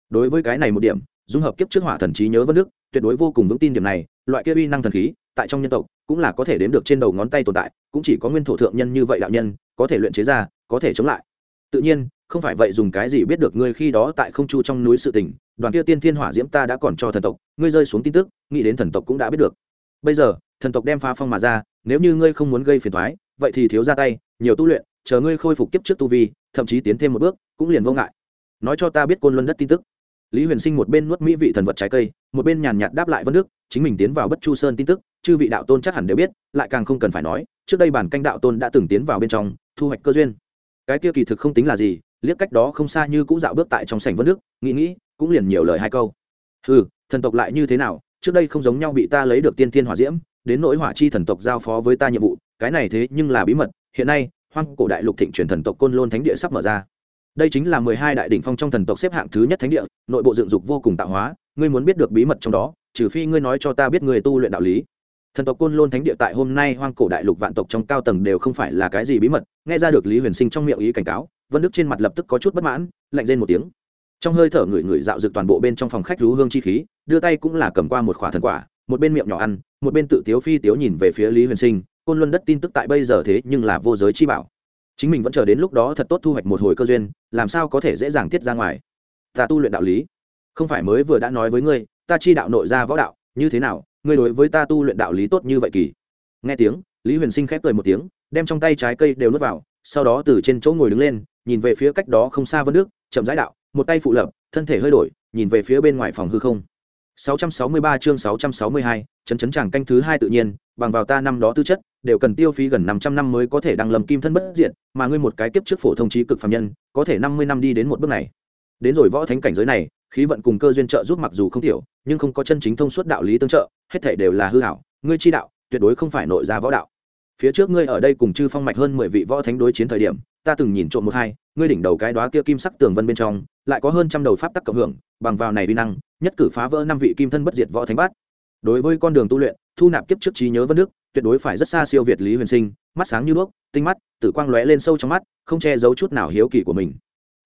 Speaker 1: Đối với cái này một điểm, dung hợp kiếp trước hỏa thần trí nhớ vân đức, tuyệt đối vô cùng vững tin điểm này, loại kia uy năng thần khí tại trong nhân tộc, cũng là có thể đếm được trên đầu ngón tay tồn tại, cũng chỉ có nguyên thổ thượng nhân như vậy đạo nhân, có thể luyện chế ra, có thể chống lại. Tự nhiên, không phải vậy dùng cái gì biết được ngươi khi đó tại không chu trong núi sự tình, đoàn kia tiên thiên hỏa diễm ta đã còn cho thần tộc, ngươi rơi xuống tin tức, nghĩ đến thần tộc cũng đã biết được. Bây giờ, thần tộc đem phá phong mà ra, nếu như ngươi không muốn gây phiền thoái vậy thì thiếu ra tay, nhiều tu luyện, chờ ngươi khôi phục kiếp trước tu vi, thậm chí tiến thêm một bước, cũng liền vô ngại. Nói cho ta biết côn luân đất tin tức. Lý huyền sinh một bên nuốt mỹ vị thần vật trái cây, một bên nhàn nhạt đáp lại vân đức, chính mình tiến vào bất chu sơn tin tức chư vị đạo tôn chắc hẳn đều biết, lại càng không cần phải nói, trước đây bản canh đạo tôn đã từng tiến vào bên trong, thu hoạch cơ duyên. Cái kia kỳ thực không tính là gì, liếc cách đó không xa như cũ dạo bước tại trong sảnh vân nước. nghĩ nghĩ, cũng liền nhiều lời hai câu. Ừ thần tộc lại như thế nào, trước đây không giống nhau bị ta lấy được tiên thiên hỏa diễm, đến nỗi hỏa chi thần tộc giao phó với ta nhiệm vụ, cái này thế nhưng là bí mật, hiện nay, hoang cổ đại lục thịnh truyền thần tộc côn lôn thánh địa sắp mở ra. Đây chính là mười hai đại đỉnh phong trong thần tộc xếp hạng thứ nhất thánh địa, nội bộ dựng dục vô cùng tạo hóa, ngươi muốn biết được bí mật trong đó, trừ phi ngươi nói cho ta biết người tu luyện đạo lý thần tộc côn lôn thánh địa tại hôm nay hoang cổ đại lục vạn tộc trong cao tầng đều không phải là cái gì bí mật, nghe ra được lý huyền sinh trong miệng ý cảnh cáo, vân đức trên mặt lập tức có chút bất mãn, lạnh lên một tiếng. Trong hơi thở người người dạo dực toàn bộ bên trong phòng khách rú hương chi khí, đưa tay cũng là cầm qua một khỏa thần quả, một bên miệng nhỏ ăn, một bên tự tiếu phi tiếu nhìn về phía lý huyền sinh, côn luân đất tin tức tại bây giờ thế nhưng là vô giới chi bảo. Chính mình vẫn chờ đến lúc đó thật tốt thu hoạch một hồi cơ duyên, làm sao có thể dễ dàng tiết ra ngoài. Ta tu luyện đạo lý, không phải mới vừa đã nói với ngươi, ta chi đạo nội ra võ đạo, như thế nào ngươi đối với ta tu luyện đạo lý tốt như vậy kỳ nghe tiếng lý huyền sinh khép cười một tiếng đem trong tay trái cây đều nuốt vào sau đó từ trên chỗ ngồi đứng lên nhìn về phía cách đó không xa vân nước chậm rãi đạo một tay phụ lập thân thể hơi đổi nhìn về phía bên ngoài phòng hư không 663 chương 662, chấn chấn chàng canh thứ hai tự nhiên, bằng vào ta năm đó tư chất, đều cần tiêu phí gần 500 năm mới có thể đăng lâm kim thân bất diện, mà ngươi một cái kiếp trước phổ thông trí cực phàm nhân, có thể 50 năm đi đến một bước này. Đến rồi võ thánh cảnh giới này, khí vận cùng cơ duyên trợ giúp mặc dù không thiểu, nhưng không có chân chính thông suốt đạo lý tương trợ, hết thảy đều là hư ảo, ngươi chi đạo, tuyệt đối không phải nội gia võ đạo. Phía trước ngươi ở đây cùng chư phong mạch hơn 10 vị võ thánh đối chiến thời điểm, ta từng nhìn trộm một hai, ngươi đỉnh đầu cái đó kia kim sắc tường vân bên trong, lại có hơn trăm đầu pháp tắc cộng hưởng, bằng vào này vi năng, nhất cử phá vỡ năm vị kim thân bất diệt võ thánh bát đối với con đường tu luyện thu nạp kiếp trước trí nhớ vân nước tuyệt đối phải rất xa siêu việt lý huyền sinh mắt sáng như đuốc tinh mắt tử quang lóe lên sâu trong mắt không che giấu chút nào hiếu kỳ của mình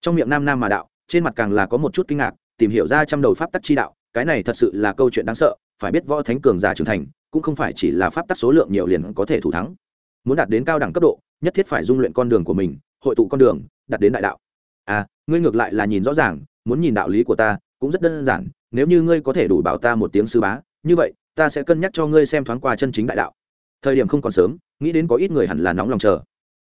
Speaker 1: trong miệng nam nam mà đạo trên mặt càng là có một chút kinh ngạc tìm hiểu ra trăm đầu pháp tắc chi đạo, cái này thật sự là câu chuyện đáng sợ, phải biết võ thánh cường giả trưởng thành, cũng không phải chỉ là pháp tắc số lượng nhiều liền có thể thủ thắng. Muốn đạt đến cao đẳng cấp độ, nhất thiết phải dung luyện con đường của mình, hội tụ con đường, đạt đến đại đạo. À ngươi ngược lại là nhìn rõ ràng, muốn nhìn đạo lý của ta, cũng rất đơn giản, nếu như ngươi có thể đủ bảo ta một tiếng sư bá, như vậy, ta sẽ cân nhắc cho ngươi xem thoáng qua chân chính đại đạo. Thời điểm không còn sớm, nghĩ đến có ít người hẳn là nóng lòng chờ.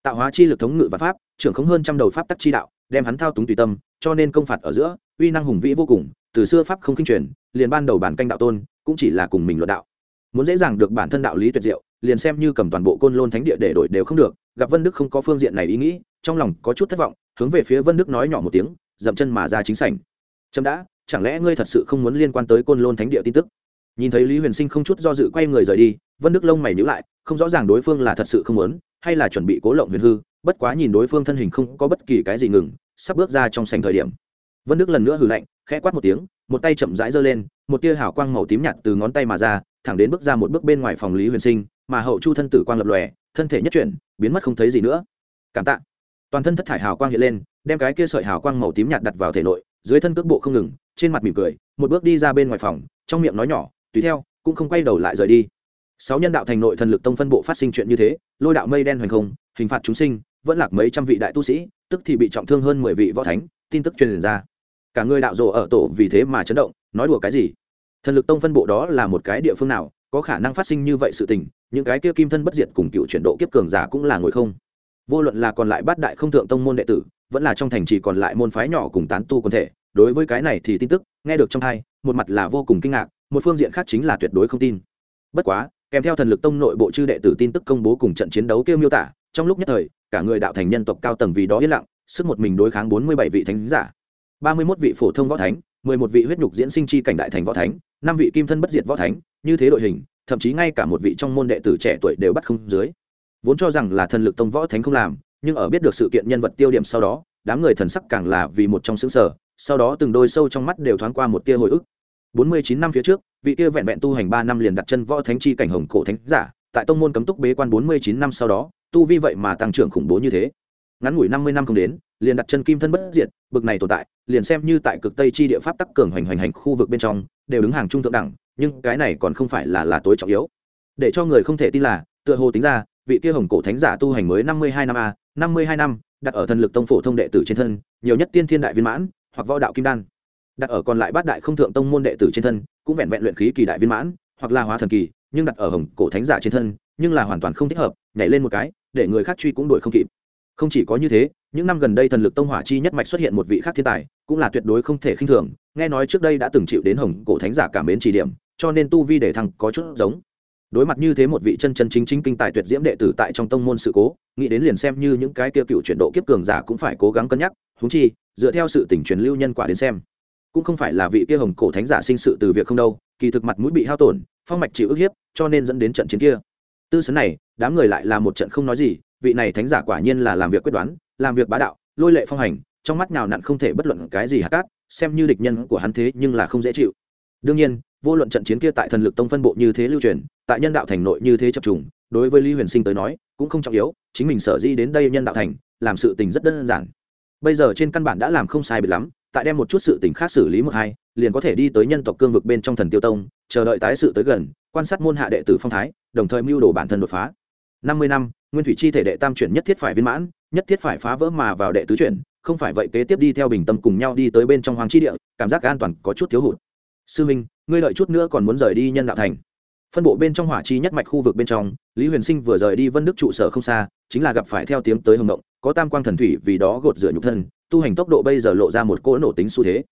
Speaker 1: Tạo hóa chi lực thống ngự và pháp, trưởng không hơn trăm đầu pháp tắc chi đạo, đem hắn thao túng tùy tâm, cho nên công phạt ở giữa uy năng hùng vĩ vô cùng, từ xưa pháp không kinh truyền, liền ban đầu bản canh đạo tôn, cũng chỉ là cùng mình luận đạo. Muốn dễ dàng được bản thân đạo lý tuyệt diệu, liền xem như cầm toàn bộ côn lôn thánh địa để đổi đều không được, gặp vân đức không có phương diện này ý nghĩ, trong lòng có chút thất vọng, hướng về phía vân đức nói nhỏ một tiếng, dậm chân mà ra chính sảnh. Trâm đã, chẳng lẽ ngươi thật sự không muốn liên quan tới côn lôn thánh địa tin tức? Nhìn thấy lý huyền sinh không chút do dự quay người rời đi, vân đức lông mày nhữ lại, không rõ ràng đối phương là thật sự không muốn, hay là chuẩn bị cố lộng huyền hư, bất quá nhìn đối phương thân hình không có bất kỳ cái gì ngừng, sắp bước ra trong sành thời điểm vân đức lần nữa hừ lạnh, khẽ quát một tiếng, một tay chậm rãi giơ lên, một tia hào quang màu tím nhạt từ ngón tay mà ra, thẳng đến bước ra một bước bên ngoài phòng lý huyền sinh, mà hậu chu thân tử quang lập lòe, thân thể nhất chuyển, biến mất không thấy gì nữa. Cảm tạ. Toàn thân thất thải hào quang hiện lên, đem cái kia sợi hào quang màu tím nhạt đặt vào thể nội, dưới thân cước bộ không ngừng, trên mặt mỉm cười, một bước đi ra bên ngoài phòng, trong miệng nói nhỏ, tùy theo, cũng không quay đầu lại rời đi. Sáu nhân đạo thành nội thần lực tông phân bộ phát sinh chuyện như thế, lôi đạo mây đen hoành không, hình phạt chúng sinh, vẫn lạc mấy trăm vị đại tu sĩ, tức thì bị trọng thương hơn mười vị võ thánh, tin tức truyền ra cả người đạo rồ ở tổ vì thế mà chấn động, nói đùa cái gì? Thần lực tông phân bộ đó là một cái địa phương nào, có khả năng phát sinh như vậy sự tình, những cái kia kim thân bất diệt cùng cựu chuyển độ kiếp cường giả cũng là ngồi không? Vô luận là còn lại bát đại không thượng tông môn đệ tử, vẫn là trong thành chỉ còn lại môn phái nhỏ cùng tán tu quần thể, đối với cái này thì tin tức, nghe được trong hai, một mặt là vô cùng kinh ngạc, một phương diện khác chính là tuyệt đối không tin. Bất quá, kèm theo thần lực tông nội bộ chư đệ tử tin tức công bố cùng trận chiến đấu kêu miêu tả, trong lúc nhất thời, cả người đạo thành nhân tộc cao tầng vì đó yên lặng, sức một mình đối kháng bốn mươi bảy vị thánh giả ba mươi mốt vị phổ thông võ thánh, mười một vị huyết nhục diễn sinh chi cảnh đại thành võ thánh, năm vị kim thân bất diệt võ thánh, như thế đội hình, thậm chí ngay cả một vị trong môn đệ tử trẻ tuổi đều bắt không dưới. Vốn cho rằng là thần lực tông võ thánh không làm, nhưng ở biết được sự kiện nhân vật tiêu điểm sau đó, đám người thần sắc càng là vì một trong xứng sở sau đó từng đôi sâu trong mắt đều thoáng qua một tia hồi ức. Bốn mươi chín năm phía trước, vị kia vẹn vẹn tu hành ba năm liền đặt chân võ thánh chi cảnh hồng cổ thánh giả, tại tông môn cấm túc bế quan bốn mươi chín năm sau đó, tu vi vậy mà tăng trưởng khủng bố như thế ngắn ngủi năm mươi năm không đến, liền đặt chân kim thân bất diệt, bực này tồn tại, liền xem như tại cực tây chi địa pháp tắc cường hoành hoành hành khu vực bên trong, đều đứng hàng trung thượng đẳng, nhưng cái này còn không phải là là tối trọng yếu. Để cho người không thể tin là, tựa hồ tính ra, vị kia hồng cổ thánh giả tu hành mới năm mươi hai năm a, năm mươi hai năm, đặt ở thần lực tông phổ thông đệ tử trên thân, nhiều nhất tiên thiên đại viên mãn, hoặc võ đạo kim đan. Đặt ở còn lại bát đại không thượng tông môn đệ tử trên thân, cũng vẹn vẹn luyện khí kỳ đại viên mãn, hoặc là hóa thần kỳ, nhưng đặt ở hồng cổ thánh giả trên thân, nhưng là hoàn toàn không thích hợp, nhảy lên một cái, để người khác truy cũng đuổi không kịp không chỉ có như thế, những năm gần đây thần lực tông hỏa chi nhất mạch xuất hiện một vị khác thiên tài, cũng là tuyệt đối không thể khinh thường, nghe nói trước đây đã từng chịu đến hồng cổ thánh giả cảm mến chỉ điểm, cho nên tu vi để thăng có chút giống. Đối mặt như thế một vị chân chân chính chính kinh tài tuyệt diễm đệ tử tại trong tông môn sự cố, nghĩ đến liền xem như những cái kia cựu chuyển độ kiếp cường giả cũng phải cố gắng cân nhắc húng chi, dựa theo sự tỉnh truyền lưu nhân quả đến xem, cũng không phải là vị kia hồng cổ thánh giả sinh sự từ việc không đâu, kỳ thực mặt mũi bị hao tổn, phong mạch chịu ức hiếp, cho nên dẫn đến trận chiến kia. Tư sấn này, đám người lại là một trận không nói gì vị này thánh giả quả nhiên là làm việc quyết đoán, làm việc bá đạo, lôi lệ phong hành, trong mắt nào nặn không thể bất luận cái gì hạt cát, xem như địch nhân của hắn thế nhưng là không dễ chịu. Đương nhiên, vô luận trận chiến kia tại thần lực tông phân bộ như thế lưu truyền, tại nhân đạo thành nội như thế chập trùng, đối với lý huyền sinh tới nói, cũng không trọng yếu, chính mình sở di đến đây nhân đạo thành, làm sự tình rất đơn giản. Bây giờ trên căn bản đã làm không sai biệt lắm, tại đem một chút sự tình khác xử lý một hai, liền có thể đi tới nhân tộc cương vực bên trong thần tiêu tông, chờ đợi tái sự tới gần, quan sát môn hạ đệ tử phong thái, đồng thời mưu đồ bản thân đột phá. Năm mươi năm nguyên thủy chi thể đệ tam chuyển nhất thiết phải viên mãn, nhất thiết phải phá vỡ mà vào đệ tứ chuyển, không phải vậy kế tiếp đi theo bình tâm cùng nhau đi tới bên trong hoàng chi địa, cảm giác an toàn có chút thiếu hụt. Sư minh, ngươi lợi chút nữa còn muốn rời đi nhân đạo thành. Phân bộ bên trong hỏa chi nhất mạch khu vực bên trong, lý huyền sinh vừa rời đi vân đức trụ sở không xa, chính là gặp phải theo tiếng tới hồng động có tam quang thần thủy vì đó gột rửa nhục thân, tu hành tốc độ bây giờ lộ ra một cỗ nổ tính xu thế.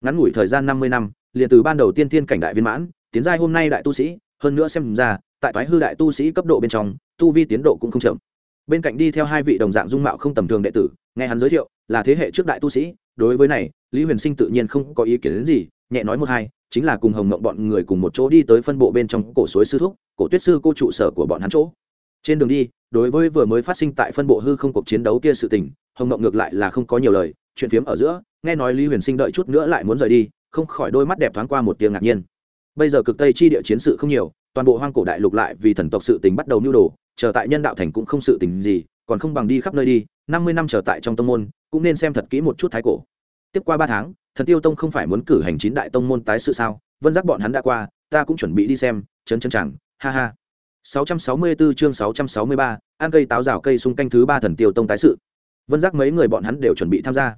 Speaker 1: Ngắn ngủi thời gian năm mươi năm, liền từ ban đầu tiên thiên cảnh đại viên mãn, tiến giai hôm nay đại tu sĩ, hơn nữa xem ra, tại toái hư đại tu sĩ cấp độ bên trong tu vi tiến độ cũng không chậm. Bên cạnh đi theo hai vị đồng dạng dung mạo không tầm thường đệ tử, nghe hắn giới thiệu, là thế hệ trước đại tu sĩ, đối với này, lý huyền sinh tự nhiên không có ý kiến đến gì, nhẹ nói một hai, chính là cùng hồng mộng bọn người cùng một chỗ đi tới phân bộ bên trong cổ suối sư thúc, cổ tuyết sư cô trụ sở của bọn hắn chỗ. Trên đường đi, đối với vừa mới phát sinh tại phân bộ hư không cuộc chiến đấu kia sự tình, hồng mộng ngược lại là không có nhiều lời, chuyện phiếm ở giữa, nghe nói lý huyền sinh đợi chút nữa lại muốn rời đi, không khỏi đôi mắt đẹp thoáng qua một tiếng ngạc nhiên. Bây giờ cực tây chi địa chiến sự không nhiều, toàn bộ hoang cổ đại lục lại vì thần tộc sự tình bắt đầu nưu đồ chờ tại nhân đạo thành cũng không sự tình gì còn không bằng đi khắp nơi đi năm mươi năm chờ tại trong tông môn cũng nên xem thật kỹ một chút thái cổ. Tiếp qua ba tháng thần tiêu tông không phải muốn cử hành chín đại tông môn tái sự sao? Vân giác bọn hắn đã qua ta cũng chuẩn bị đi xem chấn chân chẳng ha ha. 664 chương 663, ăn cây táo rào cây xung canh thứ ba thần tiêu tông tái sự. Vân giác mấy người bọn hắn đều chuẩn bị tham gia.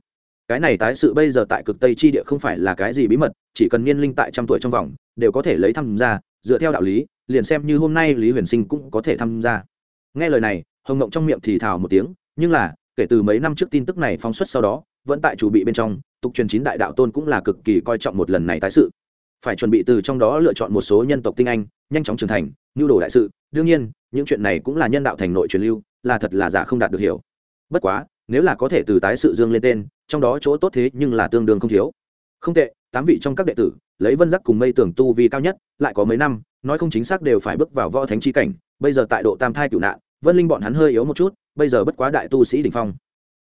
Speaker 1: Cái này tái sự bây giờ tại cực tây chi địa không phải là cái gì bí mật chỉ cần niên linh tại trăm tuổi trong vòng đều có thể lấy tham gia dựa theo đạo lý liền xem như hôm nay lý huyền sinh cũng có thể tham gia. Nghe lời này, hồng ngộng trong miệng thì thào một tiếng, nhưng là, kể từ mấy năm trước tin tức này phóng xuất sau đó, vẫn tại chủ bị bên trong, tục truyền chín đại đạo tôn cũng là cực kỳ coi trọng một lần này tái sự. Phải chuẩn bị từ trong đó lựa chọn một số nhân tộc tinh anh, nhanh chóng trưởng thành, nhu đồ đại sự. Đương nhiên, những chuyện này cũng là nhân đạo thành nội truyền lưu, là thật là giả không đạt được hiểu. Bất quá, nếu là có thể từ tái sự dương lên tên, trong đó chỗ tốt thế nhưng là tương đương không thiếu. Không tệ, tám vị trong các đệ tử, lấy vân giác cùng mây tưởng tu vi cao nhất, lại có mấy năm nói không chính xác đều phải bước vào võ thánh chi cảnh, bây giờ tại độ tam thai cựu nạn, vân linh bọn hắn hơi yếu một chút, bây giờ bất quá đại tu sĩ đ ỉ n h phong.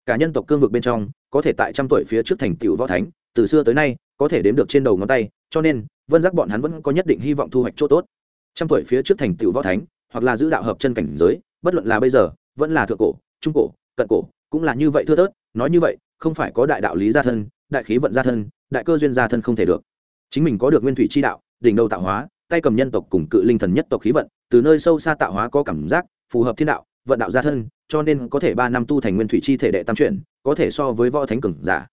Speaker 1: Cả nhân tộc cương vực bên trong, có thể tại trăm tuổi phía trước thành tựu võ thánh, từ xưa tới nay, có thể đếm được trên đầu ngón tay, cho nên, vân giác bọn hắn vẫn có nhất định hy vọng thu hoạch chỗ tốt. Trăm tuổi phía trước thành tựu võ thánh, hoặc là giữ đạo hợp chân cảnh giới, bất luận là bây giờ, vẫn là thượng cổ, trung cổ, cận cổ, cũng là như vậy thưa thớt, nói như vậy, không phải có đại đạo lý gia thân, đại khí vận gia thân, đại cơ duyên gia thân không thể được. Chính mình có được nguyên thủy chi đạo, đỉnh đầu tạo hóa tay cầm nhân tộc cùng cự linh thần nhất tộc khí vận, từ nơi sâu xa tạo hóa có cảm giác, phù hợp thiên đạo, vận đạo gia thân, cho nên có thể ba năm tu thành nguyên thủy chi thể đệ tam chuyển, có thể so với võ thánh cường giả.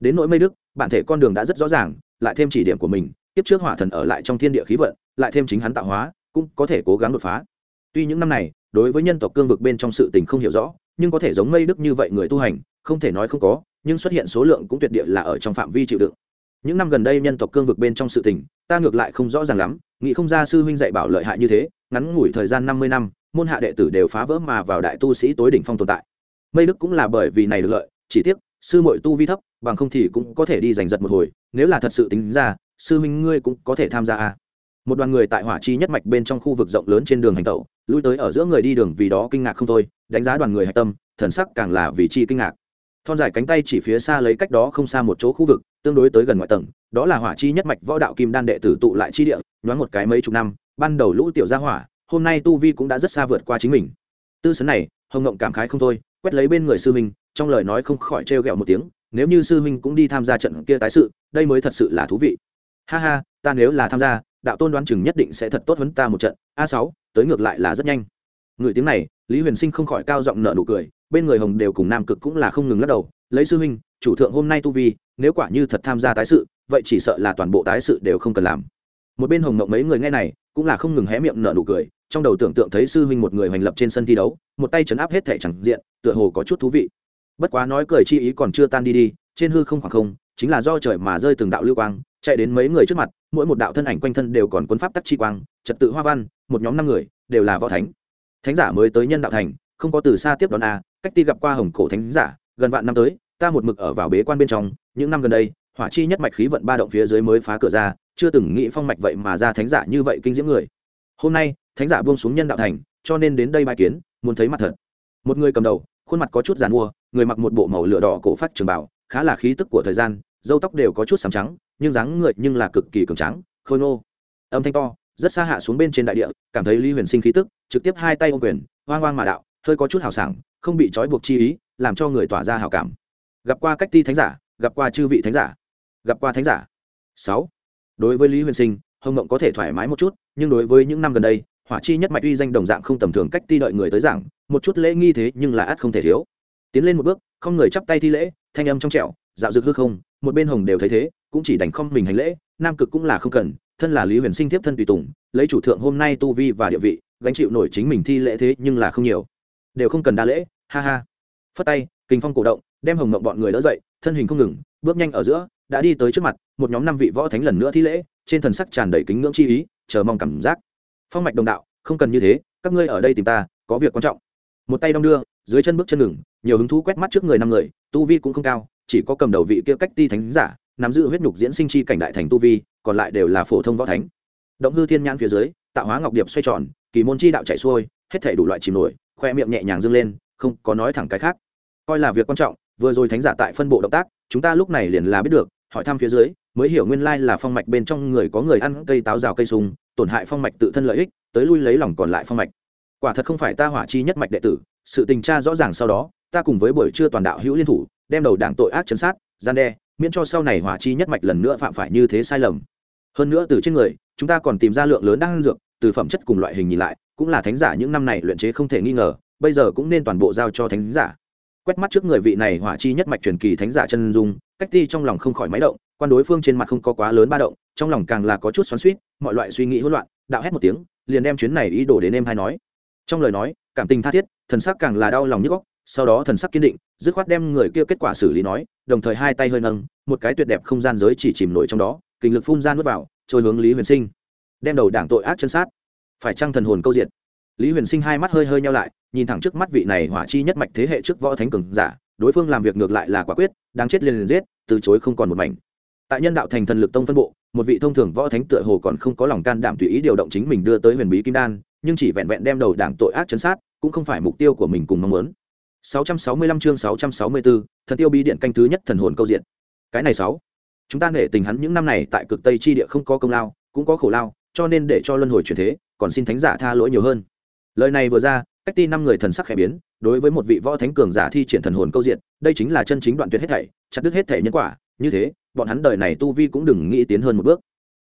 Speaker 1: Đến nỗi mây đức, bản thể con đường đã rất rõ ràng, lại thêm chỉ điểm của mình, tiếp trước hỏa thần ở lại trong thiên địa khí vận, lại thêm chính hắn tạo hóa, cũng có thể cố gắng đột phá. Tuy những năm này, đối với nhân tộc cương vực bên trong sự tình không hiểu rõ, nhưng có thể giống mây đức như vậy người tu hành, không thể nói không có, nhưng xuất hiện số lượng cũng tuyệt địa là ở trong phạm vi chịu đựng những năm gần đây nhân tộc cương vực bên trong sự tình, ta ngược lại không rõ ràng lắm, nghĩ không ra sư huynh dạy bảo lợi hại như thế, ngắn ngủi thời gian năm mươi năm, môn hạ đệ tử đều phá vỡ mà vào đại tu sĩ tối đỉnh phong tồn tại mây đức cũng là bởi vì này được lợi, chỉ tiếc, sư mội tu vi thấp, bằng không thì cũng có thể đi giành giật một hồi, nếu là thật sự tính ra, sư huynh ngươi cũng có thể tham gia à? một đoàn người tại hỏa chi nhất mạch bên trong khu vực rộng lớn trên đường hành tẩu, lui tới ở giữa người đi đường vì đó kinh ngạc không thôi, đánh giá đoàn người hạch tâm, thần sắc càng là vì chi kinh ngạc thon dài cánh tay chỉ phía xa lấy cách đó không xa một chỗ khu vực tương đối tới gần ngoại tầng, đó là hỏa chi nhất mạch võ đạo kim đan đệ tử tụ lại chi địa, nhoáng một cái mấy chục năm, ban đầu lũ tiểu gia hỏa, hôm nay tu vi cũng đã rất xa vượt qua chính mình. Tư sấn này, hồng ngộng cảm khái không thôi, quét lấy bên người sư minh trong lời nói không khỏi trêu ghẹo một tiếng, nếu như sư huynh cũng đi tham gia trận kia tái sự, đây mới thật sự là thú vị. Ha ha, ta nếu là tham gia, đạo tôn đoán chừng nhất định sẽ thật tốt hơn ta một trận, a sáu, tới ngược lại là rất nhanh. Người tiếng này, lý huyền sinh không khỏi cao giọng nợ nụ cười, bên người hồng đều cùng nam cực cũng là không ngừng lắc đầu, lấy sư huynh, chủ thượng hôm nay tu vi nếu quả như thật tham gia tái sự, vậy chỉ sợ là toàn bộ tái sự đều không cần làm. Một bên hồng mộng mấy người nghe này, cũng là không ngừng hé miệng nở nụ cười, trong đầu tưởng tượng thấy sư huynh một người hành lập trên sân thi đấu, một tay chấn áp hết thể chẳng diện, tựa hồ có chút thú vị. Bất quá nói cười chi ý còn chưa tan đi đi, trên hư không khoảng không, chính là do trời mà rơi từng đạo lưu quang, chạy đến mấy người trước mặt, mỗi một đạo thân ảnh quanh thân đều còn quân pháp tắc chi quang, trật tự hoa văn, một nhóm năm người, đều là võ thánh. Thánh giả mới tới nhân đạo thành, không có từ xa tiếp đón a, cách ti gặp qua hồng cổ thánh giả, gần vạn năm tới ta một mực ở vào bế quan bên trong, những năm gần đây, hỏa chi nhất mạch khí vận ba động phía dưới mới phá cửa ra, chưa từng nghĩ phong mạch vậy mà ra thánh giả như vậy kinh diễm người. Hôm nay, thánh giả buông xuống nhân đạo thành, cho nên đến đây bài kiến, muốn thấy mặt thật. Một người cầm đầu, khuôn mặt có chút giàn mua, người mặc một bộ màu lửa đỏ cổ phát trường bảo khá là khí tức của thời gian dâu tóc đều có chút sàm trắng, nhưng dáng người nhưng là cực kỳ cường trắng khôi nô âm thanh to, rất xa hạ xuống bên trên đại địa, cảm thấy lý huyền sinh khí tức, trực tiếp hai tay ô quyền, hoang hoang mà đạo, hơi có chút hào sảng, không bị trói buộc chi ý, làm cho người tỏa ra hào cảm gặp qua cách ti thánh giả, gặp qua chư vị thánh giả, gặp qua thánh giả. Sáu. Đối với lý huyền sinh, hồng mộng có thể thoải mái một chút, nhưng đối với những năm gần đây, hỏa chi nhất mạch uy danh đồng dạng không tầm thường cách ti đợi người tới giảng, một chút lễ nghi thế nhưng là ắt không thể thiếu. Tiến lên một bước, không người chắp tay thi lễ, thanh âm trong trẻo, dạo dực hư không, một bên hồng đều thấy thế, cũng chỉ đành không mình hành lễ, nam cực cũng là không cần, thân là lý huyền sinh tiếp thân tùy tùng, lấy chủ thượng hôm nay tu vi và địa vị, gánh chịu nổi chính mình thi lễ thế nhưng là không nhiều. Đều không cần đa lễ, ha ha. Phất tay kinh phong cổ động đem hồng mộng bọn người đỡ dậy, thân hình không ngừng, bước nhanh ở giữa, đã đi tới trước mặt, một nhóm năm vị võ thánh lần nữa thi lễ, trên thần sắc tràn đầy kính ngưỡng chi ý, chờ mong cảm giác. Phong mạch đồng đạo, không cần như thế, các ngươi ở đây tìm ta, có việc quan trọng. Một tay đong đưa, dưới chân bước chân ngừng, nhiều hứng thú quét mắt trước người năm người, tu vi cũng không cao, chỉ có cầm đầu vị kia cách ti thánh giả, nắm giữ huyết nhục diễn sinh chi cảnh đại thành tu vi, còn lại đều là phổ thông võ thánh. Động hư thiên nhãn phía dưới, tạo hóa ngọc điệp xoay tròn, kỳ môn chi đạo chạy xuôi, hết thể đủ loại chìm nổi, khoe miệng nhẹ nhàng dâng lên, không có nói thẳng cái khác. Coi là việc quan trọng vừa rồi thánh giả tại phân bộ động tác, chúng ta lúc này liền là biết được, hỏi thăm phía dưới, mới hiểu nguyên lai là phong mạch bên trong người có người ăn cây táo rào cây sung, tổn hại phong mạch tự thân lợi ích, tới lui lấy lòng còn lại phong mạch. Quả thật không phải ta hỏa chi nhất mạch đệ tử, sự tình tra rõ ràng sau đó, ta cùng với buổi trưa toàn đạo hữu liên thủ, đem đầu đảng tội ác chấn sát, gian đe, miễn cho sau này hỏa chi nhất mạch lần nữa phạm phải như thế sai lầm. Hơn nữa từ trên người, chúng ta còn tìm ra lượng lớn đang dược, từ phẩm chất cùng loại hình nhìn lại, cũng là thánh giả những năm này luyện chế không thể nghi ngờ, bây giờ cũng nên toàn bộ giao cho thánh giả quét mắt trước người vị này hỏa chi nhất mạch truyền kỳ thánh giả chân dung, cách ti trong lòng không khỏi máy động, quan đối phương trên mặt không có quá lớn ba động, trong lòng càng là có chút xoắn suýt mọi loại suy nghĩ hỗn loạn, đạo hét một tiếng, liền đem chuyến này ý đồ đến em hay nói. Trong lời nói, cảm tình tha thiết, thần sắc càng là đau lòng nhức góc sau đó thần sắc kiên định, dứt khoát đem người kia kết quả xử lý nói, đồng thời hai tay hơi nâng, một cái tuyệt đẹp không gian giới chỉ chìm nổi trong đó, kinh lực phun ra nuốt vào, trôi hướng lý huyền sinh, đem đầu đảng tội ác chân sát. Phải chăng thần hồn câu diện lý huyền sinh hai mắt hơi hơi nhau lại nhìn thẳng trước mắt vị này hỏa chi nhất mạch thế hệ trước võ thánh cường giả đối phương làm việc ngược lại là quả quyết đáng chết liền liền giết từ chối không còn một mảnh. Tại nhân đạo thành thần lực tông phân bộ một vị thông thường võ thánh tựa hồ còn không có lòng can đảm tùy ý điều động chính mình đưa tới huyền bí kim đan nhưng chỉ vẹn vẹn đem đầu đảng tội ác chấn sát cũng không phải mục tiêu của mình cùng mong muốn. 665 chương 664, thần tiêu bí điện canh thứ nhất thần hồn câu diện cái này sáu chúng ta nể tình hắn những năm này tại cực tây chi địa không có công lao cũng có khổ lao cho nên để cho luân hồi chuyển thế còn xin thánh giả tha lỗi nhiều hơn lời này vừa ra, cách ti năm người thần sắc khẽ biến, đối với một vị võ thánh cường giả thi triển thần hồn câu diện, đây chính là chân chính đoạn tuyệt hết thảy, chặt đứt hết thảy nhân quả. Như thế, bọn hắn đời này tu vi cũng đừng nghĩ tiến hơn một bước.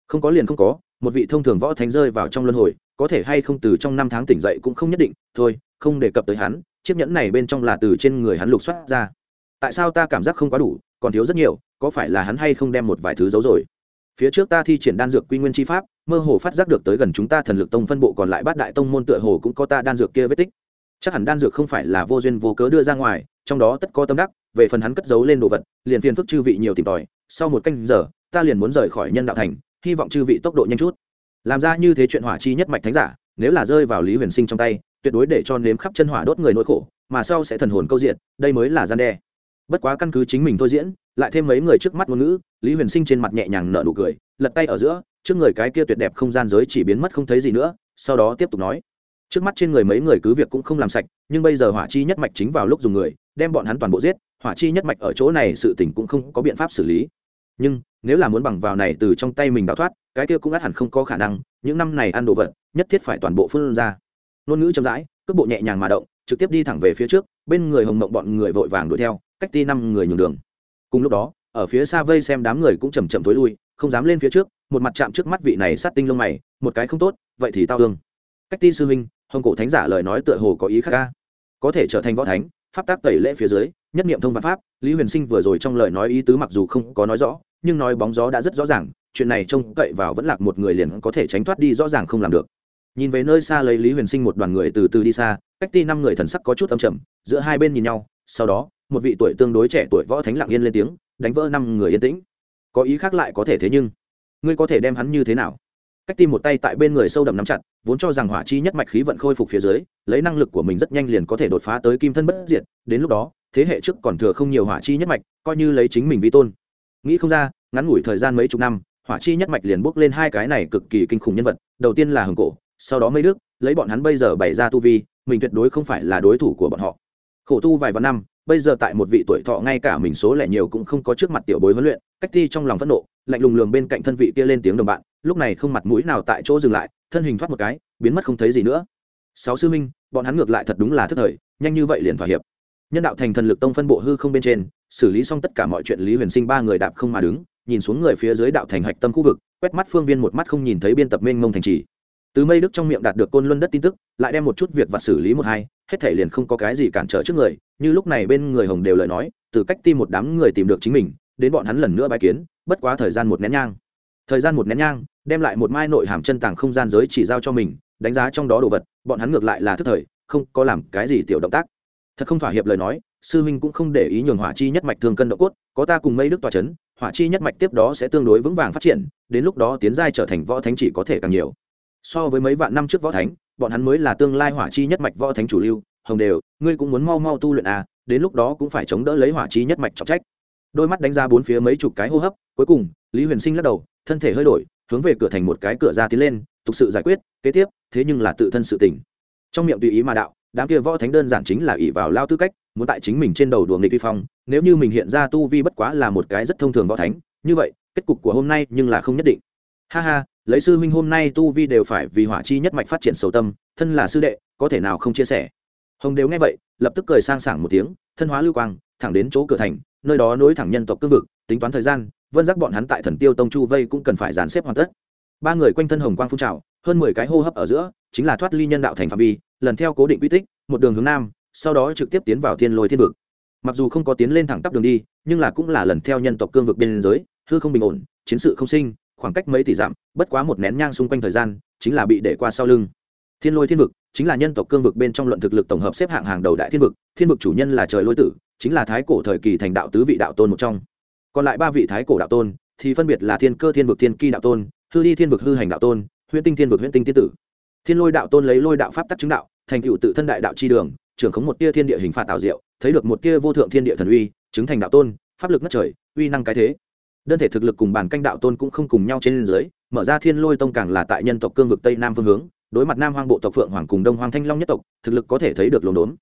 Speaker 1: Không có liền không có, một vị thông thường võ thánh rơi vào trong luân hồi, có thể hay không từ trong năm tháng tỉnh dậy cũng không nhất định. Thôi, không đề cập tới hắn, chiếc nhẫn này bên trong là từ trên người hắn lục soát ra. Tại sao ta cảm giác không quá đủ, còn thiếu rất nhiều, có phải là hắn hay không đem một vài thứ giấu rồi? Phía trước ta thi triển đan dược quy nguyên chi pháp mơ hồ phát giác được tới gần chúng ta thần lực tông phân bộ còn lại bát đại tông môn tựa hồ cũng có ta đan dược kia vết tích. Chắc hẳn đan dược không phải là vô duyên vô cớ đưa ra ngoài, trong đó tất có tâm đắc, về phần hắn cất giấu lên đồ vật, liền phiền phức chư vị nhiều tìm tòi, sau một canh giờ, ta liền muốn rời khỏi nhân đạo thành, hy vọng chư vị tốc độ nhanh chút. Làm ra như thế chuyện hỏa chi nhất mạch thánh giả, nếu là rơi vào lý huyền sinh trong tay, tuyệt đối để cho nếm khắp chân hỏa đốt người nỗi khổ, mà sau sẽ thần hồn câu diện đây mới là gian đe. Bất quá căn cứ chính mình thôi diễn, lại thêm mấy người trước mắt ngôn ngữ, lý huyền sinh trên mặt nhẹ nhàng nở nụ cười, lật tay ở giữa trước người cái kia tuyệt đẹp không gian giới chỉ biến mất không thấy gì nữa, sau đó tiếp tục nói. Trước mắt trên người mấy người cứ việc cũng không làm sạch, nhưng bây giờ hỏa chi nhất mạch chính vào lúc dùng người, đem bọn hắn toàn bộ giết, hỏa chi nhất mạch ở chỗ này sự tình cũng không có biện pháp xử lý. Nhưng, nếu là muốn bằng vào này từ trong tay mình đào thoát, cái kia cũng ắt hẳn không có khả năng, những năm này ăn đồ vật, nhất thiết phải toàn bộ phương ra. Ngôn ngữ chậm rãi, cước bộ nhẹ nhàng mà động, trực tiếp đi thẳng về phía trước, bên người hồng mộng bọn người vội vàng đuổi theo, cách ti năm người nhường đường. Cùng lúc đó, ở phía xa vây xem đám người cũng chầm chậm tối lui không dám lên phía trước, một mặt chạm trước mắt vị này sát tinh lông mày, một cái không tốt, vậy thì tao thương cách ti sư huynh, hồng cổ thánh giả lời nói tựa hồ có ý khác ca có thể trở thành võ thánh, pháp tác tẩy lễ phía dưới, nhất niệm thông văn pháp, lý huyền sinh vừa rồi trong lời nói ý tứ mặc dù không có nói rõ, nhưng nói bóng gió đã rất rõ ràng, chuyện này trông cậy vào vẫn lạc một người liền có thể tránh thoát đi rõ ràng không làm được. Nhìn về nơi xa lấy lý huyền sinh một đoàn người từ từ đi xa, cách ti năm người thần sắc có chút âm trầm, giữa hai bên nhìn nhau, sau đó, một vị tuổi tương đối trẻ tuổi võ thánh lặng yên lên tiếng, đánh vỡ năm người yên tĩnh có ý khác lại có thể thế nhưng ngươi có thể đem hắn như thế nào cách tim một tay tại bên người sâu đậm nắm chặt vốn cho rằng hỏa chi nhất mạch khí vận khôi phục phía dưới lấy năng lực của mình rất nhanh liền có thể đột phá tới kim thân bất diệt đến lúc đó thế hệ trước còn thừa không nhiều hỏa chi nhất mạch coi như lấy chính mình vi tôn nghĩ không ra ngắn ngủi thời gian mấy chục năm hỏa chi nhất mạch liền bước lên hai cái này cực kỳ kinh khủng nhân vật đầu tiên là hồng cổ sau đó mấy đức lấy bọn hắn bây giờ bày ra tu vi mình tuyệt đối không phải là đối thủ của bọn họ khổ tu vài vạn năm bây giờ tại một vị tuổi thọ ngay cả mình số lẻ nhiều cũng không có trước mặt tiểu bối huấn luyện, cách thi trong lòng phẫn nộ, lạnh lùng lường bên cạnh thân vị kia lên tiếng đồng bạn, lúc này không mặt mũi nào tại chỗ dừng lại, thân hình thoát một cái, biến mất không thấy gì nữa. Sáu sư minh, bọn hắn ngược lại thật đúng là thức thời, nhanh như vậy liền thỏa hiệp. Nhân đạo thành thần lực tông phân bộ hư không bên trên, xử lý xong tất cả mọi chuyện lý huyền sinh ba người đạp không mà đứng, nhìn xuống người phía dưới đạo thành hạch tâm khu vực, quét mắt phương viên một mắt không nhìn thấy biên tập mênh mông thành trì. Từ mây đức trong miệng đạt được côn luân đất tin tức, lại đem một chút việc và xử lý một hai, hết thể liền không có cái gì cản trở trước người như lúc này bên người hồng đều lời nói, từ cách tim một đám người tìm được chính mình, đến bọn hắn lần nữa bài kiến, bất quá thời gian một nén nhang. Thời gian một nén nhang, đem lại một mai nội hàm chân tàng không gian giới chỉ giao cho mình, đánh giá trong đó đồ vật, bọn hắn ngược lại là thức thời, không có làm cái gì tiểu động tác. Thật không thỏa hiệp lời nói, sư minh cũng không để ý nhường hỏa chi nhất mạch thương cân độ cốt, có ta cùng mây đức tòa c h ấ n hỏa chi nhất mạch tiếp đó sẽ tương đối vững vàng phát triển, đến lúc đó tiến giai trở thành võ thánh chỉ có thể càng nhiều. So với mấy vạn năm trước võ thánh, bọn hắn mới là tương lai hỏa chi nhất mạch võ thánh chủ lưu hồng đều, ngươi cũng muốn mau mau tu luyện à đến lúc đó cũng phải chống đỡ lấy hỏa chi nhất mạch trọng trách. Đôi mắt đánh ra bốn phía mấy chục cái hô hấp, cuối cùng, lý huyền sinh lắc đầu, thân thể hơi đổi, hướng về cửa thành một cái cửa ra tiến lên, tục sự giải quyết, kế tiếp, thế nhưng là tự thân sự tỉnh trong miệng tùy ý mà đạo, đám kia võ thánh đơn giản chính là ỷ vào lao tư cách, muốn tại chính mình trên đầu đùa nghịch vi phong, nếu như mình hiện ra tu vi bất quá là một cái rất thông thường võ thánh, như vậy, kết cục của hôm nay nhưng là không nhất định. Ha ha, lấy sư huynh hôm nay tu vi đều phải vì hỏa chi nhất mạch phát triển sầu tâm, thân là sư đệ, có thể nào không chia sẻ? Hồng đều nghe vậy, lập tức cười sang sảng một tiếng, thân hóa lưu quang, thẳng đến chỗ cửa thành, nơi đó nối thẳng nhân tộc cương vực, tính toán thời gian, vân giác bọn hắn tại thần tiêu tông chu vây cũng cần phải dàn xếp hoàn tất. Ba người quanh thân hồng quang phun trào, hơn mười cái hô hấp ở giữa, chính là thoát ly nhân đạo thành phạm vi, lần theo cố định quy tích, một đường hướng nam, sau đó trực tiếp tiến vào thiên lôi thiên vực. Mặc dù không có tiến lên thẳng tắp đường đi, nhưng là cũng là lần theo nhân tộc cương vực biên giới hư không bình ổn, chiến sự không sinh, khoảng cách mấy tỷ dặm, bất quá một nén nhang xung quanh thời gian, chính là bị để qua sau lưng. Thiên lôi thiên vực chính là nhân tộc cương vực bên trong luận thực lực tổng hợp xếp hạng hàng đầu đại thiên vực thiên vực chủ nhân là trời lôi tử, chính là thái cổ thời kỳ thành đạo tứ vị đạo tôn một trong. Còn lại ba vị thái cổ đạo tôn thì phân biệt là thiên cơ thiên vực thiên kỳ đạo tôn, hư đi thiên vực hư hành đạo tôn, huyễn tinh thiên vực huyễn tinh tiên tử. Thiên lôi đạo tôn lấy lôi đạo pháp tắc chứng đạo, thành tựu tự thân đại đạo chi đường, trưởng khống một tia thiên địa hình phạt tạo diệu, thấy được một tia vô thượng thiên địa thần uy, chứng thành đạo tôn, pháp lực ngất trời, uy năng cái thế. Đơn thể thực lực cùng bản canh đạo tôn cũng không cùng nhau trên dưới, mở ra thiên lôi tông càng là tại nhân tộc cương vực tây nam phương hướng đối mặt nam hoang bộ tộc phượng hoàng cùng đông hoang thanh long nhất tộc, thực lực có thể thấy được lồn đốn.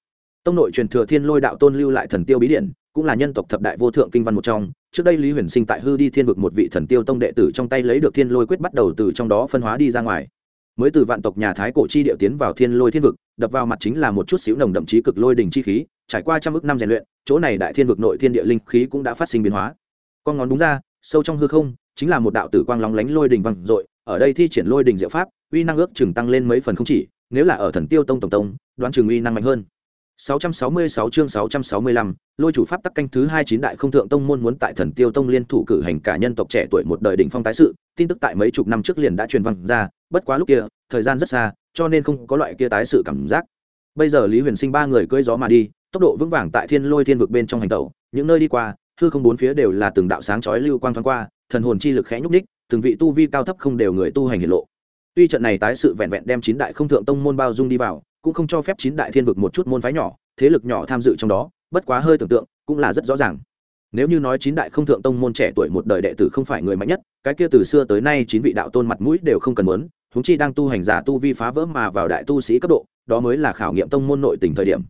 Speaker 1: Tông nội truyền thừa thiên lôi đạo tôn lưu lại thần tiêu bí điện cũng là nhân tộc thập đại vô thượng kinh văn một trong. Trước đây lý huyền sinh tại hư đi thiên vực một vị thần tiêu tông đệ tử trong tay lấy được thiên lôi quyết bắt đầu từ trong đó phân hóa đi ra ngoài. Mới từ vạn tộc nhà thái cổ chi địa tiến vào thiên lôi thiên vực, đập vào mặt chính là một chút xíu nồng đậm chí cực lôi đình chi khí, trải qua trăm ước năm rèn luyện, chỗ này đại thiên vực nội thiên địa linh khí cũng đã phát sinh biến hóa. Con ngón đúng ra, sâu trong hư không, chính là một đạo tử quang lóng lánh lôi đình văng dội, ở đây thi triển lôi đình diệu pháp uy năng ước chừng tăng lên mấy phần không chỉ nếu là ở thần tiêu tông tổng tông đoán chừng uy năng mạnh hơn 666 chương 665, lôi chủ pháp tắc canh thứ 29 đại không thượng tông môn muốn tại Thần Tiêu Tông liên thủ cử hành cả nhân tộc trẻ tuổi một đời đỉnh phong tái sự, tin tức tại mấy chục năm trước liền đã truyền vang ra, bất quá lúc kia, thời gian rất xa, cho nên không có loại kia tái sự cảm giác. Bây giờ Lý Huyền Sinh ba người cưỡi gió mà đi, tốc độ vững vàng tại Thiên Lôi Thiên vực bên trong hành tẩu, những nơi đi qua, hư không bốn phía đều là từng đạo sáng chói lưu quang thoáng qua, thần hồn chi lực khẽ nhúc nhích, từng vị tu vi cao thấp không đều người tu hành hiện lộ. Tuy trận này tái sự vẹn vẹn đem chín đại không thượng tông môn bao dung đi vào, cũng không cho phép chín đại thiên vực một chút môn phái nhỏ thế lực nhỏ tham dự trong đó bất quá hơi tưởng tượng cũng là rất rõ ràng. Nếu như nói chín đại không thượng tông môn trẻ tuổi một đời đệ tử không phải người mạnh nhất cái kia từ xưa tới nay chín vị đạo tôn mặt mũi đều không cần muốn húng chi đang tu hành giả tu vi phá vỡ mà vào đại tu sĩ cấp độ đó mới là khảo nghiệm tông môn nội tình thời điểm.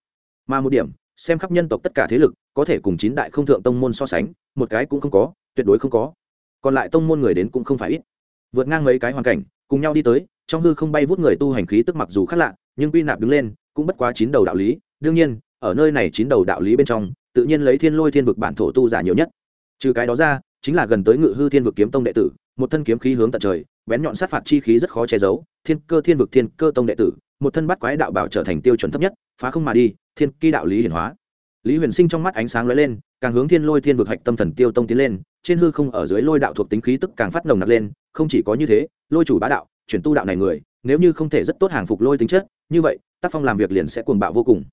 Speaker 1: Mà một điểm xem khắp nhân tộc tất cả thế lực có thể cùng chín đại không thượng tông môn so sánh một cái cũng không có tuyệt đối không có. Còn lại tông môn người đến cũng không phải ít. Vượt ngang mấy cái hoàn cảnh cùng nhau đi tới, trong hư không bay vút người tu hành khí tức mặc dù khác lạ, nhưng quy nạp đứng lên cũng bất quá chín đầu đạo lý. Đương nhiên, ở nơi này chín đầu đạo lý bên trong, tự nhiên lấy thiên lôi thiên vực bản thổ tu giả nhiều nhất. Trừ cái đó ra, chính là gần tới ngự hư thiên vực kiếm tông đệ tử, một thân kiếm khí hướng tận trời, bén nhọn sát phạt chi khí rất khó che giấu. Thiên cơ thiên vực thiên cơ tông đệ tử, một thân bắt quái đạo bảo trở thành tiêu chuẩn thấp nhất, phá không mà đi, thiên kỳ đạo lý hiển hóa. Lý huyền sinh trong mắt ánh sáng lóe lên, càng hướng thiên lôi thiên vực hạch tâm thần tiêu tông tiến lên trên hư không ở dưới lôi đạo thuộc tính khí tức càng phát nồng nặc lên, không chỉ có như thế, lôi chủ bá đạo, chuyển tu đạo này người, nếu như không thể rất tốt hàng phục lôi tính chất, như vậy, tác phong làm việc liền sẽ cuồng bạo vô cùng.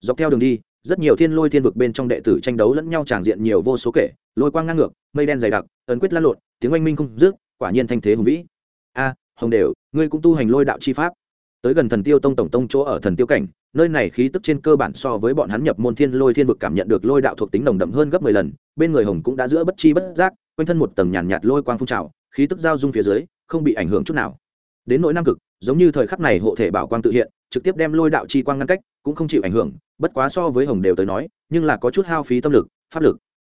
Speaker 1: Dọc theo đường đi, rất nhiều thiên lôi thiên vực bên trong đệ tử tranh đấu lẫn nhau tràng diện nhiều vô số kể, lôi quang ngang ngược, mây đen dày đặc, ấn quyết lăn lộn, tiếng oanh minh không dứt, quả nhiên thanh thế hùng vĩ. A, hồng đều, ngươi cũng tu hành lôi đạo chi pháp tới gần thần tiêu tông tổng tông chỗ ở thần tiêu cảnh nơi này khí tức trên cơ bản so với bọn hắn nhập môn thiên lôi thiên vực cảm nhận được lôi đạo thuộc tính nồng đậm hơn gấp mười lần bên người hồng cũng đã giữa bất chi bất giác quanh thân một tầng nhàn nhạt, nhạt lôi quang phun trào khí tức giao dung phía dưới không bị ảnh hưởng chút nào. Đến nỗi nam cực giống như thời khắc này hộ thể bảo quang tự hiện trực tiếp đem lôi đạo chi quang ngăn cách cũng không chịu ảnh hưởng bất quá so với hồng đều tới nói nhưng là có chút hao phí tâm lực pháp lực.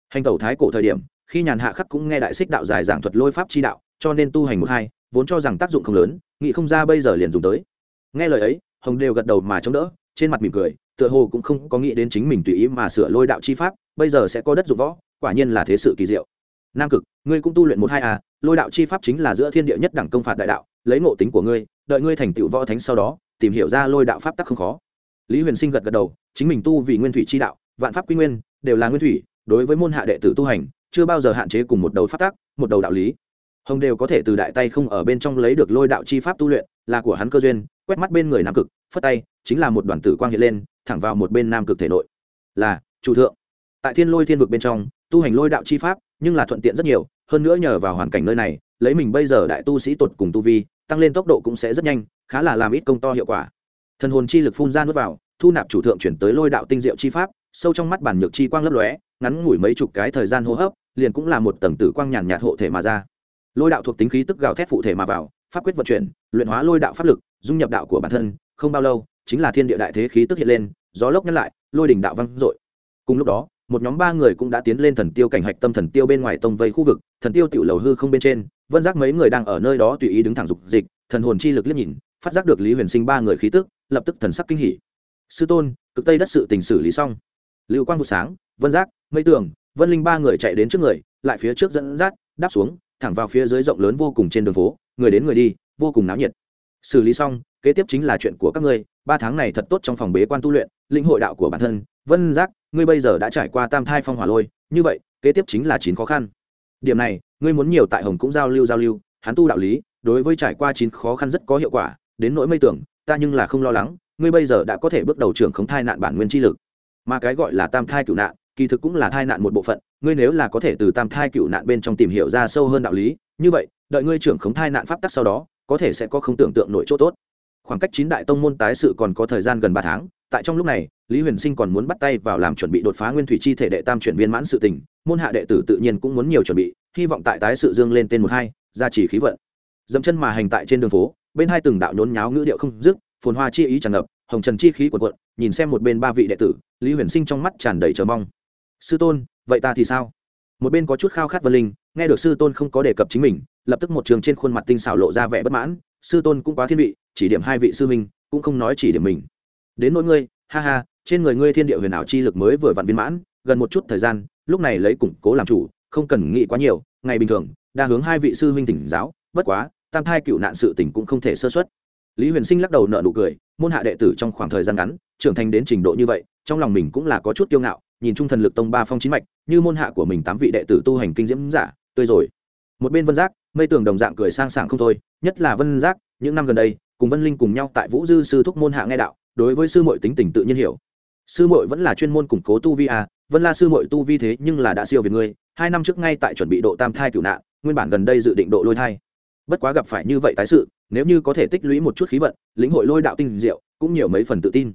Speaker 1: Hành tẩu thái cổ thời điểm khi nhàn hạ khắc cũng nghe đại xích đạo dài giảng thuật lôi pháp chi đạo cho nên tu hành một hai vốn cho rằng tác dụng không lớn nghĩ không ra bây giờ liền dùng tới nghe lời ấy, hồng đều gật đầu mà chống đỡ, trên mặt mỉm cười, tựa hồ cũng không có nghĩ đến chính mình tùy ý mà sửa lôi đạo chi pháp, bây giờ sẽ có đất dụng võ, quả nhiên là thế sự kỳ diệu. Nam cực, ngươi cũng tu luyện một hai à lôi đạo chi pháp chính là giữa thiên địa nhất đẳng công phạt đại đạo, lấy ngộ tính của ngươi, đợi ngươi thành tựu võ thánh sau đó, tìm hiểu ra lôi đạo pháp tắc không khó. Lý huyền sinh gật gật đầu, chính mình tu vì nguyên thủy chi đạo, vạn pháp quy nguyên, đều là nguyên thủy, đối với môn hạ đệ tử tu hành, chưa bao giờ hạn chế cùng một đầu pháp tắc, một đầu đạo lý. Hồng đều có thể từ đại tay không ở bên trong lấy được lôi đạo chi pháp tu luyện, là của hắn cơ duyên quét mắt bên người nam cực, phất tay, chính là một đoàn tử quang hiện lên, thẳng vào một bên nam cực thể nội. Là, chủ thượng. Tại thiên lôi thiên vực bên trong, tu hành lôi đạo chi pháp, nhưng là thuận tiện rất nhiều, hơn nữa nhờ vào hoàn cảnh nơi này, lấy mình bây giờ đại tu sĩ tuột cùng tu vi, tăng lên tốc độ cũng sẽ rất nhanh, khá là làm ít công to hiệu quả. Thần hồn chi lực phun ra nuốt vào, thu nạp chủ thượng chuyển tới lôi đạo tinh diệu chi pháp, sâu trong mắt bản nhược chi quang lấp lóe, ngắn ngủi mấy chục cái thời gian hô hấp, liền cũng là một tầng tử quang nhàn nhạt hộ thể mà ra. Lôi đạo thuộc tính khí tức gào thét phụ thể mà vào, pháp quyết vận chuyển, luyện hóa lôi đạo pháp lực dung nhập đạo của bản thân, không bao lâu, chính là thiên địa đại thế khí tức hiện lên, gió lốc nhắc lại, lôi đỉnh đạo văng dội. Cùng lúc đó, một nhóm ba người cũng đã tiến lên thần tiêu cảnh hạch tâm thần tiêu bên ngoài tông vây khu vực, thần tiêu tiểu lầu hư không bên trên, vân giác mấy người đang ở nơi đó tùy ý đứng thẳng dục dịch, thần hồn chi lực liếc nhìn, phát giác được lý huyền sinh ba người khí tức, lập tức thần sắc kinh hỉ. Sư tôn, cực tây đất sự tình xử lý xong. Lưu quang vụ sáng, vân giác, mây tường, vân linh ba người chạy đến trước người, lại phía trước dẫn dắt, đáp xuống, thẳng vào phía dưới rộng lớn vô cùng trên đường phố, người đến người đi, vô cùng náo nhiệt xử lý xong, kế tiếp chính là chuyện của các ngươi, ba tháng này thật tốt trong phòng bế quan tu luyện linh hội đạo của bản thân. Vân giác, ngươi bây giờ đã trải qua tam thai phong hỏa lôi, như vậy, kế tiếp chính là chín khó khăn. Điểm này, ngươi muốn nhiều tại hồng cũng giao lưu giao lưu, hắn tu đạo lý, đối với trải qua chín khó khăn rất có hiệu quả, đến nỗi mây tưởng, ta nhưng là không lo lắng, ngươi bây giờ đã có thể bước đầu trưởng khống thai nạn bản nguyên chi lực. Mà cái gọi là tam thai cựu nạn, kỳ thực cũng là thai nạn một bộ phận, ngươi nếu là có thể từ tam thai cựu nạn bên trong tìm hiểu ra sâu hơn đạo lý, như vậy, đợi ngươi trưởng khống thai nạn pháp tắc sau đó có thể sẽ có không tưởng tượng nội chỗ tốt. Khoảng cách chín đại tông môn tái sự còn có thời gian gần ba tháng, tại trong lúc này, lý huyền sinh còn muốn bắt tay vào làm chuẩn bị đột phá nguyên thủy chi thể đệ tam chuyển viên mãn sự tình, môn hạ đệ tử tự nhiên cũng muốn nhiều chuẩn bị, hy vọng tại tái sự dương lên tên một hai, gia trì khí vận. Dẫm chân mà hành tại trên đường phố, bên hai từng đạo nhốn nháo ngữ điệu không dứt, phồn hoa chi ý tràn ngập, hồng trần chi khí quần quận nhìn xem một bên ba vị đệ tử, lý huyền sinh trong mắt tràn đầy chờ mong. Sư tôn, vậy ta thì sao? Một bên có chút khao khát vân linh nghe được sư tôn không có đề cập chính mình, lập tức một trường trên khuôn mặt tinh xảo lộ ra vẻ bất mãn. Sư tôn cũng quá thiên vị, chỉ điểm hai vị sư minh cũng không nói chỉ điểm mình. Đến nỗi ngươi, ha ha, trên người ngươi thiên địa huyền ảo chi lực mới vừa vặn viên mãn, gần một chút thời gian, lúc này lấy củng cố làm chủ, không cần nghĩ quá nhiều, ngày bình thường, đa hướng hai vị sư huynh tỉnh giáo, bất quá, tam thai cựu nạn sự tỉnh cũng không thể sơ xuất lý huyền sinh lắc đầu nợ nụ cười, môn hạ đệ tử trong khoảng thời gian ngắn, trưởng thành đến trình độ như vậy, trong lòng mình cũng là có chút kiêu ngạo, nhìn trung thần lực tông ba phong chín mạch, như môn hạ của mình tám vị đệ tử tu hành kinh diễm giả tươi rồi. Một bên vân giác, mây tường đồng dạng cười sang sảng không thôi, nhất là vân giác, những năm gần đây, cùng vân linh cùng nhau tại vũ dư sư thúc môn hạ nghe đạo, đối với sư mội tính tình tự nhiên hiểu. Sư mội vẫn là chuyên môn củng cố tu vi à vân la sư mội tu vi thế nhưng là đã siêu về ngươi, hai năm trước ngay tại chuẩn bị độ tam thai cửu nạn, nguyên bản gần đây dự định độ lôi thai. Bất quá gặp phải như vậy tái sự, nếu như có thể tích lũy một chút khí vận, lĩnh hội lôi đạo tinh diệu, cũng nhiều mấy phần tự tin.